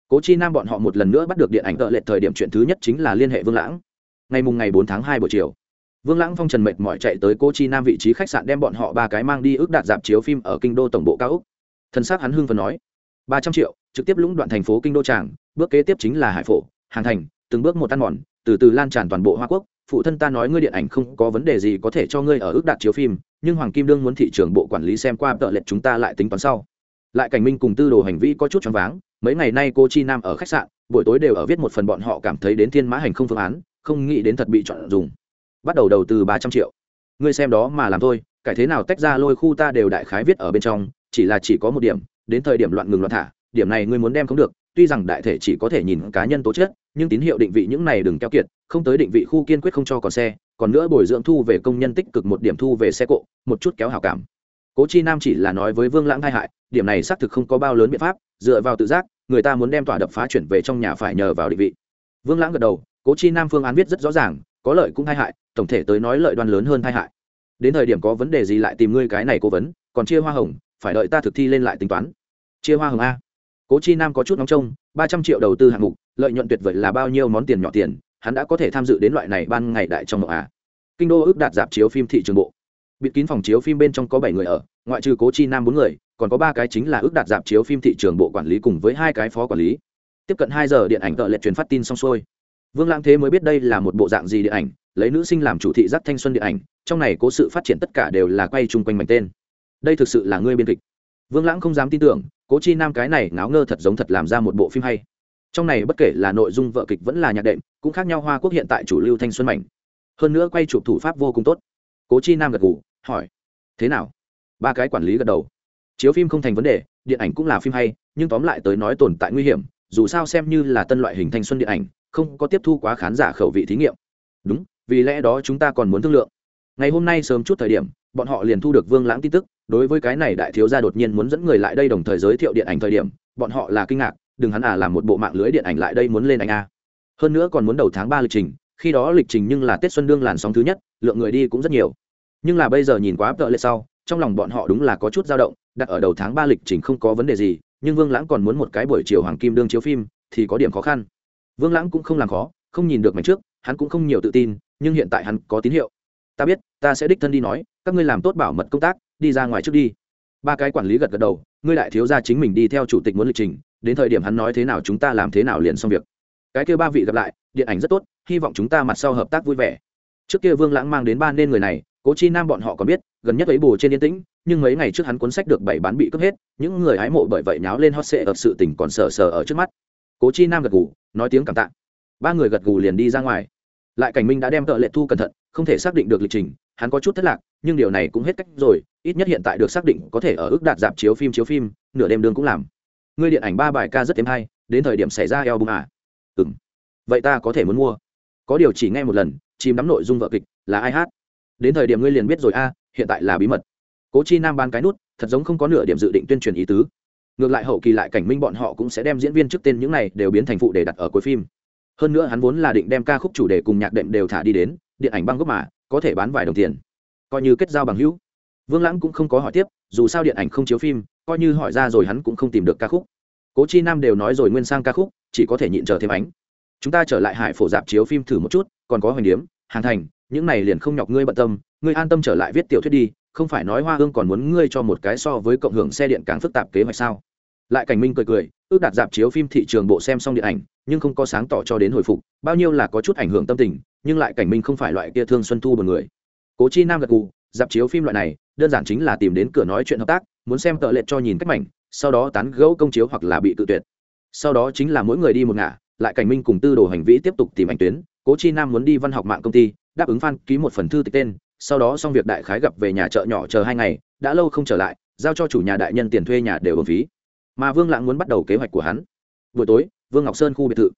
Cố chi nam bọn họ một lần nữa bắt được điện ảnh tợ lệ thời điểm chuyện thứ nhất chính là liên hệ vương lãng. Ngày mùng ngày bốn tháng hai buổi chiều, vương lãng phong trần mệt mỏi chạy tới cố chi nam vị trí khách sạn đem bọn họ ba cái mang đi ước đạt dạp chiếu phim ở kinh đô tổng bộ cao úc. Thân xác hắn hưng phần nói, ba trăm triệu, trực tiếp lũng đoạn thành phố kinh đô tràng, bước kế tiếp chính là hải phổ, hàng thành, từng bước một tan mòn, từ từ lan tràn toàn bộ hoa quốc. Phụ thân ta nói ngươi điện ảnh không có vấn đề gì có thể cho ngươi ở ước đạt chiếu phim nhưng hoàng kim đương muốn thị trường bộ quản lý xem qua tợ lệch chúng ta lại tính toán sau. Lại cảnh minh cùng tư đồ hành vi có chút choáng váng, mấy ngày nay cô chi nam ở khách sạn, buổi tối đều ở viết một phần bọn họ cảm thấy đến thiên mã hành không phương án, không nghĩ đến thật bị chọn dùng. Bắt đầu đầu từ ba trăm triệu. Ngươi xem đó mà làm thôi, cải thế nào tách ra lôi khu ta đều đại khái viết ở bên trong, chỉ là chỉ có một điểm, đến thời điểm loạn ngừng loạn thả, điểm này ngươi muốn đem không được, tuy rằng đại thể chỉ có thể nhìn cá nhân tố chất, nhưng tín hiệu định vị những này đừng keo kiệt, không tới định vị khu kiên quyết không cho còn xe còn nữa bồi dưỡng thu về công nhân tích cực một điểm thu về xe cộ, một chút kéo hảo cảm. Cố chi nam chỉ là nói với vương lãng hai hại, điểm này xác thực không có bao lớn biện pháp, dựa vào tự giác, người ta muốn đem tỏa đập phá chuyển về trong nhà phải nhờ vào định vị. Vương lãng gật đầu, cố chi nam phương án viết rất rõ ràng, có lợi cũng hai hại, tổng thể tới nói lợi đoan lớn hơn hai hại. Đến thời điểm có vấn đề gì lại tìm ngươi cái này cố vấn, còn chia hoa hồng, phải đợi ta thực thi lên lại tính toán. Chia hoa hồng a. Cố chi nam có chút nóng trông, ba trăm triệu đầu tư hạng mục, lợi nhuận tuyệt vời là bao nhiêu món tiền nhỏ tiền hắn đã có thể tham dự đến loại này ban ngày đại trong mộng à. kinh đô ước đạt dạp chiếu phim thị trường bộ. Bịt kín phòng chiếu phim bên trong có bảy người ở, ngoại trừ cố chi nam bốn người, còn có ba cái chính là ước đạt dạp chiếu phim thị trường bộ quản lý cùng với hai cái phó quản lý. Tiếp cận hai giờ điện ảnh tợ lệ truyền phát tin xong xuôi. Vương lãng thế mới biết đây là một bộ dạng gì điện ảnh, lấy nữ sinh làm chủ thị giác thanh xuân điện ảnh, trong này cố sự phát triển tất cả đều là quay chung quanh mảnh tên. Đây thực sự là ngươi biên kịch. Vương lãng không dám tin tưởng, cố chi nam cái này ngáo ngơ thật giống thật làm ra một bộ phim hay trong này bất kể là nội dung vợ kịch vẫn là nhạc đệm, cũng khác nhau hoa quốc hiện tại chủ lưu thanh xuân mảnh. Hơn nữa quay chụp thủ pháp vô cùng tốt. Cố chi nam gật ngủ hỏi, thế nào? Ba cái quản lý gật đầu. Chiếu phim không thành vấn đề, điện ảnh cũng là phim hay, nhưng tóm lại tới nói tồn tại nguy hiểm, dù sao xem như là tân loại hình thanh xuân điện ảnh, không có tiếp thu quá khán giả khẩu vị thí nghiệm. Đúng, vì lẽ đó chúng ta còn muốn thương lượng. Ngày hôm nay sớm chút thời điểm, bọn họ liền thu được vương lãng tin tức, đối với cái này đại thiếu gia đột nhiên muốn dẫn người lại đây đồng thời giới thiệu điện ảnh thời điểm, bọn họ là kinh ngạc đừng hắn à làm một bộ mạng lưới điện ảnh lại đây muốn lên anh a. Hơn nữa còn muốn đầu tháng ba lịch trình, khi đó lịch trình nhưng là tết xuân đương làn sóng thứ nhất, lượng người đi cũng rất nhiều. Nhưng là bây giờ nhìn quá tợ lệ sau, trong lòng bọn họ đúng là có chút dao động, đặt ở đầu tháng ba lịch trình không có vấn đề gì, nhưng vương lãng còn muốn một cái buổi chiều hoàng kim đương chiếu phim, thì có điểm khó khăn. Vương lãng cũng không làm khó, không nhìn được mảnh trước, hắn cũng không nhiều tự tin, nhưng hiện tại hắn có tín hiệu. Ta biết, ta sẽ đích thân đi nói, các ngươi làm tốt bảo mật công tác, đi ra ngoài trước đi. Ba cái quản lý gật gật đầu ngươi lại thiếu ra chính mình đi theo chủ tịch muốn lịch trình, đến thời điểm hắn nói thế nào chúng ta làm thế nào liền xong việc. Cái kia ba vị gặp lại, điện ảnh rất tốt, hy vọng chúng ta mặt sau hợp tác vui vẻ. Trước kia vương lãng mang đến ba nên người này, cố chi nam bọn họ còn biết, gần nhất ấy bù trên yên tĩnh, nhưng mấy ngày trước hắn cuốn sách được bảy bán bị cướp hết, những người hái mộ bởi vậy nháo lên hot sệ ở sự tình còn sờ sờ ở trước mắt. Cố chi nam gật gù, nói tiếng cảm tạ. Ba người gật gù liền đi ra ngoài. Lại cảnh minh đã đem tợ lệ thu cẩn thận, không thể xác định được lịch trình hắn có chút thất lạc, nhưng điều này cũng hết cách rồi, ít nhất hiện tại được xác định có thể ở ước đạt dạp chiếu phim chiếu phim, nửa đêm đường cũng làm. Ngươi điện ảnh ba bài ca rất thêm hay, đến thời điểm xảy ra eo bung à? Ừ m vậy ta có thể muốn mua. Có điều chỉ nghe một lần, chìm đắm nội dung vợ kịch, là ai hát? Đến thời điểm ngươi liền biết rồi a hiện tại là bí mật. Cố chi nam ban cái nút, thật giống không có nửa điểm dự định tuyên truyền ý tứ. Ngược lại hậu kỳ lại cảnh minh bọn họ cũng sẽ đem diễn viên trước tên những này đều biến thành phụ để đặt ở cuối phim. Hơn nữa hắn vốn là định đem ca khúc chủ đề cùng nhạc đệm đều thả đi đến, điện ảnh băng gốc mà có thể bán vài đồng tiền. Coi như kết giao bằng hữu. Vương lãng cũng không có hỏi tiếp, dù sao điện ảnh không chiếu phim, coi như hỏi ra rồi hắn cũng không tìm được ca khúc. Cố chi nam đều nói rồi nguyên sang ca khúc, chỉ có thể nhịn chờ thêm ánh. Chúng ta trở lại hải phổ dạp chiếu phim thử một chút, còn có hoành điếm, hàng thành, những này liền không nhọc ngươi bận tâm, ngươi an tâm trở lại viết tiểu thuyết đi, không phải nói hoa hương còn muốn ngươi cho một cái so với cộng hưởng xe điện càng phức tạp kế hoạch sao? Lại cảnh minh cười cười, ước đạt dạp chiếu phim thị trường bộ xem xong điện ảnh, nhưng không có sáng tỏ cho đến hồi phục, bao nhiêu là có chút ảnh hưởng tâm tình nhưng lại cảnh minh không phải loại kia thương xuân thu một người. Cố chi nam gật cù dạp chiếu phim loại này, đơn giản chính là tìm đến cửa nói chuyện hợp tác, muốn xem tợ lệ cho nhìn cách mảnh, sau đó tán gẫu công chiếu hoặc là bị tự tuyệt. Sau đó chính là mỗi người đi một ngả, lại cảnh minh cùng tư đồ hành vĩ tiếp tục tìm ảnh tuyến, cố chi nam muốn đi văn học mạng công ty, đáp ứng phan ký một phần thư tịch tên, sau đó xong việc đại khái gặp về nhà chợ nhỏ chờ hai ngày, đã lâu không trở lại, giao cho chủ nhà đại nhân tiền thuê nhà đều ở phí. Mà vương lãng muốn bắt đầu kế hoạch của hắn. Buổi tối, vương ngọc sơn khu biệt thự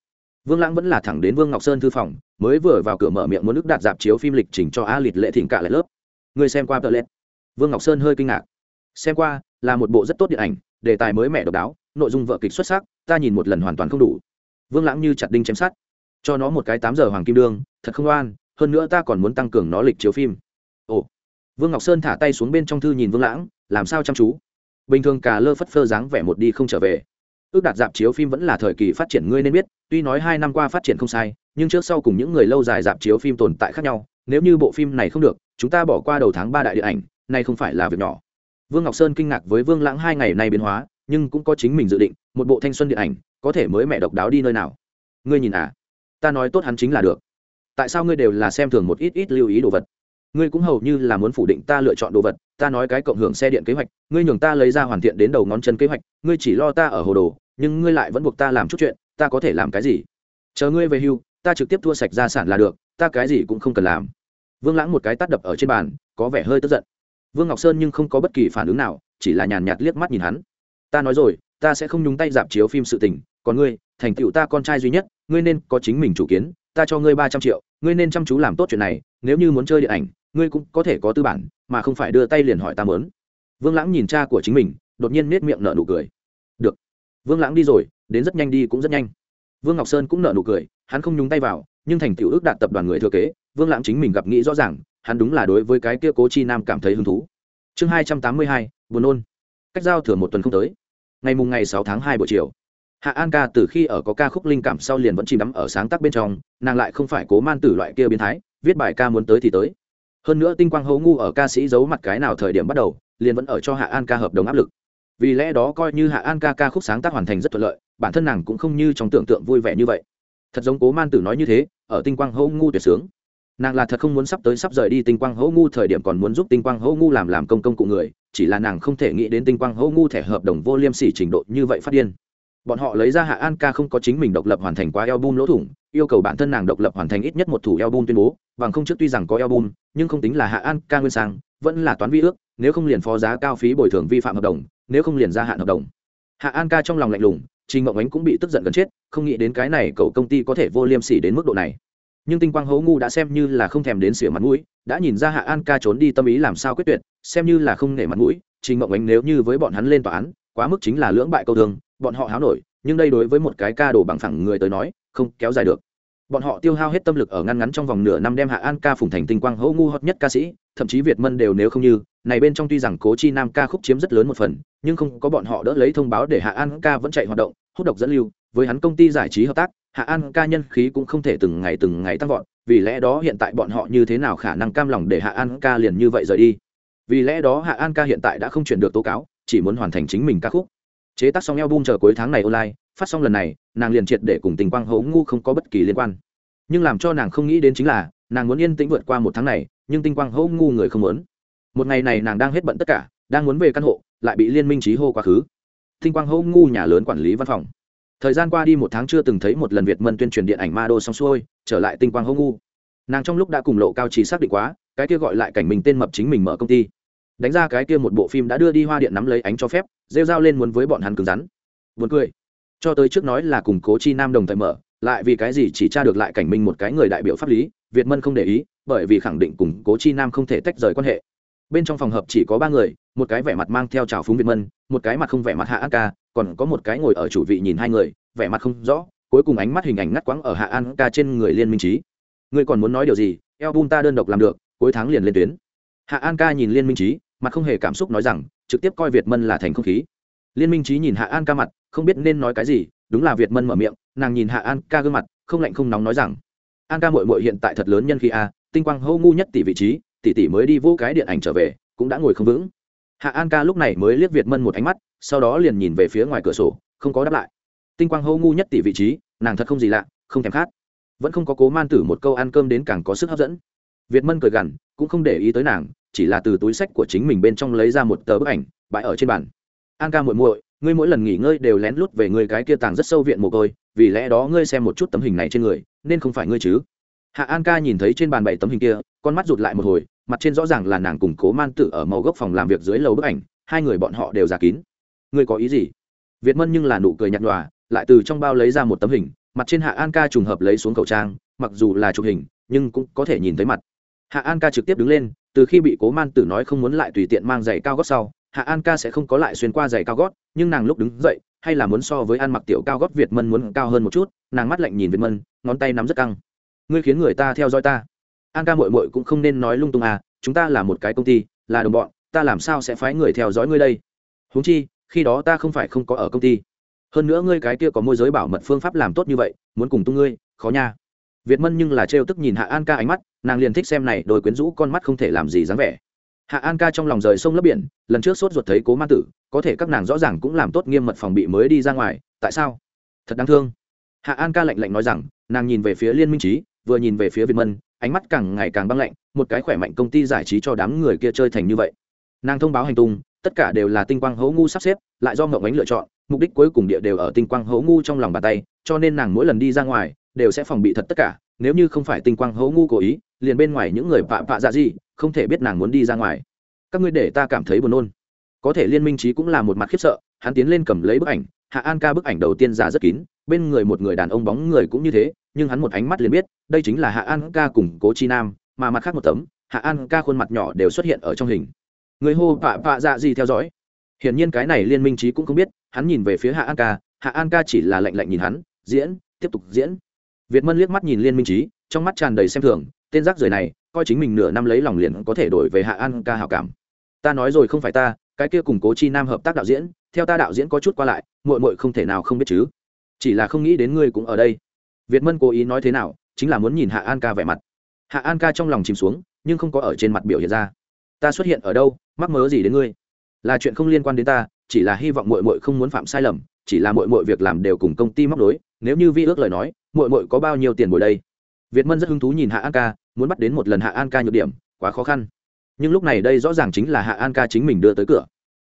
vương lãng vẫn là thẳng đến vương ngọc sơn thư phòng, mới vừa vào cửa mở miệng muốn nước đạt dạp chiếu phim lịch trình cho a lịt lệ thỉnh cả lại lớp. Người xem qua tờ lệ. Vương ngọc sơn hơi kinh ngạc. Xem qua, là một bộ rất tốt điện ảnh, đề tài mới mẻ độc đáo, nội dung vợ kịch xuất sắc, ta nhìn một lần hoàn toàn không đủ. Vương lãng như chặt đinh chém sát cho nó một cái tám giờ hoàng kim đương, thật không oan, hơn nữa ta còn muốn tăng cường nó lịch chiếu phim. Ồ. Vương ngọc sơn thả tay xuống bên trong thư nhìn vương lãng, làm sao chăm chú? Bình thường cả lơ phất phơ dáng vẻ một đi không trở về ước đạt dạp chiếu phim vẫn là thời kỳ phát triển, ngươi nên biết, tuy nói hai năm qua phát triển không sai, nhưng trước sau cùng những người lâu dài dạp chiếu phim tồn tại khác nhau, nếu như bộ phim này không được, chúng ta bỏ qua đầu tháng ba đại điện ảnh, nay không phải là việc nhỏ. Vương ngọc sơn kinh ngạc với vương lãng hai ngày nay biến hóa, nhưng cũng có chính mình dự định, một bộ thanh xuân điện ảnh, có thể mới mẹ độc đáo đi nơi nào. Ngươi nhìn à ta nói tốt hắn chính là được. Tại sao ngươi đều là xem thường một ít ít lưu ý đồ vật? Ngươi cũng hầu như là muốn phủ định ta lựa chọn đồ vật, ta nói cái cộng hưởng xe điện kế hoạch, ngươi nhường ta lấy ra hoàn thiện đến đầu ngón chân kế hoạch, ngươi chỉ lo ta ở hồ đồ nhưng ngươi lại vẫn buộc ta làm chút chuyện, ta có thể làm cái gì? Chờ ngươi về hưu, ta trực tiếp thua sạch gia sản là được, ta cái gì cũng không cần làm. Vương lãng một cái tắt đập ở trên bàn, có vẻ hơi tức giận. Vương ngọc sơn nhưng không có bất kỳ phản ứng nào, chỉ là nhàn nhạt liếc mắt nhìn hắn. Ta nói rồi, ta sẽ không nhúng tay dạp chiếu phim sự tình, còn ngươi, thành tựu ta con trai duy nhất, ngươi nên có chính mình chủ kiến, ta cho ngươi ba trăm triệu, ngươi nên chăm chú làm tốt chuyện này, nếu như muốn chơi điện ảnh, ngươi cũng có thể có tư bản, mà không phải đưa tay liền hỏi ta mớn. Vương lãng nhìn cha của chính mình, đột nhiên nết miệng nở nụ cười. Được vương lãng đi rồi, đến rất nhanh đi cũng rất nhanh. Vương ngọc sơn cũng nở nụ cười, hắn không nhúng tay vào, nhưng thành tựu ước đạt tập đoàn người thừa kế, vương lãng chính mình gặp nghĩ rõ ràng, hắn đúng là đối với cái kia cố chi nam cảm thấy hứng thú. Chương hai trăm tám mươi hai, buồn nôn. Cách giao thừa một tuần không tới. Ngày mùng ngày sáu tháng hai buổi chiều. Hạ an ca từ khi ở có ca khúc linh cảm sau liền vẫn chìm đắm ở sáng tác bên trong, nàng lại không phải cố man tử loại kia biến thái, viết bài ca muốn tới thì tới. Hơn nữa tinh quang hấu ngu ở ca sĩ giấu mặt cái nào thời điểm bắt đầu, liền vẫn ở cho hạ an ca hợp đồng áp lực vì lẽ đó coi như hạ an ca ca khúc sáng tác hoàn thành rất thuận lợi, bản thân nàng cũng không như trong tưởng tượng vui vẻ như vậy. Thật giống cố man tử nói như thế, ở tinh quang hậu ngu tuyệt sướng. Nàng là thật không muốn sắp tới sắp rời đi tinh quang hậu ngu thời điểm còn muốn giúp tinh quang hậu ngu làm làm công công cụ người, chỉ là nàng không thể nghĩ đến tinh quang hậu ngu thẻ hợp đồng vô liêm sỉ trình độ như vậy phát điên. Bọn họ lấy ra hạ an ca không có chính mình độc lập hoàn thành quá album lỗ thủng, yêu cầu bản thân nàng độc lập hoàn thành ít nhất một thủ album tuyên bố, bằng không trước tuy rằng có album, nhưng không tính là hạ an ca nguyên sang, vẫn là toán vi ước, nếu không liền phó giá cao phí bồi thường vi phạm hợp đồng nếu không liền gia hạn hợp đồng. Hạ an ca trong lòng lạnh lùng, trình mộng ánh cũng bị tức giận gần chết, không nghĩ đến cái này cậu công ty có thể vô liêm sỉ đến mức độ này. Nhưng tinh quang hấu ngu đã xem như là không thèm đến sửa mặt mũi, đã nhìn ra hạ an ca trốn đi tâm ý làm sao quyết tuyệt, xem như là không nể mặt mũi, trình mộng ánh nếu như với bọn hắn lên tòa án, quá mức chính là lưỡng bại câu thương, bọn họ háo nổi, nhưng đây đối với một cái ca đổ bằng phẳng người tới nói, không kéo dài được. Bọn họ tiêu hao hết tâm lực ở ngăn ngắn trong vòng nửa năm đem hạ an ca phùng thành tinh quang hỗ ngu hot nhất ca sĩ, thậm chí việt mân đều nếu không như này bên trong tuy rằng cố chi nam ca khúc chiếm rất lớn một phần, nhưng không có bọn họ đỡ lấy thông báo để hạ an ca vẫn chạy hoạt động, hút độc dẫn lưu. Với hắn công ty giải trí hợp tác, hạ an ca nhân khí cũng không thể từng ngày từng ngày tăng vọt, vì lẽ đó hiện tại bọn họ như thế nào khả năng cam lòng để hạ an ca liền như vậy rời đi? Vì lẽ đó hạ an ca hiện tại đã không chuyển được tố cáo, chỉ muốn hoàn thành chính mình ca khúc. Chế tác xong album chờ cuối tháng này online, phát xong lần này, nàng liền triệt để cùng tình quang hấu ngu không có bất kỳ liên quan. Nhưng làm cho nàng không nghĩ đến chính là, nàng muốn yên tĩnh vượt qua một tháng này, nhưng tinh quang hấu ngu người không muốn một ngày này nàng đang hết bận tất cả, đang muốn về căn hộ, lại bị liên minh trí hô quá khứ. Thinh quang Hô ngu nhà lớn quản lý văn phòng. Thời gian qua đi một tháng chưa từng thấy một lần việt mân tuyên truyền điện ảnh ma đô xong xuôi, trở lại tinh quang Hô ngu. Nàng trong lúc đã cùng lộ cao trí xác định quá, cái kia gọi lại cảnh mình tên mập chính mình mở công ty. Đánh ra cái kia một bộ phim đã đưa đi hoa điện nắm lấy ánh cho phép, rêu dao lên muốn với bọn hắn cứng rắn. Buồn cười. Cho tới trước nói là cùng cố chi nam đồng thời mở, lại vì cái gì chỉ tra được lại cảnh minh một cái người đại biểu pháp lý, việt mân không để ý, bởi vì khẳng định cùng cố chi nam không thể tách rời quan hệ bên trong phòng hợp chỉ có ba người, một cái vẻ mặt mang theo trào phúng việt mân, một cái mặt không vẻ mặt hạ an ca, còn có một cái ngồi ở chủ vị nhìn hai người, vẻ mặt không rõ, cuối cùng ánh mắt hình ảnh ngắt quãng ở hạ an ca trên người liên minh trí. Ngươi còn muốn nói điều gì? Eo ta đơn độc làm được, cuối tháng liền lên tuyến. Hạ an ca nhìn liên minh trí, mặt không hề cảm xúc nói rằng, trực tiếp coi việt mân là thành không khí. Liên minh trí nhìn hạ an ca mặt, không biết nên nói cái gì, đúng là việt mân mở miệng, nàng nhìn hạ an ca gương mặt, không lạnh không nóng nói rằng, an ca mội mội hiện tại thật lớn nhân khi a, tinh quang hâu ngu nhất tỷ vị trí tỷ tỷ mới đi vô cái điện ảnh trở về, cũng đã ngồi không vững. Hạ an ca lúc này mới liếc việt mân một ánh mắt, sau đó liền nhìn về phía ngoài cửa sổ, không có đáp lại. Tinh quang hô ngu nhất tỷ vị trí, nàng thật không gì lạ, không thèm khát. Vẫn không có cố man tử một câu ăn cơm đến càng có sức hấp dẫn. Việt mân cười gằn, cũng không để ý tới nàng, chỉ là từ túi sách của chính mình bên trong lấy ra một tờ bức ảnh, bãi ở trên bàn. An ca muội muội, ngươi mỗi lần nghỉ ngơi đều lén lút về người cái kia tàng rất sâu viện mồ côi, vì lẽ đó ngươi xem một chút tấm hình này trên người, nên không phải ngươi chứ. Hạ an ca nhìn thấy trên bàn bảy tấm hình kia, con mắt rụt lại một hồi mặt trên rõ ràng là nàng cùng cố man tử ở màu gốc phòng làm việc dưới lầu bức ảnh, hai người bọn họ đều giả kín. Ngươi có ý gì? Việt mân nhưng là nụ cười nhạt nhòa, lại từ trong bao lấy ra một tấm hình, mặt trên hạ an ca trùng hợp lấy xuống khẩu trang, mặc dù là chụp hình, nhưng cũng có thể nhìn thấy mặt. Hạ an ca trực tiếp đứng lên, từ khi bị cố man tử nói không muốn lại tùy tiện mang giày cao gót sau, hạ an ca sẽ không có lại xuyên qua giày cao gót, nhưng nàng lúc đứng dậy, hay là muốn so với ăn mặc tiểu cao gót việt mân muốn cao hơn một chút, nàng mắt lạnh nhìn việt mân, ngón tay nắm rất căng. Ngươi khiến người ta theo dõi ta an ca mội mội cũng không nên nói lung tung à chúng ta là một cái công ty, là đồng bọn, ta làm sao sẽ phái người theo dõi ngươi đây? Huống chi, khi đó ta không phải không có ở công ty. Hơn nữa ngươi cái kia có môi giới bảo mật phương pháp làm tốt như vậy, muốn cùng tung ngươi, khó nha. Việt mân nhưng là trêu tức nhìn hạ an ca ánh mắt, nàng liền thích xem này, đôi quyến rũ con mắt không thể làm gì dáng vẻ. Hạ an ca trong lòng rời sông lấp biển, lần trước sốt ruột thấy cố ma tử, có thể các nàng rõ ràng cũng làm tốt nghiêm mật phòng bị mới đi ra ngoài, tại sao? Thật đáng thương. Hạ an ca lạnh lạnh nói rằng, nàng nhìn về phía liên minh trí vừa nhìn về phía việt mân, ánh mắt càng ngày càng băng lạnh, một cái khỏe mạnh công ty giải trí cho đám người kia chơi thành như vậy. Nàng thông báo hành tung, tất cả đều là tinh quang Hỗ ngu sắp xếp, lại do ngậu ánh lựa chọn, mục đích cuối cùng địa đều ở tinh quang Hỗ ngu trong lòng bàn tay, cho nên nàng mỗi lần đi ra ngoài, đều sẽ phòng bị thật tất cả, nếu như không phải tinh quang Hỗ ngu cố ý, liền bên ngoài những người vạ vạ dạ gì, không thể biết nàng muốn đi ra ngoài. Các ngươi để ta cảm thấy buồn nôn. Có thể liên minh trí cũng là một mặt khiếp sợ, hắn tiến lên cầm lấy bức ảnh, hạ an ca bức ảnh đầu tiên ra rất kín, bên người một người đàn ông bóng người cũng như thế nhưng hắn một ánh mắt liền biết, đây chính là hạ an ca cùng cố chi nam, mà mặt khác một tấm, hạ an ca khuôn mặt nhỏ đều xuất hiện ở trong hình. Người hô vạ vạ dạ gì theo dõi? Hiển nhiên cái này liên minh trí cũng không biết, hắn nhìn về phía hạ an ca, hạ an ca chỉ là lạnh lạnh nhìn hắn, diễn, tiếp tục diễn. Việt mân liếc mắt nhìn liên minh trí trong mắt tràn đầy xem thường, tên rác rưởi này, coi chính mình nửa năm lấy lòng liền có thể đổi về hạ an ca hảo cảm. Ta nói rồi không phải ta, cái kia cùng cố chi nam hợp tác đạo diễn, theo ta đạo diễn có chút qua lại, muội muội không thể nào không biết chứ. Chỉ là không nghĩ đến ngươi cũng ở đây việt mân cố ý nói thế nào, chính là muốn nhìn hạ an ca vẻ mặt. Hạ an ca trong lòng chìm xuống, nhưng không có ở trên mặt biểu hiện ra. Ta xuất hiện ở đâu, mắc mớ gì đến ngươi? Là chuyện không liên quan đến ta, chỉ là hy vọng muội muội không muốn phạm sai lầm, chỉ là muội muội việc làm đều cùng công ty móc đối nếu như vi ước lời nói, muội muội có bao nhiêu tiền bồi đây? Việt mân rất hứng thú nhìn hạ an ca, muốn bắt đến một lần hạ an ca nhược điểm, quá khó khăn. Nhưng lúc này đây rõ ràng chính là hạ an ca chính mình đưa tới cửa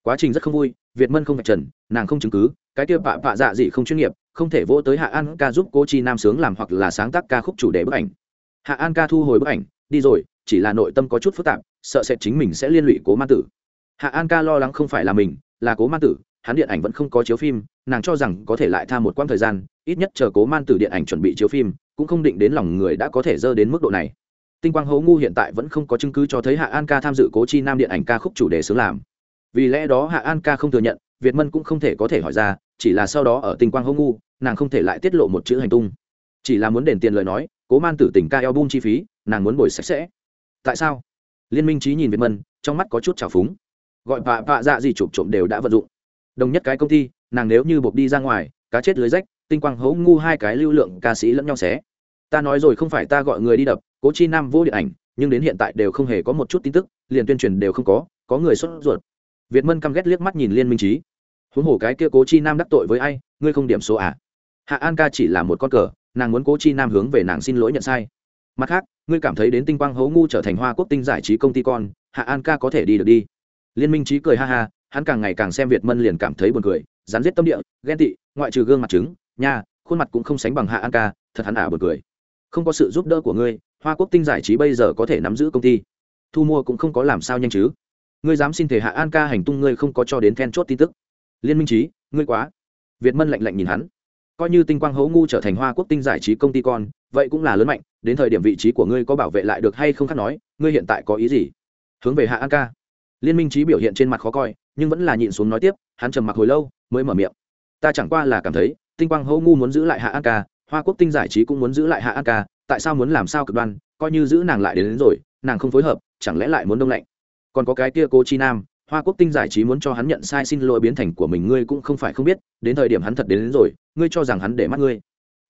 quá trình rất không vui, việt mân không phải trần, nàng không chứng cứ, cái kia bạ bạ dạ dị không chuyên nghiệp, không thể vỗ tới hạ an ca giúp cô chi nam sướng làm hoặc là sáng tác ca khúc chủ đề bức ảnh. Hạ an ca thu hồi bức ảnh, đi rồi, chỉ là nội tâm có chút phức tạp, sợ sẽ chính mình sẽ liên lụy cố ma tử. Hạ an ca lo lắng không phải là mình, là cố ma tử, hắn điện ảnh vẫn không có chiếu phim, nàng cho rằng có thể lại tha một quãng thời gian, ít nhất chờ cố man tử điện ảnh chuẩn bị chiếu phim, cũng không định đến lòng người đã có thể dơ đến mức độ này. Tinh quang hố ngu hiện tại vẫn không có chứng cứ cho thấy hạ an ca tham dự cố chi nam điện ảnh ca khúc chủ đề sướng làm vì lẽ đó hạ an ca không thừa nhận, việt mân cũng không thể có thể hỏi ra, chỉ là sau đó ở tình quang hô ngu, nàng không thể lại tiết lộ một chữ hành tung. Chỉ là muốn đền tiền lời nói, cố man tử tình ca eo bung chi phí, nàng muốn bồi sạch sẽ. Tại sao? Liên minh trí nhìn việt mân, trong mắt có chút trào phúng. Gọi bạ bạ dạ gì chụp trộm đều đã vận dụng. Đồng nhất cái công ty, nàng nếu như buộc đi ra ngoài, cá chết lưới rách, tinh quang hấu ngu hai cái lưu lượng ca sĩ lẫn nhau xé. Ta nói rồi không phải ta gọi người đi đập, cố chi nam vô điện ảnh, nhưng đến hiện tại đều không hề có một chút tin tức, liền tuyên truyền đều không có có người xuất ruột việt mân căm ghét liếc mắt nhìn liên minh trí huống hồ cái kia cố chi nam đắc tội với ai, ngươi không điểm số à? Hạ an ca chỉ là một con cờ, nàng muốn cố chi nam hướng về nàng xin lỗi nhận sai. Mặt khác, ngươi cảm thấy đến tinh quang hấu ngu trở thành hoa quốc tinh giải trí công ty con, hạ an ca có thể đi được đi. Liên minh trí cười ha ha, hắn càng ngày càng xem việt mân liền cảm thấy buồn cười, rắn giết tâm địa, ghen tị, ngoại trừ gương mặt trứng, nha, khuôn mặt cũng không sánh bằng hạ an ca, thật hắn ả buồn cười. Không có sự giúp đỡ của ngươi, hoa quốc tinh giải trí bây giờ có thể nắm giữ công ty. Thu mua cũng không có làm sao nhanh chứ ngươi dám xin thể hạ an ca hành tung ngươi không có cho đến then chốt tin tức. Liên minh trí ngươi quá. Việt mân lạnh lạnh nhìn hắn. Coi như tinh quang hấu ngu trở thành hoa quốc tinh giải trí công ty con vậy cũng là lớn mạnh đến thời điểm vị trí của ngươi có bảo vệ lại được hay không khác nói ngươi hiện tại có ý gì? Hướng về hạ an ca. Liên minh trí biểu hiện trên mặt khó coi nhưng vẫn là nhịn xuống nói tiếp hắn trầm mặc hồi lâu mới mở miệng. Ta chẳng qua là cảm thấy tinh quang Hấu ngu muốn giữ lại hạ an ca hoa quốc tinh giải trí cũng muốn giữ lại hạ an ca tại sao muốn làm sao cực đoan coi như giữ nàng lại đến, đến rồi nàng không phối hợp chẳng lẽ lại muốn đông lạnh? Còn có cái kia cô chi nam hoa quốc tinh giải trí muốn cho hắn nhận sai xin lỗi biến thành của mình ngươi cũng không phải không biết đến thời điểm hắn thật đến, đến rồi ngươi cho rằng hắn để mắt ngươi.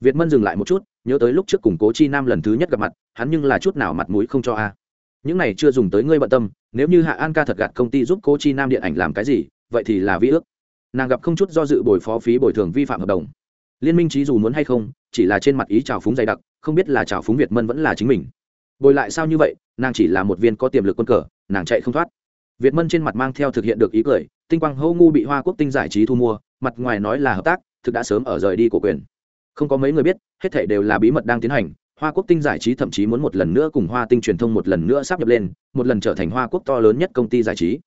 Việt mân dừng lại một chút nhớ tới lúc trước cùng cố chi nam lần thứ nhất gặp mặt hắn nhưng là chút nào mặt mũi không cho a. Những này chưa dùng tới ngươi bận tâm nếu như hạ an ca thật gạt công ty giúp cố chi nam điện ảnh làm cái gì vậy thì là vi ước. Nàng gặp không chút do dự bồi phó phí bồi thường vi phạm hợp đồng. Liên minh trí dù muốn hay không chỉ là trên mặt ý trào phúng dày đặc không biết là trào phúng việt mân vẫn là chính mình. Bồi lại sao như vậy nàng chỉ là một viên có tiềm lực quân cờ nàng chạy không thoát. Việt mân trên mặt mang theo thực hiện được ý cười, tinh quang hô ngu bị hoa quốc tinh giải trí thu mua, mặt ngoài nói là hợp tác, thực đã sớm ở rời đi của quyền. Không có mấy người biết, hết thể đều là bí mật đang tiến hành, hoa quốc tinh giải trí thậm chí muốn một lần nữa cùng hoa tinh truyền thông một lần nữa sắp nhập lên, một lần trở thành hoa quốc to lớn nhất công ty giải trí.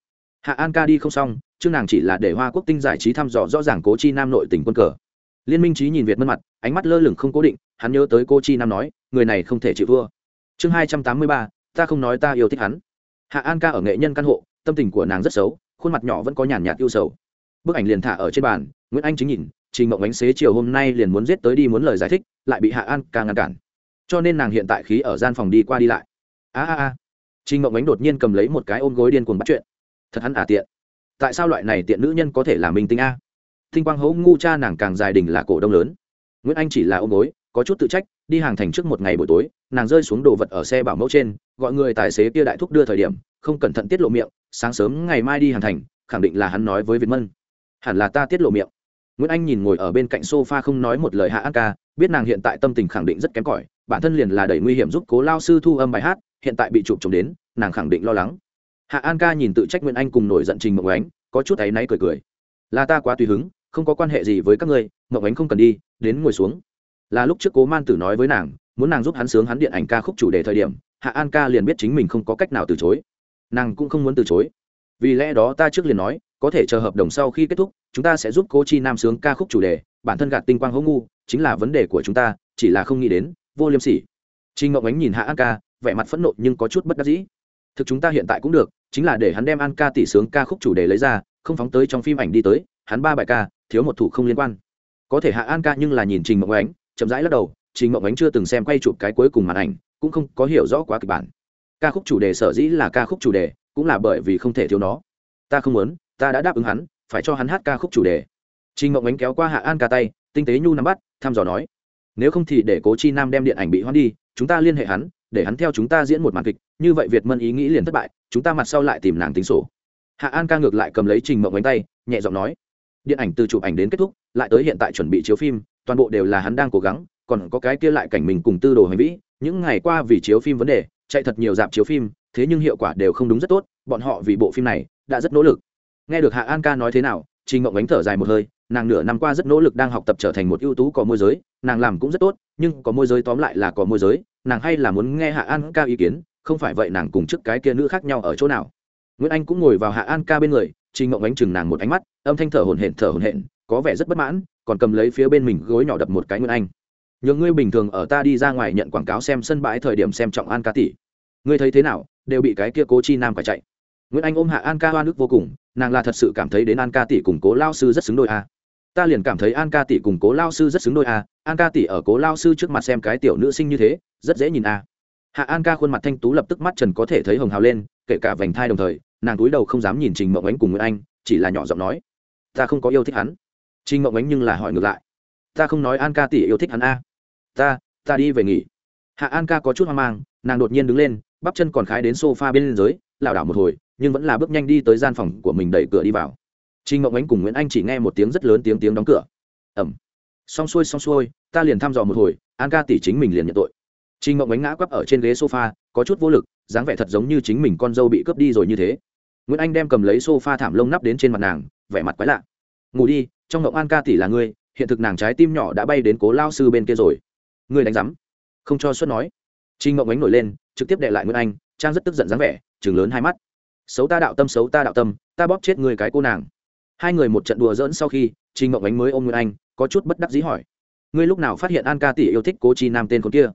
Hạ an ca đi không xong chứ nàng chỉ là để hoa quốc tinh giải trí thăm dò rõ ràng cố chi nam nội tỉnh quân cờ. Liên minh trí nhìn việt mân mặt, ánh mắt lơ lửng không cố định, hắn nhớ tới cô chi nam nói, người này không thể chịu thua. Chương hai trăm tám mươi ba, ta không nói ta yêu thích hắn hạ an ca ở nghệ nhân căn hộ, tâm tình của nàng rất xấu, khuôn mặt nhỏ vẫn có nhàn nhạt yêu sầu. Bức ảnh liền thả ở trên bàn, nguyễn anh chính nhìn, trình mộng ánh xế chiều hôm nay liền muốn giết tới đi muốn lời giải thích, lại bị hạ an ca ngăn cản. Cho nên nàng hiện tại khí ở gian phòng đi qua đi lại. A a a. Trình mộng ánh đột nhiên cầm lấy một cái ôm gối điên cuồng bắt chuyện. Thật hắn à tiện. Tại sao loại này tiện nữ nhân có thể là minh tinh a? Thinh quang hấu ngu cha nàng càng dài đình là cổ đông lớn. Nguyễn anh chỉ là ôm gối có chút tự trách, đi hàng thành trước một ngày buổi tối, nàng rơi xuống đồ vật ở xe bảo mẫu trên, gọi người tài xế kia đại thúc đưa thời điểm, không cẩn thận tiết lộ miệng, sáng sớm ngày mai đi hàng thành, khẳng định là hắn nói với việt mân. Hẳn là ta tiết lộ miệng. Nguyễn anh nhìn ngồi ở bên cạnh sofa không nói một lời hạ an ca, biết nàng hiện tại tâm tình khẳng định rất kém cỏi, bản thân liền là đầy nguy hiểm giúp cố lao sư thu âm bài hát, hiện tại bị chụp chồng đến, nàng khẳng định lo lắng. Hạ an ca nhìn tự trách nguyễn anh cùng nổi giận trình mộng ánh, có chút áy náy cười cười. Là ta quá tùy hứng, không có quan hệ gì với các ngươi, mộng ánh không cần đi, đến ngồi xuống là lúc trước cố man tử nói với nàng, muốn nàng giúp hắn sướng hắn điện ảnh ca khúc chủ đề thời điểm, hạ an ca liền biết chính mình không có cách nào từ chối. Nàng cũng không muốn từ chối. Vì lẽ đó ta trước liền nói, có thể chờ hợp đồng sau khi kết thúc, chúng ta sẽ giúp cô chi nam sướng ca khúc chủ đề, bản thân gạt tinh quang hỗ ngu, chính là vấn đề của chúng ta, chỉ là không nghĩ đến, vô liêm sỉ. Trinh ngọc ánh nhìn hạ an ca, vẻ mặt phẫn nộ nhưng có chút bất đắc dĩ. Thực chúng ta hiện tại cũng được, chính là để hắn đem an ca tỷ sướng ca khúc chủ đề lấy ra, không phóng tới trong phim ảnh đi tới, hắn ba bài ca, thiếu một thủ không liên quan. Có thể hạ an ca nhưng là nhìn trình ngọc ánh chậm rãi lắc đầu, trình mộng ánh chưa từng xem quay chụp cái cuối cùng màn ảnh, cũng không có hiểu rõ quá kịch bản. Ca khúc chủ đề sở dĩ là ca khúc chủ đề, cũng là bởi vì không thể thiếu nó. Ta không muốn, ta đã đáp ứng hắn, phải cho hắn hát ca khúc chủ đề. Trình mộng ánh kéo qua hạ an ca tay, tinh tế nhu nắm bắt, thăm dò nói, nếu không thì để cố chi nam đem điện ảnh bị hoãn đi, chúng ta liên hệ hắn, để hắn theo chúng ta diễn một màn kịch, như vậy việt mân ý nghĩ liền thất bại, chúng ta mặt sau lại tìm nàng tính sổ. Hạ an ca ngược lại cầm lấy trình mộng bánh tay, nhẹ giọng nói, điện ảnh từ chụp ảnh đến kết thúc, lại tới hiện tại chuẩn bị chiếu phim toàn bộ đều là hắn đang cố gắng, còn có cái kia lại cảnh mình cùng tư đồ hành vĩ, những ngày qua vì chiếu phim vấn đề, chạy thật nhiều dạp chiếu phim, thế nhưng hiệu quả đều không đúng rất tốt, bọn họ vì bộ phim này đã rất nỗ lực. Nghe được hạ an ca nói thế nào, trình mộng ánh thở dài một hơi, nàng nửa năm qua rất nỗ lực đang học tập trở thành một ưu tú có môi giới, nàng làm cũng rất tốt, nhưng có môi giới tóm lại là có môi giới, nàng hay là muốn nghe hạ an ca ý kiến, không phải vậy nàng cùng trước cái kia nữ khác nhau ở chỗ nào. Nguyễn anh cũng ngồi vào hạ an ca bên người, trình ngộng ánh chừng nàng một ánh mắt, âm thanh thở hổn hển, thở hổn hển, có vẻ rất bất mãn còn cầm lấy phía bên mình gối nhỏ đập một cái nguyễn anh. Nhường ngươi bình thường ở ta đi ra ngoài nhận quảng cáo xem sân bãi thời điểm xem trọng an ca tỷ. Ngươi thấy thế nào? Đều bị cái kia cố chi nam phải chạy. Nguyễn anh ôm hạ an ca hoa nước vô cùng, nàng là thật sự cảm thấy đến an ca tỷ cùng cố lao sư rất xứng đôi a. Ta liền cảm thấy an ca tỷ cùng cố lao sư rất xứng đôi a, an ca tỷ ở cố lao sư trước mặt xem cái tiểu nữ sinh như thế, rất dễ nhìn a. Hạ an ca khuôn mặt thanh tú lập tức mắt trần có thể thấy hồng hào lên, kể cả vành thai đồng thời, nàng túi đầu không dám nhìn trình mộng ánh cùng nguyễn anh, chỉ là nhỏ giọng nói, ta không có yêu thích hắn trinh mộng ánh nhưng là hỏi ngược lại ta không nói an ca tỷ yêu thích hắn a ta ta đi về nghỉ hạ an ca có chút hoang mang nàng đột nhiên đứng lên bắp chân còn khái đến s o f a bên dưới lảo đảo một hồi nhưng vẫn là bước nhanh đi tới gian phòng của mình đẩy cửa đi vào trinh mộng Ánh cùng Nguyễn Anh chỉ nghe một tiếng rất lớn tiếng tiếng đóng cửa. ẩm Xong xuôi xong xuôi, ta liền thăm dò một hồi, An ca tỷ chính mình liền nhận tội. trinh mộng Ánh ngã quắp ở trên ghế sofa, có chút vô lực, dáng vẻ thật giống như chính mình con dâu bị cướp đi rồi như thế. Nguyễn Anh đem cầm lấy sofa thảm lông nắp đến trên mặt nàng, vẻ mặt quái lạ. Ngủ đi, trong ngộng An ca tỷ là ngươi, hiện thực nàng trái tim nhỏ đã bay đến Cố lao sư bên kia rồi. Ngươi đánh rắm. Không cho xuất nói. Trình Ngộng Ánh nổi lên, trực tiếp đè lại Nguyễn Anh, trang rất tức giận dáng vẻ, trừng lớn hai mắt. Xấu ta đạo tâm xấu ta đạo tâm, ta bóp chết ngươi cái cô nàng hai người một trận đùa dỡn sau khi trình ngộng ánh mới ôm nguyễn anh có chút bất đắc dĩ hỏi ngươi lúc nào phát hiện an ca tỷ yêu thích cố chi nam tên con kia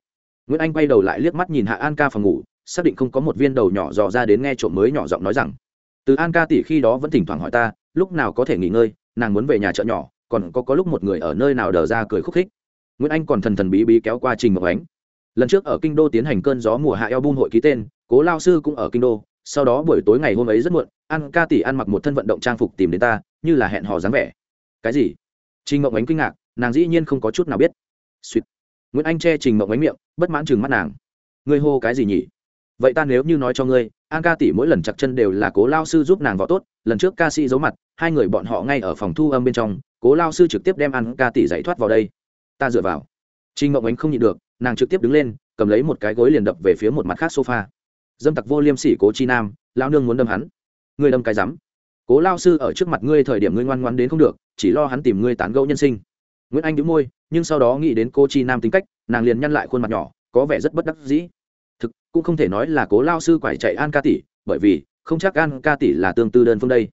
nguyễn anh quay đầu lại liếc mắt nhìn hạ an ca phòng ngủ xác định không có một viên đầu nhỏ dò ra đến nghe trộm mới nhỏ giọng nói rằng từ an ca tỷ khi đó vẫn thỉnh thoảng hỏi ta lúc nào có thể nghỉ ngơi nàng muốn về nhà chợ nhỏ, còn có có lúc một người ở nơi nào đờ ra cười khúc khích. Nguyễn anh còn thần thần bí bí kéo qua trình ngọc ánh. Lần trước ở kinh đô tiến hành cơn gió mùa hạ eo bun hội ký tên, cố lao sư cũng ở kinh đô, sau đó buổi tối ngày hôm ấy rất muộn, an ca tỷ ăn mặc một thân vận động trang phục tìm đến ta, như là hẹn hò dáng vẻ. Cái gì? Trình ngọc ánh kinh ngạc, nàng dĩ nhiên không có chút nào biết. Suýt nguyễn anh che trình ngọc ánh miệng, bất mãn chừng mắt nàng. Ngươi hô cái gì nhỉ? Vậy ta nếu như nói cho ngươi an ca tỷ mỗi lần chặt chân đều là cố lao sư giúp nàng võ tốt, lần trước ca sĩ giấu mặt, hai người bọn họ ngay ở phòng thu âm bên trong, cố lao sư trực tiếp đem an ca tỷ giải thoát vào đây. Ta dựa vào. Trinh mộng ánh không nhịn được, nàng trực tiếp đứng lên, cầm lấy một cái gối liền đập về phía một mặt khác sofa. Dâm tặc vô liêm sỉ cố chi nam, lao nương muốn đâm hắn. Ngươi đâm cái rắm. Cố lao sư ở trước mặt ngươi thời điểm ngươi ngoan ngoan đến không được, chỉ lo hắn tìm ngươi tán gẫu nhân sinh. Nguyễn anh đĩu môi, nhưng sau đó nghĩ đến cô chi nam tính cách, nàng liền nhăn lại khuôn mặt nhỏ, có vẻ rất bất đắc dĩ cũng không thể nói là cố lao sư quải chạy an ca tỷ, bởi vì không chắc an ca tỷ là tương tư đơn phương đây.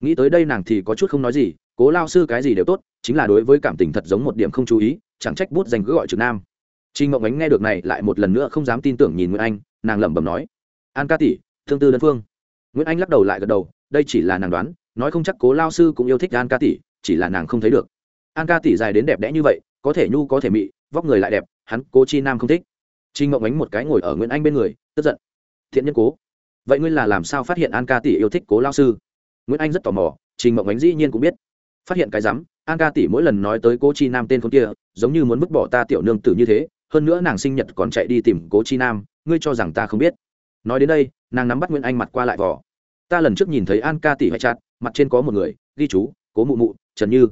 Nghĩ tới đây nàng thì có chút không nói gì, cố lao sư cái gì đều tốt, chính là đối với cảm tình thật giống một điểm không chú ý, chẳng trách bút dành cứ gọi trực nam. Trinh ngộng ánh nghe được này lại một lần nữa không dám tin tưởng nhìn nguyễn anh, nàng lẩm bẩm nói, an ca tỷ, tương tư đơn phương. Nguyễn anh lắc đầu lại gật đầu, đây chỉ là nàng đoán, nói không chắc cố lao sư cũng yêu thích an ca tỷ, chỉ là nàng không thấy được. An ca tỷ dài đến đẹp đẽ như vậy, có thể nhu có thể mị, vóc người lại đẹp, hắn cố chi nam không thích trinh Mộng ánh một cái ngồi ở nguyễn anh bên người, tức giận. Thiện nhân cố. Vậy ngươi là làm sao phát hiện an ca tỷ yêu thích cố lao sư? Nguyễn anh rất tò mò, trình mộng ánh dĩ nhiên cũng biết. Phát hiện cái rắm, an ca tỷ mỗi lần nói tới cố chi nam tên con kia, giống như muốn vứt bỏ ta tiểu nương tử như thế. Hơn nữa nàng sinh nhật còn chạy đi tìm cố chi nam, ngươi cho rằng ta không biết. Nói đến đây, nàng nắm bắt nguyễn anh mặt qua lại vỏ ta lần trước nhìn thấy an ca tỷ hay chặt, mặt trên có một người, ghi chú, cố mụ mụ, trần như.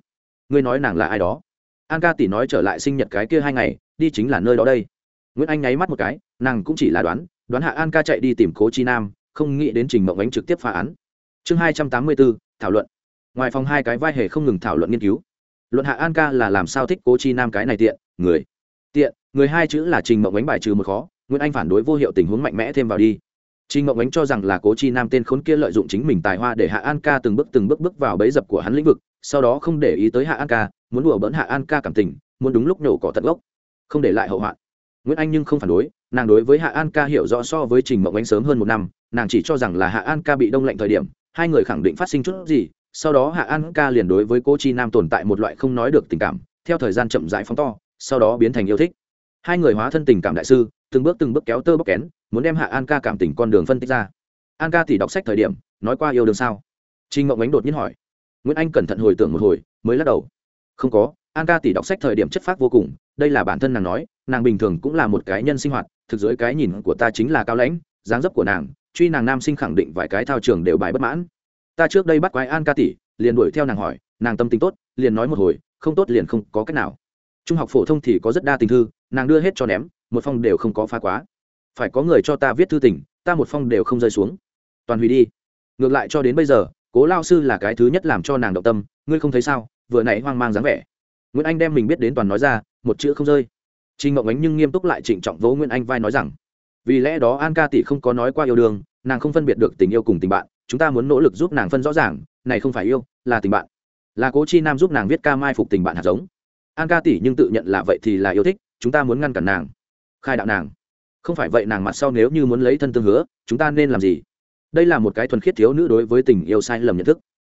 Ngươi nói nàng là ai đó? An ca tỷ nói trở lại sinh nhật cái kia hai ngày, đi chính là nơi đó đây nguyễn anh nháy mắt một cái, nàng cũng chỉ là đoán đoán hạ an ca chạy đi tìm cố chi nam, không nghĩ đến trình mộng ánh trực tiếp phá án. Chương hai trăm tám mươi bốn, thảo luận. Ngoài phòng hai cái vai hề không ngừng thảo luận nghiên cứu. Luận hạ an ca là làm sao thích cố chi nam cái này tiện, người. Tiện, người hai chữ là trình mộng ánh bài trừ một khó, nguyễn anh phản đối vô hiệu tình huống mạnh mẽ thêm vào đi. Trình mộng ánh cho rằng là cố chi nam tên khốn kia lợi dụng chính mình tài hoa để hạ an ca từng bước từng bước bước vào bẫy dập của hắn lĩnh vực, sau đó không để ý tới hạ an ca, muốn đùa bỡn hạ an ca cảm tình, muốn đúng lúc nhổ cỏ tận gốc, không để lại hậu hoạn nguyễn anh nhưng không phản đối, nàng đối với hạ an ca hiểu rõ so với trình mộng ánh sớm hơn một năm, nàng chỉ cho rằng là hạ an ca bị đông lạnh thời điểm, hai người khẳng định phát sinh chút gì, sau đó hạ an ca liền đối với cô chi nam tồn tại một loại không nói được tình cảm, theo thời gian chậm rãi phóng to, sau đó biến thành yêu thích. Hai người hóa thân tình cảm đại sư, từng bước từng bước kéo tơ bóc kén, muốn đem hạ an ca cảm tình con đường phân tích ra. An ca thì đọc sách thời điểm, nói qua yêu đương sao? Trinh mộng ánh đột nhiên hỏi. Nguyễn anh cẩn thận hồi tưởng một hồi, mới lắc đầu. Không có, an ca tỷ đọc sách thời điểm chất phác vô cùng, đây là bản thân nàng nói nàng bình thường cũng là một cái nhân sinh hoạt, thực dưới cái nhìn của ta chính là cao lãnh, dáng dấp của nàng, truy nàng nam sinh khẳng định vài cái thao trường đều bài bất mãn. Ta trước đây bắt quái an ca tỷ, liền đuổi theo nàng hỏi, nàng tâm tính tốt, liền nói một hồi, không tốt liền không có cách nào. Trung học phổ thông thì có rất đa tình thư, nàng đưa hết cho ném, một phong đều không có phá quá. Phải có người cho ta viết thư tình, ta một phong đều không rơi xuống. Toàn hủy đi. Ngược lại cho đến bây giờ, cố lao sư là cái thứ nhất làm cho nàng động tâm, ngươi không thấy sao, vừa nãy hoang mang dáng vẻ. Nguyễn anh đem mình biết đến toàn nói ra, một chữ không rơi. Trình Ngộng Ánh nhưng nghiêm túc lại trịnh trọng vỗ Nguyễn Anh vai nói rằng, vì lẽ đó An Ca tỷ không có nói qua yêu đương, nàng không phân biệt được tình yêu cùng tình bạn, chúng ta muốn nỗ lực giúp nàng phân rõ ràng, này không phải yêu, là tình bạn. Là Cố Chi Nam giúp nàng viết ca mai phục tình bạn hạt giống. An Ca tỷ nhưng tự nhận là vậy thì là yêu thích, chúng ta muốn ngăn cản nàng, khai đạo nàng. Không phải vậy nàng mặt sau nếu như muốn lấy thân tương hứa, chúng ta nên làm gì? Đây là một cái thuần khiết thiếu nữ đối với tình yêu sai lầm nhận thức.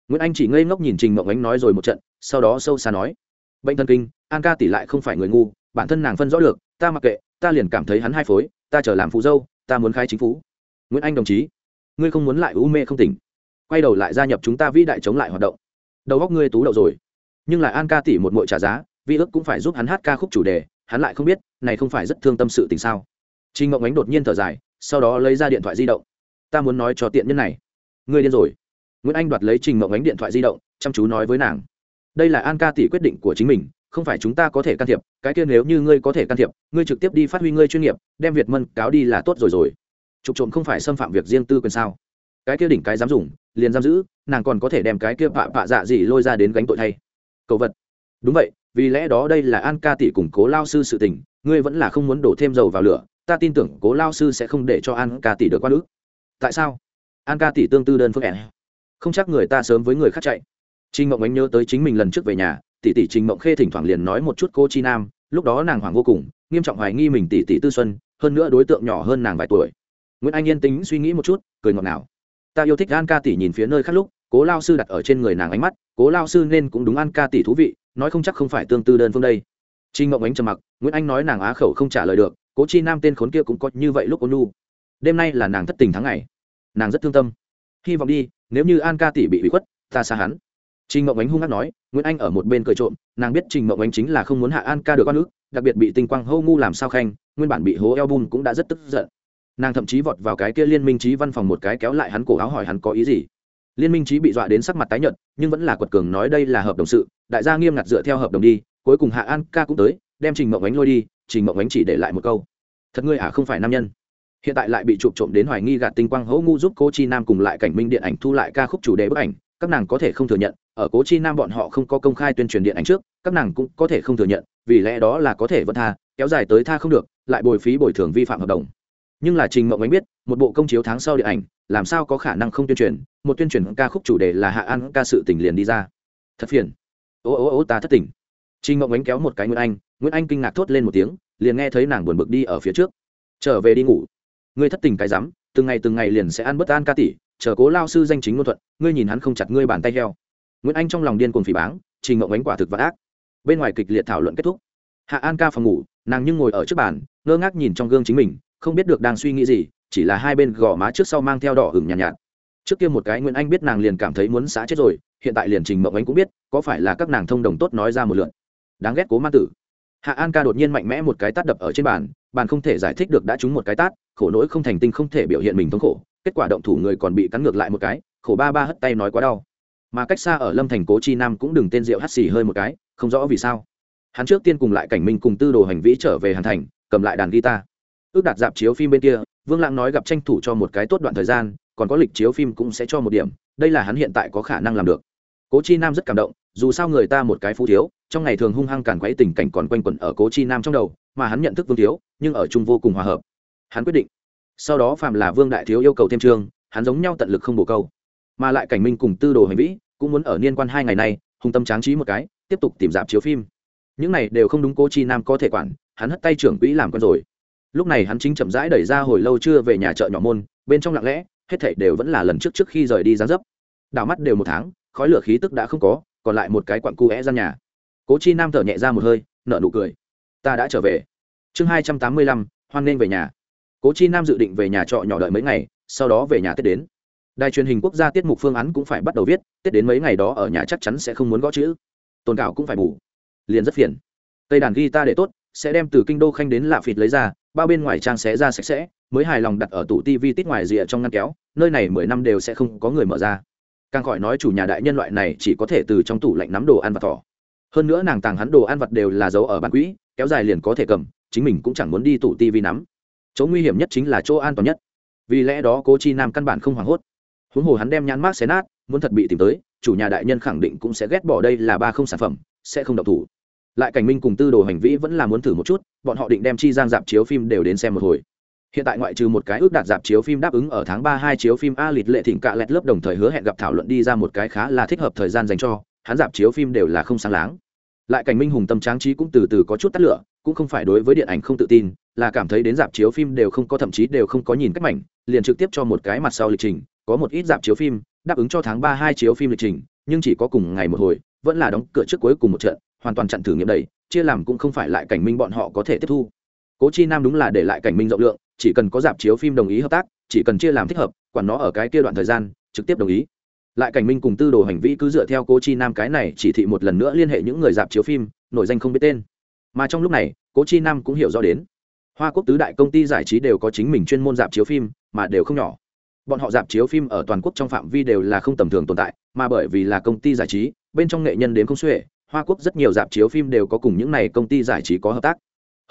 Nguyễn Anh chỉ ngây ngốc nhìn Trình Mộng Ánh nói rồi một trận, sau đó sâu xa nói: "Bệnh thần kinh, An Ca tỷ lại không phải người ngu, bản thân nàng phân rõ được, ta mặc kệ, ta liền cảm thấy hắn hai phối, ta trở làm phụ dâu, ta muốn khai chính phủ. Nguyễn anh đồng chí, ngươi không muốn lại u mê không tỉnh. Quay đầu lại gia nhập chúng ta vĩ đại chống lại hoạt động. Đầu góc ngươi tú đậu rồi. Nhưng lại an ca tỷ một mội trả giá, vi ước cũng phải giúp hắn hát ca khúc chủ đề, hắn lại không biết, này không phải rất thương tâm sự tình sao? Trinh ngộng ánh đột nhiên thở dài, sau đó lấy ra điện thoại di động. Ta muốn nói cho tiện nhân này. Ngươi điên rồi. Nguyễn anh đoạt lấy trình ngộng ánh điện thoại di động, chăm chú nói với nàng. Đây là an ca tỷ quyết định của chính mình không phải chúng ta có thể can thiệp, cái kia nếu như ngươi có thể can thiệp, ngươi trực tiếp đi phát huy ngươi chuyên nghiệp, đem việt mân cáo đi là tốt rồi rồi. Trục trộm không phải xâm phạm việc riêng tư quyền sao? Cái kia đỉnh cái dám dùng, liền giam giữ, nàng còn có thể đem cái kia bạ bạ dạ gì lôi ra đến gánh tội thay. Cầu vật. Đúng vậy, vì lẽ đó đây là an ca tỷ củng cố lao sư sự tình, ngươi vẫn là không muốn đổ thêm dầu vào lửa, ta tin tưởng cố lao sư sẽ không để cho an ca tỷ được qua ước tại sao? An ca tỷ tương tư đơn phương ẻn. Không chắc người ta sớm với người khác chạy. Trinh Mộng ánh nhớ tới chính mình lần trước về nhà tỷ tỷ trình mộng khê thỉnh thoảng liền nói một chút cô chi nam, lúc đó nàng hoảng vô cùng, nghiêm trọng hoài nghi mình tỷ tỷ tư xuân, hơn nữa đối tượng nhỏ hơn nàng vài tuổi. Nguyễn anh yên tính suy nghĩ một chút, cười ngọt ngào. Ta yêu thích an ca tỷ nhìn phía nơi khác lúc, cố lao sư đặt ở trên người nàng ánh mắt, cố lao sư nên cũng đúng an ca tỷ thú vị, nói không chắc không phải tương tư đơn phương đây. Trinh ngộng ánh trầm mặc, nguyễn anh nói nàng á khẩu không trả lời được, cố chi nam tên khốn kia cũng có như vậy lúc ôn nu đêm nay là nàng thất tình tháng ngày, nàng rất thương tâm. Hy vọng đi, nếu như an ca tỷ bị bị khuất, ta xa hắn. Trình Mộng Ánh hung hăng nói, Nguyễn Anh ở một bên cười trộm, nàng biết Trình Mộng Ánh chính là không muốn Hạ An ca được con ước, đặc biệt bị Tinh Quang hô ngu làm sao khanh, nguyên bản bị hố album cũng đã rất tức giận. Nàng thậm chí vọt vào cái kia Liên Minh Chí văn phòng một cái kéo lại hắn cổ áo hỏi hắn có ý gì. Liên Minh Chí bị dọa đến sắc mặt tái nhợt, nhưng vẫn là quật cường nói đây là hợp đồng sự, đại gia nghiêm ngặt dựa theo hợp đồng đi, cuối cùng Hạ An ca cũng tới, đem Trình Mộng Ánh lôi đi, Trình Mộng Ánh chỉ để lại một câu: "Thật ngươi à không phải nam nhân." Hiện tại lại bị chụp trộm đến hoài nghi gạt Tinh Quang Hô ngu giúp Cố Chi Nam cùng lại cảnh minh điện ảnh thu lại ca khúc chủ đề bức ảnh, các nàng có thể không thừa nhận, ở cố chi nam bọn họ không có công khai tuyên truyền điện ảnh trước, các nàng cũng có thể không thừa nhận, vì lẽ đó là có thể vẫn tha, kéo dài tới tha không được, lại bồi phí bồi thường vi phạm hợp đồng. Nhưng là trình mộng ánh biết, một bộ công chiếu tháng sau điện ảnh, làm sao có khả năng không tuyên truyền, một tuyên truyền ca khúc chủ đề là hạ an ca sự tình liền đi ra. Thật phiền. Ô ô ô, ta thất tình. Trình mộng ánh kéo một cái nguyễn anh nguyễn anh kinh ngạc thốt lên một tiếng, liền nghe thấy nàng buồn bực đi ở phía trước. Trở về đi ngủ. Ngươi thất tình cái rắm, từng ngày từng ngày liền sẽ ăn bất an ca tỷ chờ cố lao sư danh chính ngôn thuận ngươi nhìn hắn không chặt ngươi bàn tay heo. Nguyễn anh trong lòng điên cuồng phỉ báng trình mộng ánh quả thực và ác. Bên ngoài kịch liệt thảo luận kết thúc. Hạ an ca phòng ngủ nàng nhưng ngồi ở trước bàn ngơ ngác nhìn trong gương chính mình không biết được đang suy nghĩ gì chỉ là hai bên gò má trước sau mang theo đỏ hửng nhàn nhạt, nhạt. Trước kia một cái nguyễn anh biết nàng liền cảm thấy muốn xá chết rồi hiện tại liền trình mộng anh cũng biết có phải là các nàng thông đồng tốt nói ra một lượn đáng ghét cố ma tử. Hạ an ca đột nhiên mạnh mẽ một cái tát đập ở trên bàn bàn không thể giải thích được đã trúng một cái tát khổ nỗi không thành tinh không thể biểu hiện mình thống khổ kết quả động thủ người còn bị cắn ngược lại một cái, khổ ba ba hất tay nói quá đau. Mà cách xa ở lâm thành cố chi nam cũng đừng tên rượu hắt xì hơi một cái, không rõ vì sao. Hắn trước tiên cùng lại cảnh minh cùng tư đồ hành vĩ trở về hàn thành, cầm lại đàn guitar. Ước đạt dạp chiếu phim bên kia, vương lãng nói gặp tranh thủ cho một cái tốt đoạn thời gian, còn có lịch chiếu phim cũng sẽ cho một điểm, đây là hắn hiện tại có khả năng làm được. Cố chi nam rất cảm động, dù sao người ta một cái phú thiếu, trong ngày thường hung hăng càn quấy tình cảnh còn quanh quẩn ở cố chi nam trong đầu, mà hắn nhận thức vương thiếu, nhưng ở chung vô cùng hòa hợp. Hắn quyết định sau đó phạm là vương đại thiếu yêu cầu thêm trường, hắn giống nhau tận lực không bổ câu. Mà lại cảnh minh cùng tư đồ hành vĩ cũng muốn ở liên quan hai ngày này hùng tâm tráng trí một cái tiếp tục tìm dạp chiếu phim. Những này đều không đúng cố chi nam có thể quản hắn hất tay trưởng quỹ làm con rồi. Lúc này hắn chính chậm rãi đẩy ra hồi lâu chưa về nhà chợ nhỏ môn bên trong lặng lẽ hết thảy đều vẫn là lần trước trước khi rời đi gián dấp. Đảo mắt đều một tháng khói lửa khí tức đã không có còn lại một cái quặn cu é gian nhà. Cố chi nam thở nhẹ ra một hơi nở nụ cười. Ta đã trở về. Chương hai trăm tám mươi lăm hoan nghênh về nhà cố chi nam dự định về nhà trọ nhỏ đợi mấy ngày, sau đó về nhà tết đến. Đài truyền hình quốc gia tiết mục phương án cũng phải bắt đầu viết, tết đến mấy ngày đó ở nhà chắc chắn sẽ không muốn gõ chữ. Tồn cảo cũng phải bù. Liền rất phiền. Tây đàn ghi ta để tốt, sẽ đem từ kinh đô khanh đến lạ phịt lấy ra, bao bên ngoài trang xé ra sạch sẽ, mới hài lòng đặt ở tủ tv tít ngoài rìa trong ngăn kéo, nơi này mười năm đều sẽ không có người mở ra. Càng khỏi nói chủ nhà đại nhân loại này chỉ có thể từ trong tủ lạnh nắm đồ ăn vặt thỏ. Hơn nữa nàng tàng hắn đồ ăn vặt đều là giấu ở bàn quỹ, kéo dài liền có thể cầm, chính mình cũng chẳng muốn đi tủ tv nắm chỗ nguy hiểm nhất chính là chỗ an toàn nhất. Vì lẽ đó cố chi nam căn bản không hoảng hốt. Huống hồ hắn đem nhãn mát xé nát, muốn thật bị tìm tới, chủ nhà đại nhân khẳng định cũng sẽ ghét bỏ đây là ba không sản phẩm, sẽ không độc thủ. Lại cảnh minh cùng tư đồ hành vĩ vẫn là muốn thử một chút, bọn họ định đem chi giang dạp chiếu phim đều đến xem một hồi. Hiện tại ngoại trừ một cái ước đạt dạp chiếu phim đáp ứng ở tháng ba hai chiếu phim a lịt lệ thịnh cạ lẹt lớp đồng thời hứa hẹn gặp thảo luận đi ra một cái khá là thích hợp thời gian dành cho, hắn dạp chiếu phim đều là không sáng láng. Lại cảnh minh hùng tâm tráng trí cũng từ từ có chút tắt lửa cũng không phải đối với điện ảnh không tự tin, là cảm thấy đến dạp chiếu phim đều không có, thậm chí đều không có nhìn cách mảnh, liền trực tiếp cho một cái mặt sau lịch trình, có một ít dạp chiếu phim, đáp ứng cho tháng ba hai chiếu phim lịch trình, nhưng chỉ có cùng ngày một hồi, vẫn là đóng cửa trước cuối cùng một trận, hoàn toàn chặn thử nghiệm đầy, chia làm cũng không phải lại cảnh minh bọn họ có thể tiếp thu. Cố chi nam đúng là để lại cảnh minh rộng lượng, chỉ cần có dạp chiếu phim đồng ý hợp tác, chỉ cần chia làm thích hợp, quản nó ở cái kia đoạn thời gian, trực tiếp đồng ý. Lại cảnh minh cùng tư đồ hành vi cứ dựa theo cố chi nam cái này chỉ thị một lần nữa liên hệ những người dạp chiếu phim, nổi danh không biết tên mà trong lúc này, cố chi nam cũng hiểu rõ đến. Hoa quốc tứ đại công ty giải trí đều có chính mình chuyên môn dạp chiếu phim, mà đều không nhỏ. Bọn họ dạp chiếu phim ở toàn quốc trong phạm vi đều là không tầm thường tồn tại, mà bởi vì là công ty giải trí, bên trong nghệ nhân đến không xuể, hoa quốc rất nhiều dạp chiếu phim đều có cùng những này công ty giải trí có hợp tác.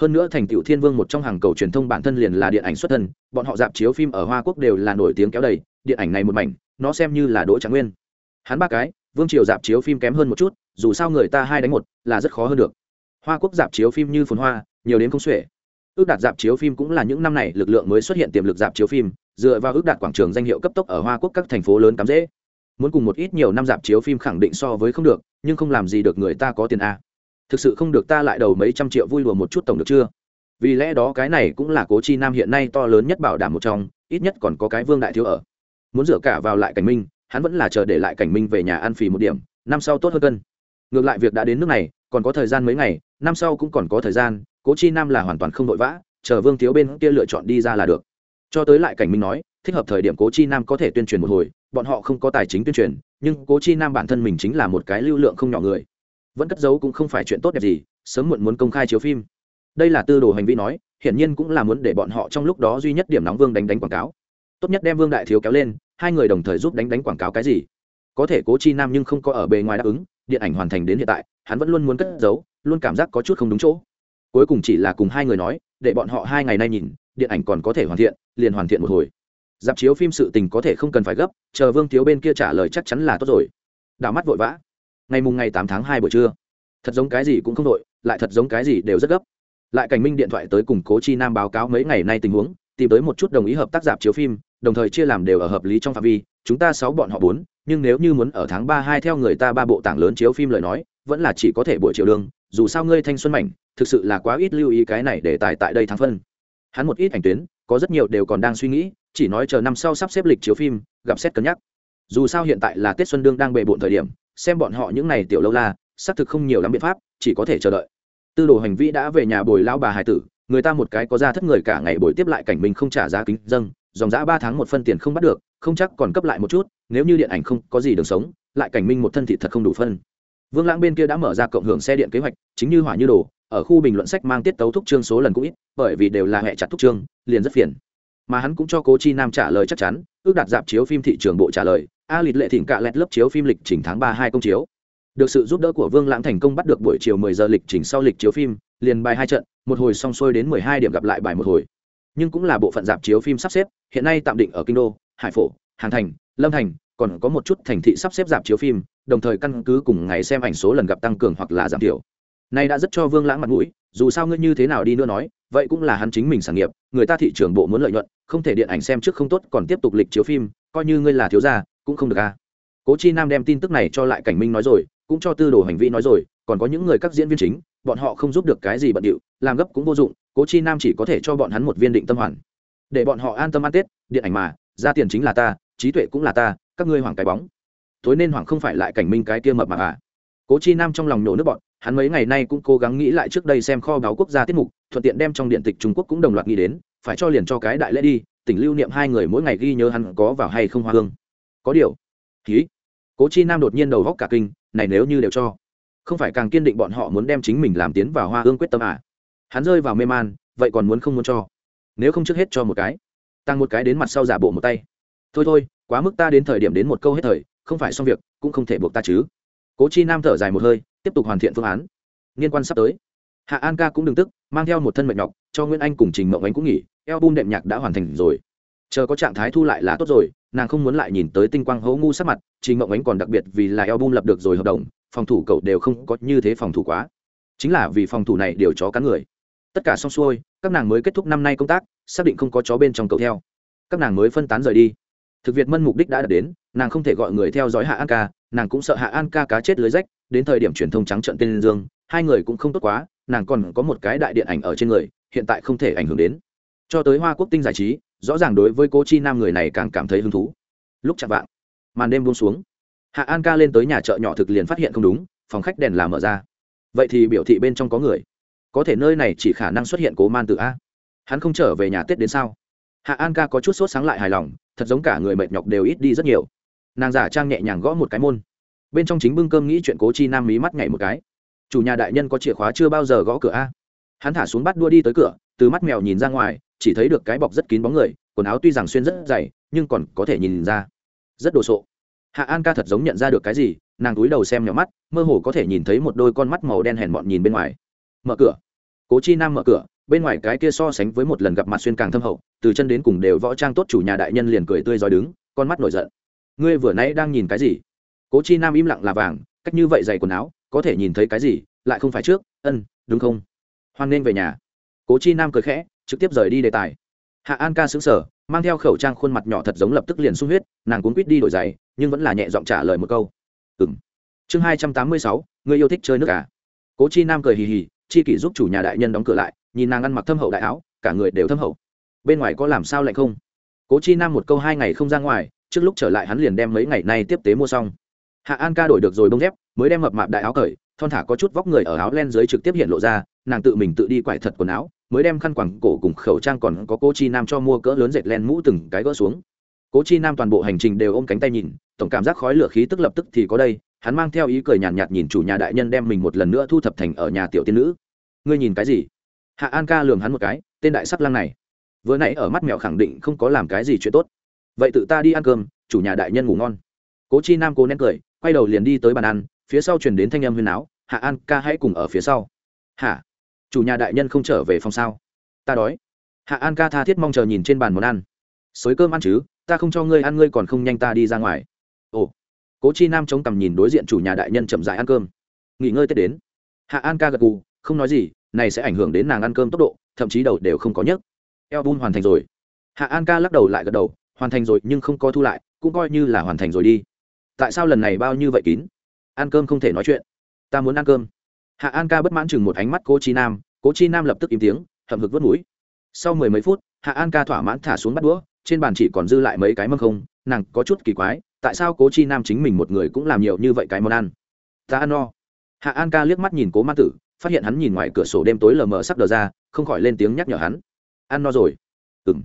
Hơn nữa thành tựu thiên vương một trong hàng cầu truyền thông bản thân liền là điện ảnh xuất thân, bọn họ dạp chiếu phim ở hoa quốc đều là nổi tiếng kéo đầy, điện ảnh này một mảnh, nó xem như là đỗ trạng nguyên. Hắn ba cái, vương triều dạp chiếu phim kém hơn một chút, dù sao người ta hai đánh một là rất khó hơn được hoa quốc dạp chiếu phim như phồn hoa, nhiều đến không xuể. Ước đạt dạp chiếu phim cũng là những năm này lực lượng mới xuất hiện tiềm lực dạp chiếu phim, dựa vào ước đạt quảng trường danh hiệu cấp tốc ở hoa quốc các thành phố lớn cắm dễ. Muốn cùng một ít nhiều năm dạp chiếu phim khẳng định so với không được, nhưng không làm gì được người ta có tiền a. Thực sự không được ta lại đầu mấy trăm triệu vui lùa một chút tổng được chưa? Vì lẽ đó cái này cũng là cố chi nam hiện nay to lớn nhất bảo đảm một trong, ít nhất còn có cái vương đại thiếu ở. Muốn dựa cả vào lại cảnh minh, hắn vẫn là chờ để lại cảnh minh về nhà ăn phì một điểm, năm sau tốt hơn cân. Ngược lại việc đã đến nước này, còn có thời gian mấy ngày năm sau cũng còn có thời gian, cố chi nam là hoàn toàn không vội vã, chờ vương thiếu bên kia lựa chọn đi ra là được. Cho tới lại cảnh minh nói, thích hợp thời điểm cố chi nam có thể tuyên truyền một hồi, bọn họ không có tài chính tuyên truyền, nhưng cố chi nam bản thân mình chính là một cái lưu lượng không nhỏ người. Vẫn cất giấu cũng không phải chuyện tốt đẹp gì, sớm muộn muốn công khai chiếu phim. Đây là tư đồ hành vi nói, hiển nhiên cũng là muốn để bọn họ trong lúc đó duy nhất điểm nóng vương đánh đánh quảng cáo. Tốt nhất đem vương đại thiếu kéo lên, hai người đồng thời giúp đánh đánh quảng cáo cái gì? Có thể cố chi nam nhưng không có ở bề ngoài đáp ứng, điện ảnh hoàn thành đến hiện tại, hắn vẫn luôn muốn cất giấu luôn cảm giác có chút không đúng chỗ. Cuối cùng chỉ là cùng hai người nói, để bọn họ hai ngày nay nhìn, điện ảnh còn có thể hoàn thiện, liền hoàn thiện một hồi. Dạp chiếu phim sự tình có thể không cần phải gấp, chờ vương thiếu bên kia trả lời chắc chắn là tốt rồi. Đảo mắt vội vã. Ngày mùng ngày tám tháng hai buổi trưa. Thật giống cái gì cũng không đội lại thật giống cái gì đều rất gấp. Lại cảnh minh điện thoại tới cùng cố chi nam báo cáo mấy ngày nay tình huống, tìm tới một chút đồng ý hợp tác dạp chiếu phim, đồng thời chia làm đều ở hợp lý trong phạm vi, chúng ta sáu bọn họ bốn, nhưng nếu như muốn ở tháng ba hai theo người ta ba bộ tảng lớn chiếu phim lời nói vẫn là chỉ có thể buổi chiều lương dù sao ngươi thanh xuân mảnh, thực sự là quá ít lưu ý cái này để tài tại đây thắng phân. Hắn một ít ảnh tuyến, có rất nhiều đều còn đang suy nghĩ, chỉ nói chờ năm sau sắp xếp lịch chiếu phim, gặp xét cân nhắc. Dù sao hiện tại là tết xuân đương đang bề bộn thời điểm, xem bọn họ những n à y tiểu lâu la, xác thực không nhiều lắm biện pháp, chỉ có thể chờ đợi. Tư đồ hành vi đã về nhà bồi lao bà hải tử, người ta một cái có ra thất người cả ngày bồi tiếp lại cảnh mình không trả giá kính dâng, dòng giã ba tháng một phân tiền không bắt được, không chắc còn cấp lại một chút, nếu như điện ảnh không có gì đường sống, lại cảnh minh một thân thị thật không đủ phân vương lãng bên kia đã mở ra cộng hưởng xe điện kế hoạch, chính như hỏa như đồ, ở khu bình luận sách mang tiết tấu thúc trương số lần cũng ít, bởi vì đều là hệ chặt thúc trương liền rất phiền. Mà hắn cũng cho cố chi nam trả lời chắc chắn, ước đạt dạp chiếu phim thị trường bộ trả lời, a lịch lệ thỉnh cạ lẹt lớp chiếu phim lịch trình tháng ba hai công chiếu. Được sự giúp đỡ của vương lãng thành công bắt được buổi chiều 10 giờ lịch trình sau lịch chiếu phim, liền bài hai trận, một hồi xong xuôi đến 12 điểm gặp lại bài một hồi. Nhưng cũng là bộ phận dạp chiếu phim sắp xếp, hiện nay tạm định ở kinh đô, hải phổ hàn thành, lâm thành còn có một chút thành thị sắp xếp dạp chiếu phim, đồng thời căn cứ cùng ngày xem ảnh số lần gặp tăng cường hoặc là giảm thiểu nay đã rất cho vương lãng mặt mũi, dù sao ngươi như thế nào đi nữa nói, vậy cũng là hắn chính mình sản nghiệp, người ta thị trường bộ muốn lợi nhuận, không thể điện ảnh xem trước không tốt, còn tiếp tục lịch chiếu phim, coi như ngươi là thiếu gia, cũng không được a à. cố chi nam đem tin tức này cho lại cảnh minh nói rồi, cũng cho tư đồ hành vi nói rồi, còn có những người các diễn viên chính, bọn họ không giúp được cái gì bận điệu, làm gấp cũng vô dụng, cố chi nam chỉ có thể cho bọn hắn một viên định tâm hoàn để bọn họ an tâm ăn tết, điện ảnh mà, ra tiền chính là ta, trí tuệ cũng là ta các ngươi hoàng cái bóng. Tối nên hoàng không phải lại cảnh minh cái kia mập mà à? Cố chi nam trong lòng nổ nước bọn hắn mấy ngày nay cũng cố gắng nghĩ lại trước đây xem kho báu quốc gia tiết mục, thuận tiện đem trong điện tịch trung quốc cũng đồng loạt nghĩ đến, phải cho liền cho cái đại lễ đi, tỉnh lưu niệm hai người mỗi ngày ghi nhớ hắn có vào hay không hoa hương. Có điều ký cố chi nam đột nhiên đầu góc cả kinh, này nếu như đều cho, không phải càng kiên định bọn họ muốn đem chính mình làm tiến vào hoa hương quyết tâm à? Hắn rơi vào mê man, vậy còn muốn không muốn cho? Nếu không trước hết cho một cái, tăng một cái đến mặt sau giả bộ một tay. Thôi thôi quá mức ta đến thời điểm đến một câu hết thời, không phải xong việc, cũng không thể buộc ta chứ. Cố chi nam thở dài một hơi, tiếp tục hoàn thiện phương án. Liên quan sắp tới. Hạ an ca cũng đừng tức, mang theo một thân mệnh nhọc, cho nguyễn anh cùng trình mộng ánh cũng nghỉ eo bum đệm nhạc đã hoàn thành rồi. Chờ có trạng thái thu lại là tốt rồi, nàng không muốn lại nhìn tới tinh quang hấu ngu sắc mặt, trình mộng ánh còn đặc biệt vì là eo bum lập được rồi hợp đồng, phòng thủ cậu đều không có như thế phòng thủ quá. Chính là vì phòng thủ này đều chó cắn người. Tất cả xong xuôi, các nàng mới kết thúc năm nay công tác, xác định không có chó bên trong cậu theo. Các nàng mới phân tán rời đi thực việt mân mục đích đã đạt đến, nàng không thể gọi người theo dõi hạ an ca, nàng cũng sợ hạ an ca cá chết lưới rách, đến thời điểm truyền thông trắng trận tên dương, hai người cũng không tốt quá, nàng còn có một cái đại điện ảnh ở trên người, hiện tại không thể ảnh hưởng đến. Cho tới hoa quốc tinh giải trí, rõ ràng đối với cô chi nam người này càng cảm thấy hứng thú. Lúc chạm vạng, màn đêm buông xuống. Hạ an ca lên tới nhà chợ nhỏ thực liền phát hiện không đúng, phòng khách đèn làm mở ra. Vậy thì biểu thị bên trong có người. Có thể nơi này chỉ khả năng xuất hiện cố man tự a. Hắn không trở về nhà tết đến sao? Hạ an ca có chút sốt sáng lại hài lòng, thật giống cả người mệt nhọc đều ít đi rất nhiều. Nàng giả trang nhẹ nhàng gõ một cái môn. Bên trong chính bưng cơm nghĩ chuyện cố chi nam mí mắt nhảy một cái. Chủ nhà đại nhân có chìa khóa chưa bao giờ gõ cửa a? Hắn thả xuống bắt đua đi tới cửa, từ mắt mèo nhìn ra ngoài, chỉ thấy được cái bọc rất kín bóng người, quần áo tuy rằng xuyên rất dày, nhưng còn có thể nhìn ra. Rất đồ sộ. Hạ an ca thật giống nhận ra được cái gì, nàng túi đầu xem nhỏ mắt, mơ hồ có thể nhìn thấy một đôi con mắt màu đen hèn mọn nhìn bên ngoài. Mở cửa. Cố chi nam mở cửa bên ngoài cái kia so sánh với một lần gặp mặt xuyên càng thâm hậu, từ chân đến cùng đều võ trang tốt chủ nhà đại nhân liền cười tươi rói đứng, con mắt nổi giận. Ngươi vừa nãy đang nhìn cái gì? Cố chi nam im lặng là vàng, cách như vậy dày quần áo, có thể nhìn thấy cái gì, lại không phải trước, ân, đúng không? Hoan nên về nhà. Cố chi nam cười khẽ, trực tiếp rời đi đề tài. Hạ an ca xứng sở mang theo khẩu trang khuôn mặt nhỏ thật giống lập tức liền sung huyết, nàng cuốn quýt đi đổi giày, nhưng vẫn là nhẹ giọng trả lời một câu. Ừ m chương hai trăm tám mươi sáu, người yêu thích chơi nước cả cố chi nam cười hì hì, chi kỷ giúp chủ nhà đại nhân đóng cửa lại nhìn nàng ăn mặc thâm hậu đại áo cả người đều thâm hậu. Bên ngoài có làm sao lạnh không? Cố chi nam một câu hai ngày không ra ngoài trước lúc trở lại hắn liền đem mấy ngày nay tiếp tế mua xong. Hạ an ca đổi được rồi bông dép mới đem mập mạp đại áo cởi thon thả có chút vóc người ở áo len dưới trực tiếp hiện lộ ra nàng tự mình tự đi quải thật quần áo mới đem khăn quẳng cổ cùng khẩu trang còn có cô chi nam cho mua cỡ lớn dệt len mũ từng cái gỡ xuống. Cố chi nam toàn bộ hành trình đều ôm cánh tay nhìn tổng cảm giác khói lửa khí tức lập tức thì có đây hắn mang theo ý cười nhàn nhạt, nhạt nhìn chủ nhà đại nhân đem mình một lần nữa thu thập thành ở nhà tiểu tiên nữ. Ngươi nhìn cái gì? Hạ an ca lường hắn một cái, tên đại sắc lăng này. Vừa nãy ở mắt mèo khẳng định không có làm cái gì chuyện tốt. Vậy tự ta đi ăn cơm, chủ nhà đại nhân ngủ ngon. Cố chi nam cố nén cười, quay đầu liền đi tới bàn ăn, phía sau truyền đến thanh âm huyền áo hạ an ca hãy cùng ở phía sau. Hả? Chủ nhà đại nhân không trở về phòng sao? Ta đói. Hạ an ca tha thiết mong chờ nhìn trên bàn món ăn. Xới cơm ăn chứ, ta không cho ngươi ăn, ngươi còn không nhanh ta đi ra ngoài. Ồ. Cố chi nam chống tầm nhìn đối diện chủ nhà đại nhân chậm dại ăn cơm. Nghỉ ngơi tết đến. Hạ an ca gật gù, không nói gì này sẽ ảnh hưởng đến nàng ăn cơm tốc độ, thậm chí đầu đều không có nhấc. Eo bun hoàn thành rồi. Hạ an ca lắc đầu lại gật đầu, hoàn thành rồi nhưng không có thu lại, cũng coi như là hoàn thành rồi đi. Tại sao lần này bao như vậy kín? Ăn cơm không thể nói chuyện. Ta muốn ăn cơm. Hạ an ca bất mãn chừng một ánh mắt cố chi nam, cố chi nam lập tức im tiếng, hậm hực vớt mũi. Sau mười mấy phút, hạ an ca thỏa mãn thả xuống bắt đũa, trên bàn chỉ còn dư lại mấy cái mâm không, nàng có chút kỳ quái, tại sao cố chi nam chính mình một người cũng làm nhiều như vậy cái món ăn? Ta ăn no. Hạ an ca liếc mắt nhìn cố ma tử phát hiện hắn nhìn ngoài cửa sổ đêm tối lờ mờ sắp đờ ra, không khỏi lên tiếng nhắc nhở hắn. Ăn no rồi. Ừ m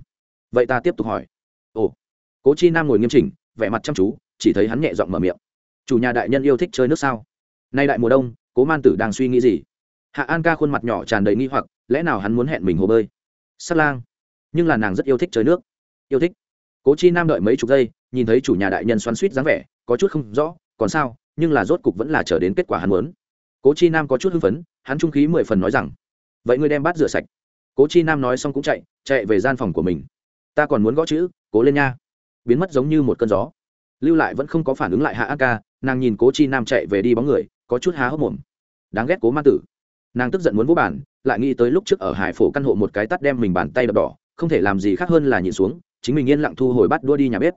vậy ta tiếp tục hỏi. Ồ. Cố chi nam ngồi nghiêm chỉnh, vẻ mặt chăm chú, chỉ thấy hắn nhẹ giọng mở miệng. Chủ nhà đại nhân yêu thích chơi nước sao? Nay đại mùa đông, cố man tử đang suy nghĩ gì? Hạ an ca khuôn mặt nhỏ tràn đầy nghi hoặc, lẽ nào hắn muốn hẹn mình hồ bơi? Sắt lang. Nhưng là nàng rất yêu thích chơi nước. Yêu thích. Cố chi nam đợi mấy chục giây, nhìn thấy chủ nhà đại nhân xoắn suýt dáng vẻ, có chút không rõ, còn sao, nhưng là rốt cục vẫn là chờ đến kết quả hắn muốn. Cố chi nam có chút hưng phấn hắn trung khí mười phần nói rằng, vậy ngươi đem bát rửa sạch. Cố chi nam nói xong cũng chạy chạy về gian phòng của mình. Ta còn muốn gõ chữ, cố lên nha. Biến mất giống như một cơn gió. Lưu lại vẫn không có phản ứng lại hạ an ca, nàng nhìn cố chi nam chạy về đi bóng người, có chút há hốc mồm. Đáng ghét cố ma tử. Nàng tức giận muốn vô bản, lại nghĩ tới lúc trước ở hải phổ căn hộ một cái tắt đem mình bàn tay đập đỏ, không thể làm gì khác hơn là nhịn xuống, chính mình yên lặng thu hồi bắt đua đi nhà bếp.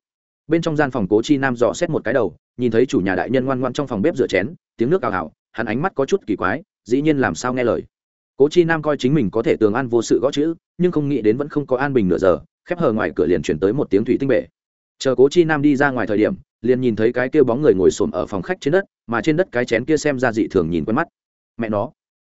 Bên trong gian phòng cố chi nam dò xét một cái đầu, nhìn thấy chủ nhà đại nhân ngoan ngoan trong phòng bếp rửa chén, tiếng nước ào ào, hắn ánh mắt có chút kỳ quái dĩ nhiên làm sao nghe lời. Cố chi nam coi chính mình có thể tường an vô sự gõ chữ, nhưng không nghĩ đến vẫn không có an bình nửa giờ, khép hờ ngoài cửa liền chuyển tới một tiếng thủy tinh bể. Chờ cố chi nam đi ra ngoài thời điểm, liền nhìn thấy cái kia bóng người ngồi xổm ở phòng khách trên đất, mà trên đất cái chén kia xem ra dị thường nhìn quen mắt. Mẹ nó.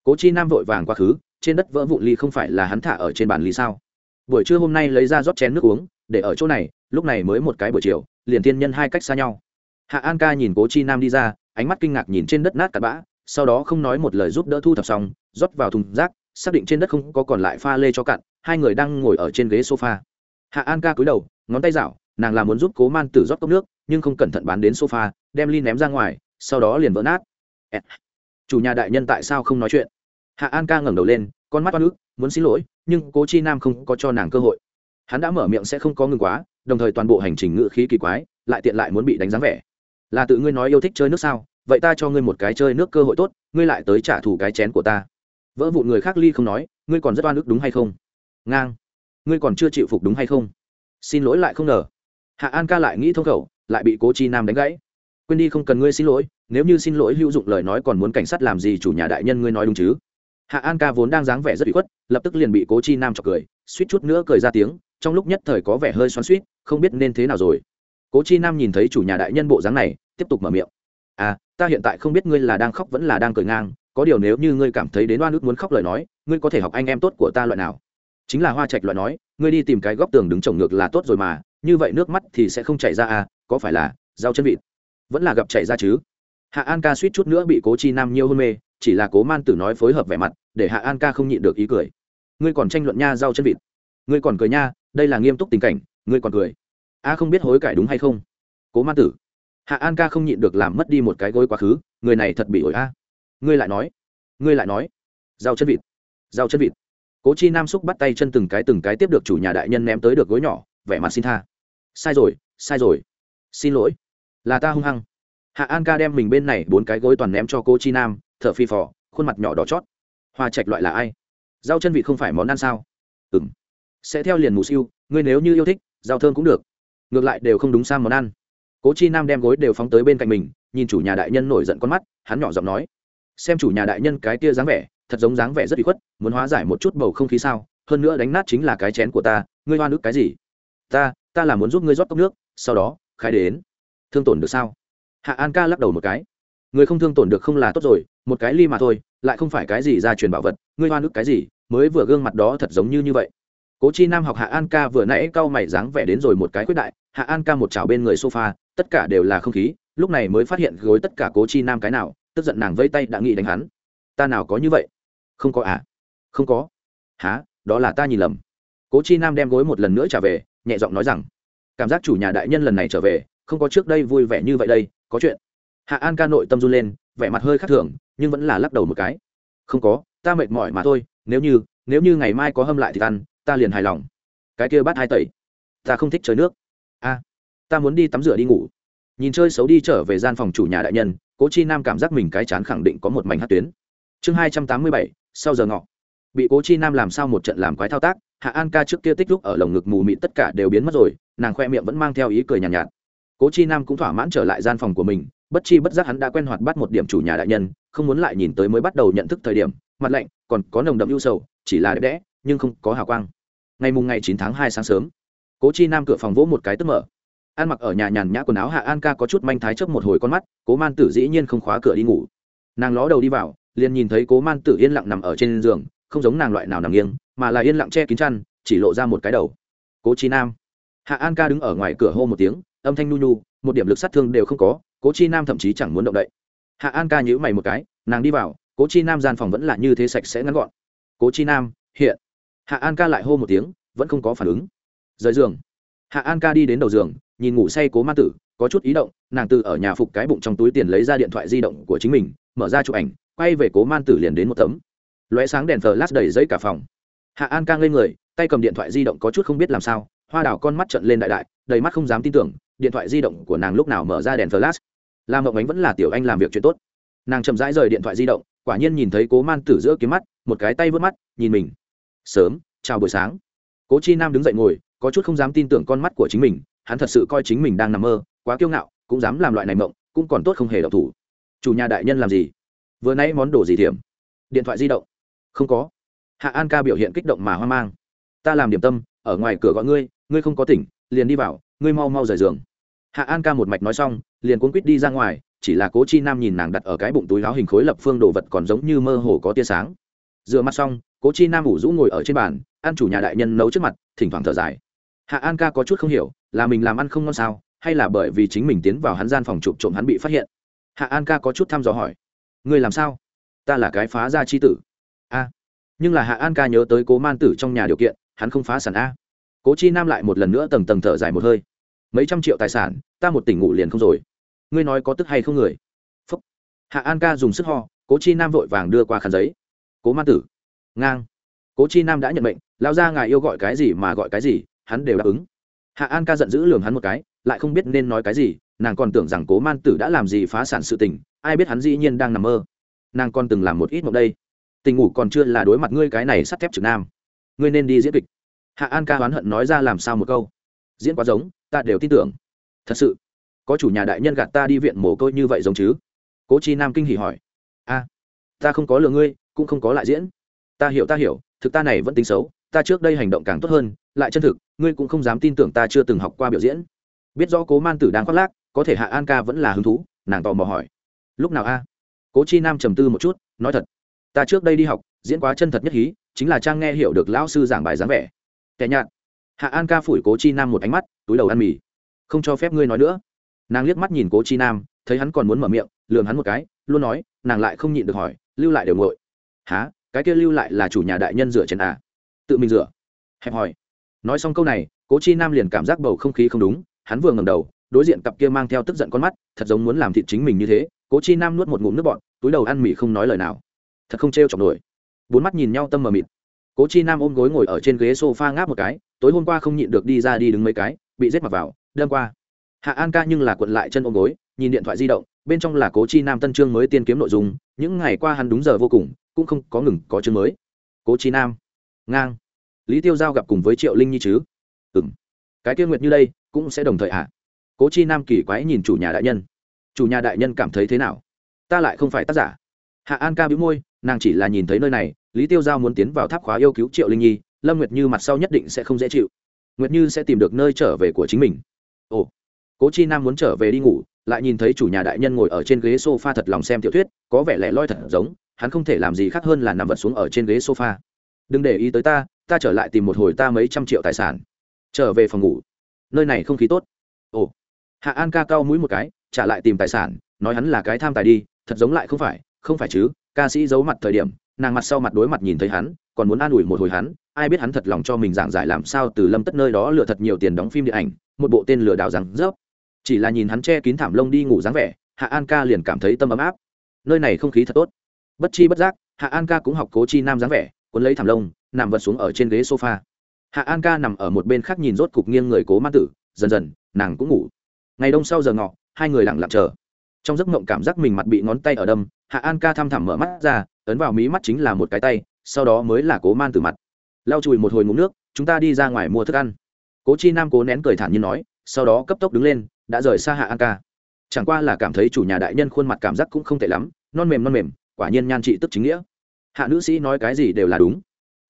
Cố chi nam vội vàng quá khứ, trên đất vỡ vụn ly không phải là hắn thả ở trên bàn ly sao? Buổi trưa hôm nay lấy ra rót chén nước uống, để ở chỗ này, lúc này mới một cái buổi chiều, liền thiên nhân hai cách xa nhau. Hạ an ca nhìn cố chi nam đi ra, ánh mắt kinh ngạc nhìn trên đất nát cặn bã sau đó không nói một lời giúp đỡ thu thập xong, rót vào thùng rác, xác định trên đất không có còn lại pha lê cho cặn hai người đang ngồi ở trên ghế sofa. Hạ an ca cúi đầu, ngón tay dạo, nàng là muốn giúp cố man tử rót cốc nước, nhưng không cẩn thận bán đến sofa, đem ly ném ra ngoài, sau đó liền vỡ nát. Chủ nhà đại nhân tại sao không nói chuyện? Hạ an ca ngẩng đầu lên, con mắt oan ức, muốn xin lỗi, nhưng cố chi nam không có cho nàng cơ hội. Hắn đã mở miệng sẽ không có ngừng quá, đồng thời toàn bộ hành trình ngự khí kỳ quái, lại tiện lại muốn bị đánh giá vẻ. Là tự ngươi nói yêu thích chơi nước sao? Vậy ta cho ngươi một cái chơi nước cơ hội tốt, ngươi lại tới trả thù cái chén của ta. Vỡ vụn người khác ly không nói, ngươi còn rất oan ức đúng hay không? Ngang. Ngươi còn chưa chịu phục đúng hay không? Xin lỗi lại không ngờ. Hạ an ca lại nghĩ thông khẩu, lại bị cố chi nam đánh gãy. Quên đi không cần ngươi xin lỗi, nếu như xin lỗi hữu dụng lời nói còn muốn cảnh sát làm gì chủ nhà đại nhân ngươi nói đúng chứ? Hạ an ca vốn đang dáng vẻ rất bị khuất, lập tức liền bị cố chi nam chọc cười, suýt chút nữa cười ra tiếng, trong lúc nhất thời có vẻ hơi xoắn suýt không biết nên thế nào rồi. Cố chi nam nhìn thấy chủ nhà đại nhân bộ dáng này, tiếp tục mở miệng à ta hiện tại không biết ngươi là đang khóc vẫn là đang cười ngang, có điều nếu như ngươi cảm thấy đến oan ức muốn khóc lời nói, ngươi có thể học anh em tốt của ta loại nào? Chính là hoa trạch loại nói, ngươi đi tìm cái góc tường đứng trồng ngược là tốt rồi mà, như vậy nước mắt thì sẽ không chảy ra à có phải là rau chân vịt? Vẫn là gặp chảy ra chứ. Hạ an ca suýt chút nữa bị cố chi nam nhiều hôn mê, chỉ là cố man tử nói phối hợp vẻ mặt, để hạ an ca không nhịn được ý cười. Ngươi còn tranh luận nha rau chân vịt. Ngươi còn cười nha, đây là nghiêm túc tình cảnh, ngươi còn cười. A không biết hối cải đúng hay không? Cố man tử hạ an ca không nhịn được làm mất đi một cái gối quá khứ, người này thật bị ổi a. Ngươi lại nói, ngươi lại nói. Rau chân vịt, rau chân vịt. Cố chi nam xúc bắt tay chân từng cái từng cái tiếp được chủ nhà đại nhân ném tới được gối nhỏ, vẻ mặt xin tha. Sai rồi sai rồi. Xin lỗi. Là ta hung hăng. Hạ an ca đem mình bên này bốn cái gối toàn ném cho cô chi nam thợ phi phò, khuôn mặt nhỏ đỏ chót. Hoa trạch loại là ai? Rau chân vịt không phải món ăn sao? Ừ m sẽ theo liền mù siêu, ngươi nếu như yêu thích, rau thơm cũng được. Ngược lại đều không đúng sang món ăn cố chi nam đem gối đều phóng tới bên cạnh mình, nhìn chủ nhà đại nhân nổi giận con mắt, hắn nhỏ giọng nói, xem chủ nhà đại nhân cái tia dáng vẻ, thật giống dáng vẻ rất bị khuất, muốn hóa giải một chút bầu không khí sao? Hơn nữa đánh nát chính là cái chén của ta, ngươi hoa nước cái gì? Ta ta là muốn giúp ngươi rót cốc nước, sau đó khai đến. Thương tổn được sao? Hạ an ca lắc đầu một cái, người không thương tổn được không là tốt rồi, một cái ly mà thôi, lại không phải cái gì ra truyền bảo vật, ngươi hoa nước cái gì, mới vừa gương mặt đó thật giống như như vậy. Cố chi nam học hạ an ca vừa nãy cau mày dáng vẻ đến rồi một cái quyết đại, hạ an ca một chảo bên người sofa tất cả đều là không khí, lúc này mới phát hiện gối tất cả cố chi nam cái nào, tức giận nàng vây tay đã nghĩ đánh hắn. Ta nào có như vậy? Không có à? Không có. Há đó là ta nhìn lầm. Cố chi nam đem gối một lần nữa trả về, nhẹ giọng nói rằng, cảm giác chủ nhà đại nhân lần này trở về, không có trước đây vui vẻ như vậy đây, có chuyện. Hạ an ca nội tâm run lên, vẻ mặt hơi khác thường, nhưng vẫn là lắc đầu một cái. Không có, ta mệt mỏi mà thôi, nếu như nếu như ngày mai có hâm lại thì ăn, ta liền hài lòng. Cái kia bắt hai tẩy. Ta không thích chơi nước. A ta muốn đi tắm rửa đi ngủ. Nhìn chơi xấu đi trở về gian phòng chủ nhà đại nhân cố chi nam cảm giác mình cái chán khẳng định có một mảnh hát tuyến. Chương hai trăm tám mươi bảy sau giờ ngọ. Bị cố chi nam làm sao một trận làm quái thao tác hạ an ca trước kia tích lúc ở lồng ngực mù mịt tất cả đều biến mất rồi nàng khoe miệng vẫn mang theo ý cười nhàn nhạt, nhạt. Cố chi nam cũng thỏa mãn trở lại gian phòng của mình bất chi bất giác hắn đã quen hoạt bắt một điểm chủ nhà đại nhân không muốn lại nhìn tới mới bắt đầu nhận thức thời điểm mặt lạnh còn có nồng đậm ưu sầu chỉ là đẹp đẽ nhưng không có hào quang. Ngày mùng ngày chín tháng hai sáng sớm cố chi nam cửa phòng vỗ một cái tức mở ăn mặc ở nhà nhàn nhã quần áo hạ an ca có chút manh thái chớp một hồi con mắt, cố man tử dĩ nhiên không khóa cửa đi ngủ. Nàng ló đầu đi vào, liền nhìn thấy cố man tử yên lặng nằm ở trên giường, không giống nàng loại nào nằm nghiêng, mà là yên lặng che kín chăn, chỉ lộ ra một cái đầu. Cố chi nam. Hạ an ca đứng ở ngoài cửa hô một tiếng, âm thanh nu nu, một điểm lực sát thương đều không có, cố chi nam thậm chí chẳng muốn động đậy. Hạ an ca nhữ mày một cái, nàng đi vào, cố chi nam gian phòng vẫn là như thế sạch sẽ ngắn gọn. Cố chi nam, hiện. Hạ an ca lại hô một tiếng, vẫn không có phản ứng. Rời giường. Hạ an ca đi đến đầu giường nhìn ngủ say cố ma tử, có chút ý động, nàng từ ở nhà phục cái bụng trong túi tiền lấy ra điện thoại di động của chính mình, mở ra chụp ảnh, quay về cố man tử liền đến một tấm. Lóe sáng đèn thờ lát đầy giấy cả phòng. Hạ an ca ngây người, tay cầm điện thoại di động có chút không biết làm sao, hoa đào con mắt trận lên đại đại, đầy mắt không dám tin tưởng, điện thoại di động của nàng lúc nào mở ra đèn flash? Làm mộng ánh vẫn là tiểu anh làm việc chuyện tốt. Nàng chậm rãi rời điện thoại di động, quả nhiên nhìn thấy cố man tử giữa kiếm mắt, một cái tay vớt mắt, nhìn mình. Sớm, chào buổi sáng. Cố chi nam đứng dậy ngồi, có chút không dám tin tưởng con mắt của chính mình hắn thật sự coi chính mình đang nằm mơ, quá kiêu ngạo, cũng dám làm loại này mộng, cũng còn tốt không hề độc thủ. Chủ nhà đại nhân làm gì? Vừa nãy món đồ gì thiểm? Điện thoại di động. Không có. Hạ an ca biểu hiện kích động mà hoang mang. Ta làm điểm tâm, ở ngoài cửa gọi ngươi ngươi không có tỉnh, liền đi vào, ngươi mau mau rời giường. Hạ an ca một mạch nói xong, liền cuốn quýt đi ra ngoài, chỉ là cố chi nam nhìn nàng đặt ở cái bụng túi láo hình khối lập phương đồ vật còn giống như mơ hồ có tia sáng. Rửa mặt xong, cố chi nam ủ rũ ngồi ở trên bàn, ăn chủ nhà đại nhân nấu trước mặt, thỉnh thoảng thở dài hạ an ca có chút không hiểu, là mình làm ăn không ngon sao, hay là bởi vì chính mình tiến vào hắn gian phòng chụp trộm hắn bị phát hiện? Hạ an ca có chút thăm dò hỏi. Ngươi làm sao? Ta là cái phá ra chi tử. A. Nhưng là hạ an ca nhớ tới cố man tử trong nhà điều kiện, hắn không phá sản a. Cố chi nam lại một lần nữa tầng tầng thở dài một hơi. Mấy trăm triệu tài sản, ta một tỉnh ngủ liền không rồi. Ngươi nói có tức hay không người? Phúc. hạ an ca dùng sức ho, cố chi nam vội vàng đưa qua khăn giấy. Cố man tử. Ngang. Cố chi nam đã nhận mệnh lao ra ngài yêu gọi cái gì mà gọi cái gì hắn đều đáp ứng. Hạ an ca giận dữ lường hắn một cái, lại không biết nên nói cái gì, nàng còn tưởng rằng cố man tử đã làm gì phá sản sự tình, ai biết hắn dĩ nhiên đang nằm mơ. Nàng còn từng làm một ít mộng đây. Tình ngủ còn chưa là đối mặt ngươi cái này sắt thép trực nam. Ngươi nên đi diễn kịch. Hạ an ca oán hận nói ra làm sao một câu. Diễn quá giống, ta đều tin tưởng. Thật sự, có chủ nhà đại nhân gạt ta đi viện mồ côi như vậy giống chứ? Cố chi nam kinh hỉ hỏi. A, ta không có lừa ngươi, cũng không có lại diễn. Ta hiểu ta hiểu, thực ta này vẫn tính xấu ta trước đây hành động càng tốt hơn, lại chân thực, ngươi cũng không dám tin tưởng ta chưa từng học qua biểu diễn. Biết rõ cố man tử đang khoác lác, có thể hạ an ca vẫn là hứng thú, nàng tò mò hỏi. Lúc nào a? Cố chi nam trầm tư một chút, nói thật, ta trước đây đi học, diễn quá chân thật nhất hí, chính là trang nghe hiểu được lão sư giảng bài dáng vẻ. Kẻ nhạt. Hạ an ca phủi cố chi nam một ánh mắt, túi đầu ăn mì. Không cho phép ngươi nói nữa. Nàng liếc mắt nhìn cố chi nam, thấy hắn còn muốn mở miệng lường hắn một cái, luôn nói, nàng lại không nhịn được hỏi, lưu lại đều ngội há cái kia lưu lại là chủ nhà đại nhân rửa chân à? Tự mình rửa. Hẹp hỏi nói xong câu này, cố chi nam liền cảm giác bầu không khí không đúng, hắn vừa ngầm đầu, đối diện cặp kia mang theo tức giận con mắt, thật giống muốn làm thịt chính mình như thế, cố chi nam nuốt một ngụm nước bọn túi đầu ăn mì không nói lời nào. Thật không t r e o chọc nổi. Bốn mắt nhìn nhau tâm mờ mịt. Cố chi nam ôm gối ngồi ở trên ghế s o f a ngáp một cái, tối hôm qua không nhịn được đi ra đi đứng mấy cái, bị rết mặc vào đâm qua. Hạ an ca nhưng là quận lại chân ôm gối, nhìn điện thoại di động, bên trong là cố chi nam tân trương mới tiên kiếm nội dung, những ngày qua hắn đúng giờ vô cùng, cũng không có ngừng có chương mới. Cố chi nam ngang. Lý tiêu giao gặp cùng với triệu linh nhi chứ? Ừ m cái tiêu nguyệt như đây, cũng sẽ đồng thời ạ à. cố chi nam kỳ quái nhìn chủ nhà đại nhân. Chủ nhà đại nhân cảm thấy thế nào? Ta lại không phải tác giả. Hạ an ca bĩu môi, nàng chỉ là nhìn thấy nơi này, lý tiêu giao muốn tiến vào tháp khóa yêu cứu triệu linh nhi, lâm nguyệt như mặt sau nhất định sẽ không dễ chịu. Nguyệt như sẽ tìm được nơi trở về của chính mình. Ồ. Cố chi nam muốn trở về đi ngủ, lại nhìn thấy chủ nhà đại nhân ngồi ở trên ghế s o f a thật lòng xem tiểu thuyết, có vẻ lẻ loi thật giống, hắn không thể làm gì khác hơn là nằm vật xuống ở trên ghế s o f a đừng để ý tới ta ta trở lại tìm một hồi ta mấy trăm triệu tài sản. Trở về phòng ngủ. Nơi này không khí tốt. Ồ. Hạ an ca cao mũi một cái, trả lại tìm tài sản, nói hắn là cái tham tài đi, thật giống lại không phải không phải chứ, ca sĩ giấu mặt thời điểm, nàng mặt sau mặt đối mặt nhìn thấy hắn, còn muốn an ủi một hồi hắn, ai biết hắn thật lòng cho mình giảng giải làm sao từ lâm tất nơi đó lừa thật nhiều tiền đóng phim điện ảnh, một bộ tên lừa đảo rằng rớp. Chỉ là nhìn hắn che kín thảm lông đi ngủ dáng vẻ, hạ an ca liền cảm thấy tâm ấm áp. Nơi này không khí thật tốt. Bất chi bất giác, hạ an ca cũng học cố chi nam dáng vẻ cuốn lấy thảm lông, nằm vật xuống ở trên ghế sofa. Hạ an ca nằm ở một bên khác nhìn rốt cục nghiêng người cố man tử, dần dần, nàng cũng ngủ. Ngày đông sau giờ ngọ, hai người lặng lặng chờ. Trong giấc mộng cảm giác mình mặt bị ngón tay ở đâm, hạ an ca thăm thẳm mở mắt ra, ấn vào mí mắt chính là một cái tay, sau đó mới là cố man tử mặt. Lau chùi một hồi ngụm nước, chúng ta đi ra ngoài mua thức ăn. Cố chi nam cố nén cười thản như nói, sau đó cấp tốc đứng lên, đã rời xa hạ an ca. Chẳng qua là cảm thấy chủ nhà đại nhân khuôn mặt cảm giác cũng không tệ lắm, non mềm non mềm, quả nhiên nhan trị tức chính nghĩa hạ nữ sĩ nói cái gì đều là đúng.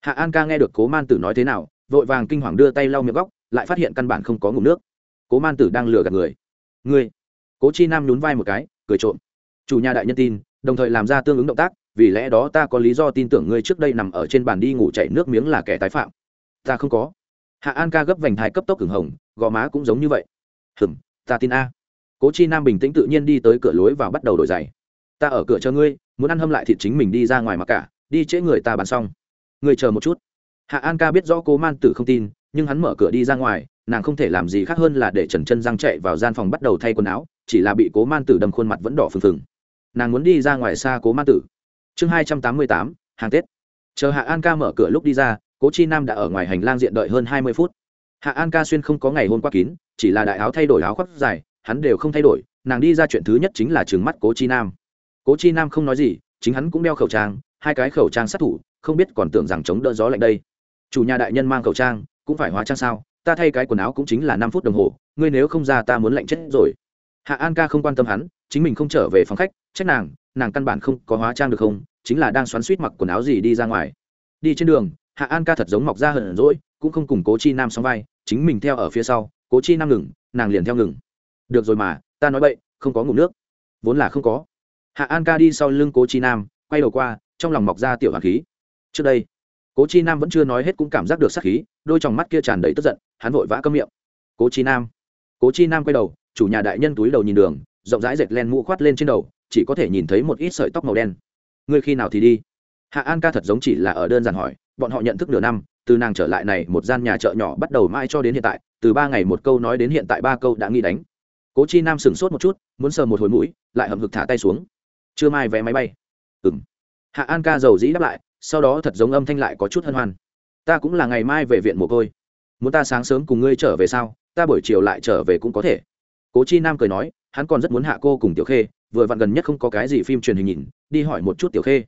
Hạ an ca nghe được cố man tử nói thế nào, vội vàng kinh hoàng đưa tay lau miệng góc, lại phát hiện căn bản không có ngủ nước. Cố man tử đang lừa gạt người. Người cố chi nam nhún vai một cái, cười trộm. Chủ nhà đại nhân tin, đồng thời làm ra tương ứng động tác, vì lẽ đó ta có lý do tin tưởng ngươi trước đây nằm ở trên bàn đi ngủ chảy nước miếng là kẻ tái phạm. Ta không có. Hạ an ca gấp vành thai cấp tốc cửng hồng, gò má cũng giống như vậy. Hừm, ta tin a. Cố chi nam bình tĩnh tự nhiên đi tới cửa lối và bắt đầu đổi giày. Ta ở cửa chờ ngươi, muốn ăn hâm lại thịt chính mình đi ra ngoài mặc cả đi trễ người ta bàn xong. Người chờ một chút. Hạ an ca biết rõ cố man tử không tin, nhưng hắn mở cửa đi ra ngoài, nàng không thể làm gì khác hơn là để trần chân răng chạy vào gian phòng bắt đầu thay quần áo, chỉ là bị cố man tử đâm khuôn mặt vẫn đỏ phừng phừng. Nàng muốn đi ra ngoài xa cố man tử. Chương hai trăm tám mươi tám, hàng tết. Chờ hạ an ca mở cửa lúc đi ra, cố chi nam đã ở ngoài hành lang diện đợi hơn hai mươi phút. Hạ an ca xuyên không có ngày hôm qua kín, chỉ là đại áo thay đổi áo khoác dài, hắn đều không thay đổi, nàng đi ra chuyện thứ nhất chính là trừng mắt cố chi nam. Cố chi nam không nói gì, chính hắn cũng đeo khẩu trang hai cái khẩu trang sát thủ, không biết còn tưởng rằng chống đỡ gió lạnh đây. Chủ nhà đại nhân mang khẩu trang, cũng phải hóa trang sao? Ta thay cái quần áo cũng chính là năm phút đồng hồ, ngươi nếu không ra ta muốn lạnh chết rồi. Hạ an ca không quan tâm hắn, chính mình không trở về phòng khách, trách nàng nàng căn bản không có hóa trang được không, chính là đang xoắn suýt mặc quần áo gì đi ra ngoài. Đi trên đường, hạ an ca thật giống mọc ra hận rỗi cũng không cùng cố chi nam sóng vai, chính mình theo ở phía sau, cố chi nam ngừng, nàng liền theo ngừng. Được rồi mà, ta nói bậy, không có ngủ nước. Vốn là không có. Hạ an ca đi sau lưng cố chi nam, quay đầu qua trong lòng mọc ra tiểu hoàng khí. Trước đây, cố chi nam vẫn chưa nói hết cũng cảm giác được sắc khí, đôi t mắt kia tràn đầy tức giận, hắn vội vã câm miệng. Cố chi nam. Cố chi nam quay đầu, chủ nhà đại nhân túi đầu nhìn đường, rộng rãi dệt len mũ khoát lên trên đầu, chỉ có thể nhìn thấy một ít sợi tóc màu đen. Ngươi khi nào thì đi? Hạ an ca thật giống chỉ là ở đơn giản hỏi, bọn họ nhận thức nửa năm, từ nàng trở lại này một gian nhà chợ nhỏ bắt đầu mai cho đến hiện tại, từ ba ngày một câu nói đến hiện tại ba câu đã nghi đánh. Cố chi nam sửng sốt một chút, muốn sờ một hồi mũi, lại hậm hực thả tay xuống. Chưa mai vé máy bay. Ừng hạ an ca giàu dĩ đáp lại, sau đó thật giống âm thanh lại có chút hân hoan. Ta cũng là ngày mai về viện mồ côi. Muốn ta sáng sớm cùng ngươi trở về sao? Ta buổi chiều lại trở về cũng có thể. Cố chi nam cười nói, hắn còn rất muốn hạ cô cùng tiểu khê, vừa vặn gần nhất không có cái gì phim truyền hình nhìn, đi hỏi một chút tiểu khê.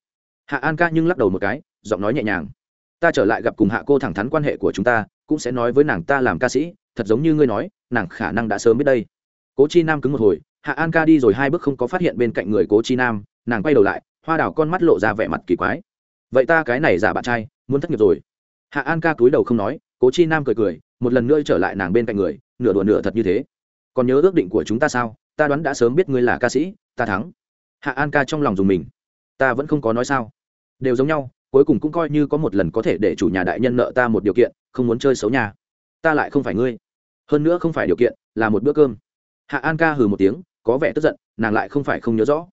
Hạ an ca nhưng lắc đầu một cái, giọng nói nhẹ nhàng. Ta trở lại gặp cùng hạ cô thẳng thắn quan hệ của chúng ta, cũng sẽ nói với nàng ta làm ca sĩ, thật giống như ngươi nói, nàng khả năng đã sớm biết đây. Cố chi nam cứng một hồi, hạ an ca đi rồi hai bước không có phát hiện bên cạnh người cố chi nam, nàng quay đầu lại hoa đảo con mắt lộ ra vẻ mặt kỳ quái. Vậy ta cái này giả bạn trai, muốn thất nghiệp rồi. Hạ an ca cúi đầu không nói, cố chi nam cười cười, một lần nữa trở lại nàng bên cạnh người, nửa đùa nửa thật như thế. Còn nhớ ước định của chúng ta sao? Ta đoán đã sớm biết ngươi là ca sĩ, ta thắng. Hạ an ca trong lòng dùng mình. Ta vẫn không có nói sao. Đều giống nhau, cuối cùng cũng coi như có một lần có thể để chủ nhà đại nhân nợ ta một điều kiện, không muốn chơi xấu nhà. Ta lại không phải ngươi. Hơn nữa không phải điều kiện, là một bữa cơm. Hạ an ca hừ một tiếng, có vẻ tức giận, nàng lại không phải không nhớ rõ.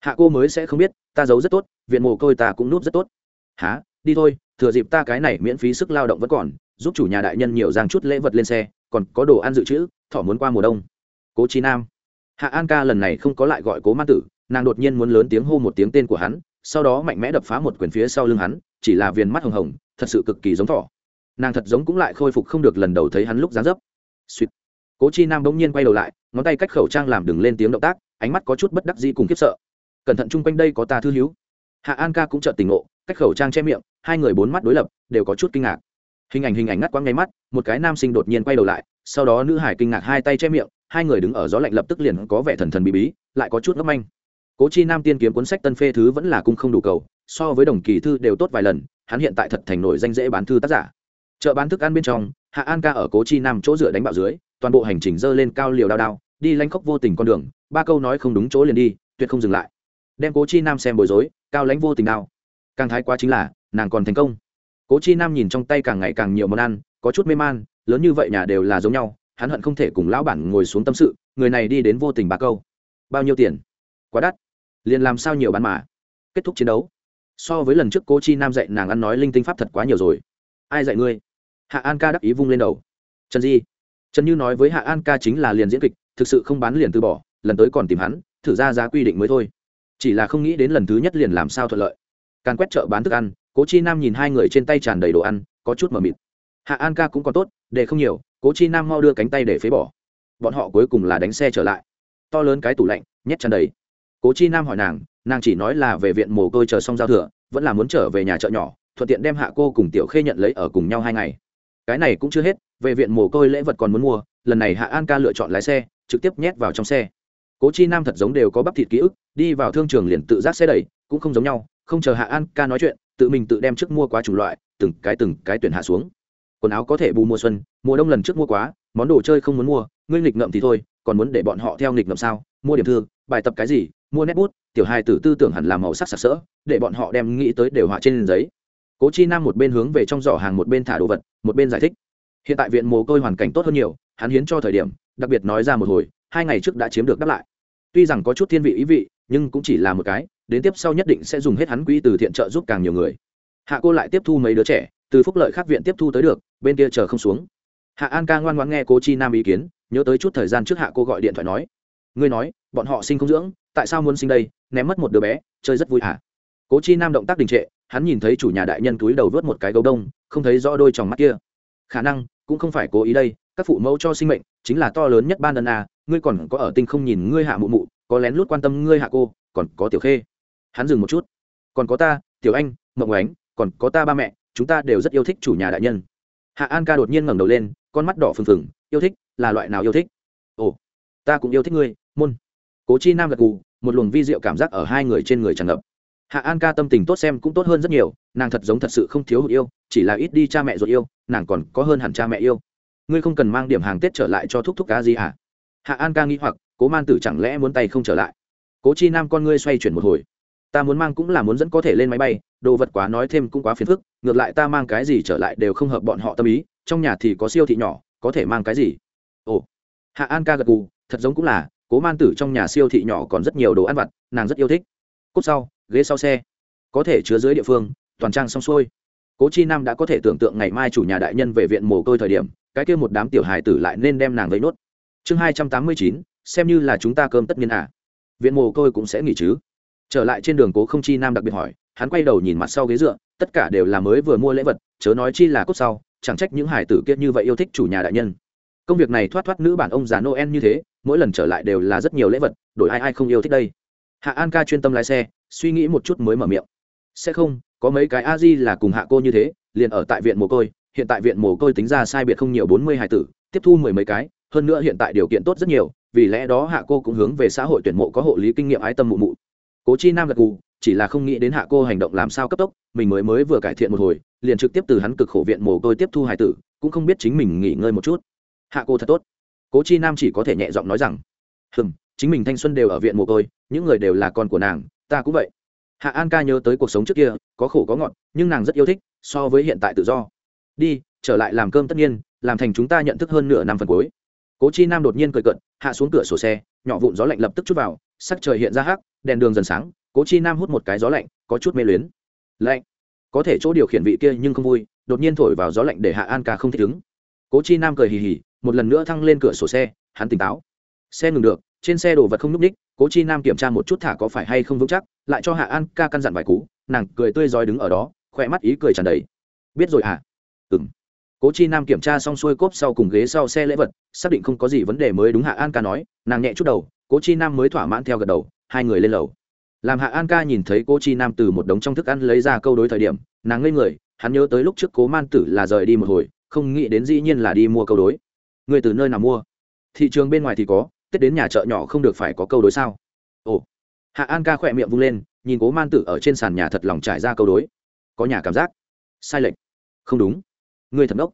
Hạ cô mới sẽ không biết ta giấu rất tốt, viện mồ côi ta cũng núp rất tốt. Há đi thôi, thừa dịp ta cái này miễn phí sức lao động vẫn còn, giúp chủ nhà đại nhân nhiều giang chút lễ vật lên xe, còn có đồ ăn dự trữ thỏ muốn qua mùa đông. Cố trí nam. Hạ an ca lần này không có lại gọi cố Ma tử, nàng đột nhiên muốn lớn tiếng hô một tiếng tên của hắn, sau đó mạnh mẽ đập phá một quyền phía sau lưng hắn, chỉ là viền mắt hồng hồng, thật sự cực kỳ giống thỏ. Nàng thật giống cũng lại khôi phục không được lần đầu thấy hắn lúc dán dấp. Suýt cố chi nam bỗng nhiên quay đầu lại, ngón tay cách khẩu trang làm đừng lên tiếng động tác, ánh mắt có chút bất đắc dĩ cùng khiếp sợ cẩn thận chung quanh đây có ta thư hiếu hạ an ca cũng chợt tỉnh ngộ, cách khẩu trang che miệng, hai người bốn mắt đối lập, đều có chút kinh ngạc. Hình ảnh hình ảnh ngắt quăng ngay mắt, một cái nam sinh đột nhiên quay đầu lại, sau đó nữ hải kinh ngạc hai tay che miệng, hai người đứng ở gió lạnh lập tức liền có vẻ thần thần bí bí, lại có chút ngấp manh. Cố chi nam tiên kiếm cuốn sách tân phê thứ vẫn là cung không đủ cầu, so với đồng kỳ thư đều tốt vài lần, hắn hiện tại thật thành nổi danh dễ bán thư tác giả. Chợ bán thức ăn bên trong, hạ an ca ở cố chi nam chỗ dựa đánh bạo dưới, toàn bộ hành trình dơ lên cao liều đao đao, đi lanh khóc vô tình con đường, ba câu nói không đúng chỗ liền đi, tuyệt không dừng lại đem cố chi nam xem bối rối, cao lãnh vô tình nào càng thái quá chính là, nàng còn thành công. Cố chi nam nhìn trong tay càng ngày càng nhiều món ăn, có chút mê man, lớn như vậy nhà đều là giống nhau, hắn hận không thể cùng lão bản ngồi xuống tâm sự, người này đi đến vô tình bà câu. Bao nhiêu tiền? Quá đắt. Liền làm sao nhiều bán mà? Kết thúc chiến đấu. So với lần trước cố chi nam dạy nàng ăn nói linh tinh pháp thật quá nhiều rồi. Ai dạy ngươi? Hạ an ca đắc ý vung lên đầu. Trần di. Trần như nói với hạ an ca chính là liền diễn kịch, thực sự không bán liền từ bỏ, lần tới còn tìm hắn, thử ra giá quy định mới thôi chỉ là không nghĩ đến lần thứ nhất liền làm sao thuận lợi. Càng quét chợ bán thức ăn, cố chi nam nhìn hai người trên tay tràn đầy đồ ăn, có chút mờ mịt. Hạ an ca cũng còn tốt, để không nhiều, cố chi nam mau đưa cánh tay để phế bỏ. Bọn họ cuối cùng là đánh xe trở lại. To lớn cái tủ lạnh, nhét tràn đầy. Cố chi nam hỏi nàng nàng chỉ nói là về viện mồ côi chờ xong giao thừa, vẫn là muốn trở về nhà chợ nhỏ, thuận tiện đem hạ cô cùng tiểu khê nhận lấy ở cùng nhau hai ngày. Cái này cũng chưa hết, về viện mồ côi lễ vật còn muốn mua, lần này hạ an ca lựa chọn lái xe, trực tiếp nhét vào trong xe cố chi nam thật giống đều có bắp thịt ký ức, đi vào thương trường liền tự giác xe đẩy, cũng không giống nhau, không chờ hạ an ca nói chuyện, tự mình tự đem trước mua quá chủng loại, từng cái từng cái tuyển hạ xuống. Quần áo có thể bù mùa xuân, mùa đông lần trước mua quá, món đồ chơi không muốn mua, ngươi nghịch ngậm thì thôi, còn muốn để bọn họ theo nghịch ngậm sao? Mua điểm thư, bài tập cái gì, mua nét bút, tiểu hai tử tư tưởng hẳn làm màu sắc sặc sỡ, để bọn họ đem nghĩ tới đều họa trên giấy. Cố chi nam một bên hướng về trong giỏ hàng một bên thả đồ vật, một bên giải thích. Hiện tại viện mồ côi hoàn cảnh tốt hơn nhiều, hắn hiến cho thời điểm, đặc biệt nói ra một hồi, hai ngày trước đã chiếm được đáp lại tuy rằng có chút thiên vị ý vị, nhưng cũng chỉ là một cái, đến tiếp sau nhất định sẽ dùng hết hắn quỹ từ thiện trợ giúp càng nhiều người. Hạ cô lại tiếp thu mấy đứa trẻ, từ phúc lợi khác viện tiếp thu tới được, bên kia chờ không xuống. Hạ an ca ngoan ngoan nghe cố chi nam ý kiến, nhớ tới chút thời gian trước hạ cô gọi điện thoại nói. Ngươi nói, bọn họ sinh không dưỡng, tại sao muốn sinh đây, ném mất một đứa bé, chơi rất vui hả? Cố chi nam động tác đình trệ, hắn nhìn thấy chủ nhà đại nhân túi đầu vớt một cái gấu đông, không thấy rõ đôi tròng mắt kia. Khả năng, cũng không phải cố ý đây, các phụ mẫu cho sinh mệnh, chính là to lớn nhất ban ân à ngươi còn có ở tinh không nhìn ngươi hạ mụ mụ, có lén lút quan tâm ngươi hạ cô, còn có tiểu khê. Hắn dừng một chút. Còn có ta, tiểu anh, mộng ánh, còn có ta ba mẹ, chúng ta đều rất yêu thích chủ nhà đại nhân. Hạ an ca đột nhiên ngẩng đầu lên, con mắt đỏ phừng phừng, yêu thích, là loại nào yêu thích? Ồ, ta cũng yêu thích ngươi, môn. Cố chi nam gật gù, một luồng vi diệu cảm giác ở hai người trên người tràn ngập. Hạ an ca tâm tình tốt xem cũng tốt hơn rất nhiều, nàng thật giống thật sự không thiếu hụt yêu, chỉ là ít đi cha mẹ ruột yêu, nàng còn có hơn hẳn cha mẹ yêu. Ngươi không cần mang điểm hàng tết trở lại cho thúc thúc cá gì hả hạ an ca nghĩ hoặc, cố man tử chẳng lẽ muốn tay không trở lại? Cố chi nam con ngươi xoay chuyển một hồi. Ta muốn mang cũng là muốn dẫn có thể lên máy bay, đồ vật quá nói thêm cũng quá phiền phức, ngược lại ta mang cái gì trở lại đều không hợp bọn họ tâm ý, trong nhà thì có siêu thị nhỏ, có thể mang cái gì? Ồ. Hạ an ca gật gù, thật giống cũng là, cố man tử trong nhà siêu thị nhỏ còn rất nhiều đồ ăn vặt, nàng rất yêu thích. Cốt sau, ghế sau xe. Có thể chứa dưới địa phương, toàn trang xong xuôi. Cố chi nam đã có thể tưởng tượng ngày mai chủ nhà đại nhân về viện mồ côi thời điểm, cái kia một đám tiểu hài tử lại nên đem nàng lấy nốt chương hai trăm tám mươi chín, xem như là chúng ta cơm tất nhiên à. viện mồ côi cũng sẽ nghỉ chứ. Trở lại trên đường cố không chi nam đặc biệt hỏi, hắn quay đầu nhìn mặt sau ghế dựa, tất cả đều là mới vừa mua lễ vật, chớ nói chi là cốt sau, chẳng trách những hải tử kiệt như vậy yêu thích chủ nhà đại nhân. Công việc này thoát thoát nữ bản ông già noel như thế, mỗi lần trở lại đều là rất nhiều lễ vật, đổi ai ai không yêu thích đây. Hạ an ca chuyên tâm lái xe, suy nghĩ một chút mới mở miệng. Sẽ không, có mấy cái a di là cùng hạ cô như thế, liền ở tại viện mồ côi, hiện tại viện mồ côi tính ra sai biệt không nhiều bốn mươi hải tử, tiếp thu mười mấy cái hơn nữa hiện tại điều kiện tốt rất nhiều, vì lẽ đó hạ cô cũng hướng về xã hội tuyển mộ có hộ lý kinh nghiệm ái tâm mụ mụ. Cố chi nam gật gù, chỉ là không nghĩ đến hạ cô hành động làm sao cấp tốc, mình mới mới vừa cải thiện một hồi, liền trực tiếp từ hắn cực khổ viện mồ côi tiếp thu hải tử, cũng không biết chính mình nghỉ ngơi một chút. Hạ cô thật tốt. Cố chi nam chỉ có thể nhẹ giọng nói rằng, hừm, chính mình thanh xuân đều ở viện mồ côi, những người đều là con của nàng, ta cũng vậy. Hạ an ca nhớ tới cuộc sống trước kia, có khổ có ngọt, nhưng nàng rất yêu thích, so với hiện tại tự do. Đi, trở lại làm cơm tất nhiên, làm thành chúng ta nhận thức hơn nửa năm phần cuối cố chi nam đột nhiên cười cận hạ xuống cửa sổ xe, nhỏ vụn gió lạnh lập tức chút vào, sắc trời hiện ra hắc, đèn đường dần sáng, cố chi nam hút một cái gió lạnh, có chút mê luyến. Lạnh. Có thể chỗ điều khiển vị kia nhưng không vui, đột nhiên thổi vào gió lạnh để hạ an ca không thích ứng. Cố chi nam cười hì hì, một lần nữa thăng lên cửa sổ xe, hắn tỉnh táo. Xe ngừng được, trên xe đồ vật không n ú c ních cố chi nam kiểm tra một chút thả có phải hay không vững chắc, lại cho hạ an ca căn dặn vài cú, nàng cười tươi rói đứng ở đó, khỏe mắt ý cười tràn đầy. Biết rồi hả? Ừ m cố chi nam kiểm tra xong xuôi cốp sau cùng ghế sau xe lễ vật, xác định không có gì vấn đề mới đúng hạ an ca nói, nàng nhẹ chút đầu, cố chi nam mới thỏa mãn theo gật đầu, hai người lên lầu. Làm hạ an ca nhìn thấy cố chi nam từ một đống trong thức ăn lấy ra câu đối thời điểm, nàng ngây người, hắn nhớ tới lúc trước cố man tử là rời đi một hồi, không nghĩ đến dĩ nhiên là đi mua câu đối. Người từ nơi nào mua? Thị trường bên ngoài thì có, tết đến nhà chợ nhỏ không được phải có câu đối sao? Ồ. Hạ an ca khỏe miệng vung lên, nhìn cố man tử ở trên sàn nhà thật lòng trải ra câu đối. Có nhà cảm giác? Sai lệch. Không đúng người thật ngốc.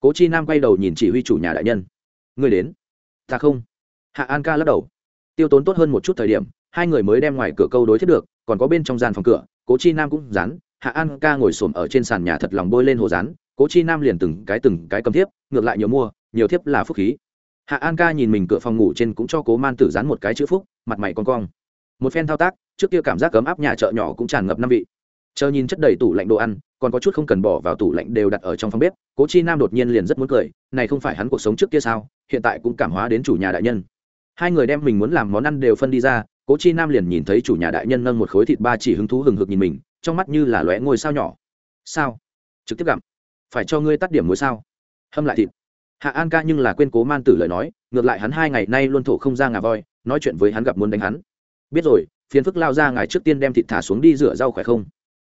Cố chi nam quay đầu nhìn chỉ huy chủ nhà đại nhân. Người đến. Ta không. Hạ an ca lắc đầu. Tiêu tốn tốt hơn một chút thời điểm, hai người mới đem ngoài cửa câu đối thiết được, còn có bên trong gian phòng cửa, cố chi nam cũng dán. Hạ an ca ngồi xổm ở trên sàn nhà thật lòng bôi lên hồ rán cố chi nam liền từng cái từng cái cầm thiếp, ngược lại nhiều mua, nhiều thiếp là phúc khí. Hạ an ca nhìn mình cửa phòng ngủ trên cũng cho cố man tử dán một cái chữ phúc, mặt mày con cong. Một phen thao tác, trước kia cảm giác cấm áp nhà chợ nhỏ cũng tràn ngập năm vị chờ nhìn chất đầy tủ lạnh đồ ăn, còn có chút không cần bỏ vào tủ lạnh đều đặt ở trong phòng bếp, cố chi nam đột nhiên liền rất muốn cười, này không phải hắn cuộc sống trước kia sao, hiện tại cũng cảm hóa đến chủ nhà đại nhân. Hai người đem mình muốn làm món ăn đều phân đi ra, cố chi nam liền nhìn thấy chủ nhà đại nhân nâng một khối thịt ba chỉ hứng thú hừng hực nhìn mình, trong mắt như là lóe ngôi sao nhỏ. Sao? Trực tiếp gặm? Phải cho ngươi tắt điểm ngôi sao? Hâm lại thịt. Hạ an ca nhưng là quên cố man tử lời nói, ngược lại hắn hai ngày nay luôn thổ không ra ngà voi, nói chuyện với hắn gặp muốn đánh hắn. Biết rồi, phiền phức lao ra ngài trước tiên đem thịt thả xuống đi rửa rau khỏe không?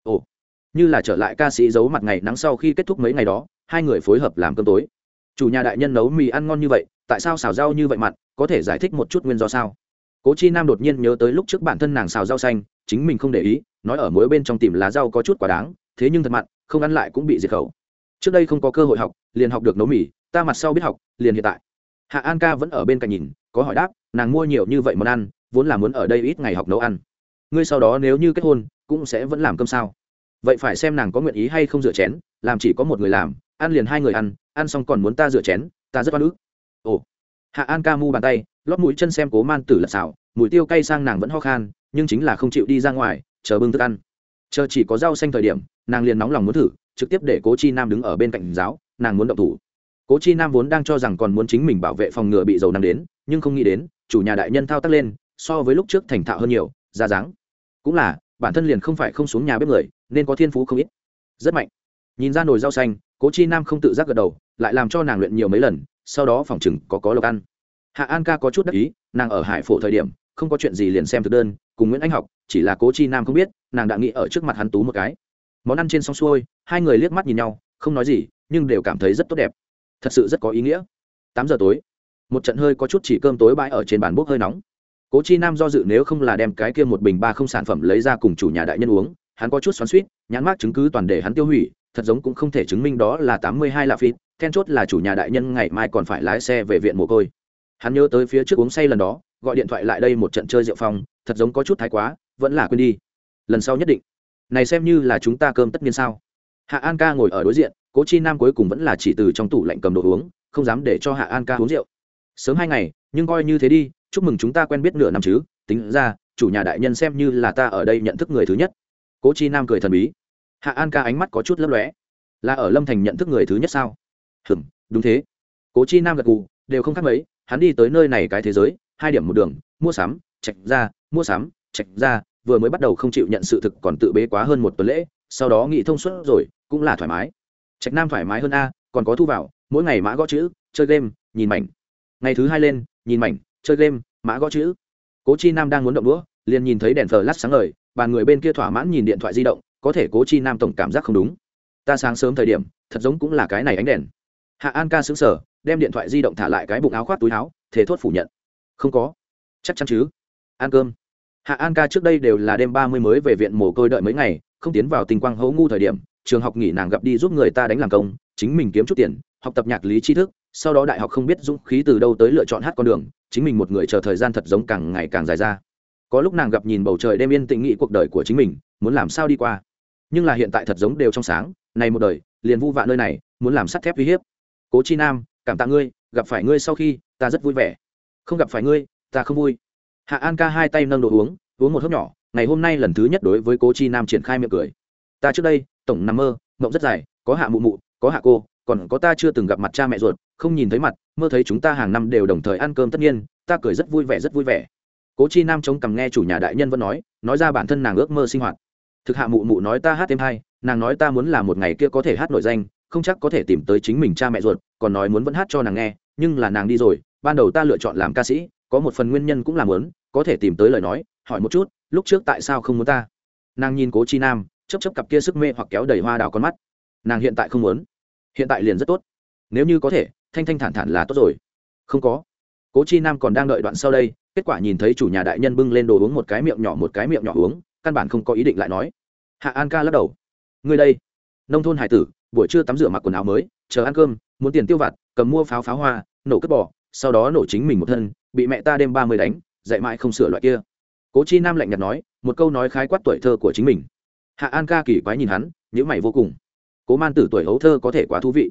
Ồ, như là trở lại ca sĩ giấu mặt ngày nắng sau khi kết thúc mấy ngày đó, hai người phối hợp làm cơm tối. Chủ nhà đại nhân nấu mì ăn ngon như vậy, tại sao xào rau như vậy mặn, có thể giải thích một chút nguyên do sao? Cố chi nam đột nhiên nhớ tới lúc trước bản thân nàng xào rau xanh, chính mình không để ý, nói ở mỗi bên trong tìm lá rau có chút quá đáng, thế nhưng thật mặn, không ăn lại cũng bị diệt khẩu. Trước đây không có cơ hội học, liền học được nấu mì, ta mặt sau biết học, liền hiện tại. Hạ an ca vẫn ở bên cạnh nhìn, có hỏi đáp, nàng mua nhiều như vậy món ăn, vốn là muốn ở đây ít ngày học nấu ăn ngươi sau đó nếu như kết hôn, cũng sẽ vẫn làm cơm sao? Vậy phải xem nàng có nguyện ý hay không rửa chén, làm chỉ có một người làm, ăn liền hai người ăn ăn xong còn muốn ta rửa chén, ta rất oan ức. Ồ. Hạ an ca mu bàn tay, lót mũi chân xem cố man tử lật xảo, mùi tiêu cay sang nàng vẫn ho khan, nhưng chính là không chịu đi ra ngoài, chờ bưng thức ăn. Chờ chỉ có rau xanh thời điểm, nàng liền nóng lòng muốn thử, trực tiếp để cố chi nam đứng ở bên cạnh giáo, nàng muốn động thủ. Cố chi nam vốn đang cho rằng còn muốn chính mình bảo vệ phòng ngừa bị dầu nằm đến, nhưng không nghĩ đến, chủ nhà đại nhân thao tác lên, so với lúc trước thành thạo hơn nhiều, ra dáng cũng là, bản thân liền không phải không xuống nhà bếp người, nên có thiên phú không ít. Rất mạnh. Nhìn ra nồi rau xanh, cố chi nam không tự giác gật đầu, lại làm cho nàng luyện nhiều mấy lần, sau đó phòng chừng có có lộc ăn. Hạ an ca có chút đắc ý, nàng ở hải phổ thời điểm, không có chuyện gì liền xem thực đơn, cùng nguyễn anh học, chỉ là cố chi nam không biết, nàng đã nghĩ ở trước mặt hắn tú một cái. Món ăn trên xong xuôi, hai người liếc mắt nhìn nhau, không nói gì, nhưng đều cảm thấy rất tốt đẹp. Thật sự rất có ý nghĩa. Tám giờ tối, một trận hơi có chút chỉ cơm tối bãi ở trên bàn bốc hơi nóng cố chi nam do dự nếu không là đem cái kia một bình ba không sản phẩm lấy ra cùng chủ nhà đại nhân uống, hắn có chút xoắn suýt nhãn mát chứng cứ toàn để hắn tiêu hủy, thật giống cũng không thể chứng minh đó là tám mươi hai lạ phí then chốt là chủ nhà đại nhân ngày mai còn phải lái xe về viện mồ côi. Hắn nhớ tới phía trước uống say lần đó, gọi điện thoại lại đây một trận chơi rượu phong, thật giống có chút thái quá, vẫn là quên đi. Lần sau nhất định. Này xem như là chúng ta cơm tất nhiên sao. Hạ an ca ngồi ở đối diện, cố chi nam cuối cùng vẫn là chỉ từ trong tủ lạnh cầm đồ uống, không dám để cho hạ an ca uống rượu. Sớm hai ngày, nhưng coi như thế đi chúc mừng chúng ta quen biết nửa năm chứ, tính ra, chủ nhà đại nhân xem như là ta ở đây nhận thức người thứ nhất. Cố chi nam cười thần bí. Hạ an ca ánh mắt có chút lấp lóe. Là ở lâm thành nhận thức người thứ nhất sao? Hừm đúng thế. Cố chi nam gật gù, đều không khác mấy, hắn đi tới nơi này cái thế giới, hai điểm một đường, mua sắm chạch ra, mua sắm chạch ra, vừa mới bắt đầu không chịu nhận sự thực còn tự bế quá hơn một tuần lễ, sau đó nghị thông suốt rồi, cũng là thoải mái. Trạch nam thoải mái hơn a, còn có thu vào, mỗi ngày mã gõ chữ, chơi game, nhìn mảnh. Ngày thứ hai lên, nhìn mảnh chơi game, mã gõ chữ. Cố chi nam đang muốn động đũa, liền nhìn thấy đèn thờ lát sáng ngời bàn người bên kia thỏa mãn nhìn điện thoại di động, có thể cố chi nam tổng cảm giác không đúng. Ta sáng sớm thời điểm, thật giống cũng là cái này ánh đèn. Hạ an ca xứng sở đem điện thoại di động thả lại cái bụng áo khoác túi áo thế thốt phủ nhận. Không có. Chắc chắn chứ. Ăn cơm. Hạ an ca trước đây đều là đêm ba mươi mới về viện mồ côi đợi mấy ngày, không tiến vào tình quang hấu ngu thời điểm, trường học nghỉ nàng gặp đi giúp người ta đánh làm công, chính mình kiếm chút tiền, học tập nhạc lý tri thức sau đó đại học không biết dũng khí từ đâu tới lựa chọn hát con đường, chính mình một người chờ thời gian thật giống càng ngày càng dài ra. Có lúc nàng gặp nhìn bầu trời đêm yên tĩnh nghĩ cuộc đời của chính mình, muốn làm sao đi qua. Nhưng là hiện tại thật giống đều trong sáng, này một đời, liền vu vạ nơi này, muốn làm sắt thép uy hiếp. Cố chi nam, cảm tạ ngươi, gặp phải ngươi sau khi, ta rất vui vẻ. Không gặp phải ngươi, ta không vui. Hạ an ca hai tay nâng đồ uống uống một hớp nhỏ, ngày hôm nay lần thứ nhất đối với cố chi nam triển khai miệng cười. Ta trước đây, tổng nằm mơ, mộng rất dài, có hạ mụ mụ, có hạ cô còn có ta chưa từng gặp mặt cha mẹ ruột, không nhìn thấy mặt, mơ thấy chúng ta hàng năm đều đồng thời ăn cơm tất nhiên, ta cười rất vui vẻ, rất vui vẻ. Cố chi nam chống cằm nghe chủ nhà đại nhân vẫn nói nói ra bản thân nàng ước mơ sinh hoạt. Thực hạ mụ mụ nói ta hát thêm hay nàng nói ta muốn là một ngày kia có thể hát nội danh, không chắc có thể tìm tới chính mình cha mẹ ruột, còn nói muốn vẫn hát cho nàng nghe, nhưng là nàng đi rồi, ban đầu ta lựa chọn làm ca sĩ, có một phần nguyên nhân cũng là muốn, có thể tìm tới lời nói, hỏi một chút, lúc trước tại sao không muốn ta? Nàng nhìn cố chi nam chấp chấp cặp kia sức mê hoặc kéo đầy hoa đào con mắt. Nàng hiện tại không muốn hiện tại liền rất tốt. Nếu như có thể, thanh thanh thản thản là tốt rồi. Không có. Cố chi nam còn đang đợi đoạn sau đây, kết quả nhìn thấy chủ nhà đại nhân bưng lên đồ uống một cái miệng nhỏ một cái miệng nhỏ uống, căn bản không có ý định lại nói. Hạ an ca lắc đầu. Người đây, nông thôn hải tử, buổi trưa tắm rửa mặc quần áo mới, chờ ăn cơm, muốn tiền tiêu vặt, cầm mua pháo pháo hoa, nổ cất bỏ sau đó nổ chính mình một thân, bị mẹ ta đêm ba mươi đánh, dạy mãi không sửa loại kia. Cố chi nam lạnh nhạt nói, một câu nói khái quát tuổi thơ của chính mình. Hạ an ca kỳ quái nhìn hắn nhữ mày vô cùng cố man tử tuổi hấu thơ có thể quá thú vị.